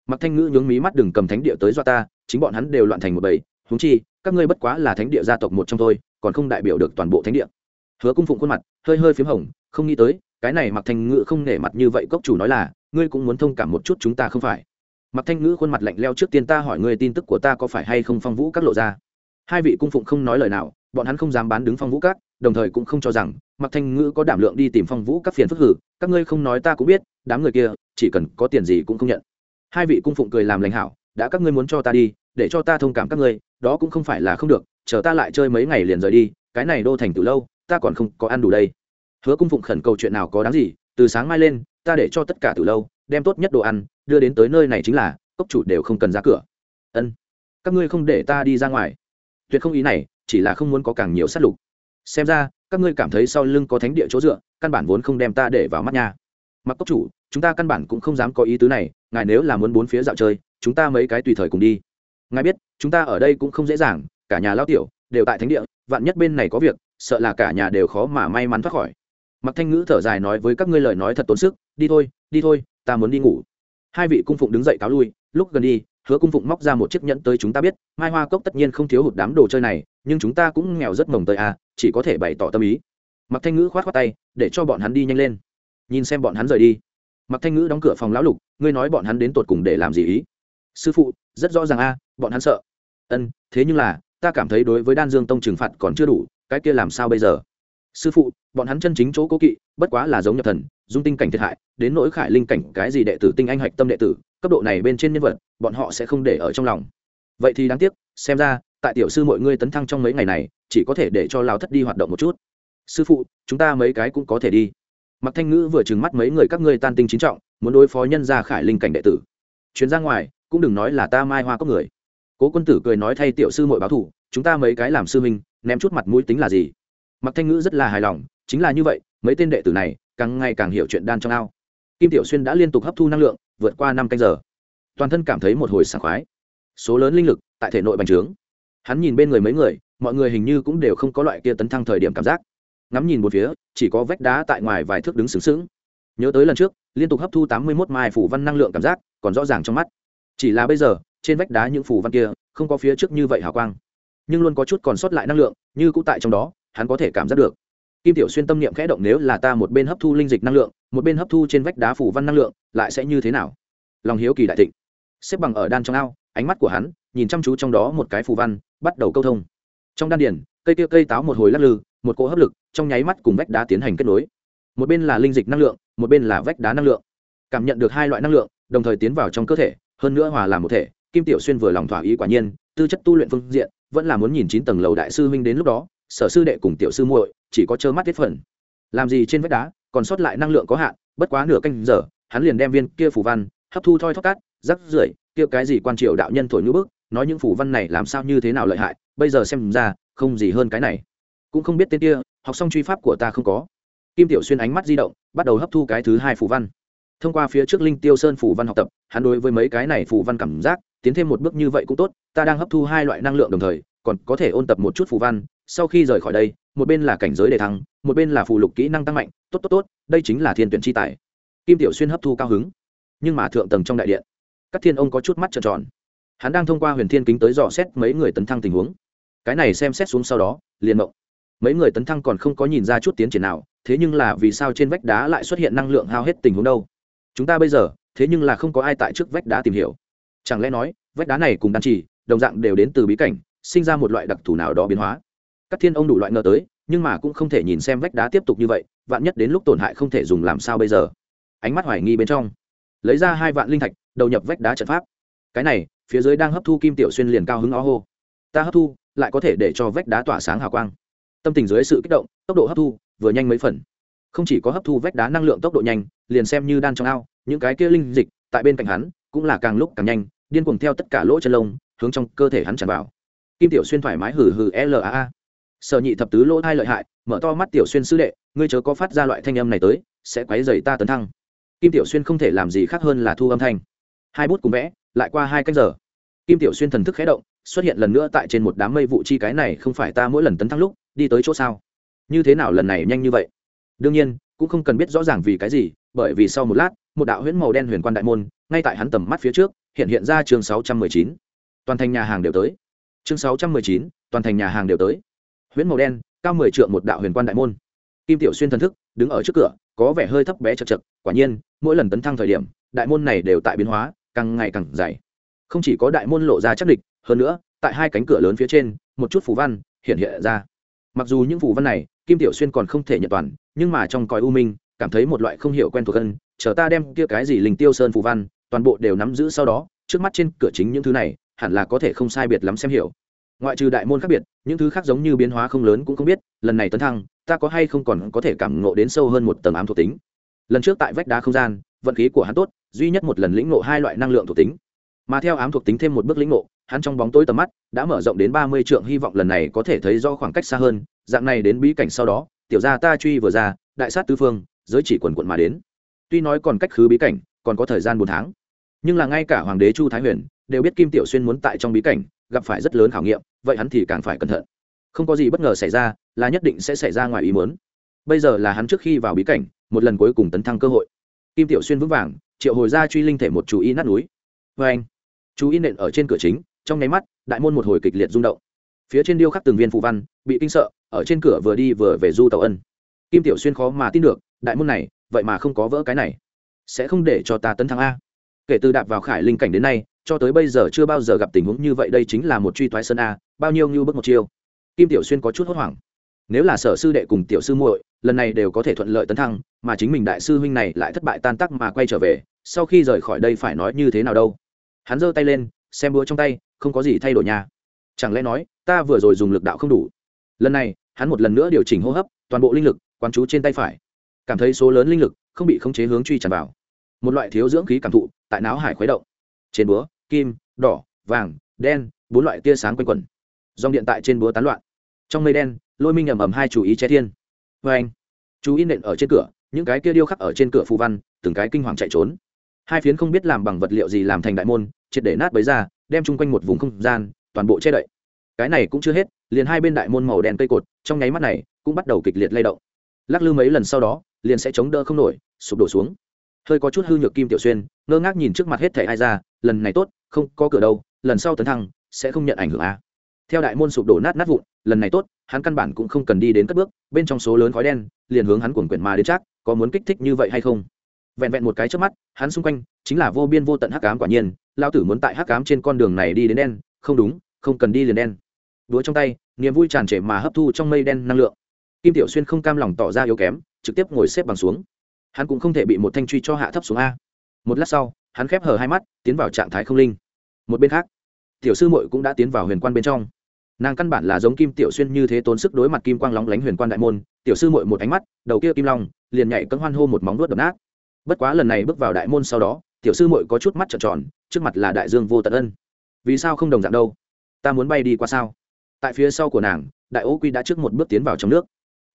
Mặc thanh ngữ nhướng mí mắt đừng cầm thánh địa tới do ta, chính bọn hắn đều loạn thành một bầy húng chi, các ngươi bất quá là thánh địa gia tộc một trong thôi, còn không đại biểu được toàn bộ thánh địa. Hứa cung phụng khuôn mặt, hơi hơi p h í m hồng, không nghĩ tới, cái này mặc thanh ngữ không nể mặt như vậy, cốc chủ nói là ngươi cũng muốn thông cảm một chút chúng ta không phải? Mặc thanh ngữ khuôn mặt lạnh leo trước tiên ta hỏi ngươi tin tức của ta có phải hay không phong vũ các lộ ra? Hai vị cung phụng không nói lời nào, bọn hắn không dám bán đứng phong vũ các, đồng thời cũng không cho rằng mặc thanh ngữ có đảm lượng đi tìm phong vũ các phiền phức hử. Các ngươi không nói ta cũng biết, đám người kia chỉ cần có tiền gì cũng không nhận. Hai vị cung phụng cười làm lành hảo, đã các ngươi muốn cho ta đi, để cho ta thông cảm các ngươi, đó cũng không phải là không được, chờ ta lại chơi mấy ngày liền rời đi, cái này đô thành từ lâu, ta còn không có ăn đủ đây. Hứa cung phụng khẩn cầu chuyện nào có đáng gì, từ sáng mai lên ta để cho tất cả từ lâu, đem tốt nhất đồ ăn, đưa đến tới nơi này chính là, cốc chủ đều không cần ra cửa. Ân, các ngươi không để ta đi ra ngoài. Tuyệt không ý này, chỉ là không muốn có càng nhiều sát lục. Xem ra, các ngươi cảm thấy sau lưng có thánh địa chỗ dựa, căn bản vốn không đem ta để vào mắt nha. Mặc cốc chủ, chúng ta căn bản cũng không dám có ý tứ này, ngài nếu là muốn bốn phía dạo chơi, chúng ta mấy cái tùy thời cùng đi. Ngài biết, chúng ta ở đây cũng không dễ dàng, cả nhà lao tiểu đều tại thánh địa, vạn nhất bên này có việc, sợ là cả nhà đều khó mà may mắn thoát khỏi mặc thanh ngữ thở dài nói với các ngươi lời nói thật tốn sức, đi thôi đi thôi, ta muốn đi ngủ. Hai vị cung phụng đứng dậy cáo lui, lúc gần đi, hứa cung phụng móc ra một chiếc nhẫn tới chúng ta biết, mai hoa cốc tất nhiên không thiếu hụt đám đồ chơi này, nhưng chúng ta cũng nghèo rất mồng tới à chỉ có thể bày tỏ tâm ý. Mặc thanh ngữ khoát khoát tay, để cho bọn hắn đi nhanh lên. Nhìn xem bọn hắn rời đi. Mặc thanh ngữ đóng cửa phòng lão lục, ngươi nói bọn hắn đến tột cùng để làm gì ý? Sư phụ, rất rõ ràng a, bọn hắn sợ. Ân, thế nhưng là, ta cảm thấy đối với đan dương tông trừng phạt còn chưa đủ, cái kia làm sao bây giờ? Sư phụ, bọn hắn chân chính chỗ cố kỵ, bất quá là giống nhập thần, dung tinh cảnh thiệt hại, đến nỗi khải linh cảnh cái gì đệ tử tinh anh hạch tâm đệ tử, cấp độ này bên trên nhân vật, bọn họ sẽ không để ở trong lòng. Vậy thì đáng tiếc, xem ra, tại tiểu sư mọi ngươi tấn thăng trong mấy ngày này, chỉ có thể để cho lao thất đi hoạt động một chút. Sư phụ, chúng ta mấy cái cũng có thể đi. Mặc thanh ngữ vừa trừng mắt mấy người các ngươi tan tinh chính trọng, muốn đối phó nhân gia khải linh cảnh đệ tử. Chuyến ra ngoài, cũng đừng nói là ta mai hoa có người. Cố quân tử cười nói thay tiểu sư mội báo thủ, chúng ta mấy cái làm sư minh ném chút mặt mũi tính là gì? Mặc thanh ngữ rất là hài lòng, chính là như vậy, mấy tên đệ tử này, càng ngày càng hiểu chuyện đan trong ao. Kim tiểu xuyên đã liên tục hấp thu năng lượng, vượt qua năm canh giờ. Toàn thân cảm thấy một hồi sảng khoái. Số lớn linh lực, tại thể nội bành trướng. Hắn nhìn bên người mấy người, mọi người hình như cũng đều không có loại kia tấn thăng thời điểm cảm giác. Ngắm nhìn một phía, chỉ có vách đá tại ngoài vài thước đứng sướng sướng nhớ tới lần trước, liên tục hấp thu tám mươi mốt mai phủ văn năng lượng cảm giác, còn rõ ràng trong mắt. Chỉ là bây giờ, trên vách đá những phủ văn kia, không có phía trước như vậy hào quang. Nhưng luôn có chút còn sót lại năng lượng, như cũ tại trong đó hắn có thể cảm giác được. Kim tiểu xuyên tâm niệm khẽ động nếu là ta một bên hấp thu linh dịch năng lượng, một bên hấp thu trên vách đá phủ văn năng lượng, lại sẽ như thế nào? Lòng hiếu kỳ đại thịnh. Xếp bằng ở đan trong ao, ánh mắt của hắn nhìn chăm chú trong đó một cái phù văn, bắt đầu câu thông. Trong đan điển cây kia cây táo một hồi lắc lư, một cỗ hấp lực, trong nháy mắt cùng vách đá tiến hành kết nối. Một bên là linh dịch năng lượng, một bên là vách đá năng lượng. Cảm nhận được hai loại năng lượng, đồng thời tiến vào trong cơ thể, hơn nữa hòa làm một thể, kim tiểu xuyên vừa lòng thỏa ý quả nhiên, tư chất tu luyện phương diện, vẫn là muốn nhìn chín tầng lầu đại sư huynh đến lúc đó sở sư đệ cùng tiểu sư muội, chỉ có trơ mắt tiết phần. Làm gì trên vách đá, còn sót lại năng lượng có hạn, bất quá nửa canh giờ, hắn liền đem viên kia phủ văn, hấp thu thoi thóp cát, rắc rưởi, kia cái gì quan triều đạo nhân thổi như bức, nói những phủ văn này làm sao như thế nào lợi hại, bây giờ xem ra, không gì hơn cái này. Cũng không biết tên kia, học xong truy pháp của ta không có. Kim tiểu xuyên ánh mắt di động, bắt đầu hấp thu cái thứ hai phủ văn. Thông qua phía trước linh tiêu sơn phủ văn học tập, hắn đối với mấy cái này phủ văn cảm giác, tiến thêm một bước như vậy cũng tốt, ta đang hấp thu hai loại năng lượng đồng thời, còn có thể ôn tập một chút phủ văn sau khi rời khỏi đây, một bên là cảnh giới đề thăng, một bên là phù lục kỹ năng tăng mạnh, tốt tốt tốt, đây chính là thiên tuyển chi tài. Kim tiểu xuyên hấp thu cao hứng. Nhưng mà thượng tầng trong đại điện các thiên ông có chút mắt trợn tròn. Hắn đang thông qua huyền thiên kính tới dò xét mấy người tấn thăng tình huống. Cái này xem xét xuống sau đó, liền mộng. Mấy người tấn thăng còn không có nhìn ra chút tiến triển nào, thế nhưng là vì sao trên vách đá lại xuất hiện năng lượng hao hết tình huống đâu? Chúng ta bây giờ, thế nhưng là không có ai tại trước vách đá tìm hiểu. Chẳng lẽ nói, vách đá này cùng đan trì, đồng dạng đều đến từ bí cảnh, sinh ra một loại đặc thù nào đó biến hóa? Các thiên ông đủ loại ngờ tới, nhưng mà cũng không thể nhìn xem vách đá tiếp tục như vậy, vạn nhất đến lúc tổn hại không thể dùng làm sao bây giờ? Ánh mắt hoài nghi bên trong. Lấy ra hai vạn linh thạch, đầu nhập vách đá trận pháp. Cái này, phía dưới đang hấp thu kim tiểu xuyên liền cao hứng ó hô. Ta hấp thu, lại có thể để cho vách đá tỏa sáng hào quang. Tâm tình dưới sự kích động, tốc độ hấp thu, vừa nhanh mấy phần. Không chỉ có hấp thu vách đá năng lượng tốc độ nhanh, liền xem như đan trong ao, những cái kia linh dịch, tại bên cạnh hắn, cũng là càng lúc càng nhanh, điên cuồng theo tất cả lỗ chân lông, hướng trong cơ thể hắn tràn vào. Kim tiểu xuyên thoải mái hử hử laa sở nhị thập tứ lỗ thai lợi hại, mở to mắt tiểu xuyên sư đệ, ngươi chớ có phát ra loại thanh âm này tới, sẽ quấy dày ta tấn thăng. Kim tiểu xuyên không thể làm gì khác hơn là thu âm thanh. Hai bút cùng vẽ, lại qua hai cách giờ. Kim tiểu xuyên thần thức khé động, xuất hiện lần nữa tại trên một đám mây vụ chi cái này không phải ta mỗi lần tấn thăng lúc, đi tới chỗ sao? Như thế nào lần này nhanh như vậy? Đương nhiên, cũng không cần biết rõ ràng vì cái gì, bởi vì sau một lát, một đạo huyễn màu đen huyền quan đại môn, ngay tại hắn tầm mắt phía trước, hiện hiện ra chương sáu trăm mười chín. Toàn thành nhà hàng đều tới. Chương sáu trăm mười chín, toàn thành nhà hàng đều tới huyễn màu đen, cao mười trượng một đạo huyền quan đại môn. Kim tiểu xuyên thần thức đứng ở trước cửa, có vẻ hơi thấp bé chật chật, quả nhiên, mỗi lần tấn thăng thời điểm, đại môn này đều tại biến hóa, càng ngày càng dày. Không chỉ có đại môn lộ ra chắc địch, hơn nữa, tại hai cánh cửa lớn phía trên, một chút phù văn hiện hiện ra. Mặc dù những phù văn này, kim tiểu xuyên còn không thể nhận toàn, nhưng mà trong cõi u minh, cảm thấy một loại không hiểu quen thuộc hơn, chờ ta đem kia cái gì linh tiêu sơn phù văn, toàn bộ đều nắm giữ sau đó, trước mắt trên cửa chính những thứ này, hẳn là có thể không sai biệt lắm xem hiểu ngoại trừ đại môn khác biệt, những thứ khác giống như biến hóa không lớn cũng không biết, lần này tấn thăng, ta có hay không còn có thể cảm ngộ đến sâu hơn một tầng ám thuộc tính. Lần trước tại vách đá không gian, vận khí của hắn tốt, duy nhất một lần lĩnh ngộ hai loại năng lượng thuộc tính. Mà theo ám thuộc tính thêm một bước lĩnh ngộ, hắn trong bóng tối tầm mắt đã mở rộng đến ba mươi trượng, hy vọng lần này có thể thấy do khoảng cách xa hơn. Dạng này đến bí cảnh sau đó, tiểu gia ta truy vừa ra, đại sát tứ phương, giới chỉ quần quận mà đến. Tuy nói còn cách khứ bí cảnh, còn có thời gian bốn tháng nhưng là ngay cả hoàng đế chu thái huyền đều biết kim tiểu xuyên muốn tại trong bí cảnh gặp phải rất lớn khảo nghiệm, vậy hắn thì càng phải cẩn thận. Không có gì bất ngờ xảy ra là nhất định sẽ xảy ra ngoài ý muốn. Bây giờ là hắn trước khi vào bí cảnh, một lần cuối cùng tấn thăng cơ hội. Kim tiểu xuyên vững vàng, triệu hồi ra truy linh thể một chú ý nát núi. Vê anh, chú ý nện ở trên cửa chính, trong nháy mắt, đại môn một hồi kịch liệt rung động. Phía trên điêu khắc từng viên phù văn, bị kinh sợ, ở trên cửa vừa đi vừa về du tàu ân. Kim tiểu xuyên khó mà tin được, đại môn này, vậy mà không có vỡ cái này. Sẽ không để cho ta tấn thăng a kể từ đạp vào khải linh cảnh đến nay, cho tới bây giờ chưa bao giờ gặp tình huống như vậy, đây chính là một truy thoái sơn a, bao nhiêu như bước một chiêu. Kim tiểu xuyên có chút hốt hoảng. Nếu là sở sư đệ cùng tiểu sư muội, lần này đều có thể thuận lợi tấn thăng, mà chính mình đại sư huynh này lại thất bại tan tác mà quay trở về, sau khi rời khỏi đây phải nói như thế nào đâu? Hắn giơ tay lên, xem búa trong tay, không có gì thay đổi nhà chẳng lẽ nói, ta vừa rồi dùng lực đạo không đủ? Lần này, hắn một lần nữa điều chỉnh hô hấp, toàn bộ linh lực, quán chú trên tay phải. Cảm thấy số lớn linh lực không bị khống chế hướng truy tràn vào một loại thiếu dưỡng khí cảm thụ, tại não hải khuấy động. Trên búa, kim, đỏ, vàng, đen, bốn loại tia sáng quanh quẩn. Dòng điện tại trên búa tán loạn. Trong mây đen, lôi minh ầm ầm hai chú ý che thiên. Vê anh, chú ý nện ở trên cửa, những cái kia điêu khắc ở trên cửa phù văn, từng cái kinh hoàng chạy trốn. Hai phiến không biết làm bằng vật liệu gì làm thành đại môn, triệt để nát bấy ra, đem chung quanh một vùng không gian, toàn bộ che đậy. Cái này cũng chưa hết, liền hai bên đại môn màu đen cây cột, trong nháy mắt này, cũng bắt đầu kịch liệt lay động. Lắc lư mấy lần sau đó, liền sẽ chống đỡ không nổi, sụp đổ xuống hơi có chút hư nhược kim tiểu xuyên, ngơ ngác nhìn trước mặt hết thẻ ai ra, lần này tốt, không có cửa đâu, lần sau tấn thăng, sẽ không nhận ảnh hưởng a. Theo đại môn sụp đổ nát nát vụn, lần này tốt, hắn căn bản cũng không cần đi đến cất bước, bên trong số lớn khói đen, liền hướng hắn cuồng quyển mà đến chắc, có muốn kích thích như vậy hay không? Vẹn vẹn một cái trước mắt, hắn xung quanh, chính là vô biên vô tận hắc ám quả nhiên lao tử muốn tại hắc ám trên con đường này đi đến đen, không đúng, không cần đi liền đen. Đúa trong tay, niềm vui tràn trề mà hấp thu trong mây đen năng lượng. Kim tiểu xuyên không cam lòng tỏ ra yếu kém, trực tiếp ngồi xếp bằng xuống hắn cũng không thể bị một thanh truy cho hạ thấp xuống a. Một lát sau, hắn khép hờ hai mắt, tiến vào trạng thái không linh. Một bên khác, tiểu sư muội cũng đã tiến vào huyền quan bên trong. Nàng căn bản là giống kim tiểu xuyên như thế tốn sức đối mặt kim quang lóng lánh huyền quan đại môn, tiểu sư muội một ánh mắt, đầu kia kim long, liền nhảy cấm hoan hô một móng đuốt đập nát. Bất quá lần này bước vào đại môn sau đó, tiểu sư muội có chút mắt trợn tròn, trước mặt là đại dương vô tận ân. Vì sao không đồng dạng đâu? Ta muốn bay đi qua sao? Tại phía sau của nàng, đại ô quy đã trước một bước tiến vào trong nước.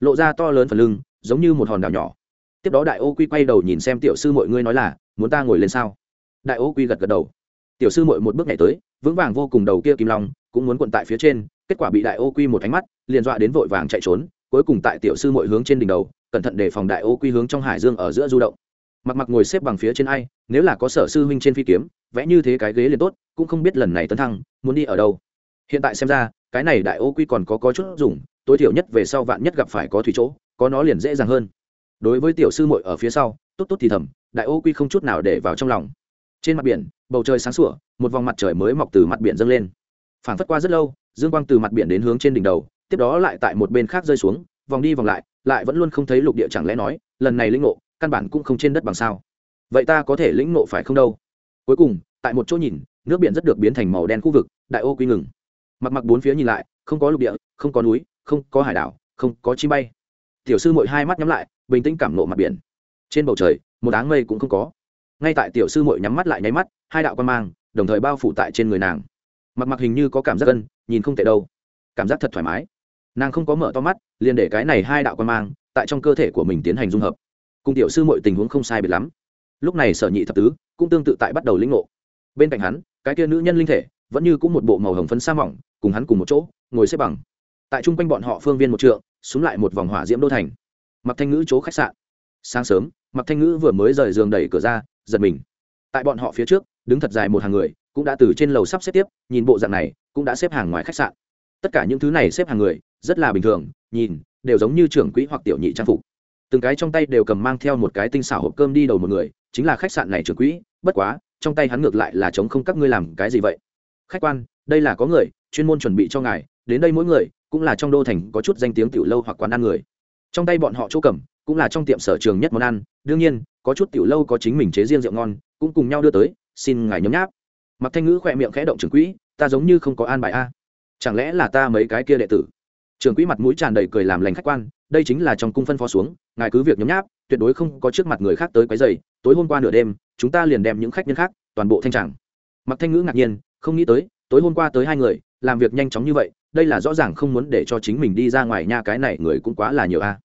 Lộ ra to lớn phần lưng, giống như một hòn đảo nhỏ tiếp đó đại ô quy quay đầu nhìn xem tiểu sư mọi ngươi nói là, muốn ta ngồi lên sao? Đại ô quy gật gật đầu. Tiểu sư mội một bước nhảy tới, vững vàng vô cùng đầu kia kim long, cũng muốn quận tại phía trên, kết quả bị đại ô quy một ánh mắt, liền dọa đến vội vàng chạy trốn, cuối cùng tại tiểu sư mội hướng trên đỉnh đầu, cẩn thận để phòng đại ô quy hướng trong hải dương ở giữa du động. Mặc mặc ngồi xếp bằng phía trên ai, nếu là có sở sư huynh trên phi kiếm, vẽ như thế cái ghế liền tốt, cũng không biết lần này tấn thăng, muốn đi ở đâu. Hiện tại xem ra, cái này đại ô quy còn có có chút dùng, tối thiểu nhất về sau vạn nhất gặp phải có thủy chỗ, có nó liền dễ dàng hơn đối với tiểu sư muội ở phía sau, tốt tốt thì thầm, đại ô quy không chút nào để vào trong lòng. Trên mặt biển, bầu trời sáng sủa, một vòng mặt trời mới mọc từ mặt biển dâng lên. Phảng phất qua rất lâu, dương quang từ mặt biển đến hướng trên đỉnh đầu, tiếp đó lại tại một bên khác rơi xuống, vòng đi vòng lại lại vẫn luôn không thấy lục địa chẳng lẽ nói, lần này lĩnh ngộ, căn bản cũng không trên đất bằng sao. Vậy ta có thể lĩnh ngộ phải không đâu? Cuối cùng, tại một chỗ nhìn, nước biển rất được biến thành màu đen khu vực, đại ô quy ngừng. Mặc mặc bốn phía nhìn lại, không có lục địa, không có núi, không có hải đảo, không có chi bay. Tiểu sư mội hai mắt nhắm lại bình tĩnh cảm nộ mặt biển. Trên bầu trời, một áng mây cũng không có. Ngay tại tiểu sư mội nhắm mắt lại nháy mắt, hai đạo quan mang, đồng thời bao phủ tại trên người nàng. Mặc mặc hình như có cảm giác gân nhìn không tệ đâu. Cảm giác thật thoải mái. Nàng không có mở to mắt, liền để cái này hai đạo quan mang, tại trong cơ thể của mình tiến hành dung hợp. Cùng tiểu sư mội tình huống không sai biệt lắm. Lúc này sở nhị thập tứ cũng tương tự tại bắt đầu lĩnh ngộ. Bên cạnh hắn, cái kia nữ nhân linh thể vẫn như cũng một bộ màu hồng phấn sa mỏng, cùng hắn cùng một chỗ, ngồi xếp bằng. Tại chung quanh bọn họ phương viên một trượng xuống lại một vòng hỏa diễm đô thành mặc thanh ngữ chỗ khách sạn. Sáng sớm, mặc thanh ngữ vừa mới rời giường đẩy cửa ra, giật mình. Tại bọn họ phía trước, đứng thật dài một hàng người, cũng đã từ trên lầu sắp xếp tiếp, nhìn bộ dạng này, cũng đã xếp hàng ngoài khách sạn. Tất cả những thứ này xếp hàng người, rất là bình thường, nhìn, đều giống như trưởng quỹ hoặc tiểu nhị trang phục. Từng cái trong tay đều cầm mang theo một cái tinh xảo hộp cơm đi đầu một người, chính là khách sạn này trưởng quỹ, bất quá, trong tay hắn ngược lại là chống không các ngươi làm cái gì vậy? Khách quan, đây là có người, chuyên môn chuẩn bị cho ngài, đến đây mỗi người, cũng là trong đô thành có chút danh tiếng tiểu lâu hoặc quán ăn người trong tay bọn họ chỗ cầm, cũng là trong tiệm sở trường nhất món ăn. Đương nhiên, có chút tiểu lâu có chính mình chế riêng rượu ngon, cũng cùng nhau đưa tới, xin ngài nhấm nháp. Mặc thanh ngữ khỏe miệng khẽ động trưởng quỹ, ta giống như không có an bài a. Chẳng lẽ là ta mấy cái kia đệ tử? Trưởng quỹ mặt mũi tràn đầy cười làm lành khách quan, đây chính là trong cung phân phó xuống, ngài cứ việc nhấm nháp, tuyệt đối không có trước mặt người khác tới quấy dày tối hôm qua nửa đêm, chúng ta liền đem những khách nhân khác, toàn bộ thanh tràng. Mặc thanh ngữ ngạc nhiên, không nghĩ tới, tối hôm qua tới hai người, làm việc nhanh chóng như vậy đây là rõ ràng không muốn để cho chính mình đi ra ngoài nha, cái này người cũng quá là nhiều a.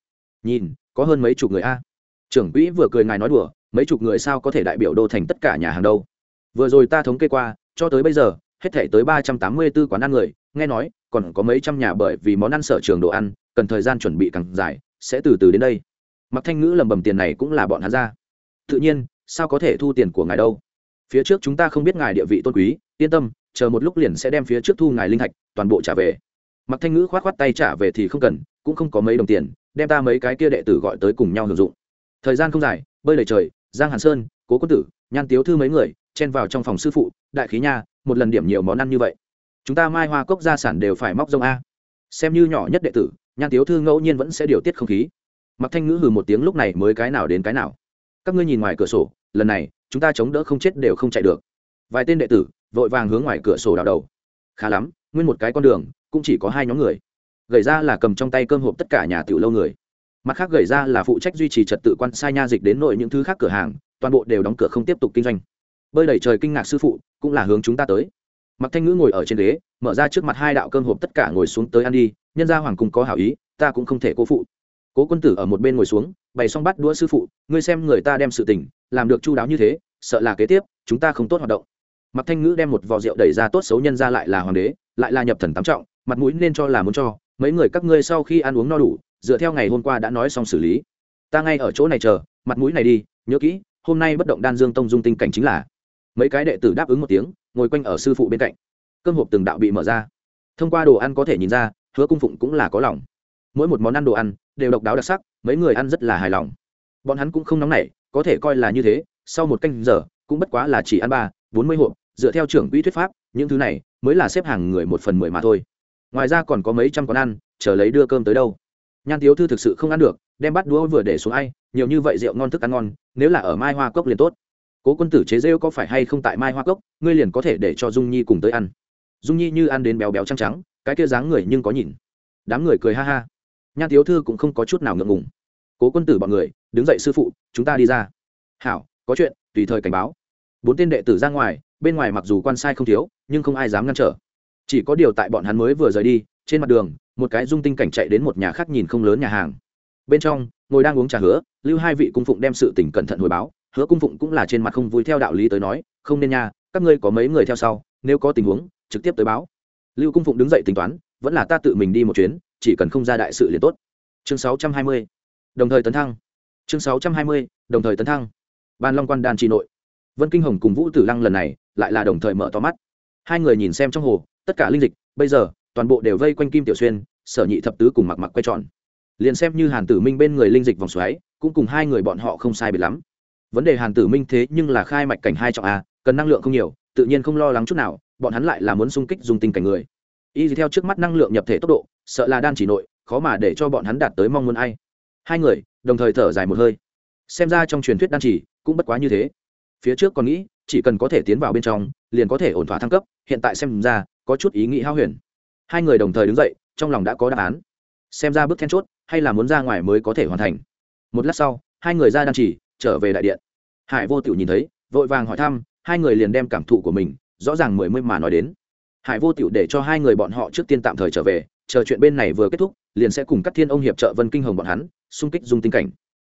Nhìn, có hơn mấy chục người a. Trưởng quỹ vừa cười ngài nói đùa, mấy chục người sao có thể đại biểu đô thành tất cả nhà hàng đâu. Vừa rồi ta thống kê qua, cho tới bây giờ, hết thể tới ba trăm tám mươi 384 quán ăn người, nghe nói, còn có mấy trăm nhà bởi vì món ăn sở trường đồ ăn, cần thời gian chuẩn bị càng dài, sẽ từ từ đến đây. Mặc thanh ngữ lầm bầm tiền này cũng là bọn hắn ra. Tự nhiên, sao có thể thu tiền của ngài đâu? Phía trước chúng ta không biết ngài địa vị tôn quý, yên tâm chờ một lúc liền sẽ đem phía trước thu ngài linh thạch, toàn bộ trả về. Mặc thanh ngữ k h o á t k h o á t tay trả về thì không cần, cũng không có mấy đồng tiền, đem ta mấy cái kia đệ tử gọi tới cùng nhau hưởng dụng. Thời gian không dài, bơi đầy trời, giang hàn sơn, cố quân tử, nhan tiếu thư mấy người, chen vào trong phòng sư phụ, đại khí nha, một lần điểm nhiều món ăn như vậy, chúng ta mai hoa cốc gia sản đều phải móc rông a. Xem như nhỏ nhất đệ tử, nhan tiếu thư ngẫu nhiên vẫn sẽ điều tiết không khí. Mặc thanh ngữ hừ một tiếng lúc này mới cái nào đến cái nào. Các ngươi nhìn ngoài cửa sổ, lần này, chúng ta chống đỡ không chết đều không chạy được. Vài tên đệ tử vội vàng hướng ngoài cửa sổ đào đầu. Khá lắm, nguyên một cái con đường, cũng chỉ có hai nhóm người. Gầy ra là cầm trong tay cơm hộp tất cả nhà tiểu lâu người. Mặt khác gầy ra là phụ trách duy trì trật tự quan sai nha dịch đến nội những thứ khác cửa hàng, toàn bộ đều đóng cửa không tiếp tục kinh doanh. Bơi đẩy trời kinh ngạc sư phụ, cũng là hướng chúng ta tới. Mặc thanh ngữ ngồi ở trên ghế, mở ra trước mặt hai đạo cơm hộp tất cả ngồi xuống tới ăn đi, nhân gia hoàng cung có hảo ý, ta cũng không thể cố phụ. Cố quân tử ở một bên ngồi xuống, bày xong bắt đũa sư phụ, ngươi xem người ta đem sự tình, làm được chu đáo như thế, sợ là kế tiếp, chúng ta không tốt hoạt động mặc thanh ngữ đem một vò rượu đẩy ra tốt xấu nhân ra lại là hoàng đế, lại là nhập thần tám trọng, mặt mũi nên cho là muốn cho, mấy người các ngươi sau khi ăn uống no đủ, dựa theo ngày hôm qua đã nói xong xử lý. Ta ngay ở chỗ này chờ, mặt mũi này đi, nhớ kỹ, hôm nay bất động đan dương tông dung tinh cảnh chính là. Mấy cái đệ tử đáp ứng một tiếng, ngồi quanh ở sư phụ bên cạnh. Cơm hộp từng đạo bị mở ra. Thông qua đồ ăn có thể nhìn ra, hứa cung phụng cũng là có lòng. Mỗi một món ăn đồ ăn, đều độc đáo đặc sắc, mấy người ăn rất là hài lòng. Bọn hắn cũng không nóng nảy, có thể coi là như thế, sau một canh giờ, cũng bất quá là chỉ ăn ba, bốn mươi hộp dựa theo trưởng quỹ thuyết pháp, những thứ này mới là xếp hàng người một phần mười mà thôi. Ngoài ra còn có mấy trăm con ăn, chờ lấy đưa cơm tới đâu. Nhan tiếu thư thực sự không ăn được, đem bắt đũa vừa để xuống ai, nhiều như vậy rượu ngon thức ăn ngon, nếu là ở mai hoa cốc liền tốt. Cố quân tử chế rêu có phải hay không tại mai hoa cốc, ngươi liền có thể để cho dung nhi cùng tới ăn. Dung nhi như ăn đến béo béo trắng trắng, cái kia dáng người nhưng có nhìn. Đám người cười ha ha. Nhan tiếu thư cũng không có chút nào ngượng ngùng. Cố quân tử bọn người, đứng dậy sư phụ, chúng ta đi ra. Hảo, có chuyện, tùy thời cảnh báo bốn tên đệ tử ra ngoài bên ngoài mặc dù quan sai không thiếu nhưng không ai dám ngăn trở. Chỉ có điều tại bọn hắn mới vừa rời đi trên mặt đường một cái dung tinh cảnh chạy đến một nhà khác nhìn không lớn nhà hàng. Bên trong ngồi đang uống trà hứa lưu hai vị cung phụng đem sự tỉnh cẩn thận hồi báo. Hứa cung phụng cũng là trên mặt không vui theo đạo lý tới nói không nên nha các ngươi có mấy người theo sau nếu có tình huống trực tiếp tới báo. Lưu cung phụng đứng dậy tính toán vẫn là ta tự mình đi một chuyến chỉ cần không ra đại sự liền tốt. Chương 620. đồng thời tấn thăng. Chương 620, đồng thời tấn thăng. Ban long quan đan trị nội vân kinh hồng cùng vũ tử lăng lần này lại là đồng thời mở to mắt. Hai người nhìn xem trong hồ, tất cả linh dịch, bây giờ, toàn bộ đều vây quanh kim tiểu xuyên, sở nhị thập tứ cùng mặc mặc quay tròn. Liền xem như hàn tử minh bên người linh dịch vòng xoáy, cũng cùng hai người bọn họ không sai biệt lắm. Vấn đề hàn tử minh thế nhưng là khai mạch cảnh hai trọng a, cần năng lượng không nhiều, tự nhiên không lo lắng chút nào, bọn hắn lại là muốn xung kích dùng tình cảnh người. Y theo trước mắt năng lượng nhập thể tốc độ, sợ là đan chỉ nội, khó mà để cho bọn hắn đạt tới mong muốn ai. Hai người, đồng thời thở dài một hơi. Xem ra trong truyền thuyết đan chỉ cũng bất quá như thế phía trước còn nghĩ, chỉ cần có thể tiến vào bên trong, liền có thể ổn thỏa thăng cấp, hiện tại xem ra, có chút ý nghĩ hao huyền. Hai người đồng thời đứng dậy, trong lòng đã có đáp án. Xem ra bước then chốt, hay là muốn ra ngoài mới có thể hoàn thành. Một lát sau, hai người ra đan chỉ trở về đại điện. Hải vô tiểu nhìn thấy, vội vàng hỏi thăm, hai người liền đem cảm thụ của mình, rõ ràng mười mươi mà nói đến. Hải vô tiểu để cho hai người bọn họ trước tiên tạm thời trở về, chờ chuyện bên này vừa kết thúc, liền sẽ cùng các thiên ông hiệp trợ vân kinh hồng bọn hắn, xung kích dung tinh cảnh.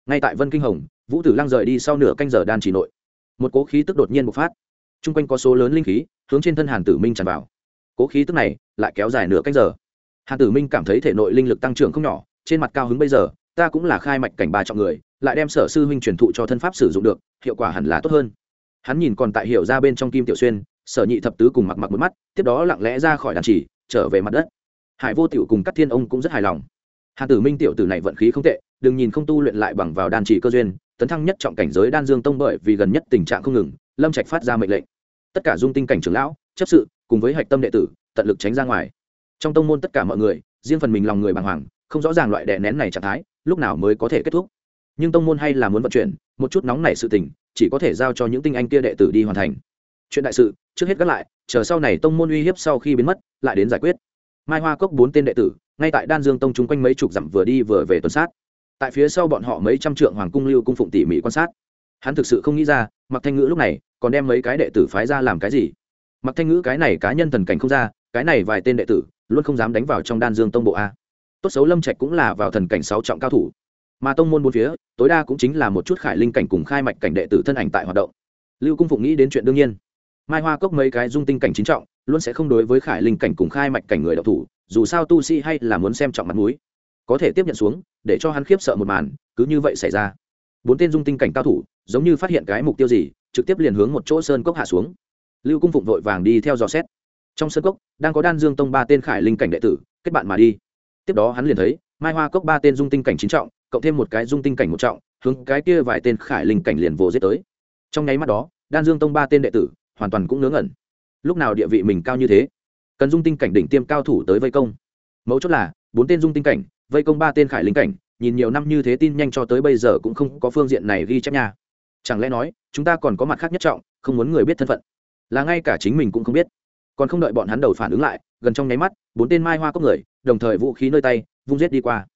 Ngay tại vân kinh hồng, vũ tử lăng rời đi sau nửa canh giờ đan chỉ nội một cố khí tức đột nhiên bộc phát. T r u n g quanh có số lớn linh khí hướng trên thân hàn tử minh tràn vào. Cố khí tức này lại kéo dài nửa canh giờ. Hàn tử minh cảm thấy thể nội linh lực tăng trưởng không nhỏ, trên mặt cao hứng bây giờ, ta cũng là khai mạch cảnh ba trọng người, lại đem sở sư huynh truyền thụ cho thân pháp sử dụng được, hiệu quả hẳn là tốt hơn. Hắn nhìn còn tại hiểu ra bên trong kim tiểu xuyên, sở nhị thập tứ cùng mặc mặc một mắt, tiếp đó lặng lẽ ra khỏi đàn chỉ, trở về mặt đất. Hải vô tiểu cùng các thiên ông cũng rất hài lòng. Hàn tử minh tiểu tử này vận khí không tệ, đừng nhìn không tu luyện lại bằng vào đan chỉ cơ duyên tấn thăng nhất trọng cảnh giới đan dương tông bởi vì gần nhất tình trạng không ngừng, lâm trạch phát ra mệnh lệnh. Tất cả dung tinh cảnh trưởng lão, chấp sự, cùng với hạch tâm đệ tử, tận lực tránh ra ngoài. Trong tông môn tất cả mọi người, riêng phần mình lòng người bàng hoàng, không rõ ràng loại đè nén này trạng thái, lúc nào mới có thể kết thúc. Nhưng tông môn hay là muốn vận chuyển, một chút nóng nảy sự tình, chỉ có thể giao cho những tinh anh kia đệ tử đi hoàn thành. Chuyện đại sự, trước hết gác lại, chờ sau này tông môn uy hiếp sau khi biến mất, lại đến giải quyết. Mai hoa cốc bốn tên đệ tử, ngay tại đan dương tông chung quanh mấy chục dặm vừa đi vừa về tuần sát tại phía sau bọn họ mấy trăm trượng hoàng cung lưu cung phụng tỉ mỉ quan sát. Hắn thực sự không nghĩ ra mặc thanh ngữ lúc này còn đem mấy cái đệ tử phái ra làm cái gì? Mặc thanh ngữ cái này cá nhân thần cảnh không ra, cái này vài tên đệ tử luôn không dám đánh vào trong đan dương tông bộ a. Tốt xấu lâm trạch cũng là vào thần cảnh sáu trọng cao thủ. Mà tông môn bốn phía, tối đa cũng chính là một chút khải linh cảnh cùng khai mạch cảnh đệ tử thân ảnh tại hoạt động. Lưu cung phụng nghĩ đến chuyện đương nhiên. Mai hoa cốc mấy cái dung tinh cảnh chính trọng, luôn sẽ không đối với khải linh cảnh cùng khai mạch cảnh người đạo thủ, dù sao tu sĩ hay là muốn xem trọng mặt mũi có thể tiếp nhận xuống, để cho hắn khiếp sợ một màn, cứ như vậy xảy ra. Bốn tên dung tinh cảnh cao thủ, giống như phát hiện cái mục tiêu gì, trực tiếp liền hướng một chỗ sơn cốc hạ xuống. Lưu cung phụng vội vàng đi theo dò xét. Trong sơn cốc, đang có đan dương tông ba tên khải linh cảnh đệ tử, kết bạn mà đi. Tiếp đó hắn liền thấy, mai hoa cốc ba tên dung tinh cảnh chín trọng, cộng thêm một cái dung tinh cảnh một trọng, hướng cái kia vài tên khải linh cảnh liền vồ giết tới. Trong nháy mắt đó, đan dương tông ba tên đệ tử hoàn toàn cũng ngớ ngẩn. Lúc nào địa vị mình cao như thế? Cần dung tinh cảnh đỉnh tiêm cao thủ tới vây công. Mấu chốt là, bốn tên dung tinh cảnh vây công ba tên khải linh cảnh, nhìn nhiều năm như thế tin nhanh cho tới bây giờ cũng không có phương diện này ghi chép nha. Chẳng lẽ nói, chúng ta còn có mặt khác nhất trọng, không muốn người biết thân phận? Là ngay cả chính mình cũng không biết. Còn không đợi bọn hắn đầu phản ứng lại, gần trong nháy mắt, bốn tên mai hoa cốc người, đồng thời vũ khí nơi tay, vung giết đi qua.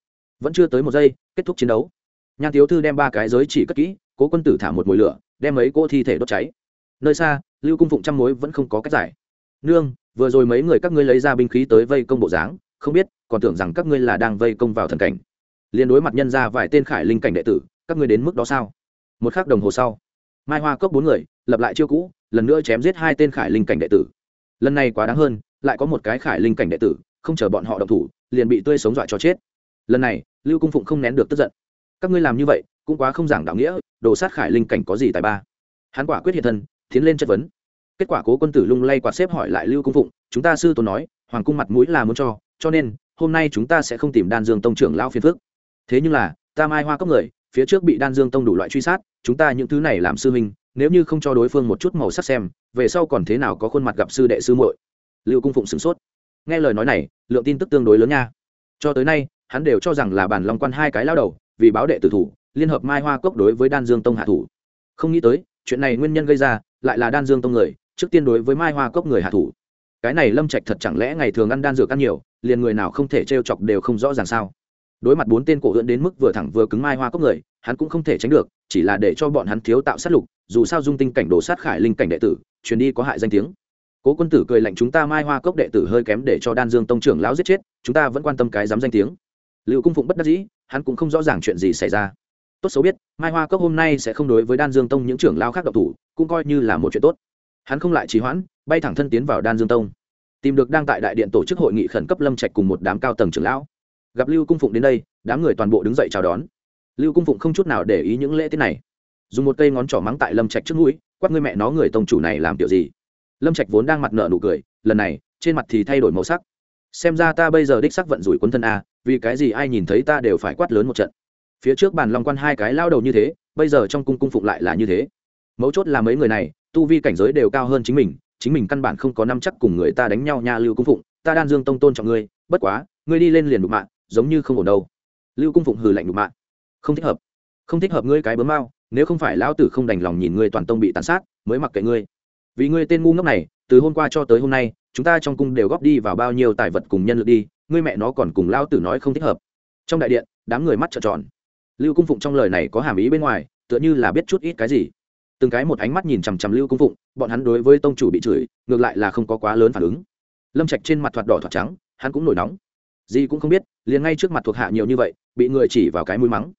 Vẫn chưa tới một giây, kết thúc chiến đấu. Nhan thiếu thư đem ba cái giới chỉ cất kỹ, cố quân tử thả một mồi lửa, đem mấy cỗ thi thể đốt cháy. Nơi xa, lưu cung phụng trăm mối vẫn không có cách giải. Nương, vừa rồi mấy người các ngươi lấy ra binh khí tới vây công bộ dáng không biết, còn tưởng rằng các ngươi là đang vây công vào thần cảnh. Liền đối mặt nhân ra vài tên khải linh cảnh đệ tử, các ngươi đến mức đó sao? Một khắc đồng hồ sau, mai hoa cốc bốn người, lập lại chiêu cũ, lần nữa chém giết hai tên khải linh cảnh đệ tử. Lần này quá đáng hơn, lại có một cái khải linh cảnh đệ tử, không chờ bọn họ động thủ, liền bị tươi sống dọa cho chết. Lần này, lưu cung phụng không nén được tức giận. Các ngươi làm như vậy, cũng quá không giảng đạo nghĩa, đồ sát khải linh cảnh có gì tài ba? Hắn quả quyết hiện thân, tiến lên chất vấn. Kết quả cố quân tử lung lay quạt xếp hỏi lại lưu cung phụng, chúng ta sư tôn nói, hoàng cung mặt mũi là muốn cho cho nên, hôm nay chúng ta sẽ không tìm đan dương tông trưởng Lão phiền phước thế nhưng là, ta mai hoa cốc người, phía trước bị đan dương tông đủ loại truy sát, chúng ta những thứ này làm sư huynh, nếu như không cho đối phương một chút màu sắc xem, về sau còn thế nào có khuôn mặt gặp sư đệ sư muội? Liệu cung phụng sửng sốt. Nghe lời nói này, lượng tin tức tương đối lớn nha. Cho tới nay, hắn đều cho rằng là bản long quan hai cái lao đầu, vì báo đệ tử thủ, liên hợp mai hoa cốc đối với đan dương tông hạ thủ. Không nghĩ tới, chuyện này nguyên nhân gây ra, lại là đan dương tông người, trước tiên đối với mai hoa cốc người hạ thủ. Cái này lâm trạch thật chẳng lẽ ngày thường ăn đan dược ăn nhiều liền người nào không thể trêu chọc đều không rõ ràng sao. Đối mặt bốn tên cổ hưỡn đến mức vừa thẳng vừa cứng mai hoa cốc người, hắn cũng không thể tránh được, chỉ là để cho bọn hắn thiếu tạo sát lục, dù sao dung tinh cảnh đồ sát khải linh cảnh đệ tử, truyền đi có hại danh tiếng. Cố quân tử cười lạnh, chúng ta mai hoa cốc đệ tử hơi kém để cho đan dương tông trưởng lão giết chết, chúng ta vẫn quan tâm cái dám danh tiếng. Liệu cung phụng bất đắc dĩ, hắn cũng không rõ ràng chuyện gì xảy ra. Tốt xấu biết, mai hoa cốc hôm nay sẽ không đối với đan dương tông những trưởng lão khác độc thủ, cũng coi như là một chuyện tốt. Hắn không lại trì hoãn, bay thẳng thân tiến vào đan dương tông tìm được đang tại đại điện tổ chức hội nghị khẩn cấp lâm trạch cùng một đám cao tầng trưởng lão. Gặp lưu cung phụng đến đây, đám người toàn bộ đứng dậy chào đón. Lưu cung phụng không chút nào để ý những lễ tiết này. Dùng một cây ngón trỏ mắng tại lâm trạch trước mũi, quát ngươi mẹ nó người tông chủ này làm kiểu gì? Lâm trạch vốn đang mặt nợ nụ cười, lần này, trên mặt thì thay đổi màu sắc. Xem ra ta bây giờ đích sắc vận rủi quân thân a, vì cái gì ai nhìn thấy ta đều phải quát lớn một trận. Phía trước bàn long quan hai cái lao đầu như thế, bây giờ trong cung cung phụng lại là như thế. Mấu chốt là mấy người này, tu vi cảnh giới đều cao hơn chính mình chính mình căn bản không có năm chắc cùng người ta đánh nhau nha lưu cung phụng, ta đan dương tông tôn trọng ngươi, bất quá, ngươi đi lên liền đục mạng, giống như không ổn đâu. Lưu cung phụng hừ lạnh đục mạng. Không thích hợp. Không thích hợp ngươi cái bướm mau, nếu không phải lão tử không đành lòng nhìn ngươi toàn tông bị tàn sát, mới mặc kệ ngươi. Vì ngươi tên ngu ngốc này, từ hôm qua cho tới hôm nay, chúng ta trong cung đều góp đi vào bao nhiêu tài vật cùng nhân lực đi, ngươi mẹ nó còn cùng lão tử nói không thích hợp. Trong đại điện, đám người mắt trợn tròn. Lưu cung phụng trong lời này có hàm ý bên ngoài, tựa như là biết chút ít cái gì. Từng cái một ánh mắt nhìn chằm chằm lưu cung phụng bọn hắn đối với tông chủ bị chửi, ngược lại là không có quá lớn phản ứng. Lâm trạch trên mặt thoạt đỏ thoạt trắng, hắn cũng nổi nóng. Gì cũng không biết, liền ngay trước mặt thuộc hạ nhiều như vậy, bị người chỉ vào cái mũi mắng.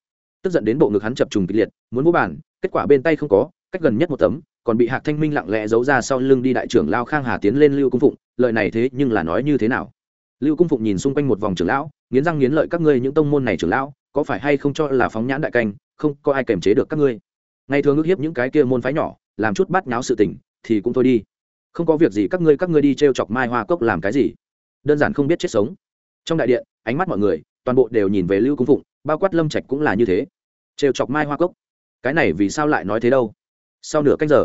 Tức giận đến bộ ngực hắn chập trùng kịch liệt, muốn vô bản kết quả bên tay không có, cách gần nhất một tấm, còn bị hạc thanh minh lặng lẽ giấu ra sau lưng đi đại trưởng lao khang hà tiến lên lưu cung phụng lợi này thế nhưng là nói như thế nào? Lưu cung phụng nhìn xung quanh một vòng trưởng lão, nghiến răng nghiến lợi các ngươi những tông môn này trưởng lão, có phải hay không cho là phóng nhãn đại canh, không có ai kềm chế được các ngươi. Ngày thường ước hiếp những cái kia môn phái nhỏ làm chút bắt nháo sự tình, thì cũng thôi đi. Không có việc gì, các ngươi các ngươi đi t r e o chọc mai hoa cốc làm cái gì? Đơn giản không biết chết sống. Trong đại điện, ánh mắt mọi người, toàn bộ đều nhìn về lưu cung phụng, bao quát lâm trạch cũng là như thế. Trêu chọc mai hoa cốc. Cái này vì sao lại nói thế đâu? Sau nửa canh giờ,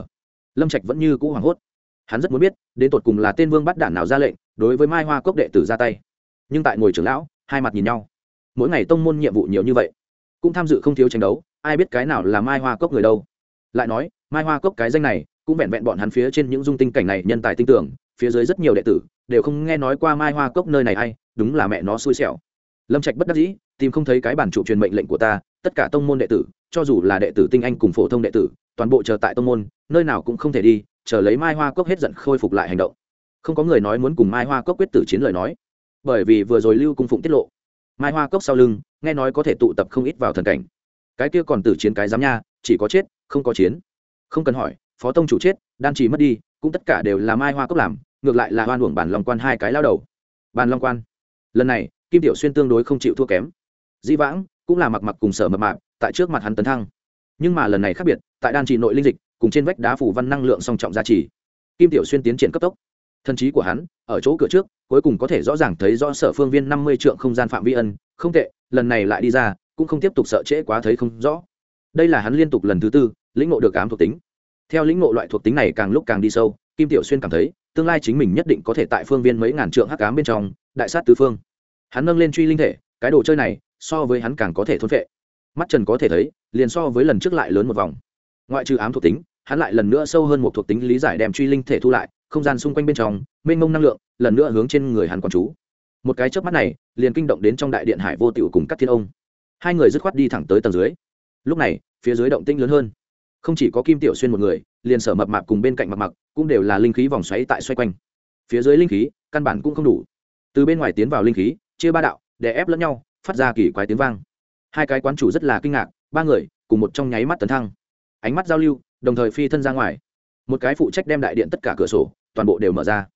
lâm trạch vẫn như cũ hoảng hốt. Hắn rất muốn biết, đến tột cùng là tên vương bắt đản nào ra lệnh, đối với mai hoa cốc đệ tử ra tay. Nhưng tại ngồi trưởng lão, hai mặt nhìn nhau. Mỗi ngày tông môn nhiệm vụ nhiều như vậy, cũng tham dự không thiếu tranh đấu, ai biết cái nào là mai hoa cốc người đâu lại nói, mai hoa cốc cái danh này, cũng vẹn vẹn bọn hắn phía trên những dung tinh cảnh này nhân tài tinh tưởng phía dưới rất nhiều đệ tử, đều không nghe nói qua mai hoa cốc nơi này hay đúng là mẹ nó xui xẻo. Lâm trạch bất đắc dĩ, tìm không thấy cái bản trụ truyền mệnh lệnh của ta, tất cả tông môn đệ tử, cho dù là đệ tử tinh anh cùng phổ thông đệ tử, toàn bộ chờ tại tông môn, nơi nào cũng không thể đi, chờ lấy mai hoa cốc hết giận khôi phục lại hành động. Không có người nói muốn cùng mai hoa cốc quyết tử chiến lời nói, bởi vì vừa rồi lưu cung phụng tiết lộ, mai hoa cốc sau lưng, nghe nói có thể tụ tập không ít vào thần cảnh. Cái kia còn tử chiến cái giám nha chỉ có chết, không có chiến. Không cần hỏi, phó tông chủ chết, đan trì mất đi, cũng tất cả đều là mai hoa cốc làm, ngược lại là hoan uổng bản long quan hai cái lao đầu. Bàn long quan. Lần này, kim tiểu xuyên tương đối không chịu thua kém. Dĩ vãng, cũng là mặc mặc cùng sở mập mạp, tại trước mặt hắn tấn thăng. Nhưng mà lần này khác biệt, tại đan trị nội linh dịch, cùng trên vách đá phủ văn năng lượng song trọng gia trì. Kim tiểu xuyên tiến triển cấp tốc. Thân trí của hắn, ở chỗ cửa trước, cuối cùng có thể rõ ràng thấy rõ sở phương viên năm mươi trượng không gian phạm vi ân, không tệ, lần này lại đi ra, cũng không tiếp tục sợ trễ quá thấy không rõ đây là hắn liên tục lần thứ tư, lĩnh ngộ được ám thuộc tính. Theo lĩnh ngộ loại thuộc tính này càng lúc càng đi sâu, kim tiểu xuyên cảm thấy, tương lai chính mình nhất định có thể tại phương viên mấy ngàn trượng hắc ám bên trong, đại sát tứ phương. Hắn nâng lên truy linh thể, cái đồ chơi này, so với hắn càng có thể thôn vệ mắt trần có thể thấy, liền so với lần trước lại lớn một vòng. Ngoại trừ ám thuộc tính, hắn lại lần nữa sâu hơn một thuộc tính lý giải đem truy linh thể thu lại, không gian xung quanh bên trong, mênh mông năng lượng, lần nữa hướng trên người hắn quán chú. Một cái chớp mắt này, liền kinh động đến trong đại điện hải vô tịu cùng các thiên ông. Hai người dứt khoát đi thẳng tới tầng dưới lúc này, phía dưới động tinh lớn hơn. Không chỉ có kim tiểu xuyên một người, liền sở mập mạp cùng bên cạnh mặc mặc cũng đều là linh khí vòng xoáy tại xoay quanh. Phía dưới linh khí, căn bản cũng không đủ. Từ bên ngoài tiến vào linh khí, chia ba đạo để ép lẫn nhau, phát ra kỳ quái tiếng vang. Hai cái quán chủ rất là kinh ngạc, ba người, cùng một trong nháy mắt tấn thăng. Ánh mắt giao lưu, đồng thời phi thân ra ngoài. Một cái phụ trách đem đại điện tất cả cửa sổ, toàn bộ đều mở ra.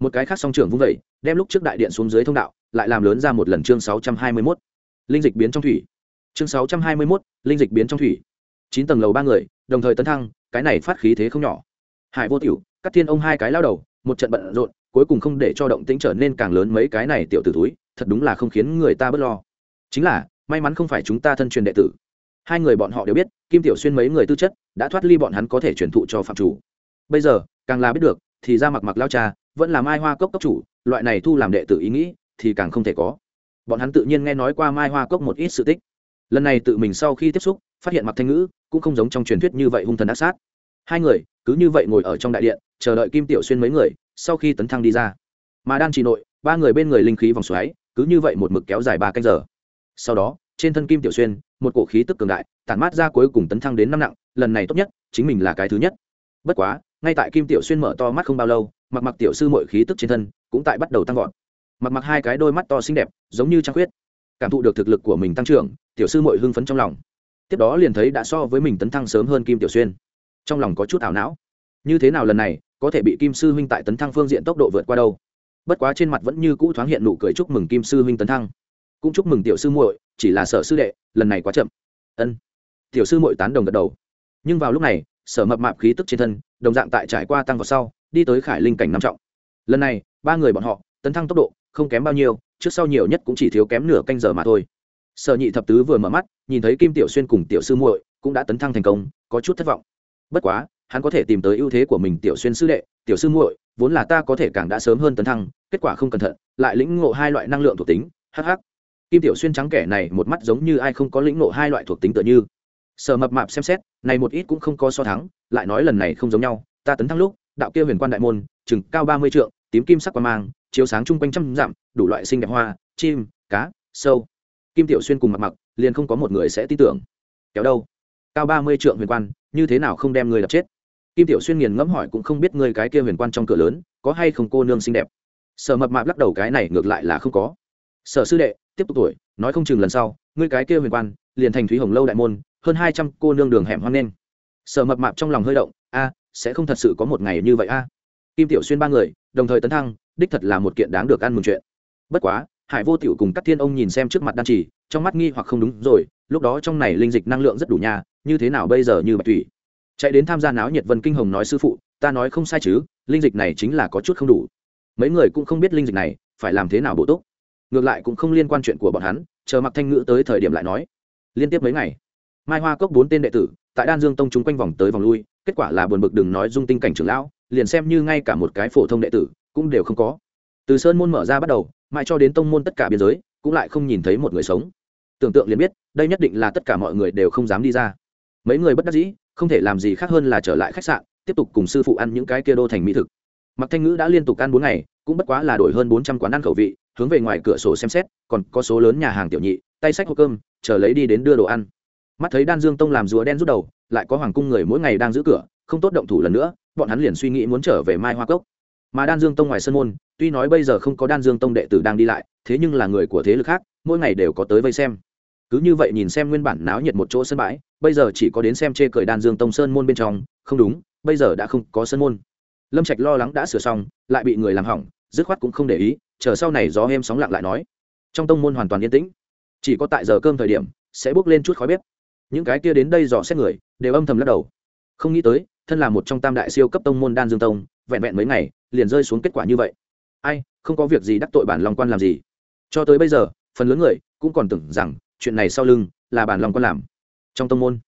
Một cái khác song trưởng vung vẩy đem lúc trước đại điện xuống dưới thông đạo, lại làm lớn ra một lần chương sáu trăm hai mươi mốt. Linh dịch biến trong thủy chương sáu trăm hai mươi 621, linh dịch biến trong thủy. Chín tầng lầu ba người đồng thời tấn thăng cái này phát khí thế không nhỏ. Hải vô tiểu cắt thiên ông hai cái lao đầu một trận bận rộn cuối cùng không để cho động tĩnh trở nên càng lớn mấy cái này tiểu tử túi thật đúng là không khiến người ta bất lo. Chính là may mắn không phải chúng ta thân truyền đệ tử. Hai người bọn họ đều biết kim tiểu xuyên mấy người tư chất đã thoát ly bọn hắn có thể truyền thụ cho phạm chủ. Bây giờ càng là biết được thì ra mặc mặc lao cha vẫn là mai hoa cốc cốc chủ loại này thu làm đệ tử ý nghĩ thì càng không thể có. Bọn hắn tự nhiên nghe nói qua mai hoa cốc một ít sự tích lần này tự mình sau khi tiếp xúc, phát hiện mặc thanh ngữ cũng không giống trong truyền thuyết như vậy hung thần ác sát. Hai người cứ như vậy ngồi ở trong đại điện, chờ đợi kim tiểu xuyên mấy người sau khi tấn thăng đi ra. Mà đan trì nội, ba người bên người linh khí vòng xoáy, cứ như vậy một mực kéo dài ba canh giờ. Sau đó, trên thân kim tiểu xuyên, một cổ khí tức cường đại, tản mát ra cuối cùng tấn thăng đến năm nặng, lần này tốt nhất, chính mình là cái thứ nhất. Bất quá, ngay tại kim tiểu xuyên mở to mắt không bao lâu, mặc mặc tiểu sư mọi khí tức trên thân cũng tại bắt đầu tăng vọt. Mặc mặc hai cái đôi mắt to xinh đẹp, giống như trăng khuyết cảm thụ được thực lực của mình tăng trưởng, tiểu sư mội hưng phấn trong lòng. Tiếp đó liền thấy đã so với mình tấn thăng sớm hơn kim tiểu xuyên. Trong lòng có chút ảo não. Như thế nào lần này, có thể bị kim sư huynh tại tấn thăng phương diện tốc độ vượt qua đâu? Bất quá trên mặt vẫn như cũ thoáng hiện nụ cười chúc mừng kim sư huynh tấn thăng. Cũng chúc mừng tiểu sư muội, chỉ là sở sư đệ, lần này quá chậm. Ân. Tiểu sư muội tán đồng gật đầu. Nhưng vào lúc này, sở mập mạp khí tức trên thân, đồng dạng tại trải qua tăng vào sau, đi tới khải linh cảnh năm trọng. Lần này, ba người bọn họ, tấn thăng tốc độ, không kém bao nhiêu trước sau nhiều nhất cũng chỉ thiếu kém nửa canh giờ mà thôi. Sở nhị thập tứ vừa mở mắt, nhìn thấy kim tiểu xuyên cùng tiểu sư muội, cũng đã tấn thăng thành công, có chút thất vọng. Bất quá, hắn có thể tìm tới ưu thế của mình tiểu xuyên sư đệ, tiểu sư muội, vốn là ta có thể càng đã sớm hơn tấn thăng, kết quả không cẩn thận, lại lĩnh ngộ hai loại năng lượng thuộc tính hh kim tiểu xuyên trắng kẻ này một mắt giống như ai không có lĩnh ngộ hai loại thuộc tính tựa như. Sở mập mạp xem xét, này một ít cũng không có so thắng, lại nói lần này không giống nhau, ta tấn thăng lúc, đạo kia huyền quan đại môn, chừng cao ba mươi trượng, tím kim sắc qua mang chiếu sáng chung quanh trăm dặm, đủ loại sinh đẹp hoa, chim, cá, sâu. Kim tiểu xuyên cùng mặc mặc liền không có một người sẽ tin tưởng. Kéo đâu? Cao ba mươi trượng huyền quan, như thế nào không đem người đập chết? Kim tiểu xuyên nghiền ngẫm hỏi cũng không biết người cái kia huyền quan trong cửa lớn, có hay không cô nương xinh đẹp. Sở mập mạp lắc đầu cái này ngược lại là không có. Sở sư đệ, tiếp tục tuổi, nói không chừng lần sau, ngươi cái kia huyền quan, liền thành thúy hồng lâu đại môn, hơn hai trăm cô nương đường hẻm hoang lên sở mập mạp trong lòng hơi động, a, sẽ không thật sự có một ngày như vậy a. Kim tiểu xuyên ba người, đồng thời tấn thăng đích thật là một kiện đáng được ăn mừng chuyện. Bất quá, hải vô tiểu cùng các thiên ông nhìn xem trước mặt đan trì, trong mắt nghi hoặc không đúng rồi, lúc đó trong này linh dịch năng lượng rất đủ nha. như thế nào bây giờ như bạch thủy? Chạy đến tham gia náo nhiệt vân kinh hồng nói sư phụ, ta nói không sai chứ, linh dịch này chính là có chút không đủ. Mấy người cũng không biết linh dịch này phải làm thế nào bổ túc. Ngược lại cũng không liên quan chuyện của bọn hắn, chờ mặc thanh ngữ tới thời điểm lại nói. Liên tiếp mấy ngày, mai hoa cốc bốn tên đệ tử, tại đan dương tông chúng quanh vòng tới vòng lui, kết quả là buồn bực đừng nói dung tinh cảnh trưởng lão, liền xem như ngay cả một cái phổ thông đệ tử cũng đều không có. Từ sơn môn mở ra bắt đầu, mãi cho đến tông môn tất cả biên giới, cũng lại không nhìn thấy một người sống. Tưởng tượng liền biết, đây nhất định là tất cả mọi người đều không dám đi ra. Mấy người bất đắc dĩ, không thể làm gì khác hơn là trở lại khách sạn, tiếp tục cùng sư phụ ăn những cái kia đô thành mỹ thực. Mặc thanh ngữ đã liên tục ăn bốn ngày, cũng bất quá là đổi hơn bốn trăm quán ăn khẩu vị, hướng về ngoài cửa sổ xem xét, còn có số lớn nhà hàng tiểu nhị, tay sách hộp cơm, chờ lấy đi đến đưa đồ ăn. Mắt thấy đan dương tông làm rùa đen rút đầu, lại có hoàng cung người mỗi ngày đang giữ cửa, không tốt động thủ lần nữa, bọn hắn liền suy nghĩ muốn trở về mai hoa cốc mà đan dương tông ngoài sân môn, tuy nói bây giờ không có đan dương tông đệ tử đang đi lại, thế nhưng là người của thế lực khác, mỗi ngày đều có tới vây xem. Cứ như vậy nhìn xem nguyên bản náo nhiệt một chỗ sân bãi, bây giờ chỉ có đến xem chê cười đan dương tông sơn môn bên trong, không đúng, bây giờ đã không có sân môn. Lâm trạch lo lắng đã sửa xong, lại bị người làm hỏng, dứt khoát cũng không để ý, chờ sau này gió êm sóng lặng lại nói. Trong tông môn hoàn toàn yên tĩnh, chỉ có tại giờ cơm thời điểm, sẽ bước lên chút khói bếp. Những cái kia đến đây dò xét người, đều âm thầm lắc đầu. Không nghĩ tới, thân là một trong tam đại siêu cấp tông môn đan dương tông, vẹn vẹn mấy ngày liền rơi xuống kết quả như vậy. Ai, không có việc gì đắc tội bản long quan làm gì? Cho tới bây giờ, phần lớn người cũng còn tưởng rằng chuyện này sau lưng là bản long quan làm. Trong tông môn,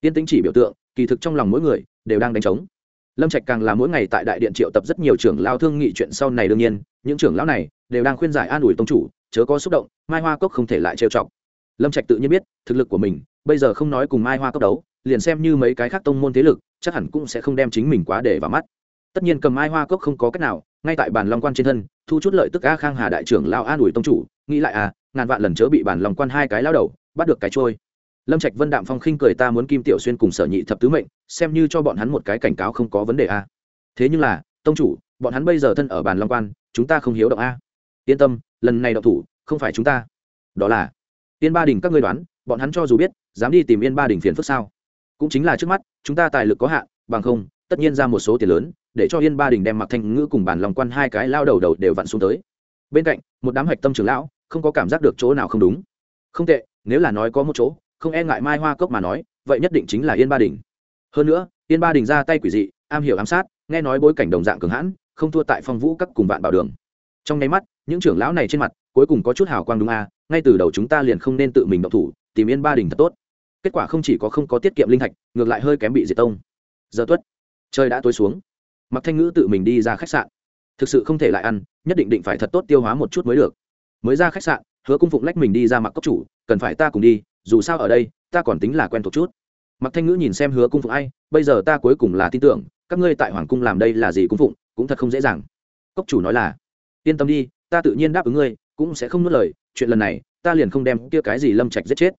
tiên tĩnh chỉ biểu tượng, kỳ thực trong lòng mỗi người đều đang đánh trống. Lâm trạch càng là mỗi ngày tại đại điện triệu tập rất nhiều trưởng lao thương nghị chuyện sau này đương nhiên, những trưởng lão này đều đang khuyên giải an ủi tông chủ, chớ có xúc động, mai hoa cốc không thể lại trêu chọc. Lâm trạch tự nhiên biết, thực lực của mình, bây giờ không nói cùng mai hoa cốc đấu, liền xem như mấy cái khác tông môn thế lực, chắc hẳn cũng sẽ không đem chính mình quá để vào mắt tất nhiên cầm ai hoa cốc không có cách nào, ngay tại bàn long quan trên thân, thu chút lợi tức a khang hà đại trưởng lao an ủi tông chủ, nghĩ lại à ngàn vạn lần chớ bị bàn long quan hai cái lao đầu, bắt được cái trôi. Lâm trạch vân đạm phong khinh cười ta muốn kim tiểu xuyên cùng sở nhị thập tứ mệnh, xem như cho bọn hắn một cái cảnh cáo không có vấn đề a. Thế nhưng là, tông chủ, bọn hắn bây giờ thân ở bàn long quan, chúng ta không hiếu động a. Yên tâm, lần này động thủ, không phải chúng ta. Đó là, yên ba đình các ngươi đoán, bọn hắn cho dù biết, dám đi tìm yên ba đình phiền phức sao? Cũng chính là trước mắt, chúng ta tài lực có hạn, bằng không tất nhiên ra một số tiền lớn, để cho yên ba đình đem mặc thanh ngữ cùng bàn lòng quan hai cái lao đầu đầu đều vặn xuống tới. Bên cạnh, một đám hạch tâm trưởng lão, không có cảm giác được chỗ nào không đúng. Không tệ, nếu là nói có một chỗ, không e ngại mai hoa cốc mà nói, vậy nhất định chính là yên ba đình. Hơn nữa, yên ba đình ra tay quỷ dị, am hiểu ám sát, nghe nói bối cảnh đồng dạng cường hãn, không thua tại phong vũ các cùng vạn bảo đường. Trong nháy mắt, những trưởng lão này trên mặt, cuối cùng có chút hào quang đúng a, ngay từ đầu chúng ta liền không nên tự mình động thủ, tìm yên ba đình thật tốt. Kết quả không chỉ có không có tiết kiệm linh thạch, ngược lại hơi kém bị diệt tông. Giờ tuất trời đã tối xuống. Mặc thanh ngữ tự mình đi ra khách sạn. Thực sự không thể lại ăn, nhất định định phải thật tốt tiêu hóa một chút mới được. Mới ra khách sạn, hứa cung phụng lách mình đi ra mặc cốc chủ, cần phải ta cùng đi, dù sao ở đây, ta còn tính là quen thuộc chút. Mặc thanh ngữ nhìn xem hứa cung phụng ai, bây giờ ta cuối cùng là tin tưởng, các ngươi tại hoàng cung làm đây là gì cung phụng, cũng thật không dễ dàng. Cốc chủ nói là, yên tâm đi, ta tự nhiên đáp ứng ngươi, cũng sẽ không nuốt lời, chuyện lần này, ta liền không đem kia cái gì lâm trạch giết chết.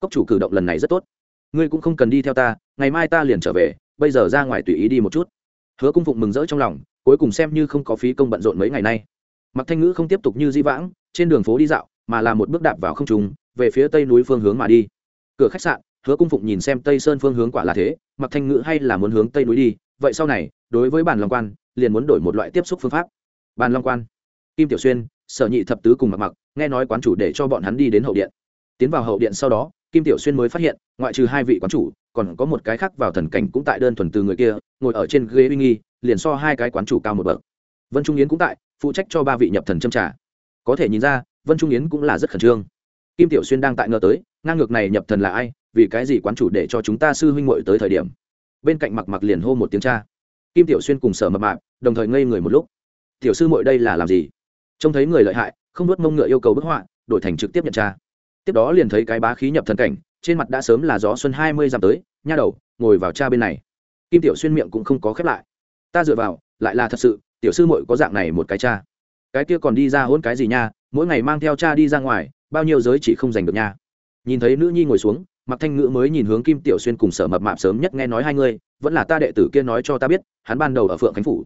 Cốc chủ cử động lần này rất tốt. Ngươi cũng không cần đi theo ta, ngày mai ta liền trở về bây giờ ra ngoài tùy ý đi một chút. Hứa cung phụng mừng rỡ trong lòng, cuối cùng xem như không có phí công bận rộn mấy ngày nay. Mặc thanh ngữ không tiếp tục như di vãng, trên đường phố đi dạo, mà là một bước đạp vào không trùng về phía tây núi phương hướng mà đi. Cửa khách sạn, hứa cung phụng nhìn xem tây sơn phương hướng quả là thế, mặc thanh ngữ hay là muốn hướng tây núi đi, vậy sau này, đối với bàn long quan, liền muốn đổi một loại tiếp xúc phương pháp. Bàn long quan, kim tiểu xuyên, sở nhị thập tứ cùng mặc mặc nghe nói quán chủ để cho bọn hắn đi đến hậu điện. Tiến vào hậu điện sau đó kim tiểu xuyên mới phát hiện, ngoại trừ hai vị quán chủ, còn có một cái khác vào thần cảnh cũng tại đơn thuần từ người kia, ngồi ở trên ghế uy nghi, liền so hai cái quán chủ cao một bậc. Vân trung yến cũng tại, phụ trách cho ba vị nhập thần châm trả có thể nhìn ra, vân trung yến cũng là rất khẩn trương. Kim tiểu xuyên đang tại ngờ tới, ngang ngược này nhập thần là ai, vì cái gì quán chủ để cho chúng ta sư huynh muội tới thời điểm. Bên cạnh mặc mặc liền hô một tiếng cha. Kim tiểu xuyên cùng sở mập mạp, đồng thời ngây người một lúc. Tiểu sư muội đây là làm gì? Trông thấy người lợi hại, không nuốt mông ngựa yêu cầu bức họa, đổi thành trực tiếp nhận tra tiếp đó liền thấy cái bá khí nhập thần cảnh, trên mặt đã sớm là gió xuân hai mươi dặm tới, nha đầu, ngồi vào cha bên này. Kim tiểu xuyên miệng cũng không có khép lại. Ta dựa vào, lại là thật sự, tiểu sư muội có dạng này một cái cha. Cái kia còn đi ra hôn cái gì nha, mỗi ngày mang theo cha đi ra ngoài, bao nhiêu giới chỉ không giành được nha. Nhìn thấy nữ nhi ngồi xuống mặc thanh ngữ mới nhìn hướng kim tiểu xuyên cùng sở mập mạp sớm nhất nghe nói hai người, vẫn là ta đệ tử kia nói cho ta biết, hắn ban đầu ở phượng khánh phủ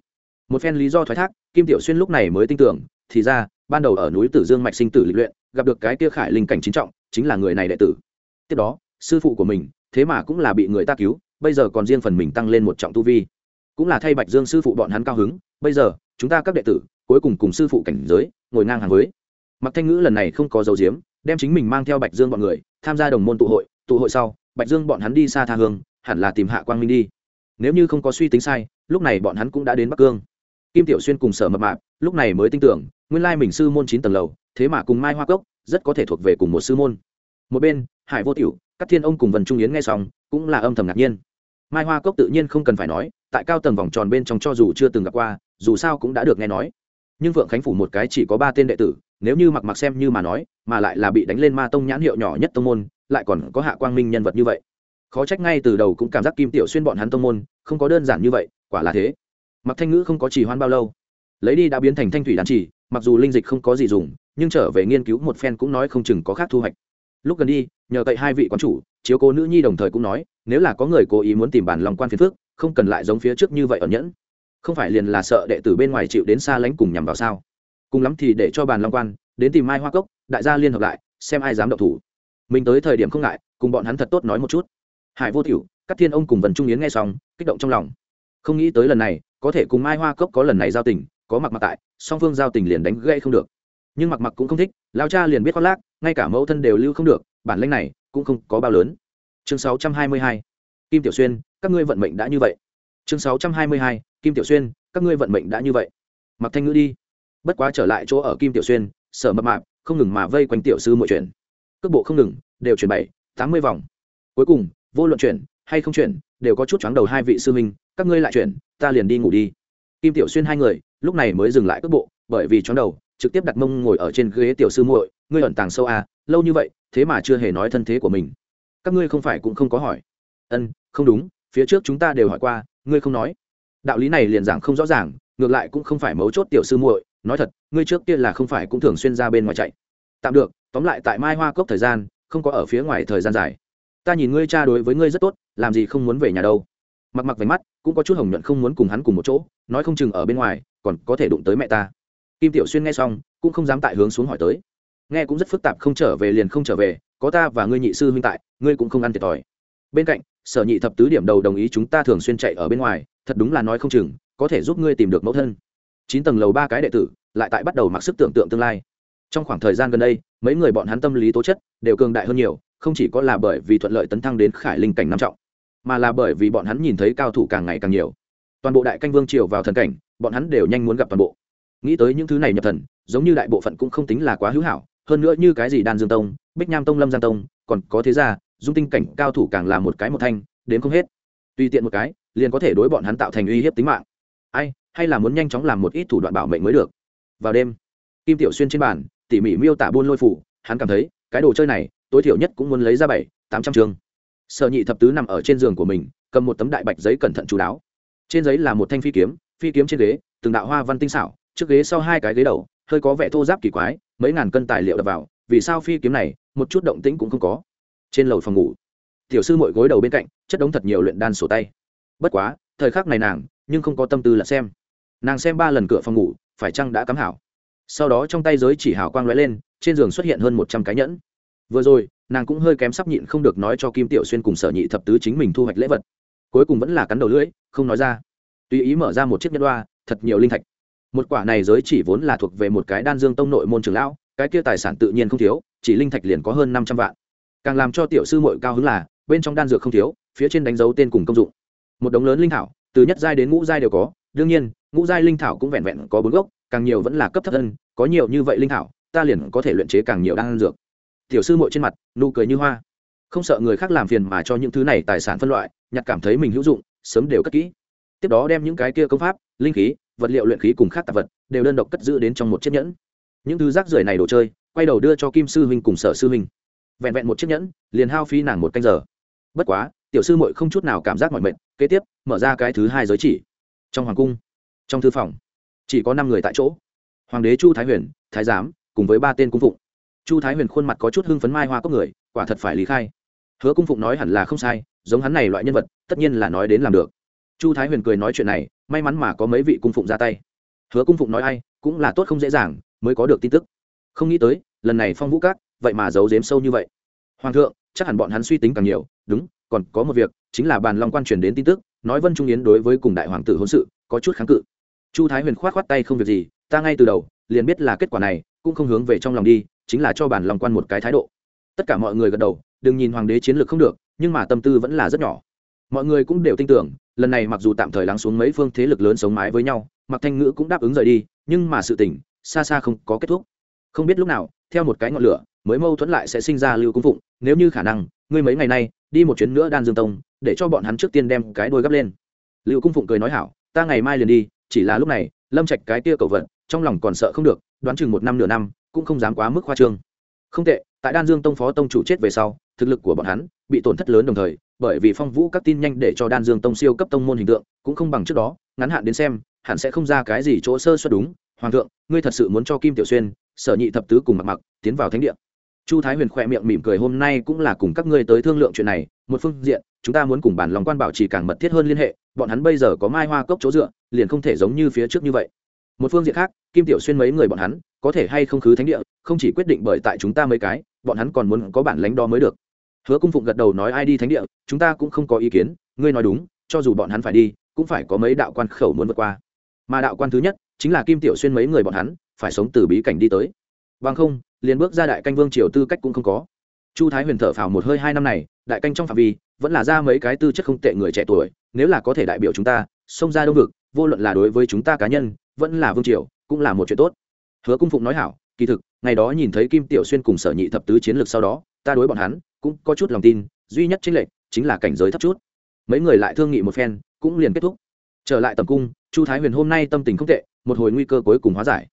một phen lý do thoái thác, kim tiểu xuyên lúc này mới tin tưởng, thì ra, ban đầu ở núi tử dương mạch sinh tử lịch luyện, gặp được cái kia khải linh cảnh chính trọng, chính là người này đệ tử. Tiếp đó, sư phụ của mình, thế mà cũng là bị người ta cứu, bây giờ còn riêng phần mình tăng lên một trọng tu vi. Cũng là thay bạch dương sư phụ bọn hắn cao hứng, bây giờ, chúng ta các đệ tử, cuối cùng cùng sư phụ cảnh giới, ngồi ngang hàng với. Mặc thanh ngữ lần này không có dấu diếm, đem chính mình mang theo bạch dương bọn người, tham gia đồng môn tụ hội tụ hội sau, bạch dương bọn hắn đi xa tha hương, hẳn là tìm hạ quang minh đi. Nếu như không có suy tính sai, lúc này bọn hắn cũng đã đến bắc cương kim tiểu xuyên cùng sở mập mạp, lúc này mới tin tưởng, nguyên lai mình sư môn chín tầng lầu, thế mà cùng mai hoa cốc, rất có thể thuộc về cùng một sư môn. Một bên, hải vô tiểu các thiên ông cùng vần trung yến nghe xong, cũng là âm thầm ngạc nhiên. Mai hoa cốc tự nhiên không cần phải nói, tại cao tầng vòng tròn bên trong cho dù chưa từng gặp qua, dù sao cũng đã được nghe nói. Nhưng vượng khánh phủ một cái chỉ có ba tên đệ tử, nếu như mặc mặc xem như mà nói, mà lại là bị đánh lên ma tông nhãn hiệu nhỏ nhất tông môn, lại còn có hạ quang minh nhân vật như vậy. Khó trách ngay từ đầu cũng cảm giác kim tiểu xuyên bọn hắn tông môn, không có đơn giản như vậy, quả là thế mặc thanh ngữ không có chỉ hoan bao lâu. Lấy đi đã biến thành thanh thủy đàn chỉ mặc dù linh dịch không có gì dùng, nhưng trở về nghiên cứu một phen cũng nói không chừng có khác thu hoạch. Lúc gần đi, nhờ cậy hai vị quán chủ, chiếu cố nữ nhi đồng thời cũng nói, nếu là có người cố ý muốn tìm bản lòng quan phiền phước không cần lại giống phía trước như vậy ở nhẫn. Không phải liền là sợ đệ tử bên ngoài chịu đến xa lánh cùng nhằm vào sao? Cùng lắm thì để cho bàn long quan, đến tìm mai hoa cốc, đại gia liên hợp lại, xem ai dám động thủ. Mình tới thời điểm không ngại, cùng bọn hắn thật tốt nói một chút. Hải vô tiểu các thiên ông cùng vần trung yến nghe xong, kích động trong lòng không nghĩ tới lần này, có thể cùng mai hoa cốc có lần này giao tình, có mặc mặc tại, song phương giao tình liền đánh gây không được. Nhưng mặc mặc cũng không thích, lao cha liền biết khoác lác, ngay cả mẫu thân đều lưu không được, bản lĩnh này cũng không có bao lớn. Chương 622. kim tiểu xuyên, các ngươi vận mệnh đã như vậy. Chương 622. kim tiểu xuyên, các ngươi vận mệnh đã như vậy. Mặc thanh ngữ đi. Bất quá trở lại chỗ ở kim tiểu xuyên, sở mập mạp, không ngừng mà vây quanh tiểu sư mọi chuyện cước bộ không ngừng, đều chuyển bảy, tám mươi vòng. Cuối cùng, vô luận chuyển hay không chuyển đều có chút chóng đầu hai vị sư minh các ngươi lại chuyển, ta liền đi ngủ đi. Kim tiểu xuyên hai người, lúc này mới dừng lại cước bộ, bởi vì chóng đầu, trực tiếp đặt mông ngồi ở trên ghế tiểu sư muội, ngươi ẩn tàng sâu à lâu như vậy, thế mà chưa hề nói thân thế của mình. Các ngươi không phải cũng không có hỏi. Ân, không đúng, phía trước chúng ta đều hỏi qua, ngươi không nói. Đạo lý này liền giảng không rõ ràng, ngược lại cũng không phải mấu chốt tiểu sư muội, nói thật, ngươi trước kia là không phải cũng thường xuyên ra bên ngoài chạy. Tạm được, tóm lại tại mai hoa cốc thời gian, không có ở phía ngoài thời gian dài. Ta nhìn ngươi cha đối với ngươi rất tốt làm gì không muốn về nhà đâu. Mặc mặc váy mắt, cũng có chút hồng nhuận không muốn cùng hắn cùng một chỗ, nói không chừng ở bên ngoài, còn có thể đụng tới mẹ ta. Kim tiểu xuyên nghe xong, cũng không dám tại hướng xuống hỏi tới. Nghe cũng rất phức tạp, không trở về liền không trở về, có ta và ngươi nhị sư huynh tại, ngươi cũng không ăn thiệt thòi. Bên cạnh, sở nhị thập tứ điểm đầu đồng ý chúng ta thường xuyên chạy ở bên ngoài, thật đúng là nói không chừng, có thể giúp ngươi tìm được mẫu thân. Chín tầng lầu ba cái đệ tử, lại tại bắt đầu mặc sức tưởng tượng tương lai. Trong khoảng thời gian gần đây, mấy người bọn hắn tâm lý tố chất đều cường đại hơn nhiều, không chỉ có là bởi vì thuận lợi tấn thăng đến khải linh cảnh năm trọng mà là bởi vì bọn hắn nhìn thấy cao thủ càng ngày càng nhiều. Toàn bộ đại canh vương triều vào thần cảnh, bọn hắn đều nhanh muốn gặp toàn bộ. Nghĩ tới những thứ này nhập thần, giống như đại bộ phận cũng không tính là quá hữu hảo, hơn nữa như cái gì đan dương tông, bích nham tông, lâm giang tông, còn có thế ra dung tinh cảnh cao thủ càng là một cái một thanh, đến không hết. Tùy tiện một cái, liền có thể đối bọn hắn tạo thành uy hiếp tính mạng. Ai, hay là muốn nhanh chóng làm một ít thủ đoạn bảo mệnh mới được. Vào đêm, kim tiểu xuyên trên bàn, tỉ mỉ miêu tả buôn lôi phủ, hắn cảm thấy, cái đồ chơi này, tối thiểu nhất cũng muốn lấy ra bảy, tám trăm chương. Sở nhị thập tứ nằm ở trên giường của mình, cầm một tấm đại bạch giấy cẩn thận chú đáo. Trên giấy là một thanh phi kiếm phi kiếm trên ghế, từng đạo hoa văn tinh xảo, trước ghế sau hai cái ghế đầu, hơi có vẻ thô giáp kỳ quái, mấy ngàn cân tài liệu đập vào, vì sao phi kiếm này, một chút động tĩnh cũng không có. Trên lầu phòng ngủ, tiểu sư mội gối đầu bên cạnh, chất đống thật nhiều luyện đan sổ tay. Bất quá, thời khắc này nàng, nhưng không có tâm tư là xem. Nàng xem ba lần cửa phòng ngủ, phải chăng đã cắm hảo? Sau đó trong tay giới chỉ hào quang lóe lên, trên giường xuất hiện hơn một trăm cái nhẫn. Vừa rồi nàng cũng hơi kém sắp nhịn không được nói cho kim tiểu xuyên cùng sở nhị thập tứ chính mình thu hoạch lễ vật. Cuối cùng vẫn là cắn đầu lưỡi, không nói ra. Tùy ý mở ra một chiếc nhẫn đoa, thật nhiều linh thạch. Một quả này giới chỉ vốn là thuộc về một cái đan dương tông nội môn trường lão, cái kia tài sản tự nhiên không thiếu, chỉ linh thạch liền có hơn năm trăm vạn. Càng làm cho tiểu sư mội cao hứng là, bên trong đan dược không thiếu, phía trên đánh dấu tên cùng công dụng. Một đống lớn linh thảo, từ nhất giai đến ngũ giai đều có, đương nhiên, ngũ giai linh thảo cũng vẹn vẹn có bốn gốc, càng nhiều vẫn là cấp thấp hơn, có nhiều như vậy linh thảo, ta liền có thể luyện chế càng nhiều đan dược tiểu sư mội trên mặt, nụ cười như hoa. Không sợ người khác làm phiền mà cho những thứ này tài sản phân loại, nhặt cảm thấy mình hữu dụng, sớm đều cất kỹ. Tiếp đó đem những cái kia công pháp, linh khí, vật liệu luyện khí cùng khác tạp vật, đều đơn độc cất giữ đến trong một chiếc nhẫn. Những thứ rác rưởi này đồ chơi, quay đầu đưa cho kim sư huynh cùng sở sư huynh. Vẹn vẹn một chiếc nhẫn, liền hao phí nàng một canh giờ. Bất quá, tiểu sư muội không chút nào cảm giác mỏi mệt, kế tiếp, mở ra cái thứ hai giới chỉ. Trong hoàng cung, trong thư phòng, chỉ có năm người tại chỗ. Hoàng đế chu thái huyền, thái giám, cùng với ba tên cung phụng chu thái huyền khuôn mặt có chút hưng phấn mai hoa cốc người, quả thật phải lý khai. Hứa cung phụng nói hẳn là không sai, giống hắn này loại nhân vật, tất nhiên là nói đến làm được. Chu thái huyền cười nói chuyện này, may mắn mà có mấy vị cung phụng ra tay. Hứa cung phụng nói ai, cũng là tốt không dễ dàng, mới có được tin tức. Không nghĩ tới, lần này phong vũ các, vậy mà giấu giếm sâu như vậy. Hoàng thượng, chắc hẳn bọn hắn suy tính càng nhiều, đúng, còn có một việc, chính là bàn long quan truyền đến tin tức, nói vân trung yến đối với cùng đại hoàng tử hôn sự, có chút kháng cự. Chu thái huyền k h o á t k h o á t tay không việc gì, ta ngay từ đầu, liền biết là kết quả này, cũng không hướng về trong lòng đi chính là cho bản lòng quan một cái thái độ. Tất cả mọi người gật đầu, đừng nhìn hoàng đế chiến lược không được, nhưng mà tâm tư vẫn là rất nhỏ. Mọi người cũng đều tin tưởng, lần này mặc dù tạm thời lắng xuống mấy phương thế lực lớn sống mái với nhau, mặc thanh ngữ cũng đáp ứng rời đi, nhưng mà sự tỉnh xa xa không có kết thúc. Không biết lúc nào, theo một cái ngọn lửa, mới mâu thuẫn lại sẽ sinh ra lưu cung phụng, nếu như khả năng, ngươi mấy ngày nay, đi một chuyến nữa đan dương tông, để cho bọn hắn trước tiên đem cái đôi gấp lên. Lưu cung phụng cười nói hảo, ta ngày mai liền đi, chỉ là lúc này, lâm trạch cái tia cầu vận trong lòng còn sợ không được, đoán chừng một năm nửa năm cũng không dám quá mức khoa trương. Không tệ, tại đan dương tông phó tông chủ chết về sau, thực lực của bọn hắn bị tổn thất lớn đồng thời, bởi vì phong vũ các tin nhanh để cho đan dương tông siêu cấp tông môn hình tượng, cũng không bằng trước đó, ngắn hạn đến xem, hẳn sẽ không ra cái gì chỗ sơ suất đúng. Hoàng thượng, ngươi thật sự muốn cho kim tiểu xuyên, sở nhị thập tứ cùng mặc mặc tiến vào thánh địa. Chu thái huyền khỏe miệng mỉm cười, hôm nay cũng là cùng các ngươi tới thương lượng chuyện này, một phương diện, chúng ta muốn cùng bản lòng quan bảo trì càng mật thiết hơn liên hệ, bọn hắn bây giờ có mai hoa cốc chỗ dựa, liền không thể giống như phía trước như vậy. Một phương diện khác kim tiểu xuyên mấy người bọn hắn, có thể hay không khứ thánh địa, không chỉ quyết định bởi tại chúng ta mấy cái, bọn hắn còn muốn có bản lãnh đó mới được. Hứa cung phụng gật đầu nói ai đi thánh địa, chúng ta cũng không có ý kiến, ngươi nói đúng, cho dù bọn hắn phải đi, cũng phải có mấy đạo quan khẩu muốn vượt qua. Mà đạo quan thứ nhất, chính là kim tiểu xuyên mấy người bọn hắn, phải sống từ bí cảnh đi tới. Bằng không, liền bước ra đại canh vương triều tư cách cũng không có. Chu thái huyền thở phào một hơi hai năm này, đại canh trong phạm vi, vẫn là ra mấy cái tư chất không tệ người trẻ tuổi, nếu là có thể đại biểu chúng ta, xông ra đông vực, vô luận là đối với chúng ta cá nhân, vẫn là vương triều cũng là một chuyện tốt. Hứa cung phụng nói hảo, kỳ thực, ngày đó nhìn thấy kim tiểu xuyên cùng sở nhị thập tứ chiến lược sau đó, ta đối bọn hắn cũng có chút lòng tin, duy nhất chính lệch chính là cảnh giới thấp chút. Mấy người lại thương nghị một phen, cũng liền kết thúc. Trở lại tầm cung, chu thái huyền hôm nay tâm tình không tệ, một hồi nguy cơ cuối cùng hóa giải.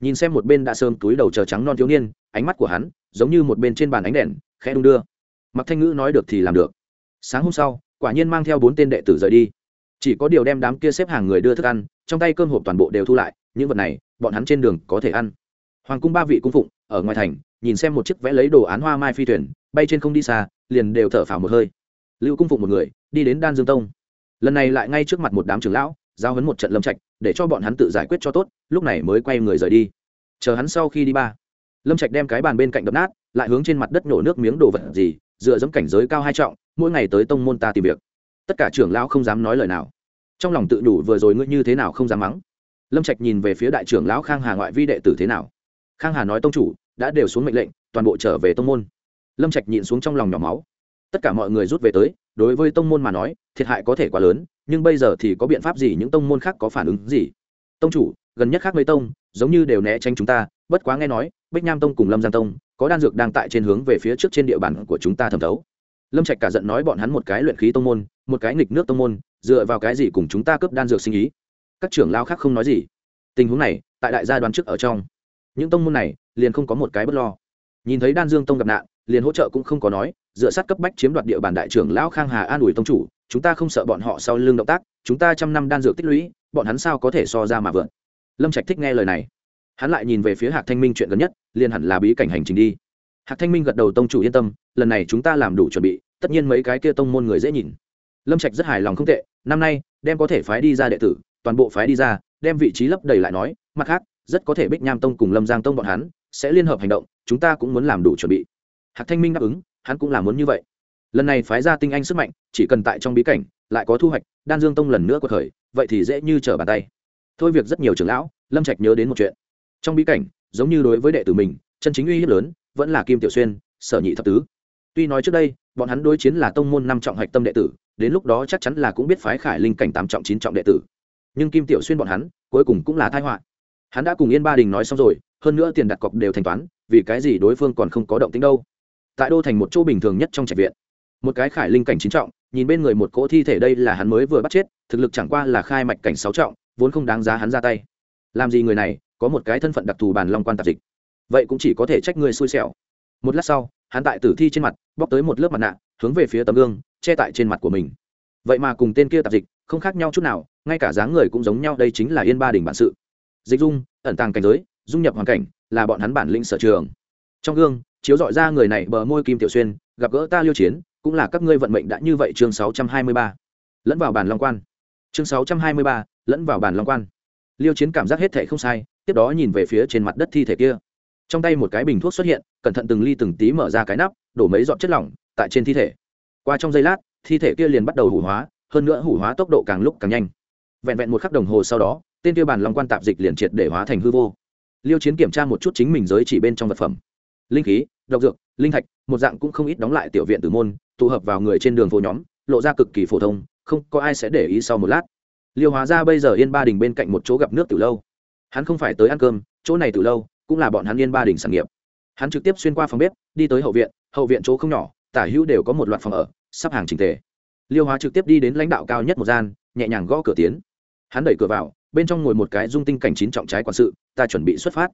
Nhìn xem một bên đã sơm túi đầu chờ trắng non thiếu niên, ánh mắt của hắn giống như một bên trên bàn ánh đèn, khẽ đung đưa. Mặc thanh ngữ nói được thì làm được. Sáng hôm sau, quả nhiên mang theo bốn tên đệ tử rời đi chỉ có điều đem đám kia xếp hàng người đưa thức ăn, trong tay cơm hộp toàn bộ đều thu lại, những vật này, bọn hắn trên đường có thể ăn. Hoàng cung ba vị cung phụng, ở ngoài thành, nhìn xem một chiếc vẽ lấy đồ án hoa mai phi thuyền, bay trên không đi xa, liền đều thở phào một hơi. Lưu cung phụng một người, đi đến đan dương tông. Lần này lại ngay trước mặt một đám trưởng lão, giao hấn một trận lâm trạch, để cho bọn hắn tự giải quyết cho tốt, lúc này mới quay người rời đi. Chờ hắn sau khi đi ba. Lâm trạch đem cái bàn bên cạnh đập nát, lại hướng trên mặt đất nổ nước miếng đồ vật gì, dựa dẫm cảnh giới cao hai trọng, mỗi ngày tới tông môn ta tìm việc. Tất cả trưởng lão không dám nói lời nào trong lòng tự đủ vừa rồi ngươi như thế nào không dám mắng? Lâm trạch nhìn về phía đại trưởng lão khang hà ngoại vi đệ tử thế nào? Khang hà nói tông chủ, đã đều xuống mệnh lệnh, toàn bộ trở về tông môn. Lâm trạch nhịn xuống trong lòng nhỏ máu. Tất cả mọi người rút về tới, đối với tông môn mà nói, thiệt hại có thể quá lớn, nhưng bây giờ thì có biện pháp gì những tông môn khác có phản ứng gì? Tông chủ, gần nhất khác mấy tông, giống như đều né tránh chúng ta, bất quá nghe nói, bích nham tông cùng lâm giang tông, có đan dược đang tại trên hướng về phía trước trên địa bàn của chúng ta thẩm thấu lâm trạch cả giận nói bọn hắn một cái luyện khí tông môn, một cái nghịch nước tông môn, dựa vào cái gì cùng chúng ta cướp đan dược sinh ý? Các trưởng lao khác không nói gì. Tình huống này, tại đại gia đoàn trước ở trong. Những tông môn này, liền không có một cái bất lo. Nhìn thấy đan dương tông gặp nạn, liền hỗ trợ cũng không có nói, dựa sát cấp bách chiếm đoạt địa bàn đại trưởng lão khang hà an ủi tông chủ, chúng ta không sợ bọn họ sau lưng động tác, chúng ta trăm năm đan dược tích lũy, bọn hắn sao có thể so ra mà vượn lâm trạch thích nghe lời này. Hắn lại nhìn về phía hạc thanh minh chuyện gần nhất, liền hẳn là bí cảnh hành trình đi. Hạc thanh minh gật đầu tông chủ yên tâm, lần này chúng ta làm đủ chuẩn bị tất nhiên mấy cái kia tông môn người dễ nhìn. Lâm trạch rất hài lòng không tệ, năm nay, đem có thể phái đi ra đệ tử, toàn bộ phái đi ra, đem vị trí lấp đầy lại nói, mặt khác, rất có thể bích nham tông cùng lâm giang tông bọn hắn, sẽ liên hợp hành động, chúng ta cũng muốn làm đủ chuẩn bị. Hạc thanh minh đáp ứng, hắn cũng là muốn như vậy. Lần này phái ra tinh anh sức mạnh, chỉ cần tại trong bí cảnh, lại có thu hoạch, đan dương tông lần nữa cuộc khởi, vậy thì dễ như trở bàn tay. Thôi việc rất nhiều trưởng lão, lâm trạch nhớ đến một chuyện. Trong bí cảnh, giống như đối với đệ tử mình, chân chính uy hiếp lớn, vẫn là kim tiểu xuyên, sở nhị thập tứ. Tuy nói trước đây bọn hắn đối chiến là tông môn năm trọng hạch tâm đệ tử, đến lúc đó chắc chắn là cũng biết phái khải linh cảnh tám trọng chín trọng đệ tử. Nhưng kim tiểu xuyên bọn hắn, cuối cùng cũng là thái họa. Hắn đã cùng yên ba đình nói xong rồi, hơn nữa tiền đặt cọc đều thanh toán, vì cái gì đối phương còn không có động tính đâu. Tại đô thành một chỗ bình thường nhất trong trạch viện, một cái khải linh cảnh chín trọng, nhìn bên người một cỗ thi thể đây là hắn mới vừa bắt chết, thực lực chẳng qua là khai mạch cảnh sáu trọng, vốn không đáng giá hắn ra tay. Làm gì người này, có một cái thân phận đặc thù bàn long quan tạp dịch. Vậy cũng chỉ có thể trách người xui xẻo một lát sau, hắn tại tử thi trên mặt, bóc tới một lớp mặt nạ, hướng về phía tấm gương, che tại trên mặt của mình. Vậy mà cùng tên kia tạp dịch, không khác nhau chút nào, ngay cả dáng người cũng giống nhau, đây chính là yên ba đình bản sự. Dịch dung, ẩn tàng cảnh giới, dung nhập hoàn cảnh, là bọn hắn bản lĩnh sở trường. Trong gương, chiếu dọi ra người này bờ môi kim tiểu xuyên, gặp gỡ ta liêu chiến, cũng là các ngươi vận mệnh đã như vậy chương sáu trăm hai mươi ba. Lẫn vào bản long quan. Chương sáu trăm hai mươi ba, lẫn vào bản long quan. Liêu chiến cảm giác hết thệ không sai, tiếp đó nhìn về phía trên mặt đất thi thể kia trong tay một cái bình thuốc xuất hiện, cẩn thận từng ly từng tí mở ra cái nắp, đổ mấy giọt chất lỏng tại trên thi thể. Qua trong giây lát, thi thể kia liền bắt đầu hủ hóa, hơn nữa hủ hóa tốc độ càng lúc càng nhanh. Vẹn vẹn một khắc đồng hồ sau đó, tên kia bàn long quan tạp dịch liền triệt để hóa thành hư vô. Liêu chiến kiểm tra một chút chính mình giới chỉ bên trong vật phẩm. Linh khí, độc dược, linh thạch, một dạng cũng không ít đóng lại tiểu viện tử môn, tụ hợp vào người trên đường phố nhóm, lộ ra cực kỳ phổ thông, không có ai sẽ để ý sau một lát. Liêu hóa ra bây giờ yên ba đình bên cạnh một chỗ gặp nước từ lâu. Hắn không phải tới ăn cơm, chỗ này từ lâu cũng là bọn hắn yên ba đình sản nghiệp. Hắn trực tiếp xuyên qua phòng bếp, đi tới hậu viện hậu viện chỗ không nhỏ, tả hữu đều có một loạt phòng ở, sắp hàng trình tề. Liêu hóa trực tiếp đi đến lãnh đạo cao nhất một gian, nhẹ nhàng gõ cửa tiến. Hắn đẩy cửa vào, bên trong ngồi một cái dung tinh cảnh chín trọng trái quản sự, ta chuẩn bị xuất phát.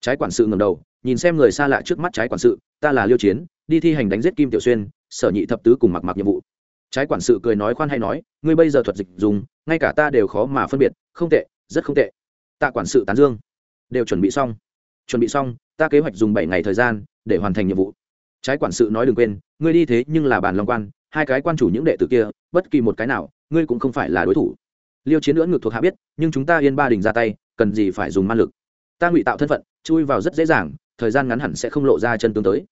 Trái quản sự ngầm đầu, nhìn xem người xa lạ trước mắt trái quản sự, ta là liêu chiến, đi thi hành đánh giết kim tiểu xuyên, sở nhị thập tứ cùng mặc mặc nhiệm vụ. Trái quản sự cười nói khoan hay nói, ngươi bây giờ thuật dịch dùng, ngay cả ta đều khó mà phân biệt, không tệ, rất không tệ. Tạ quản sự tán dương. Đều chuẩn bị xong chuẩn bị xong, ta kế hoạch dùng bảy ngày thời gian để hoàn thành nhiệm vụ. Trái quản sự nói đừng quên, ngươi đi thế nhưng là bàn long quan, hai cái quan chủ những đệ tử kia, bất kỳ một cái nào, ngươi cũng không phải là đối thủ. Liêu chiến lưỡng ngược thuộc hạ biết, nhưng chúng ta yên ba đình ra tay, cần gì phải dùng man lực. Ta ngụy tạo thân phận, chui vào rất dễ dàng, thời gian ngắn hẳn sẽ không lộ ra chân tướng tới.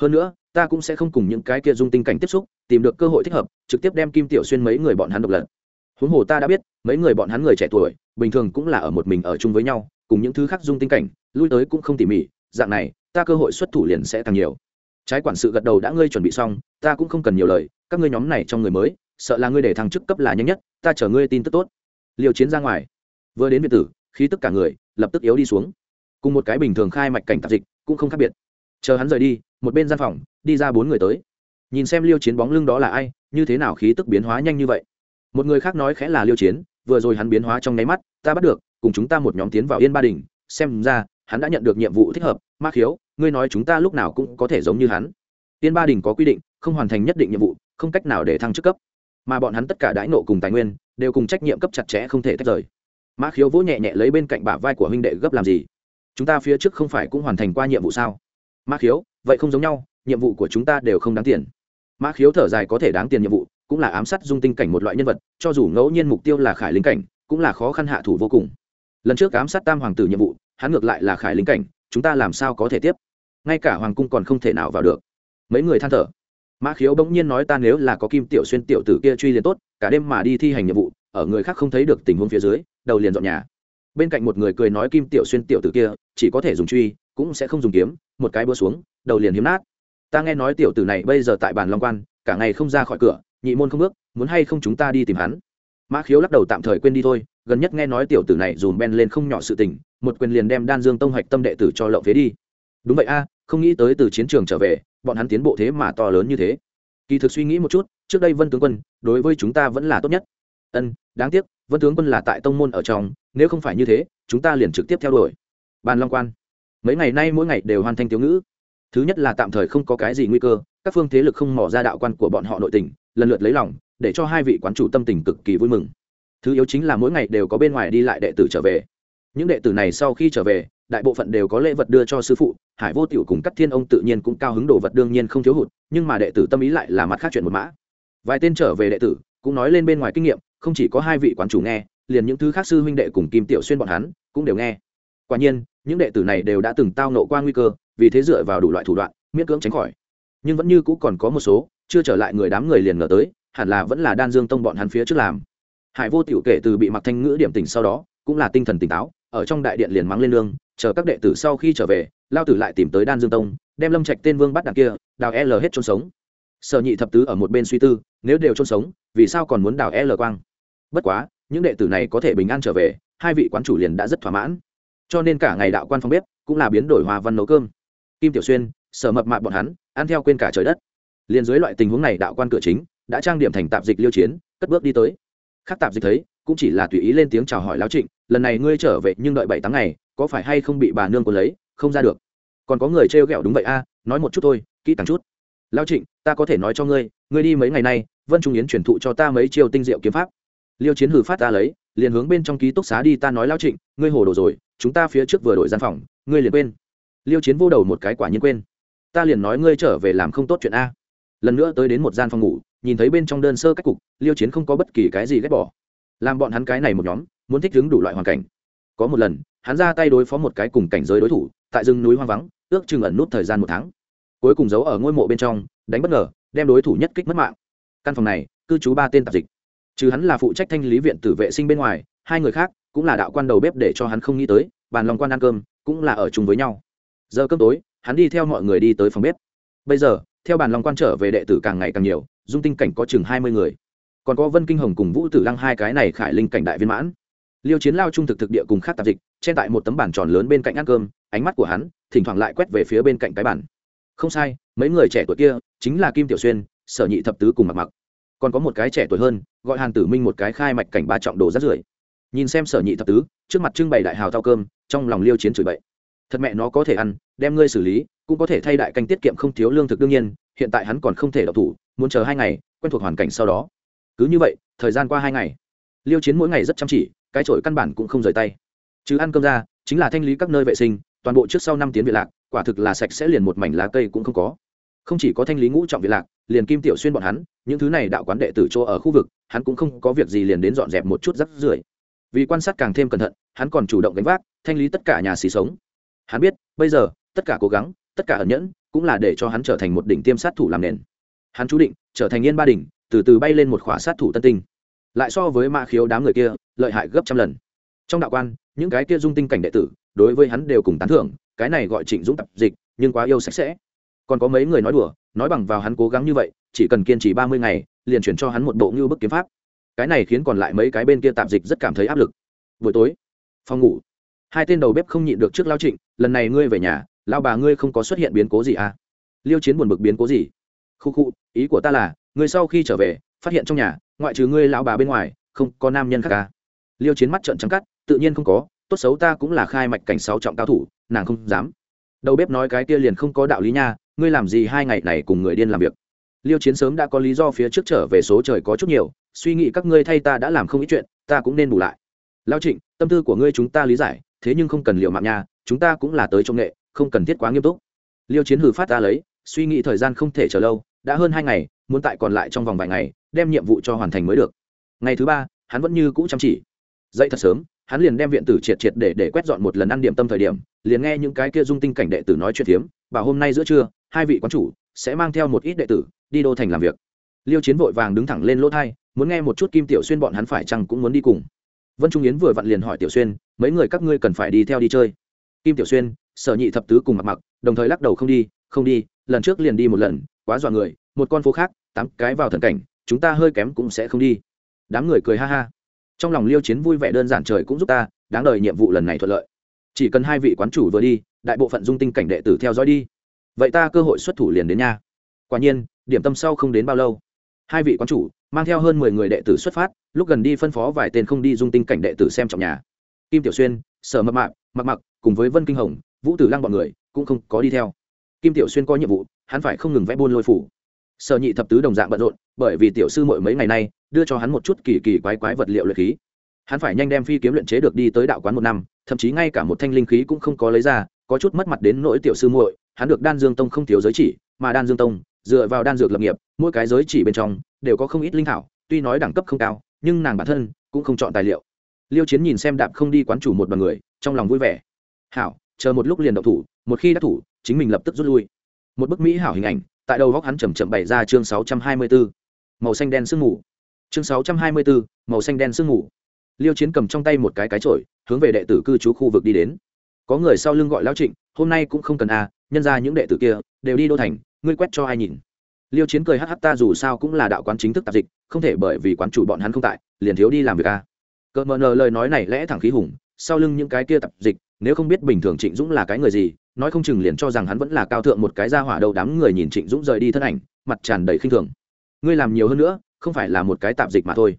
Hơn nữa, ta cũng sẽ không cùng những cái kia dung tinh cảnh tiếp xúc, tìm được cơ hội thích hợp, trực tiếp đem kim tiểu xuyên mấy người bọn hắn độc lập. Huống hồ ta đã biết, mấy người bọn hắn người trẻ tuổi, bình thường cũng là ở một mình ở chung với nhau cùng những thứ khác dung tinh cảnh, lui tới cũng không tỉ mỉ, dạng này, ta cơ hội xuất thủ liền sẽ càng nhiều. Trái quản sự gật đầu đã ngươi chuẩn bị xong, ta cũng không cần nhiều lời, các ngươi nhóm này trong người mới, sợ là ngươi để thăng chức cấp là nhanh nhất, ta chở ngươi tin tức tốt. Liều chiến ra ngoài. Vừa đến việt tử, khí tức cả người, lập tức yếu đi xuống. Cùng một cái bình thường khai mạch cảnh tạp dịch, cũng không khác biệt. Chờ hắn rời đi, một bên gian phòng, đi ra bốn người tới. Nhìn xem liêu chiến bóng lưng đó là ai, như thế nào khí tức biến hóa nhanh như vậy? Một người khác nói khẽ là liêu chiến, vừa rồi hắn biến hóa trong nháy mắt, ta bắt được cùng chúng ta một nhóm tiến vào yên ba đình, xem ra, hắn đã nhận được nhiệm vụ thích hợp. Ma khiếu, ngươi nói chúng ta lúc nào cũng có thể giống như hắn. Yên ba đình có quy định, không hoàn thành nhất định nhiệm vụ, không cách nào để thăng chức cấp. Mà bọn hắn tất cả đãi nộ cùng tài nguyên, đều cùng trách nhiệm cấp chặt chẽ không thể tách rời. Ma khiếu vỗ nhẹ nhẹ lấy bên cạnh bả vai của huynh đệ gấp làm gì? Chúng ta phía trước không phải cũng hoàn thành qua nhiệm vụ sao? Ma khiếu, vậy không giống nhau, nhiệm vụ của chúng ta đều không đáng tiền. Ma khiếu thở dài có thể đáng tiền nhiệm vụ, cũng là ám sát dung tinh cảnh một loại nhân vật, cho dù ngẫu nhiên mục tiêu là khải Linh cảnh, cũng là khó khăn hạ thủ vô cùng lần trước ám sát tam hoàng tử nhiệm vụ, hắn ngược lại là khải lính cảnh, chúng ta làm sao có thể tiếp? Ngay cả hoàng cung còn không thể nào vào được. Mấy người than thở. Mã khiếu bỗng nhiên nói ta nếu là có kim tiểu xuyên tiểu tử kia truy liền tốt, cả đêm mà đi thi hành nhiệm vụ, ở người khác không thấy được tình huống phía dưới, đầu liền dọn nhà. Bên cạnh một người cười nói kim tiểu xuyên tiểu tử kia, chỉ có thể dùng truy, cũng sẽ không dùng kiếm, một cái búa xuống, đầu liền hiếm nát. Ta nghe nói tiểu tử này bây giờ tại bàn long quan, cả ngày không ra khỏi cửa, nhị môn không bước, muốn hay không chúng ta đi tìm hắn? Mã khiếu lắc đầu tạm thời quên đi thôi gần nhất nghe nói tiểu tử này dùm ben lên không nhỏ sự tình, một quyền liền đem đan dương tông hạch tâm đệ tử cho lậu phế đi. Đúng vậy a, không nghĩ tới từ chiến trường trở về, bọn hắn tiến bộ thế mà to lớn như thế. Kỳ thực suy nghĩ một chút, trước đây vân tướng quân, đối với chúng ta vẫn là tốt nhất. Ân, đáng tiếc, vân tướng quân là tại tông môn ở trong, nếu không phải như thế, chúng ta liền trực tiếp theo đuổi. Bàn long quan. Mấy ngày nay mỗi ngày đều hoàn thành tiểu ngữ. Thứ nhất là tạm thời không có cái gì nguy cơ, các phương thế lực không mỏ ra đạo quan của bọn họ nội tình, lần lượt lấy lòng, để cho hai vị quán chủ tâm tình cực kỳ vui mừng thứ yếu chính là mỗi ngày đều có bên ngoài đi lại đệ tử trở về. Những đệ tử này sau khi trở về, đại bộ phận đều có lễ vật đưa cho sư phụ, hải vô tiểu cùng các thiên ông tự nhiên cũng cao hứng đồ vật đương nhiên không thiếu hụt, nhưng mà đệ tử tâm ý lại là mặt khác chuyện một mã. Vài tên trở về đệ tử, cũng nói lên bên ngoài kinh nghiệm, không chỉ có hai vị quán chủ nghe, liền những thứ khác sư huynh đệ cùng kim tiểu xuyên bọn hắn cũng đều nghe. Quả nhiên, những đệ tử này đều đã từng tao nộ qua nguy cơ, vì thế dựa vào đủ loại thủ đoạn, miễn cưỡng tránh khỏi. Nhưng vẫn như cũ còn có một số, chưa trở lại người đám người liền ngờ tới, hẳn là vẫn là đan dương tông bọn hắn phía trước làm hải vô tiểu kể từ bị mặc thanh ngữ điểm tỉnh sau đó, cũng là tinh thần tỉnh táo, ở trong đại điện liền mắng lên lương, chờ các đệ tử sau khi trở về, lao tử lại tìm tới đan dương tông, đem lâm trạch tên vương bắt đằng kia, đào l hết chôn sống. Sở nhị thập tứ ở một bên suy tư, nếu đều chôn sống, vì sao còn muốn đào l quang? Bất quá, những đệ tử này có thể bình an trở về, hai vị quán chủ liền đã rất thỏa mãn. Cho nên cả ngày đạo quan phong bếp cũng là biến đổi hòa văn nấu cơm. Kim tiểu xuyên, sở mập mạp bọn hắn, ăn theo quên cả trời đất. Liền dưới loại tình huống này đạo quan cửa chính, đã trang điểm thành tạp dịch liêu chiến, cất bước đi tới khác tạp dịch thấy, cũng chỉ là tùy ý lên tiếng chào hỏi lão trịnh, lần này ngươi trở về nhưng đợi bảy tháng ngày, có phải hay không bị bà nương của lấy, không ra được. Còn có người trêu ghẹo đúng vậy a, nói một chút thôi, kỹ càng chút. Lão trịnh, ta có thể nói cho ngươi ngươi đi mấy ngày nay, vân trung yến truyền thụ cho ta mấy chiêu tinh diệu kiếm pháp. Liêu chiến hử phát ta lấy, liền hướng bên trong ký túc xá đi, ta nói lão trịnh, ngươi hồ đồ rồi, chúng ta phía trước vừa đổi gian phòng, ngươi liền quên. Liêu chiến vô đầu một cái quả nhiên quên. Ta liền nói ngươi trở về làm không tốt chuyện a. Lần nữa tới đến một gian phòng ngủ nhìn thấy bên trong đơn sơ cách cục, liêu chiến không có bất kỳ cái gì ghét bỏ. Làm bọn hắn cái này một nhóm, muốn thích ứng đủ loại hoàn cảnh. Có một lần, hắn ra tay đối phó một cái cùng cảnh giới đối thủ, tại rừng núi hoang vắng, ước chừng ẩn nút thời gian một tháng. Cuối cùng giấu ở ngôi mộ bên trong, đánh bất ngờ, đem đối thủ nhất kích mất mạng. Căn phòng này, cư trú ba tên tạp dịch. Chứ hắn là phụ trách thanh lý viện tử vệ sinh bên ngoài, hai người khác cũng là đạo quan đầu bếp để cho hắn không nghĩ tới, bàn lòng quan ăn cơm, cũng là ở chung với nhau. Giờ cơm tối, hắn đi theo mọi người đi tới phòng bếp. Bây giờ, theo bàn lòng quan trở về đệ tử càng ngày càng nhiều dung tinh cảnh có chừng hai mươi người. Còn có vân kinh hồng cùng vũ tử lăng hai cái này khải linh cảnh đại viên mãn. Liêu chiến lao trung thực thực địa cùng khác tạp dịch trên tại một tấm bản tròn lớn bên cạnh ăn cơm, ánh mắt của hắn thỉnh thoảng lại quét về phía bên cạnh cái bản không sai, mấy người trẻ tuổi kia chính là kim tiểu xuyên, sở nhị thập tứ cùng mặc mặc. Còn có một cái trẻ tuổi hơn, gọi hàn tử minh một cái khai mạch cảnh ba trọng đồ rất rưởi. Nhìn xem sở nhị thập tứ, trước mặt trưng bày đại hào thao cơm, trong lòng liêu chiến chửi bậy. Thật mẹ nó có thể ăn, đem ngươi xử lý, cũng có thể thay đại canh tiết kiệm không thiếu lương thực đương nhiên hiện tại hắn còn không thể đọc thủ, muốn chờ hai ngày, quen thuộc hoàn cảnh sau đó. Cứ như vậy, thời gian qua hai ngày. Liêu chiến mỗi ngày rất chăm chỉ, cái trội căn bản cũng không rời tay. Chứ ăn cơm ra, chính là thanh lý các nơi vệ sinh, toàn bộ trước sau năm tiếng viện lạc, quả thực là sạch sẽ liền một mảnh lá cây cũng không có. Không chỉ có thanh lý ngũ trọng viện lạc, liền kim tiểu xuyên bọn hắn, những thứ này đạo quán đệ tử chỗ ở khu vực, hắn cũng không có việc gì liền đến dọn dẹp một chút rắc rưởi. Vì quan sát càng thêm cẩn thận, hắn còn chủ động gánh vác, thanh lý tất cả nhà xì sống. Hắn biết, bây giờ, tất cả cố gắng tất cả ẩn nhẫn cũng là để cho hắn trở thành một đỉnh tiêm sát thủ làm nền. Hắn chú định trở thành yên ba đỉnh, từ từ bay lên một khỏa sát thủ tân tinh. Lại so với mã khiếu đám người kia, lợi hại gấp trăm lần. Trong đạo quan, những cái kia dung tinh cảnh đệ tử, đối với hắn đều cùng tán thưởng, cái này gọi trịnh dũng tập dịch, nhưng quá yêu sạch sẽ. Còn có mấy người nói đùa, nói bằng vào hắn cố gắng như vậy, chỉ cần kiên trì ba mươi ngày, liền chuyển cho hắn một bộ ngưu bức kiếm pháp. Cái này khiến còn lại mấy cái bên kia tạp dịch rất cảm thấy áp lực. Buổi tối, phòng ngủ. Hai tên đầu bếp không nhịn được trước lao trịnh, lần này ngươi về nhà lao bà ngươi không có xuất hiện biến cố gì à? Liêu chiến buồn bực biến cố gì? Khu khu, ý của ta là người sau khi trở về, phát hiện trong nhà, ngoại trừ ngươi lão bà bên ngoài, không có nam nhân khác à? liêu chiến mắt trợn trắng cắt, tự nhiên không có, tốt xấu ta cũng là khai mạch cảnh sáu trọng cao thủ, nàng không dám. Đầu bếp nói cái kia liền không có đạo lý nha, ngươi làm gì hai ngày này cùng người điên làm việc? Liêu chiến sớm đã có lý do phía trước trở về số trời có chút nhiều, suy nghĩ các ngươi thay ta đã làm không ít chuyện, ta cũng nên bù lại. Lao trịnh, tâm tư của ngươi chúng ta lý giải, thế nhưng không cần liệu mạng nha, chúng ta cũng là tới trong nghệ không cần thiết quá nghiêm túc. Liêu chiến hử phát ra lấy, suy nghĩ thời gian không thể chờ lâu, đã hơn hai ngày, muốn tại còn lại trong vòng vài ngày, đem nhiệm vụ cho hoàn thành mới được. Ngày thứ ba, hắn vẫn như cũ chăm chỉ. Dậy thật sớm, hắn liền đem viện tử triệt triệt để để quét dọn một lần ăn điểm tâm thời điểm, liền nghe những cái kia dung tinh cảnh đệ tử nói chuyện phiếm và hôm nay giữa trưa, hai vị quán chủ sẽ mang theo một ít đệ tử, đi đô thành làm việc. Liêu chiến vội vàng đứng thẳng lên lỗ thai, muốn nghe một chút kim tiểu xuyên bọn hắn phải chăng cũng muốn đi cùng. Vân trung yến vừa vặn liền hỏi tiểu xuyên, mấy người các ngươi cần phải đi theo đi chơi? Kim tiểu xuyên, sở nhị thập tứ cùng mặc mặc, đồng thời lắc đầu không đi không đi, lần trước liền đi một lần, quá dọa người, một con phố khác, tám cái vào thần cảnh, chúng ta hơi kém cũng sẽ không đi. Đám người cười ha ha. Trong lòng liêu chiến vui vẻ đơn giản trời cũng giúp ta, đáng đời nhiệm vụ lần này thuận lợi. Chỉ cần hai vị quán chủ vừa đi, đại bộ phận dung tinh cảnh đệ tử theo dõi đi. Vậy ta cơ hội xuất thủ liền đến nha. Quả nhiên, điểm tâm sau không đến bao lâu, hai vị quán chủ mang theo hơn mười người đệ tử xuất phát, lúc gần đi phân phó vài tên không đi dung tinh cảnh đệ tử xem trọng nhà. Kim tiểu xuyên, sở mập mạc mặc mặc, cùng với vân kinh hồng, vũ tử lăng bọn người cũng không có đi theo. Kim tiểu xuyên có nhiệm vụ, hắn phải không ngừng vẽ buôn lôi phủ. Sở nhị thập tứ đồng dạng bận rộn, bởi vì tiểu sư mỗi mấy ngày nay đưa cho hắn một chút kỳ kỳ quái quái vật liệu luyện khí. Hắn phải nhanh đem phi kiếm luyện chế được đi tới đạo quán một năm, thậm chí ngay cả một thanh linh khí cũng không có lấy ra, có chút mất mặt đến nỗi tiểu sư muội, hắn được đan dương tông không thiếu giới chỉ, mà đan dương tông dựa vào đan dược lập nghiệp, mỗi cái giới chỉ bên trong đều có không ít linh thảo, tuy nói đẳng cấp không cao, nhưng nàng bản thân cũng không chọn tài liệu. Liêu chiến nhìn xem đạp không đi quán chủ một bằng người trong lòng vui vẻ. Hảo chờ một lúc liền đậu thủ một khi đã thủ chính mình lập tức rút lui. Một bức mỹ hảo hình ảnh tại đầu góc hắn chầm chậm bày ra chương 624. màu xanh đen sương mù. Chương 624, màu xanh đen sương mù. Liêu chiến cầm trong tay một cái cái chổi hướng về đệ tử cư trú khu vực đi đến. Có người sau lưng gọi lão trịnh hôm nay cũng không cần a nhân ra những đệ tử kia đều đi đô thành ngươi quét cho ai nhìn? Liêu chiến cười hh ta dù sao cũng là đạo quán chính thức tạp dịch không thể bởi vì quán chủ bọn hắn không tại liền thiếu đi làm việc à. a cỡ mờ nờ lời nói này lẽ thẳng khí hùng sau lưng những cái kia tập dịch, nếu không biết bình thường trịnh dũng là cái người gì, nói không chừng liền cho rằng hắn vẫn là cao thượng một cái ra hỏa đầu đám người nhìn trịnh dũng rời đi thân ảnh, mặt tràn đầy khinh thường. Ngươi làm nhiều hơn nữa, không phải là một cái tạp dịch mà thôi.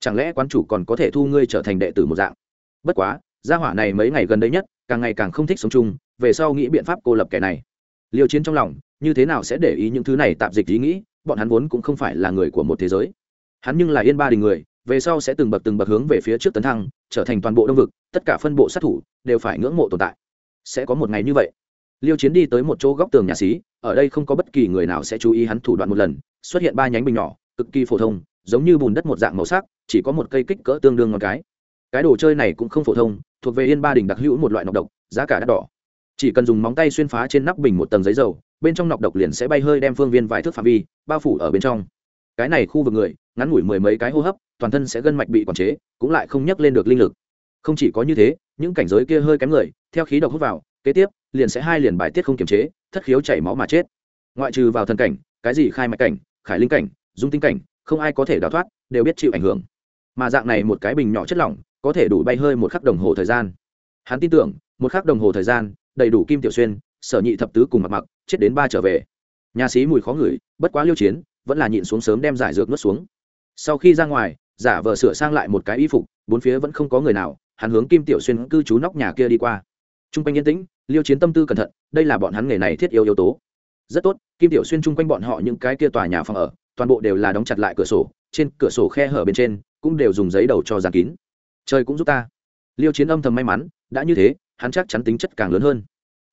Chẳng lẽ quán chủ còn có thể thu ngươi trở thành đệ tử một dạng? Bất quá, gia hỏa này mấy ngày gần đây nhất, càng ngày càng không thích sống chung, về sau nghĩ biện pháp cô lập kẻ này. Liều chiến trong lòng, như thế nào sẽ để ý những thứ này tạp dịch ý nghĩ, bọn hắn vốn cũng không phải là người của một thế giới. Hắn nhưng là yên ba đình người về sau sẽ từng bậc từng bậc hướng về phía trước tấn thăng, trở thành toàn bộ đông vực, tất cả phân bộ sát thủ đều phải ngưỡng mộ tồn tại. Sẽ có một ngày như vậy. Liêu chiến đi tới một chỗ góc tường nhà xí, ở đây không có bất kỳ người nào sẽ chú ý hắn thủ đoạn một lần, xuất hiện ba nhánh bình nhỏ, cực kỳ phổ thông, giống như bùn đất một dạng màu sắc, chỉ có một cây kích cỡ tương đương ngọn cái. Cái đồ chơi này cũng không phổ thông, thuộc về yên ba đình đặc hữu một loại nọc độc, giá cả đắt đỏ. Chỉ cần dùng móng tay xuyên phá trên nắp bình một tầng giấy dầu, bên trong nọc độc liền sẽ bay hơi đem phương viên vài thước phạm vi, bao phủ ở bên trong. Cái này khu vực người, ngắn ngủi mười mấy cái hô hấp toàn thân sẽ gân mạch bị quản chế, cũng lại không nhắc lên được linh lực. Không chỉ có như thế, những cảnh giới kia hơi kém người, theo khí độc hút vào, kế tiếp, liền sẽ hai liền bài tiết không kiềm chế, thất khiếu chảy máu mà chết. Ngoại trừ vào thần cảnh, cái gì khai mạch cảnh, khải linh cảnh, dung tinh cảnh, không ai có thể đào thoát, đều biết chịu ảnh hưởng. Mà dạng này một cái bình nhỏ chất lỏng, có thể đủ bay hơi một khắc đồng hồ thời gian. Hắn tin tưởng, một khắc đồng hồ thời gian, đầy đủ kim tiểu xuyên, sở nhị thập tứ cùng mặc mặc, chết đến ba trở về. Nhà sĩ mùi khó ngửi, bất quá liêu chiến, vẫn là nhịn xuống sớm đem giải dược nuốt xuống. Sau khi ra ngoài giả vờ sửa sang lại một cái y phục, bốn phía vẫn không có người nào, hắn hướng kim tiểu xuyên cư trú nóc nhà kia đi qua. T r u n g quanh yên tĩnh, liêu chiến tâm tư cẩn thận, đây là bọn hắn nghề này thiết yếu yếu tố. Rất tốt, kim tiểu xuyên chung quanh bọn họ những cái kia tòa nhà phòng ở, toàn bộ đều là đóng chặt lại cửa sổ, trên cửa sổ khe hở bên trên, cũng đều dùng giấy đầu cho dàn kín. Trời cũng giúp ta. Liêu chiến âm thầm may mắn, đã như thế, hắn chắc chắn tính chất càng lớn hơn.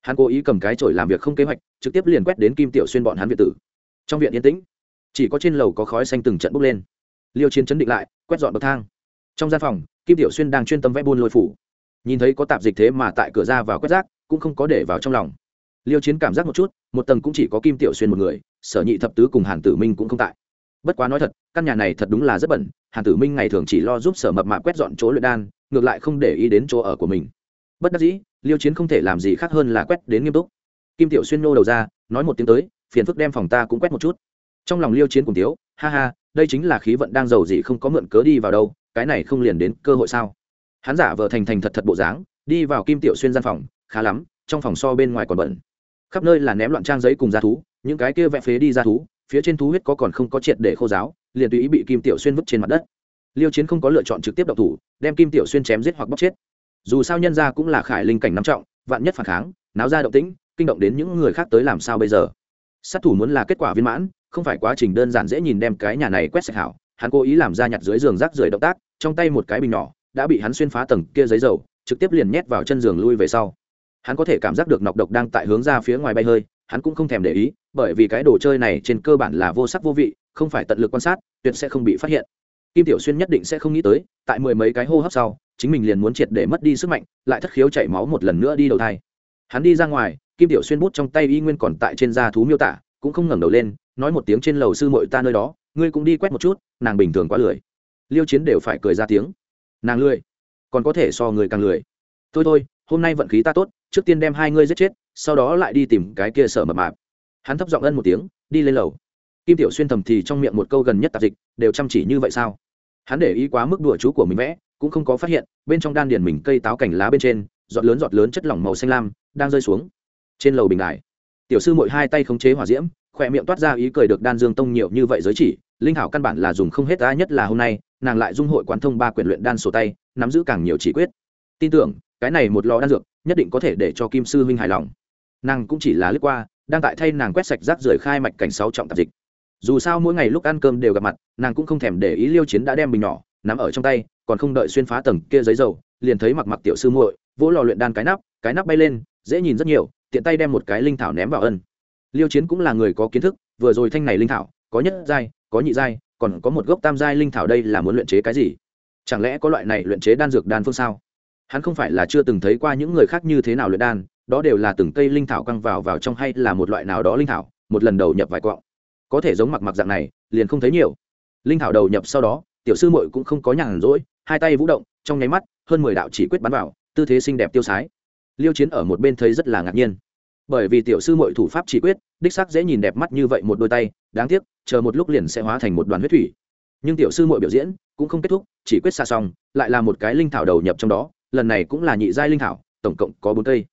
Hắn cố ý cầm cái chổi làm việc không kế hoạch, trực tiếp liền quét đến kim tiểu xuyên bọn hắn viện tử. Trong viện yên tĩnh, chỉ có trên lầu có khói xanh từng trận bốc lên. Liêu chiến chấn định lại quét dọn bậc thang. Trong gian phòng, kim tiểu xuyên đang chuyên tâm vẽ buôn lôi phủ. Nhìn thấy có tạp dịch thế mà tại cửa ra vào quét rác, cũng không có để vào trong lòng. Liêu chiến cảm giác một chút, một tầng cũng chỉ có kim tiểu xuyên một người, sở nhị thập tứ cùng hàn tử minh cũng không tại. Bất quá nói thật, căn nhà này thật đúng là rất bẩn, hàn tử minh ngày thường chỉ lo giúp sở mập Mạ quét dọn chỗ luyện đan, ngược lại không để ý đến chỗ ở của mình. Bất đắc dĩ, liêu chiến không thể làm gì khác hơn là quét đến nghiêm túc. Kim tiểu xuyên nô đầu ra, nói một tiếng tới, phiền phức đem phòng ta cũng quét một chút. Trong lòng liêu chiến cùng tiếu, ha ha đây chính là khí vận đang giàu gì không có mượn cớ đi vào đâu, cái này không liền đến cơ hội sao? Hắn giả vờ thành thành thật thật bộ dáng, đi vào kim tiểu xuyên gian phòng, khá lắm, trong phòng so bên ngoài còn bẩn. Khắp nơi là ném loạn trang giấy cùng g thú, những cái kia vẽ phế đi ra thú, phía trên thú huyết có còn không có triệt để khô giáo liền tùy ý bị kim tiểu xuyên vứt trên mặt đất. Liêu chiến không có lựa chọn trực tiếp đậu thủ, đem kim tiểu xuyên chém giết hoặc bóc chết. Dù sao nhân ra cũng là khải linh cảnh nắm trọng, vạn nhất phản kháng, náo ra động tĩnh, kinh động đến những người khác tới làm sao bây giờ? Sát thủ muốn là kết quả viên mãn không phải quá trình đơn giản dễ nhìn đem cái nhà này quét sạch hảo, hắn cố ý làm ra nhặt dưới giường rác rưởi động tác, trong tay một cái bình nhỏ, đã bị hắn xuyên phá tầng kia giấy dầu, trực tiếp liền nhét vào chân giường lui về sau. Hắn có thể cảm giác được nọc độc đang tại hướng ra phía ngoài bay hơi, hắn cũng không thèm để ý, bởi vì cái đồ chơi này trên cơ bản là vô sắc vô vị, không phải tận lực quan sát, tuyệt sẽ không bị phát hiện. Kim tiểu xuyên nhất định sẽ không nghĩ tới, tại mười mấy cái hô hấp sau, chính mình liền muốn triệt để mất đi sức mạnh, lại thất khiếu chảy máu một lần nữa đi đầu thai. Hắn đi ra ngoài, kim tiểu xuyên bút trong tay y nguyên còn tại trên da thú miêu tả, cũng không ngẩng đầu lên nói một tiếng trên lầu sư mội ta nơi đó, ngươi cũng đi quét một chút, nàng bình thường quá lười. Liêu chiến đều phải cười ra tiếng. Nàng lười? Còn có thể so người càng lười. Thôi thôi, hôm nay vận khí ta tốt, trước tiên đem hai ngươi giết chết, sau đó lại đi tìm cái kia sở mập mạp. Hắn thấp giọng ân một tiếng, đi lên lầu. Kim tiểu xuyên thầm thì trong miệng một câu gần nhất tạp dịch, đều chăm chỉ như vậy sao? Hắn để ý quá mức đùa chú của mình vẽ, cũng không có phát hiện, bên trong đan điền mình cây táo cảnh lá bên trên, giọt lớn giọt lớn chất lỏng màu xanh lam, đang rơi xuống. Trên lầu bình đài tiểu sư mội hai tay khống chế hỏa diễm khỏe miệng toát ra ý cười được đan dương tông nhiều như vậy giới chỉ, linh thảo căn bản là dùng không hết ta nhất là hôm nay, nàng lại dung hội quán thông ba quyển luyện đan sổ tay, nắm giữ càng nhiều chỉ quyết. Tin tưởng, cái này một lò đan dược, nhất định có thể để cho kim sư huynh hài lòng. Nàng cũng chỉ là lướt qua, đang tại thay nàng quét sạch rác rưởi khai mạch cảnh sáu trọng tạp dịch. Dù sao mỗi ngày lúc ăn cơm đều gặp mặt, nàng cũng không thèm để ý liêu chiến đã đem bình nhỏ, nắm ở trong tay, còn không đợi xuyên phá tầng kia giấy dầu, liền thấy mặc mặc tiểu sư muội, vỗ lò luyện đan cái nắp cái nắp bay lên, dễ nhìn rất nhiều, tiện tay đem một cái linh thảo ném vào ân liêu chiến cũng là người có kiến thức, vừa rồi thanh này linh thảo, có nhất giai, có nhị giai, còn có một gốc tam giai linh thảo đây là muốn luyện chế cái gì? Chẳng lẽ có loại này luyện chế đan dược đan phương sao? Hắn không phải là chưa từng thấy qua những người khác như thế nào luyện đan, đó đều là từng cây linh thảo căng vào vào trong hay là một loại nào đó linh thảo, một lần đầu nhập vài quọng có thể giống mặc mặc dạng này, liền không thấy nhiều. Linh thảo đầu nhập sau đó, tiểu sư muội cũng không có nhàn rỗi, hai tay vũ động, trong nháy mắt, hơn mười đạo chỉ quyết bắn vào, tư thế xinh đẹp tiêu sái. Liêu chiến ở một bên thấy rất là ngạc nhiên bởi vì tiểu sư muội thủ pháp chỉ quyết, đích sắc dễ nhìn đẹp mắt như vậy một đôi tay, đáng tiếc, chờ một lúc liền sẽ hóa thành một đoàn huyết thủy. Nhưng tiểu sư muội biểu diễn cũng không kết thúc, chỉ quyết xa xong, lại là một cái linh thảo đầu nhập trong đó, lần này cũng là nhị giai linh thảo, tổng cộng có bốn cây.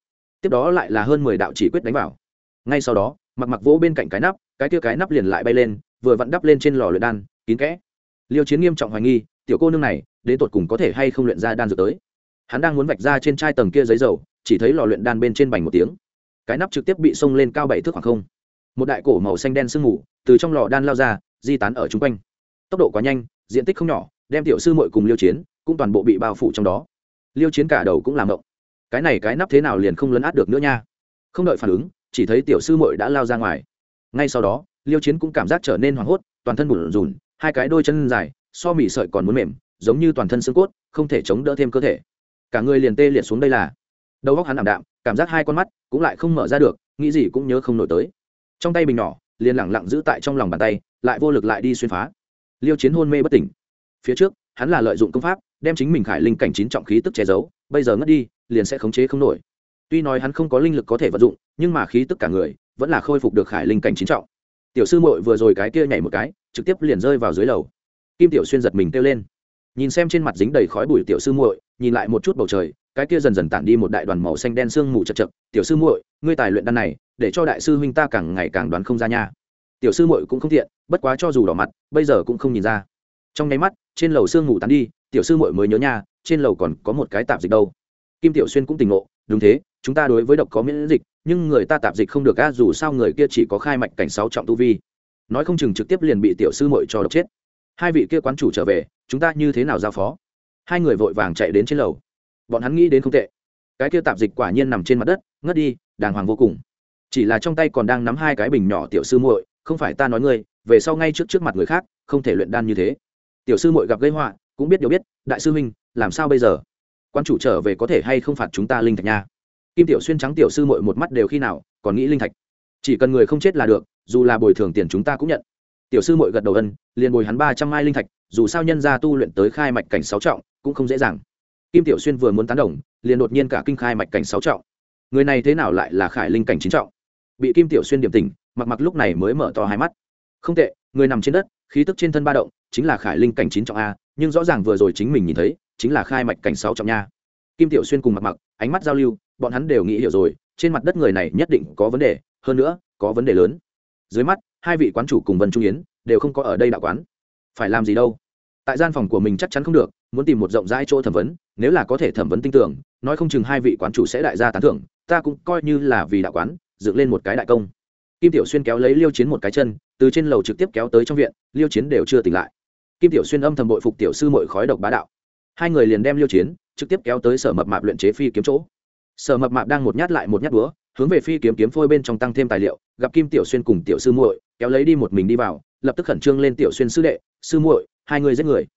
Tiếp đó lại là hơn mười đạo chỉ quyết đánh vào. Ngay sau đó mặc mặc vỗ bên cạnh cái nắp, cái kia cái nắp liền lại bay lên, vừa vặn đắp lên trên lò luyện đan, kín kẽ. Liêu chiến nghiêm trọng hoài nghi, tiểu cô nương này, đến tột cùng có thể hay không luyện ra đan dược tới. Hắn đang muốn vạch ra trên chai tầng kia giấy dầu, chỉ thấy lò luyện đan bên trên bành một tiếng cái nắp trực tiếp bị xông lên cao bảy thước khoảng không. Một đại cổ màu xanh đen sương mù từ trong lò đan lao ra, di tán ở chung quanh. Tốc độ quá nhanh, diện tích không nhỏ, đem tiểu sư mội cùng liêu chiến cũng toàn bộ bị bao phủ trong đó. Liêu chiến cả đầu cũng làm động cái này cái nắp thế nào liền không lấn át được nữa nha. Không đợi phản ứng, chỉ thấy tiểu sư mội đã lao ra ngoài. Ngay sau đó, liêu chiến cũng cảm giác trở nên hoảng hốt, toàn thân bùn rùn hai cái đôi chân dài, so mỉ sợi còn muốn mềm, giống như toàn thân xương cốt, không thể chống đỡ thêm cơ thể. Cả người liền tê liệt xuống đây là đầu góc hắn ảm đạm, cảm giác hai con mắt cũng lại không mở ra được, nghĩ gì cũng nhớ không nổi tới. Trong tay bình nhỏ, liền lẳng lặng giữ tại trong lòng bàn tay, lại vô lực lại đi xuyên phá. Liêu chiến hôn mê bất tỉnh. Phía trước, hắn là lợi dụng công pháp, đem chính mình khải linh cảnh chín trọng khí tức che giấu, bây giờ ngất đi, liền sẽ khống chế không nổi. Tuy nói hắn không có linh lực có thể vận dụng, nhưng mà khí tức cả người vẫn là khôi phục được khải linh cảnh chín trọng. Tiểu sư muội vừa rồi cái kia nhảy một cái, trực tiếp liền rơi vào dưới lầu. Kim tiểu xuyên giật mình kêu lên nhìn xem trên mặt dính đầy khói bụi tiểu sư muội, nhìn lại một chút bầu trời, cái kia dần dần tản đi một đại đoàn màu xanh đen sương mù chật chật. Tiểu sư muội, ngươi tài luyện đan này, để cho đại sư huynh ta càng ngày càng đoán không ra nha. Tiểu sư muội cũng không thiện bất quá cho dù đỏ mặt, bây giờ cũng không nhìn ra. Trong nháy mắt, trên lầu sương mù tán đi, tiểu sư muội mới nhớ nha, trên lầu còn có một cái tạp dịch đâu. Kim tiểu xuyên cũng tỉnh ngộ, đúng thế, chúng ta đối với độc có miễn dịch, nhưng người ta tạp dịch không được a dù sao người kia chỉ có khai mạch cảnh sáu trọng tu vi. Nói không chừng trực tiếp liền bị tiểu sư muội cho độc chết hai vị kia quán chủ trở về, chúng ta như thế nào giao phó? Hai người vội vàng chạy đến trên lầu. Bọn hắn nghĩ đến không tệ. Cái kia tạp dịch quả nhiên nằm trên mặt đất, ngất đi, đàng hoàng vô cùng. Chỉ là trong tay còn đang nắm hai cái bình nhỏ tiểu sư muội, không phải ta nói ngươi, về sau ngay trước trước mặt người khác, không thể luyện đan như thế. Tiểu sư muội gặp gây họa, cũng biết điều biết, đại sư huynh, làm sao bây giờ? Quan chủ trở về có thể hay không phạt chúng ta linh thạch nha? Kim tiểu xuyên trắng tiểu sư muội một mắt đều khi nào, còn nghĩ linh thạch. Chỉ cần người không chết là được, dù là bồi thường tiền chúng ta cũng nhận tiểu sư mội gật đầu ân, liền bồi hắn ba trăm mai linh thạch, dù sao nhân gia tu luyện tới khai mạch cảnh sáu trọng, cũng không dễ dàng. Kim tiểu xuyên vừa muốn tán đồng, liền đột nhiên cả kinh khai mạch cảnh sáu trọng. Người này thế nào lại là khải linh cảnh chín trọng? Bị kim tiểu xuyên điểm tình mặc mặc lúc này mới mở to hai mắt. Không tệ, người nằm trên đất, khí tức trên thân ba động, chính là khải linh cảnh chín trọng a, nhưng rõ ràng vừa rồi chính mình nhìn thấy, chính là khai mạch cảnh sáu trọng nha. Kim tiểu xuyên cùng mặc mặc, ánh mắt giao lưu, bọn hắn đều nghĩ hiểu rồi, trên mặt đất người này nhất định có vấn đề, hơn nữa, có vấn đề lớn. Dưới mắt hai vị quán chủ cùng vân trung yến đều không có ở đây đạo quán. Phải làm gì đâu? Tại gian phòng của mình chắc chắn không được, muốn tìm một rộng rãi chỗ thẩm vấn, nếu là có thể thẩm vấn tin tưởng, nói không chừng hai vị quán chủ sẽ đại gia tán thưởng, ta cũng coi như là vì đạo quán, dựng lên một cái đại công. Kim tiểu xuyên kéo lấy liêu chiến một cái chân, từ trên lầu trực tiếp kéo tới trong viện, liêu chiến đều chưa tỉnh lại. Kim tiểu xuyên âm thầm bội phục tiểu sư mội khói độc bá đạo. Hai người liền đem liêu chiến trực tiếp kéo tới sở mập mạp luyện chế phi kiếm chỗ. Sở mập mạp đang một nhát lại một nhát búa, hướng về phi kiếm kiếm phôi bên trong tăng thêm tài liệu, gặp kim tiểu xuyên cùng tiểu sư muội kéo lấy đi một mình đi vào, lập tức khẩn trương lên tiểu xuyên sư đệ, sư muội, hai người giết người.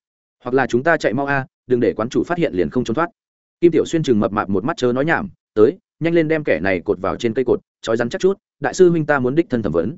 Hoặc là chúng ta chạy mau a, đừng để quán chủ phát hiện liền không trốn thoát. Kim tiểu xuyên chừng mập mạp một mắt chớ nói nhảm, tới, nhanh lên đem kẻ này cột vào trên cây cột, trói rắn chắc chút, đại sư huynh ta muốn đích thân thẩm vấn.